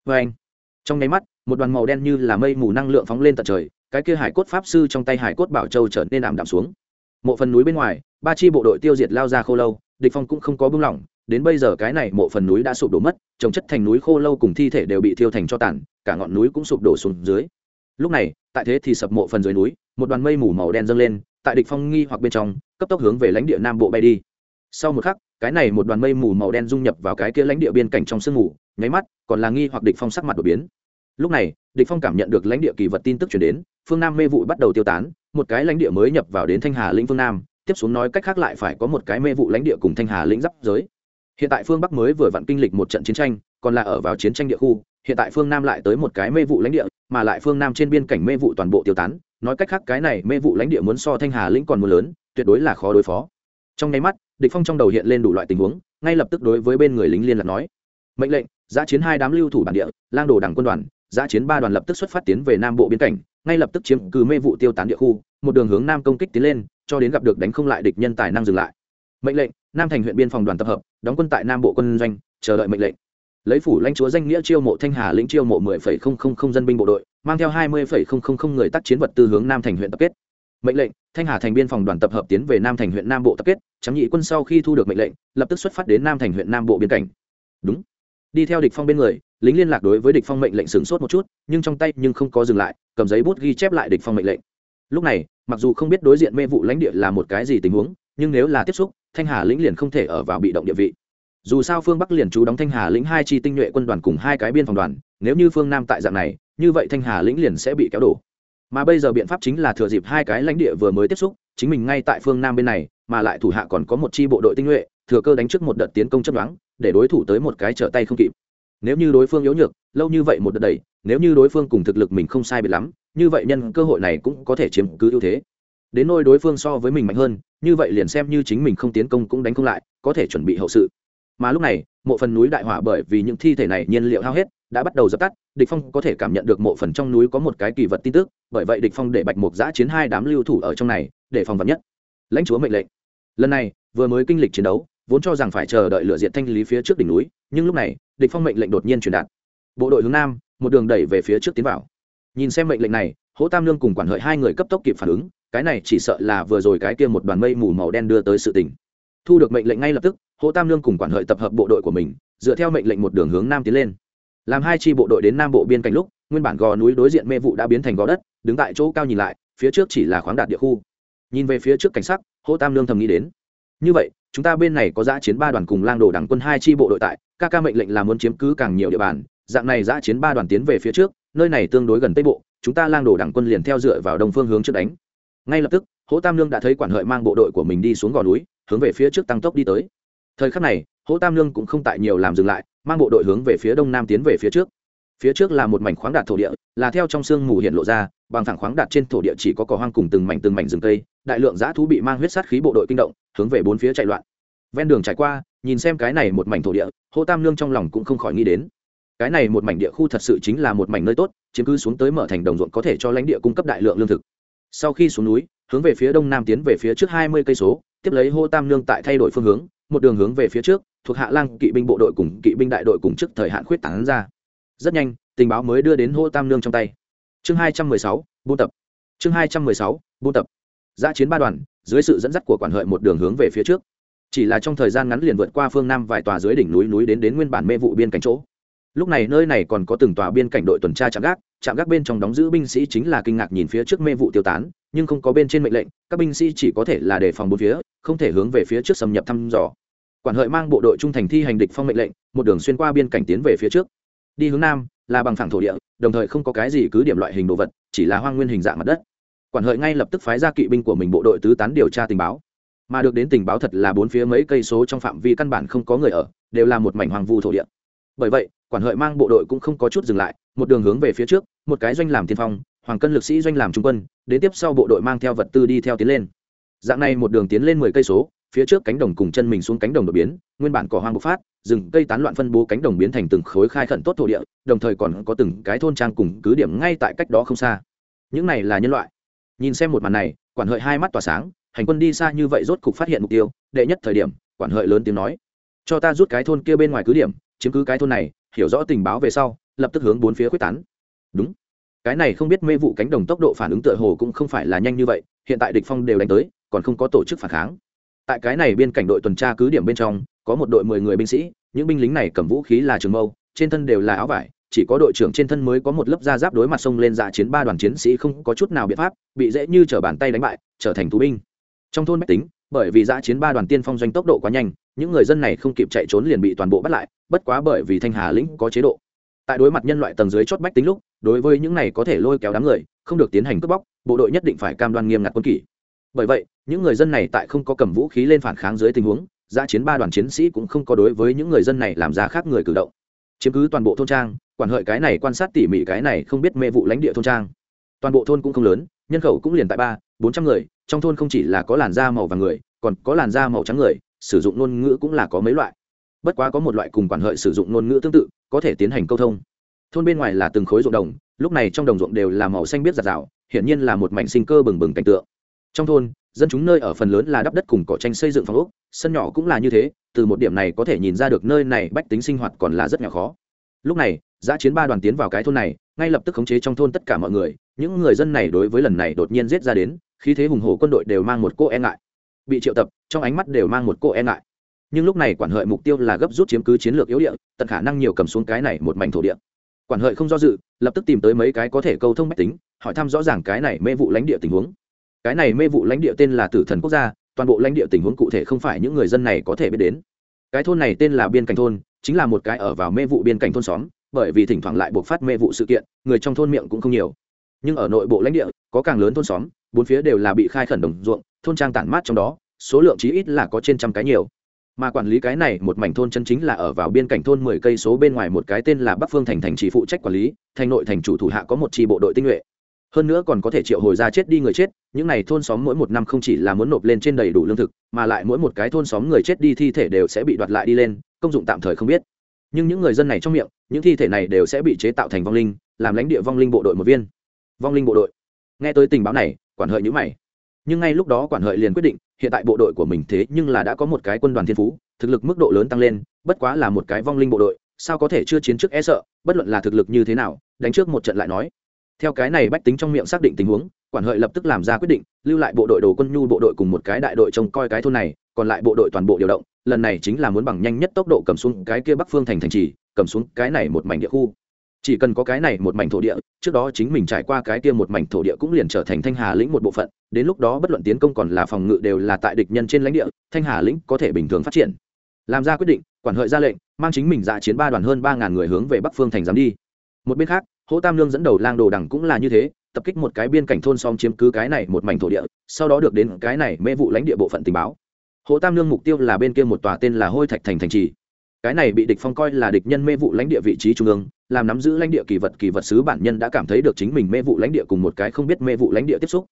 Vê anh, trong nháy mắt, một đoàn màu đen như là mây mù năng lượng phóng lên tận trời, cái kia hải cốt pháp sư trong tay hải cốt bảo châu trở nên ảm đạm xuống. Một phần núi bên ngoài, ba chi bộ đội tiêu diệt lao ra khô lâu, địch phong cũng không có bưng lỏng đến bây giờ cái này mộ phần núi đã sụp đổ mất, trồng chất thành núi khô lâu cùng thi thể đều bị thiêu thành cho tàn, cả ngọn núi cũng sụp đổ xuống dưới. Lúc này, tại thế thì sập mộ phần dưới núi, một đoàn mây mù màu đen dâng lên, tại địch phong nghi hoặc bên trong, cấp tốc hướng về lãnh địa nam bộ bay đi. Sau một khắc, cái này một đoàn mây mù màu đen dung nhập vào cái kia lãnh địa biên cảnh trong sương mù, nháy mắt, còn là nghi hoặc địch phong sắc mặt đột biến. Lúc này, địch phong cảm nhận được lãnh địa kỳ vật tin tức truyền đến, phương nam mê vụ bắt đầu tiêu tán, một cái lãnh địa mới nhập vào đến thanh hà lĩnh phương nam, tiếp xuống nói cách khác lại phải có một cái mê vụ lãnh địa cùng thanh hà lĩnh giáp giới hiện tại phương bắc mới vừa vặn kinh lịch một trận chiến tranh, còn là ở vào chiến tranh địa khu, hiện tại phương nam lại tới một cái mê vụ lãnh địa, mà lại phương nam trên biên cảnh mê vụ toàn bộ tiêu tán. Nói cách khác, cái này mê vụ lãnh địa muốn so thanh hà lĩnh còn mưa lớn, tuyệt đối là khó đối phó. Trong nháy mắt, địch phong trong đầu hiện lên đủ loại tình huống, ngay lập tức đối với bên người lính liên lạc nói, mệnh lệnh, giã chiến hai đám lưu thủ bản địa, lang đồ đảng quân đoàn, giã chiến ba đoàn lập tức xuất phát tiến về nam bộ biên cảnh, ngay lập tức chiếm cứ mê vụ tiêu tán địa khu, một đường hướng nam công kích tiến lên, cho đến gặp được đánh không lại địch nhân tài năng dừng lại mệnh lệnh, nam thành huyện biên phòng đoàn tập hợp, đóng quân tại nam bộ quân doanh, chờ đợi mệnh lệnh. Lấy phủ lãnh chúa danh nghĩa chiêu mộ thanh hà lĩnh chiêu mộ mười phẩy không không không dân binh bộ đội, mang theo hai mươi phẩy không không không người tác chiến vật tư hướng nam thành huyện tập kết. Mệnh lệnh, thanh hà thành biên phòng đoàn tập hợp tiến về nam thành huyện nam bộ tập kết chấm nhị quân sau khi thu được mệnh lệnh, lập tức xuất phát đến nam thành huyện nam bộ biên cảnh. Đúng. Đi theo địch phong bên người, lính liên lạc đối với địch phong mệnh lệnh sửng sốt một chút, nhưng trong tay nhưng không có dừng lại, cầm giấy bút ghi chép lại địch phong mệnh lệnh. Lúc này, mặc dù không biết đối diện mê vụ lãnh địa là một cái gì tình huống nhưng nếu là tiếp xúc, thanh hà lĩnh liền không thể ở vào bị động địa vị. Dù sao phương bắc liền trú đóng thanh hà lĩnh hai chi tinh nhuệ quân đoàn cùng hai cái biên phòng đoàn, nếu như phương nam tại dạng này, như vậy thanh hà lĩnh liền sẽ bị kéo đổ. Mà bây giờ biện pháp chính là thừa dịp hai cái lãnh địa vừa mới tiếp xúc, chính mình ngay tại phương nam bên này, mà lại thủ hạ còn có một chi bộ đội tinh nhuệ, thừa cơ đánh trước một đợt tiến công chấp đoán để đối thủ tới một cái trở tay không kịp. Nếu như đối phương yếu nhược, lâu như vậy một đợt đẩy, nếu như đối phương cùng thực lực mình không sai biệt lắm, như vậy nhân cơ hội này cũng có thể chiếm cứ ưu thế đến nôi đối phương so với mình mạnh hơn, như vậy liền xem như chính mình không tiến công cũng đánh không lại, có thể chuẩn bị hậu sự. Mà lúc này, mộ phần núi đại hỏa bởi vì những thi thể này nhiên liệu hao hết, đã bắt đầu dập tắt, địch phong có thể cảm nhận được mộ phần trong núi có một cái kỳ vật tin tức, bởi vậy địch phong để bạch mục giã chiến hai đám lưu thủ ở trong này, để phòng vật nhất. Lãnh chúa mệnh lệnh. Lần này, vừa mới kinh lịch chiến đấu, vốn cho rằng phải chờ đợi lửa diện thanh lý phía trước đỉnh núi, nhưng lúc này, địch phong mệnh lệnh đột nhiên truyền đạt. Bộ đội hướng nam, một đường đẩy về phía trước tiến vào. Nhìn xem mệnh lệnh này, hỗ tam lương cùng quản hợi hai người cấp tốc kịp phản ứng cái này chỉ sợ là vừa rồi cái kia một đoàn mây mù màu đen đưa tới sự tình. Thu được mệnh lệnh ngay lập tức, hồ tam lương cùng quản hợi tập hợp bộ đội của mình, dựa theo mệnh lệnh một đường hướng nam tiến lên. Làm hai chi bộ đội đến nam bộ biên cảnh lúc, nguyên bản gò núi đối diện mê vụ đã biến thành gò đất, đứng tại chỗ cao nhìn lại, phía trước chỉ là khoáng đạt địa khu. Nhìn về phía trước cảnh sắc, hồ tam lương thầm nghĩ đến. Như vậy, chúng ta bên này có giã chiến ba đoàn cùng lang đồ đảng quân hai chi bộ đội tại, ca ca mệnh lệnh là muốn chiếm cứ càng nhiều địa bàn, dạng này giã chiến ba đoàn tiến về phía trước, nơi này tương đối gần tây bộ, chúng ta lang đồ đảng quân liền theo dựa vào đông phương hướng trước đánh ngay lập tức, hỗ tam lương đã thấy quản hợi mang bộ đội của mình đi xuống gò núi, hướng về phía trước tăng tốc đi tới. Thời khắc này, hỗ tam lương cũng không tại nhiều làm dừng lại, mang bộ đội hướng về phía đông nam tiến về phía trước. Phía trước là một mảnh khoáng đạt thổ địa, là theo trong sương mù hiện lộ ra, bằng thẳng khoáng đạt trên thổ địa chỉ có cỏ hoang cùng từng mảnh từng mảnh rừng cây, đại lượng giã thú bị mang huyết sát khí bộ đội kinh động, hướng về bốn phía chạy loạn. Ven đường trải qua, nhìn xem cái này một mảnh thổ địa hô tam lương trong lòng cũng không khỏi nghĩ đến. Cái này một mảnh địa khu thật sự chính là một mảnh nơi tốt, chiếm cứ xuống tới mở thành đồng ruộng có thể cho lãnh địa cung cấp đại lượng lương thực sau khi xuống núi, hướng về phía đông nam tiến về phía trước hai mươi cây số, tiếp lấy hô tam lương tại thay đổi phương hướng, một đường hướng về phía trước, thuộc hạ lang kỵ binh bộ đội cùng kỵ binh đại đội cùng trước thời hạn khuyết tán ra. Rất nhanh, tình báo mới đưa đến hô tam lương trong tay. Chương hai trăm mười sáu, buôn tập. Chương hai trăm mười sáu, buôn tập. Giã chiến ba đoàn, dưới sự dẫn dắt của quản hợi một đường hướng về phía trước. Chỉ là trong thời gian ngắn liền vượt qua phương nam vài tòa dưới đỉnh núi núi đến đến nguyên bản mê vụ biên cảnh chỗ lúc này nơi này còn có từng tòa biên cảnh đội tuần tra chạm gác chạm gác bên trong đóng giữ binh sĩ chính là kinh ngạc nhìn phía trước mê vụ tiêu tán, nhưng không có bên trên mệnh lệnh, các binh sĩ chỉ có thể là đề phòng bốn phía, không thể hướng về phía trước xâm nhập thăm dò. Quản hợi mang bộ đội trung thành thi hành địch phong mệnh lệnh, một đường xuyên qua biên cảnh tiến về phía trước. Đi hướng nam, là bằng phẳng thổ địa, đồng thời không có cái gì cứ điểm loại hình đồ vật, chỉ là hoang nguyên hình dạng mặt đất. Quản hợi ngay lập tức phái ra kỵ binh của mình bộ đội tứ tán điều tra tình báo. Mà được đến tình báo thật là bốn phía mấy cây số trong phạm vi căn bản không có người ở, đều là một mảnh hoàng vu thổ địa. Bởi vậy quản hợi mang bộ đội cũng không có chút dừng lại, một đường hướng về phía trước, một cái doanh làm tiên phong, hoàng cân lực sĩ doanh làm trung quân, đến tiếp sau bộ đội mang theo vật tư đi theo tiến lên. Dạng này một đường tiến lên mười cây số, phía trước cánh đồng cùng chân mình xuống cánh đồng đột biến, nguyên bản cỏ hoang bộc phát, rừng cây tán loạn phân bố cánh đồng biến thành từng khối khai khẩn tốt thổ địa, đồng thời còn có từng cái thôn trang cùng cứ điểm ngay tại cách đó không xa. Những này là nhân loại. Nhìn xem một màn này, quản hợi hai mắt tỏa sáng, hành quân đi xa như vậy rốt cục phát hiện mục tiêu, đệ nhất thời điểm, quản hợi lớn tiếng nói, cho ta rút cái thôn kia bên ngoài cứ điểm, chiếm cứ cái thôn này hiểu rõ tình báo về sau, lập tức hướng bốn phía quyết tán. Đúng. Cái này không biết mê vụ cánh đồng tốc độ phản ứng tựa hồ cũng không phải là nhanh như vậy, hiện tại địch phong đều đánh tới, còn không có tổ chức phản kháng. Tại cái này biên cảnh đội tuần tra cứ điểm bên trong, có một đội mười người binh sĩ, những binh lính này cầm vũ khí là trường mâu, trên thân đều là áo vải, chỉ có đội trưởng trên thân mới có một lớp da giáp đối mặt sông lên dạ chiến ba đoàn chiến sĩ không có chút nào biện pháp, bị dễ như trở bàn tay đánh bại, trở thành tù binh. Trong thôn bách tính, bởi vì dạ chiến ba đoàn tiên phong doanh tốc độ quá nhanh những người dân này không kịp chạy trốn liền bị toàn bộ bắt lại, bất quá bởi vì thanh hà lĩnh có chế độ. Tại đối mặt nhân loại tầng dưới chót bách tính lúc, đối với những này có thể lôi kéo đám người, không được tiến hành cướp bóc, bộ đội nhất định phải cam đoan nghiêm ngặt quân kỷ. Bởi vậy, những người dân này tại không có cầm vũ khí lên phản kháng dưới tình huống, giã chiến ba đoàn chiến sĩ cũng không có đối với những người dân này làm ra khác người cử động. Chiếm cứ toàn bộ thôn trang, quản hợi cái này quan sát tỉ mỉ cái này không biết mê vụ lãnh địa thôn trang. Toàn bộ thôn cũng không lớn, nhân khẩu cũng liền tại ba, bốn trăm người, trong thôn không chỉ là có làn da màu vàng người, còn có làn da màu trắng người sử dụng ngôn ngữ cũng là có mấy loại. Bất quá có một loại cùng quản hợi sử dụng ngôn ngữ tương tự, có thể tiến hành câu thông. Thôn bên ngoài là từng khối ruộng đồng, lúc này trong đồng ruộng đều là màu xanh biết giạt rào, hiển nhiên là một mảnh sinh cơ bừng bừng cảnh tượng. Trong thôn, dân chúng nơi ở phần lớn là đắp đất cùng cỏ tranh xây dựng phòng ốc, sân nhỏ cũng là như thế, từ một điểm này có thể nhìn ra được nơi này bách tính sinh hoạt còn là rất nhỏ khó. Lúc này, giã chiến ba đoàn tiến vào cái thôn này, ngay lập tức khống chế trong thôn tất cả mọi người, những người dân này đối với lần này đột nhiên giết ra đến khi thế hùng hổ quân đội đều mang một cô e ngại bị triệu tập, trong ánh mắt đều mang một cô e ngại. Nhưng lúc này quản hợi mục tiêu là gấp rút chiếm cứ chiến lược yếu địa, tận khả năng nhiều cầm xuống cái này một mảnh thổ địa. Quản hợi không do dự, lập tức tìm tới mấy cái có thể câu thông máy tính, hỏi thăm rõ ràng cái này mê vụ lãnh địa tình huống. Cái này mê vụ lãnh địa tên là tử thần quốc gia, toàn bộ lãnh địa tình huống cụ thể không phải những người dân này có thể biết đến. Cái thôn này tên là biên cảnh thôn, chính là một cái ở vào mê vụ biên cảnh thôn xóm, bởi vì thỉnh thoảng lại buộc phát mê vụ sự kiện, người trong thôn miệng cũng không nhiều. Nhưng ở nội bộ lãnh địa, có càng lớn thôn xóm bốn phía đều là bị khai khẩn đồng ruộng, thôn trang tản mát trong đó, số lượng chí ít là có trên trăm cái nhiều. Mà quản lý cái này, một mảnh thôn chân chính là ở vào biên cảnh thôn mười cây số bên ngoài một cái tên là bắc phương thành thành chỉ phụ trách quản lý, thành nội thành chủ thủ hạ có một tri bộ đội tinh nhuệ. Hơn nữa còn có thể triệu hồi ra chết đi người chết, những n à y thôn xóm mỗi một năm không chỉ là muốn nộp lên trên đầy đủ lương thực, mà lại mỗi một cái thôn xóm người chết đi thi thể đều sẽ bị đoạt lại đi lên, công dụng tạm thời không biết. Nhưng những người dân này trong miệng, những thi thể này đều sẽ bị chế tạo thành vong linh, làm lãnh địa vong linh bộ đội một viên. Vong linh bộ đội. Nghe tới tình báo này quản hợi nhữ mày. Nhưng ngay lúc đó quản hợi liền quyết định, hiện tại bộ đội của mình thế nhưng là đã có một cái quân đoàn thiên phú, thực lực mức độ lớn tăng lên, bất quá là một cái vong linh bộ đội, sao có thể chưa chiến trước e sợ, bất luận là thực lực như thế nào, đánh trước một trận lại nói. Theo cái này bách tính trong miệng xác định tình huống, quản hợi lập tức làm ra quyết định, lưu lại bộ đội đồ quân nhu bộ đội cùng một cái đại đội trông coi cái thôn này, còn lại bộ đội toàn bộ điều động, lần này chính là muốn bằng nhanh nhất tốc độ cầm xuống cái kia bắc phương thành thành trì, cầm xuống cái này một mảnh địa khu chỉ cần có cái này một mảnh thổ địa, trước đó chính mình trải qua cái kia một mảnh thổ địa cũng liền trở thành thanh hà lĩnh một bộ phận, đến lúc đó bất luận tiến công còn là phòng ngự đều là tại địch nhân trên lãnh địa, thanh hà lĩnh có thể bình thường phát triển. Làm ra quyết định, quản hợi ra lệnh, mang chính mình dạ chiến ba đoàn hơn ba ngàn người hướng về bắc phương thành dám đi. Một bên khác, hỗ tam lương dẫn đầu lang đồ đằng cũng là như thế, tập kích một cái biên cảnh thôn xóm chiếm cứ cái này một mảnh thổ địa, sau đó được đến cái này mê vụ lãnh địa bộ phận tình báo. Hỗ tam lương mục tiêu là bên kia một tòa tên là hôi thạch thành thành trì. Cái này bị địch phong coi là địch nhân mê vụ lãnh địa vị trí trung ương làm nắm giữ lãnh địa kỳ vật kỳ vật sứ bản nhân đã cảm thấy được chính mình mê vụ lãnh địa cùng một cái không biết mê vụ lãnh địa tiếp xúc.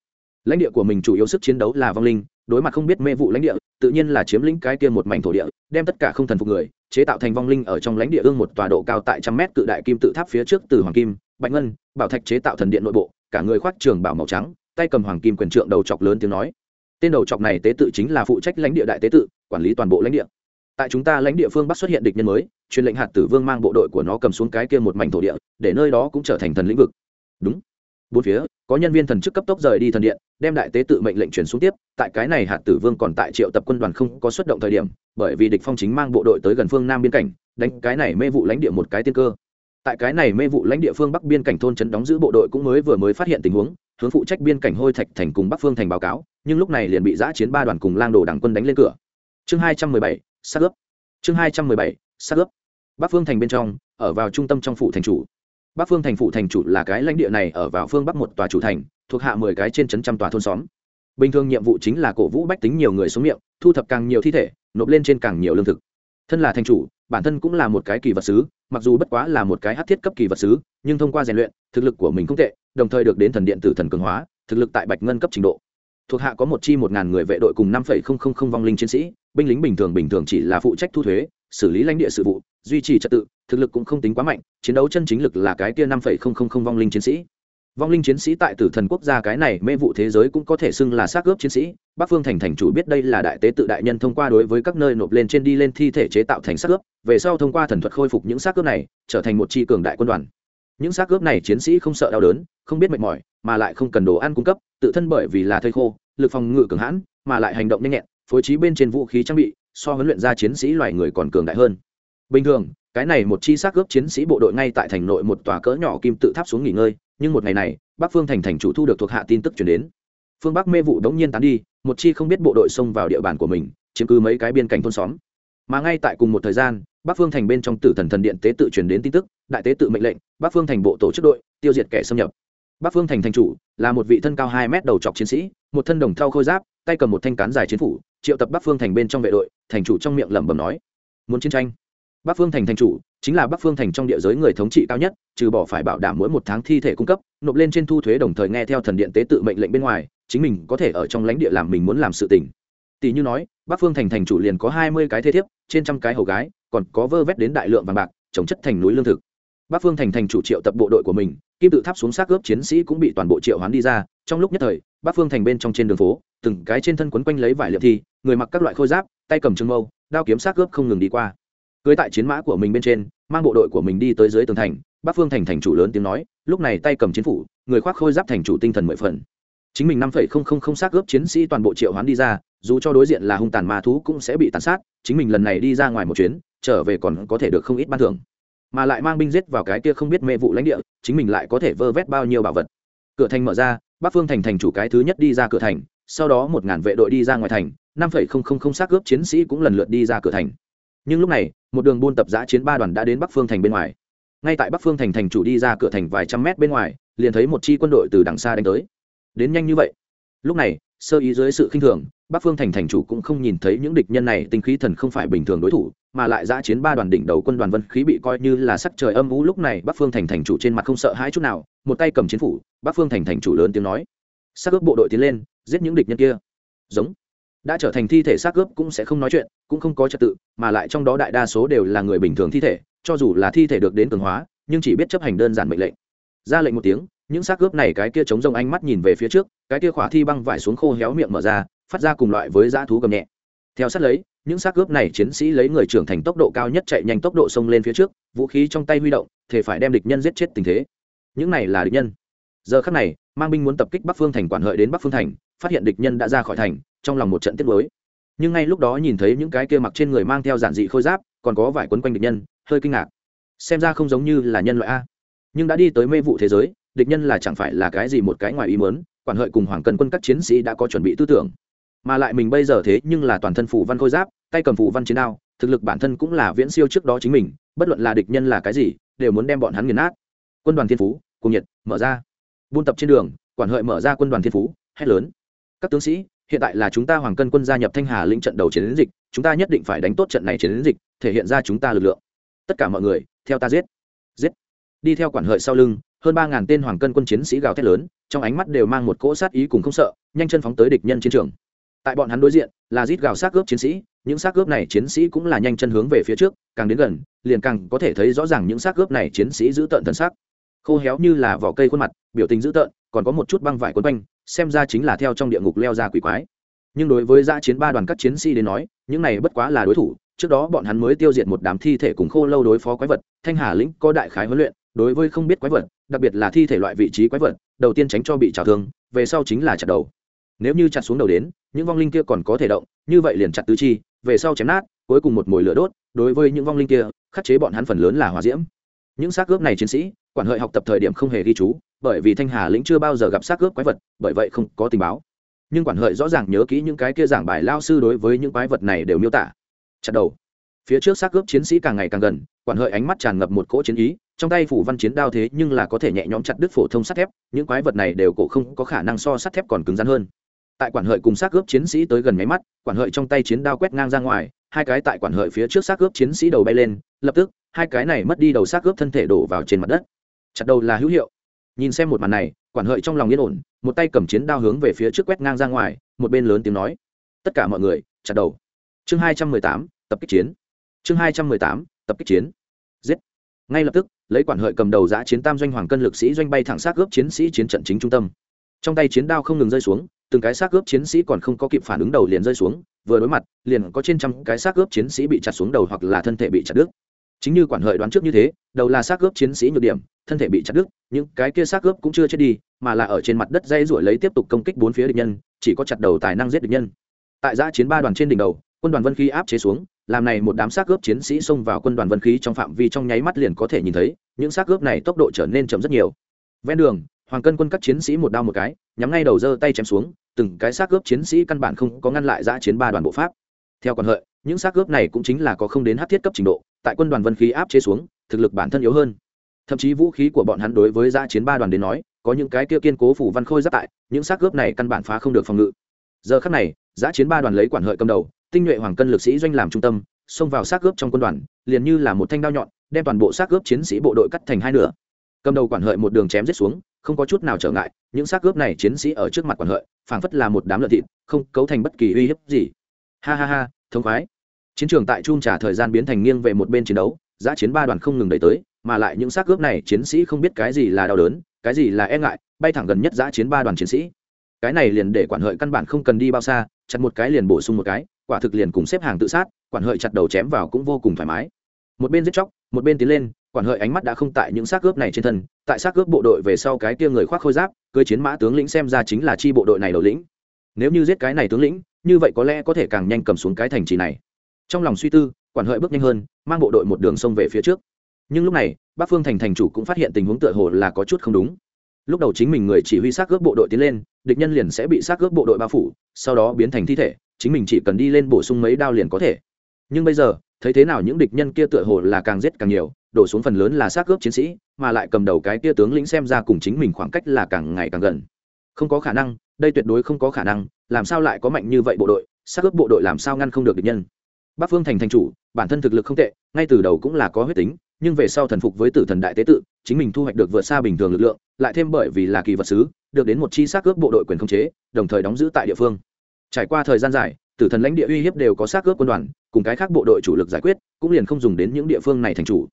Lãnh địa của mình chủ yếu sức chiến đấu là vong linh, đối mặt không biết mê vụ lãnh địa, tự nhiên là chiếm lĩnh cái kia một mảnh thổ địa, đem tất cả không thần phục người, chế tạo thành vong linh ở trong lãnh địa ương một tòa độ cao tại trăm mét cự đại kim tự tháp phía trước từ hoàng kim, bạch ngân, bảo thạch chế tạo thần điện nội bộ, cả người khoác trường bảo màu trắng, tay cầm hoàng kim quyền trượng đầu chọc lớn tiếng nói. Tên đầu chọc này tế tự chính là phụ trách lãnh địa đại tế tự, quản lý toàn bộ lãnh địa tại chúng ta lãnh địa phương bắc xuất hiện địch nhân mới, truyền lệnh hạt tử vương mang bộ đội của nó cầm xuống cái kia một mảnh thổ địa, để nơi đó cũng trở thành thần lĩnh vực. Đúng. Bốn phía, có nhân viên thần chức cấp tốc rời đi thần điện, đem đại tế tự mệnh lệnh truyền xuống tiếp. Tại cái này hạt tử vương còn tại triệu tập quân đoàn không có xuất động thời điểm, bởi vì địch phong chính mang bộ đội tới gần phương nam biên cảnh, đánh cái này mê vụ lãnh địa một cái tiên cơ. Tại cái này mê vụ lãnh địa phương bắc biên cảnh thôn trấn đóng giữ bộ đội cũng mới vừa mới phát hiện tình huống, hướng phụ trách biên cảnh hôi thạch thành cùng bắc phương thành báo cáo, nhưng lúc này liền bị giã chiến ba đoàn cùng lang đồ đảng quân đánh lên cửa. Chương hai trăm mười bảy sát ướp. Chương hai trăm mười bảy sát ướp. Bắc phương thành bên trong, ở vào trung tâm trong phủ thành chủ. Bắc phương thành phủ thành chủ là cái lãnh địa này ở vào phương bắc một tòa chủ thành, thuộc hạ mười cái trên trấn trăm tòa thôn xóm. Bình thường nhiệm vụ chính là cổ vũ bách tính nhiều người xuống miệng, thu thập càng nhiều thi thể, nộp lên trên càng nhiều lương thực. Thân là thành chủ, bản thân cũng là một cái kỳ vật sứ, mặc dù bất quá là một cái hát thiết cấp kỳ vật sứ, nhưng thông qua rèn luyện, thực lực của mình không tệ, đồng thời được đến thần điện tử thần cường hóa, thực lực tại bạch ngân cấp trình độ. Thuộc hạ có một chi một ngàn người vệ đội cùng năm phẩy không không không vong linh chiến sĩ binh lính bình thường bình thường chỉ là phụ trách thu thuế, xử lý lãnh địa sự vụ, duy trì trật tự, thực lực cũng không tính quá mạnh, chiến đấu chân chính lực là cái kia năm phẩy không không không vong linh chiến sĩ. Vong linh chiến sĩ tại tử thần quốc gia cái này mê vụ thế giới cũng có thể xưng là xác ướp chiến sĩ, bắc phương thành thành chủ biết đây là đại tế tự đại nhân thông qua đối với các nơi nộp lên trên đi lên thi thể chế tạo thành xác ướp, về sau thông qua thần thuật khôi phục những xác ướp này, trở thành một tri cường đại quân đoàn. Những xác ướp này chiến sĩ không sợ đau đớn, không biết mệt mỏi, mà lại không cần đồ ăn cung cấp, tự thân bởi vì là thây khô, lực phòng ngự cường hãn, mà lại hành động nhanh nhẹn phối trí bên trên vũ khí trang bị, so huấn luyện ra chiến sĩ loài người còn cường đại hơn. Bình thường, cái này một chi xác ướp chiến sĩ bộ đội ngay tại thành nội một tòa cỡ nhỏ kim tự tháp xuống nghỉ ngơi, nhưng một ngày này, bắc phương thành thành chủ thu được thuộc hạ tin tức chuyển đến. Phương bắc mê vụ đống nhiên tán đi, một chi không biết bộ đội xông vào địa bàn của mình, chiếm cứ mấy cái biên cảnh thôn xóm. Mà ngay tại cùng một thời gian, bắc phương thành bên trong tử thần thần điện tế tự truyền đến tin tức, đại tế tự mệnh lệnh, bắc phương thành bộ tổ chức đội, tiêu diệt kẻ xâm nhập. Bắc phương thành thành chủ là một vị thân cao hai mét đầu chọc chiến sĩ, một thân đồng thau khôi giáp, tay cầm một thanh cán dài chiến phủ triệu tập bắc phương thành bên trong vệ đội, thành chủ trong miệng lẩm bẩm nói, muốn chiến tranh? Bắc phương thành thành chủ chính là bắc phương thành trong địa giới người thống trị cao nhất, trừ bỏ phải bảo đảm mỗi một tháng thi thể cung cấp, nộp lên trên thu thuế đồng thời nghe theo thần điện tế tự mệnh lệnh bên ngoài, chính mình có thể ở trong lãnh địa làm mình muốn làm sự tình. Tỷ như nói, bắc phương thành thành chủ liền có hai mươi cái thế thiếp, trên trăm cái hầu gái, còn có vơ vét đến đại lượng vàng bạc, trồng chất thành núi lương thực. Bắc phương thành thành chủ triệu tập bộ đội của mình, kim tự tháp xuống xác ướp chiến sĩ cũng bị toàn bộ triệu hoán đi ra, trong lúc nhất thời, bắc phương thành bên trong trên đường phố, từng cái trên thân quấn quanh lấy vải liệu thi người mặc các loại khôi giáp, tay cầm trưng mâu, đao kiếm sát cướp không ngừng đi qua. Cưới tại chiến mã của mình bên trên, mang bộ đội của mình đi tới dưới tường thành, bắc phương thành thành chủ lớn tiếng nói, lúc này tay cầm chiến phủ, người khoác khôi giáp thành chủ tinh thần mười phần. Chính mình năm phẩy không không không xác ướp chiến sĩ toàn bộ triệu hoán đi ra, dù cho đối diện là hung tàn ma thú cũng sẽ bị tàn sát, chính mình lần này đi ra ngoài một chuyến, trở về còn có thể được không ít ban thưởng. Mà lại mang binh giết vào cái kia không biết mê vụ lãnh địa, chính mình lại có thể vơ vét bao nhiêu bảo vật. Cửa thành mở ra, bắc phương thành thành chủ cái thứ nhất đi ra cửa thành, sau đó một ngàn vệ đội đi ra ngoài thành năm phẩy không không không xác ướp chiến sĩ cũng lần lượt đi ra cửa thành. Nhưng lúc này, một đường buôn tập giã chiến ba đoàn đã đến bắc phương thành bên ngoài. Ngay tại bắc phương thành thành chủ đi ra cửa thành vài trăm mét bên ngoài, liền thấy một chi quân đội từ đằng xa đánh tới. Đến nhanh như vậy. Lúc này, sơ ý dưới sự khinh thường, bắc phương thành thành chủ cũng không nhìn thấy những địch nhân này, tinh khí thần không phải bình thường đối thủ, mà lại giã chiến ba đoàn đỉnh đầu quân đoàn vân khí bị coi như là sắc trời âm vũ lúc này, bắc phương thành thành chủ trên mặt không sợ hãi chút nào, một tay cầm chiến phủ, bắc phương thành thành chủ lớn tiếng nói. Sắc ướp bộ đội tiến lên, giết những địch nhân kia. Giống đã trở thành thi thể xác ướp cũng sẽ không nói chuyện, cũng không có trật tự, mà lại trong đó đại đa số đều là người bình thường thi thể, cho dù là thi thể được đến cường hóa, nhưng chỉ biết chấp hành đơn giản mệnh lệnh. Ra lệnh một tiếng, những xác ướp này cái kia chống rông ánh mắt nhìn về phía trước, cái kia khỏa thi băng vải xuống khô héo miệng mở ra, phát ra cùng loại với dã thú gầm nhẹ. Theo sát lấy, những xác ướp này chiến sĩ lấy người trưởng thành tốc độ cao nhất chạy nhanh tốc độ xông lên phía trước, vũ khí trong tay huy động, thể phải đem địch nhân giết chết tình thế. Những này là địch nhân. Giờ khắc này, mang binh muốn tập kích bắc phương thành quản hợi đến bắc phương thành, phát hiện địch nhân đã ra khỏi thành trong lòng một trận tiết lối nhưng ngay lúc đó nhìn thấy những cái kia mặc trên người mang theo giản dị khôi giáp, còn có vải quấn quanh địch nhân, hơi kinh ngạc. Xem ra không giống như là nhân loại a. Nhưng đã đi tới mê vụ thế giới, địch nhân là chẳng phải là cái gì một cái ngoài ý mớn quản hợi cùng hoàng cần quân các chiến sĩ đã có chuẩn bị tư tưởng. Mà lại mình bây giờ thế nhưng là toàn thân phủ văn khôi giáp, tay cầm phủ văn chiến đao, thực lực bản thân cũng là viễn siêu trước đó chính mình, bất luận là địch nhân là cái gì, đều muốn đem bọn hắn nghiền nát. Quân đoàn thiên phú cùng nhiệt, mở ra. Buôn tập trên đường, quản hợi mở ra quân đoàn thiên phú, hét lớn. Các tướng sĩ hiện tại là chúng ta hoàng cân quân gia nhập thanh hà lĩnh trận đầu chiến dịch, chúng ta nhất định phải đánh tốt trận này chiến dịch, thể hiện ra chúng ta lực lượng. Tất cả mọi người, theo ta giết. Giết. Đi theo quản hợi sau lưng, hơn ba ngàn tên hoàng cân quân chiến sĩ gào thét lớn, trong ánh mắt đều mang một cỗ sát ý cùng không sợ, nhanh chân phóng tới địch nhân chiến trường. Tại bọn hắn đối diện, là rít gào xác cướp chiến sĩ, những xác cướp này chiến sĩ cũng là nhanh chân hướng về phía trước, càng đến gần, liền càng có thể thấy rõ ràng những xác cướp này chiến sĩ giữ tợn thần sắc. Khô héo như là vỏ cây khuôn mặt, biểu tình dữ tợn, còn có một chút băng vải quấn quanh xem ra chính là theo trong địa ngục leo ra quỷ quái. Nhưng đối với giã chiến ba đoàn các chiến sĩ đến nói, những này bất quá là đối thủ, trước đó bọn hắn mới tiêu diệt một đám thi thể cùng khô lâu đối phó quái vật, thanh hà lĩnh có đại khái huấn luyện, đối với không biết quái vật, đặc biệt là thi thể loại vị trí quái vật, đầu tiên tránh cho bị trào thương, về sau chính là chặt đầu. Nếu như chặt xuống đầu đến, những vong linh kia còn có thể động, như vậy liền chặt tứ chi, về sau chém nát, cuối cùng một mồi lửa đốt, đối với những vong linh kia, khắc chế bọn hắn phần lớn là hòa diễm. Những xác ướp này chiến sĩ, quản hợi học tập thời điểm không hề ghi chú bởi vì thanh hà lĩnh chưa bao giờ gặp xác ướp quái vật, bởi vậy không có tình báo. Nhưng quản hợi rõ ràng nhớ kỹ những cái kia giảng bài lao sư đối với những quái vật này đều miêu tả. Chặt đầu. Phía trước xác ướp chiến sĩ càng ngày càng gần, quản hợi ánh mắt tràn ngập một cỗ chiến ý, trong tay phủ văn chiến đao thế nhưng là có thể nhẹ nhõm chặt đứt phổ thông sắt thép, những quái vật này đều cổ không có khả năng so sắt thép còn cứng rắn hơn. Tại quản hợi cùng xác ướp chiến sĩ tới gần máy mắt, quản hợi trong tay chiến đao quét ngang ra ngoài, hai cái tại quản hợi phía trước xác ướp chiến sĩ đầu bay lên, lập tức, hai cái này mất đi đầu xác ướp thân thể đổ vào trên mặt đất. Chặt đầu là hữu hiệu nhìn xem một màn này, quản hợi trong lòng yên ổn, một tay cầm chiến đao hướng về phía trước quét ngang ra ngoài, một bên lớn tiếng nói. Tất cả mọi người, chặt đầu. Chương hai trăm mười tám, tập kích chiến. Chương hai trăm mười tám, tập kích chiến. Giết. Ngay lập tức, lấy quản hợi cầm đầu giã chiến tam doanh hoàng cân lực sĩ doanh bay thẳng xác ướp chiến sĩ chiến trận chính trung tâm. Trong tay chiến đao không ngừng rơi xuống, từng cái xác ướp chiến sĩ còn không có kịp phản ứng đầu liền rơi xuống, vừa đối mặt, liền có trên trăm cái xác ướp chiến sĩ bị chặt xuống đầu hoặc là thân thể bị chặt đứt. Chính như quản hợi đoán trước như thế, đầu là xác ướp chiến sĩ nhược điểm thân thể bị chặt đứt, những cái kia xác ướp cũng chưa chết đi, mà là ở trên mặt đất dây ruổi lấy tiếp tục công kích bốn phía địch nhân, chỉ có chặt đầu tài năng giết địch nhân. Tại giã chiến ba đoàn trên đỉnh đầu, quân đoàn vân khí áp chế xuống, làm này một đám xác ướp chiến sĩ xông vào quân đoàn vân khí trong phạm vi trong nháy mắt liền có thể nhìn thấy, những xác ướp này tốc độ trở nên chậm rất nhiều. Ven đường, hoàng cân quân các chiến sĩ một đao một cái, nhắm ngay đầu giơ tay chém xuống, từng cái xác ướp chiến sĩ căn bản không có ngăn lại giã chiến ba đoàn bộ pháp. Theo còn hợi, những xác ướp này cũng chính là có không đến hát thiết cấp trình độ, tại quân đoàn vân khí áp chế xuống, thực lực bản thân yếu hơn thậm chí vũ khí của bọn hắn đối với giã chiến ba đoàn đến nói, có những cái kia kiên cố phủ văn khôi giáp tại, những xác cướp này căn bản phá không được phòng ngự. Giờ khắc này, giã chiến ba đoàn lấy quản hợi cầm đầu, tinh nhuệ hoàng cân lực sĩ doanh làm trung tâm, xông vào xác cướp trong quân đoàn, liền như là một thanh đao nhọn, đem toàn bộ xác cướp chiến sĩ bộ đội cắt thành hai nửa. Cầm đầu quản hợi một đường chém giết xuống, không có chút nào trở ngại, những xác cướp này chiến sĩ ở trước mặt quản hợi, phảng phất là một đám lợn thịt, không cấu thành bất kỳ uy hiếp gì. Ha ha ha thông khoái. Chiến trường tại trung trả thời gian biến thành nghiêng về một bên chiến đấu, giã chiến ba đoàn không ngừng đẩy tới mà lại những xác cướp này chiến sĩ không biết cái gì là đau đớn, cái gì là e ngại, bay thẳng gần nhất giã chiến ba đoàn chiến sĩ. Cái này liền để quản hợi căn bản không cần đi bao xa, chặt một cái liền bổ sung một cái, quả thực liền cùng xếp hàng tự sát, quản hợi chặt đầu chém vào cũng vô cùng thoải mái. Một bên giết chóc, một bên tiến lên, quản hợi ánh mắt đã không tại những xác cướp này trên thân, tại xác cướp bộ đội về sau cái kia người khoác khôi giáp, cưới chiến mã tướng lĩnh xem ra chính là chi bộ đội này đầu lĩnh. Nếu như giết cái này tướng lĩnh, như vậy có lẽ có thể càng nhanh cầm xuống cái thành trì này. Trong lòng suy tư, quản hợi bước nhanh hơn, mang bộ đội một đường sông về phía trước nhưng lúc này, bắc phương thành thành chủ cũng phát hiện tình huống tựa hồ là có chút không đúng. Lúc đầu chính mình người chỉ huy xác ướp bộ đội tiến lên, địch nhân liền sẽ bị xác ướp bộ đội bao phủ, sau đó biến thành thi thể, chính mình chỉ cần đi lên bổ sung mấy đao liền có thể. Nhưng bây giờ, thấy thế nào những địch nhân kia tựa hồ là càng giết càng nhiều, đổ xuống phần lớn là xác ướp chiến sĩ, mà lại cầm đầu cái kia tướng lĩnh xem ra cùng chính mình khoảng cách là càng ngày càng gần. Không có khả năng, đây tuyệt đối không có khả năng, làm sao lại có mạnh như vậy bộ đội xác ướp bộ đội làm sao ngăn không được địch nhân? Bắc phương thành thành chủ, bản thân thực lực không tệ, ngay từ đầu cũng là có huyết tính nhưng về sau thần phục với tử thần đại tế tự, chính mình thu hoạch được vượt xa bình thường lực lượng, lại thêm bởi vì là kỳ vật sứ, được đến một chi xác ướp bộ đội quyền khống chế, đồng thời đóng giữ tại địa phương. Trải qua thời gian dài, tử thần lãnh địa uy hiếp đều có xác ướp quân đoàn, cùng cái khác bộ đội chủ lực giải quyết, cũng liền không dùng đến những địa phương này thành chủ.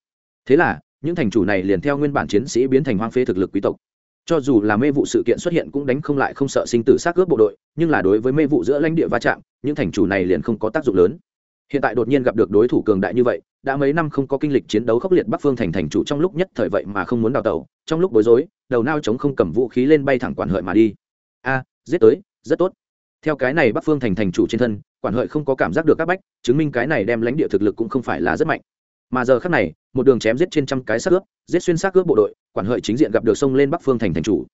Thế là, những thành chủ này liền theo nguyên bản chiến sĩ biến thành hoang phế thực lực quý tộc. Cho dù là mê vụ sự kiện xuất hiện cũng đánh không lại không sợ sinh tử xác ướp bộ đội, nhưng là đối với mê vụ giữa lãnh địa va chạm, những thành chủ này liền không có tác dụng lớn hiện tại đột nhiên gặp được đối thủ cường đại như vậy, đã mấy năm không có kinh lịch chiến đấu khốc liệt bắc phương thành thành chủ trong lúc nhất thời vậy mà không muốn đào tẩu, trong lúc bối rối, đầu nao chống không cầm vũ khí lên bay thẳng quản hợi mà đi. A, giết tới, rất tốt. Theo cái này bắc phương thành thành chủ trên thân, quản hợi không có cảm giác được các bách, chứng minh cái này đem lãnh địa thực lực cũng không phải là rất mạnh. Mà giờ khác này, một đường chém giết trên trăm cái xác ướp, giết xuyên xác ướp bộ đội, quản hợi chính diện gặp được sông lên bắc phương thành thành chủ.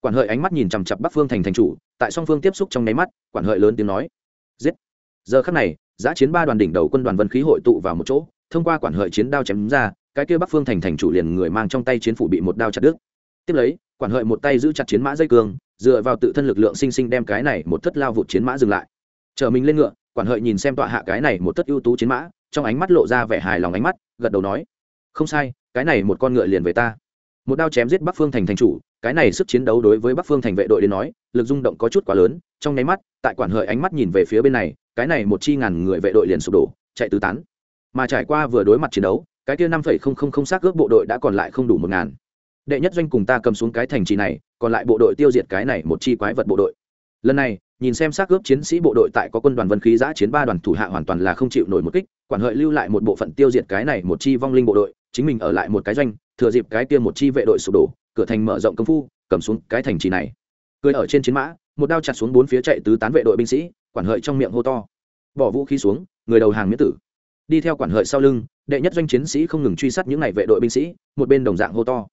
Quản hợi ánh mắt nhìn chằm chặp bắc phương thành thành chủ, tại song phương tiếp xúc trong nháy mắt, quản hợi lớn tiếng nói, giết. Giờ khắc này giã chiến ba đoàn đỉnh đầu quân đoàn vân khí hội tụ vào một chỗ, thông qua quản hợi chiến đao chém ra, cái kia bắc phương thành thành chủ liền người mang trong tay chiến phủ bị một đao chặt đứt. Tiếp lấy, quản hợi một tay giữ chặt chiến mã dây cương dựa vào tự thân lực lượng sinh sinh đem cái này một thất lao vụt chiến mã dừng lại. Chờ mình lên ngựa, quản hợi nhìn xem tọa hạ cái này một thất ưu tú chiến mã, trong ánh mắt lộ ra vẻ hài lòng ánh mắt, gật đầu nói, không sai, cái này một con ngựa liền về ta. Một đao chém giết bắc phương thành thành chủ, cái này sức chiến đấu đối với bắc phương thành vệ đội đến nói, lực rung động có chút quá lớn, trong nháy mắt, tại quản hợi ánh mắt nhìn về phía bên này cái này một chi ngàn người vệ đội liền sụp đổ, chạy tứ tán. Mà trải qua vừa đối mặt chiến đấu, cái kia năm phẩy không không không xác ước bộ đội đã còn lại không đủ một ngàn. Đệ nhất doanh cùng ta cầm xuống cái thành trì này, còn lại bộ đội tiêu diệt cái này một chi quái vật bộ đội. Lần này, nhìn xem xác ướp chiến sĩ bộ đội tại có quân đoàn vân khí giã chiến ba đoàn thủ hạ hoàn toàn là không chịu nổi một kích, quản hợi lưu lại một bộ phận tiêu diệt cái này một chi vong linh bộ đội, chính mình ở lại một cái doanh, thừa dịp cái kia một chi vệ đội sụp đổ, cửa thành mở rộng công phu, cầm xuống cái thành trì này. Cười ở trên chiến mã, một đao chặt xuống bốn phía chạy tứ tán vệ đội binh sĩ quản hợi trong miệng hô to. Bỏ vũ khí xuống, người đầu hàng miễn tử. Đi theo quản hợi sau lưng, đệ nhất doanh chiến sĩ không ngừng truy sát những n à y vệ đội binh sĩ, một bên đồng dạng hô to.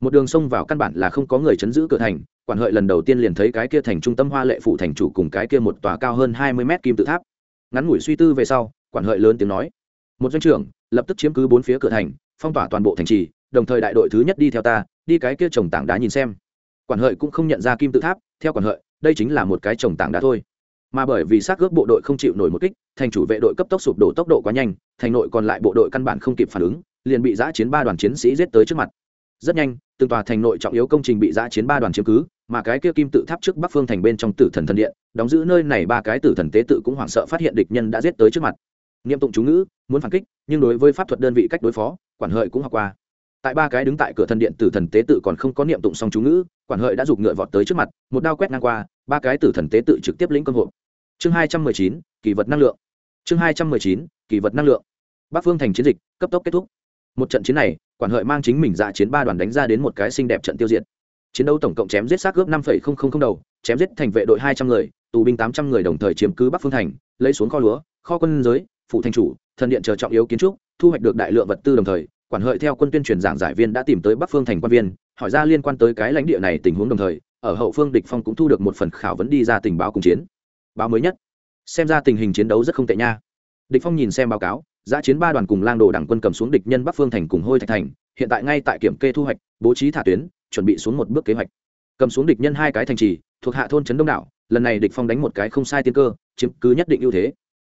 Một đường sông vào căn bản là không có người chấn giữ cửa thành, quản hợi lần đầu tiên liền thấy cái kia thành trung tâm hoa lệ phủ thành chủ cùng cái kia một tòa cao hơn hai mươi mét kim tự tháp. Ngắn ngủi suy tư về sau, quản hợi lớn tiếng nói. Một doanh trưởng, lập tức chiếm cứ bốn phía cửa thành, phong tỏa toàn bộ thành trì, đồng thời đại đội thứ nhất đi theo ta, đi cái kia trồng tảng đá nhìn xem. Quản hợi cũng không nhận ra kim tự tháp, theo quản hợi, đây chính là một cái trồng tảng đá thôi mà bởi vì xác ướp bộ đội không chịu nổi một kích, thành chủ vệ đội cấp tốc sụp đổ tốc độ quá nhanh, thành nội còn lại bộ đội căn bản không kịp phản ứng, liền bị giã chiến ba đoàn chiến sĩ giết tới trước mặt. Rất nhanh, từng tòa thành nội trọng yếu công trình bị giã chiến ba đoàn chiếm cứ, mà cái kia kim tự tháp trước bắc phương thành bên trong tử thần thần điện, đóng giữ nơi này ba cái tử thần tế tự cũng hoảng sợ phát hiện địch nhân đã giết tới trước mặt. Niệm tụng chú ngữ, muốn phản kích, nhưng đối với pháp thuật đơn vị cách đối phó, quản hợi cũng học qua. Tại ba cái đứng tại cửa thần điện tử thần tế tự còn không có niệm tụng xong chú ngữ, quản hợi đã giục ngựa vọt tới trước mặt, một đao quét ngang qua ba cái tử thần tế tự trực tiếp lĩnh công hộp chương hai trăm mười chín, kỳ vật năng lượng. Chương hai trăm mười chín, kỳ vật năng lượng. Bắc phương thành chiến dịch, cấp tốc kết thúc. Một trận chiến này, quản hợi mang chính mình dạ chiến ba đoàn đánh ra đến một cái xinh đẹp trận tiêu diệt. Chiến đấu tổng cộng chém giết xác cướp năm đầu, chém giết thành vệ đội hai trăm người, tù binh tám trăm người đồng thời chiếm cứ bắc phương thành, lấy xuống kho lúa, kho quân giới phụ thành chủ, thần điện chờ trọng yếu kiến trúc, thu hoạch được đại lượng vật tư đồng thời, quản hợi theo quân tuyên truyền giảng giải viên đã tìm tới bắc phương thành quan viên, hỏi ra liên quan tới cái lãnh địa này tình huống đồng thời ở hậu phương địch phong cũng thu được một phần khảo vấn đi ra tình báo cùng chiến. Báo mới nhất. Xem ra tình hình chiến đấu rất không tệ nha. Địch phong nhìn xem báo cáo, giã chiến ba đoàn cùng lang đồ đảng quân cầm xuống địch nhân bắc phương thành cùng hôi thạch thành, hiện tại ngay tại kiểm kê thu hoạch, bố trí thả tuyến, chuẩn bị xuống một bước kế hoạch. Cầm xuống địch nhân hai cái thành trì, thuộc hạ thôn trấn đông đảo, lần này địch phong đánh một cái không sai tiên cơ, chiếm cứ nhất định ưu thế.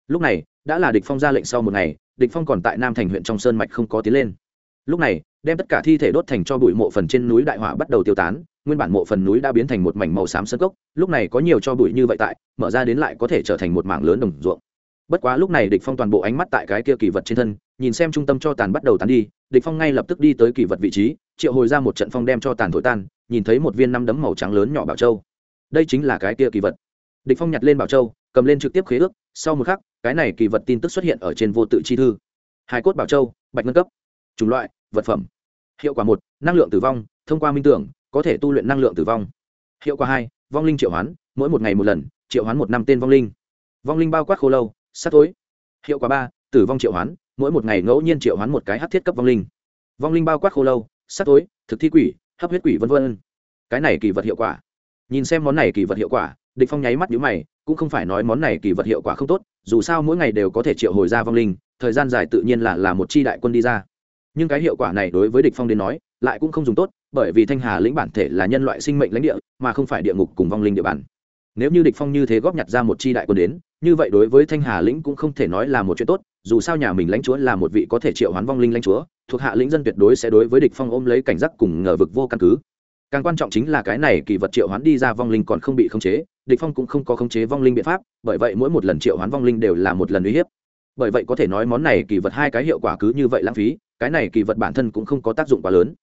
Lúc này, đã là địch phong ra lệnh sau một ngày, địch phong còn tại nam thành huyện trong sơn mạch không có tiến lên. Lúc này, đem tất cả thi thể đốt thành cho bụi mộ phần trên núi đại hỏa bắt đầu tiêu tán nguyên bản mộ phần núi đã biến thành một mảnh màu xám sơn cốc, lúc này có nhiều cho bụi như vậy tại, mở ra đến lại có thể trở thành một mảng lớn đồng ruộng. Bất quá lúc này địch phong toàn bộ ánh mắt tại cái kia kỳ vật trên thân, nhìn xem trung tâm cho tàn bắt đầu tán đi, địch phong ngay lập tức đi tới kỳ vật vị trí, triệu hồi ra một trận phong đem cho tàn thổi tan, nhìn thấy một viên năm đấm màu trắng lớn nhỏ bảo châu. Đây chính là cái kia kỳ vật. Địch phong nhặt lên bảo châu, cầm lên trực tiếp khế ước, sau một khắc, cái này kỳ vật tin tức xuất hiện ở trên vô tự chi thư. Hai cốt bảo châu, bạch ngân cấp. Chủng loại, vật phẩm. Hiệu quả một, năng lượng tử vong, thông qua minh tưởng có thể tu luyện năng lượng tử vong. Hiệu quả hai, vong linh triệu hoán, mỗi một ngày một lần, triệu hoán một năm tên vong linh. Vong linh bao quát khô lâu, sát tối hiệu quả ba, tử vong triệu hoán, mỗi một ngày ngẫu nhiên triệu hoán một cái hát thiết cấp vong linh. Vong linh bao quát khô lâu, sát tối thực thi quỷ, hấp huyết quỷ v v cái này kỳ vật hiệu quả. Nhìn xem món này kỳ vật hiệu quả, địch phong nháy mắt nhíu mày, cũng không phải nói món này kỳ vật hiệu quả không tốt, dù sao mỗi ngày đều có thể triệu hồi ra vong linh, thời gian dài tự nhiên là là một chi đại quân đi ra nhưng cái hiệu quả này đối với địch phong đến nói, lại cũng không dùng tốt, bởi vì thanh hà lĩnh bản thể là nhân loại sinh mệnh lãnh địa, mà không phải địa ngục cùng vong linh địa bàn. Nếu như địch phong như thế góp nhặt ra một chi đại quân đến, như vậy đối với thanh hà lĩnh cũng không thể nói là một chuyện tốt, dù sao nhà mình lãnh chúa là một vị có thể triệu hoán vong linh lãnh chúa, thuộc hạ lĩnh dân tuyệt đối sẽ đối với địch phong ôm lấy cảnh giác cùng ngờ vực vô căn cứ. Càng quan trọng chính là cái này kỳ vật triệu hoán đi ra vong linh còn không bị khống chế, địch phong cũng không có khống chế vong linh biện pháp, bởi vậy mỗi một lần triệu hoán vong linh đều là một lần uy hiếp. Bởi vậy có thể nói món này kỳ vật hai cái hiệu quả cứ như vậy lãng phí cái này kỳ vật bản thân cũng không có tác dụng quá lớn.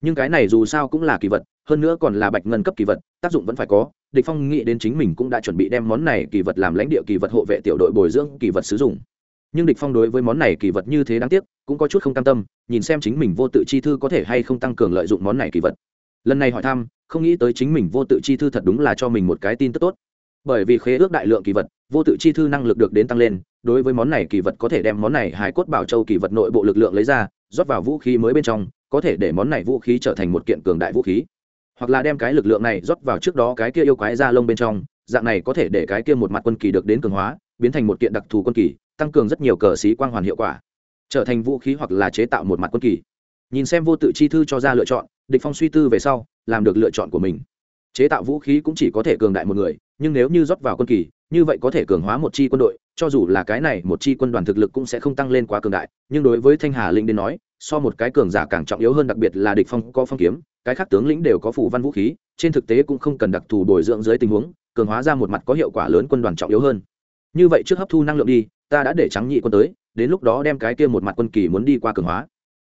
Nhưng cái này dù sao cũng là kỳ vật, hơn nữa còn là bạch ngân cấp kỳ vật, tác dụng vẫn phải có. Địch phong nghĩ đến chính mình cũng đã chuẩn bị đem món này kỳ vật làm lãnh địa kỳ vật hộ vệ tiểu đội bồi dưỡng kỳ vật sử dụng. Nhưng địch phong đối với món này kỳ vật như thế đáng tiếc, cũng có chút không cam tâm, nhìn xem chính mình vô tự chi thư có thể hay không tăng cường lợi dụng món này kỳ vật. Lần này hỏi thăm, không nghĩ tới chính mình vô tự chi thư thật đúng là cho mình một cái tin tức tốt bởi vì khế ước đại lượng kỳ vật, vô tự chi thư năng lực được đến tăng lên, đối với món này kỳ vật có thể đem món này hải cốt bảo châu kỳ vật nội bộ lực lượng lấy ra, rót vào vũ khí mới bên trong, có thể để món này vũ khí trở thành một kiện cường đại vũ khí. Hoặc là đem cái lực lượng này rót vào trước đó cái kia yêu quái ra lông bên trong, dạng này có thể để cái kia một mặt quân kỳ được đến cường hóa, biến thành một kiện đặc thù quân kỳ, tăng cường rất nhiều cờ xí quang hoàn hiệu quả, trở thành vũ khí hoặc là chế tạo một mặt quân kỳ. Nhìn xem vô tự chi thư cho ra lựa chọn, địch phong suy tư về sau, làm được lựa chọn của mình. Chế tạo vũ khí cũng chỉ có thể cường đại một người nhưng nếu như rót vào quân kỳ, như vậy có thể cường hóa một chi quân đội, cho dù là cái này một chi quân đoàn thực lực cũng sẽ không tăng lên quá cường đại, nhưng đối với thanh hà linh đến nói, so một cái cường giả càng trọng yếu hơn đặc biệt là địch phong có phong kiếm, cái khác tướng lĩnh đều có phủ văn vũ khí, trên thực tế cũng không cần đặc thù bồi dưỡng dưới tình huống, cường hóa ra một mặt có hiệu quả lớn quân đoàn trọng yếu hơn. Như vậy trước hấp thu năng lượng đi, ta đã để trắng nhị quân tới, đến lúc đó đem cái kia một mặt quân kỳ muốn đi qua cường hóa.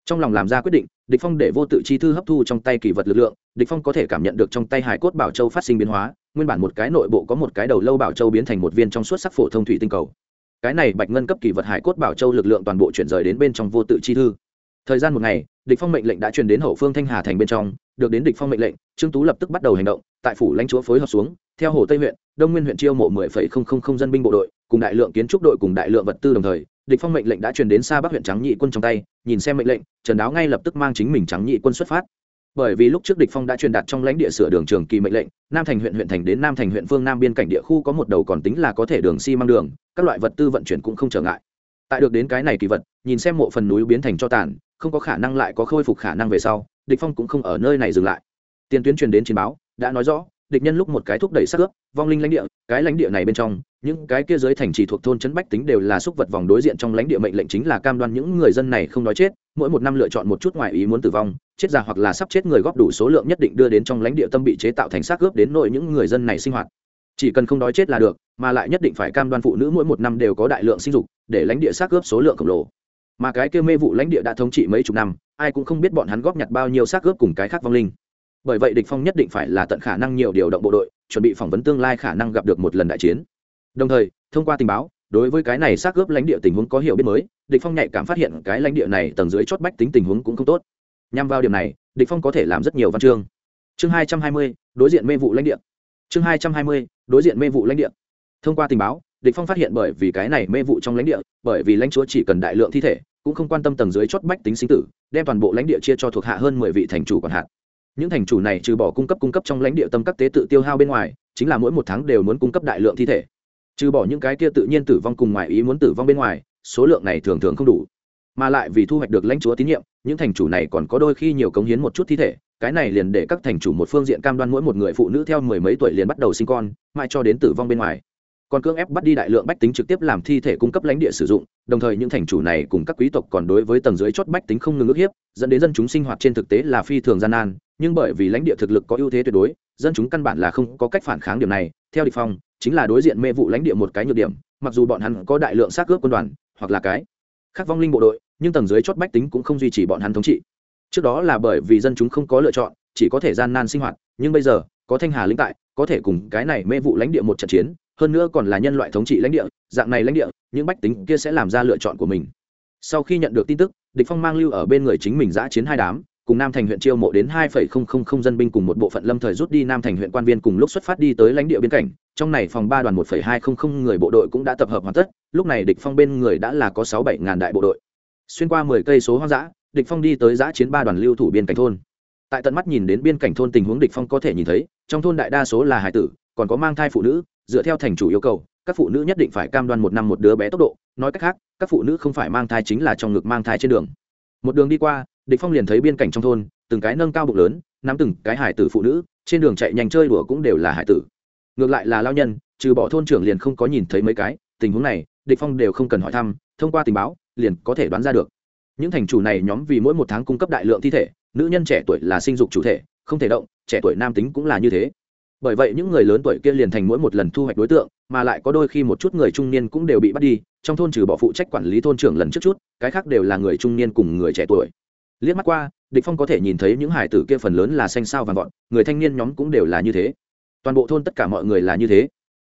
Trong lòng làm ra quyết định, địch phong để vô tự chi thư hấp thu trong tay kỳ vật lực lượng, địch phong có thể cảm nhận được trong tay hải cốt bảo châu phát sinh biến hóa nguyên bản một cái nội bộ có một cái đầu lâu bảo châu biến thành một viên trong suốt sắc phổ thông thủy tinh cầu. Cái này bạch ngân cấp kỳ vật hải cốt bảo châu lực lượng toàn bộ chuyển rời đến bên trong vô tự chi thư. Thời gian một ngày địch phong mệnh lệnh đã truyền đến hậu phương thanh hà thành bên trong được đến địch phong mệnh lệnh trương tú lập tức bắt đầu hành động tại phủ lãnh chúa phối hợp xuống theo hồ tây huyện đông nguyên huyện chiêu mộ 10,000 dân binh bộ đội cùng đại lượng kiến trúc đội cùng đại lượng vật tư đồng thời địch phong mệnh lệnh đã truyền đến xa bắc huyện trắng nhị quân trong tay nhìn xem mệnh lệnh trần đáo ngay lập tức mang chính mình trắng nhị quân xuất phát bởi vì lúc trước địch phong đã truyền đạt trong lãnh địa sửa đường trường kỳ mệnh lệnh, nam thành huyện huyện thành đến nam thành huyện phương nam biên cảnh địa khu có một đầu còn tính là có thể đường xi si măng đường, các loại vật tư vận chuyển cũng không trở ngại. Tại được đến cái này kỳ vật, nhìn xem mộ phần núi biến thành cho tàn, không có khả năng lại có khôi phục khả năng về sau, địch phong cũng không ở nơi này dừng lại. Tiền tuyến truyền đến chiến báo, đã nói rõ địch nhân lúc một cái thúc đẩy sắc ướp, vong linh lãnh địa, cái lãnh địa này bên trong, những cái kia dưới thành trì thuộc thôn trấn bách tính đều là xúc vật vòng đối diện trong lãnh địa mệnh lệnh chính là cam đoan những người dân này không nói chết, mỗi một năm lựa chọn một chút ngoài ý muốn tử vong, chết già hoặc là sắp chết người góp đủ số lượng nhất định đưa đến trong lãnh địa tâm bị chế tạo thành xác ướp đến nội những người dân này sinh hoạt. Chỉ cần không đói chết là được, mà lại nhất định phải cam đoan phụ nữ mỗi một năm đều có đại lượng sinh dục, để lãnh địa xác ướp số lượng khổng lồ. Mà cái kia mê vụ lãnh địa đã thống trị mấy chục năm, ai cũng không biết bọn hắn góp nhặt bao nhiêu xác ướp cùng cái khác vong linh bởi vậy địch phong nhất định phải là tận khả năng nhiều điều động bộ đội chuẩn bị phỏng vấn tương lai khả năng gặp được một lần đại chiến. Đồng thời thông qua tình báo đối với cái này xác ướp lãnh địa tình huống có hiểu biết mới địch phong nhạy cảm phát hiện cái lãnh địa này tầng dưới chót bách tính tình huống cũng không tốt. Nhằm vào điểm này địch phong có thể làm rất nhiều văn chương. Chương 220, đối diện mê vụ lãnh địa. Chương 220, đối diện mê vụ lãnh địa. Thông qua tình báo địch phong phát hiện bởi vì cái này mê vụ trong lãnh địa bởi vì lãnh chúa chỉ cần đại lượng thi thể cũng không quan tâm tầng dưới chót bách tính sinh tử đem toàn bộ lãnh địa chia cho thuộc hạ hơn mười vị thành chủ quản hạt những thành chủ này trừ bỏ cung cấp cung cấp trong lãnh địa tâm các tế tự tiêu hao bên ngoài, chính là mỗi một tháng đều muốn cung cấp đại lượng thi thể. Trừ bỏ những cái kia tự nhiên tử vong cùng ngoài ý muốn tử vong bên ngoài, số lượng này thường thường không đủ. Mà lại vì thu hoạch được lãnh chúa tín nhiệm, những thành chủ này còn có đôi khi nhiều cống hiến một chút thi thể, cái này liền để các thành chủ một phương diện cam đoan mỗi một người phụ nữ theo mười mấy tuổi liền bắt đầu sinh con, mãi cho đến tử vong bên ngoài. Còn cưỡng ép bắt đi đại lượng bách tính trực tiếp làm thi thể cung cấp lãnh địa sử dụng, đồng thời những thành chủ này cùng các quý tộc còn đối với tầng dưới chót bách tính không ngừng ức hiếp, dẫn đến dân chúng sinh hoạt trên thực tế là phi thường gian nan nhưng bởi vì lãnh địa thực lực có ưu thế tuyệt đối, dân chúng căn bản là không có cách phản kháng điểm này. Theo địch phong, chính là đối diện mê vụ lãnh địa một cái nhược điểm, mặc dù bọn hắn có đại lượng xác cướp quân đoàn, hoặc là cái khác vong linh bộ đội, nhưng tầng dưới chót bách tính cũng không duy trì bọn hắn thống trị. Trước đó là bởi vì dân chúng không có lựa chọn, chỉ có thể gian nan sinh hoạt, nhưng bây giờ, có thanh hà lĩnh tại, có thể cùng cái này mê vụ lãnh địa một trận chiến, hơn nữa còn là nhân loại thống trị lãnh địa, dạng này lãnh địa, những bách tính kia sẽ làm ra lựa chọn của mình. Sau khi nhận được tin tức, địch phong mang lưu ở bên người chính mình giã chiến hai đám cùng nam thành huyện chiêu mộ đến hai dân binh cùng một bộ phận lâm thời rút đi nam thành huyện quan viên cùng lúc xuất phát đi tới lãnh địa biên cảnh. Trong này phòng ba đoàn một hai người bộ đội cũng đã tập hợp hoàn tất, lúc này địch phong bên người đã là có sáu bảy ngàn đại bộ đội. Xuyên qua mười cây số hoang dã, địch phong đi tới giã chiến ba đoàn lưu thủ biên cảnh thôn. Tại tận mắt nhìn đến biên cảnh thôn tình huống địch phong có thể nhìn thấy, trong thôn đại đa số là hải tử, còn có mang thai phụ nữ, dựa theo thành chủ yêu cầu, các phụ nữ nhất định phải cam đoan một năm một đứa bé tốc độ. Nói cách khác, các phụ nữ không phải mang thai chính là trong ngực mang thai trên đường. Một đường đi qua địch phong liền thấy biên cảnh trong thôn, từng cái nâng cao bụng lớn, nắm từng cái hải tử phụ nữ, trên đường chạy nhanh chơi đùa cũng đều là hải tử. Ngược lại là lao nhân, trừ bỏ thôn trưởng liền không có nhìn thấy mấy cái, tình huống này, địch phong đều không cần hỏi thăm, thông qua tình báo, liền có thể đoán ra được. Những thành chủ này nhóm vì mỗi một tháng cung cấp đại lượng thi thể, nữ nhân trẻ tuổi là sinh dục chủ thể, không thể động, trẻ tuổi nam tính cũng là như thế. Bởi vậy những người lớn tuổi kia liền thành mỗi một lần thu hoạch đối tượng, mà lại có đôi khi một chút người trung niên cũng đều bị bắt đi, trong thôn trừ bỏ phụ trách quản lý thôn trưởng lần trước chút, cái khác đều là người trung niên cùng người trẻ tuổi liếc mắt qua, địch phong có thể nhìn thấy những hải tử kia phần lớn là xanh sao vàng vọt, người thanh niên nhóm cũng đều là như thế. Toàn bộ thôn tất cả mọi người là như thế.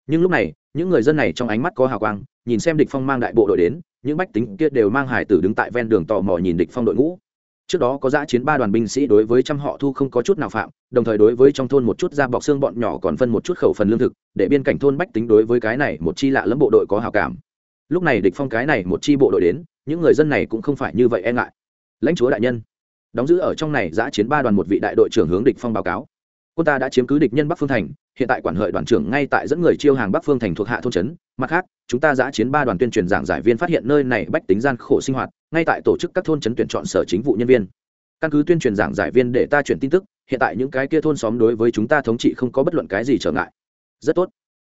Nhưng lúc này, những người dân này trong ánh mắt có hào quang, nhìn xem địch phong mang đại bộ đội đến, những bách tính kia đều mang hải tử đứng tại ven đường tò mò nhìn địch phong đội ngũ. Trước đó có giã chiến ba đoàn binh sĩ đối với trăm họ thu không có chút nào phạm, đồng thời đối với trong thôn một chút da bọc xương bọn nhỏ còn phân một chút khẩu phần lương thực, để biên cảnh thôn bách tính đối với cái này một chi lạ lẫm bộ đội có hào cảm. Lúc này địch phong cái này một chi bộ đội đến, những người dân này cũng không phải như vậy e ngại lãnh chúa đại nhân. Đóng giữ ở trong này giã chiến ba đoàn một vị đại đội trưởng hướng địch phong báo cáo. Quân ta đã chiếm cứ địch nhân bắc phương thành, hiện tại quản hợi đoàn trưởng ngay tại dẫn người chiêu hàng bắc phương thành thuộc hạ thôn trấn. Mặt khác, chúng ta giã chiến ba đoàn tuyên truyền giảng giải viên phát hiện nơi này bách tính gian khổ sinh hoạt, ngay tại tổ chức các thôn trấn tuyển chọn sở chính vụ nhân viên. Căn cứ tuyên truyền giảng giải viên để ta chuyển tin tức, hiện tại những cái kia thôn xóm đối với chúng ta thống trị không có bất luận cái gì trở ngại. Rất tốt.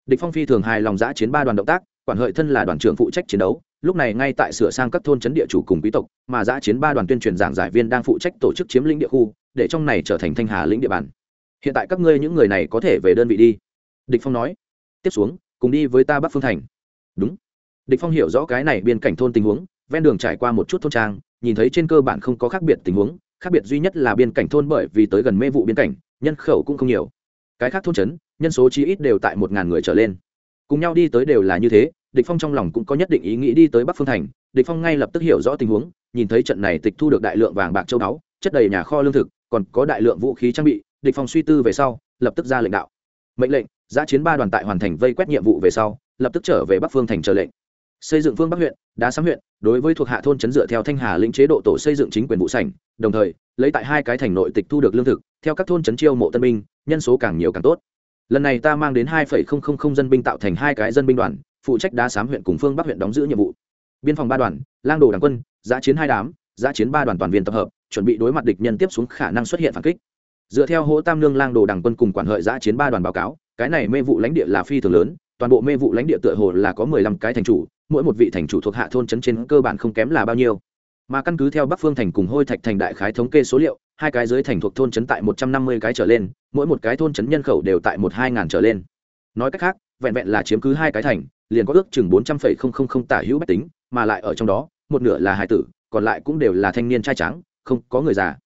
Địch phong phi thường hài lòng giã chiến ba đoàn động tác quản hợi thân là đoàn trưởng phụ trách chiến đấu, lúc này ngay tại sửa sang các thôn trấn địa chủ cùng quý tộc, mà giã chiến ba đoàn tuyên truyền giảng giải viên đang phụ trách tổ chức chiếm lĩnh địa khu, để trong này trở thành thanh hà lĩnh địa bàn. Hiện tại các ngươi những người này có thể về đơn vị đi. Địch phong nói. Tiếp xuống, cùng đi với ta bắc phương thành. Đúng. Địch phong hiểu rõ cái này biên cảnh thôn tình huống, ven đường trải qua một chút thôn trang, nhìn thấy trên cơ bản không có khác biệt tình huống, khác biệt duy nhất là biên cảnh thôn bởi vì tới gần mê vụ biên cảnh, nhân khẩu cũng không nhiều. Cái khác thôn trấn nhân số chí ít đều tại một ngàn người trở lên cùng nhau đi tới đều là như thế, địch phong trong lòng cũng có nhất định ý nghĩ đi tới bắc phương thành. Địch phong ngay lập tức hiểu rõ tình huống, nhìn thấy trận này tịch thu được đại lượng vàng bạc châu đáo chất đầy nhà kho lương thực, còn có đại lượng vũ khí trang bị, địch phong suy tư về sau, lập tức ra lệnh đạo. Mệnh lệnh, giã chiến ba đoàn tại hoàn thành vây quét nhiệm vụ về sau, lập tức trở về bắc phương thành chờ lệnh. Xây dựng phương bắc huyện, đá sắm huyện, đối với thuộc hạ thôn chấn dựa theo thanh hà lĩnh chế độ tổ xây dựng chính quyền vụ sảnh, đồng thời, lấy tại hai cái thành nội tịch thu được lương thực, theo các thôn chấn chiêu mộ tân binh, nhân số càng nhiều càng tốt lần này ta mang đến hai dân binh tạo thành hai cái dân binh đoàn, phụ trách đá sám huyện cùng phương bắc huyện đóng giữ nhiệm vụ. Biên phòng ba đoàn, lang đồ đảng quân, giã chiến hai đám, giã chiến ba đoàn toàn viên tập hợp, chuẩn bị đối mặt địch nhân tiếp xuống khả năng xuất hiện phản kích. Dựa theo hỗ tam lương lang đồ đảng quân cùng quản hợi giã chiến ba đoàn báo cáo, cái này mê vụ lãnh địa là phi thường lớn, toàn bộ mê vụ lãnh địa tựa hồ là có mười lăm cái thành chủ, mỗi một vị thành chủ thuộc hạ thôn trấn trên cơ bản không kém là bao nhiêu. Mà căn cứ theo bắc phương thành cùng hôi thạch thành đại khái thống kê số liệu hai cái dưới thành thuộc thôn trấn tại một trăm năm mươi cái trở lên, mỗi một cái thôn trấn nhân khẩu đều tại một hai ngàn trở lên. Nói cách khác, vẹn vẹn là chiếm cứ hai cái thành, liền có ước chừng bốn trăm phẩy không không không tả hữu bách tính, mà lại ở trong đó, một nửa là hải tử, còn lại cũng đều là thanh niên trai trắng không có người già.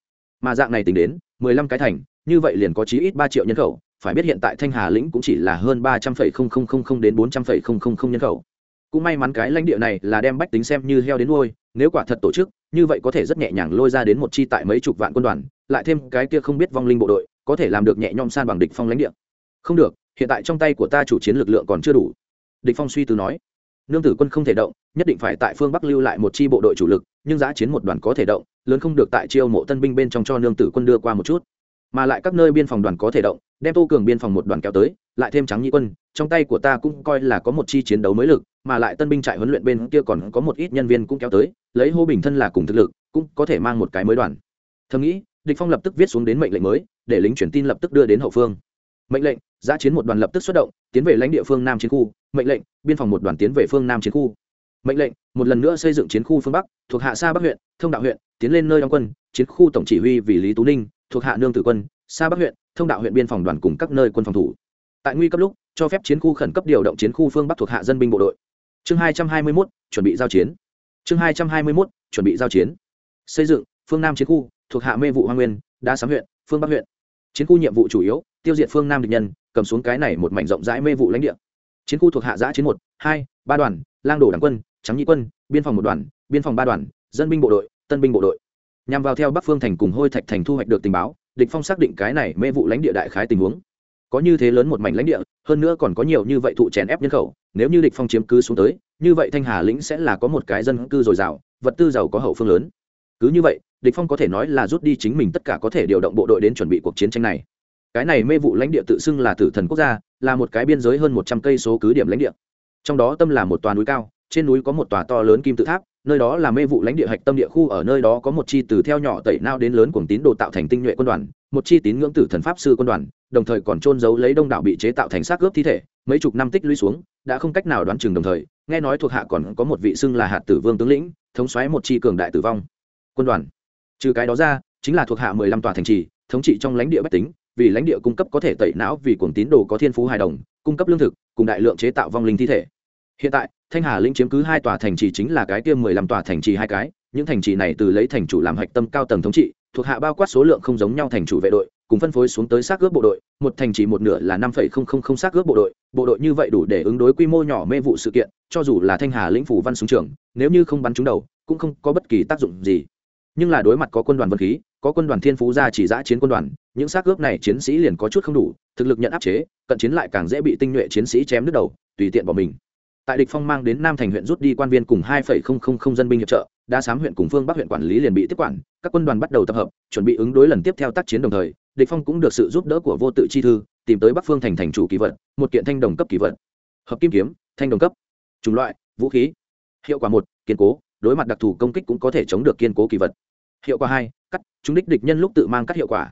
Mà dạng này tính đến, mười lăm cái thành, như vậy liền có chí ít ba triệu nhân khẩu, phải biết hiện tại thanh hà lĩnh cũng chỉ là hơn ba trăm phẩy không không không không đến bốn trăm phẩy không không không nhân khẩu cũng may mắn cái lãnh địa này là đem bách tính xem như heo đến nuôi, nếu quả thật tổ chức, như vậy có thể rất nhẹ nhàng lôi ra đến một chi tại mấy chục vạn quân đoàn, lại thêm cái kia không biết vong linh bộ đội, có thể làm được nhẹ nhom san bằng địch phong lãnh địa. Không được, hiện tại trong tay của ta chủ chiến lực lượng còn chưa đủ. Địch phong suy tư nói. Nương tử quân không thể động, nhất định phải tại phương bắc lưu lại một chi bộ đội chủ lực, nhưng giã chiến một đoàn có thể động, lớn không được tại chiêu mộ tân binh bên trong cho nương tử quân đưa qua một chút. Mà lại các nơi biên phòng đoàn có thể động, đem tô cường biên phòng một đoàn kéo tới lại thêm trắng nhị quân, trong tay của ta cũng coi là có một chi chiến đấu mới lực, mà lại tân binh trại huấn luyện bên kia còn có một ít nhân viên cũng kéo tới, lấy hô bình thân là cùng thực lực, cũng có thể mang một cái mới đoàn. Thầm nghĩ, địch phong lập tức viết xuống đến mệnh lệnh mới, để lính truyền tin lập tức đưa đến hậu phương. Mệnh lệnh, giã chiến một đoàn lập tức xuất động, tiến về lãnh địa phương nam chiến khu. Mệnh lệnh, biên phòng một đoàn tiến về phương nam chiến khu. Mệnh lệnh, một lần nữa xây dựng chiến khu phương bắc, thuộc hạ sa bắc huyện, thông đạo huyện, tiến lên nơi đóng quân, chiến khu tổng chỉ huy vì lý tú ninh, thuộc hạ nương tử quân, sa bắc huyện, thông đạo huyện biên phòng đoàn cùng các nơi quân phòng thủ tại nguy cấp lúc, cho phép chiến khu khẩn cấp điều động chiến khu phương bắc thuộc hạ dân binh bộ đội. Chương hai trăm hai mươi mốt, chuẩn bị giao chiến. Chương hai trăm hai mươi mốt, chuẩn bị giao chiến. Xây dựng, phương nam chiến khu, thuộc hạ mê vụ hoa nguyên đa sám huyện, phương bắc huyện. Chiến khu nhiệm vụ chủ yếu, tiêu diệt phương nam địch nhân, cầm xuống cái này một mảnh rộng rãi mê vụ lãnh địa. Chiến khu thuộc hạ giã chiến một, hai, ba đoàn, lang đổ đảng quân, trắng nhị quân, biên phòng một đoàn, biên phòng ba đoàn, dân binh bộ đội, tân binh bộ đội. Nhằm vào theo bắc phương thành cùng hôi thạch thành thu hoạch được tình báo, địch phong xác định cái này mê vụ lãnh địa đại khái tình huống có như thế lớn một mảnh lãnh địa, hơn nữa còn có nhiều như vậy thụ chèn ép nhân khẩu, nếu như địch phong chiếm cứ xuống tới, như vậy thanh hà lĩnh sẽ là có một cái dân cư dồi dào, vật tư giàu có hậu phương lớn. Cứ như vậy, địch phong có thể nói là rút đi chính mình tất cả có thể điều động bộ đội đến chuẩn bị cuộc chiến tranh này. Cái này mê vụ lãnh địa tự xưng là tử thần quốc gia, là một cái biên giới hơn một trăm cây số cứ điểm lãnh địa. Trong đó tâm là một tòa núi cao, trên núi có một tòa to lớn kim tự tháp nơi đó là mê vụ lãnh địa hạch tâm địa khu, ở nơi đó có một chi từ theo nhỏ tẩy nao đến lớn cuồng tín đồ tạo thành tinh nhuệ quân đoàn, một chi tín ngưỡng tử thần pháp sư quân đoàn, đồng thời còn trôn giấu lấy đông đảo bị chế tạo thành xác gớp thi thể, mấy chục năm tích lũy xuống, đã không cách nào đoán chừng đồng thời, nghe nói thuộc hạ còn có một vị xưng là hạt tử vương tướng lĩnh, thống xoáy một chi cường đại tử vong. Quân đoàn. Trừ cái đó ra, chính là thuộc hạ mười lăm tòa thành trì, thống trị trong lãnh địa bách tính, vì lãnh địa cung cấp có thể tẩy não vì cuồng tín đồ có thiên phú hài đồng, cung cấp lương thực, cùng đại lượng chế tạo vong linh thi thể. Hiện tại thanh hà lĩnh chiếm cứ hai tòa thành trì chính là cái kia mười lăm tòa thành trì hai cái, những thành trì này từ lấy thành chủ làm hạch tâm cao tầng thống trị, thuộc hạ bao quát số lượng không giống nhau thành chủ vệ đội, cùng phân phối xuống tới xác ướp bộ đội, một thành trì một nửa là năm phẩy không không không xác ướp bộ đội bộ đội như vậy đủ để ứng đối quy mô nhỏ mê vụ sự kiện, cho dù là thanh hà lĩnh phủ văn súng trường, nếu như không bắn trúng đầu, cũng không có bất kỳ tác dụng gì. Nhưng là đối mặt có quân đoàn vật khí, có quân đoàn thiên phú ra chỉ giã chiến quân đoàn, những xác ướp này chiến sĩ liền có chút không đủ, thực lực nhận áp chế, cận chiến lại càng dễ bị tinh nhuệ chiến sĩ chém đứt đầu, tùy tiện bỏ mình tại địch phong mang đến nam thành huyện rút đi quan viên cùng hai dân binh hiệp trợ, đa sám huyện cùng phương bắc huyện quản lý liền bị tiếp quản, các quân đoàn bắt đầu tập hợp, chuẩn bị ứng đối lần tiếp theo tác chiến đồng thời, địch phong cũng được sự giúp đỡ của vô tự chi thư, tìm tới bắc phương thành thành chủ kỳ vật một kiện thanh đồng cấp kỳ vật hợp kim kiếm, thanh đồng cấp. Chủng loại, vũ khí. Hiệu quả một, kiên cố, đối mặt đặc thù công kích cũng có thể chống được kiên cố kỳ vật hiệu quả hai, cắt, chúng đích địch nhân lúc tự mang cắt hiệu quả.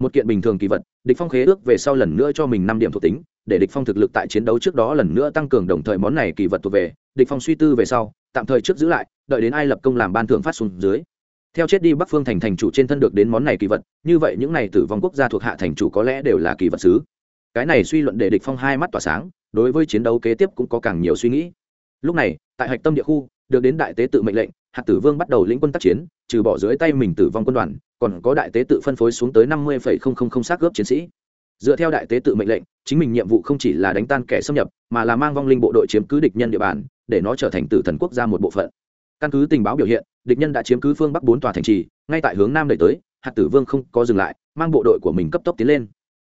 Một kiện bình thường kỳ vật địch phong khế ước về sau lần nữa cho mình năm điểm thuộc tính, để địch phong thực lực tại chiến đấu trước đó lần nữa tăng cường đồng thời món này kỳ vật thuộc về. Địch phong suy tư về sau, tạm thời trước giữ lại, đợi đến ai lập công làm ban thưởng phát xuống dưới. Theo chết đi bắc phương thành thành chủ trên thân được đến món này kỳ vật, như vậy những này tử vong quốc gia thuộc hạ thành chủ có lẽ đều là kỳ vật sứ cái này suy luận để địch phong hai mắt tỏa sáng, đối với chiến đấu kế tiếp cũng có càng nhiều suy nghĩ. Lúc này, tại hạch tâm địa khu được đến đại tế tự mệnh lệnh hạt tử vương bắt đầu lĩnh quân tác chiến, trừ bỏ dưới tay mình tử vong quân đoàn, còn có đại tế tự phân phối xuống tới năm mươi xác gớp chiến sĩ. Dựa theo đại tế tự mệnh lệnh, chính mình nhiệm vụ không chỉ là đánh tan kẻ xâm nhập, mà là mang vong linh bộ đội chiếm cứ địch nhân địa bàn, để nó trở thành tử thần quốc gia một bộ phận. Căn cứ tình báo biểu hiện, địch nhân đã chiếm cứ phương bắc bốn tòa thành trì, ngay tại hướng nam đẩy tới hạt tử vương không có dừng lại, mang bộ đội của mình cấp tốc tiến lên.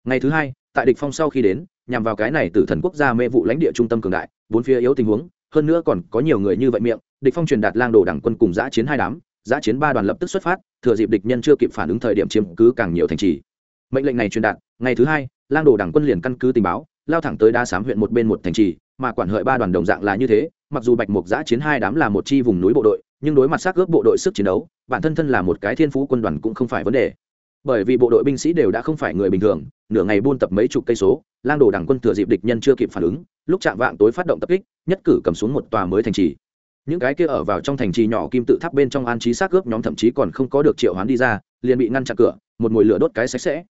Ngày thứ hai, tại địch phong sau khi đến, nhằm vào cái này tử thần quốc gia mê vụ lãnh địa trung tâm cường đại, bốn phía yếu tình huống hơn nữa còn có nhiều người như vậy miệng, địch phong truyền đạt lang đồ đảng quân cùng giã chiến hai đám, giã chiến ba đoàn lập tức xuất phát, thừa dịp địch nhân chưa kịp phản ứng thời điểm chiếm cứ càng nhiều thành trì. Mệnh lệnh này truyền đạt, ngày thứ hai, lang đồ đảng quân liền căn cứ tình báo, lao thẳng tới đa sám huyện một bên một thành trì, mà quản hợi ba đoàn đồng dạng là như thế, mặc dù bạch mục giã chiến hai đám là một chi vùng núi bộ đội, nhưng đối mặt xác ướp bộ đội sức chiến đấu, bản thân thân là một cái thiên phú quân đoàn cũng không phải vấn đề. Bởi vì bộ đội binh sĩ đều đã không phải người bình thường, nửa ngày buôn tập mấy chục cây số, lang đồ đảng quân thừa dịp địch nhân chưa kịp phản ứng lúc chạm vạng tối phát động tập kích, nhất cử cầm xuống một tòa mới thành trì. Những cái kia ở vào trong thành trì nhỏ kim tự tháp bên trong an trí xác ướp nhóm thậm chí còn không có được triệu hoán đi ra, liền bị ngăn chặn cửa, một mồi lửa đốt cái sạch sẽ.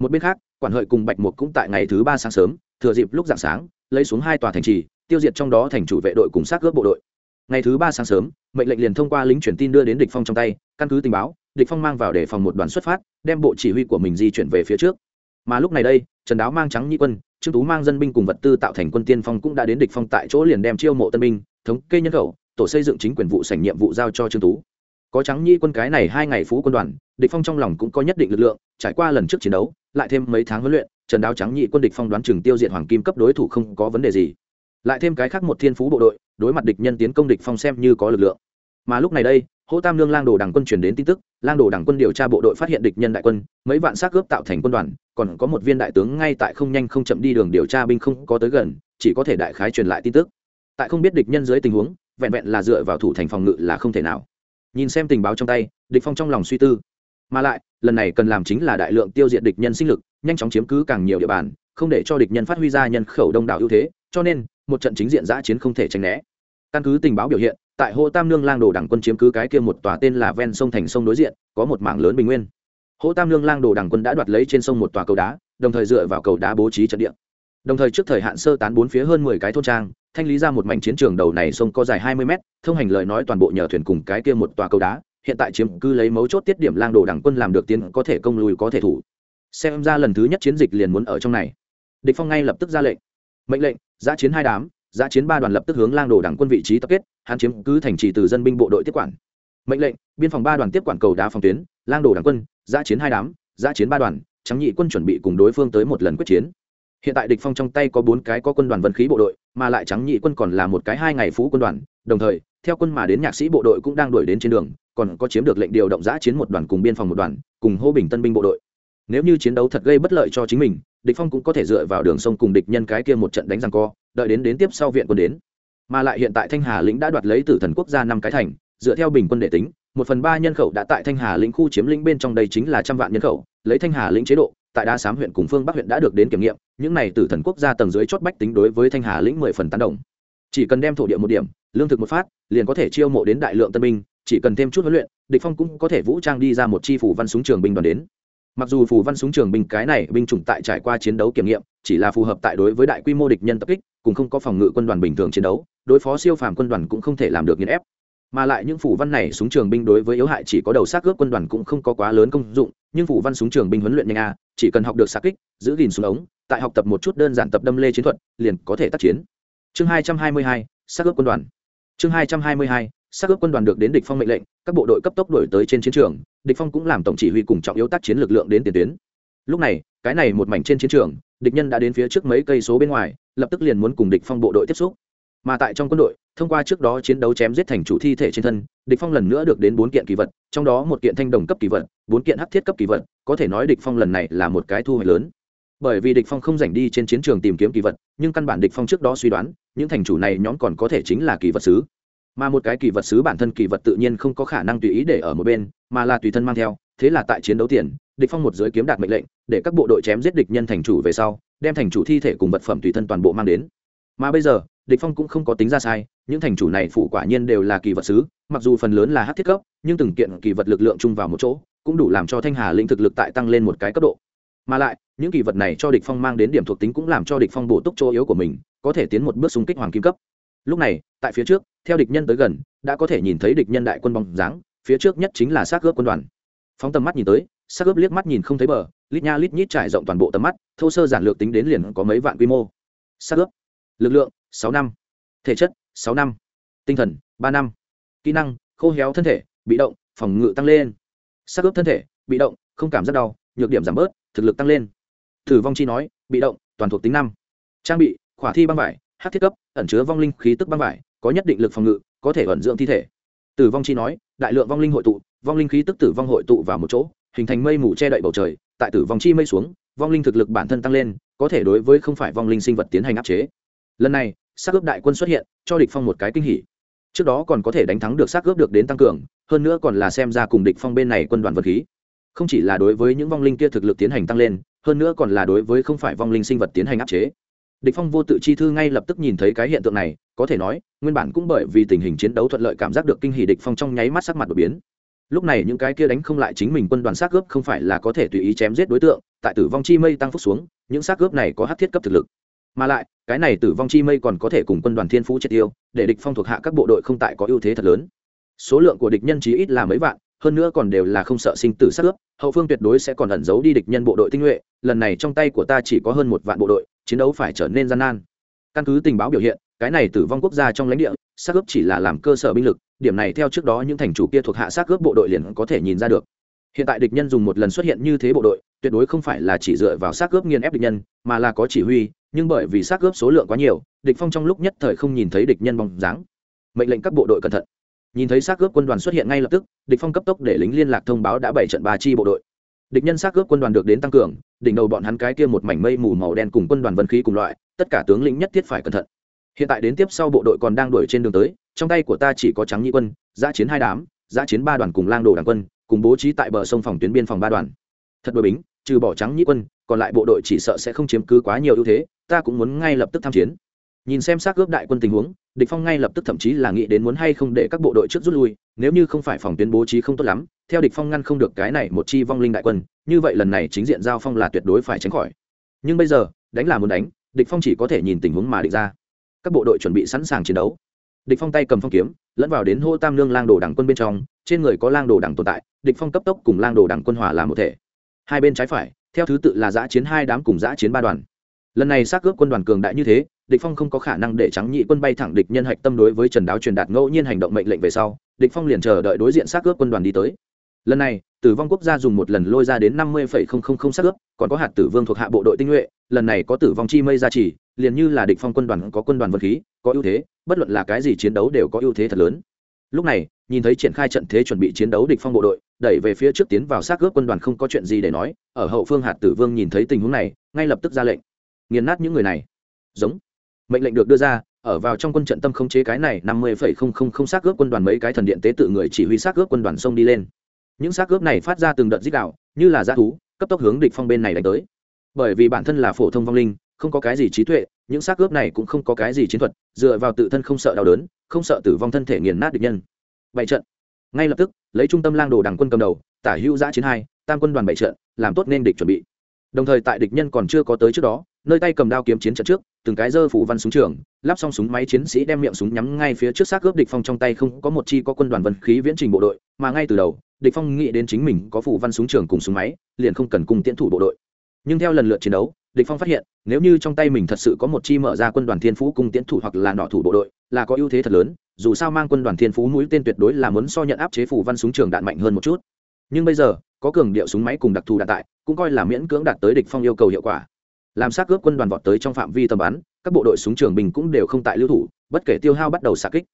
Một bên khác, quản hợi cùng bạch mục cũng tại ngày thứ ba sáng sớm, thừa dịp lúc dạng sáng, lấy xuống hai tòa thành trì, tiêu diệt trong đó thành chủ vệ đội cùng xác ướp bộ đội. Ngày thứ ba sáng sớm, mệnh lệnh liền thông qua lính truyền tin đưa đến địch phong trong tay, căn cứ tình báo, địch phong mang vào để phòng một đoàn xuất phát, đem bộ chỉ huy của mình di chuyển về phía trước. Mà lúc này đây, trần đáo mang trắng nhi quân trương tú mang dân binh cùng vật tư tạo thành quân tiên phong cũng đã đến địch phong tại chỗ liền đem chiêu mộ tân binh, thống kê nhân khẩu, tổ xây dựng chính quyền vụ sảnh nhiệm vụ giao cho trương tú. Có trắng nhi quân cái này hai ngày phú quân đoàn, địch phong trong lòng cũng có nhất định lực lượng, trải qua lần trước chiến đấu, lại thêm mấy tháng huấn luyện, trần đáo trắng nhị quân địch phong đoán chừng tiêu diệt hoàng kim cấp đối thủ không có vấn đề gì. Lại thêm cái khác một thiên phú bộ đội, đối mặt địch nhân tiến công địch phong xem như có lực lượng mà lúc này đây, hỗ tam lương lang đồ đảng quân truyền đến tin tức, lang đồ đảng quân điều tra bộ đội phát hiện địch nhân đại quân, mấy vạn xác cướp tạo thành quân đoàn, còn có một viên đại tướng ngay tại không nhanh không chậm đi đường điều tra binh không có tới gần, chỉ có thể đại khái truyền lại tin tức. Tại không biết địch nhân dưới tình huống, vẹn vẹn là dựa vào thủ thành phòng ngự là không thể nào. Nhìn xem tình báo trong tay, địch phong trong lòng suy tư. Mà lại, lần này cần làm chính là đại lượng tiêu diệt địch nhân sinh lực, nhanh chóng chiếm cứ càng nhiều địa bàn, không để cho địch nhân phát huy ra nhân khẩu đông đảo ưu thế, cho nên, một trận chính diện giã chiến không thể tránh né. Căn cứ tình báo biểu hiện tại hồ tam nương lang đồ đảng quân chiếm cứ cái kia một tòa tên là ven sông thành sông đối diện, có một mảng lớn bình nguyên. Hồ tam nương lang đồ đảng quân đã đoạt lấy trên sông một tòa cầu đá, đồng thời dựa vào cầu đá bố trí trận địa. Đồng thời trước thời hạn sơ tán bốn phía hơn mười cái thôn trang, thanh lý ra một mảnh chiến trường đầu này sông có dài hai mươi mét, thông hành lời nói toàn bộ nhờ thuyền cùng cái kia một tòa cầu đá, hiện tại chiếm cứ lấy mấu chốt tiết điểm lang đồ đảng quân làm được tiến có thể công lùi có thể thủ. Xem ra lần thứ nhất chiến dịch liền muốn ở trong này. Địch phong ngay lập tức ra lệnh. Mệnh lệnh, giã chiến hai đám giã chiến ba đoàn lập tức hướng lang đồ đảng quân vị trí tập kết, hắn chiếm cứ thành trì từ dân binh bộ đội tiếp quản. Mệnh lệnh, biên phòng ba đoàn tiếp quản cầu đá phòng tuyến, lang đồ đảng quân, giã chiến hai đám, giã chiến ba đoàn, trắng nhị quân chuẩn bị cùng đối phương tới một lần quyết chiến. Hiện tại địch phong trong tay có bốn cái có quân đoàn vân khí bộ đội, mà lại trắng nhị quân còn là một cái hai ngày phú quân đoàn, đồng thời, theo quân mà đến nhạc sĩ bộ đội cũng đang đuổi đến trên đường, còn có chiếm được lệnh điều động giã chiến một đoàn cùng biên phòng một đoàn, cùng hô bình tân binh bộ đội. Nếu như chiến đấu thật gây bất lợi cho chính mình địch phong cũng có thể dựa vào đường sông cùng địch nhân cái kia một trận đánh răng co, đợi đến đến tiếp sau viện quân đến. Mà lại hiện tại thanh hà lĩnh đã đoạt lấy tử thần quốc gia năm cái thành, dựa theo bình quân đệ tính, một phần ba nhân khẩu đã tại thanh hà lĩnh khu chiếm lĩnh bên trong đây chính là trăm vạn nhân khẩu, lấy thanh hà lĩnh chế độ, tại đa sám huyện cùng phương bắc huyện đã được đến kiểm nghiệm, những này tử thần quốc gia tầng dưới chót bách tính đối với thanh hà lĩnh mười phần tán đồng. Chỉ cần đem thổ địa một điểm, lương thực một phát, liền có thể chiêu mộ đến đại lượng tân binh, chỉ cần thêm chút huấn luyện, địch phong cũng có thể vũ trang đi ra một chi phủ văn súng trường binh đoàn đến mặc dù phù văn súng trường binh cái này binh chủng tại trải qua chiến đấu kiểm nghiệm, chỉ là phù hợp tại đối với đại quy mô địch nhân tập kích, cũng không có phòng ngự quân đoàn bình thường chiến đấu, đối phó siêu phàm quân đoàn cũng không thể làm được nghiền ép. Mà lại những phủ văn này súng trường binh đối với yếu hại chỉ có đầu xác ướp quân đoàn cũng không có quá lớn công dụng, nhưng phủ văn súng trường binh huấn luyện nhanh a chỉ cần học được xác kích, giữ gìn súng ống, tại học tập một chút đơn giản tập đâm lê chiến thuật, liền có thể tác chiến. Chương hai trăm hai mươi hai, xác ướp quân đoàn. Chương hai trăm hai mươi hai, xác ướp quân đoàn được đến địch phong mệnh lệnh, các bộ đội cấp tốc đổi tới trên chiến trường địch phong cũng làm tổng chỉ huy cùng trọng yếu tác chiến lực lượng đến tiền tuyến. Lúc này, cái này một mảnh trên chiến trường, địch nhân đã đến phía trước mấy cây số bên ngoài, lập tức liền muốn cùng địch phong bộ đội tiếp xúc. Mà tại trong quân đội, thông qua trước đó chiến đấu chém giết thành chủ thi thể trên thân, địch phong lần nữa được đến bốn kiện kỳ vật, trong đó một kiện thanh đồng cấp kỳ vật, bốn kiện hắc thiết cấp kỳ vật, có thể nói địch phong lần này là một cái thu hoạch lớn. Bởi vì địch phong không rảnh đi trên chiến trường tìm kiếm kỳ vật, nhưng căn bản địch phong trước đó suy đoán, những thành chủ này nhóm còn có thể chính là kỳ vật sứ mà một cái kỳ vật sứ bản thân kỳ vật tự nhiên không có khả năng tùy ý để ở một bên, mà là tùy thân mang theo, thế là tại chiến đấu tiền, địch phong một giới kiếm đạt mệnh lệnh, để các bộ đội chém giết địch nhân thành chủ về sau, đem thành chủ thi thể cùng vật phẩm tùy thân toàn bộ mang đến. Mà bây giờ, địch phong cũng không có tính ra sai, những thành chủ này phụ quả nhiên đều là kỳ vật sứ, mặc dù phần lớn là hắc thiết cấp, nhưng từng kiện kỳ vật lực lượng chung vào một chỗ, cũng đủ làm cho thanh hà linh thực lực tại tăng lên một cái cấp độ. Mà lại, những kỳ vật này cho địch phong mang đến điểm thuộc tính cũng làm cho địch phong bổ túc chỗ yếu của mình, có thể tiến một bước xung kích hoàng kim cấp. Lúc này, tại phía trước theo địch nhân tới gần, đã có thể nhìn thấy địch nhân đại quân bóng dáng, phía trước nhất chính là xác ướp quân đoàn. Phóng tầm mắt nhìn tới, xác ướp liếc mắt nhìn không thấy bờ, lít nha lít nhít trải rộng toàn bộ tầm mắt, thô sơ giản lược tính đến liền có mấy vạn quy mô. Xác ướp, lực lượng, sáu năm. Thể chất, sáu năm. Tinh thần, ba năm. Kỹ năng, khô héo thân thể, bị động, phòng ngự tăng lên. Xác ướp thân thể, bị động, không cảm giác đau, nhược điểm giảm bớt, thực lực tăng lên. Thử vong chi nói, bị động, toàn thuộc tính năm. Trang bị, khỏa thi băng vải, hát thiết cấp, ẩn chứa vong linh khí tức băng vải có nhất định lực phòng ngự, có thể ẩn dưỡng thi thể. Tử vong chi nói, đại lượng vong linh hội tụ, vong linh khí tức tử vong hội tụ vào một chỗ, hình thành mây mù che đậy bầu trời, tại tử vong chi mây xuống, vong linh thực lực bản thân tăng lên, có thể đối với không phải vong linh sinh vật tiến hành áp chế. Lần này xác ướp đại quân xuất hiện, cho địch phong một cái kinh hỉ. Trước đó còn có thể đánh thắng được xác ướp được đến tăng cường, hơn nữa còn là xem ra cùng địch phong bên này quân đoàn vật khí. Không chỉ là đối với những vong linh kia thực lực tiến hành tăng lên, hơn nữa còn là đối với không phải vong linh sinh vật tiến hành áp chế địch phong vô tự chi thư ngay lập tức nhìn thấy cái hiện tượng này, có thể nói, nguyên bản cũng bởi vì tình hình chiến đấu thuận lợi cảm giác được kinh hỉ địch phong trong nháy mắt sắc mặt đột biến. Lúc này những cái kia đánh không lại chính mình quân đoàn xác cướp không phải là có thể tùy ý chém giết đối tượng, tại tử vong chi mây tăng phúc xuống, những xác cướp này có hắc thiết cấp thực lực. Mà lại, cái này tử vong chi mây còn có thể cùng quân đoàn thiên phú triệt tiêu, để địch phong thuộc hạ các bộ đội không tại có ưu thế thật lớn. Số lượng của địch nhân chí ít là mấy vạn, hơn nữa còn đều là không sợ sinh tử sát ướp, hậu phương tuyệt đối sẽ còn ẩn giấu đi địch nhân bộ đội tinh nhuệ, lần này trong tay của ta chỉ có hơn một vạn bộ đội chiến đấu phải trở nên gian nan. Căn cứ tình báo biểu hiện, cái này tử vong quốc gia trong lãnh địa, xác ướp chỉ là làm cơ sở binh lực, điểm này theo trước đó những thành chủ kia thuộc hạ xác ướp bộ đội liền có thể nhìn ra được. Hiện tại địch nhân dùng một lần xuất hiện như thế bộ đội, tuyệt đối không phải là chỉ dựa vào xác ướp nghiên ép địch nhân, mà là có chỉ huy, nhưng bởi vì xác ướp số lượng quá nhiều, địch phong trong lúc nhất thời không nhìn thấy địch nhân bóng dáng. Mệnh lệnh các bộ đội cẩn thận. Nhìn thấy xác ướp quân đoàn xuất hiện ngay lập tức, địch phong cấp tốc để lính liên lạc thông báo đã bảy trận ba chi bộ đội địch nhân xác ướp quân đoàn được đến tăng cường, đỉnh đầu bọn hắn cái kia một mảnh mây mù màu đen cùng quân đoàn vân khí cùng loại, tất cả tướng lĩnh nhất thiết phải cẩn thận. Hiện tại đến tiếp sau bộ đội còn đang đuổi trên đường tới, trong tay của ta chỉ có trắng nhị quân, giã chiến hai đám, giã chiến ba đoàn cùng lang đồ đảng quân, cùng bố trí tại bờ sông phòng tuyến biên phòng ba đoàn. Thật đội bính trừ bỏ trắng nhị quân, còn lại bộ đội chỉ sợ sẽ không chiếm cứ quá nhiều ưu thế, ta cũng muốn ngay lập tức tham chiến nhìn xem xác ướp đại quân tình huống, địch phong ngay lập tức thậm chí là nghĩ đến muốn hay không để các bộ đội trước rút lui, nếu như không phải phòng tuyến bố trí không tốt lắm, theo địch phong ngăn không được cái này một chi vong linh đại quân, như vậy lần này chính diện giao phong là tuyệt đối phải tránh khỏi. Nhưng bây giờ, đánh là muốn đánh, địch phong chỉ có thể nhìn tình huống mà định ra. Các bộ đội chuẩn bị sẵn sàng chiến đấu. Địch phong tay cầm phong kiếm, lẫn vào đến hô tam lương lang đồ đảng quân bên trong, trên người có lang đồ đảng tồn tại, địch phong cấp tốc cùng lang đồ đảng quân hòa làm một thể. Hai bên trái phải, theo thứ tự là giã chiến hai đám cùng giã chiến ba đoàn lần này xác ướp quân đoàn cường đại như thế địch phong không có khả năng để trắng nhị quân bay thẳng địch nhân hạch tâm đối với trần đáo truyền đạt ngẫu nhiên hành động mệnh lệnh về sau địch phong liền chờ đợi đối diện xác ướp quân đoàn đi tới. Lần này tử vong quốc gia dùng một lần lôi ra đến năm mươi xác ướp, còn có hạt tử vương thuộc hạ bộ đội tinh nhuệ lần này có tử vong chi mây gia trì liền như là địch phong quân đoàn có quân đoàn vật khí có ưu thế bất luận là cái gì chiến đấu đều có ưu thế thật lớn. Lúc này nhìn thấy triển khai trận thế chuẩn bị chiến đấu địch phong bộ đội đẩy về phía trước tiến vào xác ướp quân đoàn không có chuyện gì để nói ở hậu phương hạt tử vương nhìn thấy tình huống này ngay lập tức ra lệnh nghiền nát những người này. Giống. Mệnh lệnh được đưa ra, ở vào trong quân trận tâm không chế cái này năm mươi phẩy không không không xác ướp quân đoàn mấy cái thần điện tế tự người chỉ huy xác ướp quân đoàn sông đi lên. Những xác ướp này phát ra từng đợt dích đạo, như là g thú, cấp tốc hướng địch phong bên này đánh tới. Bởi vì bản thân là phổ thông vong linh, không có cái gì trí tuệ, những xác ướp này cũng không có cái gì chiến thuật, dựa vào tự thân không sợ đau đớn, không sợ tử vong thân thể nghiền nát địch nhân. Bảy trận. Ngay lập tức, lấy trung tâm lang đồ đảng quân cầm đầu, tả hữu giã chiến hai, tam quân đoàn bảy trận, làm tốt nên địch chuẩn bị. Đồng thời tại địch nhân còn chưa có tới trước đó nơi tay cầm đao kiếm chiến trận trước, từng cái dơ phủ văn súng trường, lắp xong súng máy chiến sĩ đem miệng súng nhắm ngay phía trước xác cướp địch phong trong tay không có một chi có quân đoàn vân khí viễn trình bộ đội, mà ngay từ đầu, địch phong nghĩ đến chính mình có phủ văn súng trường cùng súng máy, liền không cần cùng tiến thủ bộ đội. Nhưng theo lần lượt chiến đấu, địch phong phát hiện, nếu như trong tay mình thật sự có một chi mở ra quân đoàn thiên phú cung tiến thủ hoặc là nọ thủ bộ đội, là có ưu thế thật lớn, dù sao mang quân đoàn thiên phú mũi tên tuyệt đối là muốn so nhận áp chế phủ văn súng trường đạn mạnh hơn một chút. Nhưng bây giờ, có cường điệu súng máy cùng đặc thù đạn tại, cũng coi là miễn cưỡng đạt tới địch phong yêu cầu hiệu quả làm sát cướp quân đoàn vọt tới trong phạm vi tầm bắn, các bộ đội súng trường bình cũng đều không tại lưu thủ, bất kể tiêu hao bắt đầu xạ kích.